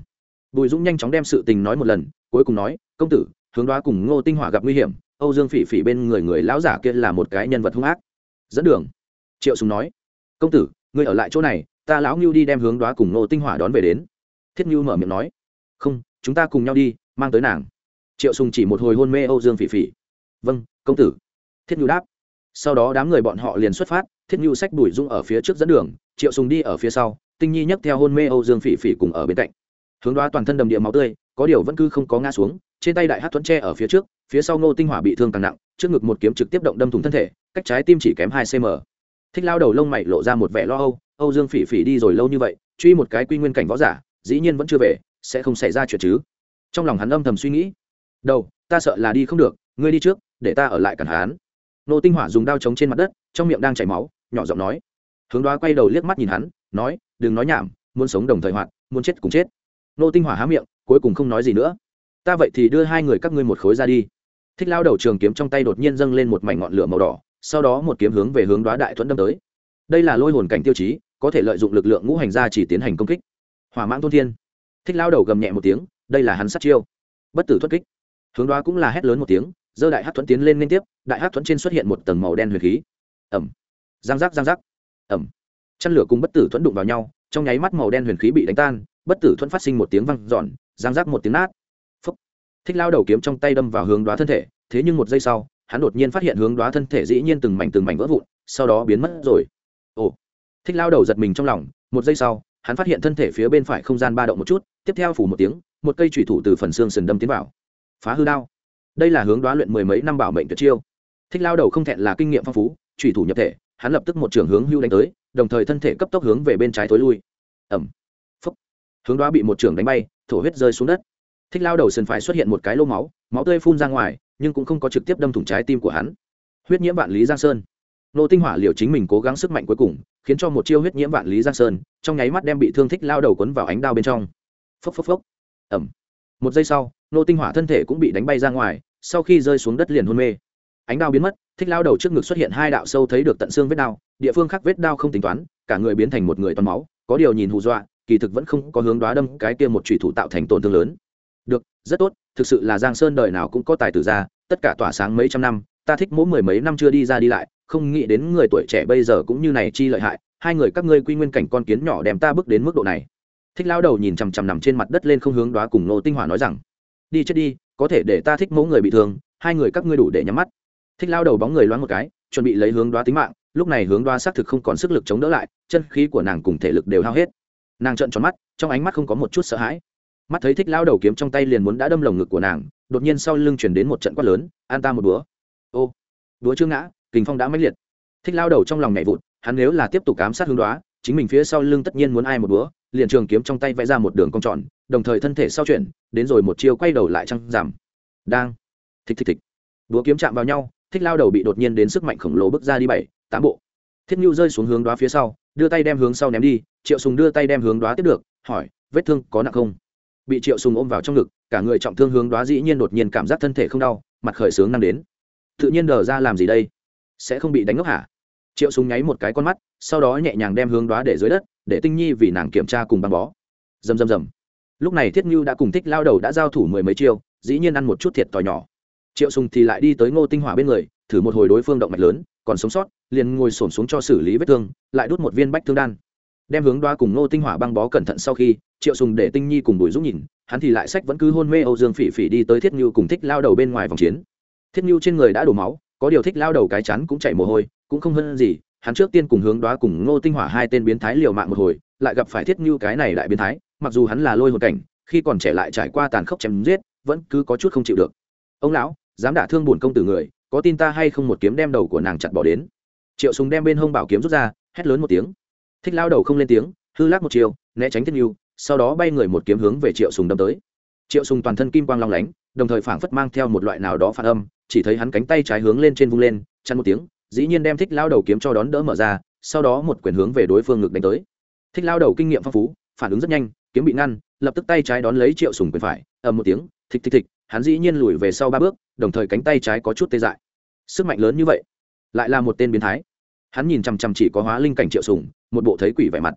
Bùi dũng nhanh chóng đem sự tình nói một lần, cuối cùng nói, công tử, hướng đoá cùng ngô tinh hỏa gặp nguy hiểm, âu dương phỉ phỉ bên người người lão giả kia là một cái nhân vật hung ác. Dẫn đường. Triệu sùng nói. Công tử, ngươi ở lại chỗ này, ta lão ngưu đi đem hướng đoá cùng ngô tinh hỏa đón về đến. Thiết ngưu mở miệng nói. Không, chúng ta cùng nhau đi, mang tới nàng. Triệu sùng chỉ một hồi hôn mê âu dương phỉ phỉ. Vâng công tử. Thiết ngưu đáp. Sau đó đám người bọn họ liền xuất phát, thiết ngưu sách bùi dung ở phía trước dẫn đường triệu sùng đi ở phía sau, tinh nhi nhấc theo hôn mê âu dương phỉ phỉ cùng ở bên cạnh. Hướng đoá toàn thân đầm địa máu tươi, có điều vẫn cứ không có ngã xuống, trên tay đại hát thuẫn tre ở phía trước, phía sau ngô tinh hỏa bị thương càng nặng, trước ngực một kiếm trực tiếp động đâm thủng thân thể, cách trái tim chỉ kém hai cm thích lao đầu lông mày lộ ra một vẻ lo âu âu dương phỉ phỉ đi rồi lâu như vậy, truy một cái quy nguyên cảnh võ giả, dĩ nhiên vẫn chưa về, sẽ không xảy ra chuyện chứ. Trong lòng hắn âm thầm suy nghĩ. Đầu, ta sợ là đi không được, ngươi đi trước, để ta ở lại cản hán. Nô tinh hỏa dùng đao chống trên mặt đất, trong miệng đang chảy máu, nhỏ giọng nói hướng đoá quay đầu liếc mắt nhìn hắn, nói, đừng nói nhảm, muốn sống đồng thời hoạt, muốn chết cùng chết. Nô tinh hỏa há miệng, cuối cùng không nói gì nữa. Ta vậy thì đưa hai người các ngươi một khối ra đi. Thích lao đầu trường kiếm trong tay đột nhiên dâng lên một mảnh ngọn lửa màu đỏ, sau đó một kiếm hướng về hướng đoá đại thuẫn đâm tới. Đây là lôi hồn cảnh tiêu chí, có thể lợi dụng lực lượng ngũ hành ra chỉ tiến hành công kích. Hỏa mãng thôn thiên. Thích lao đầu gầm nhẹ một tiếng, đây là hắn sát chiêu. Bất tử thoát kích. Hướng đoá cũng là hét lớn một tiếng, giơ đại hát thuẫn tiến lên liên tiếp, đại hát thuẫn trên xuất hiện một tầng màu đen huyền khí. Ẩm giang giác giang giác ẩm. Chăn lửa cùng bất tử thuẫn đụng vào nhau, trong nháy mắt màu đen huyền khí bị đánh tan, bất tử thuẫn phát sinh một tiếng văng giòn giang giác một tiếng nát. Phúc. Thích lao đầu kiếm trong tay đâm vào hướng đoá thân thể, thế nhưng một giây sau, hắn đột nhiên phát hiện hướng đoá thân thể dĩ nhiên từng mảnh từng mảnh vỡ vụn, sau đó biến mất rồi. Ồ. Thích lao đầu giật mình trong lòng, một giây sau, hắn phát hiện thân thể phía bên phải không gian ba động một chút, tiếp theo phủ một tiếng, một cây thủy thủ từ phần xương sườn đâm tiến vào. Phá hư đao. Đây là hướng đoá luyện mười mấy năm bảo mệnh tuyệt chiêu. Thích lao đầu không thẹn là kinh nghiệm phong phú thủy thủ nhập thể hắn lập tức một trường hướng hưu đánh tới, đồng thời thân thể cấp tốc hướng về bên trái thối lui. Ẩm phúc. Hướng đoá bị một trường đánh bay, thổ huyết rơi xuống đất. Thích lao đầu sân phải xuất hiện một cái lô máu máu tươi phun ra ngoài, nhưng cũng không có trực tiếp đâm thủng trái tim của hắn. Huyết nhiễm vạn lý giang sơn. Nô tinh hỏa liều chính mình cố gắng sức mạnh cuối cùng, khiến cho một chiêu huyết nhiễm vạn lý giang sơn, trong nháy mắt đem bị thương thích lao đầu quấn vào ánh đao bên trong. Phốc phốc phốc. Ẩm một giây sau, nô tinh hỏa thân thể cũng bị đánh bay ra ngoài, sau khi rơi xuống đất liền hôn mê ánh đao biến mất, thích lao đầu trước ngực xuất hiện hai đạo sâu thấy được tận xương vết đao, địa phương khác vết đao không tính toán, cả người biến thành một người toàn máu, có điều nhìn hù dọa, kỳ thực vẫn không có hướng đoá đâm cái kia một trùy thủ tạo thành tổn thương lớn. Được, rất tốt, thực sự là giang sơn đời nào cũng có tài tử ra, tất cả tỏa sáng mấy trăm năm, ta thích mỗi mười mấy năm chưa đi ra đi lại, không nghĩ đến người tuổi trẻ bây giờ cũng như này chi lợi hại, hai người các ngươi quy nguyên cảnh con kiến nhỏ đem ta bước đến mức độ này. Thích lao đầu nhìn chằm chằm nằm trên mặt đất lên không hướng đoá cùng nô tinh hỏa nói rằng, đi chết đi, có thể để ta thích mẫu người bị thương, hai người các ngươi đủ để nhắm mắt thích lao đầu bóng người loáng một cái, chuẩn bị lấy hướng đoá tính mạng, lúc này hướng đoá xác thực không còn sức lực chống đỡ lại, chân khí của nàng cùng thể lực đều hao hết. Nàng trợn tròn mắt, trong ánh mắt không có một chút sợ hãi. Mắt thấy thích lao đầu kiếm trong tay liền muốn đã đâm lồng ngực của nàng, đột nhiên sau lưng chuyển đến một trận quát lớn, an ta một búa ô búa chưa ngã, kình phong đã mãnh liệt. Thích lao đầu trong lòng nhảy vụt, hắn nếu là tiếp tục ám sát hướng đoá, chính mình phía sau lưng tất nhiên muốn ai một búa liền trường kiếm trong tay vẽ ra một đường cong tròn, đồng thời thân thể sau chuyển, đến rồi một chiêu quay đầu lại trăng giảm. Đang, thịch thịch thịch. Búa kiếm chạm vào nhau thích lao đầu bị đột nhiên đến sức mạnh khổng lồ bước ra đi bảy, tám bộ. Thiết nhu rơi xuống hướng đoá phía sau, đưa tay đem hướng sau ném đi, triệu sùng đưa tay đem hướng đoá tiếp được, hỏi, vết thương có nặng không? Bị triệu sùng ôm vào trong ngực, cả người trọng thương hướng đoá dĩ nhiên đột nhiên cảm giác thân thể không đau, mặt khởi sướng năng đến. Tự nhiên đờ ra làm gì đây? Sẽ không bị đánh ngốc hả? Triệu sùng nháy một cái con mắt, sau đó nhẹ nhàng đem hướng đoá để dưới đất, để tinh nhi vì nàng kiểm tra cùng băng bó. Rầm rầm rầm. Lúc này thiết nhu đã cùng thích lao đầu đã giao thủ mười mấy chiêu, dĩ nhiên ăn một chút thiệt tỏi nhỏ triệu sùng thì lại đi tới ngô tinh hỏa bên người, thử một hồi đối phương động mạch lớn, còn sống sót, liền ngồi xổm xuống cho xử lý vết thương, lại đút một viên bách thương đan. Đem hướng đoa cùng ngô tinh hỏa băng bó cẩn thận sau khi, triệu sùng để tinh nhi cùng bùi dũng nhìn, hắn thì lại sách vẫn cứ hôn mê âu dương phỉ phỉ đi tới thiết nhu cùng thích lao đầu bên ngoài vòng chiến. Thiết nhu trên người đã đổ máu, có điều thích lao đầu cái chắn cũng chảy mồ hôi, cũng không hơn gì, hắn trước tiên cùng hướng đoá cùng ngô tinh hỏa hai tên biến thái liều mạng một hồi, lại gặp phải thiết nhu cái này đại biến thái, mặc dù hắn là lôi hồn cảnh, khi còn trẻ lại trải qua tàn khốc chém giết, vẫn cứ có chút không chịu được ông lão, dám đả thương bổn công tử người, có tin ta hay không một kiếm đem đầu của nàng chặt bỏ đến? Triệu súng đem bên hông bảo kiếm rút ra, hét lớn một tiếng. Thích lao đầu không lên tiếng, hư lắc một chiều, né tránh thiết nhu sau đó bay người một kiếm hướng về triệu sùng đâm tới. Triệu sùng toàn thân kim quang long lánh, đồng thời phảng phất mang theo một loại nào đó phản âm, chỉ thấy hắn cánh tay trái hướng lên trên vung lên chăn một tiếng, dĩ nhiên đem thích lao đầu kiếm cho đón đỡ mở ra, sau đó một quyền hướng về đối phương ngực đánh tới. Thích lao đầu kinh nghiệm phong phú, phản ứng rất nhanh, kiếm bị ngăn, lập tức tay trái đón lấy triệu sùng quyền phải, ầm một tiếng thịch thịch thịch, hắn dĩ nhiên lùi về sau ba bước, đồng thời cánh tay trái có chút tê dại. Sức mạnh lớn như vậy, lại là một tên biến thái. Hắn nhìn chằm chằm chỉ có hóa linh cảnh triệu sùng, một bộ thấy quỷ vẻ mặt.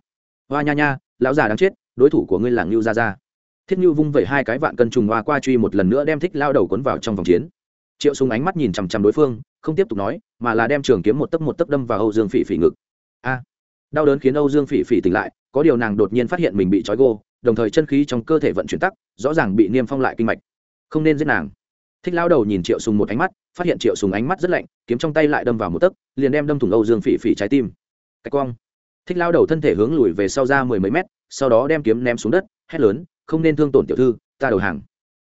Hoa nha nha, lão già đáng chết, đối thủ của ngươi là ngưu gia gia. Thiết ngưu vung vẩy hai cái vạn cân trùng hoa qua truy một lần nữa đem thích lao đầu cuốn vào trong vòng chiến. Triệu sùng ánh mắt nhìn chằm chằm đối phương, không tiếp tục nói, mà là đem trường kiếm một tấc một tấc đâm vào âu dương phỉ phỉ ngực. A, đau đớn khiến âu dương phỉ phỉ tỉnh lại, có điều nàng đột nhiên phát hiện mình bị trói gô đồng thời chân khí trong cơ thể vận chuyển tắc, rõ ràng bị niêm phong lại kinh mạch. Không nên giết nàng. Thích lao đầu nhìn triệu sùng một ánh mắt, phát hiện triệu sùng ánh mắt rất lạnh, kiếm trong tay lại đâm vào một tấc, liền đem đâm thủng âu dương phỉ phỉ trái tim. Cách quang thích lao đầu thân thể hướng lùi về sau ra mười mấy mét, sau đó đem kiếm ném xuống đất, hét lớn, không nên thương tổn tiểu thư, ta đầu hàng.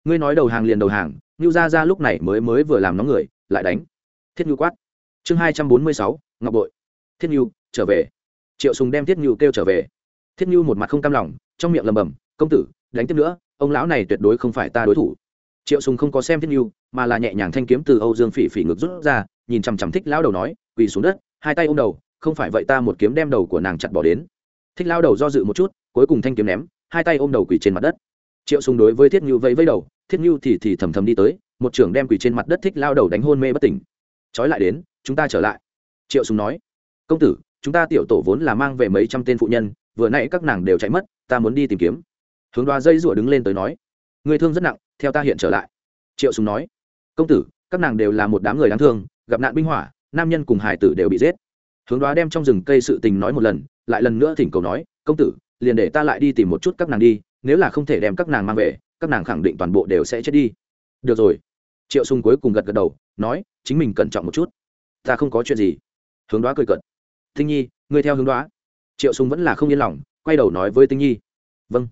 Ngươi nói đầu hàng liền đầu hàng. Ngưu gia gia lúc này mới mới vừa làm nóng người, lại đánh. Thiết ngưu quát. Chương hai trăm bốn mươi sáu, ngọc bội. Thiết ngưu trở về. Triệu sùng đem thiết ngưu kêu trở về thiết như một mặt không cam lòng, trong miệng lầm bầm công tử, đánh tiếp nữa, ông lão này tuyệt đối không phải ta đối thủ. Triệu sùng không có xem thiết như mà là nhẹ nhàng thanh kiếm từ âu dương phỉ phỉ ngực rút ra, nhìn chằm chằm thích lão đầu nói, quỳ xuống đất, hai tay ôm đầu, không phải vậy ta một kiếm đem đầu của nàng chặt bỏ đến. Thích lão đầu do dự một chút, cuối cùng thanh kiếm ném, hai tay ôm đầu quỳ trên mặt đất. Triệu sùng đối với thiết như vẫy vẫy đầu, thiết như thì thì thầm thầm đi tới, một trưởng đem quỳ trên mặt đất thích lao đầu đánh hôn mê bất tỉnh. Trói lại đến, chúng ta trở lại. Triệu sùng nói, công tử, chúng ta tiểu tổ vốn là mang về mấy trăm tên phụ nhân vừa nãy các nàng đều chạy mất, ta muốn đi tìm kiếm. Hướng đoá dây rủa đứng lên tới nói, người thương rất nặng, theo ta hiện trở lại. Triệu sùng nói, công tử, các nàng đều là một đám người đáng thương, gặp nạn binh hỏa, nam nhân cùng hải tử đều bị giết. Hướng đoá đem trong rừng cây sự tình nói một lần, lại lần nữa thỉnh cầu nói, công tử, liền để ta lại đi tìm một chút các nàng đi, nếu là không thể đem các nàng mang về, các nàng khẳng định toàn bộ đều sẽ chết đi. Được rồi. Triệu sùng cuối cùng gật gật đầu, nói, chính mình cẩn trọng một chút. Ta không có chuyện gì. Hướng đoá cười cợt. Thinh nhi, ngươi theo hướng đoá triệu sùng vẫn là không yên lòng, quay đầu nói với tinh nhi. Vâng.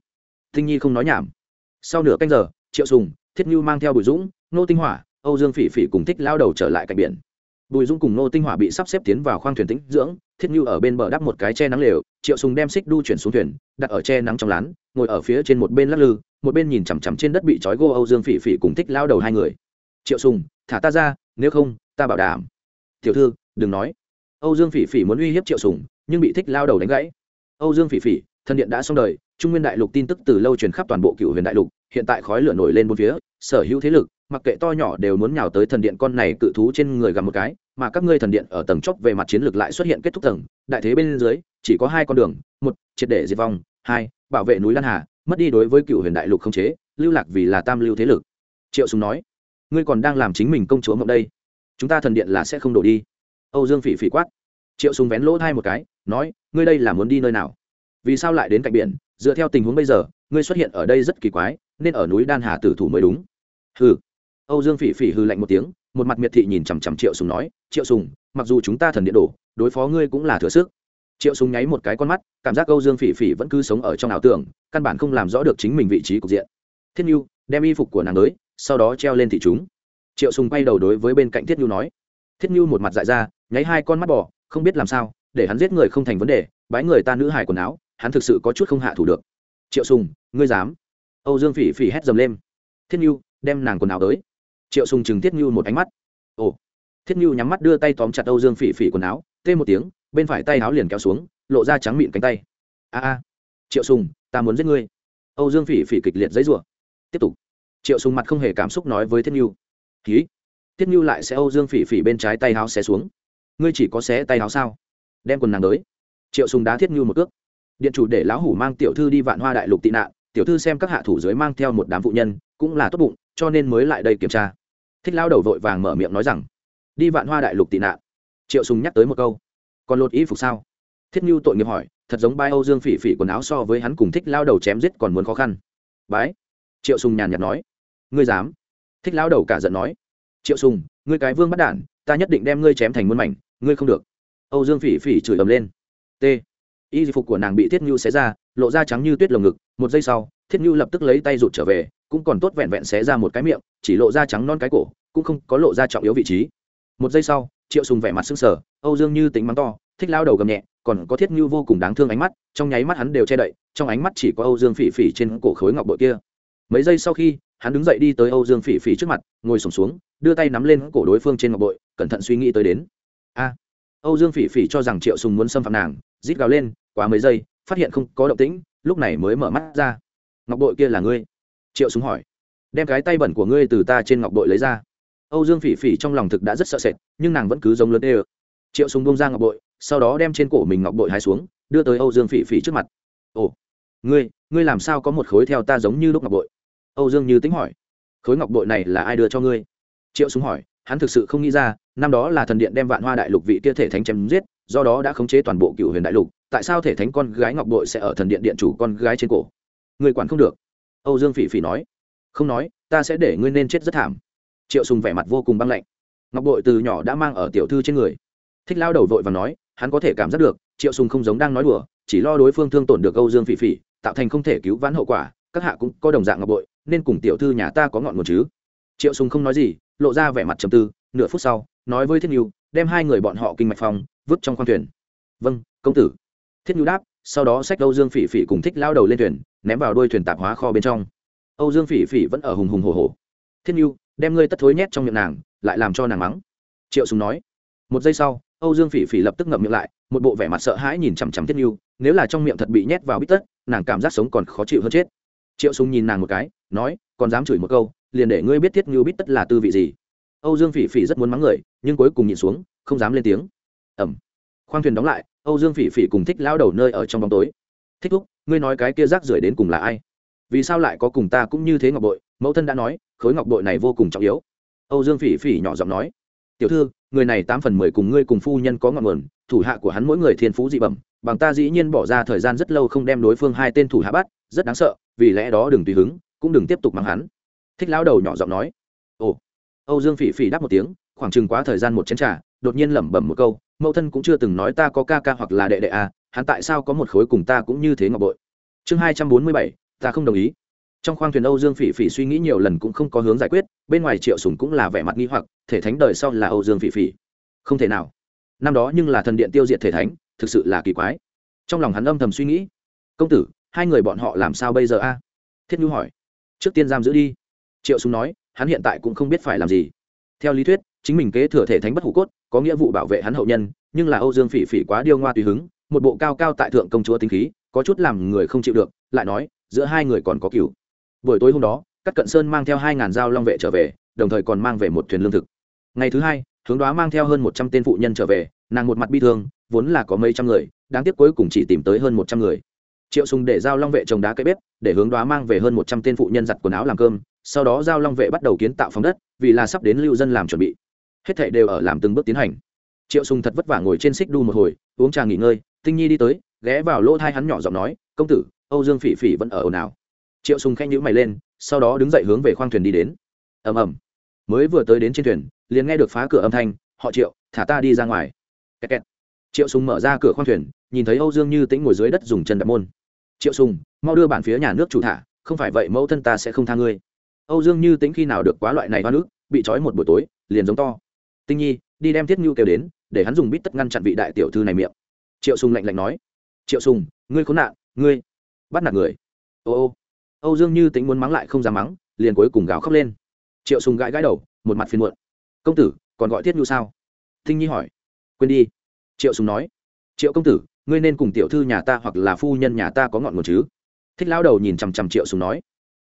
Tinh nhi không nói nhảm. Sau nửa canh giờ, triệu sùng, thiết nhu mang theo bùi dũng nô tinh hỏa, âu dương phỉ phỉ cùng thích lao đầu trở lại cạnh biển. Bùi dũng cùng nô tinh hỏa bị sắp xếp tiến vào khoang thuyền tĩnh dưỡng, thiết nhu ở bên bờ đắp một cái che nắng lều, triệu sùng đem xích đu chuyển xuống thuyền, đặt ở che nắng trong lán, ngồi ở phía trên một bên lắc lư, một bên nhìn chằm chằm trên đất bị trói gô âu dương phỉ phỉ cùng thích lao đầu hai người. Triệu sùng, thả ta ra, nếu không, ta bảo đảm. Tiểu thư, đừng nói. Âu dương phỉ phỉ muốn uy hiếp triệu sùng nhưng bị thích lao đầu đánh gãy. Âu dương phỉ phỉ, thân điện đã xong đời, trung nguyên đại lục tin tức từ lâu truyền khắp toàn bộ cựu huyền đại lục, hiện tại khói lửa nổi lên bốn phía, sở hữu thế lực, mặc kệ to nhỏ đều muốn nhào tới thần điện con này cự thú trên người gặp một cái, mà các ngươi thần điện ở tầng chóp về mặt chiến lược lại xuất hiện kết thúc tầng, đại thế bên dưới, chỉ có hai con đường, một, triệt để diệt vong, hai, bảo vệ núi lan hà, mất đi đối với cựu huyền đại lục không chế, lưu lạc vì là tam lưu thế lực. Triệu sùng nói, ngươi còn đang làm chính mình công chúa mộng đây, chúng ta thần điện là sẽ không đổ đi. Âu dương phỉ phỉ quát, triệu sùng vén lỗ thay một cái nói ngươi đây là muốn đi nơi nào? Vì sao lại đến cạnh biển? Dựa theo tình huống bây giờ ngươi xuất hiện ở đây rất kỳ quái nên ở núi đan hà tử thủ mới đúng. Hừ. Âu dương phỉ phỉ hư lạnh một tiếng một mặt miệt thị nhìn chằm chằm triệu sùng nói triệu sùng mặc dù chúng ta thần điện đổ đối phó ngươi cũng là thừa sức. Triệu sùng nháy một cái con mắt cảm giác âu dương phỉ phỉ vẫn cứ sống ở trong ảo tưởng căn bản không làm rõ được chính mình vị trí cục diện. Thiết nhu đem y phục của nàng tới sau đó treo lên thị chúng. Triệu sùng quay đầu đối với bên cạnh thiết nhu nói. Thiết nhu một mặt dại ra nháy hai con mắt bỏ, không biết làm sao để hắn giết người không thành vấn đề, bái người ta nữ hài quần áo, hắn thực sự có chút không hạ thủ được. Triệu sùng, ngươi dám? Âu dương phỉ phỉ hét dầm lên. Thiết nhu, đem nàng quần áo tới. Triệu sùng chừng thiết nhu một ánh mắt. Ồ. Thiết nhu nhắm mắt đưa tay tóm chặt âu dương phỉ phỉ quần áo, tê một tiếng, bên phải tay áo liền kéo xuống, lộ ra trắng mịn cánh tay. A a. Triệu sùng, ta muốn giết ngươi. Âu dương phỉ phỉ kịch liệt dãy rủa tiếp tục. Triệu sùng mặt không hề cảm xúc nói với thiết nhu. Ký. Thiết nhu lại sẽ âu dương phỉ phỉ bên trái tay áo xé xuống. Ngươi chỉ có xé tay áo sao? Đem quần nàng tới. Triệu sùng đá thiết như một cước. Điện chủ để lão hủ mang tiểu thư đi vạn hoa đại lục tị nạn, tiểu thư xem các hạ thủ dưới mang theo một đám phụ nhân, cũng là tốt bụng, cho nên mới lại đây kiểm tra. Thích lao đầu vội vàng mở miệng nói rằng, đi vạn hoa đại lục tị nạn. Triệu sùng nhắc tới một câu, còn lột y phục sao? Thiết như tội nghiệp hỏi, thật giống bai âu dương phỉ phỉ quần áo so với hắn cùng thích lao đầu chém giết còn muốn khó khăn. Bái? Triệu sùng nhàn nhạt nói, ngươi dám? Thích lao đầu cả giận nói, triệu sùng, ngươi cái vương bắt đản, ta nhất định đem ngươi chém thành muôn mảnh, ngươi không được âu dương phỉ phỉ chửi ầm lên. T. Y phục của nàng bị thiết nhu xé ra lộ ra trắng như tuyết lồng ngực một giây sau thiết nhu lập tức lấy tay rụt trở về cũng còn tốt vẹn vẹn xé ra một cái miệng chỉ lộ ra trắng non cái cổ cũng không có lộ ra trọng yếu vị trí. Một giây sau triệu sùng vẻ mặt sưng sờ âu dương như tính mắng to thích lao đầu gầm nhẹ còn có thiết nhu vô cùng đáng thương ánh mắt trong nháy mắt hắn đều che đậy trong ánh mắt chỉ có âu dương phỉ phỉ trên cổ khối ngọc bội kia. Mấy giây sau khi hắn đứng dậy đi tới âu dương phỉ phỉ trước mặt ngồi sùng xuống, xuống đưa tay nắm lên cổ đối phương trên ngọc bội cẩn thận suy nghĩ tới đến. A! Âu dương phỉ phỉ cho rằng triệu sùng muốn xâm phạm nàng, rít gào lên, quá mấy giây, phát hiện không có động tĩnh, lúc này mới mở mắt ra. Ngọc bội kia là ngươi? Triệu sùng hỏi. Đem cái tay bẩn của ngươi từ ta trên ngọc bội lấy ra. Âu dương phỉ phỉ trong lòng thực đã rất sợ sệt, nhưng nàng vẫn cứ giống lớn đê triệu sùng bông ra ngọc bội sau đó đem trên cổ mình ngọc bội hái xuống, đưa tới âu dương phỉ phỉ trước mặt. Ồ, ngươi ngươi làm sao có một khối theo ta giống như lúc ngọc bội âu dương như tính hỏi. Khối ngọc bội này là ai đưa cho ngươi? Triệu súng hỏi, hắn thực sự không nghĩ ra năm đó là thần điện đem vạn hoa đại lục vị kia thể thánh chém giết, do đó đã khống chế toàn bộ cựu huyền đại lục. Tại sao thể thánh con gái ngọc bội sẽ ở thần điện điện chủ con gái trên cổ? Người quản không được. Âu dương phỉ phỉ nói. Không nói, ta sẽ để ngươi nên chết rất thảm. Triệu sùng vẻ mặt vô cùng băng lạnh. Ngọc bội từ nhỏ đã mang ở tiểu thư trên người. Thích lao đầu vội và nói, hắn có thể cảm giác được, triệu sùng không giống đang nói đùa, chỉ lo đối phương thương tổn được âu dương phỉ phỉ, tạo thành không thể cứu vãn hậu quả, các hạ cũng có đồng dạng ngọc bội, nên cùng tiểu thư nhà ta có ngọn nguồn chứ. Triệu sùng không nói gì, lộ ra vẻ mặt trầm tư, nửa phút sau nói với thiết nhu, đem hai người bọn họ kinh mạch phòng, vứt trong khoang thuyền. Vâng công tử. Thiết nhu đáp, sau đó xách âu dương phỉ phỉ cùng thích lao đầu lên thuyền, ném vào đuôi thuyền tạp hóa kho bên trong. Âu dương phỉ phỉ vẫn ở hùng hùng hồ hồ thiết nhu, đem ngươi tất thối nhét trong miệng nàng, lại làm cho nàng mắng. Triệu sùng nói. Một giây sau, âu dương phỉ phỉ lập tức ngậm miệng lại, một bộ vẻ mặt sợ hãi nhìn chằm chằm thiết nhu, nếu là trong miệng thật bị nhét vào bít tất, nàng cảm giác sống còn khó chịu hơn chết. Triệu sùng nhìn nàng một cái, nói, còn dám chửi một câu, liền để ngươi biết thiết nhu bít tất là tư vị gì. Âu dương phỉ phỉ rất muốn mắng người nhưng cuối cùng nhìn xuống, không dám lên tiếng. Ẩm khoang thuyền đóng lại, âu dương phỉ phỉ cùng thích lao đầu nơi ở trong bóng tối. Thích thúc, ngươi nói cái kia rác rưởi đến cùng là ai? Vì sao lại có cùng ta cũng như thế ngọc bội? Mẫu thân đã nói, khối ngọc bội này vô cùng trọng yếu. Âu dương phỉ phỉ nhỏ giọng nói, tiểu thư, người này tám phần mười cùng ngươi cùng phu nhân có ngọn nguồn, thủ hạ của hắn mỗi người thiên phú dị bẩm, bằng ta dĩ nhiên bỏ ra thời gian rất lâu không đem đối phương hai tên thủ hạ bắt, rất đáng sợ, vì lẽ đó đừng tùy hứng, cũng đừng tiếp tục mắng hắn. Thích lão đầu nhỏ giọng nói, ồ. Âu dương phỉ phỉ đáp một tiếng khoảng chừng quá thời gian một chén trà, đột nhiên lẩm bẩm một câu, mẫu thân cũng chưa từng nói ta có ca ca hoặc là đệ đệ à hắn tại sao có một khối cùng ta cũng như thế ngọc bội? Chương hai trăm bốn mươi bảy, ta không đồng ý. Trong khoang thuyền âu dương phỉ phỉ suy nghĩ nhiều lần cũng không có hướng giải quyết, bên ngoài triệu sùng cũng là vẻ mặt nghi hoặc, thể thánh đời sau là âu dương phỉ phỉ. Không thể nào. Năm đó nhưng là thần điện tiêu diệt thể thánh, thực sự là kỳ quái. Trong lòng hắn âm thầm suy nghĩ, công tử, hai người bọn họ làm sao bây giờ a? Thiết nhu hỏi. Trước tiên giam giữ đi. Triệu sùng nói, hắn hiện tại cũng không biết phải làm gì. Theo lý thuyết chính mình kế thừa thể thánh bất hủ cốt, có nghĩa vụ bảo vệ hắn hậu nhân, nhưng là âu dương phỉ phỉ quá điêu ngoa tùy hứng, một bộ cao cao tại thượng công chúa tính khí, có chút làm người không chịu được, lại nói, giữa hai người còn có cửu. Buổi tối hôm đó các cận sơn mang theo hai ngàn dao long vệ trở về, đồng thời còn mang về một thuyền lương thực. Ngày thứ hai, hướng đoá mang theo hơn một trăm tên phụ nhân trở về, nàng một mặt bi thương, vốn là có mấy trăm người, đáng tiếc cuối cùng chỉ tìm tới hơn một trăm người. Triệu sùng để giao long vệ trồng đá cây bếp, để hướng đoá mang về hơn một trăm tên phụ nhân giặt quần áo làm cơm, sau đó giao long vệ bắt đầu kiến tạo phòng đất, vì là sắp đến lưu dân làm chuẩn bị hết thảy đều ở làm từng bước tiến hành. Triệu sùng thật vất vả ngồi trên xích đu một hồi, uống trà nghỉ ngơi, tinh nhi đi tới, ghé vào lỗ thai hắn nhỏ giọng nói, công tử, âu dương phỉ phỉ vẫn ở ồn ào. Triệu sùng khẽ nhíu mày lên, sau đó đứng dậy hướng về khoang thuyền đi đến. Ầm ầm. Mới vừa tới đến trên thuyền, liền nghe được phá cửa âm thanh, họ triệu, thả ta đi ra ngoài. Kẹt kẹt. triệu sùng mở ra cửa khoang thuyền, nhìn thấy âu dương như tĩnh ngồi dưới đất dùng chân đạp môn. Triệu sùng, mau đưa bản phía nhà nước chủ thả, không phải vậy mẫu thân ta sẽ không tha ngươi. Âu dương như tĩnh khi nào được quá loại này hoa nước bị trói một buổi tối, liền giống to tinh nhi, đi đem thiết ngưu kêu đến, để hắn dùng bít tất ngăn chặn vị đại tiểu thư này miệng. Triệu sùng lạnh lạnh nói. Triệu sùng, ngươi khốn nạn, ngươi. Bắt nạt người. Ô ô. Âu dương như tính muốn mắng lại không dám mắng, liền cuối cùng gào khóc lên. Triệu sùng gãi gãi đầu, một mặt phiền muộn. Công tử, còn gọi thiết nhu sao? Tinh nhi hỏi. Quên đi. Triệu sùng nói. Triệu công tử, ngươi nên cùng tiểu thư nhà ta hoặc là phu nhân nhà ta có ngọn nguồn chứ? Thích lão đầu nhìn chằm chằm triệu sùng nói.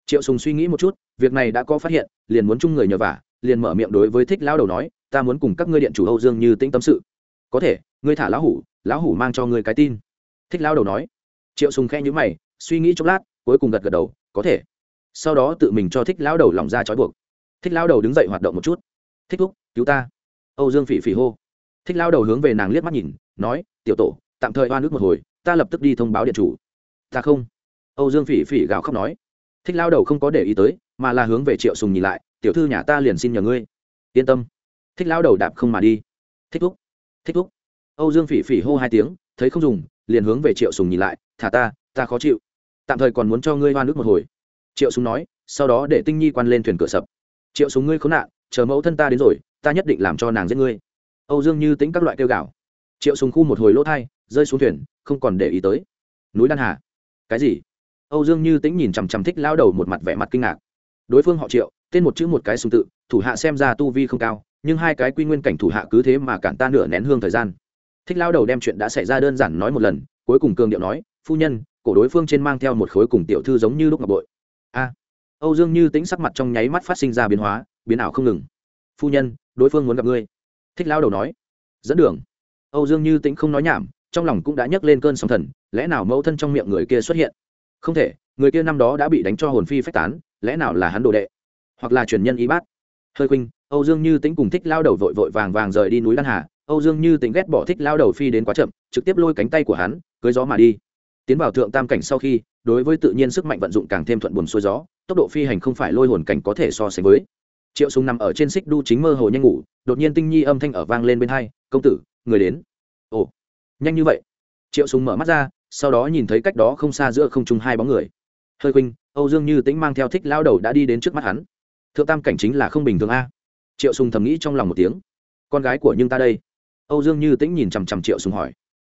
Triệu sùng suy nghĩ một chút, việc này đã có phát hiện, liền muốn chung người nhờ vả, liền mở miệng đối với thích lão đầu nói ta muốn cùng các ngươi điện chủ âu dương như tĩnh tâm sự. Có thể, ngươi thả lão hủ lão hủ mang cho ngươi cái tin. Thích lão đầu nói. Triệu sùng khe nhíu mày, suy nghĩ chốc lát, cuối cùng gật gật đầu, có thể. Sau đó tự mình cho thích lão đầu lòng ra trói buộc. Thích lão đầu đứng dậy hoạt động một chút. Thích thúc, cứu ta. Âu dương phỉ phỉ hô. Thích lão đầu hướng về nàng liếc mắt nhìn, nói, tiểu tổ, tạm thời oan nước một hồi, ta lập tức đi thông báo điện chủ. Ta không. Âu dương phỉ phỉ gào khóc nói. Thích lão đầu không có để ý tới, mà là hướng về triệu sùng nhìn lại, tiểu thư nhà ta liền xin nhờ ngươi. Yên tâm thích lao đầu đạp không mà đi. Thích thúc thích thúc. Âu dương phỉ phỉ hô hai tiếng thấy không dùng liền hướng về triệu sùng nhìn lại thả ta ta khó chịu. Tạm thời còn muốn cho ngươi hoa nước một hồi. Triệu sùng nói sau đó để tinh nhi quan lên thuyền cửa sập. Triệu sùng ngươi khốn nạn chờ mẫu thân ta đến rồi ta nhất định làm cho nàng giết ngươi. Âu dương như tính các loại kêu gạo, triệu sùng khu một hồi lỗ thai rơi xuống thuyền không còn để ý tới. Núi đan hà. Cái gì? Âu dương như tính nhìn chằm chằm thích lao đầu một mặt vẻ mặt kinh ngạc. Đối phương họ triệu tên một chữ một cái sùng tự thủ hạ xem ra tu vi không cao nhưng hai cái quy nguyên cảnh thủ hạ cứ thế mà cản ta nửa nén hương thời gian. Thích lao đầu đem chuyện đã xảy ra đơn giản nói một lần, cuối cùng cường điệu nói, phu nhân, cổ đối phương trên mang theo một khối cùng tiểu thư giống như lúc ngọc bội. A. Âu dương như tính sắc mặt trong nháy mắt phát sinh ra biến hóa, biến ảo không ngừng. Phu nhân, đối phương muốn gặp ngươi. Thích lao đầu nói. Dẫn đường. Âu dương như tính không nói nhảm, trong lòng cũng đã nhấc lên cơn sóng thần, lẽ nào mẫu thân trong miệng người kia xuất hiện? Không thể, người kia năm đó đã bị đánh cho hồn phi phách tán, lẽ nào là hắn đồ đệ, hoặc là truyền nhân y bát? Hơi khuynh âu dương như Tĩnh cùng thích lao đầu vội vội vàng vàng rời đi núi đan hà. Âu dương như Tĩnh ghét bỏ thích lao đầu phi đến quá chậm, trực tiếp lôi cánh tay của hắn cưỡi gió mà đi. Tiến vào thượng tam cảnh sau khi, đối với tự nhiên sức mạnh vận dụng càng thêm thuận buồm xuôi gió, tốc độ phi hành không phải lôi hồn cảnh có thể so sánh với. Triệu súng nằm ở trên xích đu chính mơ hồ nhanh ngủ, đột nhiên tinh nhi âm thanh ở vang lên bên hai, công tử, người đến. Ồ, nhanh như vậy? Triệu súng mở mắt ra, sau đó nhìn thấy cách đó không xa giữa không trung hai bóng người. Hơi khuynh, âu dương như tĩnh mang theo thích lao đầu đã đi đến trước mắt hắn. Thượng tam cảnh chính là không bình thường a triệu sùng thầm nghĩ trong lòng một tiếng. Con gái của nhưng ta đây. Âu dương như tĩnh nhìn chằm chằm triệu sùng hỏi.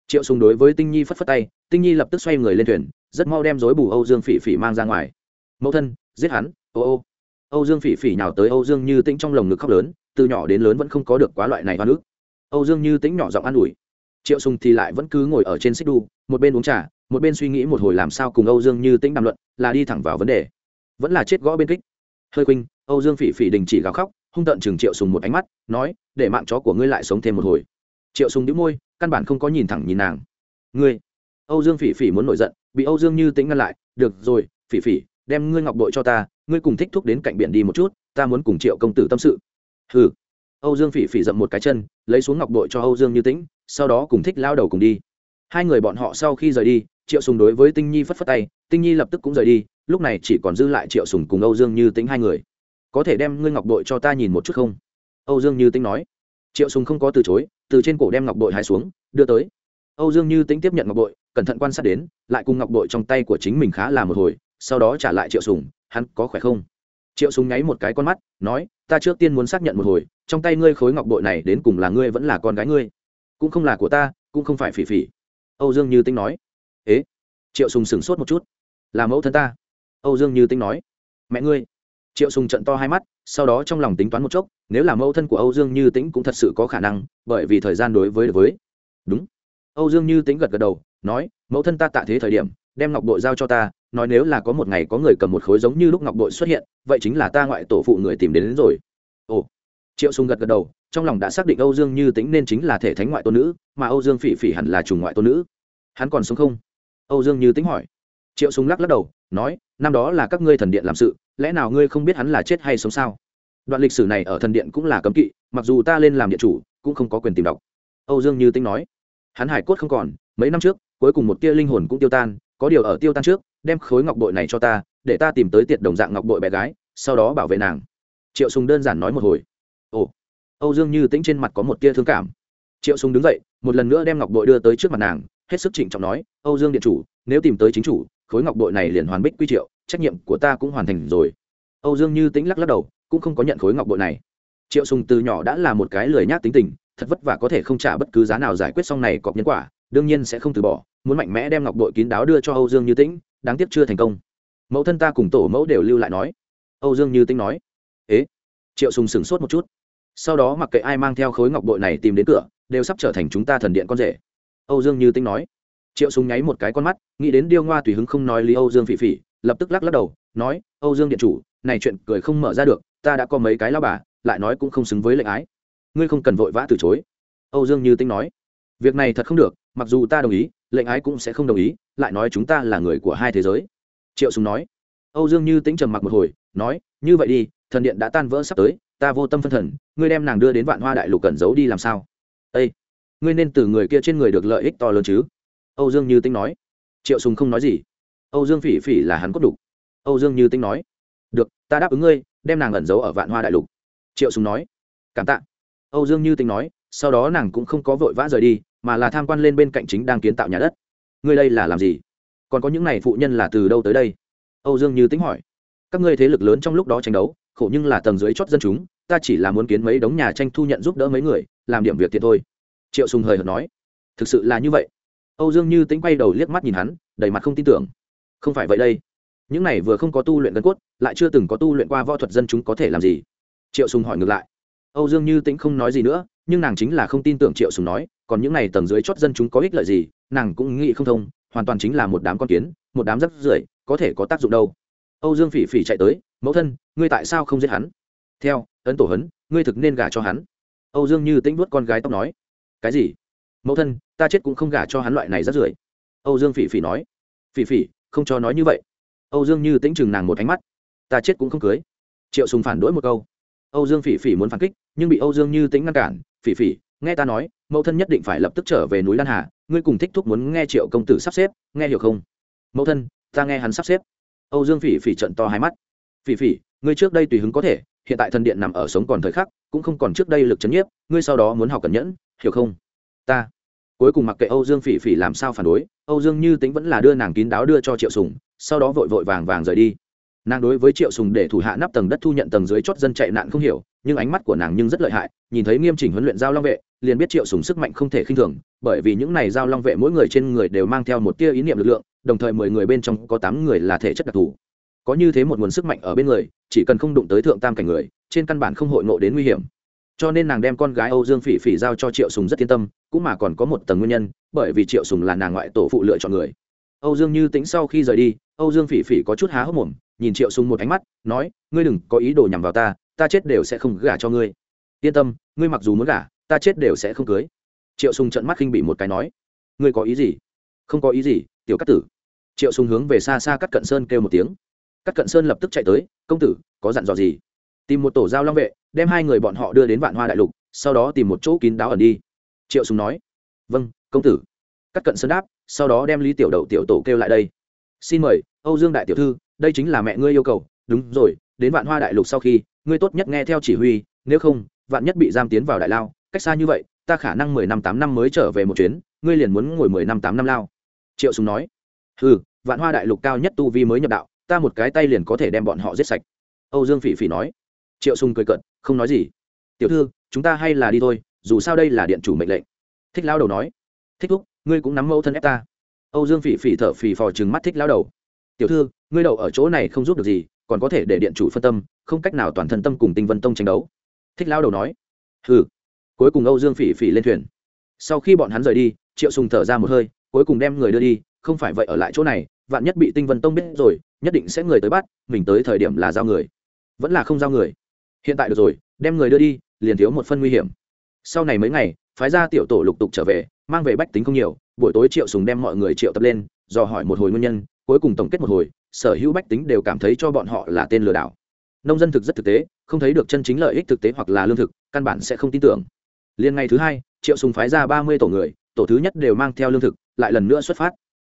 Triệu sùng đối với tinh nhi phất phất tay, tinh nhi lập tức xoay người lên thuyền, rất mau đem dối bù âu dương phỉ phỉ mang ra ngoài. Mẫu thân, giết hắn, ô ô. Âu dương phỉ phỉ nhào tới âu dương như tĩnh trong lồng ngực khóc lớn, từ nhỏ đến lớn vẫn không có được quá loại này hoa nước âu dương như tĩnh nhỏ giọng an ủi. Triệu sùng thì lại vẫn cứ ngồi ở trên xích đu, một bên uống trà, một bên suy nghĩ một hồi làm sao cùng âu dương như tĩnh đàm luận, là đi thẳng vào vấn đề. Vẫn là chết gõ bên kích. Hơi khuynh, âu dương phỉ phỉ đình chỉ gào khóc hung tận chừng triệu sùng một ánh mắt, nói, để mạng chó của ngươi lại sống thêm một hồi. Triệu sùng đĩu môi, căn bản không có nhìn thẳng nhìn nàng. Ngươi? Âu dương phỉ phỉ muốn nổi giận, bị âu dương như tĩnh ngăn lại, được rồi, phỉ phỉ, đem ngươi ngọc bội cho ta, ngươi cùng thích thúc đến cạnh biển đi một chút, ta muốn cùng triệu công tử tâm sự. Hừ. Âu dương phỉ phỉ dậm một cái chân, lấy xuống ngọc bội cho âu dương như tĩnh, sau đó cùng thích lao đầu cùng đi. Hai người bọn họ sau khi rời đi, triệu sùng đối với tinh nhi phất phất tay, tinh nhi lập tức cũng rời đi, lúc này chỉ còn dư lại triệu sùng cùng âu dương như tĩnh hai người có thể đem ngươi ngọc bội cho ta nhìn một chút không? Âu dương như tĩnh nói. Triệu sùng không có từ chối, từ trên cổ đem ngọc bội hai xuống, đưa tới. Âu dương như tĩnh tiếp nhận ngọc bội, cẩn thận quan sát đến, lại cùng ngọc bội trong tay của chính mình khá là một hồi, sau đó trả lại triệu sùng, hắn có khỏe không? Triệu sùng nháy một cái con mắt, nói, ta trước tiên muốn xác nhận một hồi, trong tay ngươi khối ngọc bội này đến cùng là ngươi vẫn là con gái ngươi? Cũng không là của ta, cũng không phải phỉ phỉ. Âu dương như tĩnh nói. Ế? Triệu sùng sửng sốt một chút. Là mẫu thân ta. Âu dương như tĩnh nói. Mẹ ngươi triệu sùng trận to hai mắt sau đó trong lòng tính toán một chốc nếu là mẫu thân của âu dương như tĩnh cũng thật sự có khả năng bởi vì thời gian đối với đối với. Đúng. Âu dương như tĩnh gật gật đầu nói mẫu thân ta tạ thế thời điểm đem ngọc bội giao cho ta nói nếu là có một ngày có người cầm một khối giống như lúc ngọc bội xuất hiện vậy chính là ta ngoại tổ phụ người tìm đến, đến rồi. Ồ. Triệu sùng gật gật đầu trong lòng đã xác định âu dương như tĩnh nên chính là thể thánh ngoại tôn nữ mà âu dương phỉ phỉ hẳn là trùng ngoại tôn nữ. Hắn còn sống không? Âu dương như tĩnh hỏi. Triệu sùng lắc lắc đầu nói năm đó là các ngươi thần điện làm sự, lẽ nào ngươi không biết hắn là chết hay sống sao? Đoạn lịch sử này ở thần điện cũng là cấm kỵ, mặc dù ta lên làm điện chủ, cũng không có quyền tìm đọc. Âu dương như Tinh nói. Hắn hải cốt không còn, mấy năm trước, cuối cùng một tia linh hồn cũng tiêu tan, có điều ở tiêu tan trước, đem khối ngọc bội này cho ta, để ta tìm tới tiệt đồng dạng ngọc bội bé gái, sau đó bảo vệ nàng. Triệu sùng đơn giản nói một hồi. Ồ. Âu dương như tĩnh trên mặt có một tia thương cảm. Triệu sùng đứng dậy, một lần nữa đem ngọc bội đưa tới trước mặt nàng, hết sức trịnh trọng nói, âu dương điện chủ, nếu tìm tới chính chủ khối ngọc bội này liền hoàn bích quy triệu, trách nhiệm của ta cũng hoàn thành rồi. Âu dương như tĩnh lắc lắc đầu, cũng không có nhận khối ngọc bội này. Triệu sùng từ nhỏ đã là một cái lười nhác tính tình, thật vất vả có thể không trả bất cứ giá nào giải quyết xong này cọp nhân quả, đương nhiên sẽ không từ bỏ, muốn mạnh mẽ đem ngọc bội kín đáo đưa cho âu dương như tĩnh, đáng tiếc chưa thành công. Mẫu thân ta cùng tổ mẫu đều lưu lại nói. Âu dương như tĩnh nói. Ế? Triệu sùng sửng sốt một chút. Sau đó mặc kệ ai mang theo khối ngọc bội này tìm đến cửa, đều sắp trở thành chúng ta thần điện con rể. Âu dương như tĩnh nói triệu Súng nháy một cái con mắt, nghĩ đến điêu ngoa tùy hứng không nói lý âu dương phỉ phỉ, lập tức lắc lắc đầu, nói, âu dương điện chủ, này chuyện cười không mở ra được, ta đã có mấy cái lao bà, lại nói cũng không xứng với lệnh ái. Ngươi không cần vội vã từ chối. Âu dương như tĩnh nói, việc này thật không được, mặc dù ta đồng ý, lệnh ái cũng sẽ không đồng ý, lại nói chúng ta là người của hai thế giới. Triệu Súng nói. Âu dương như tĩnh trầm mặc một hồi, nói, như vậy đi, thần điện đã tan vỡ sắp tới, ta vô tâm phân thần, ngươi đem nàng đưa đến vạn hoa đại lục cẩn giấu đi làm sao? Ây ngươi nên từ người kia trên người được lợi ích to lớn chứ âu dương như tĩnh nói. Triệu sùng không nói gì. Âu dương phỉ phỉ là hắn cốt đủ âu dương như tĩnh nói. Được, ta đáp ứng ngươi, đem nàng ẩn giấu ở vạn hoa đại lục. Triệu sùng nói. Cảm tạ. Âu dương như tĩnh nói, sau đó nàng cũng không có vội vã rời đi, mà là tham quan lên bên cạnh chính đang kiến tạo nhà đất. Ngươi đây là làm gì? Còn có những này phụ nhân là từ đâu tới đây? Âu dương như tính hỏi. Các ngươi thế lực lớn trong lúc đó tranh đấu, khổ nhưng là tầng dưới chót dân chúng, ta chỉ là muốn kiến mấy đống nhà tranh thu nhận giúp đỡ mấy người, làm điểm việc tiện thôi. Triệu sùng hời hợt nói. Thực sự là như vậy âu dương như tính quay đầu liếc mắt nhìn hắn, đầy mặt không tin tưởng. Không phải vậy đây. Những này vừa không có tu luyện gân cốt, lại chưa từng có tu luyện qua võ thuật dân chúng có thể làm gì? Triệu sùng hỏi ngược lại. Âu dương như tĩnh không nói gì nữa, nhưng nàng chính là không tin tưởng triệu sùng nói, còn những này tầng dưới chót dân chúng có ích lợi gì, nàng cũng nghĩ không thông, hoàn toàn chính là một đám con kiến, một đám rắc rưởi, có thể có tác dụng đâu. Âu dương phỉ phỉ chạy tới, mẫu thân, ngươi tại sao không giết hắn? Theo, ấn tổ hấn, ngươi thực nên gả cho hắn. Âu dương như tĩnh vuốt con gái tóc nói. Cái gì? Mẫu thân, ta chết cũng không gả cho hắn loại này rất rưởi. Âu dương phỉ phỉ nói. Phỉ phỉ, không cho nói như vậy. Âu dương như tĩnh chừng nàng một ánh mắt. Ta chết cũng không cưới. Triệu sùng phản đối một câu. Âu dương phỉ phỉ muốn phản kích, nhưng bị âu dương như tĩnh ngăn cản. Phỉ phỉ, nghe ta nói, mẫu thân nhất định phải lập tức trở về núi lan hà. Ngươi cùng thích thúc muốn nghe triệu công tử sắp xếp, nghe hiểu không? Mẫu thân, ta nghe hắn sắp xếp. Âu dương phỉ phỉ trận to hai mắt. Phỉ phỉ, ngươi trước đây tùy hứng có thể, hiện tại thần điện nằm ở sống còn thời khắc, cũng không còn trước đây lực chấn nhiếp, ngươi sau đó muốn học cẩn nhẫn, hiểu không? Ta. Cuối cùng mặc kệ âu dương phỉ phỉ làm sao phản đối, âu dương như tính vẫn là đưa nàng kín đáo đưa cho triệu sùng, sau đó vội vội vàng vàng rời đi. Nàng đối với triệu sùng để thủ hạ nắp tầng đất thu nhận tầng dưới chót dân chạy nạn không hiểu, nhưng ánh mắt của nàng nhưng rất lợi hại, nhìn thấy nghiêm chỉnh huấn luyện giao long vệ, liền biết triệu sùng sức mạnh không thể khinh thường, bởi vì những này giao long vệ mỗi người trên người đều mang theo một tia ý niệm lực lượng, đồng thời mười người bên trong có tám người là thể chất đặc thù. Có như thế một nguồn sức mạnh ở bên người, chỉ cần không đụng tới thượng tam cảnh người, trên căn bản không hội ngộ đến nguy hiểm cho nên nàng đem con gái âu dương phỉ phỉ giao cho triệu sùng rất yên tâm, cũng mà còn có một tầng nguyên nhân, bởi vì triệu sùng là nàng ngoại tổ phụ lựa chọn người. Âu dương như tính sau khi rời đi, âu dương phỉ phỉ có chút há hốc mồm, nhìn triệu sùng một ánh mắt, nói, ngươi đừng có ý đồ nhằm vào ta ta chết đều sẽ không gả cho ngươi. Yên tâm, ngươi mặc dù muốn gả, ta chết đều sẽ không cưới. Triệu sùng trợn mắt khinh bị một cái nói, ngươi có ý gì? Không có ý gì, tiểu cát tử. Triệu sùng hướng về xa xa cắt cận sơn kêu một tiếng. Cắt cận sơn lập tức chạy tới, công tử, có dặn dò gì? Tìm một tổ giao long vệ đem hai người bọn họ đưa đến vạn hoa đại lục, sau đó tìm một chỗ kín đáo ẩn đi. Triệu sùng nói vâng công tử. Cắt cận sơn đáp, sau đó đem lý tiểu đậu tiểu tổ kêu lại đây. Xin mời, âu dương đại tiểu thư, đây chính là mẹ ngươi yêu cầu. Đúng rồi, đến vạn hoa đại lục sau khi, ngươi tốt nhất nghe theo chỉ huy, nếu không, vạn nhất bị giam tiến vào đại lao. Cách xa như vậy, ta khả năng mười năm tám năm mới trở về một chuyến, ngươi liền muốn ngồi mười năm tám năm lao. Triệu sùng nói ừ vạn hoa đại lục cao nhất tu vi mới nhập đạo, ta một cái tay liền có thể đem bọn họ giết sạch. Âu dương phỉ phỉ nói triệu sùng cười cận không nói gì. Tiểu thư, chúng ta hay là đi thôi, dù sao đây là điện chủ mệnh lệnh. Thích lao đầu nói. Thích thúc, ngươi cũng nắm mẫu thân ép ta. Âu dương phỉ phỉ thở phì phò trừng mắt thích lao đầu. Tiểu thư, ngươi đậu ở chỗ này không giúp được gì, còn có thể để điện chủ phân tâm, không cách nào toàn thân tâm cùng tinh vân tông tranh đấu. Thích lao đầu nói. Hừ. Cuối cùng âu dương phỉ phỉ lên thuyền. Sau khi bọn hắn rời đi, triệu sùng thở ra một hơi, cuối cùng đem người đưa đi, không phải vậy ở lại chỗ này, vạn nhất bị tinh vân tông biết rồi, nhất định sẽ người tới bắt, mình tới thời điểm là giao người. Vẫn là không giao người hiện tại được rồi, đem người đưa đi, liền thiếu một phân nguy hiểm. Sau này mấy ngày, phái ra tiểu tổ lục tục trở về, mang về bách tính không nhiều, buổi tối triệu sùng đem mọi người triệu tập lên, dò hỏi một hồi nguyên nhân, cuối cùng tổng kết một hồi, sở hữu bách tính đều cảm thấy cho bọn họ là tên lừa đảo. Nông dân thực rất thực tế, không thấy được chân chính lợi ích thực tế hoặc là lương thực, căn bản sẽ không tin tưởng. Liên ngày thứ hai, triệu sùng phái ra ba mươi tổ người, tổ thứ nhất đều mang theo lương thực, lại lần nữa xuất phát.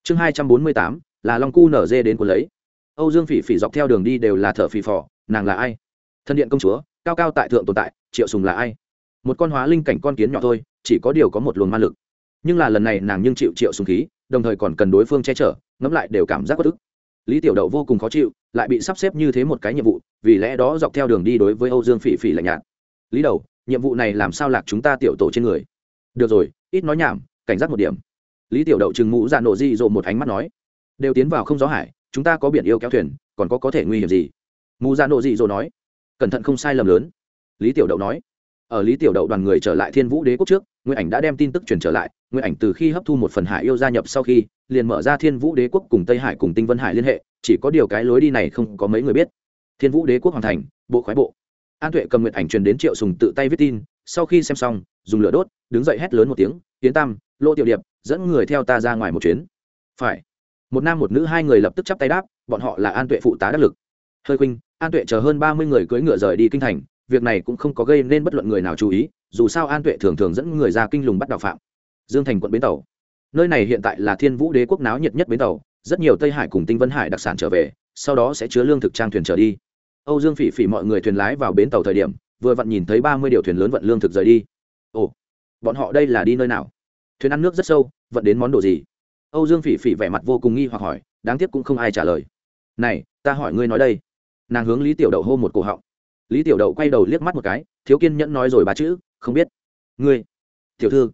Chương hai trăm bốn mươi tám, là long cu nở dê đến của lấy. Âu dương phỉ phỉ dọc theo đường đi đều là thở phì phò, nàng là ai? Thân điện công chúa, cao cao tại thượng tồn tại, triệu sùng là ai? Một con hóa linh cảnh con kiến nhỏ thôi, chỉ có điều có một luồng ma lực. Nhưng là lần này nàng nhưng chịu triệu sùng khí, đồng thời còn cần đối phương che chở, ngẫm lại đều cảm giác bất ức. Lý tiểu đậu vô cùng khó chịu, lại bị sắp xếp như thế một cái nhiệm vụ, vì lẽ đó dọc theo đường đi đối với âu dương phỉ phỉ lạnh nhạt. Lý đầu, nhiệm vụ này làm sao lạc chúng ta tiểu tổ trên người? Được rồi, ít nói nhảm, cảnh giác một điểm. Lý tiểu đậu chừng mũ ra nổ di rộ một ánh mắt nói. Đều tiến vào không gió hải, chúng ta có biển yêu kéo thuyền, còn có có thể nguy hiểm gì? Mù ra nổ dị rộ nói cẩn thận không sai lầm lớn. Lý tiểu đậu nói, ở lý tiểu đậu đoàn người trở lại thiên vũ đế quốc trước nguyễn ảnh đã đem tin tức truyền trở lại nguyễn ảnh từ khi hấp thu một phần hải yêu gia nhập sau khi, liền mở ra thiên vũ đế quốc cùng tây hải cùng tinh vân hải liên hệ, chỉ có điều cái lối đi này không có mấy người biết. Thiên vũ đế quốc hoàn thành, bộ khoái bộ. An tuệ cầm nguyện ảnh truyền đến triệu sùng tự tay viết tin, sau khi xem xong, dùng lửa đốt, đứng dậy hét lớn một tiếng, tiến tam, lô tiểu điệp, dẫn người theo ta ra ngoài một chuyến. Phải. Một nam một nữ hai người lập tức chắp tay đáp, bọn họ là an tuệ phụ tá đắc lực hơi khuynh, an tuệ chờ hơn ba mươi người cưỡi ngựa rời đi kinh thành, việc này cũng không có gây nên bất luận người nào chú ý, dù sao an tuệ thường thường dẫn người ra kinh lùng bắt đạo phạm. Dương thành quận bến tàu. Nơi này hiện tại là thiên vũ đế quốc náo nhiệt nhất bến tàu, rất nhiều tây hải cùng tinh vân hải đặc sản trở về, sau đó sẽ chứa lương thực trang thuyền trở đi. Âu dương phỉ phỉ mọi người thuyền lái vào bến tàu thời điểm, vừa vặn nhìn thấy ba mươi điều thuyền lớn vận lương thực rời đi. Ồ, bọn họ đây là đi nơi nào? Thuyền ăn nước rất sâu, vận đến món đồ gì? Âu dương phỉ phỉ vẻ mặt vô cùng nghi hoặc hỏi, đáng tiếc cũng không ai trả lời. Này, ta hỏi ngươi nói đây nàng hướng lý tiểu đậu hô một cổ họng. Lý tiểu đậu quay đầu liếc mắt một cái, thiếu kiên nhẫn nói rồi ba chữ, không biết. Ngươi, tiểu thư.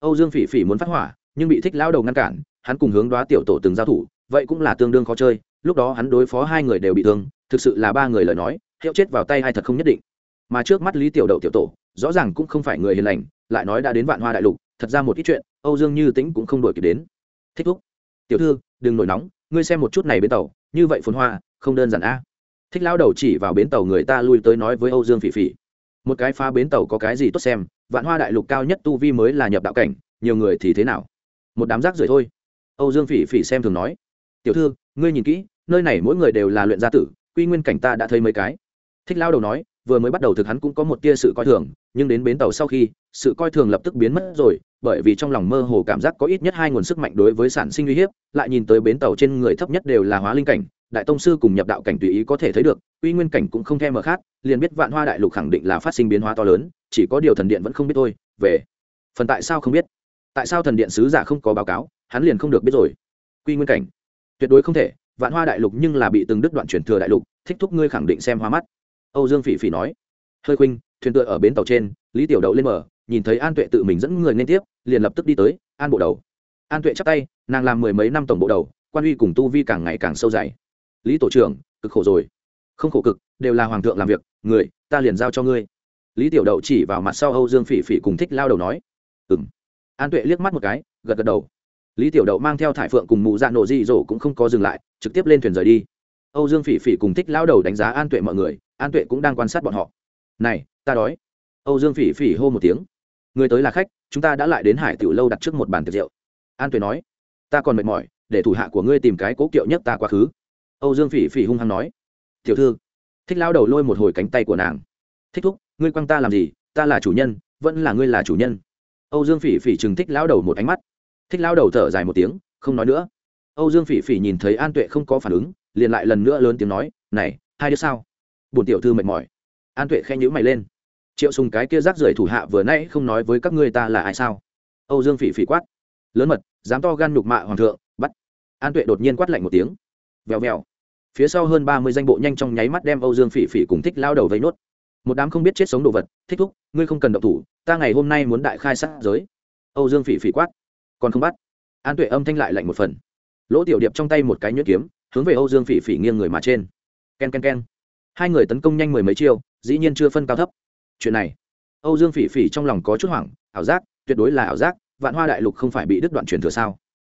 Âu dương phỉ phỉ muốn phát hỏa, nhưng bị thích lao đầu ngăn cản, hắn cùng hướng đoá tiểu tổ từng giao thủ, vậy cũng là tương đương khó chơi. Lúc đó hắn đối phó hai người đều bị thương, thực sự là ba người lời nói, hiệu chết vào tay hay thật không nhất định. Mà trước mắt lý tiểu đậu tiểu tổ, rõ ràng cũng không phải người hiền lành, lại nói đã đến vạn hoa đại lục, thật ra một ít chuyện, âu dương như tính cũng không đổi kịp đến. Thích thúc, tiểu thư, đừng nổi nóng, ngươi xem một chút này bên tàu, như vậy phồn hoa, không đơn giản a thích lao đầu chỉ vào bến tàu người ta lui tới nói với âu dương phỉ phỉ. Một cái phá bến tàu có cái gì tốt xem, vạn hoa đại lục cao nhất tu vi mới là nhập đạo cảnh, nhiều người thì thế nào? Một đám rác rưởi thôi. Âu dương phỉ phỉ xem thường nói. Tiểu thư, ngươi nhìn kỹ, nơi này mỗi người đều là luyện gia tử, quy nguyên cảnh ta đã thấy mấy cái. Thích lao đầu nói, vừa mới bắt đầu thực hắn cũng có một tia sự coi thường, nhưng đến bến tàu sau khi, sự coi thường lập tức biến mất rồi, bởi vì trong lòng mơ hồ cảm giác có ít nhất hai nguồn sức mạnh đối với sản sinh uy hiếp, lại nhìn tới bến tàu trên người thấp nhất đều là hóa linh cảnh đại tông sư cùng nhập đạo cảnh tùy ý có thể thấy được, uy nguyên cảnh cũng không thèm mở khác, liền biết vạn hoa đại lục khẳng định là phát sinh biến hóa to lớn, chỉ có điều thần điện vẫn không biết thôi, về. Phần tại sao không biết? Tại sao thần điện sứ giả không có báo cáo, hắn liền không được biết rồi. Quy nguyên cảnh. Tuyệt đối không thể, vạn hoa đại lục nhưng là bị từng đứt đoạn truyền thừa đại lục, thích thúc ngươi khẳng định xem hoa mắt. Âu dương phỉ phỉ nói. Hơi khuynh, thuyền tựa ở bến tàu trên, lý tiểu đậu lên mở, nhìn thấy an tuệ tự mình dẫn người lên tiếp, liền lập tức đi tới, an bộ đầu. An tuệ chắp tay, nàng làm mười mấy năm tổng bộ đầu, quan uy cùng tu vi càng ngày càng sâu dày lý tổ trưởng, cực khổ rồi. Không khổ cực, đều là hoàng thượng làm việc, người, ta liền giao cho ngươi. Lý tiểu đậu chỉ vào mặt sau âu dương phỉ phỉ cùng thích lao đầu nói. Ừ m an tuệ liếc mắt một cái, gật gật đầu. Lý tiểu đậu mang theo thải phượng cùng mụ dạ nổ di dỗ cũng không có dừng lại, trực tiếp lên thuyền rời đi. Âu dương phỉ phỉ cùng thích lao đầu đánh giá an tuệ mọi người, an tuệ cũng đang quan sát bọn họ. Này, ta đói. Âu dương phỉ phỉ hô một tiếng. Người tới là khách, chúng ta đã lại đến hải tiểu lâu đặt trước một bàn tiệc rượu. An tuệ nói. Ta còn mệt mỏi, để thủ hạ của ngươi tìm cái cố kiệu nhất ta quá khứ âu dương phỉ phỉ hung hăng nói, tiểu thư. Thích lao đầu lôi một hồi cánh tay của nàng. Thích thúc, ngươi quăng ta làm gì? Ta là chủ nhân, vẫn là ngươi là chủ nhân. Âu dương phỉ phỉ chừng thích lao đầu một ánh mắt. Thích lao đầu thở dài một tiếng, không nói nữa. Âu dương phỉ phỉ nhìn thấy an tuệ không có phản ứng, liền lại lần nữa lớn tiếng nói, này, hai đứa sao? Bổn tiểu thư mệt mỏi. An tuệ khen nhữ mày lên. Triệu sùng cái kia rác rưởi thủ hạ vừa nãy không nói với các ngươi ta là ai sao? Âu dương phỉ phỉ quát. Lớn mật, dám to gan nhục mạ hoàng thượng, bắt. An tuệ đột nhiên quát lạnh một tiếng vèo vèo. Phía sau hơn ba mươi danh bộ nhanh trong nháy mắt đem âu dương phỉ phỉ cùng thích lao đầu vây nốt. Một đám không biết chết sống đồ vật, thích thúc, ngươi không cần động thủ, ta ngày hôm nay muốn đại khai sát giới. Âu dương phỉ phỉ quát. Còn không bắt? An tuệ âm thanh lại lạnh một phần. Lỗ tiểu điệp trong tay một cái nhuyễn kiếm, hướng về âu dương phỉ phỉ nghiêng người mà trên. K e n k e n k e n hai người tấn công nhanh mười mấy chiêu, dĩ nhiên chưa phân cao thấp. Chuyện này, âu dương phỉ phỉ trong lòng có chút hoảng, ảo giác, tuyệt đối là ảo giác, vạn hoa đại lục không phải bị đứt đoạn truyền thừa sao?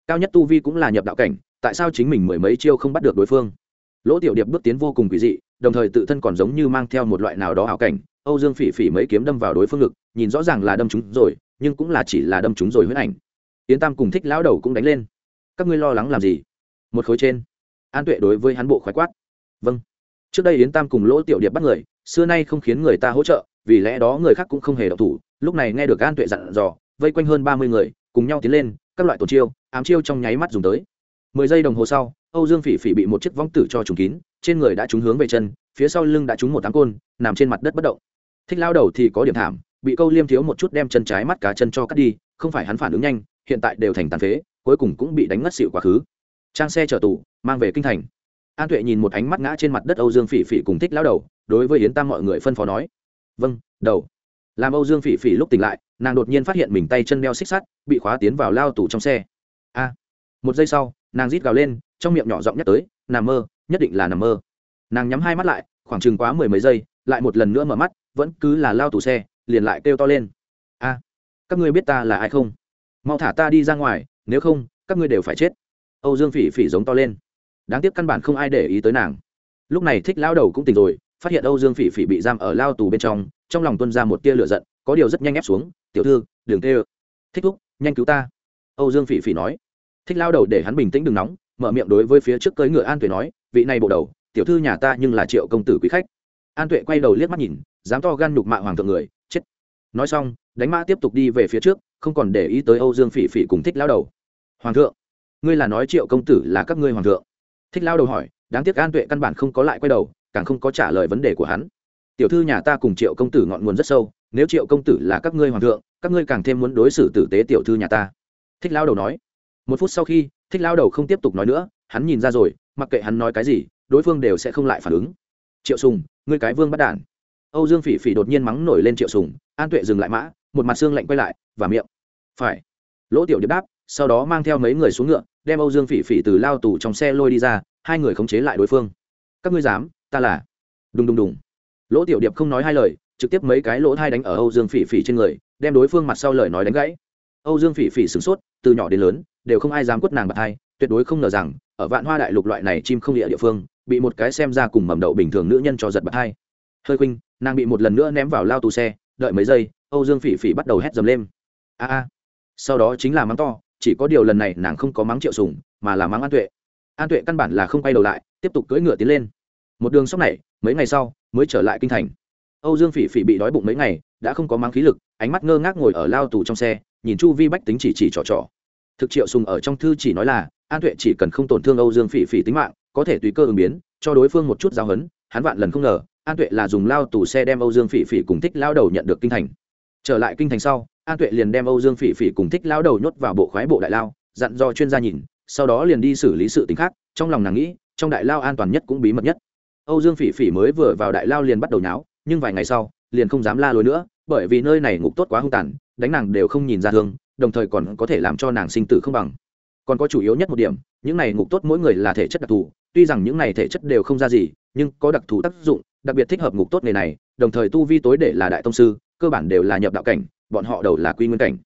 Cao nhất tu vi cũng là nhập đạo cảnh tại sao chính mình mười mấy chiêu không bắt được đối phương? Lỗ tiểu điệp bước tiến vô cùng quỷ dị, đồng thời tự thân còn giống như mang theo một loại nào đó ảo cảnh. Âu dương phỉ phỉ mấy kiếm đâm vào đối phương ngực, nhìn rõ ràng là đâm chúng rồi, nhưng cũng là chỉ là đâm chúng rồi huyết ảnh. Tiến tam cùng thích lão đầu cũng đánh lên. Các ngươi lo lắng làm gì? Một khối trên. An tuệ đối với hắn bộ khoái quát. Vâng. Trước đây yến tam cùng lỗ tiểu điệp bắt người, xưa nay không khiến người ta hỗ trợ, vì lẽ đó người khác cũng không hề độc thủ. Lúc này nghe được an tuệ dặn dò, vây quanh hơn ba mươi người, cùng nhau tiến lên, các loại tổ chiêu, ám chiêu trong nháy mắt dùng tới mười giây đồng hồ sau, âu dương phỉ phỉ bị một chiếc võng tử cho trùng kín, trên người đã trúng hướng về chân, phía sau lưng đã trúng một tám côn, nằm trên mặt đất bất động. Thích lao đầu thì có điểm thảm, bị câu liêm thiếu một chút đem chân trái mắt cá chân cho cắt đi, không phải hắn phản ứng nhanh, hiện tại đều thành tàn phế, cuối cùng cũng bị đánh ngất xịu quá khứ. Trang xe chở tù, mang về kinh thành. An tuệ nhìn một ánh mắt ngã trên mặt đất âu dương phỉ phỉ cùng thích lao đầu, đối với yến tam mọi người phân phó nói vâng đầu. Làm âu dương phỉ phỉ lúc tỉnh lại, nàng đột nhiên phát hiện mình tay chân đeo xích sắt, bị khóa tiến vào lao tủ trong xe. A. Một giây sau nàng rít gào lên, trong miệng nhỏ giọng nhắc tới nằm mơ, nhất định là nằm mơ. Nàng nhắm hai mắt lại, khoảng chừng quá mười mấy giây, lại một lần nữa mở mắt, vẫn cứ là lao tủ xe, liền lại kêu to lên. A, các ngươi biết ta là ai không? Mau thả ta đi ra ngoài, nếu không, các ngươi đều phải chết. Âu dương phỉ phỉ giống to lên. Đáng tiếc căn bản không ai để ý tới nàng. Lúc này thích lao đầu cũng tỉnh rồi, phát hiện âu dương phỉ phỉ bị giam ở lao tù bên trong trong lòng tuân ra một tia lửa giận, có điều rất nhanh ép xuống, tiểu thư đường tê thích thúc, nhanh cứu ta. Âu dương phỉ phỉ nói thích lao đầu để hắn bình tĩnh đừng nóng, mở miệng đối với phía trước cưỡi ngựa an tuệ nói, vị này bộ đầu, tiểu thư nhà ta nhưng là triệu công tử quý khách. An tuệ quay đầu liếc mắt nhìn, dám to gan nhục mạ hoàng thượng người, chết. Nói xong, đánh mã tiếp tục đi về phía trước, không còn để ý tới âu dương phỉ phỉ cùng thích lao đầu. Hoàng thượng, ngươi là nói triệu công tử là các ngươi hoàng thượng? Thích lao đầu hỏi, đáng tiếc an tuệ căn bản không có lại quay đầu, càng không có trả lời vấn đề của hắn. Tiểu thư nhà ta cùng triệu công tử ngọn nguồn rất sâu, nếu triệu công tử là các ngươi hoàng thượng, các ngươi càng thêm muốn đối xử tử tế tiểu thư nhà ta. Thích lao đầu nói một phút sau khi, thích lao đầu không tiếp tục nói nữa, hắn nhìn ra rồi, mặc kệ hắn nói cái gì, đối phương đều sẽ không lại phản ứng. Triệu sùng, ngươi cái vương bắt đản. Âu dương phỉ phỉ đột nhiên mắng nổi lên triệu sùng, an tuệ dừng lại mã, một mặt xương lạnh quay lại, và miệng. Phải. Lỗ tiểu điệp đáp, sau đó mang theo mấy người xuống ngựa, đem âu dương phỉ phỉ từ lao tù trong xe lôi đi ra, hai người khống chế lại đối phương. Các ngươi dám, ta là. Đùng đùng đùng. Lỗ tiểu điệp không nói hai lời, trực tiếp mấy cái lỗ thai đánh ở âu dương phỉ phỉ trên người, đem đối phương mặt sau lời nói đánh gãy âu dương phỉ phỉ sửng sốt, từ nhỏ đến lớn, đều không ai dám quất nàng bạc hai tuyệt đối không ngờ rằng, ở vạn hoa đại lục loại này chim không địa địa phương, bị một cái xem ra cùng mầm đậu bình thường nữ nhân cho giật bạc hai hơi khuynh, nàng bị một lần nữa ném vào lao tù xe, đợi mấy giây, âu dương phỉ phỉ bắt đầu hét dầm lên. A a. Sau đó chính là mắng to, chỉ có điều lần này nàng không có mắng triệu sùng, mà là mắng an tuệ. An tuệ căn bản là không quay đầu lại, tiếp tục cưỡi ngựa tiến lên. Một đường sóc này, mấy ngày sau, mới trở lại kinh thành âu dương phỉ phỉ bị đói bụng mấy ngày, đã không có mang khí lực, ánh mắt ngơ ngác ngồi ở lao tù trong xe, nhìn chu vi bách tính chỉ chỉ trò trò. Thực triệu sùng ở trong thư chỉ nói là, an tuệ chỉ cần không tổn thương âu dương phỉ phỉ tính mạng, có thể tùy cơ ứng biến, cho đối phương một chút giáo hấn hắn vạn lần không ngờ, an tuệ là dùng lao tù xe đem âu dương phỉ phỉ cùng thích lao đầu nhận được kinh thành. Trở lại kinh thành sau, an tuệ liền đem âu dương phỉ phỉ cùng thích lao đầu nhốt vào bộ khoái bộ đại lao, dặn do chuyên gia nhìn, sau đó liền đi xử lý sự tính khác, trong lòng nàng nghĩ, trong đại lao an toàn nhất cũng bí mật nhất. Âu dương phỉ phỉ mới vừa vào đại lao liền bắt đầu nháo nhưng vài ngày sau, liền không dám la lối nữa, bởi vì nơi này ngục tốt quá hung tàn, đánh nàng đều không nhìn ra thương, đồng thời còn có thể làm cho nàng sinh tử không bằng. Còn có chủ yếu nhất một điểm, những này ngục tốt mỗi người là thể chất đặc thù, tuy rằng những này thể chất đều không ra gì, nhưng có đặc thù tác dụng, đặc biệt thích hợp ngục tốt nghề này, đồng thời tu vi tối để là đại tông sư, cơ bản đều là nhập đạo cảnh, bọn họ đầu là quy nguyên cảnh.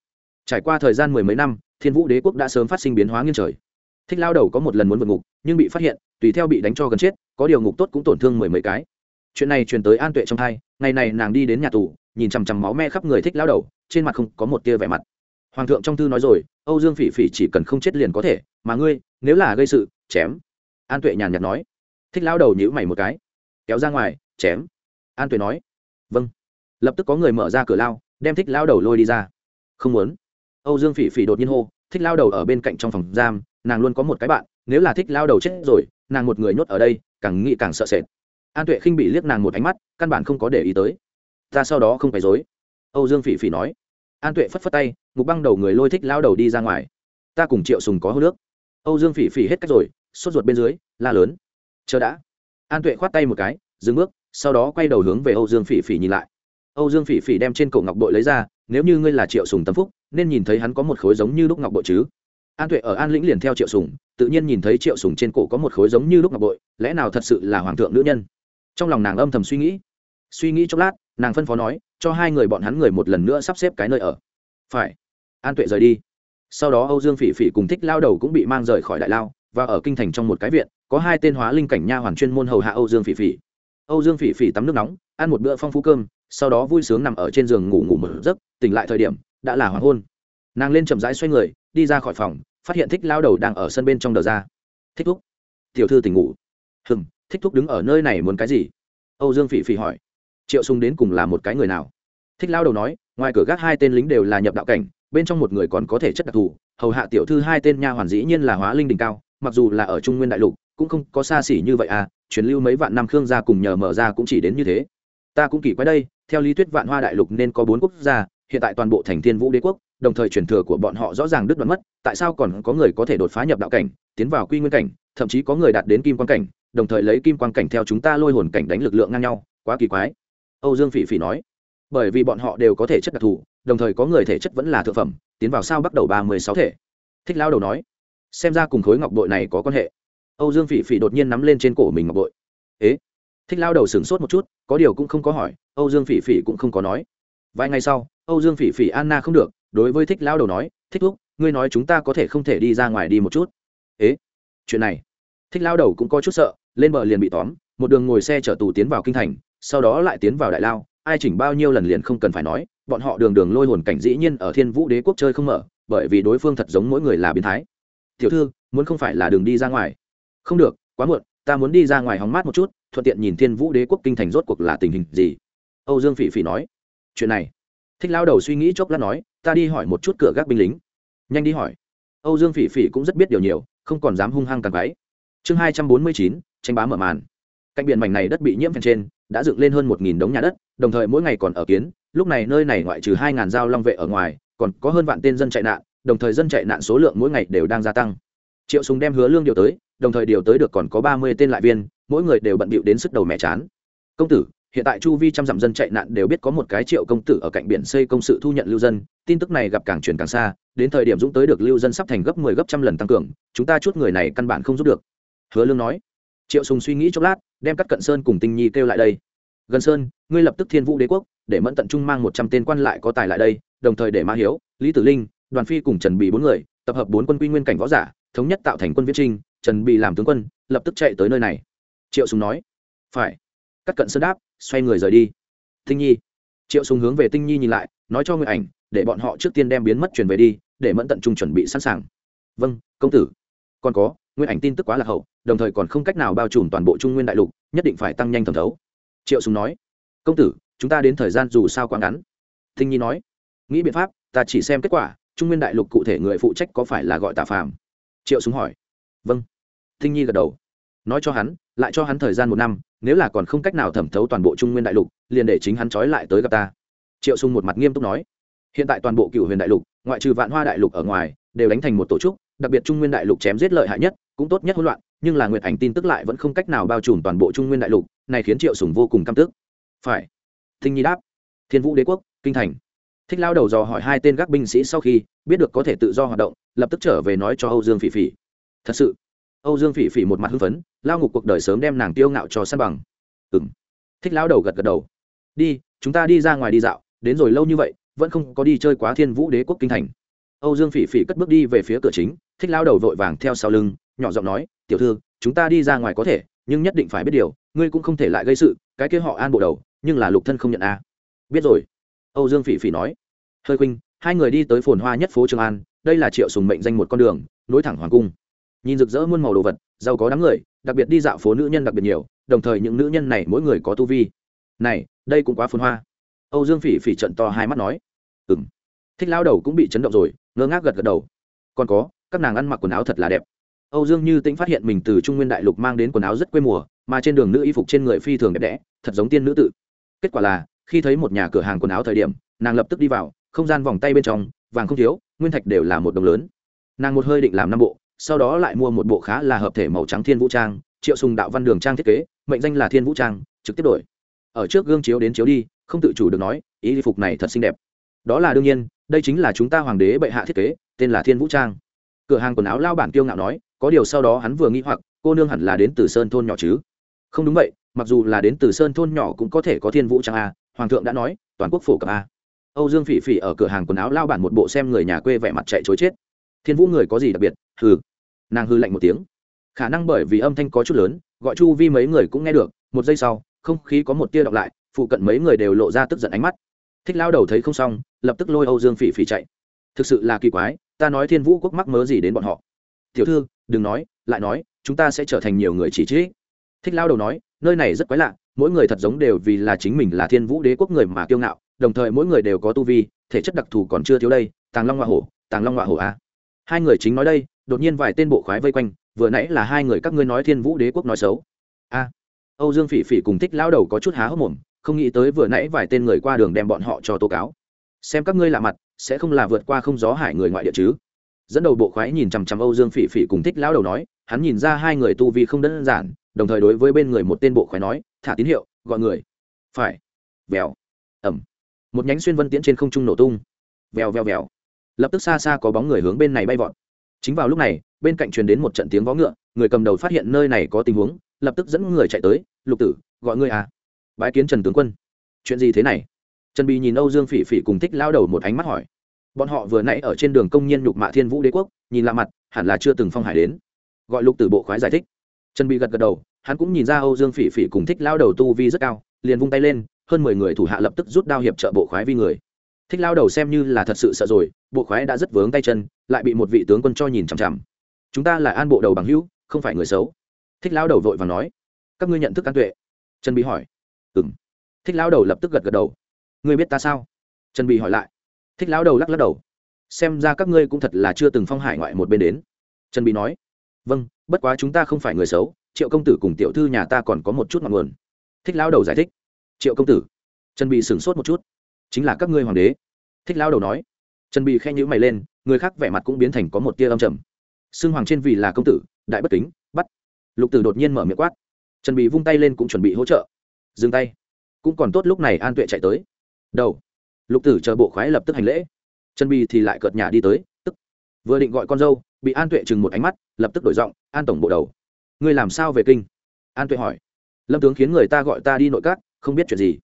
Trải qua thời gian mười mấy năm, thiên vũ đế quốc đã sớm phát sinh biến hóa nghiêng trời. Thích lao đầu có một lần muốn vượt ngục, nhưng bị phát hiện, tùy theo bị đánh cho gần chết, có điều ngục tốt cũng tổn thương mười mấy cái chuyện này truyền tới an tuệ trong thai, ngày này nàng đi đến nhà tù, nhìn chằm chằm máu me khắp người thích lao đầu, trên mặt không có một tia vẻ mặt. Hoàng thượng trong thư nói rồi, âu dương phỉ phỉ chỉ cần không chết liền có thể, mà ngươi, nếu là gây sự, chém. An tuệ nhàn nhạt nói. Thích lao đầu nhữ mày một cái, kéo ra ngoài, chém. An tuệ nói. Vâng. Lập tức có người mở ra cửa lao, đem thích lao đầu lôi đi ra. Không muốn. Âu dương phỉ phỉ đột nhiên hô, thích lao đầu ở bên cạnh trong phòng giam, nàng luôn có một cái bạn, nếu là thích lao đầu chết rồi, nàng một người nhốt ở đây, càng nghĩ càng sợ sệt an tuệ khinh bị liếc nàng một ánh mắt căn bản không có để ý tới ta sau đó không phải dối âu dương phỉ phỉ nói an tuệ phất phất tay ngục băng đầu người lôi thích lao đầu đi ra ngoài ta cùng triệu sùng có hô nước âu dương phỉ phỉ hết cách rồi sốt ruột bên dưới la lớn chờ đã an tuệ khoát tay một cái dừng bước sau đó quay đầu hướng về âu dương phỉ phỉ nhìn lại âu dương phỉ phỉ đem trên cổ ngọc bội lấy ra nếu như ngươi là triệu sùng tâm phúc nên nhìn thấy hắn có một khối giống như lúc ngọc bội chứ an tuệ ở an lĩnh liền theo triệu sùng tự nhiên nhìn thấy triệu sùng trên cổ có một khối giống như lúc ngọc bội lẽ nào thật sự là hoàng thượng nữ nhân trong lòng nàng âm thầm suy nghĩ. Suy nghĩ chốc lát, nàng phân phó nói, cho hai người bọn hắn người một lần nữa sắp xếp cái nơi ở. Phải. An tuệ rời đi. Sau đó âu dương phỉ phỉ cùng thích lao đầu cũng bị mang rời khỏi đại lao, và ở kinh thành trong một cái viện, có hai tên hóa linh cảnh nha hoàn chuyên môn hầu hạ âu dương phỉ phỉ. Âu dương phỉ phỉ tắm nước nóng, ăn một bữa phong phú cơm, sau đó vui sướng nằm ở trên giường ngủ ngủ một giấc, tỉnh lại thời điểm, đã là hoàng hôn. Nàng lên chậm rãi xoay người, đi ra khỏi phòng, phát hiện thích lao đầu đang ở sân bên trong đờ ra. Thích thúc, tiểu thư tỉnh ngủ. Hừng thích thúc đứng ở nơi này muốn cái gì? Âu dương phỉ phỉ hỏi. Triệu sùng đến cùng là một cái người nào? Thích lao đầu nói, ngoài cửa gác hai tên lính đều là nhập đạo cảnh, bên trong một người còn có thể chất đặc thù. Hầu hạ tiểu thư hai tên nha hoàn dĩ nhiên là hóa linh đỉnh cao, mặc dù là ở trung nguyên đại lục, cũng không có xa xỉ như vậy à truyền lưu mấy vạn năm khương gia cùng nhờ mở ra cũng chỉ đến như thế. Ta cũng kỳ quái đây, theo lý thuyết vạn hoa đại lục nên có bốn quốc gia, hiện tại toàn bộ thành thiên vũ đế quốc, đồng thời truyền thừa của bọn họ rõ ràng đứt đoạn mất, tại sao còn có người có thể đột phá nhập đạo cảnh, tiến vào quy nguyên cảnh, thậm chí có người đạt đến kim quan cảnh? Đồng thời lấy kim quang cảnh theo chúng ta lôi hồn cảnh đánh lực lượng ngang nhau, quá kỳ quái. Âu dương phỉ phỉ nói. Bởi vì bọn họ đều có thể chất đặc thù, đồng thời có người thể chất vẫn là thượng phẩm, tiến vào sao bắt đầu ba mươi sáu thể. Thích lao đầu nói. Xem ra cùng khối ngọc bội này có quan hệ. Âu dương phỉ phỉ đột nhiên nắm lên trên cổ mình ngọc bội. Ế? Thích lao đầu sửng sốt một chút, có điều cũng không có hỏi, âu dương phỉ phỉ cũng không có nói. Vài ngày sau, âu dương phỉ phỉ anna không được, đối với thích lao đầu nói, thích thúc, ngươi nói chúng ta có thể không thể đi ra ngoài đi một chút. Ế? Chuyện này thích lao đầu cũng có chút sợ, lên bờ liền bị tóm, một đường ngồi xe chở tù tiến vào kinh thành, sau đó lại tiến vào đại lao, ai chỉnh bao nhiêu lần liền không cần phải nói, bọn họ đường đường lôi hồn cảnh dĩ nhiên ở thiên vũ đế quốc chơi không mở, bởi vì đối phương thật giống mỗi người là biến thái. Tiểu thư, muốn không phải là đường đi ra ngoài? Không được, quá muộn, ta muốn đi ra ngoài hóng mát một chút, thuận tiện nhìn thiên vũ đế quốc kinh thành rốt cuộc là tình hình gì. Âu dương phỉ phỉ nói. Chuyện này. Thích lao đầu suy nghĩ chốc lát nói, ta đi hỏi một chút cửa gác binh lính. Nhanh đi hỏi. Âu dương phỉ phỉ cũng rất biết điều nhiều, không còn dám hung hăng càng váy chương hai trăm bốn mươi chín, tranh bá mở màn. Cạnh biển mảnh này đất bị nhiễm phèn trên, đã dựng lên hơn một nghìn đống nhà đất, đồng thời mỗi ngày còn ở kiến, lúc này nơi này ngoại trừ hai ngàn dao long vệ ở ngoài, còn có hơn vạn tên dân chạy nạn, đồng thời dân chạy nạn số lượng mỗi ngày đều đang gia tăng. Triệu súng đem hứa lương điều tới, đồng thời điều tới được còn có ba mươi tên lại viên, mỗi người đều bận bịu đến sức đầu mẹ chán. Công tử, hiện tại chu vi trăm dặm dân chạy nạn đều biết có một cái triệu công tử ở cạnh biển xây công sự thu nhận lưu dân, tin tức này gặp càng chuyển càng xa, đến thời điểm dũng tới được lưu dân sắp thành gấp mười 10 gấp trăm lần tăng cường, chúng ta chút người này căn bản không giúp được hứa lương nói. Triệu sùng suy nghĩ chốc lát, đem cắt cận sơn cùng tinh nhi kêu lại đây. Gần sơn, ngươi lập tức thiên vũ đế quốc, để mẫn tận trung mang một trăm tên quan lại có tài lại đây, đồng thời để ma hiếu, lý tử linh, đoàn phi cùng trần bì bốn người, tập hợp bốn quân quy nguyên cảnh võ giả, thống nhất tạo thành quân viễn trinh, trần bì làm tướng quân, lập tức chạy tới nơi này. Triệu sùng nói. Phải. Cắt cận sơn đáp, xoay người rời đi. Tinh nhi. Triệu sùng hướng về tinh nhi nhìn lại, nói cho người ảnh, để bọn họ trước tiên đem biến mất truyền về đi, để mẫn tận trung chuẩn bị sẵn sàng. Vâng công tử. Còn có nguyên ảnh tin tức quá lạc hậu, đồng thời còn không cách nào bao trùm toàn bộ trung nguyên đại lục, nhất định phải tăng nhanh thẩm thấu. Triệu sùng nói. Công tử, chúng ta đến thời gian dù sao quá ngắn. Thinh nhi nói. Nghĩ biện pháp, ta chỉ xem kết quả, trung nguyên đại lục cụ thể người phụ trách có phải là gọi tạ phàm? Triệu sùng hỏi. Vâng. Thinh nhi gật đầu. Nói cho hắn, lại cho hắn thời gian một năm, nếu là còn không cách nào thẩm thấu toàn bộ trung nguyên đại lục, liền để chính hắn trói lại tới gặp ta. Triệu sùng một mặt nghiêm túc nói. Hiện tại toàn bộ cựu huyền đại lục, ngoại trừ vạn hoa đại lục ở ngoài, đều đánh thành một tổ chức, đặc biệt trung nguyên đại lục chém giết lợi hại nhất cũng tốt nhất hỗn loạn, nhưng là nguyệt ảnh tin tức lại vẫn không cách nào bao trùm toàn bộ trung nguyên đại lục, này khiến triệu sùng vô cùng căm tức. Phải. Thinh nhi đáp. Thiên vũ đế quốc, kinh thành. Thích lao đầu dò hỏi hai tên gác binh sĩ sau khi, biết được có thể tự do hoạt động, lập tức trở về nói cho âu dương phỉ phỉ. Thật sự. Âu dương phỉ phỉ một mặt hưng phấn, lao ngục cuộc đời sớm đem nàng tiêu ngạo cho săn bằng. Ừm. Thích lao đầu gật gật đầu. Đi, chúng ta đi ra ngoài đi dạo, đến rồi lâu như vậy, vẫn không có đi chơi quá thiên vũ đế quốc kinh thành. Âu dương phỉ phỉ cất bước đi về phía cửa chính, thích lao đầu vội vàng theo sau lưng nhỏ giọng nói, tiểu thư, chúng ta đi ra ngoài có thể, nhưng nhất định phải biết điều, ngươi cũng không thể lại gây sự, cái kia họ an bộ đầu, nhưng là lục thân không nhận a. À. biết rồi. Âu dương phỉ phỉ nói. Hơi khuynh, hai người đi tới phồn hoa nhất phố trường an, đây là triệu sùng mệnh danh một con đường, nối thẳng hoàng cung. Nhìn rực rỡ muôn màu đồ vật, giàu có đám người, đặc biệt đi dạo phố nữ nhân đặc biệt nhiều, đồng thời những nữ nhân này mỗi người có tu vi. Này, đây cũng quá phồn hoa. Âu dương phỉ phỉ trận to hai mắt nói. Ừm. Thích lao đầu cũng bị chấn động rồi, ngơ ngác gật gật đầu. Còn có, các nàng ăn mặc quần áo thật là đẹp âu dương như tĩnh phát hiện mình từ trung nguyên đại lục mang đến quần áo rất quê mùa, mà trên đường nữ y phục trên người phi thường đẹp đẽ, thật giống tiên nữ tự. Kết quả là, khi thấy một nhà cửa hàng quần áo thời điểm, nàng lập tức đi vào, không gian vòng tay bên trong, vàng không thiếu, nguyên thạch đều là một đồng lớn. Nàng một hơi định làm năm bộ, sau đó lại mua một bộ khá là hợp thể màu trắng thiên vũ trang, triệu sùng đạo văn đường trang thiết kế, mệnh danh là thiên vũ trang, trực tiếp đổi. Ở trước gương chiếu đến chiếu đi, không tự chủ được nói y phục này thật xinh đẹp. Đó là đương nhiên, đây chính là chúng ta hoàng đế bệ hạ thiết kế, tên là thiên vũ trang. Cửa hàng quần áo lao bản tiêu ngạo nói có điều sau đó hắn vừa nghĩ hoặc, cô nương hẳn là đến từ sơn thôn nhỏ chứ? Không đúng vậy, mặc dù là đến từ sơn thôn nhỏ cũng có thể có thiên vũ trang a, hoàng thượng đã nói, toàn quốc phổ cập a. Âu dương phỉ phỉ ở cửa hàng quần áo lao bản một bộ xem người nhà quê vẻ mặt chạy chối chết. Thiên vũ người có gì đặc biệt? Hừ. Nàng hư lạnh một tiếng. Khả năng bởi vì âm thanh có chút lớn, gọi chu vi mấy người cũng nghe được, một giây sau, không khí có một tia đọc lại, phụ cận mấy người đều lộ ra tức giận ánh mắt. Thích lao đầu thấy không xong, lập tức lôi âu dương phỉ phỉ chạy. Thực sự là kỳ quái, ta nói thiên vũ quốc mắc mớ gì đến bọn họ? Tiểu thư, đừng nói, lại nói, chúng ta sẽ trở thành nhiều người chỉ trích. Thích lao đầu nói, nơi này rất quái lạ, mỗi người thật giống đều vì là chính mình là thiên vũ đế quốc người mà kiêu ngạo, đồng thời mỗi người đều có tu vi, thể chất đặc thù còn chưa thiếu đây, tàng long hoa hổ, tàng long hoa hổ a. Hai người chính nói đây, đột nhiên vài tên bộ khoái vây quanh, vừa nãy là hai người các ngươi nói thiên vũ đế quốc nói xấu. A. Âu dương phỉ phỉ cùng thích lao đầu có chút há hốc mồm, không nghĩ tới vừa nãy vài tên người qua đường đem bọn họ cho tố cáo. Xem các ngươi lạ mặt, sẽ không là vượt qua không gió hải người ngoại địa chứ dẫn đầu bộ khoái nhìn chằm chằm âu dương phỉ phỉ cùng thích lao đầu nói, hắn nhìn ra hai người tu vi không đơn giản, đồng thời đối với bên người một tên bộ khoái nói, thả tín hiệu, gọi người. Phải. Vèo. Ẩm một nhánh xuyên vân tiễn trên không trung nổ tung. Vèo vèo vèo. Lập tức xa xa có bóng người hướng bên này bay vọt. Chính vào lúc này, bên cạnh truyền đến một trận tiếng vó ngựa, người cầm đầu phát hiện nơi này có tình huống, lập tức dẫn người chạy tới, lục tử, gọi ngươi à? Bái kiến trần tướng quân. Chuyện gì thế này? Trần bì nhìn âu dương phỉ phỉ cùng thích lao đầu một ánh mắt hỏi bọn họ vừa nãy ở trên đường công nhân nhục mạ thiên vũ đế quốc, nhìn lạ mặt, hẳn là chưa từng phong hải đến. Gọi lục tử bộ khoái giải thích. Trần bị gật gật đầu, hắn cũng nhìn ra âu dương phỉ phỉ cùng thích lao đầu tu vi rất cao, liền vung tay lên, hơn mười người thủ hạ lập tức rút đao hiệp trợ bộ khoái vi người. Thích lao đầu xem như là thật sự sợ rồi, bộ khoái đã rất vướng tay chân, lại bị một vị tướng quân cho nhìn chằm chằm. Chúng ta là an bộ đầu bằng hữu, không phải người xấu. Thích lao đầu vội và nói. Các ngươi nhận thức an tuệ? Trần bị hỏi. Ừ m thích lao đầu lập tức gật gật đầu. Ngươi biết ta sao? Trần bị hỏi lại thích lão đầu lắc lắc đầu. Xem ra các ngươi cũng thật là chưa từng phong hải ngoại một bên đến. Trần bị nói vâng bất quá chúng ta không phải người xấu, triệu công tử cùng tiểu thư nhà ta còn có một chút ngọn nguồn. Thích lão đầu giải thích, triệu công tử. Trần bị sửng sốt một chút, chính là các ngươi hoàng đế. Thích lão đầu nói, trần bị khen nhữ mày lên, người khác vẻ mặt cũng biến thành có một tia âm trầm. Xưng hoàng trên vì là công tử, đại bất kính, bắt. Lục tử đột nhiên mở miệng quát. Trần bị vung tay lên cũng chuẩn bị hỗ trợ. Dừng tay. Cũng còn tốt lúc này an tuệ chạy tới. Đầu lục tử chờ bộ khoái lập tức hành lễ. Trần Bì thì lại cợt nhà đi tới, tức, vừa định gọi con dâu, bị an tuệ chừng một ánh mắt, lập tức đổi giọng, an tổng bộ đầu, ngươi làm sao về kinh? An tuệ hỏi. Lâm tướng khiến người ta gọi ta đi nội các, không biết chuyện gì.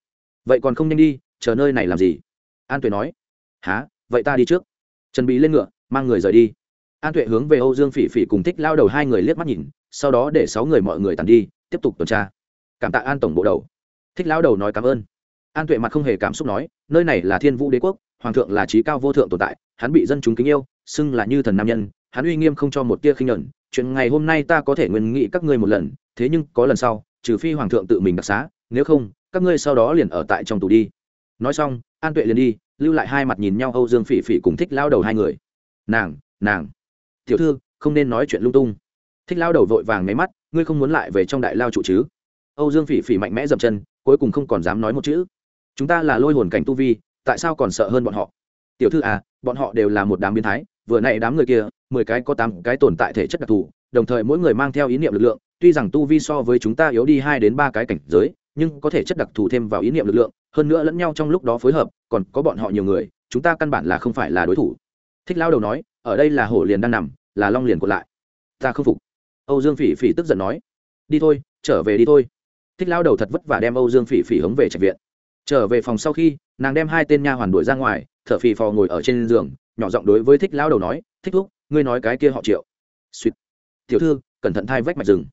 Vậy còn không nhanh đi, chờ nơi này làm gì? An tuệ nói. Há vậy ta đi trước. Trần Bì lên ngựa, mang người rời đi. An tuệ hướng về âu dương phỉ phỉ cùng thích lao đầu hai người liếc mắt nhìn, sau đó để sáu người mọi người tàn đi, tiếp tục tuần tra. Cảm tạ an tổng bộ đầu. Thích lao đầu nói cảm ơn an tuệ mặt không hề cảm xúc nói, nơi này là thiên vũ đế quốc, hoàng thượng là trí cao vô thượng tồn tại, hắn bị dân chúng kính yêu, xưng là như thần nam nhân, hắn uy nghiêm không cho một tia khinh nhẫn chuyện ngày hôm nay ta có thể nguyên nghị các ngươi một lần, thế nhưng có lần sau, trừ phi hoàng thượng tự mình đặc xá, nếu không, các ngươi sau đó liền ở tại trong tù đi. Nói xong, an tuệ liền đi, lưu lại hai mặt nhìn nhau âu dương phỉ phỉ cùng thích lao đầu hai người. Nàng nàng, tiểu thư, không nên nói chuyện lung tung. Thích lao đầu vội vàng máy mắt, ngươi không muốn lại về trong đại lao trụ chứ? Âu dương phỉ phỉ mạnh mẽ dậm chân, cuối cùng không còn dám nói một chữ chúng ta là lôi hồn cảnh tu vi, tại sao còn sợ hơn bọn họ? Tiểu thư à bọn họ đều là một đám biến thái, vừa n đám người kia, mười cái có tám cái tồn tại thể chất đặc thù, đồng thời mỗi người mang theo ý niệm lực lượng, tuy rằng tu vi so với chúng ta yếu đi hai đến ba cái cảnh giới, nhưng có thể chất đặc thù thêm vào ý niệm lực lượng, hơn nữa lẫn nhau trong lúc đó phối hợp, còn có bọn họ nhiều người, chúng ta căn bản là không phải là đối thủ. Thích lao đầu nói, ở đây là hổ liền đang nằm, là long liền còn lại. Ta không phục. Âu dương phỉ phỉ tức giận nói. Đi thôi, trở về đi thôi. Thích lao đầu thật vất vả đem âu dương phỉ phỉ hống về trạch viện trở về phòng sau khi, nàng đem hai tên nha hoàn đuổi ra ngoài, thở phì phò ngồi ở trên giường, nhỏ giọng đối với thích lao đầu nói, thích thúc, ngươi nói cái kia họ triệu. Suýt. Tiểu thư, cẩn thận thai vách mạch rừng.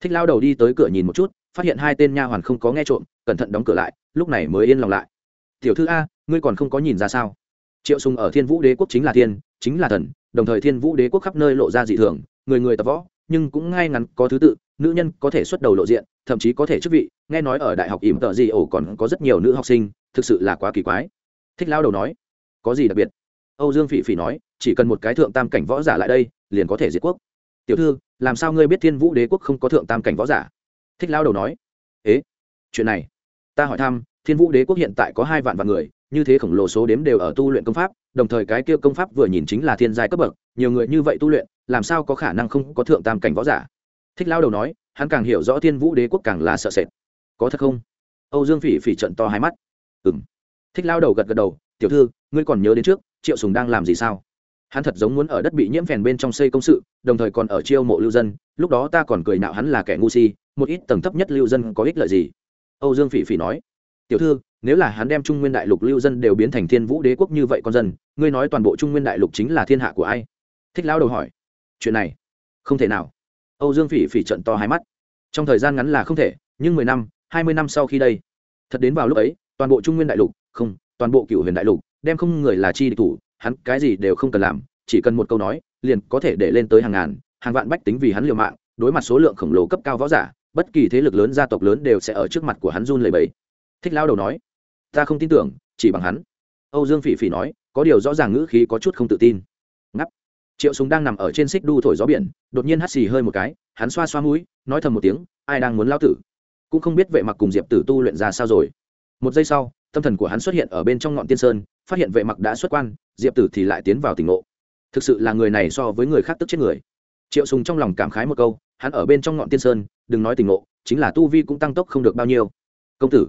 Thích lao đầu đi tới cửa nhìn một chút, phát hiện hai tên nha hoàn không có nghe trộm, cẩn thận đóng cửa lại, lúc này mới yên lòng lại. Tiểu thư a, ngươi còn không có nhìn ra sao? Triệu sùng ở thiên vũ đế quốc chính là thiên, chính là thần, đồng thời thiên vũ đế quốc khắp nơi lộ ra dị thường, người người tập võ, nhưng cũng ngay ngắn có thứ tự nữ nhân có thể xuất đầu lộ diện, thậm chí có thể chức vị. Nghe nói ở đại học ỉm tợ gì ổ còn có rất nhiều nữ học sinh, thực sự là quá kỳ quái. Thích lao đầu nói, có gì đặc biệt? Âu dương phỉ phỉ nói, chỉ cần một cái thượng tam cảnh võ giả lại đây, liền có thể diệt quốc. Tiểu thư, làm sao ngươi biết thiên vũ đế quốc không có thượng tam cảnh võ giả? Thích lao đầu nói, ế, chuyện này, ta hỏi thăm, thiên vũ đế quốc hiện tại có hai vạn vạn người, như thế khổng lồ số đếm đều ở tu luyện công pháp, đồng thời cái kia công pháp vừa nhìn chính là thiên giai cấp bậc, nhiều người như vậy tu luyện, làm sao có khả năng không có thượng tam cảnh võ giả? Thích lao đầu nói, hắn càng hiểu rõ thiên vũ đế quốc càng là sợ sệt. Có thật không? Âu dương phỉ phỉ trận to hai mắt. Ừ m thích lao đầu gật gật đầu, tiểu thư, ngươi còn nhớ đến trước, triệu sùng đang làm gì sao? Hắn thật giống muốn ở đất bị nhiễm phèn bên trong xây công sự, đồng thời còn ở chiêu mộ lưu dân, lúc đó ta còn cười nạo hắn là kẻ ngu si, một ít tầng thấp nhất lưu dân có ích lợi gì? Âu dương phỉ phỉ nói, tiểu thư, nếu là hắn đem trung nguyên đại lục lưu dân đều biến thành thiên vũ đế quốc như vậy con dân, ngươi nói toàn bộ trung nguyên đại lục chính là thiên hạ của ai? Thích lão đầu hỏi, chuyện này không thể nào âu dương phỉ phỉ trận to hai mắt. Trong thời gian ngắn là không thể, nhưng mười năm, hai mươi năm sau khi đây, thật đến vào lúc ấy, toàn bộ trung nguyên đại lục, không, toàn bộ cựu huyền đại lục, đem không người là chi địch thủ, hắn cái gì đều không cần làm, chỉ cần một câu nói, liền có thể để lên tới hàng ngàn, hàng vạn bách tính vì hắn liều mạng, đối mặt số lượng khổng lồ cấp cao võ giả, bất kỳ thế lực lớn, gia tộc lớn đều sẽ ở trước mặt của hắn run lẩy bẩy. Thích lao đầu nói, ta không tin tưởng, chỉ bằng hắn. Âu dương phỉ phỉ nói, có điều rõ ràng ngữ khí có chút không tự tin. Ngắp triệu súng đang nằm ở trên xích đu thổi gió biển, đột nhiên hắt xì hơi một cái, hắn xoa xoa mũi, nói thầm một tiếng, ai đang muốn lao tử? Cũng không biết vệ mặc cùng diệp tử tu luyện ra sao rồi. Một giây sau, tâm thần của hắn xuất hiện ở bên trong ngọn tiên sơn, phát hiện vệ mặc đã xuất quan, diệp tử thì lại tiến vào tỉnh ngộ. Thực sự là người này so với người khác tức chết người. Triệu sùng trong lòng cảm khái một câu, hắn ở bên trong ngọn tiên sơn, đừng nói tỉnh ngộ, chính là tu vi cũng tăng tốc không được bao nhiêu. Công tử.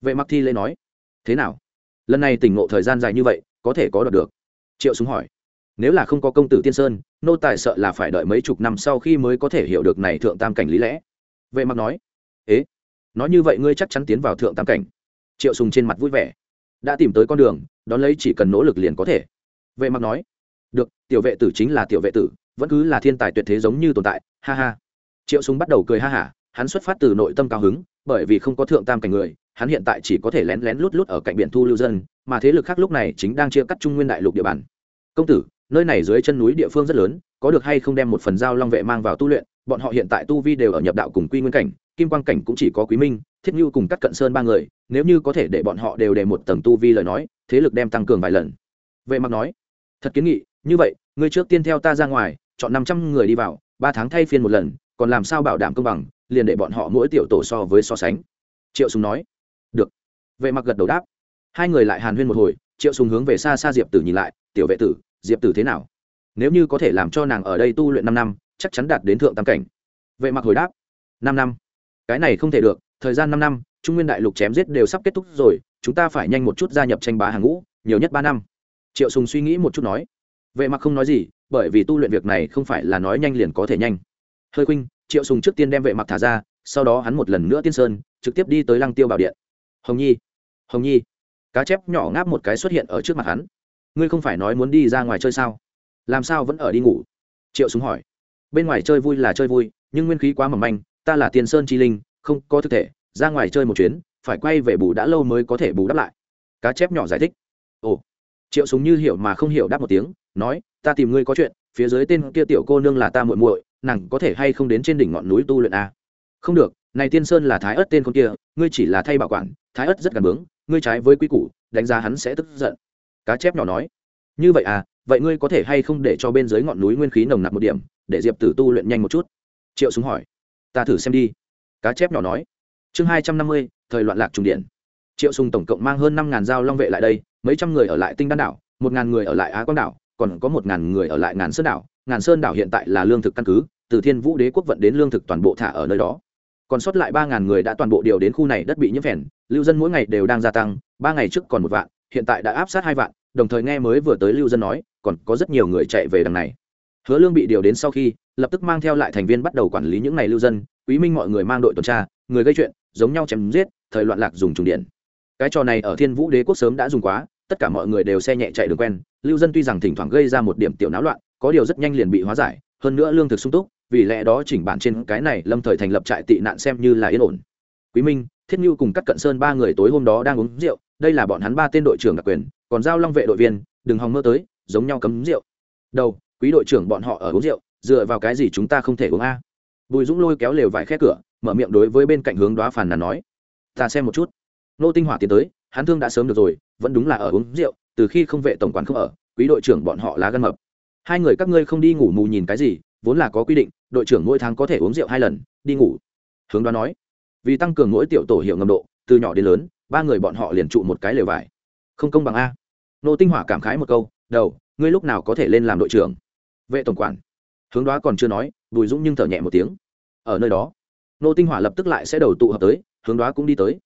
Vệ mặc thi lễ nói. Thế nào? Lần này tỉnh ngộ thời gian dài như vậy, có thể có được được? Triệu súng hỏi nếu là không có công tử tiên sơn, nô tài sợ là phải đợi mấy chục năm sau khi mới có thể hiểu được này thượng tam cảnh lý lẽ. Vệ mặc nói, ế, nói như vậy ngươi chắc chắn tiến vào thượng tam cảnh. Triệu sùng trên mặt vui vẻ, đã tìm tới con đường, đón lấy chỉ cần nỗ lực liền có thể. Vệ mặc nói, được, tiểu vệ tử chính là tiểu vệ tử, vẫn cứ là thiên tài tuyệt thế giống như tồn tại, ha ha. Triệu sùng bắt đầu cười ha hả, hắn xuất phát từ nội tâm cao hứng, bởi vì không có thượng tam cảnh người, hắn hiện tại chỉ có thể lén lén lút lút ở cạnh biển thu lưu dân, mà thế lực khác lúc này chính đang chia cắt trung nguyên đại lục địa bàn. Công tử nơi này dưới chân núi địa phương rất lớn, có được hay không đem một phần giao long vệ mang vào tu luyện, bọn họ hiện tại tu vi đều ở nhập đạo cùng quy nguyên cảnh, kim quang cảnh cũng chỉ có quý minh, thiết nhu cùng các cận sơn ba người, nếu như có thể để bọn họ đều để một tầng tu vi lời nói, thế lực đem tăng cường vài lần. Vệ mặc nói, thật kiến nghị, như vậy, ngươi trước tiên theo ta ra ngoài, chọn năm trăm người đi vào, ba tháng thay phiên một lần, còn làm sao bảo đảm công bằng, liền để bọn họ mỗi tiểu tổ so với so sánh. Triệu sùng nói, được. Vệ mặc gật đầu đáp. Hai người lại hàn huyên một hồi, triệu sùng hướng về xa xa diệp tử nhìn lại, tiểu vệ tử diệp tử thế nào? Nếu như có thể làm cho nàng ở đây tu luyện năm năm, chắc chắn đạt đến thượng tam cảnh. Vệ mặc hồi đáp, năm năm. Cái này không thể được, thời gian năm năm, trung nguyên đại lục chém giết đều sắp kết thúc rồi, chúng ta phải nhanh một chút gia nhập tranh bá hàng ngũ, nhiều nhất ba năm. Triệu sùng suy nghĩ một chút nói. Vệ mặc không nói gì, bởi vì tu luyện việc này không phải là nói nhanh liền có thể nhanh. Hơi khuynh, triệu sùng trước tiên đem vệ mặc thả ra, sau đó hắn một lần nữa tiên sơn, trực tiếp đi tới lăng tiêu bảo điện. Hồng nhi hồng nhi. Cá chép nhỏ ngáp một cái xuất hiện ở trước mặt hắn ngươi không phải nói muốn đi ra ngoài chơi sao? Làm sao vẫn ở đi ngủ? Triệu súng hỏi. Bên ngoài chơi vui là chơi vui, nhưng nguyên khí quá mỏng manh, ta là tiền sơn chi linh, không có thực thể, ra ngoài chơi một chuyến, phải quay về bù đã lâu mới có thể bù đắp lại. Cá chép nhỏ giải thích. Ồ. Triệu súng như hiểu mà không hiểu đáp một tiếng, nói, ta tìm ngươi có chuyện, phía dưới tên kia tiểu cô nương là ta muội muội, nàng có thể hay không đến trên đỉnh ngọn núi tu luyện a không được, này tiên sơn là thái ớt tên con kia, ngươi chỉ là thay bảo quản, thái ớt rất gần bướng, ngươi trái với quy củ, đánh giá hắn sẽ tức giận cá chép nhỏ nói. Như vậy à vậy ngươi có thể hay không để cho bên dưới ngọn núi nguyên khí nồng nặc một điểm, để diệp tử tu luyện nhanh một chút? Triệu súng hỏi. Ta thử xem đi. Cá chép nhỏ nói. Chương hai trăm năm mươi, thời loạn lạc trùng điện. Triệu sùng tổng cộng mang hơn năm ngàn dao long vệ lại đây, mấy trăm người ở lại tinh đan đảo, một ngàn người ở lại á quang đảo, còn có một ngàn người ở lại ngàn sơn đảo. Ngàn sơn đảo hiện tại là lương thực căn cứ, từ thiên vũ đế quốc vận đến lương thực toàn bộ thả ở nơi đó. Còn sót lại ba ngàn người đã toàn bộ điều đến khu này đất bị nhiễm phèn, lưu dân mỗi ngày đều đang gia tăng, ba ngày trước còn một vạn hiện tại đã áp sát hai vạn, đồng thời nghe mới vừa tới lưu dân nói, còn có rất nhiều người chạy về đằng này. Hứa lương bị điều đến sau khi, lập tức mang theo lại thành viên bắt đầu quản lý những ngày lưu dân, quý minh mọi người mang đội tuần tra, người gây chuyện, giống nhau chém giết, thời loạn lạc dùng trùng điện. Cái trò này ở thiên vũ đế quốc sớm đã dùng quá, tất cả mọi người đều xe nhẹ chạy đường quen, lưu dân tuy rằng thỉnh thoảng gây ra một điểm tiểu náo loạn, có điều rất nhanh liền bị hóa giải, hơn nữa lương thực sung túc, vì lẽ đó chỉnh bản trên cái này lâm thời thành lập trại tị nạn xem như là yên ổn. Quý minh, thiết như cùng các cận sơn ba người tối hôm đó đang uống rượu đây là bọn hắn ba tên đội trưởng đặc quyền, còn giao long vệ đội viên, đừng hòng mơ tới, giống nhau cấm rượu. Đầu, quý đội trưởng bọn họ ở uống rượu, dựa vào cái gì chúng ta không thể uống a? Bùi dũng lôi kéo lều vải khe cửa, mở miệng đối với bên cạnh hướng đoá phàn nàn nói. Ta xem một chút. Nô tinh hỏa tiến tới, hắn thương đã sớm được rồi, vẫn đúng là ở uống rượu, từ khi không vệ tổng quản không ở, quý đội trưởng bọn họ lá gân mập. Hai người các ngươi không đi ngủ mù nhìn cái gì, vốn là có quy định, đội trưởng mỗi tháng có thể uống rượu hai lần, đi ngủ. Hướng đoá nói. Vì tăng cường mỗi tiểu tổ hiệu ngầm độ, từ nhỏ đến lớn ba người bọn họ liền trụ một cái lều vải. Không công bằng a. Nô tinh hỏa cảm khái một câu, đầu, ngươi lúc nào có thể lên làm đội trưởng? Vệ tổng quản. Hướng đoá còn chưa nói, bùi dũng nhưng thở nhẹ một tiếng. Ở nơi đó, nô tinh hỏa lập tức lại sẽ đầu tụ hợp tới, hướng đoá cũng đi tới.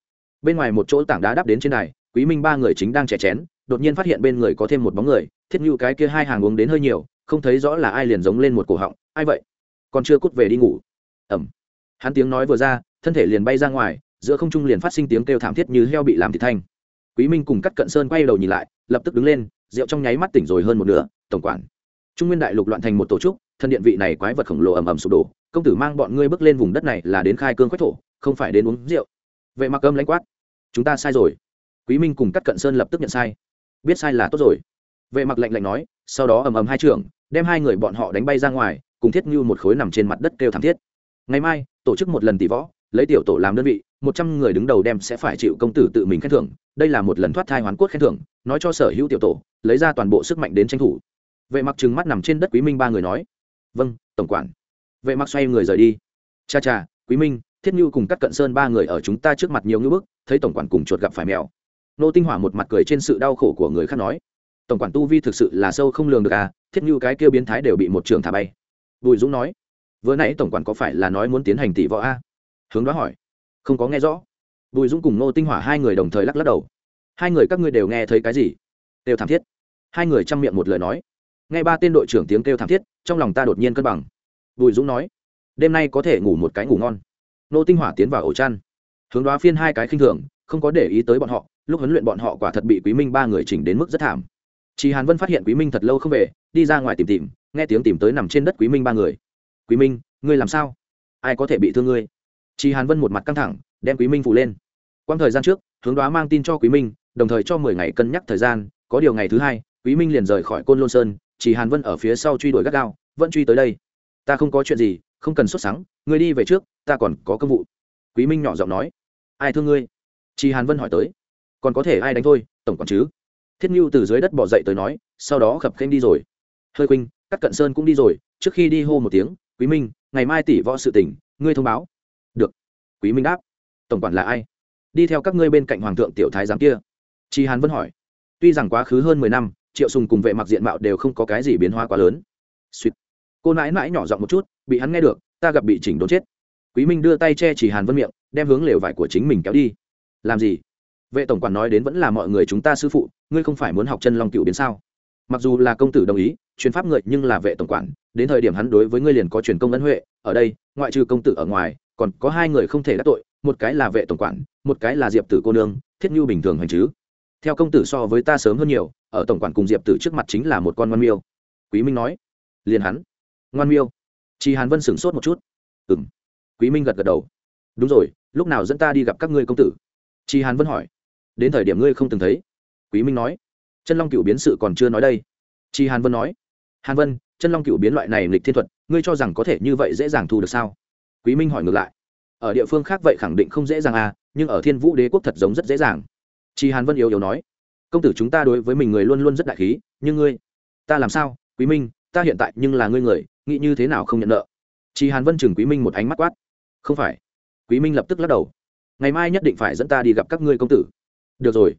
Bên ngoài một chỗ tảng đá đắp đến trên này, quý minh ba người chính đang chè chén, đột nhiên phát hiện bên người có thêm một bóng người, thiết như cái kia hai hàng uống đến hơi nhiều, không thấy rõ là ai liền giống lên một cổ họng, ai vậy? Còn chưa cút về đi ngủ. Ẩm hắn tiếng nói vừa ra, thân thể liền bay ra ngoài giữa không trung liền phát sinh tiếng kêu thảm thiết như heo bị làm thịt thanh. Quý minh cùng cắt cận sơn quay đầu nhìn lại, lập tức đứng lên, rượu trong nháy mắt tỉnh rồi hơn một nửa, tổng quản. Trung nguyên đại lục loạn thành một tổ chức thân điện vị này quái vật khổng lồ ầm ầm sụp đổ, công tử mang bọn ngươi bước lên vùng đất này là đến khai cương quách thổ, không phải đến uống rượu. Vệ mặc âm lãnh quát, chúng ta sai rồi. Quý minh cùng cắt cận sơn lập tức nhận sai. Biết sai là tốt rồi. Vệ mặc lạnh lạnh nói, sau đó ầm ầm hai trưởng, đem hai người bọn họ đánh bay ra ngoài, cùng thiết như một khối nằm trên mặt đất kêu thảm thiết. Ngày mai, tổ chức một lần tỷ võ, lấy tiểu tổ làm đơn vị một trăm người đứng đầu đem sẽ phải chịu công tử tự mình khen thưởng, đây là một lần thoát thai hoán cốt khen thưởng, nói cho sở hữu tiểu tổ, lấy ra toàn bộ sức mạnh đến tranh thủ. Vệ mặc trừng mắt nằm trên đất quý minh ba người nói vâng tổng quản. Vệ mặc xoay người rời đi. Cha cha, quý minh, thiết như cùng các cận sơn ba người ở chúng ta trước mặt nhiều ngữ bức, thấy tổng quản cùng chuột gặp phải mèo. Nô tinh hỏa một mặt cười trên sự đau khổ của người khác nói, tổng quản tu vi thực sự là sâu không lường được à thiết như cái kêu biến thái đều bị một trường thả bay. Bùi dũng nói, vừa nãy tổng quản có phải là nói muốn tiến hành tỷ võ a hướng đó hỏi không có nghe rõ. Bùi dũng cùng Ngô tinh hỏa hai người đồng thời lắc lắc đầu. Hai người các ngươi đều nghe thấy cái gì? Đều thảm thiết. Hai người chăm miệng một lời nói. Nghe ba tên đội trưởng tiếng kêu thảm thiết, trong lòng ta đột nhiên cân bằng. Bùi dũng nói, đêm nay có thể ngủ một cái ngủ ngon. Nô tinh hỏa tiến vào ổ chăn. Hướng đoá phiên hai cái khinh thường, không có để ý tới bọn họ, lúc huấn luyện bọn họ quả thật bị quý minh ba người chỉnh đến mức rất thảm. Chị hàn vân phát hiện quý minh thật lâu không về, đi ra ngoài tìm tìm, nghe tiếng tìm tới nằm trên đất quý minh ba người. Quý minh, ngươi làm sao? Ai có thể bị thương ngươi? Chị hàn vân một mặt căng thẳng, đem quý minh phủ lên. Quang thời gian trước, hướng đoá mang tin cho quý minh, đồng thời cho mười ngày cân nhắc thời gian, có điều ngày thứ hai, quý minh liền rời khỏi côn lôn sơn chỉ hàn vân ở phía sau truy đuổi gắt gao vẫn truy tới đây. Ta không có chuyện gì, không cần xuất sáng ngươi đi về trước, ta còn có công vụ. Quý minh nhỏ giọng nói. Ai thương ngươi? Chị hàn vân hỏi tới. Còn có thể ai đánh thôi, tổng quản chứ? Thiết Ngưu từ dưới đất bỏ dậy tới nói, sau đó khập khênh đi rồi. Hơi quỳnh cắt cận sơn cũng đi rồi, trước khi đi hô một tiếng, quý minh, ngày mai tỷ võ sự tỉnh, ngươi thông báo quý minh đáp. Tổng quản là ai? Đi theo các ngươi bên cạnh hoàng thượng tiểu thái giám kia. Chị hàn vân hỏi. Tuy rằng quá khứ hơn mười năm, triệu sùng cùng vệ mặc diện mạo đều không có cái gì biến hóa quá lớn. Sweet. cô nãi nãi nhỏ giọng một chút, bị hắn nghe được, ta gặp bị chỉnh đốn chết. Quý minh đưa tay che chỉ hàn vân miệng, đem hướng lều vải của chính mình kéo đi. Làm gì? Vệ tổng quản nói đến vẫn là mọi người chúng ta sư phụ, ngươi không phải muốn học chân long cựu biến sao? Mặc dù là công tử đồng ý, truyền pháp người nhưng là vệ tổng quản, đến thời điểm hắn đối với ngươi liền có truyền công ân huệ, ở đây, ngoại trừ công tử ở ngoài còn có hai người không thể đắc tội, một cái là vệ tổng quản, một cái là diệp tử cô nương, thiết như bình thường hành chứ. Theo công tử so với ta sớm hơn nhiều, ở tổng quản cùng diệp tử trước mặt chính là một con ngoan miêu. Quý minh nói. Liền hắn. Ngoan miêu. Chị hàn vân sửng sốt một chút. Ừ m quý minh gật gật đầu. Đúng rồi, lúc nào dẫn ta đi gặp các ngươi công tử? Chị hàn vân hỏi. Đến thời điểm ngươi không từng thấy. Quý minh nói. Chân long cựu biến sự còn chưa nói đây. Chị hàn vân nói. Hàn vân, chân long cựu biến loại này lịch thiên thuật, ngươi cho rằng có thể như vậy dễ dàng thu được sao? Quý minh hỏi ngược lại. Ở địa phương khác vậy khẳng định không dễ dàng à nhưng ở thiên vũ đế quốc thật giống rất dễ dàng. Chị hàn vân yếu yếu nói. Công tử chúng ta đối với mình người luôn luôn rất đại khí, nhưng ngươi, ta làm sao? Quý minh, ta hiện tại nhưng là ngươi người, nghĩ như thế nào không nhận nợ? Chị hàn vân chừng quý minh một ánh mắt quát. Không phải. Quý minh lập tức lắc đầu. Ngày mai nhất định phải dẫn ta đi gặp các ngươi công tử. Được rồi.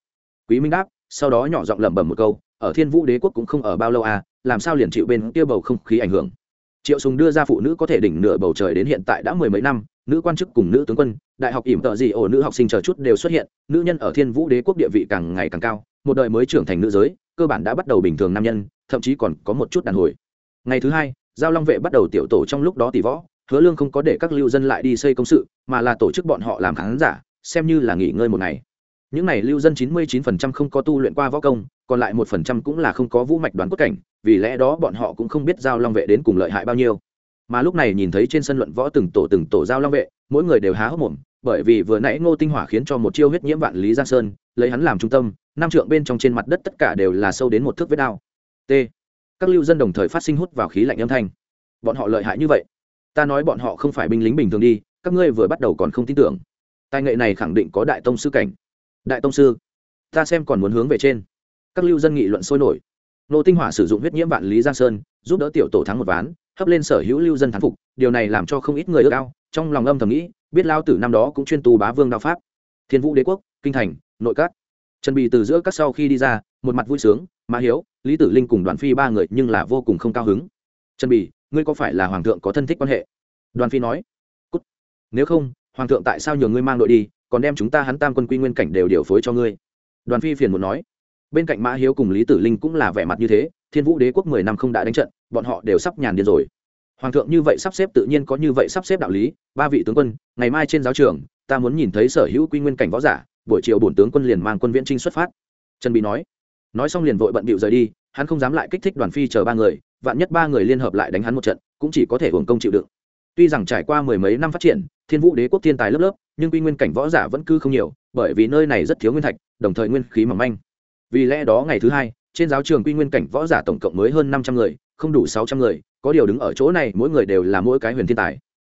Quý minh đáp, sau đó nhỏ giọng lẩm bẩm một câu, ở thiên vũ đế quốc cũng không ở bao lâu à làm sao liền chịu bên kia bầu không khí ảnh hưởng? Triệu sùng đưa ra phụ nữ có thể đỉnh nửa bầu trời đến hiện tại đã mười mấy năm, nữ quan chức cùng nữ tướng quân, đại học ỉm tợ gì ổ nữ học sinh chờ chút đều xuất hiện, nữ nhân ở thiên vũ đế quốc địa vị càng ngày càng cao, một đời mới trưởng thành nữ giới, cơ bản đã bắt đầu bình thường nam nhân, thậm chí còn có một chút đàn hồi. Ngày thứ hai, giao long vệ bắt đầu tiểu tổ trong lúc đó tỷ võ, hứa lương không có để các lưu dân lại đi xây công sự, mà là tổ chức bọn họ làm khán giả, xem như là nghỉ ngơi một ngày những này lưu dân chín mươi 99% không có tu luyện qua võ công, còn lại một phần trăm cũng là không có vũ mạch đoán cốt cảnh, vì lẽ đó bọn họ cũng không biết giao long vệ đến cùng lợi hại bao nhiêu. Mà lúc này nhìn thấy trên sân luận võ từng tổ từng tổ giao long vệ, mỗi người đều há hốc mồm, bởi vì vừa nãy ngô tinh hỏa khiến cho một chiêu huyết nhiễm vạn lý giang sơn, lấy hắn làm trung tâm, năm trượng bên trong trên mặt đất tất cả đều là sâu đến một thước vết đao. T. Các lưu dân đồng thời phát sinh hút vào khí lạnh âm thanh. Bọn họ lợi hại như vậy? Ta nói bọn họ không phải binh lính bình thường đi, các ngươi vừa bắt đầu còn không tin tưởng. Tài nghệ này khẳng định có đại tông sư cảnh đại tông sư, ta xem còn muốn hướng về trên. Các lưu dân nghị luận sôi nổi. Nô tinh hỏa sử dụng huyết nhiễm vạn lý giang sơn, giúp đỡ tiểu tổ thắng một ván, hấp lên sở hữu lưu dân thắng phục, điều này làm cho không ít người ước ao, trong lòng âm thầm nghĩ, biết lao tử năm đó cũng chuyên tu bá vương đao pháp. Thiên vũ đế quốc, kinh thành, nội các. Trần bì từ giữa các sau khi đi ra, một mặt vui sướng, mã hiếu, lý tử linh cùng đoàn phi ba người nhưng là vô cùng không cao hứng. Trần bì, ngươi có phải là hoàng thượng có thân thích quan hệ? Đoàn phi nói. Cút. nếu không, hoàng thượng tại sao nhờ ngươi mang đội đi còn đem chúng ta hắn tam quân quy nguyên cảnh đều điều phối cho ngươi. Đoàn phi phiền muốn nói. Bên cạnh mã hiếu cùng lý tử linh cũng là vẻ mặt như thế, thiên vũ đế quốc mười năm không đã đánh trận, bọn họ đều sắp nhàn điên rồi. Hoàng thượng như vậy sắp xếp tự nhiên có như vậy sắp xếp đạo lý, ba vị tướng quân, ngày mai trên giáo trường, ta muốn nhìn thấy sở hữu quy nguyên cảnh võ giả, buổi chiều bổn tướng quân liền mang quân viễn trinh xuất phát. Trần bị nói. Nói xong liền vội bận bịu rời đi, hắn không dám lại kích thích đoàn phi chờ ba người, vạn nhất ba người liên hợp lại đánh hắn một trận, cũng chỉ có thể hưởng công chịu đựng tuy rằng trải qua mười mấy năm phát triển, thiên vũ đế quốc thiên tài lớp lớp, nhưng quy nguyên cảnh võ giả vẫn cứ không nhiều, bởi vì nơi này rất thiếu nguyên thạch, đồng thời nguyên khí mỏng manh. Vì lẽ đó ngày thứ hai, trên giáo trường quy nguyên cảnh võ giả tổng cộng mới hơn năm trăm người, không đủ sáu trăm người, có điều đứng ở chỗ này mỗi người đều là mỗi cái huyền thiên tài.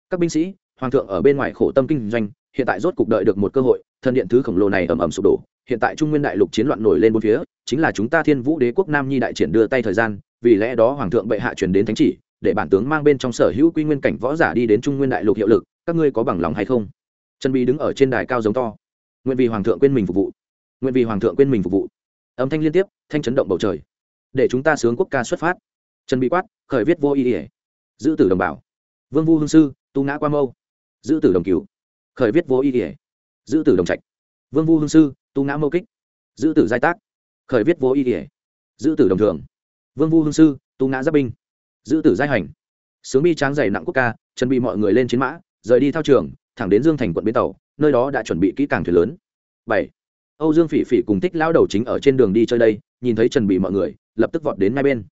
Các binh sĩ, hoàng thượng ở bên ngoài khổ tâm kinh doanh, hiện tại rốt cục đợi được một cơ hội, thần điện thứ khổng lồ này ầm ầm sụp đổ. Hiện tại trung nguyên đại lục chiến loạn nổi lên bốn phía, chính là chúng ta thiên vũ đế quốc nam nhi đại triển đưa tay thời gian, vì lẽ đó hoàng thượng bệ hạ truyền đến thánh chỉ để bản tướng mang bên trong sở hữu quy nguyên cảnh võ giả đi đến trung nguyên đại lục hiệu lực, các ngươi có bằng lòng hay không? Trần bí đứng ở trên đài cao giống to. Nguyện vì hoàng thượng quên mình phục vụ. Nguyện vì hoàng thượng quên mình phục vụ. Âm thanh liên tiếp, thanh chấn động bầu trời. Để chúng ta sướng quốc ca xuất phát. Trần bị quát, khởi viết vô ý ỉa giữ tử đồng bảo vương vu hương sư, tu ngã qua mâu. Giữ tử đồng cứu khởi viết vô ý ỉa giữ tử đồng trạch. Vương vu hương sư, tu ngã mâu kích. Giữ tử giai tác. Khởi viết vô ý ỉa giữ tử đồng thường. Vương vu hương sư, tu ngã giáp binh giữ tử giai hành. Sướng bi tráng dày nặng quốc ca chuẩn bị mọi người lên chiến mã, rời đi thao trường, thẳng đến dương thành quận bến tàu, nơi đó đã chuẩn bị kỹ càng thuyền lớn. Bảy. Âu dương phỉ phỉ cùng thích lao đầu chính ở trên đường đi chơi đây, nhìn thấy trần bị mọi người, lập tức vọt đến ngay bên.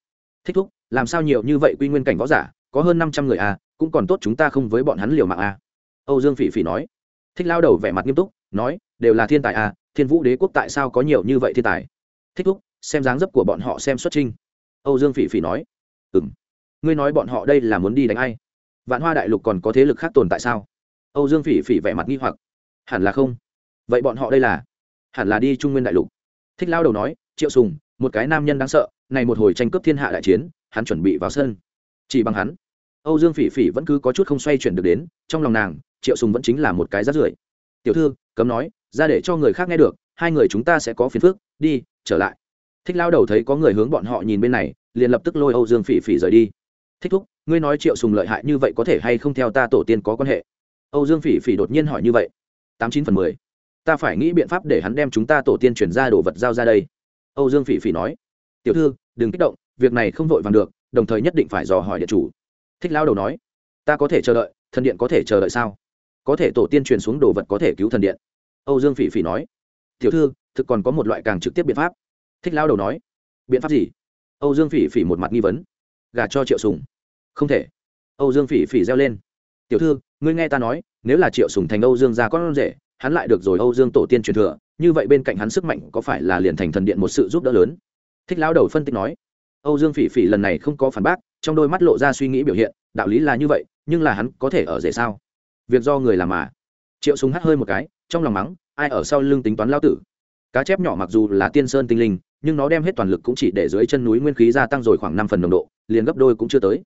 Thích thúc, làm sao nhiều như vậy quy nguyên cảnh võ giả, có hơn năm trăm người à cũng còn tốt chúng ta không với bọn hắn liều mạng à. Âu dương phỉ phỉ nói. Thích lao đầu vẻ mặt nghiêm túc, nói, đều là thiên tài à thiên vũ đế quốc tại sao có nhiều như vậy thiên tài? Thích thúc, xem dáng dấp của bọn họ xem xuất trinh âu dương phỉ phỉ nói. Ừng ngươi nói bọn họ đây là muốn đi đánh ai? Vạn hoa đại lục còn có thế lực khác tồn tại sao? Âu dương phỉ phỉ vẻ mặt nghi hoặc. Hẳn là không. Vậy bọn họ đây là? Hẳn là đi trung nguyên đại lục. Thích lao đầu nói, triệu sùng, một cái nam nhân đáng sợ, này một hồi tranh cướp thiên hạ đại chiến, hắn chuẩn bị vào sân. Chỉ bằng hắn. Âu dương phỉ phỉ vẫn cứ có chút không xoay chuyển được đến, trong lòng nàng, triệu sùng vẫn chính là một cái rát rưởi. Tiểu thư, cấm nói, ra để cho người khác nghe được, hai người chúng ta sẽ có phiền phức, đi, trở lại. Thích lao đầu thấy có người hướng bọn họ nhìn bên này, liền lập tức lôi âu dương phỉ phỉ rời đi thích thúc, ngươi nói triệu sùng lợi hại như vậy có thể hay không theo ta tổ tiên có quan hệ? Âu dương phỉ phỉ đột nhiên hỏi như vậy. Tám chín phần mười. Ta phải nghĩ biện pháp để hắn đem chúng ta tổ tiên chuyển ra đồ vật giao ra đây. Âu dương phỉ phỉ nói. Tiểu thư, đừng kích động, việc này không vội vàng được, đồng thời nhất định phải dò hỏi điện chủ. Thích lao đầu nói. Ta có thể chờ đợi, thần điện có thể chờ đợi sao? Có thể tổ tiên truyền xuống đồ vật có thể cứu thần điện. Âu dương phỉ phỉ nói. Tiểu thư, thực còn có một loại càng trực tiếp biện pháp. Thích lao đầu nói. Biện pháp gì? Âu dương phỉ phỉ một mặt nghi vấn. Gà cho triệu sùng không thể. Âu dương phỉ phỉ reo lên. Tiểu thư, ngươi nghe ta nói, nếu là triệu sùng thành âu dương gia con rể, hắn lại được rồi âu dương tổ tiên truyền thừa, như vậy bên cạnh hắn sức mạnh có phải là liền thành thần điện một sự giúp đỡ lớn? Thích lão đầu phân tích nói. Âu dương phỉ phỉ lần này không có phản bác, trong đôi mắt lộ ra suy nghĩ biểu hiện, đạo lý là như vậy, nhưng là hắn có thể ở rể sao? Việc do người làm mà. Triệu Sùng hắt hơi một cái, trong lòng mắng, ai ở sau lưng tính toán lao tử? Cá chép nhỏ mặc dù là tiên sơn tinh linh, nhưng nó đem hết toàn lực cũng chỉ để dưới chân núi nguyên khí gia tăng rồi khoảng năm phần nồng độ, liền gấp đôi cũng chưa tới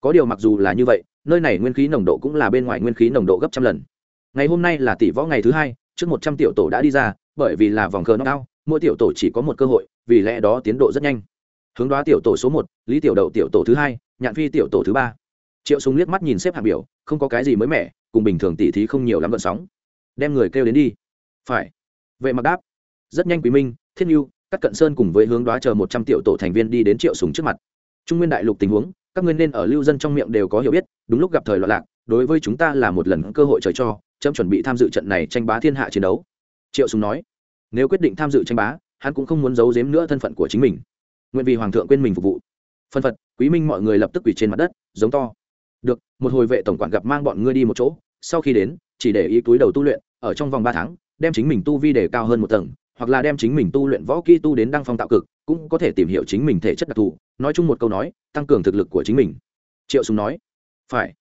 có điều mặc dù là như vậy, nơi này nguyên khí nồng độ cũng là bên ngoài nguyên khí nồng độ gấp trăm lần. Ngày hôm nay là tỷ võ ngày thứ hai, trước một trăm tiểu tổ đã đi ra, bởi vì là vòng cờ nó cao mỗi tiểu tổ chỉ có một cơ hội, vì lẽ đó tiến độ rất nhanh. Hướng đoá tiểu tổ số một, lý tiểu đậu tiểu tổ thứ hai, nhạn phi tiểu tổ thứ ba. Triệu súng liếc mắt nhìn xếp hạng biểu, không có cái gì mới mẻ, cùng bình thường tỉ thí không nhiều lắm gợn sóng. Đem người kêu đến đi. Phải. Vậy mặc đáp. Rất nhanh quý minh thiên nhu các cận sơn cùng với hướng đoá chờ một trăm tiểu tổ thành viên đi đến triệu súng trước mặt. Trung nguyên đại lục tình huống các ngươi nên ở lưu dân trong miệng đều có hiểu biết, đúng lúc gặp thời loạn lạc, đối với chúng ta là một lần cơ hội trời cho trâm chuẩn bị tham dự trận này tranh bá thiên hạ chiến đấu. Triệu Sùng nói. Nếu quyết định tham dự tranh bá, hắn cũng không muốn giấu giếm nữa thân phận của chính mình. Nguyện vì hoàng thượng quên mình phục vụ. Phân phật, quý minh mọi người lập tức quỳ trên mặt đất, giống to. Được, một hồi vệ tổng quản gặp mang bọn ngươi đi một chỗ, sau khi đến, chỉ để ý túi đầu tu luyện, ở trong vòng ba tháng, đem chính mình tu vi để cao hơn một tầng hoặc là đem chính mình tu luyện võ kỹ tu đến đăng phong tạo cực, cũng có thể tìm hiểu chính mình thể chất đặc thù. Nói chung một câu nói, tăng cường thực lực của chính mình. Triệu sùng nói, phải.